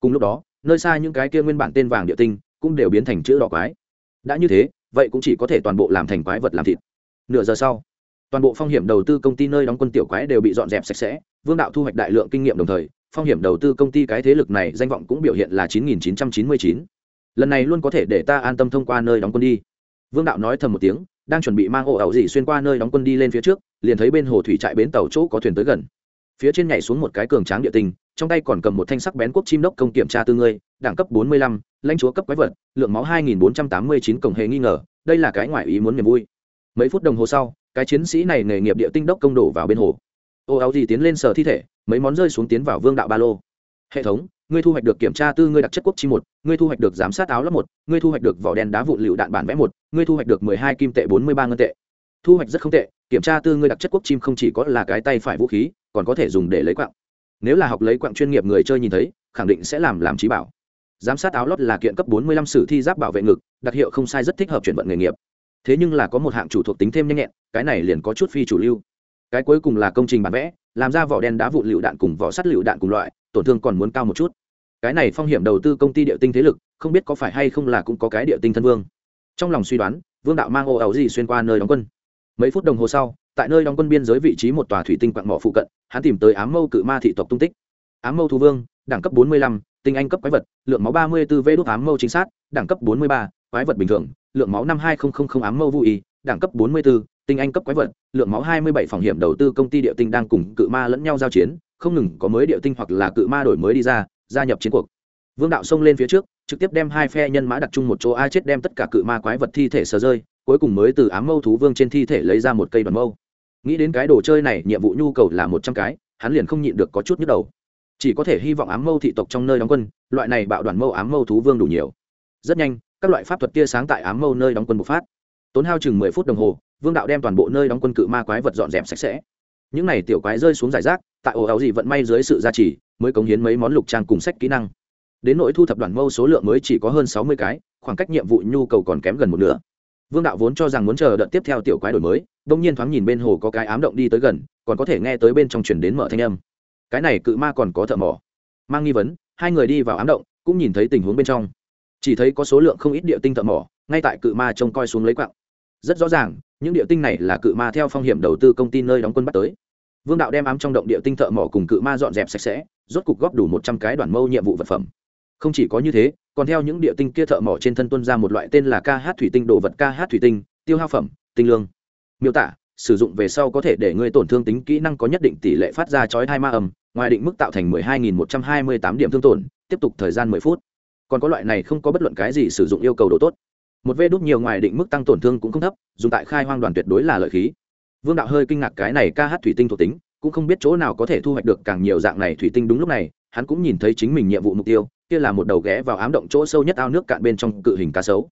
Cùng lúc đó, nơi xa những cái kia nguyên bản tên vàng địa tinh cũng đều biến thành chữ đỏ quái. Đã như thế, vậy cũng chỉ có thể toàn bộ làm thành quái vật làm thịt nửa giờ sau, toàn bộ phong hiểm đầu tư công ty nơi đóng quân tiểu quái đều bị dọn dẹp sạch sẽ, vương đạo thu hoạch đại lượng kinh nghiệm đồng thời, phong hiểm đầu tư công ty cái thế lực này danh vọng cũng biểu hiện là chín nghìn chín trăm chín mươi chín. Lần này luôn có thể để ta an tâm thông qua nơi đóng quân đi. Vương đạo nói thầm một tiếng, đang chuẩn bị mang ổ ẩu dị xuyên qua nơi đóng quân đi lên phía trước, liền thấy bên hồ thủy trại bến tàu chỗ có thuyền tới gần. Phía trên nhảy xuống một cái cường tráng địa tình, trong tay còn cầm một thanh sắc bén quốc chim đốc công kiểm tra tư ngươi, đẳng cấp bốn mươi lăm, lãnh chúa cấp quái vật, lượng máu hai nghìn bốn trăm tám mươi chín cổng hề nghi ngờ, đây là cái ngoại ý muốn niềm vui mấy phút đồng hồ sau, cái chiến sĩ này nghề nghiệp địa tinh đốc công đổ vào bên hồ. Ô áo gì tiến lên sờ thi thể, mấy món rơi xuống tiến vào vương đạo ba lô. Hệ thống, ngươi thu hoạch được kiểm tra tư ngươi đặc chất quốc chi một, ngươi thu hoạch được giám sát áo lớp một, ngươi thu hoạch được vỏ đen đá vụn lựu đạn bản vẽ một, ngươi thu hoạch được mười hai kim tệ bốn mươi ba ngân tệ. Thu hoạch rất không tệ, kiểm tra tư ngươi đặc chất quốc chim không chỉ có là cái tay phải vũ khí, còn có thể dùng để lấy quạng. Nếu là học lấy quạng chuyên nghiệp người chơi nhìn thấy, khẳng định sẽ làm làm trí bảo. Giám sát áo lót là kiện cấp bốn mươi lăm sử thi giáp bảo vệ ngực, đặc hiệu không sai rất thích hợp chuyển vận nghề nghiệp thế nhưng là có một hạng chủ thuộc tính thêm nhanh nhẹn, cái này liền có chút phi chủ lưu. Cái cuối cùng là công trình bản vẽ, làm ra vỏ đen đá vụn lựu đạn cùng vỏ sắt lựu đạn cùng loại, tổn thương còn muốn cao một chút. Cái này phong hiểm đầu tư công ty địa tinh thế lực, không biết có phải hay không là cũng có cái địa tinh thân vương. Trong lòng suy đoán, vương đạo mang ô ẩu gì xuyên qua nơi đóng quân. Mấy phút đồng hồ sau, tại nơi đóng quân biên giới vị trí một tòa thủy tinh quặng mỏ phụ cận, hắn tìm tới ám mâu cự ma thị tộc tung tích. Ám mâu thu vương, đẳng cấp bốn mươi lăm, tinh anh cấp quái vật, lượng máu ba mươi vê đốt ám mâu chính xác đẳng cấp bốn mươi ba, quái vật bình thường lượng máu năm hai nghìn ám mâu vô y, đẳng cấp bốn mươi 44, tinh anh cấp quái vật lượng máu hai mươi bảy phòng hiểm đầu tư công ty địa tinh đang cùng cự ma lẫn nhau giao chiến không ngừng có mới địa tinh hoặc là cự ma đổi mới đi ra gia nhập chiến cuộc. Vương đạo xông lên phía trước trực tiếp đem hai phe nhân mã đặt chung một chỗ ai chết đem tất cả cự ma quái vật thi thể sờ rơi cuối cùng mới từ ám mâu thú vương trên thi thể lấy ra một cây đoàn mâu. Nghĩ đến cái đồ chơi này nhiệm vụ nhu cầu là một trăm cái hắn liền không nhịn được có chút nhức đầu. Chỉ có thể hy vọng ám mâu thị tộc trong nơi đóng quân loại này bạo đoàn mâu ám mâu thú vương đủ nhiều. Rất nhanh các loại pháp thuật tia sáng tại ám mâu nơi đóng quân bộc phát. Tốn hao chừng mười phút đồng hồ, vương đạo đem toàn bộ nơi đóng quân cự ma quái vật dọn dẹp sạch sẽ. Những này tiểu quái rơi xuống giải rác, tại ổ áo gì vận may dưới sự gia trì, mới cống hiến mấy món lục trang cùng sách kỹ năng. Đến nỗi thu thập đoàn mâu số lượng mới chỉ có hơn sáu mươi cái, khoảng cách nhiệm vụ nhu cầu còn kém gần một nửa. Vương đạo vốn cho rằng muốn chờ đợt tiếp theo tiểu quái đổi mới, đông nhiên thoáng nhìn bên hồ có cái ám động đi tới gần, còn có thể nghe tới bên trong chuyển đến mở thanh âm. Cái này cự ma còn có thợ mỏ. Mang nghi vấn, hai người đi vào ám động, cũng nhìn thấy tình huống bên trong chỉ thấy có số lượng không ít địa tinh thợ mỏ, ngay tại cự ma trông coi xuống lấy quặng. Rất rõ ràng, những địa tinh này là cự ma theo phong hiểm đầu tư công ty nơi đóng quân bắt tới. Vương đạo đem ám trong động địa tinh thợ mỏ cùng cự ma dọn dẹp sạch sẽ, rốt cục góp đủ một trăm cái đoàn mâu nhiệm vụ vật phẩm. Không chỉ có như thế, còn theo những địa tinh kia thợ mỏ trên thân tuân ra một loại tên là kh thủy tinh, đồ vật kh thủy tinh, tiêu hao phẩm, tinh lương. Miêu tả, sử dụng về sau có thể để ngươi tổn thương tính kỹ năng có nhất định tỷ lệ phát ra chói hai ma ầm ngoài định mức tạo thành mười hai nghìn một trăm hai mươi tám điểm thương tổn, tiếp tục thời gian mười phút còn có loại này không có bất luận cái gì sử dụng yêu cầu độ tốt. Một vê đốt nhiều ngoài định mức tăng tổn thương cũng không thấp dùng tại khai hoang đoàn tuyệt đối là lợi khí. Vương đạo hơi kinh ngạc cái này ca hát thủy tinh thuộc tính cũng không biết chỗ nào có thể thu hoạch được càng nhiều dạng này thủy tinh đúng lúc này hắn cũng nhìn thấy chính mình nhiệm vụ mục tiêu kia là một đầu ghé vào ám động chỗ sâu nhất ao nước cạn bên trong cự hình cá sấu.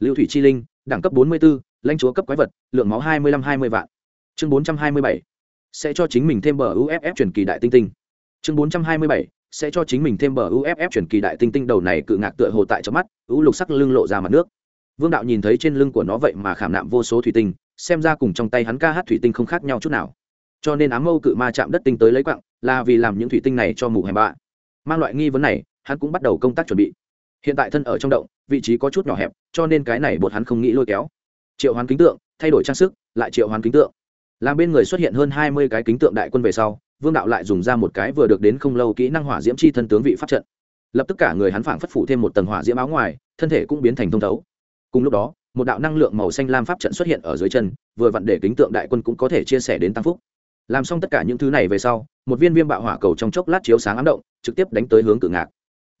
Lưu thủy chi linh đẳng cấp 44, lãnh chúa cấp quái vật lượng máu 25-20 vạn. Chương 427 sẽ cho chính mình thêm bờ uff truyền kỳ đại tinh tinh. Chương 427 sẽ cho chính mình thêm bờ uff truyền kỳ đại tinh tinh đầu này cự ngạc tựa hồ tại trong mắt u lục sắc lưng lộ ra mặt nước. Vương đạo nhìn thấy trên lưng của nó vậy mà khảm nạm vô số thủy tinh, xem ra cùng trong tay hắn ca hát thủy tinh không khác nhau chút nào. Cho nên ám mâu cự ma chạm đất tinh tới lấy quặng, là vì làm những thủy tinh này cho mù hèm bạ. Mang loại nghi vấn này, hắn cũng bắt đầu công tác chuẩn bị. Hiện tại thân ở trong động, vị trí có chút nhỏ hẹp, cho nên cái này bột hắn không nghĩ lôi kéo. Triệu hoán kính tượng, thay đổi trang sức, lại triệu hoán kính tượng. Làm bên người xuất hiện hơn hai mươi cái kính tượng đại quân về sau vương đạo lại dùng ra một cái vừa được đến không lâu kỹ năng hỏa diễm chi thân tướng vị pháp trận. Lập tức cả người hắn phảng phất phủ thêm một tầng hỏa diễm áo ngoài, thân thể cũng biến thành thông thấu. Cùng lúc đó, một đạo năng lượng màu xanh lam pháp trận xuất hiện ở dưới chân, vừa vặn để kính tượng đại quân cũng có thể chia sẻ đến tăng phúc. Làm xong tất cả những thứ này về sau, một viên viêm bạo hỏa cầu trong chốc lát chiếu sáng ám động, trực tiếp đánh tới hướng cự ngạc.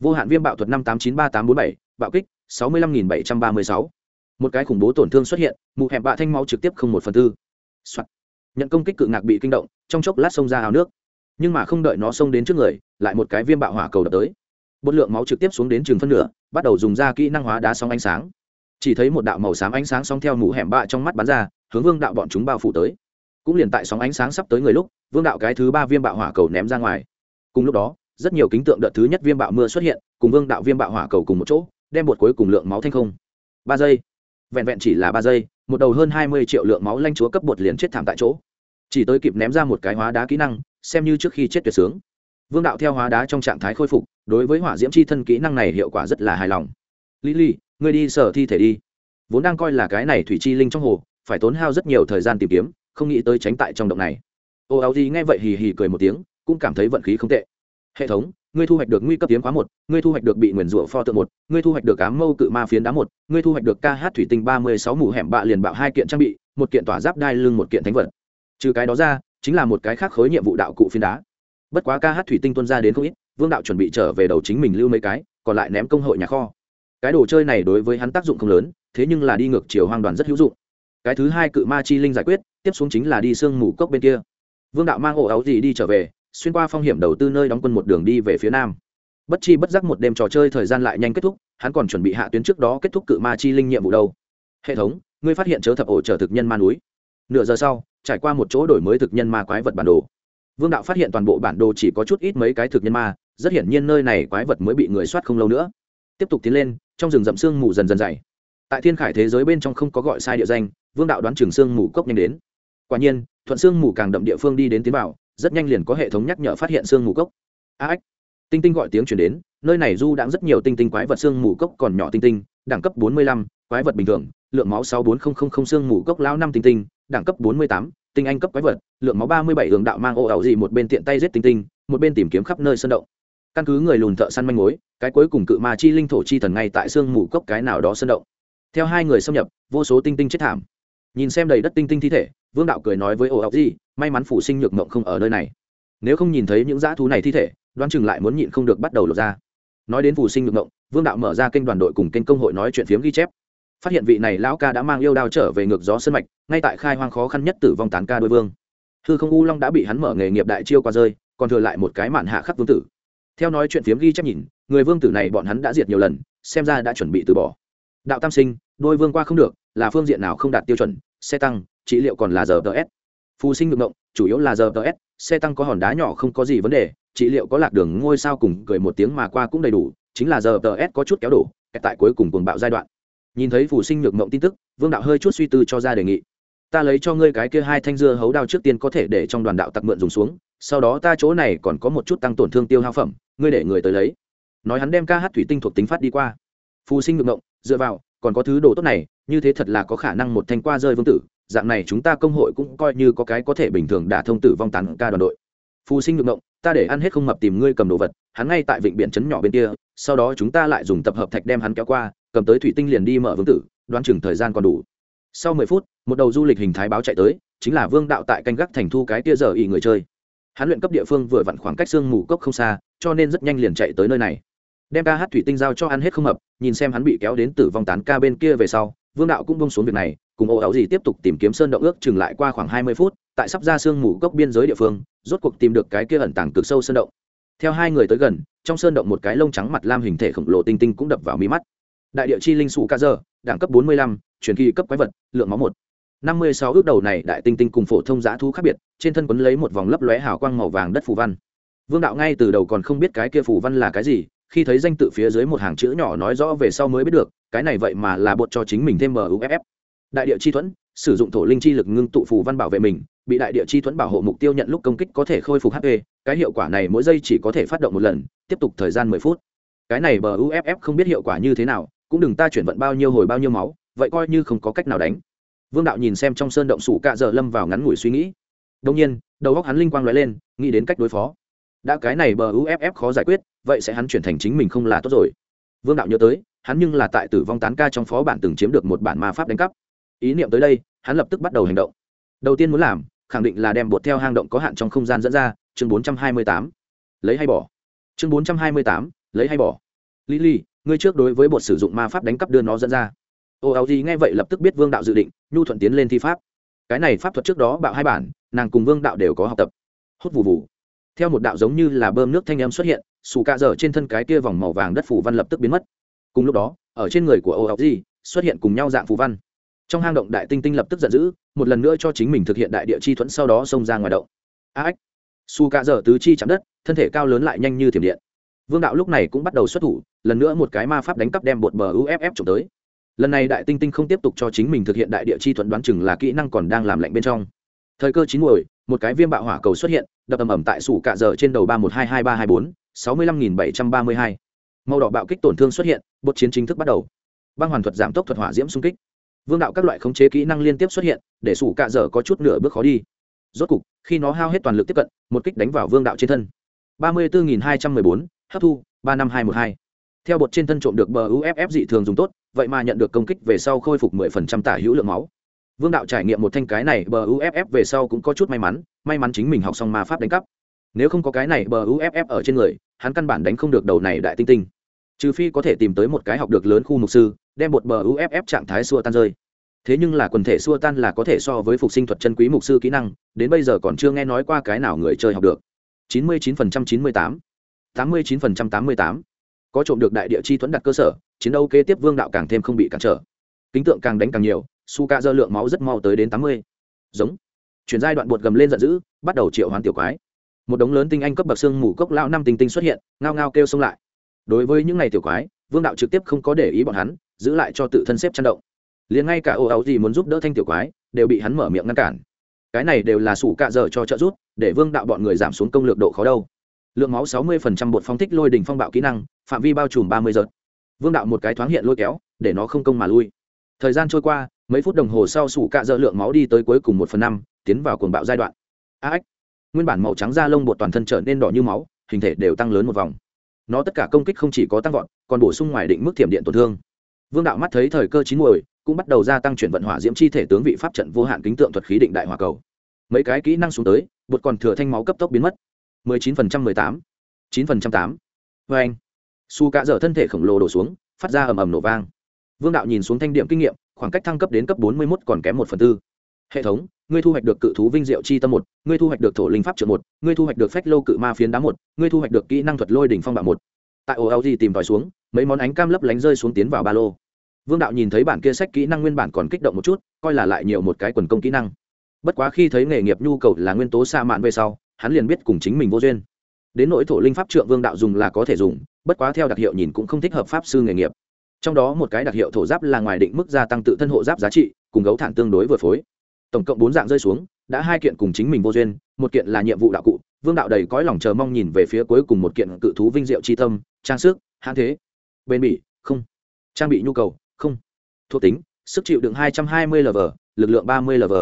Vô hạn viêm bạo thuật năm tám chín ba tám bốn bảy, bạo kích, sáu mươi lăm nghìn bảy trăm ba mươi sáu. Một cái khủng bố tổn thương xuất hiện mụ hẹp bạ thanh máu trực tiếp không một phần tư、Soạn nhận công kích cự ngạc bị kinh động, trong chốc lát xông ra ao nước. Nhưng mà không đợi nó xông đến trước người, lại một cái viêm bạo hỏa cầu đập tới. Bột lượng máu trực tiếp xuống đến chừng phân nửa, bắt đầu dùng ra kỹ năng hóa đá sóng ánh sáng. Chỉ thấy một đạo màu xám ánh sáng sóng theo mũ hẻm bạ trong mắt bắn ra, hướng vương đạo bọn chúng bao phủ tới. Cũng liền tại sóng ánh sáng sắp tới người lúc, vương đạo cái thứ ba viêm bạo hỏa cầu ném ra ngoài. Cùng lúc đó, rất nhiều kính tượng đợt thứ nhất viêm bạo mưa xuất hiện, cùng vương đạo viêm bạo hỏa cầu cùng một chỗ, đem bột cuối cùng lượng máu thanh không. Ba giây. Vẹn vẹn chỉ là ba giây một đầu hơn hai mươi triệu lượng máu lanh chúa cấp bột liền chết thảm tại chỗ. Chỉ tới kịp ném ra một cái hóa đá kỹ năng, xem như trước khi chết tuyệt sướng. Vương đạo theo hóa đá trong trạng thái khôi phục, đối với hỏa diễm c h i thân kỹ năng này hiệu quả rất là hài lòng. Lý lý ngươi đi sở thi thể đi. Vốn đang coi là cái này thủy chi linh trong hồ, phải tốn hao rất nhiều thời gian tìm kiếm, không nghĩ tới tránh tại trong động này. Ô áo gì nghe vậy hì hì cười một tiếng, cũng cảm thấy vận khí không tệ. Hệ thống ngươi thu hoạch được nguy cấp tiến khóa một, ngươi thu hoạch được bị nguyền rủa pho tượng một, ngươi thu hoạch được ám mâu cự ma phiến đá một, ngươi thu hoạch được ca hát thủy tinh ba mươi sáu mù hẻm bạ liền bạo hai kiện trang bị, một kiện tỏa giáp đai lưng một kiện thánh vật. Trừ cái đó ra, chính là một cái khác khối nhiệm vụ đạo cụ phiến đá. Bất quá ca hát thủy tinh tuân ra đến không ít, vương đạo chuẩn bị trở về đầu chính mình lưu mấy cái, còn lại ném công hội nhà kho. Cái đồ chơi này đối với hắn tác dụng không lớn, thế nhưng là đi ngược chiều hoang đoàn rất hữu dụng. Cái thứ hai cự ma chi linh giải quyết, tiếp xuống chính là đi sương mù cốc bên kia. Vương đạo mang ổ áo gì đi trở về xuyên qua phong hiểm đầu tư nơi đóng quân một đường đi về phía nam. Bất chi bất giác một đêm trò chơi thời gian lại nhanh kết thúc, hắn còn chuẩn bị hạ tuyến trước đó kết thúc cự ma chi linh nhiệm vụ đâu. Hệ thống, ngươi phát hiện chớ thập ổ trở thực nhân ma núi. Nửa giờ sau, trải qua một chỗ đổi mới thực nhân ma quái vật bản đồ. Vương đạo phát hiện toàn bộ bản đồ chỉ có chút ít mấy cái thực nhân ma, rất hiển nhiên nơi này quái vật mới bị người soát không lâu nữa. Tiếp tục tiến lên, trong rừng rậm sương mù dần dần dày. Tại thiên khải thế giới bên trong không có gọi sai địa danh, vương đạo đoán trường sương mù cốc nhanh đến. Quả nhiên, thuận sương mù càng đậm địa phương đi đến tiến bảo rất nhanh liền có hệ thống nhắc nhở phát hiện sương mù cốc. A ếch tinh tinh gọi tiếng chuyển đến, nơi này du đãng rất nhiều tinh tinh quái vật sương mù cốc còn nhỏ tinh tinh, đẳng cấp bốn mươi lăm, quái vật bình thường, lượng máu sáu bốn không không không sương mù cốc lao năm tinh tinh, đẳng cấp bốn mươi tám, tinh anh cấp quái vật, lượng máu ba mươi bảy hướng đạo mang ô ảo gì một bên tiện tay giết tinh tinh, một bên tìm kiếm khắp nơi sân động. Căn cứ người lùn thợ săn manh mối, cái cuối cùng cự ma chi linh thổ chi thần ngay tại sương mù cốc cái nào đó sân động. Theo hai người xâm nhập, vô số tinh tinh chết thảm nhìn xem đầy đất tinh tinh thi thể, vương đạo cười nói với ồ ốc gì may mắn phủ sinh nhược mộng không ở nơi này. Nếu không nhìn thấy những dã thú này thi thể, đoán chừng lại muốn nhịn không được bắt đầu lột ra nói đến phủ sinh nhược mộng, vương đạo mở ra kênh đoàn đội cùng kênh công hội nói chuyện phiếm ghi chép. Phát hiện vị này lão ca đã mang yêu đao trở về ngược gió sân mạch, ngay tại khai hoang khó khăn nhất tử vong tán ca đôi vương. Hư không u long đã bị hắn mở nghề nghiệp đại chiêu qua rơi, còn thừa lại một cái mạn hạ khắc vương tử. Theo nói chuyện phiếm ghi chép nhìn, người vương tử này bọn hắn đã diệt nhiều lần, xem ra đã chuẩn bị từ bỏ. Đạo tam sinh, đôi vương qua không được là phương diện nào không đạt tiêu chuẩn xe tăng trị liệu còn là giờ ts phù sinh ngược động, chủ yếu là giờ ts xe tăng có hòn đá nhỏ không có gì vấn đề trị liệu có lạc đường ngôi sao cùng cười một tiếng mà qua cũng đầy đủ chính là giờ ts có chút kéo đổ tại cuối cùng cuồng bạo giai đoạn. Nhìn thấy phù sinh nhược mộng tin tức vương đạo hơi chút suy tư cho ra đề nghị. Ta lấy cho ngươi cái kia hai thanh dưa hấu đao trước tiên có thể để trong đoàn đạo tặc mượn dùng xuống sau đó ta chỗ này còn có một chút tăng tổn thương tiêu hao phẩm ngươi để người tới lấy. Nói hắn đem ca hát thủy tinh thuộc tính phát đi qua. Phù sinh ngược ngộng dựa vào còn có thứ đồ tốt này, như thế thật là có khả năng một thanh qua rơi vương tử, dạng này chúng ta công hội cũng coi như có cái có thể bình thường đả thông tử vong tán ca đoàn đội. Phù sinh ngược ngộng, ta để ăn hết không mập tìm ngươi cầm đồ vật, hắn ngay tại vịnh biển trấn nhỏ bên kia, sau đó chúng ta lại dùng tập hợp thạch đem hắn kéo qua, cầm tới thủy tinh liền đi mở vương tử, đoán chừng thời gian còn đủ. Sau mười phút, một đầu du lịch hình thái báo chạy tới, chính là vương đạo tại canh gác thành thu cái tia giờ ỉ người chơi. Hắn luyện cấp địa phương vừa vặn khoảng cách sương mù cốc không xa, cho nên rất nhanh liền chạy tới nơi này đem ca hát thủy tinh giao cho ăn hết không hợp, nhìn xem hắn bị kéo đến tử vong tán ca bên kia về sau, vương đạo cũng bông xuống việc này, cùng ô áo gì tiếp tục tìm kiếm sơn động ước chừng lại qua khoảng hai mươi phút, tại sắp ra sương mù gốc biên giới địa phương, rốt cuộc tìm được cái kia ẩn tàng cực sâu sơn động. Theo hai người tới gần, trong sơn động một cái lông trắng mặt lam hình thể khổng lồ tinh tinh cũng đập vào mí mắt. Đại địa chi linh sụ ca dơ, đẳng cấp bốn mươi lăm, truyền kỳ cấp quái vật, lượng máu một. Năm mươi sáu ước đầu này đại tinh tinh cùng phổ thông giã thu khác biệt, trên thân quấn lấy một vòng lấp lóe hào quang màu vàng đất phù văn. Vương đạo ngay từ đầu còn không biết cái kia phù văn là cái gì khi thấy danh tự phía dưới một hàng chữ nhỏ nói rõ về sau mới biết được, cái này vậy mà là bột cho chính mình thêm muff đại địa chi thuẫn, sử dụng thổ linh chi lực ngưng tụ phù văn bảo vệ mình, bị đại địa chi thuẫn bảo hộ mục tiêu nhận lúc công kích có thể khôi phục hp cái hiệu quả này mỗi giây chỉ có thể phát động một lần, tiếp tục thời gian mười phút. Cái này bờ uff không biết hiệu quả như thế nào, cũng đừng ta chuyển vận bao nhiêu hồi bao nhiêu máu, vậy coi như không có cách nào đánh. Vương đạo nhìn xem trong sơn động sủ cạ dợ lâm vào ngắn ngủi suy nghĩ. Đông nhiên, đầu góc hắn linh quang l ó e lên, nghĩ đến cách đối phó. Đã cái này bờ uff khó giải quyết vậy sẽ hắn chuyển thành chính mình không là tốt rồi. Vương đạo nhớ tới, hắn nhưng là tại tử vong tán ca trong phó bản từng chiếm được một bản ma pháp đánh cắp. Ý niệm tới đây, hắn lập tức bắt đầu hành động. Đầu tiên muốn làm, khẳng định là đem bột theo hang động có hạn trong không gian dẫn ra, chương bốn trăm hai mươi tám. Lấy hay bỏ. Chương bốn trăm hai mươi tám, lấy hay bỏ. Lily ngươi trước đối với bột sử dụng ma pháp đánh cắp đưa nó dẫn ra. Ô áo gì nghe vậy lập tức biết vương đạo dự định, nhu thuận tiến lên thi pháp. Cái này pháp thuật trước đó bạo hai bản, nàng cùng vương đạo đều có học tập. Hút vù vù. Theo một đạo giống như là bơm nước thanh âm xuất hiện Sủ cạ dở trên thân cái kia vòng màu vàng đất phủ văn lập tức biến mất. Cùng lúc đó, ở trên người của ô áo Di xuất hiện cùng nhau dạng phù văn. Trong hang động đại tinh tinh lập tức giận dữ, một lần nữa cho chính mình thực hiện đại địa chi thuẫn sau đó xông ra ngoài động. A ếch su cạ dở tứ chi chạm đất, thân thể cao lớn lại nhanh như thiểm điện. Vương đạo lúc này cũng bắt đầu xuất thủ, lần nữa một cái ma pháp đánh cắp đem bột bờ uff trộm tới. Lần này đại tinh tinh không tiếp tục cho chính mình thực hiện đại địa chi thuận đoán chừng là kỹ năng còn đang làm lạnh bên trong. Thời cơ chín muồi, một cái viêm bạo hỏa cầu xuất hiện, đập ầm ầm tại sủ cạ dở trên đầu ba một hai hai ba hai bốn sáu mươi lăm nghìn bảy trăm ba mươi hai. Màu đỏ bạo kích tổn thương xuất hiện bột chiến chính thức bắt đầu. Băng hoàn thuật giảm tốc thuật hỏa diễm xung kích. Vương đạo các loại khống chế kỹ năng liên tiếp xuất hiện, để sủ cạ dở có chút nửa bước khó đi. Rốt cục, khi nó hao hết toàn lực tiếp cận, một kích đánh vào vương đạo trên thân. ba mươi bốn nghìn hai trăm mười bốn, hấp thu, ba năm hai một hai. Theo bột trên thân trộm được bờ uff dị thường dùng tốt, vậy mà nhận được công kích về sau khôi phục mười phần trăm tả hữu lượng máu. Vương đạo trải nghiệm một thanh cái này bờ uff về sau cũng có chút may mắn may mắn chính mình học xong ma pháp đánh cắp nếu không có cái này bờ uff ở trên người, hắn căn bản đánh không được đầu này đại tinh tinh. Trừ phi có thể tìm tới một cái học được lớn khu mục sư, đem một bờ uff trạng thái xua tan rơi. Thế nhưng là quần thể xua tan là có thể so với phục sinh thuật chân quý mục sư kỹ năng, đến bây giờ còn chưa nghe nói qua cái nào người chơi học được. Chín mươi chín phần trăm chín mươi tám. tám mươi chín phần trăm tám mươi tám. Có trộm được đại địa chi thuẫn đặt cơ sở, chiến đấu kế tiếp vương đạo càng thêm không bị cản trở. Kính tượng càng đánh càng nhiều su ca dơ lượng máu rất mau tới đến tám mươi. Giống. Chuyển giai đoạn bột gầm lên giận dữ, bắt đầu triệu hoán tiểu quái một đống lớn tinh anh cấp bậc xương mù cốc lão năm tinh tinh xuất hiện, ngao ngao kêu xông lại. Đối với những ngày tiểu quái, vương đạo trực tiếp không có để ý bọn hắn, giữ lại cho tự thân xếp chăn động. Liền ngay cả ô áo gì muốn giúp đỡ thanh tiểu quái, đều bị hắn mở miệng ngăn cản. Cái này đều là sủ cạ dở cho trợ giúp, để vương đạo bọn người giảm xuống công lược độ khó đâu. Lượng máu sáu mươi phần trăm bột phong thích lôi đỉnh phong bạo kỹ năng, phạm vi bao trùm ba mươi giật. Vương đạo một cái thoáng hiện lôi kéo, để nó không công mà lui. Thời gian trôi qua, mấy phút đồng hồ sau sủ cạ dở lượng máu đi tới cuối cùng một phần năm, tiến vào cuồng bạo giai đoạn. A ếch nguyên bản màu trắng da lông bột toàn thân trở nên đỏ như máu, hình thể đều tăng lớn một vòng. Nó tất cả công kích không chỉ có tăng vọt, còn bổ sung ngoài định mức thiểm điện tổn thương. Vương đạo mắt thấy thời cơ chín muồi, cũng bắt đầu gia tăng chuyển vận hỏa diễm chi thể tướng vị pháp trận vô hạn kính tượng thuật khí định đại hỏa cầu. Mấy cái kỹ năng xuống tới, bột còn thừa thanh máu cấp tốc biến mất. 19% 18 9% 8 vê anh su cả dở thân thể khổng lồ đổ xuống, phát ra ầm ầm nổ vang. Vương đạo nhìn xuống thanh điểm kinh nghiệm, khoảng cách thăng cấp đến cấp 41 còn kém một phần tư hệ thống, ngươi thu hoạch được cự thú vinh diệu chi tâm một, ngươi thu hoạch được thổ linh pháp trợ một, ngươi thu hoạch được phách lô cự ma phiến đá một, ngươi thu hoạch được kỹ năng thuật lôi đỉnh phong bạo một. Tại ổ áo gì tìm tòi xuống, mấy món ánh cam lấp lánh rơi xuống tiến vào ba lô. Vương đạo nhìn thấy bản kia sách kỹ năng nguyên bản còn kích động một chút, coi là lại nhiều một cái quần công kỹ năng. Bất quá khi thấy nghề nghiệp nhu cầu là nguyên tố xa mạn về sau, hắn liền biết cùng chính mình vô duyên. Đến nỗi thổ linh pháp trượng vương đạo dùng là có thể dùng, bất quá theo đặc hiệu nhìn cũng không thích hợp pháp sư nghề nghiệp. Trong đó một cái đặc hiệu thổ giáp là ngoài định mức gia tăng tự thân hộ giáp giá trị, cùng gấu thản tương đối vừa phối tổng cộng bốn dạng rơi xuống, đã hai kiện cùng chính mình vô duyên, một kiện là nhiệm vụ đạo cụ, vương đạo đầy cõi lòng chờ mong nhìn về phía cuối cùng một kiện cự thú vinh diệu c h i tâm, trang sức, hãn thế bên bỉ, không, trang bị nhu cầu, không, thuộc tính, sức chịu đựng hai trăm hai mươi lv lực lượng ba mươi lv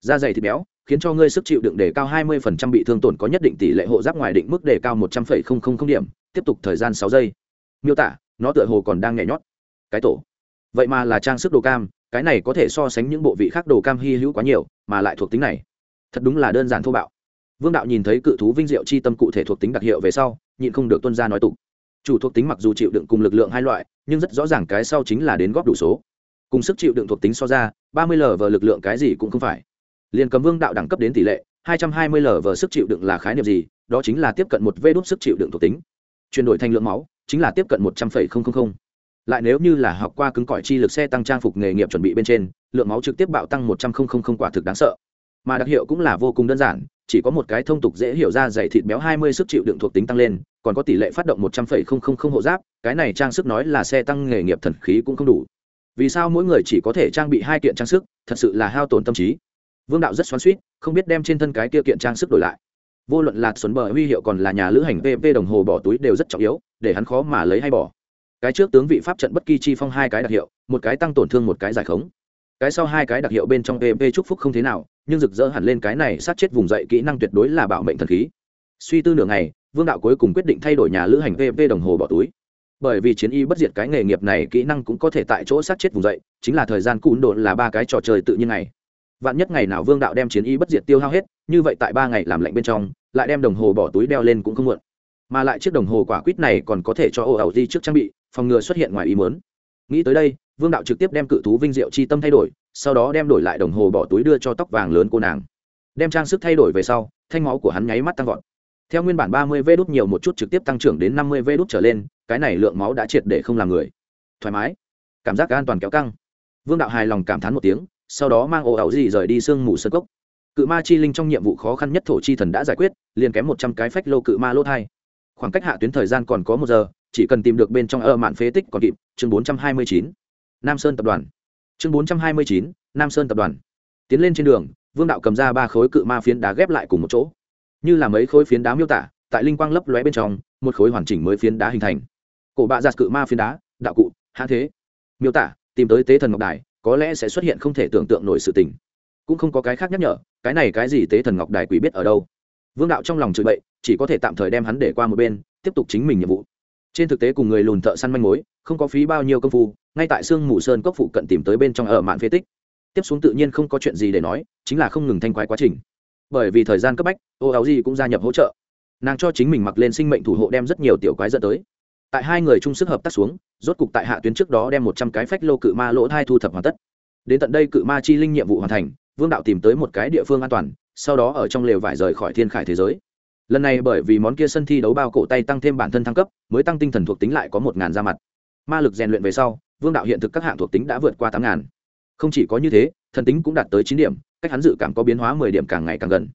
da dày thịt béo, khiến cho ngươi sức chịu đựng đề cao hai mươi phần trăm bị thương tổn có nhất định tỷ lệ hộ giáp ngoài định mức đề cao một trăm phẩy không không không điểm, tiếp tục thời gian sáu giây. Miêu tả, nó tựa hồ còn đang nhảy nhót. Cái tổ vậy mà là trang sức đồ cam, cái này có thể so sánh những bộ vị khác đồ cam hy hữu quá nhiều, mà lại thuộc tính này. Thật đúng là đơn giản thô bạo. Vương đạo nhìn thấy cự thú vinh diệu chi tâm cụ thể thuộc tính đặc hiệu về sau, nhịn không được tuân ra nói tục. Chủ thuộc tính mặc dù chịu đựng cùng lực lượng hai loại, nhưng rất rõ ràng cái sau chính là đến góp đủ số. Cùng sức chịu đựng thuộc tính so ra, ba mươi l vờ lực lượng cái gì cũng không phải. Liền cầm vương đạo đẳng cấp đến tỷ lệ, hai trăm hai mươi l vờ sức chịu đựng là khái niệm gì, đó chính là tiếp cận một vê đốt sức chịu đựng thuộc tính. Chuyển đổi thành lượng máu, chính là tiếp cận một trăm linh lại nếu như là học qua cứng cỏi chi lực xe tăng trang phục nghề nghiệp chuẩn bị bên trên, lượng máu trực tiếp bạo tăng một trăm linh quả thực đáng sợ. Mà đặc hiệu cũng là vô cùng đơn giản, chỉ có một cái thông tục dễ hiểu ra dày thịt béo hai mươi sức chịu đựng thuộc tính tăng lên, còn có tỷ lệ phát động một trăm phẩy không không không hộ giáp, cái này trang sức nói là xe tăng nghề nghiệp thần khí cũng không đủ. Vì sao mỗi người chỉ có thể trang bị hai kiện trang sức, thật sự là hao tổn tâm trí. Vương đạo rất xoắn suýt không biết đem trên thân cái kia kiện trang sức đổi lại. Vô luận là xuân bờ huy hiệu còn là nhà lữ hành pp đồng hồ bỏ túi đều rất trọng yếu, để hắn khó mà lấy hay bỏ cái trước tướng vị pháp trận bất kỳ chi phong hai cái đặc hiệu, một cái tăng tổn thương một cái giải khống. Cái sau hai cái đặc hiệu bên trong pp chúc phúc không thế nào, nhưng rực rỡ hẳn lên cái này sát chết vùng dậy kỹ năng tuyệt đối là bảo mệnh thần khí. Suy tư nửa ngày, vương đạo cuối cùng quyết định thay đổi nhà lữ hành pp đồng hồ bỏ túi. Bởi vì chiến y bất diệt cái nghề nghiệp này kỹ năng cũng có thể tại chỗ sát chết vùng dậy, chính là thời gian cún độ là ba cái trò chơi tự nhiên này vạn nhất ngày nào vương đạo đem chiến y bất diệt tiêu hao hết, như vậy tại ba ngày làm lạnh bên trong, lại đem đồng hồ bỏ túi đeo lên cũng không muộn. Mà lại chiếc đồng hồ quả quýt này còn có thể cho ô ẩu di trước trang bị phòng ngừa xuất hiện ngoài ý muốn. Nghĩ tới đây, vương đạo trực tiếp đem cự thú vinh diệu chi tâm thay đổi, sau đó đem đổi lại đồng hồ bỏ túi đưa cho tóc vàng lớn cô nàng. Đem trang sức thay đổi về sau, thanh máu của hắn nháy mắt tăng vọt. Theo nguyên bản ba mươi vê đốt nhiều một chút trực tiếp tăng trưởng đến năm mươi vê đốt trở lên, cái này lượng máu đã triệt để không làm người. Thoải mái. Cảm giác an toàn kéo căng. Vương đạo hài lòng cảm thán một tiếng, sau đó mang ồ ảo gì rời đi sương mù sơ cốc. Cự ma chi linh trong nhiệm vụ khó khăn nhất thổ chi thần đã giải quyết, liền kém một trăm cái phách lô cự ma lốt hai khoảng cách hạ tuyến thời gian còn có một giờ chỉ cần tìm được bên trong ơ mạn phế tích còn kịp, chương bốn trăm hai mươi chín, nam sơn tập đoàn. Chương bốn trăm hai mươi chín, nam sơn tập đoàn. Tiến lên trên đường, vương đạo cầm ra ba khối cự ma phiến đá ghép lại cùng một chỗ. Như là mấy khối phiến đá miêu tả, tại linh quang lấp lóe bên trong, một khối hoàn chỉnh mới phiến đá hình thành. Cổ bạ giặt cự ma phiến đá, đạo cụ hãn thế. Miêu tả, tìm tới tế thần ngọc đài, có lẽ sẽ xuất hiện không thể tưởng tượng nổi sự tình. Cũng không có cái khác nhắc nhở, cái này cái gì tế thần ngọc đài quỷ biết ở đâu. Vương đạo trong lòng chửi bậy, chỉ có thể tạm thời đem hắn để qua một bên, tiếp tục chính mình nhiệm vụ trên thực tế cùng người lùn thợ săn manh mối, không có phí bao nhiêu công phu, ngay tại sương mù sơn cốc phụ cận tìm tới bên trong ở mạn phế tích. Tiếp xuống tự nhiên không có chuyện gì để nói, chính là không ngừng thanh quái quá trình. Bởi vì thời gian cấp bách, ô áo gì cũng gia nhập hỗ trợ. Nàng cho chính mình mặc lên sinh mệnh thủ hộ đem rất nhiều tiểu quái dẫn tới. Tại hai người chung sức hợp tác xuống, rốt cục tại hạ tuyến trước đó đem một trăm cái phách lô cự ma lỗ thai thu thập hoàn tất. Đến tận đây cự ma chi linh nhiệm vụ hoàn thành, vương đạo tìm tới một cái địa phương an toàn, sau đó ở trong lều vải rời khỏi thiên khải thế giới lần này bởi vì món kia sân thi đấu bao cổ tay tăng thêm bản thân thăng cấp, mới tăng tinh thần thuộc tính lại có một ngàn ra mặt. Ma lực rèn luyện về sau, vương đạo hiện thực các hạng thuộc tính đã vượt qua tám ngàn. Không chỉ có như thế, thần tính cũng đạt tới chín điểm, cách hắn dự cảm có biến hóa mười điểm càng ngày càng gần.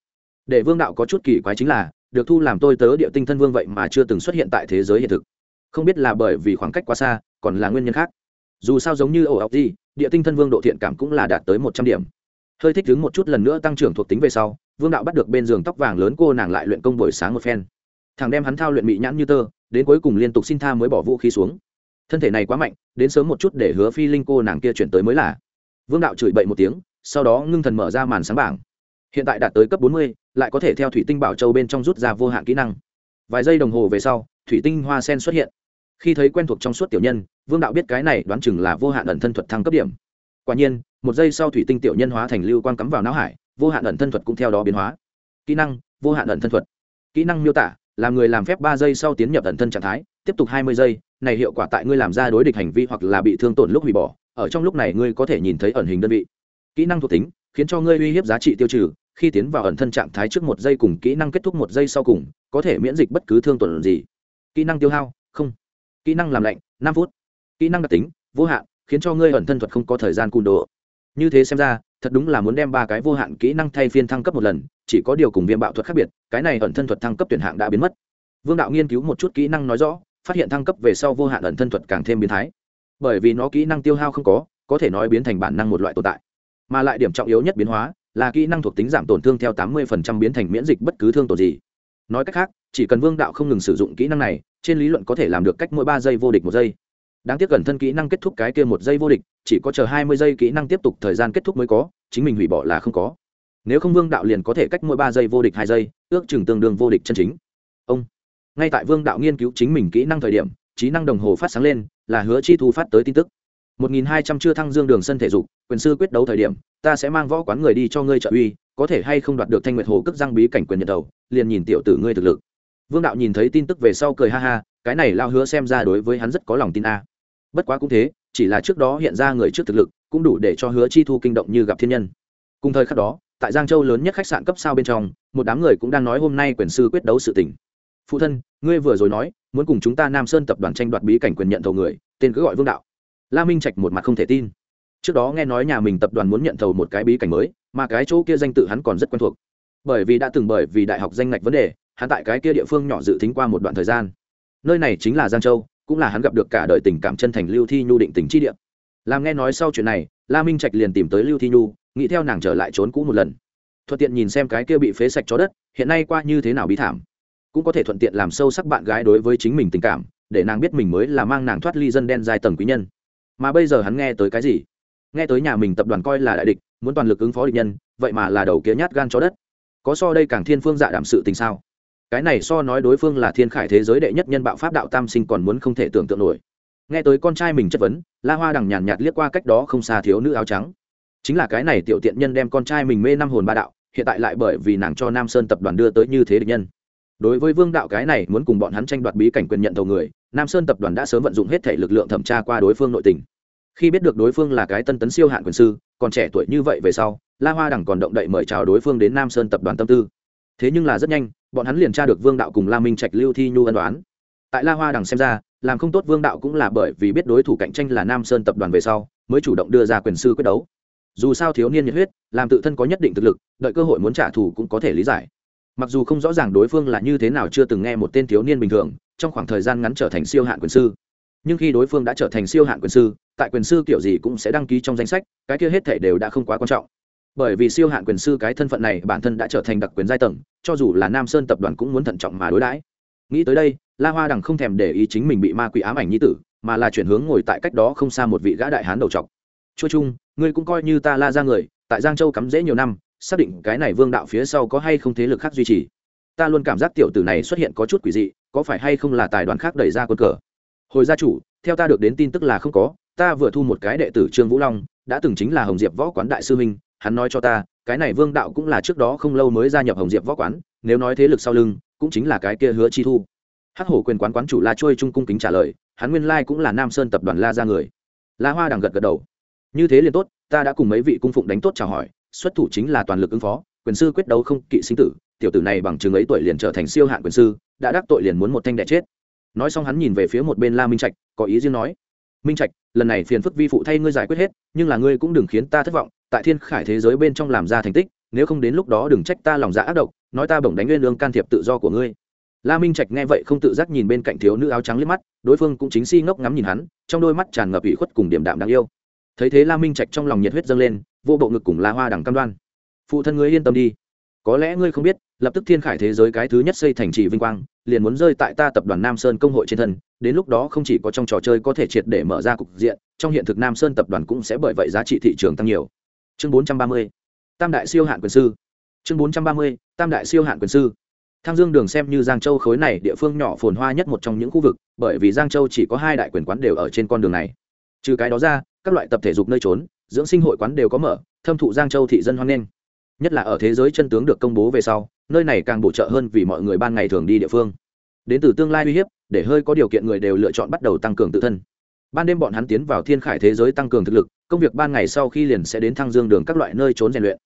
Để vương đạo có chút kỳ quái chính là, được thu làm tôi tớ địa tinh thân vương vậy mà chưa từng xuất hiện tại thế giới hiện thực. Không biết là bởi vì khoảng cách quá xa, còn là nguyên nhân khác. Dù sao giống như ổ ọc gì, địa tinh thân vương độ thiện cảm cũng là đạt tới một trăm điểm. Hơi thích ứng một chút lần nữa tăng trưởng thuộc tính về sau vương đạo bắt được bên giường tóc vàng lớn cô nàng lại luyện công buổi sáng một phen. Thằng đem hắn thao luyện mỹ nhãn như tơ, đến cuối cùng liên tục xin tha mới bỏ vũ khí xuống. Thân thể này quá mạnh, đến sớm một chút để hứa phi linh cô nàng kia chuyển tới mới là. Vương đạo chửi bậy một tiếng, sau đó ngưng thần mở ra màn sáng bảng. Hiện tại đạt tới cấp bốn mươi, lại có thể theo thủy tinh bảo châu bên trong rút ra vô hạn kỹ năng. Vài giây đồng hồ về sau, thủy tinh hoa sen xuất hiện. Khi thấy quen thuộc trong suốt tiểu nhân, vương đạo biết cái này đoán chừng là vô hạn ẩn thân thuật thăng cấp điểm. Quả nhiên, một giây sau thủy tinh tiểu nhân hóa thành lưu quang cắm vào não hải vô hạn ẩn thân thuật cũng theo đó biến hóa. Kỹ năng, vô hạn ẩn thân thuật. Kỹ năng miêu tả, làm người làm phép ba giây sau tiến nhập ẩn thân trạng thái, tiếp tục hai mươi giây, này hiệu quả tại ngươi làm ra đối địch hành vi hoặc là bị thương tổn lúc hủy bỏ, ở trong lúc này ngươi có thể nhìn thấy ẩn hình đơn vị. Kỹ năng thuộc tính, khiến cho ngươi uy hiếp giá trị tiêu trừ, khi tiến vào ẩn thân trạng thái trước một giây cùng kỹ năng kết thúc một giây sau cùng, có thể miễn dịch bất cứ thương tổn gì. Kỹ năng tiêu hao, không. Kỹ năng làm lạnh, năm phút. Kỹ năng đặc tính, vô hạn, khiến cho ngươi ẩn thân thuật không có thời gian cùn độ như thế xem ra thật đúng là muốn đem ba cái vô hạn kỹ năng thay phiên thăng cấp một lần, chỉ có điều cùng viêm bạo thuật khác biệt, cái này ẩn thân thuật thăng cấp tuyển hạng đã biến mất. Vương đạo nghiên cứu một chút kỹ năng nói rõ, phát hiện thăng cấp về sau vô hạn ẩn thân thuật càng thêm biến thái. Bởi vì nó kỹ năng tiêu hao không có có thể nói biến thành bản năng một loại tồn tại. Mà lại điểm trọng yếu nhất biến hóa, là kỹ năng thuộc tính giảm tổn thương theo tám mươi biến thành miễn dịch bất cứ thương tổn gì. Nói cách khác, chỉ cần vương đạo không ngừng sử dụng kỹ năng này, trên lý luận có thể làm được cách mỗi ba giây vô địch một giây đáng tiếc gần thân kỹ năng kết thúc cái kia một giây vô địch, chỉ có chờ hai mươi giây kỹ năng tiếp tục thời gian kết thúc mới có, chính mình hủy bỏ là không có. Nếu không vương đạo liền có thể cách mỗi ba giây vô địch, hai giây, ước chừng tương đương vô địch chân chính. Ông. Ngay tại vương đạo nghiên cứu chính mình kỹ năng thời điểm, trí năng đồng hồ phát sáng lên, là hứa chi thu phát tới tin tức. Một nghìn hai trăm chưa thăng dương đường sân thể dục, quyền sư quyết đấu thời điểm, ta sẽ mang võ quán người đi cho ngươi trợ uy, có thể hay không đoạt được thanh nguyệt hồ cước răng bí cảnh quyền nhận đầu, liền nhìn tiểu tử ngươi thực lực. Vương đạo nhìn thấy tin tức về sau cười ha ha, cái này lao hứa xem ra đối với hắn rất có lòng tin a bất quá cũng thế, chỉ là trước đó hiện ra người trước thực lực, cũng đủ để cho hứa chi thu kinh động như gặp thiên nhân. Cùng thời khắc đó, tại giang châu lớn nhất khách sạn cấp sao bên trong, một đám người cũng đang nói hôm nay quyền sư quyết đấu sự tình. Phụ thân, ngươi vừa rồi nói, muốn cùng chúng ta nam sơn tập đoàn tranh đoạt bí cảnh quyền nhận thầu người, tên cứ gọi vương đạo. La minh trạch một mặt không thể tin. Trước đó nghe nói nhà mình tập đoàn muốn nhận thầu một cái bí cảnh mới, mà cái chỗ kia danh tự hắn còn rất quen thuộc. Bởi vì đã từng bởi vì đại học danh ngạch vấn đề, hắn tại cái kia địa phương nhỏ dự tính qua một đoạn thời gian. Nơi này chính là giang châu cũng là hắn gặp được cả đời tình cảm chân thành lưu thi nhu định tình chi địa. Làm nghe nói sau chuyện này, la minh trạch liền tìm tới lưu thi nhu, nghĩ theo nàng trở lại trốn cũ một lần. Thuận tiện nhìn xem cái kia bị phế sạch chó đất, hiện nay qua như thế nào bí thảm. Cũng có thể thuận tiện làm sâu sắc bạn gái đối với chính mình tình cảm, để nàng biết mình mới là mang nàng thoát ly dân đen dài tầng quý nhân. Mà bây giờ hắn nghe tới cái gì? Nghe tới nhà mình tập đoàn coi là đại địch, muốn toàn lực ứng phó địch nhân, vậy mà là đầu kia nhát gan chó đất. Có so đây càng thiên phương dạ đảm sự tình sao? Cái này so nói đối phương là thiên khải thế giới đệ nhất nhân bạo pháp đạo tam sinh còn muốn không thể tưởng tượng nổi. Nghe tới con trai mình chất vấn, la hoa đằng nhàn nhạt liếc qua cách đó không xa thiếu nữ áo trắng. Chính là cái này tiểu tiện nhân đem con trai mình mê năm hồn ba đạo, hiện tại lại bởi vì nàng cho nam sơn tập đoàn đưa tới như thế địch nhân. Đối với vương đạo cái này muốn cùng bọn hắn tranh đoạt bí cảnh quyền nhận thầu người, nam sơn tập đoàn đã sớm vận dụng hết thể lực lượng thẩm tra qua đối phương nội tình. Khi biết được đối phương là cái tân tấn siêu hạn quyền sư, còn trẻ tuổi như vậy về sau, la hoa đằng còn động đậy mời chào đối phương đến nam sơn tập đoàn tâm tư. Thế nhưng là rất nhanh bọn hắn liền tra được vương đạo cùng la minh trạch lưu thi nhu ân đoán. Tại la hoa đằng xem ra, làm không tốt vương đạo cũng là bởi vì biết đối thủ cạnh tranh là nam sơn tập đoàn về sau, mới chủ động đưa ra quyền sư quyết đấu. Dù sao thiếu niên nhiệt huyết, làm tự thân có nhất định thực lực, đợi cơ hội muốn trả thù cũng có thể lý giải. Mặc dù không rõ ràng đối phương là như thế nào chưa từng nghe một tên thiếu niên bình thường, trong khoảng thời gian ngắn trở thành siêu hạn quyền sư. Nhưng khi đối phương đã trở thành siêu hạn quyền sư, tại quyền sư kiểu gì cũng sẽ đăng ký trong danh sách, cái kia hết thể đều đã không quá quan trọng bởi vì siêu hạn quyền sư cái thân phận này bản thân đã trở thành đặc quyền giai tầng, cho dù là nam sơn tập đoàn cũng muốn thận trọng mà đối đãi. Nghĩ tới đây, la hoa đằng không thèm để ý chính mình bị ma quỷ ám ảnh nhi tử, mà là chuyển hướng ngồi tại cách đó không xa một vị gã đại hán đầu trọc. Chua chung, ngươi cũng coi như ta la ra người, tại giang châu cắm rễ nhiều năm, xác định cái này vương đạo phía sau có hay không thế lực khác duy trì. Ta luôn cảm giác tiểu tử này xuất hiện có chút quỷ dị, có phải hay không là tài đoàn khác đẩy ra quân cờ? Hồi gia chủ, theo ta được đến tin tức là không có, ta vừa thu một cái đệ tử trương vũ long, đã từng chính là hồng diệp võ quán đại sư minh hắn nói cho ta, cái này vương đạo cũng là trước đó không lâu mới gia nhập hồng diệp võ quán, nếu nói thế lực sau lưng, cũng chính là cái kia hứa chi thu. Hắc hổ quyền quán quán chủ la trôi trung cung kính trả lời, hắn nguyên lai cũng là nam sơn tập đoàn la ra người. La hoa đằng gật gật đầu. Như thế liền tốt, ta đã cùng mấy vị cung phụng đánh tốt chào hỏi, xuất thủ chính là toàn lực ứng phó, quyền sư quyết đấu không kỵ sinh tử, tiểu tử này bằng chừng ấy tuổi liền trở thành siêu hạn quyền sư, đã đắc tội liền muốn một thanh đẻ chết. Nói xong hắn nhìn về phía một bên la minh trạch, có ý riêng nói minh trạch, lần này phiền phức vi phụ thay ngươi giải quyết hết, nhưng là ngươi cũng đừng khiến ta thất vọng, tại thiên khải thế giới bên trong làm ra thành tích, nếu không đến lúc đó đừng trách ta lòng dạ ác độc, nói ta bổng đánh nguyên lương can thiệp tự do của ngươi. La minh trạch nghe vậy không tự giác nhìn bên cạnh thiếu nữ áo trắng liếc mắt, đối phương cũng chính si ngốc ngắm nhìn hắn, trong đôi mắt tràn ngập ủy khuất cùng điểm đạm đáng yêu. Thấy thế la minh trạch trong lòng nhiệt huyết dâng lên, vô bộ ngực cùng la hoa đằng cam đoan. Phụ thân ngươi yên tâm đi, có lẽ ngươi không biết lập tức thiên khải thế giới cái thứ nhất xây thành trì vinh quang liền muốn rơi tại ta tập đoàn nam sơn công hội trên thân đến lúc đó không chỉ có trong trò chơi có thể triệt để mở ra cục diện trong hiện thực nam sơn tập đoàn cũng sẽ bởi vậy giá trị thị trường tăng nhiều. Chương 430, tam đại siêu hạn quyền sư. Chương 430, tam đại siêu hạn quyền sư. Thang dương đường xem như giang châu khối này địa phương nhỏ phồn hoa nhất một trong những khu vực bởi vì giang châu chỉ có hai đại quyền quán đều ở trên con đường này. Trừ cái đó ra các loại tập thể dục nơi trốn dưỡng sinh hội quán đều có mở thâm thụ giang châu thị dân hoan nghênh. Nhất là ở thế giới chân tướng được công bố về sau nơi này càng bổ trợ hơn vì mọi người ban ngày thường đi địa phương. Đến từ tương lai uy hiếp, để hơi có điều kiện người đều lựa chọn bắt đầu tăng cường tự thân. Ban đêm bọn hắn tiến vào thiên khải thế giới tăng cường thực lực, công việc ban ngày sau khi liền sẽ đến thăng dương đường các loại nơi trốn rèn luyện.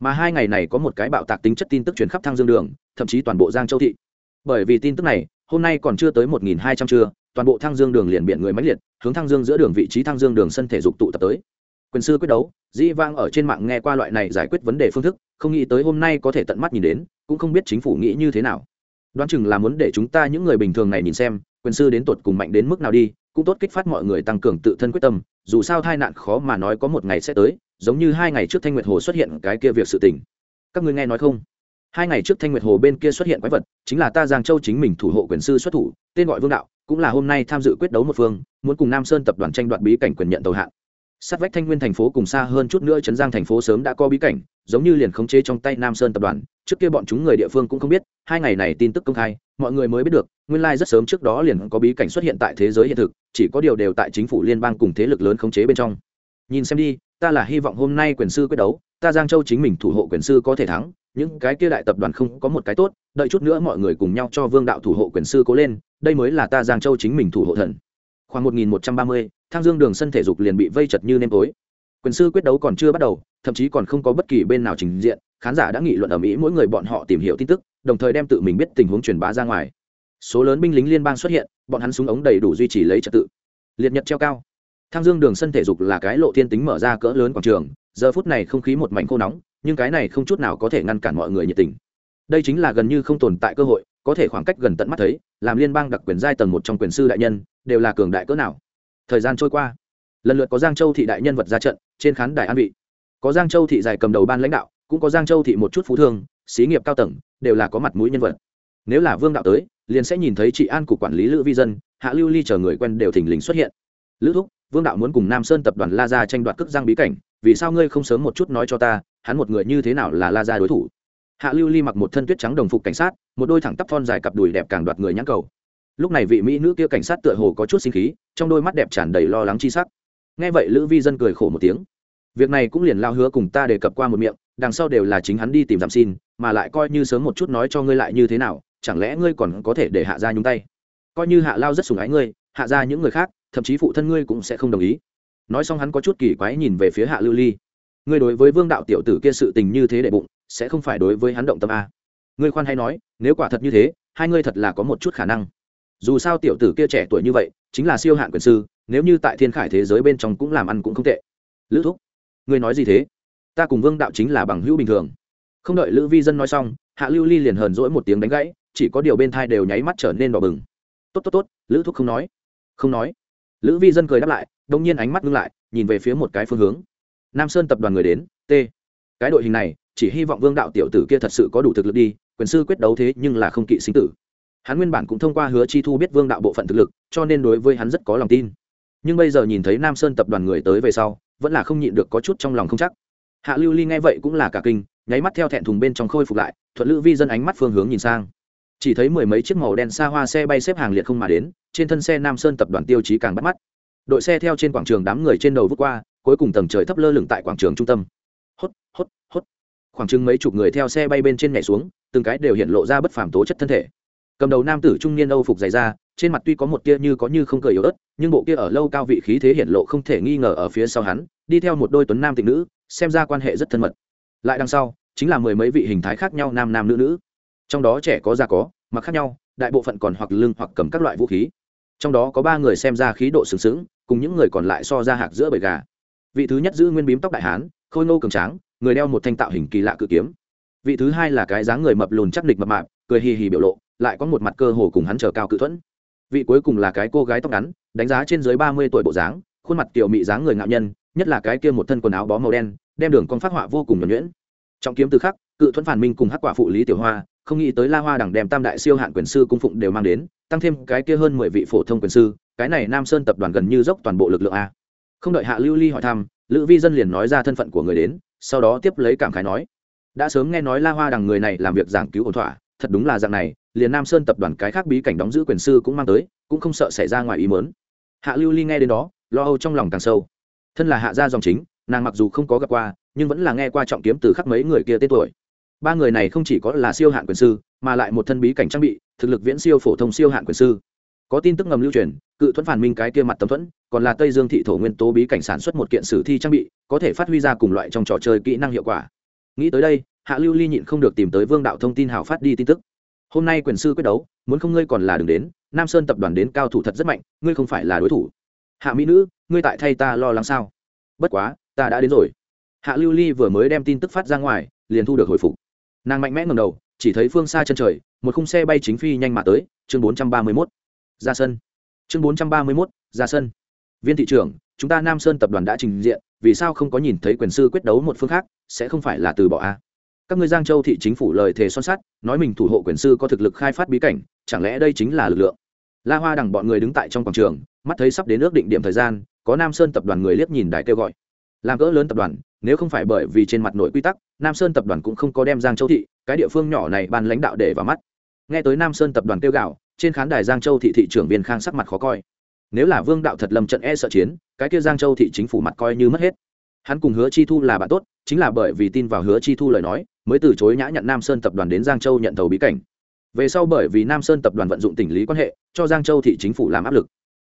Mà hai ngày này có một cái bạo tạc tính chất tin tức truyền khắp thăng dương đường, thậm chí toàn bộ giang châu thị. Bởi vì tin tức này, hôm nay còn chưa tới một nghìn hai trăm trưa, toàn bộ thăng dương đường liền biển người máy liệt, hướng thăng dương giữa đường vị trí thăng dương đường sân thể dục tụ tập tới quyền sư quyết đấu, dĩ vang ở trên mạng nghe qua loại này giải quyết vấn đề phương thức, không nghĩ tới hôm nay có thể tận mắt nhìn đến, cũng không biết chính phủ nghĩ như thế nào. Đoán chừng là muốn để chúng ta những người bình thường này nhìn xem, quyền sư đến tột cùng mạnh đến mức nào đi, cũng tốt kích phát mọi người tăng cường tự thân quyết tâm, dù sao tai nạn khó mà nói có một ngày sẽ tới, giống như hai ngày trước thanh nguyệt hồ xuất hiện cái kia việc sự tình. Các ngươi nghe nói không? Hai ngày trước thanh nguyệt hồ bên kia xuất hiện quái vật, chính là ta giang châu chính mình thủ hộ quyền sư xuất thủ, tên gọi vương đạo, cũng là hôm nay tham dự quyết đấu một phương, muốn cùng nam sơn tập đoàn tranh đoạt bí cảnh quyền nhận tàu hạng sát vách thanh nguyên thành phố cùng xa hơn chút nữa trấn giang thành phố sớm đã có bí cảnh, giống như liền khống chế trong tay nam sơn tập đoàn. Trước kia bọn chúng người địa phương cũng không biết, hai ngày này tin tức công khai, mọi người mới biết được, nguyên lai rất sớm trước đó liền có bí cảnh xuất hiện tại thế giới hiện thực, chỉ có điều đều tại chính phủ liên bang cùng thế lực lớn khống chế bên trong. Nhìn xem đi, ta là hy vọng hôm nay quyền sư quyết đấu, ta giang châu chính mình thủ hộ quyền sư có thể thắng, những cái kia đại tập đoàn không có một cái tốt, đợi chút nữa mọi người cùng nhau cho vương đạo thủ hộ quyền sư cố lên, đây mới là ta giang châu chính mình thủ hộ thần khoảng một nghìn một trăm ba mươi, thang dương đường sân thể dục liền bị vây chật như nêm tối. Quyền sư quyết đấu còn chưa bắt đầu, thậm chí còn không có bất kỳ bên nào trình diện, khán giả đã nghị luận ở mỹ mỗi người bọn họ tìm hiểu tin tức, đồng thời đem tự mình biết tình huống truyền bá ra ngoài. Số lớn binh lính liên bang xuất hiện, bọn hắn súng ống đầy đủ duy trì lấy trật tự. Liệt nhật treo cao. Thang dương đường sân thể dục là cái lộ thiên tính mở ra cỡ lớn quảng trường, giờ phút này không khí một mảnh khô nóng, nhưng cái này không chút nào có thể ngăn cản mọi người nhiệt tình. Đây chính là gần như không tồn tại cơ hội, có thể khoảng cách gần tận mắt thấy, làm liên bang đặc quyền giai tầng một trong quyền sư đại nhân đều là cường đại cỡ nào. Thời gian trôi qua, lần lượt có giang châu thị đại nhân vật ra trận, trên khán đài an vị. Có giang châu thị dài cầm đầu ban lãnh đạo, cũng có giang châu thị một chút phú thương, xí nghiệp cao tầng, đều là có mặt mũi nhân vật. Nếu là vương đạo tới, liền sẽ nhìn thấy chị an cục quản lý lữ vi dân, hạ lưu ly chờ người quen đều thình lình xuất hiện. Lữ thúc, vương đạo muốn cùng nam sơn tập đoàn la gia tranh đoạt cước giang bí cảnh, vì sao ngươi không sớm một chút nói cho ta, hắn một người như thế nào là la gia đối thủ? Hạ lưu ly mặc một thân tuyết trắng đồng phục cảnh sát, một đôi thẳng tắp thon dài cặp đùi đẹp càng đoạt người nhãn cầu lúc này vị mỹ nữ kia cảnh sát tựa hồ có chút sinh khí, trong đôi mắt đẹp tràn đầy lo lắng chi sắc. Nghe vậy lữ vi dân cười khổ một tiếng. Việc này cũng liền lao hứa cùng ta đề cập qua một miệng, đằng sau đều là chính hắn đi tìm giảm xin, mà lại coi như sớm một chút nói cho ngươi lại như thế nào, chẳng lẽ ngươi còn có thể để hạ ra nhúng tay? Coi như hạ lao rất sùng ái ngươi, hạ ra những người khác, thậm chí phụ thân ngươi cũng sẽ không đồng ý. Nói xong hắn có chút kỳ quái nhìn về phía hạ lưu ly. Ngươi đối với vương đạo tiểu tử kia sự tình như thế để bụng, sẽ không phải đối với hắn động tâm a. Ngươi khoan hay nói, nếu quả thật như thế, hai ngươi thật là có một chút khả năng dù sao tiểu tử kia trẻ tuổi như vậy, chính là siêu hạn quyền sư, nếu như tại thiên khải thế giới bên trong cũng làm ăn cũng không tệ. Lữ thúc, ngươi nói gì thế? Ta cùng vương đạo chính là bằng hữu bình thường. Không đợi lữ vi dân nói xong, hạ lưu ly liền hờn dỗi một tiếng đánh gãy, chỉ có điều bên thai đều nháy mắt trở nên đỏ bừng. Tốt tốt tốt, lữ thúc không nói. Không nói. Lữ vi dân cười đáp lại, đông nhiên ánh mắt ngưng lại, nhìn về phía một cái phương hướng. Nam sơn tập đoàn người đến, t. Cái đội hình này, chỉ hy vọng vương đạo tiểu tử kia thật sự có đủ thực lực đi, quyền sư quyết đấu thế nhưng là không kỵ sinh tử hắn nguyên bản cũng thông qua hứa chi thu biết vương đạo bộ phận thực lực, cho nên đối với hắn rất có lòng tin. Nhưng bây giờ nhìn thấy nam sơn tập đoàn người tới về sau, vẫn là không nhịn được có chút trong lòng không chắc. Hạ lưu ly nghe vậy cũng là cả kinh, nháy mắt theo thẹn thùng bên trong khôi phục lại, thuận lữ vi dân ánh mắt phương hướng nhìn sang. Chỉ thấy mười mấy chiếc màu đen xa hoa xe bay xếp hàng liệt không mà đến, trên thân xe nam sơn tập đoàn tiêu chí càng bắt mắt. Đội xe theo trên quảng trường đám người trên đầu vút qua, cuối cùng tầng trời thấp lơ lửng tại quảng trường trung tâm. Hốt hốt hốt. Khoảng chừng mấy chục người theo xe bay bên trên nhảy xuống, từng cái đều hiện lộ ra bất phàm tố chất thân thể cầm đầu nam tử trung niên âu phục dày ra trên mặt tuy có một tia như có như không cười yếu ớt, nhưng bộ kia ở lâu cao vị khí thế hiện lộ không thể nghi ngờ ở phía sau hắn, đi theo một đôi tuấn nam tịnh nữ, xem ra quan hệ rất thân mật. Lại đằng sau, chính là mười mấy vị hình thái khác nhau nam nam nữ nữ. Trong đó trẻ có già có, mặc khác nhau, đại bộ phận còn hoặc lưng hoặc cầm các loại vũ khí. Trong đó có ba người xem ra khí độ sừng sững, cùng những người còn lại so ra hạc giữa bầy gà. Vị thứ nhất giữ nguyên bím tóc đại hán, khôi ngô cường tráng, người đeo một thanh tạo hình kỳ lạ cự kiếm. Vị thứ hai là cái dáng người mập lùn chắc địch mập mạp, cười hì hì biểu lộ lại có một mặt cơ hồ cùng hắn chờ cao cự thuẫn. Vị cuối cùng là cái cô gái tóc ngắn, đánh giá trên dưới ba mươi tuổi bộ dáng, khuôn mặt tiểu mị dáng người ngạo nhân, nhất là cái kia một thân quần áo bó màu đen, đem đường con phát họa vô cùng nhuẩn nhuyễn. Trọng kiếm từ khắc, cự thuẫn phản minh cùng hắc quả phụ lý tiểu hoa, không nghĩ tới la hoa đẳng đem tam đại siêu hạn quyền sư cung phụng đều mang đến, tăng thêm cái kia hơn mười vị phổ thông quyền sư, cái này nam sơn tập đoàn gần như dốc toàn bộ lực lượng a. Không đợi hạ lưu ly hỏi thăm, lữ vi dân liền nói ra thân phận của người đến, sau đó tiếp lấy cảm khái nói, đã sớm nghe nói la hoa đằng người này làm việc giảng cứu ổn thỏa, thật đúng là dạng này liền nam sơn tập đoàn cái khác bí cảnh đóng giữ quyền sư cũng mang tới, cũng không sợ xảy ra ngoài ý mớn hạ lưu ly nghe đến đó, lo âu trong lòng càng sâu. Thân là hạ gia dòng chính, nàng mặc dù không có gặp qua, nhưng vẫn là nghe qua trọng kiếm từ khắc mấy người kia tên tuổi. Ba người này không chỉ có là siêu hạn quyền sư, mà lại một thân bí cảnh trang bị, thực lực viễn siêu phổ thông siêu hạn quyền sư. Có tin tức ngầm lưu truyền, cự thuẫn phản minh cái kia mặt tấm thuẫn, còn là tây dương thị thổ nguyên tố bí cảnh sản xuất một kiện sử thi trang bị, có thể phát huy ra cùng loại trong trò chơi kỹ năng hiệu quả. Nghĩ tới đây, hạ lưu ly nhịn không được tìm tới vương đạo thông tin hào phát đi tin tức hôm nay quyền sư quyết đấu, muốn không ngươi còn là đừng đến, nam sơn tập đoàn đến cao thủ thật rất mạnh, ngươi không phải là đối thủ. Hạ mỹ nữ, ngươi tại thay ta lo lắng sao? Bất quá, ta đã đến rồi. Hạ lưu ly vừa mới đem tin tức phát ra ngoài, liền thu được hồi phục. Nàng mạnh mẽ ngầm đầu, chỉ thấy phương xa chân trời, một khung xe bay chính phi nhanh mà tới, chương bốn trăm ba mươi mốt. Ra sân. Chương bốn trăm ba mươi mốt, ra sân. Viên thị trưởng, chúng ta nam sơn tập đoàn đã trình diện, vì sao không có nhìn thấy quyền sư quyết đấu một phương khác, sẽ không phải là từ bỏ a? Các ngươi giang châu thị chính phủ lời thề son sắt, nói mình thủ hộ quyền sư có thực lực khai phát bí cảnh, chẳng lẽ đây chính là lực lượng? La hoa đằng bọn người đứng tại trong quảng trường, mắt thấy sắp đến ước định điểm thời gian, có nam sơn tập đoàn người liếc nhìn đài kêu gọi. Làm cỡ lớn tập đoàn, nếu không phải bởi vì trên mặt nội quy tắc, nam sơn tập đoàn cũng không có đem giang châu thị, cái địa phương nhỏ này ban lãnh đạo để vào mắt. Nghe tới nam sơn tập đoàn kêu gạo trên khán đài giang châu thị thị trưởng viên khang sắc mặt khó coi. Nếu là vương đạo thật lầm trận e sợ chiến, cái kia giang châu thị chính phủ mặt coi như mất hết hắn cùng hứa chi thu là bạn tốt, chính là bởi vì tin vào hứa chi thu lời nói, mới từ chối nhã nhận nam sơn tập đoàn đến giang châu nhận thầu bí cảnh. Về sau bởi vì nam sơn tập đoàn vận dụng tình lý quan hệ, cho giang châu thị chính phủ làm áp lực.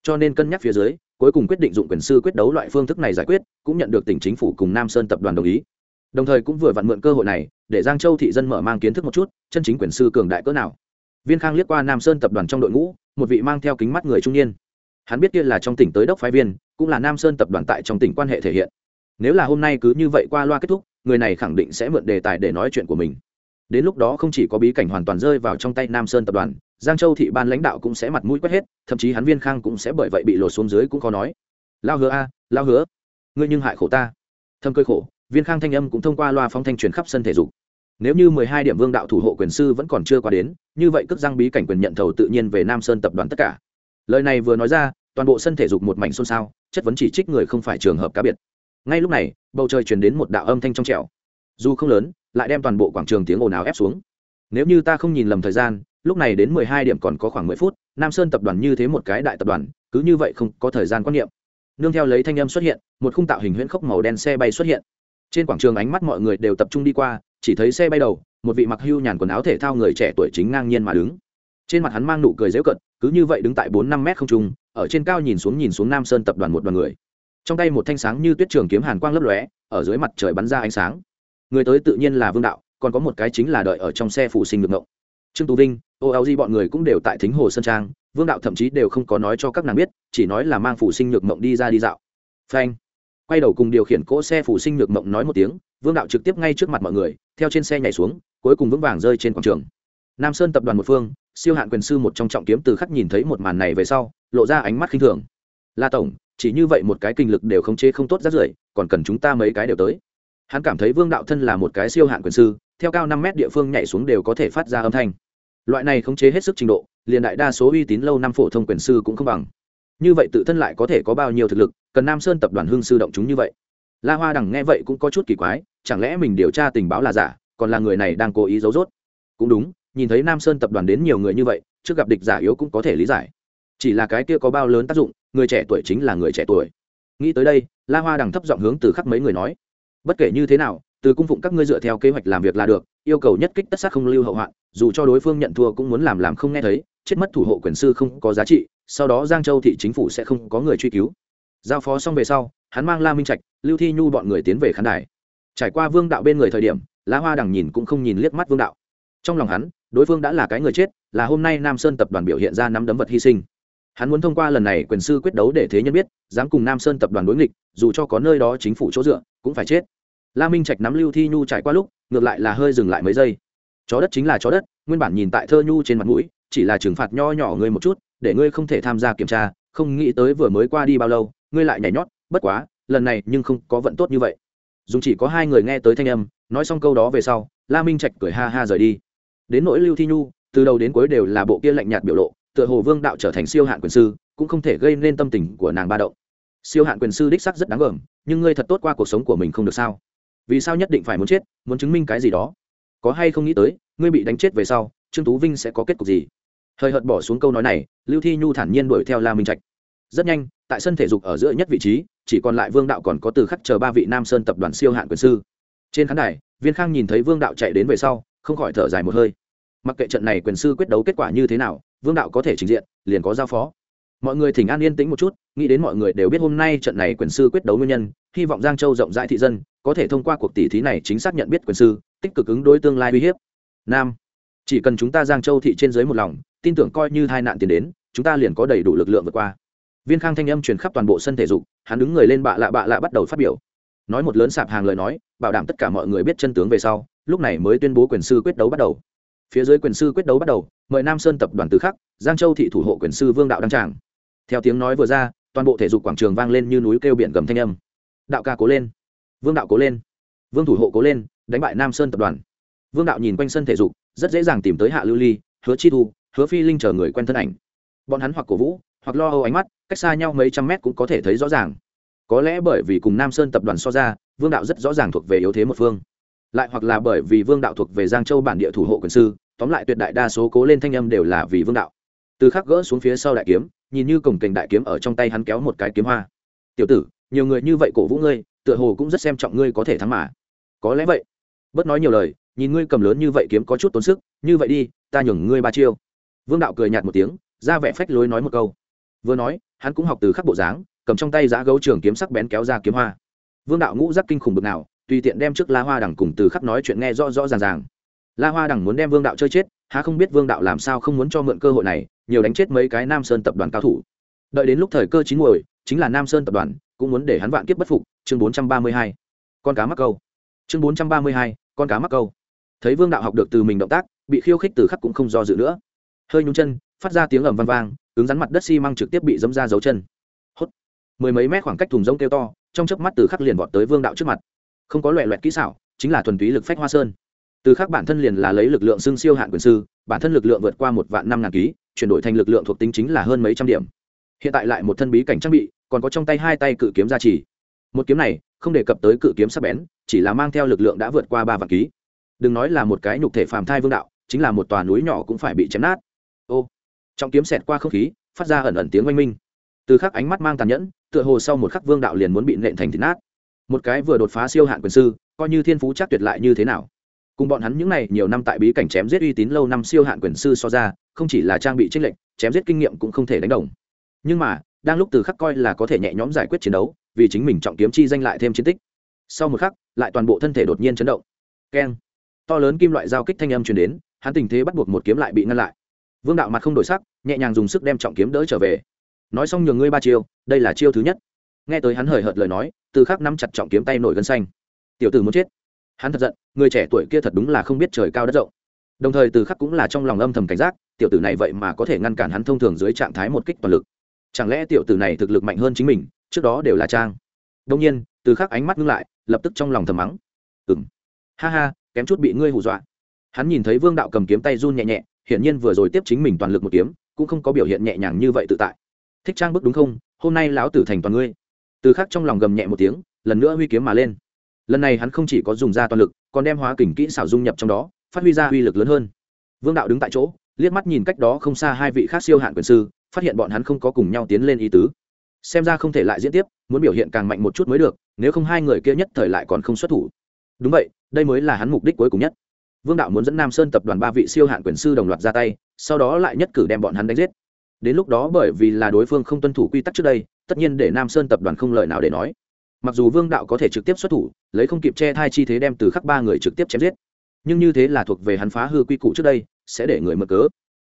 Cho nên cân nhắc phía dưới, cuối cùng quyết định dụng quyền sư quyết đấu loại phương thức này giải quyết, cũng nhận được tỉnh chính phủ cùng nam sơn tập đoàn đồng ý. Đồng thời cũng vừa vặn mượn cơ hội này, để giang châu thị dân mở mang kiến thức một chút, chân chính quyền sư cường đại cỡ nào. Viên khang liếc qua nam sơn tập đoàn trong đội ngũ, một vị mang theo kính mắt người trung niên. Hắn biết kia là trong tỉnh tới đốc phái viên, cũng là nam sơn tập đoàn tại trong tỉnh quan hệ thể hiện nếu là hôm nay cứ như vậy qua loa kết thúc, người này khẳng định sẽ mượn đề tài để nói chuyện của mình. Đến lúc đó không chỉ có bí cảnh hoàn toàn rơi vào trong tay nam sơn tập đoàn, giang châu thị ban lãnh đạo cũng sẽ mặt mũi quét hết, thậm chí hắn viên khang cũng sẽ bởi vậy bị lột xuống dưới cũng khó nói. Lao hứa a, lao hứa. Ngươi nhưng hại khổ ta. Thâm cơ khổ, viên khang thanh âm cũng thông qua loa phóng thanh truyền khắp sân thể dục. Nếu như mười hai điểm vương đạo thủ hộ quyền sư vẫn còn chưa qua đến, như vậy cước giang bí cảnh quyền nhận thầu tự nhiên về nam sơn tập đoàn tất cả. Lời này vừa nói ra, toàn bộ sân thể dục một mảnh xôn xao, chất vấn chỉ trích người không phải trường hợp cá biệt ngay lúc này, bầu trời truyền đến một đạo âm thanh trong trẻo. Dù không lớn, lại đem toàn bộ quảng trường tiếng ồn ào ép xuống. Nếu như ta không nhìn lầm thời gian, lúc này đến mười hai điểm còn có khoảng mười phút, nam sơn tập đoàn như thế một cái đại tập đoàn, cứ như vậy không có thời gian quan niệm. Nương theo lấy thanh âm xuất hiện, một khung tạo hình huyễn khốc màu đen xe bay xuất hiện. Trên quảng trường ánh mắt mọi người đều tập trung đi qua, chỉ thấy xe bay đầu, một vị mặc hưu nhàn quần áo thể thao người trẻ tuổi chính ngang nhiên mà đứng. Trên mặt hắn mang nụ cười dễu cận cứ như vậy đứng tại bốn năm mét không trung, ở trên cao nhìn xuống nhìn xuống nam sơn tập đoàn một đoàn người trong tay một thanh sáng như tuyết trường kiếm hàn quang lấp lóe, ở dưới mặt trời bắn ra ánh sáng. Người tới tự nhiên là vương đạo, còn có một cái chính là đợi ở trong xe phụ sinh ngược ngộng. Trương tú vinh ô áo di bọn người cũng đều tại thính hồ sơn trang, vương đạo thậm chí đều không có nói cho các nàng biết, chỉ nói là mang phụ sinh nhược mộng đi ra đi dạo. Phanh. Quay đầu cùng điều khiển cỗ xe phụ sinh nhược mộng nói một tiếng, vương đạo trực tiếp ngay trước mặt mọi người, theo trên xe nhảy xuống, cuối cùng vững vàng rơi trên quảng trường. Nam sơn tập đoàn một phương, siêu hạn quyền sư một trong trọng kiếm từ khắc nhìn thấy một màn này về sau, lộ ra ánh mắt khinh thường. La tổng chỉ như vậy một cái kinh lực đều khống chế không tốt rất rưởi, còn cần chúng ta mấy cái đều tới. Hắn cảm thấy vương đạo thân là một cái siêu hạn quyền sư, theo cao năm mét địa phương nhảy xuống đều có thể phát ra âm thanh. Loại này khống chế hết sức trình độ, liền đại đa số uy tín lâu năm phổ thông quyền sư cũng không bằng. Như vậy tự thân lại có thể có bao nhiêu thực lực, cần nam sơn tập đoàn hương sư động chúng như vậy? La hoa đằng nghe vậy cũng có chút kỳ quái, chẳng lẽ mình điều tra tình báo là giả, còn là người này đang cố ý giấu dốt cũng đúng, nhìn thấy nam sơn tập đoàn đến nhiều người như vậy, trước gặp địch giả yếu cũng có thể lý giải. Chỉ là cái kia có bao lớn tác dụng người trẻ tuổi chính là người trẻ tuổi. Nghĩ tới đây, la hoa đằng thấp giọng hướng từ khắc mấy người nói, bất kể như thế nào, từ cung phụng các ngươi dựa theo kế hoạch làm việc là được, yêu cầu nhất kích tất sát không lưu hậu hoạn, dù cho đối phương nhận thua cũng muốn làm làm không nghe thấy, chết mất thủ hộ quyền sư không có giá trị, sau đó giang châu thị chính phủ sẽ không có người truy cứu. Giao phó xong về sau, hắn mang la minh trạch, lưu thi nhu bọn người tiến về khán đài. Trải qua vương đạo bên người thời điểm, La hoa đằng nhìn cũng không nhìn liếc mắt vương đạo. Trong lòng hắn, đối phương đã là cái người chết, là hôm nay nam sơn tập đoàn biểu hiện ra năm đấm vật hy sinh hắn muốn thông qua lần này quyền sư quyết đấu để thế nhân biết, dám cùng nam sơn tập đoàn đối nghịch, dù cho có nơi đó chính phủ chỗ dựa, cũng phải chết. La minh trạch nắm lưu thi nhu trải qua lúc, ngược lại là hơi dừng lại mấy giây. Chó đất chính là chó đất, nguyên bản nhìn tại thơ nhu trên mặt mũi, chỉ là trừng phạt nho nhỏ ngươi một chút, để ngươi không thể tham gia kiểm tra, không nghĩ tới vừa mới qua đi bao lâu, ngươi lại nhảy nhót, bất quá, lần này nhưng không có vận tốt như vậy. Dùng chỉ có hai người nghe tới thanh âm, nói xong câu đó về sau, la minh trạch cười ha ha rời đi. Đến nỗi lưu thi nhu, từ đầu đến cuối đều là bộ kia lạnh nhạt biểu lộ tựa hồ vương đạo trở thành siêu hạn quyền sư, cũng không thể gây nên tâm tình của nàng ba động. Siêu hạn quyền sư đích sắc rất đáng gờm nhưng ngươi thật tốt qua cuộc sống của mình không được sao? Vì sao nhất định phải muốn chết, muốn chứng minh cái gì đó? Có hay không nghĩ tới, ngươi bị đánh chết về sau, trương tú vinh sẽ có kết cục gì? Hơi hợt bỏ xuống câu nói này, lưu thi nhu thản nhiên đuổi theo la minh trạch. Rất nhanh, tại sân thể dục ở giữa nhất vị trí, chỉ còn lại vương đạo còn có từ khắc chờ ba vị nam sơn tập đoàn siêu hạn quyền sư. Trên khán đài, viên khang nhìn thấy vương đạo chạy đến về sau, không khỏi thở dài một hơi. Mặc kệ trận này quyền sư quyết đấu kết quả như thế nào vương đạo có thể trình diện, liền có giao phó. Mọi người thỉnh an yên tĩnh một chút, nghĩ đến mọi người đều biết hôm nay trận này quyền sư quyết đấu nguyên nhân, hy vọng giang châu rộng rãi thị dân, có thể thông qua cuộc tỷ thí này chính xác nhận biết quyền sư, tích cực ứng đối tương lai uy hiếp. Nam, chỉ cần chúng ta giang châu thị trên dưới một lòng, tin tưởng coi như hai nạn tiền đến, chúng ta liền có đầy đủ lực lượng vượt qua. Viên khang thanh âm truyền khắp toàn bộ sân thể dục, hắn đứng người lên bạ lạ bạ lạ bắt đầu phát biểu. Nói một lớn sạp hàng lời nói, bảo đảm tất cả mọi người biết chân tướng về sau, lúc này mới tuyên bố quyền sư quyết đấu bắt đầu. Phía dưới quyền sư quyết đấu bắt đầu mời nam sơn tập đoàn tứ khắc, giang châu thị thủ hộ quyền sư vương đạo đăng tràng. Theo tiếng nói vừa ra, toàn bộ thể dục quảng trường vang lên như núi kêu biển gầm thanh âm. Đạo ca cố lên. Vương đạo cố lên. Vương thủ hộ cố lên, đánh bại nam sơn tập đoàn. Vương đạo nhìn quanh sân thể dục, rất dễ dàng tìm tới hạ lưu ly, hứa chi thu, hứa phi linh chờ người quen thân ảnh. Bọn hắn hoặc cổ vũ, hoặc lo âu ánh mắt, cách xa nhau mấy trăm mét cũng có thể thấy rõ ràng. Có lẽ bởi vì cùng nam sơn tập đoàn so ra, vương đạo rất rõ ràng thuộc về yếu thế một phương. Lại hoặc là bởi vì vương đạo thuộc về giang châu bản địa thủ hộ quyền sư tóm lại tuyệt đại đa số cố lên thanh âm đều là vì vương đạo. Từ khắc gỡ xuống phía sau đại kiếm, nhìn như cổng kềnh đại kiếm ở trong tay hắn kéo một cái kiếm hoa. Tiểu tử, nhiều người như vậy cổ vũ ngươi, tựa hồ cũng rất xem trọng ngươi có thể thắng mà. Có lẽ vậy. Bớt nói nhiều lời, nhìn ngươi cầm lớn như vậy kiếm có chút tốn sức, như vậy đi, ta nhường ngươi ba chiêu. Vương đạo cười nhạt một tiếng, ra vẻ phách lối nói một câu. Vừa nói, hắn cũng học từ khắc bộ dáng, cầm trong tay giã gấu trường kiếm sắc bén kéo ra kiếm hoa. Vương đạo ngũ giác kinh khủng bực nào, tùy tiện đem trước lá hoa đằng cùng từ khắc nói chuyện nghe rõ rõ ràng ràng la hoa đằng muốn đem vương đạo chơi chết, há không biết vương đạo làm sao không muốn cho mượn cơ hội này, nhiều đánh chết mấy cái nam sơn tập đoàn cao thủ. Đợi đến lúc thời cơ chín muồi, chính là nam sơn tập đoàn cũng muốn để hắn vạn kiếp bất phục, chương bốn trăm ba mươi hai. Con cá mắc câu. Chương bốn trăm ba mươi hai, con cá mắc câu. Thấy vương đạo học được từ mình động tác, bị khiêu khích từ khắc cũng không do dự nữa. Hơi nhúng chân, phát ra tiếng ầm vang vang ứng rắn mặt đất xi măng trực tiếp bị dấm ra dấu chân. Hốt. Mười mấy mét khoảng cách thùng rông kêu to, trong chớp mắt từ khắc liền vọt tới vương đạo trước mặt. Không có loẹ loẹt kỹ xảo, chính là thuần túy lực phách hoa sơn từ khắc bản thân liền là lấy lực lượng xưng siêu hạn quyền sư, bản thân lực lượng vượt qua một vạn năm ngàn ký, chuyển đổi thành lực lượng thuộc tính chính là hơn mấy trăm điểm. Hiện tại lại một thân bí cảnh trang bị, còn có trong tay hai tay cự kiếm gia trì. Một kiếm này, không đề cập tới cự kiếm sắc bén, chỉ là mang theo lực lượng đã vượt qua ba vạn ký. Đừng nói là một cái nhục thể phàm thai vương đạo, chính là một tòa núi nhỏ cũng phải bị chém nát. Ô trọng kiếm xẹt qua không khí, phát ra ẩn ẩn tiếng oanh minh. Từ khắc ánh mắt mang tàn nhẫn, tựa hồ sau một khắc vương đạo liền muốn bị nện thành thịt nát. Một cái vừa đột phá siêu hạn quyền sư, coi như thiên phú chắc tuyệt lại như thế nào? Cùng bọn hắn những này nhiều năm tại bí cảnh chém giết uy tín lâu năm siêu hạn quyền sư so ra, không chỉ là trang bị trích lệch, chém giết kinh nghiệm cũng không thể đánh đồng. Nhưng mà, đang lúc từ khắc coi là có thể nhẹ nhõm giải quyết chiến đấu, vì chính mình trọng kiếm chi danh lại thêm chiến tích. Sau một khắc, lại toàn bộ thân thể đột nhiên chấn động. Keng. To lớn kim loại giao kích thanh âm truyền đến, hắn tình thế bắt buộc một kiếm lại bị ngăn lại. Vương đạo mặt không đổi sắc, nhẹ nhàng dùng sức đem trọng kiếm đỡ trở về. Nói xong nhường ngươi ba chiêu, đây là chiêu thứ nhất. Nghe tới hắn hời hợt lời nói, từ khắc nắm chặt trọng kiếm tay nổi gân xanh. Tiểu tử muốn chết hắn thật giận, người trẻ tuổi kia thật đúng là không biết trời cao đất rộng. Đồng thời từ khắc cũng là trong lòng âm thầm cảnh giác, tiểu tử này vậy mà có thể ngăn cản hắn thông thường dưới trạng thái một kích toàn lực. Chẳng lẽ tiểu tử này thực lực mạnh hơn chính mình, trước đó đều là trang? Đông nhiên, từ khắc ánh mắt ngưng lại, lập tức trong lòng thầm mắng. Ừng ha ha, kém chút bị ngươi hù dọa. Hắn nhìn thấy vương đạo cầm kiếm tay run nhẹ nhẹ, hiển nhiên vừa rồi tiếp chính mình toàn lực một kiếm, cũng không có biểu hiện nhẹ nhàng như vậy tự tại. Thích trang bức đúng không? Hôm nay lão tử thành toàn ngươi. Từ khắc trong lòng gầm nhẹ một tiếng, lần nữa huy kiếm mà lên lần này hắn không chỉ có dùng ra toàn lực, còn đem hóa kình kỹ xảo dung nhập trong đó, phát huy ra uy lực lớn hơn. Vương đạo đứng tại chỗ, liếc mắt nhìn cách đó không xa hai vị khác siêu hạn quyền sư, phát hiện bọn hắn không có cùng nhau tiến lên ý tứ. Xem ra không thể lại diễn tiếp, muốn biểu hiện càng mạnh một chút mới được, nếu không hai người kia nhất thời lại còn không xuất thủ. Đúng vậy, đây mới là hắn mục đích cuối cùng nhất. Vương đạo muốn dẫn nam sơn tập đoàn ba vị siêu hạn quyền sư đồng loạt ra tay, sau đó lại nhất cử đem bọn hắn đánh giết. Đến lúc đó bởi vì là đối phương không tuân thủ quy tắc trước đây, tất nhiên để nam sơn tập đoàn không lời nào để nói mặc dù vương đạo có thể trực tiếp xuất thủ, lấy không kịp che thai chi thế đem từ khắc ba người trực tiếp chém giết. Nhưng như thế là thuộc về hắn phá hư quy củ trước đây, sẽ để người mở cớ.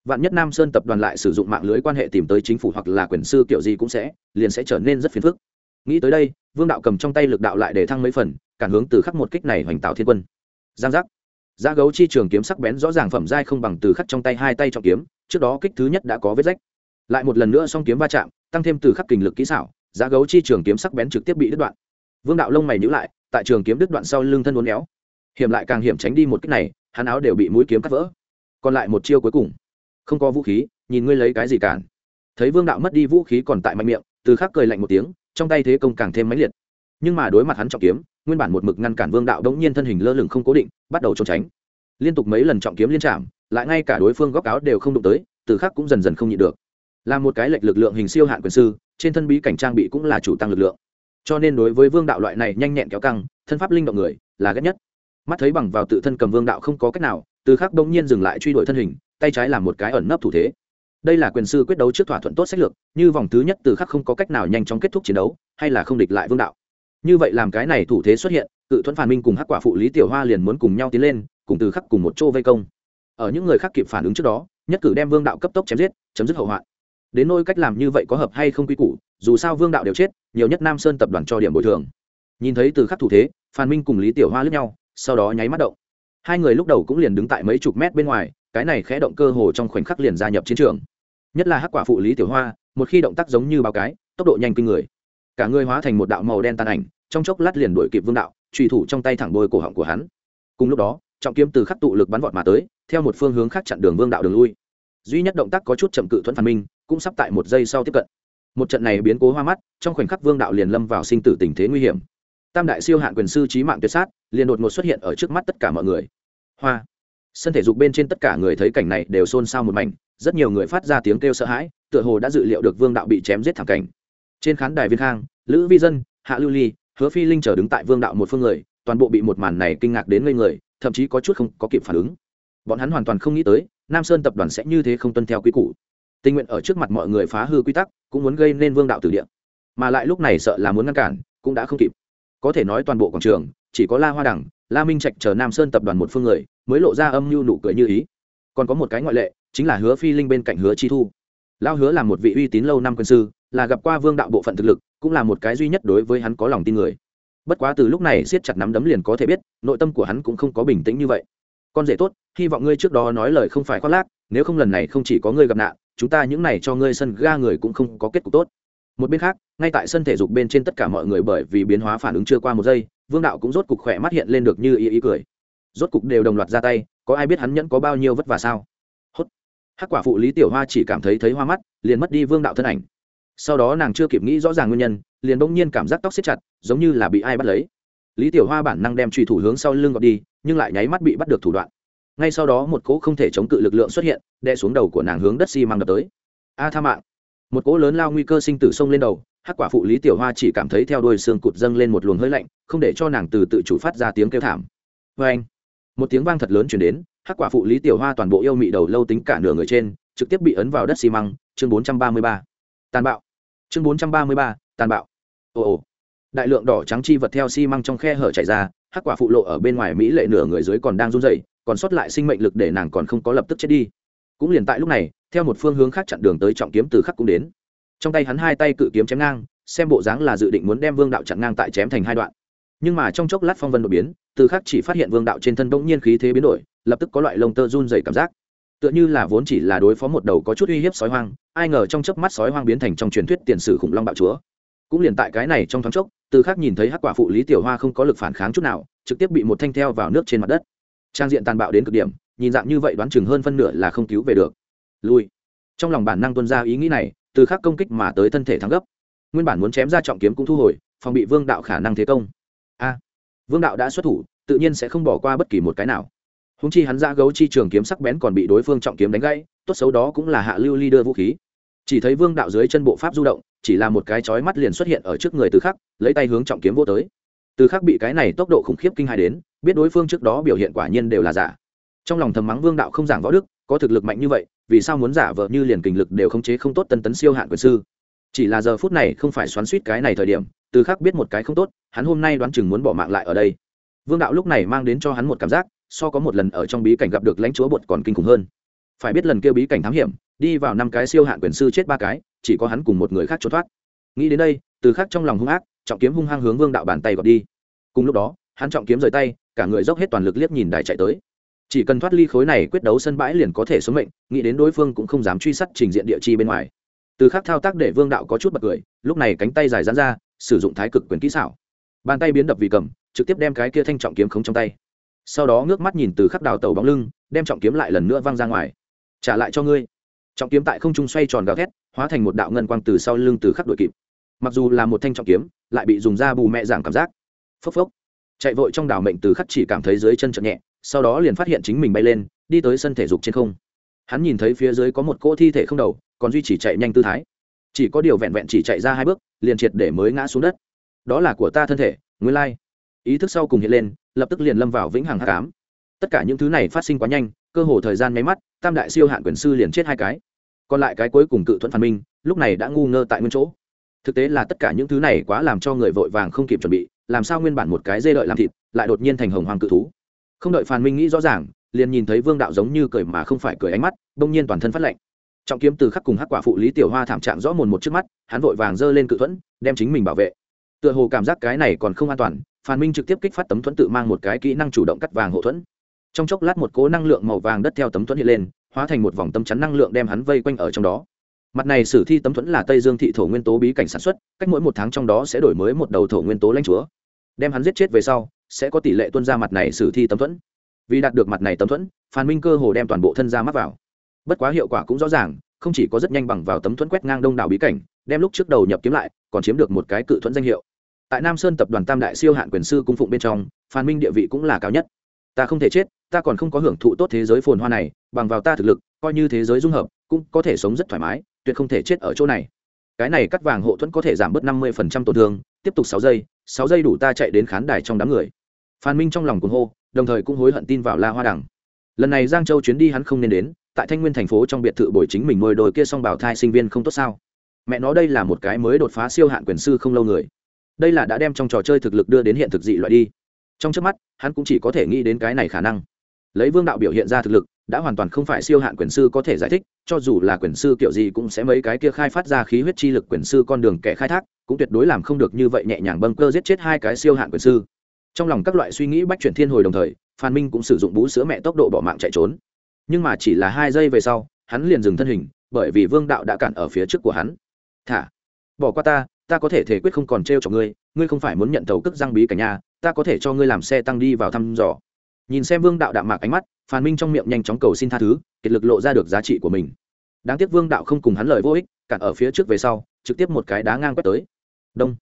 Vạn nhất nam sơn tập đoàn lại sử dụng mạng lưới quan hệ tìm tới chính phủ hoặc là quyền sư kiểu gì cũng sẽ, liền sẽ trở nên rất phiền phức. Nghĩ tới đây, vương đạo cầm trong tay lực đạo lại để thăng mấy phần, cản hướng từ khắc một kích này hoành tạo thiên quân. Giang giác. Giá gấu chi trường kiếm sắc bén rõ ràng phẩm giai không bằng từ khắc trong tay hai tay trọng kiếm, trước đó kích thứ nhất đã có vết rách. Lại một lần nữa song kiếm va chạm, tăng thêm từ khắc kình lực kỹ xảo giá gấu chi trường kiếm sắc bén trực tiếp bị đứt đoạn. Vương đạo lông mày nhữ lại tại trường kiếm đứt đoạn sau lưng thân uốn éo. Hiểm lại càng hiểm tránh đi một cách này hắn áo đều bị mũi kiếm cắt vỡ. Còn lại một chiêu cuối cùng. Không có vũ khí nhìn ngươi lấy cái gì cản. Thấy vương đạo mất đi vũ khí còn tại mạnh miệng từ khắc cười lạnh một tiếng trong tay thế công càng thêm mãnh liệt. Nhưng mà đối mặt hắn trọng kiếm nguyên bản một mực ngăn cản vương đạo đống nhiên thân hình lơ lửng không cố định bắt đầu trốn tránh. Liên tục mấy lần trọng kiếm liên chạm, lại ngay cả đối phương góc áo đều không đụng tới từ khắc cũng dần dần không nhịn được. Là một cái lệch lực lượng hình siêu hạn quyền sư trên thân bí cảnh trang bị cũng là chủ tăng lực lượng. Cho nên đối với vương đạo loại này nhanh nhẹn kéo căng, thân pháp linh động người, là ghét nhất. Mắt thấy bằng vào tự thân cầm vương đạo không có cách nào, từ khắc đông nhiên dừng lại truy đuổi thân hình, tay trái làm một cái ẩn nấp thủ thế. Đây là quyền sư quyết đấu trước thỏa thuận tốt sách lược, như vòng thứ nhất từ khắc không có cách nào nhanh chóng kết thúc chiến đấu, hay là không địch lại vương đạo. Như vậy làm cái này thủ thế xuất hiện, cự thuẫn phản minh cùng hắc quả phụ lý tiểu hoa liền muốn cùng nhau tiến lên, cùng từ khắc cùng một chỗ vây công. Ở những người khác kịp phản ứng trước đó, nhất cử đem vương đạo cấp tốc chém giết, chấm dứt hậu hoạn đến nôi cách làm như vậy có hợp hay không quy củ, dù sao vương đạo đều chết, nhiều nhất nam sơn tập đoàn cho điểm bồi thường. Nhìn thấy từ khắc thủ thế, phan minh cùng lý tiểu hoa lướt nhau, sau đó nháy mắt động. Hai người lúc đầu cũng liền đứng tại mấy chục mét bên ngoài, cái này khẽ động cơ hồ trong khoảnh khắc liền gia nhập chiến trường. Nhất là hắc quả phụ lý tiểu hoa, một khi động tác giống như báo cái, tốc độ nhanh kinh người. Cả người hóa thành một đạo màu đen tàn ảnh, trong chốc lát liền đuổi kịp vương đạo trùy thủ trong tay thẳng bôi cổ họng của hắn. Cùng lúc đó, trọng kiếm từ khắc tụ lực bắn vọt mà tới, theo một phương hướng khác chặn đường vương đạo đường lui. Duy nhất động tác có chút chậm cự thuẫn phản minh cũng sắp tại một giây sau tiếp cận. Một trận này biến cố hoa mắt, trong khoảnh khắc vương đạo liền lâm vào sinh tử tình thế nguy hiểm. Tam đại siêu hạn quyền sư trí mạng tuyệt sát, liền đột ngột xuất hiện ở trước mắt tất cả mọi người. Hoa! Sân thể dục bên trên tất cả người thấy cảnh này đều xôn xao một mảnh, rất nhiều người phát ra tiếng kêu sợ hãi, tựa hồ đã dự liệu được vương đạo bị chém giết thẳng cảnh. Trên khán đài viên khang, lữ vi dân, hạ lưu ly, hứa phi linh chờ đứng tại vương đạo một phương người, toàn bộ bị một màn này kinh ngạc đến ngây người, thậm chí có chút không có kịp phản ứng. Bọn hắn hoàn toàn không nghĩ tới, nam sơn tập đoàn sẽ như thế không tuân theo quy củ tình nguyện ở trước mặt mọi người phá hư quy tắc, cũng muốn gây nên vương đạo tử địa. Mà lại lúc này sợ là muốn ngăn cản, cũng đã không kịp. Có thể nói toàn bộ quảng trường, chỉ có la hoa đẳng la minh trạch chờ nam sơn tập đoàn một phương người, mới lộ ra âm mưu nụ cười như ý. Còn có một cái ngoại lệ, chính là hứa phi linh bên cạnh hứa chi thu. Lao hứa là một vị uy tín lâu năm quân sư, là gặp qua vương đạo bộ phận thực lực, cũng là một cái duy nhất đối với hắn có lòng tin người. Bất quá từ lúc này siết chặt nắm đấm liền có thể biết, nội tâm của hắn cũng không có bình tĩnh như vậy. Con rể tốt, hy vọng ngươi trước đó nói lời không phải khoác lác, nếu không lần này không chỉ có ngươi gặp nạn chúng ta những này cho ngươi sân ga người cũng không có kết cục tốt. Một bên khác, ngay tại sân thể dục bên trên tất cả mọi người bởi vì biến hóa phản ứng chưa qua một giây, vương đạo cũng rốt cục khỏe mắt hiện lên được như ý ý cười. Rốt cục đều đồng loạt ra tay, có ai biết hắn nhẫn có bao nhiêu vất vả sao? Hốt. Hắc quả phụ lý tiểu hoa chỉ cảm thấy thấy hoa mắt, liền mất đi vương đạo thân ảnh. Sau đó nàng chưa kịp nghĩ rõ ràng nguyên nhân, liền bỗng nhiên cảm giác tóc xếp chặt, giống như là bị ai bắt lấy. Lý tiểu hoa bản năng đem truy thủ hướng sau lưng gọt đi, nhưng lại nháy mắt bị bắt được thủ đoạn ngay sau đó một cỗ không thể chống cự lực lượng xuất hiện, đè xuống đầu của nàng hướng đất xi、si、măng đập tới. A tha mạng. Một cỗ lớn lao nguy cơ sinh tử sông lên đầu, hắc quả phụ lý tiểu hoa chỉ cảm thấy theo đôi xương cụt dâng lên một luồng hơi lạnh, không để cho nàng từ tự chủ phát ra tiếng kêu thảm. Vê anh, một tiếng vang thật lớn chuyển đến, hắc quả phụ lý tiểu hoa toàn bộ yêu mị đầu lâu tính cả nửa người trên, trực tiếp bị ấn vào đất xi măng, chương bốn trăm ba mươi ba. Tàn bạo. Chương bốn trăm ba mươi ba, tàn bạo. Ồ ồ. Đại lượng đỏ trắng chi vật theo xi măng trong khe hở chạy ra, hắc quả phụ lộ ở bên ngoài mỹ lệ nửa người dưới còn đang run rẩy còn sót lại sinh mệnh lực để nàng còn không có lập tức chết đi. Cũng liền tại lúc này, theo một phương hướng khác chặn đường tới trọng kiếm từ khắc cũng đến. Trong tay hắn hai tay cự kiếm chém ngang, xem bộ dáng là dự định muốn đem vương đạo chặn ngang tại chém thành hai đoạn. Nhưng mà trong chốc lát phong vân đột biến, từ khắc chỉ phát hiện vương đạo trên thân bỗng nhiên khí thế biến đổi, lập tức có loại lông tơ run dày cảm giác. Tựa như là vốn chỉ là đối phó một đầu có chút uy hiếp sói hoang, ai ngờ trong chớp mắt sói hoang biến thành trong truyền thuyết tiền sử khủng long bạo chúa. Cũng liền tại cái này trong thoáng chốc, từ khắc nhìn thấy hắc quả phụ lý tiểu hoa không có lực phản kháng chút nào, trực tiếp bị một thanh theo vào nước trên mặt đất trang diện tàn bạo đến cực điểm, nhìn dạng như vậy đoán chừng hơn phân nửa là không cứu về được. Lui. Trong lòng bản năng tuân ra ý nghĩ này, từ khắc công kích mà tới thân thể thắng gấp. Nguyên bản muốn chém ra trọng kiếm cũng thu hồi, phòng bị vương đạo khả năng thế công. A. Vương đạo đã xuất thủ, tự nhiên sẽ không bỏ qua bất kỳ một cái nào. Húng chi hắn ra gấu chi trường kiếm sắc bén còn bị đối phương trọng kiếm đánh gãy, tốt xấu đó cũng là hạ lưu ly đưa vũ khí. Chỉ thấy vương đạo dưới chân bộ pháp du động, chỉ là một cái chói mắt liền xuất hiện ở trước người từ khắc, lấy tay hướng trọng kiếm vô tới từ khắc bị cái này tốc độ khủng khiếp kinh hài đến, biết đối phương trước đó biểu hiện quả nhiên đều là giả. Trong lòng thầm mắng vương đạo không giảng võ đức, có thực lực mạnh như vậy, vì sao muốn giả vờ như liền kình lực đều khống chế không tốt tân tấn siêu hạn quyền sư? Chỉ là giờ phút này không phải xoắn suýt cái này thời điểm, từ khắc biết một cái không tốt, hắn hôm nay đoán chừng muốn bỏ mạng lại ở đây. Vương đạo lúc này mang đến cho hắn một cảm giác, so có một lần ở trong bí cảnh gặp được lãnh chúa bột còn kinh khủng hơn. Phải biết lần kêu bí cảnh thám hiểm, đi vào năm cái siêu hạn quyền sư chết ba cái, chỉ có hắn cùng một người khác trốn thoát. Nghĩ đến đây, từ khắc trong lòng hung ác trọng kiếm hung hăng hướng vương đạo bàn tay gọt đi. Cùng lúc đó, hắn trọng kiếm rời tay, cả người dốc hết toàn lực liếc nhìn đài chạy tới. Chỉ cần thoát ly khối này quyết đấu sân bãi liền có thể sống mệnh, nghĩ đến đối phương cũng không dám truy sát trình diện địa chi bên ngoài. Từ khắc thao tác để vương đạo có chút bật cười, lúc này cánh tay dài dán ra, sử dụng thái cực quyền kỹ xảo. Bàn tay biến đập vì cầm, trực tiếp đem cái kia thanh trọng kiếm khống trong tay. Sau đó ngước mắt nhìn từ khắc đào tàu bóng lưng, đem trọng kiếm lại lần nữa văng ra ngoài. Trả lại cho ngươi. Trọng kiếm tại không trung xoay tròn gào thét, hóa thành một đạo ngân quang từ sau lưng từ khắc đội kịp. Mặc dù là một thanh trọng kiếm lại bị dùng ra bù mẹ giảm cảm giác. Phốc phốc. Chạy vội trong đảo mệnh từ khắc chỉ cảm thấy dưới chân chậm nhẹ, sau đó liền phát hiện chính mình bay lên, đi tới sân thể dục trên không. Hắn nhìn thấy phía dưới có một cỗ thi thể không đầu, còn duy chỉ chạy nhanh tư thái. Chỉ có điều vẹn vẹn chỉ chạy ra hai bước, liền triệt để mới ngã xuống đất. Đó là của ta thân thể, nguyên lai. Ý thức sau cùng hiện lên, lập tức liền lâm vào vĩnh hằng hắc ám. Tất cả những thứ này phát sinh quá nhanh, cơ hồ thời gian nháy mắt, tam đại siêu hạn quyền sư liền chết hai cái. Còn lại cái cuối cùng cự thuận phản minh, lúc này đã ngu ngơ tại nguyên chỗ thực tế là tất cả những thứ này quá làm cho người vội vàng không kịp chuẩn bị, làm sao nguyên bản một cái dê đợi làm thịt, lại đột nhiên thành hồng hoàng cự thú. Không đợi phan minh nghĩ rõ ràng, liền nhìn thấy vương đạo giống như cười mà không phải cười ánh mắt bỗng nhiên toàn thân phát lạnh. Trọng kiếm từ khắc cùng hắc quả phụ lý tiểu hoa thảm trạng rõ mồn một trước mắt, hắn vội vàng giơ lên cự thuẫn, đem chính mình bảo vệ. Tựa hồ cảm giác cái này còn không an toàn phan minh trực tiếp kích phát tấm thuẫn tự mang một cái kỹ năng chủ động cắt vàng hộ thuẫn. Trong chốc lát một cố năng lượng màu vàng đất theo tấm thuẫn hiện lên, hóa thành một vòng tâm chắn năng lượng đem hắn vây quanh ở trong đó mặt này sử thi tấm thuẫn là tây dương thị thổ nguyên tố bí cảnh sản xuất, cách mỗi một tháng trong đó sẽ đổi mới một đầu thổ nguyên tố lãnh chúa. Đem hắn giết chết về sau, sẽ có tỷ lệ tuân ra mặt này sử thi tấm thuẫn. Vì đạt được mặt này tấm thuẫn, phan minh cơ hồ đem toàn bộ thân ra mắc vào. Bất quá hiệu quả cũng rõ ràng, không chỉ có rất nhanh bằng vào tấm thuẫn quét ngang đông đảo bí cảnh, đem lúc trước đầu nhập kiếm lại, còn chiếm được một cái cự thuẫn danh hiệu. Tại nam sơn tập đoàn tam đại siêu hạn quyền sư cung phụng bên trong, phan minh địa vị cũng là cao nhất. Ta không thể chết ta còn không có hưởng thụ tốt thế giới phồn hoa này, bằng vào ta thực lực, coi như thế giới dung hợp, cũng có thể sống rất thoải mái, tuyệt không thể chết ở chỗ này. Cái này cắt vàng hộ thuẫn có thể giảm bớt năm mươi tổn thương, tiếp tục sáu giây sáu giây đủ ta chạy đến khán đài trong đám người. Phan minh trong lòng cuồng hô, đồng thời cũng hối hận tin vào la hoa đằng. Lần này giang châu chuyến đi hắn không nên đến, tại thanh nguyên thành phố trong biệt thự bồi chính mình nuôi đồi kia xong bảo thai sinh viên không tốt sao? Mẹ nó đây là một cái mới đột phá siêu hạn quyền sư không lâu người. Đây là đã đem trong trò chơi thực lực đưa đến hiện thực dị loại đi. Trong trước mắt, hắn cũng chỉ có thể nghĩ đến cái này khả năng lấy vương đạo biểu hiện ra thực lực, đã hoàn toàn không phải siêu hạn quyền sư có thể giải thích, cho dù là quyền sư kiểu gì cũng sẽ mấy cái kia khai phát ra khí huyết chi lực quyền sư con đường kẻ khai thác, cũng tuyệt đối làm không được như vậy nhẹ nhàng bâng cơ giết chết hai cái siêu hạn quyền sư. Trong lòng các loại suy nghĩ bách chuyển thiên hồi đồng thời, phan minh cũng sử dụng bú sữa mẹ tốc độ bỏ mạng chạy trốn. Nhưng mà chỉ là hai giây về sau, hắn liền dừng thân hình, bởi vì vương đạo đã cản ở phía trước của hắn. Thả, bỏ qua ta ta có thể thể quyết không còn t r e o cho ngươi ngươi không phải muốn nhận tàu cức răng bí cả nhà, ta có thể cho ngươi làm xe tăng đi vào thăm dò nhìn xem vương đạo đạm mạc ánh mắt phan minh trong miệng nhanh chóng cầu xin tha thứ, kiệt lực lộ ra được giá trị của mình. Đáng tiếc vương đạo không cùng hắn lời vô ích, cản ở phía trước về sau, trực tiếp một cái đá ngang quét tới. Đông.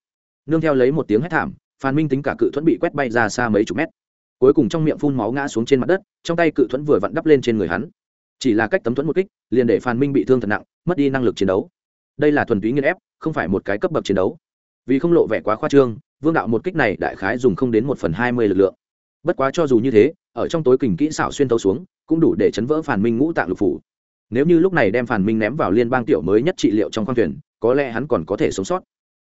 Nương theo lấy một tiếng hét thảm phan minh tính cả cự thuẫn bị quét bay ra xa mấy chục mét. Cuối cùng trong miệng phun máu ngã xuống trên mặt đất, trong tay cự thuẫn vừa vặn đắp lên trên người hắn. Chỉ là cách tấm thuẫn một kích, liền để phan minh bị thương thật nặng, mất đi năng lực chiến đấu. Đây là thuần túy nghiên ép, không phải một cái cấp bậc chiến đấu. Vì không lộ vẻ quá khoa trương, vương đạo một kích này đại khái dùng không đến một phần hai mươi lực lượng. Bất quá cho dù như thế ở trong tối kình kỹ xảo xuyên tấu xuống, cũng đủ để chấn vỡ phản minh ngũ tạng lục phủ. Nếu như lúc này đem phản minh ném vào liên bang tiểu mới nhất trị liệu trong khoang thuyền, có lẽ hắn còn có thể sống sót.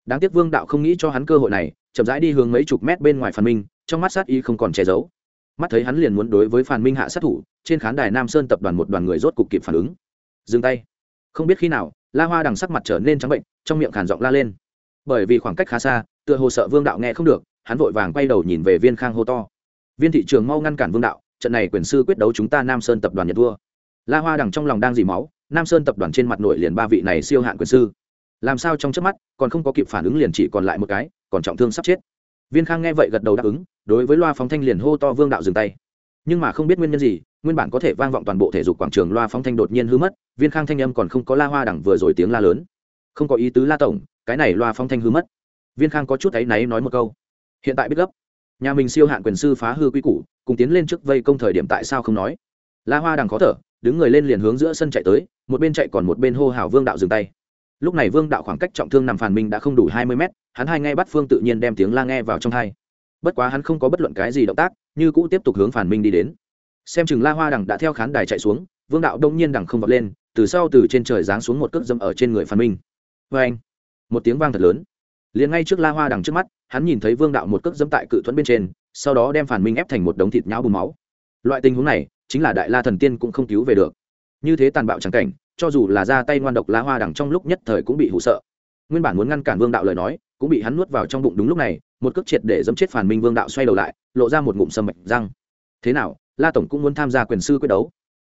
Đáng tiếc vương đạo không nghĩ cho hắn cơ hội này, chậm rãi đi hướng mấy chục mét bên ngoài phản minh, trong mắt sát y không còn che giấu. Mắt thấy hắn liền muốn đối với phản minh hạ sát thủ, trên khán đài nam sơn tập đoàn một đoàn người rốt cục kịp phản ứng. Dừng tay. Không biết khi nào, la hoa đằng sắc mặt trở nên trắng bệnh, trong miệng khản giọng la lên. Bởi vì khoảng cách khá xa, tựa hồ sợ vương đạo nghe không được, hắn vội vàng quay đầu nhìn về viên khang hô to viên thị trường mau ngăn cản vương đạo, trận này quyền sư quyết đấu chúng ta nam sơn tập đoàn nhận thua. La hoa đằng trong lòng đang dì máu, nam sơn tập đoàn trên mặt nội liền ba vị này siêu hạn quyền sư. Làm sao trong trước mắt, còn không có kịp phản ứng liền chỉ còn lại một cái, còn trọng thương sắp chết. Viên khang nghe vậy gật đầu đáp ứng, đối với loa phóng thanh liền hô to vương đạo dừng tay. Nhưng mà không biết nguyên nhân gì, nguyên bản có thể vang vọng toàn bộ thể dục quảng trường loa phóng thanh đột nhiên hư mất, viên khang thanh âm còn không có la hoa đằng vừa rồi tiếng la lớn. Không có ý tứ la tổng, cái này loa phóng thanh hư mất. Viên khang có chút áy náy nói một câu. Hiện tại biết gấp nhà mình siêu hạn quyền sư phá hư quy củ, cùng tiến lên trước vây công thời điểm tại sao không nói? La hoa đằng khó thở, đứng người lên liền hướng giữa sân chạy tới, một bên chạy còn một bên hô hào vương đạo dừng tay. Lúc này vương đạo khoảng cách trọng thương nằm phản minh đã không đủ hai mươi mét, hắn hai ngay bắt phương tự nhiên đem tiếng la nghe vào trong hai. Bất quá hắn không có bất luận cái gì động tác, như cũ tiếp tục hướng phản minh đi đến. Xem chừng la hoa đằng đã theo khán đài chạy xuống, vương đạo đông nhiên đằng không vọt lên, từ sau từ trên trời giáng xuống một cước dâm ở trên người phản minh vê vâng! anh một tiếng vang thật lớn liền ngay trước la hoa đằng trước mắt, hắn nhìn thấy vương đạo một cước dẫm tại cự thuẫn bên trên, sau đó đem phản minh ép thành một đống thịt nhão bùn máu. Loại tình huống này, chính là đại la thần tiên cũng không cứu về được. Như thế tàn bạo trắng cảnh, cho dù là ra tay ngoan độc la hoa đằng trong lúc nhất thời cũng bị hụ sợ. Nguyên bản muốn ngăn cản vương đạo lời nói, cũng bị hắn nuốt vào trong bụng đúng lúc này, một cước triệt để dẫm chết phản minh vương đạo xoay đầu lại, lộ ra một ngụm sâm mạch răng. Thế nào, la tổng cũng muốn tham gia quyền sư quyết đấu?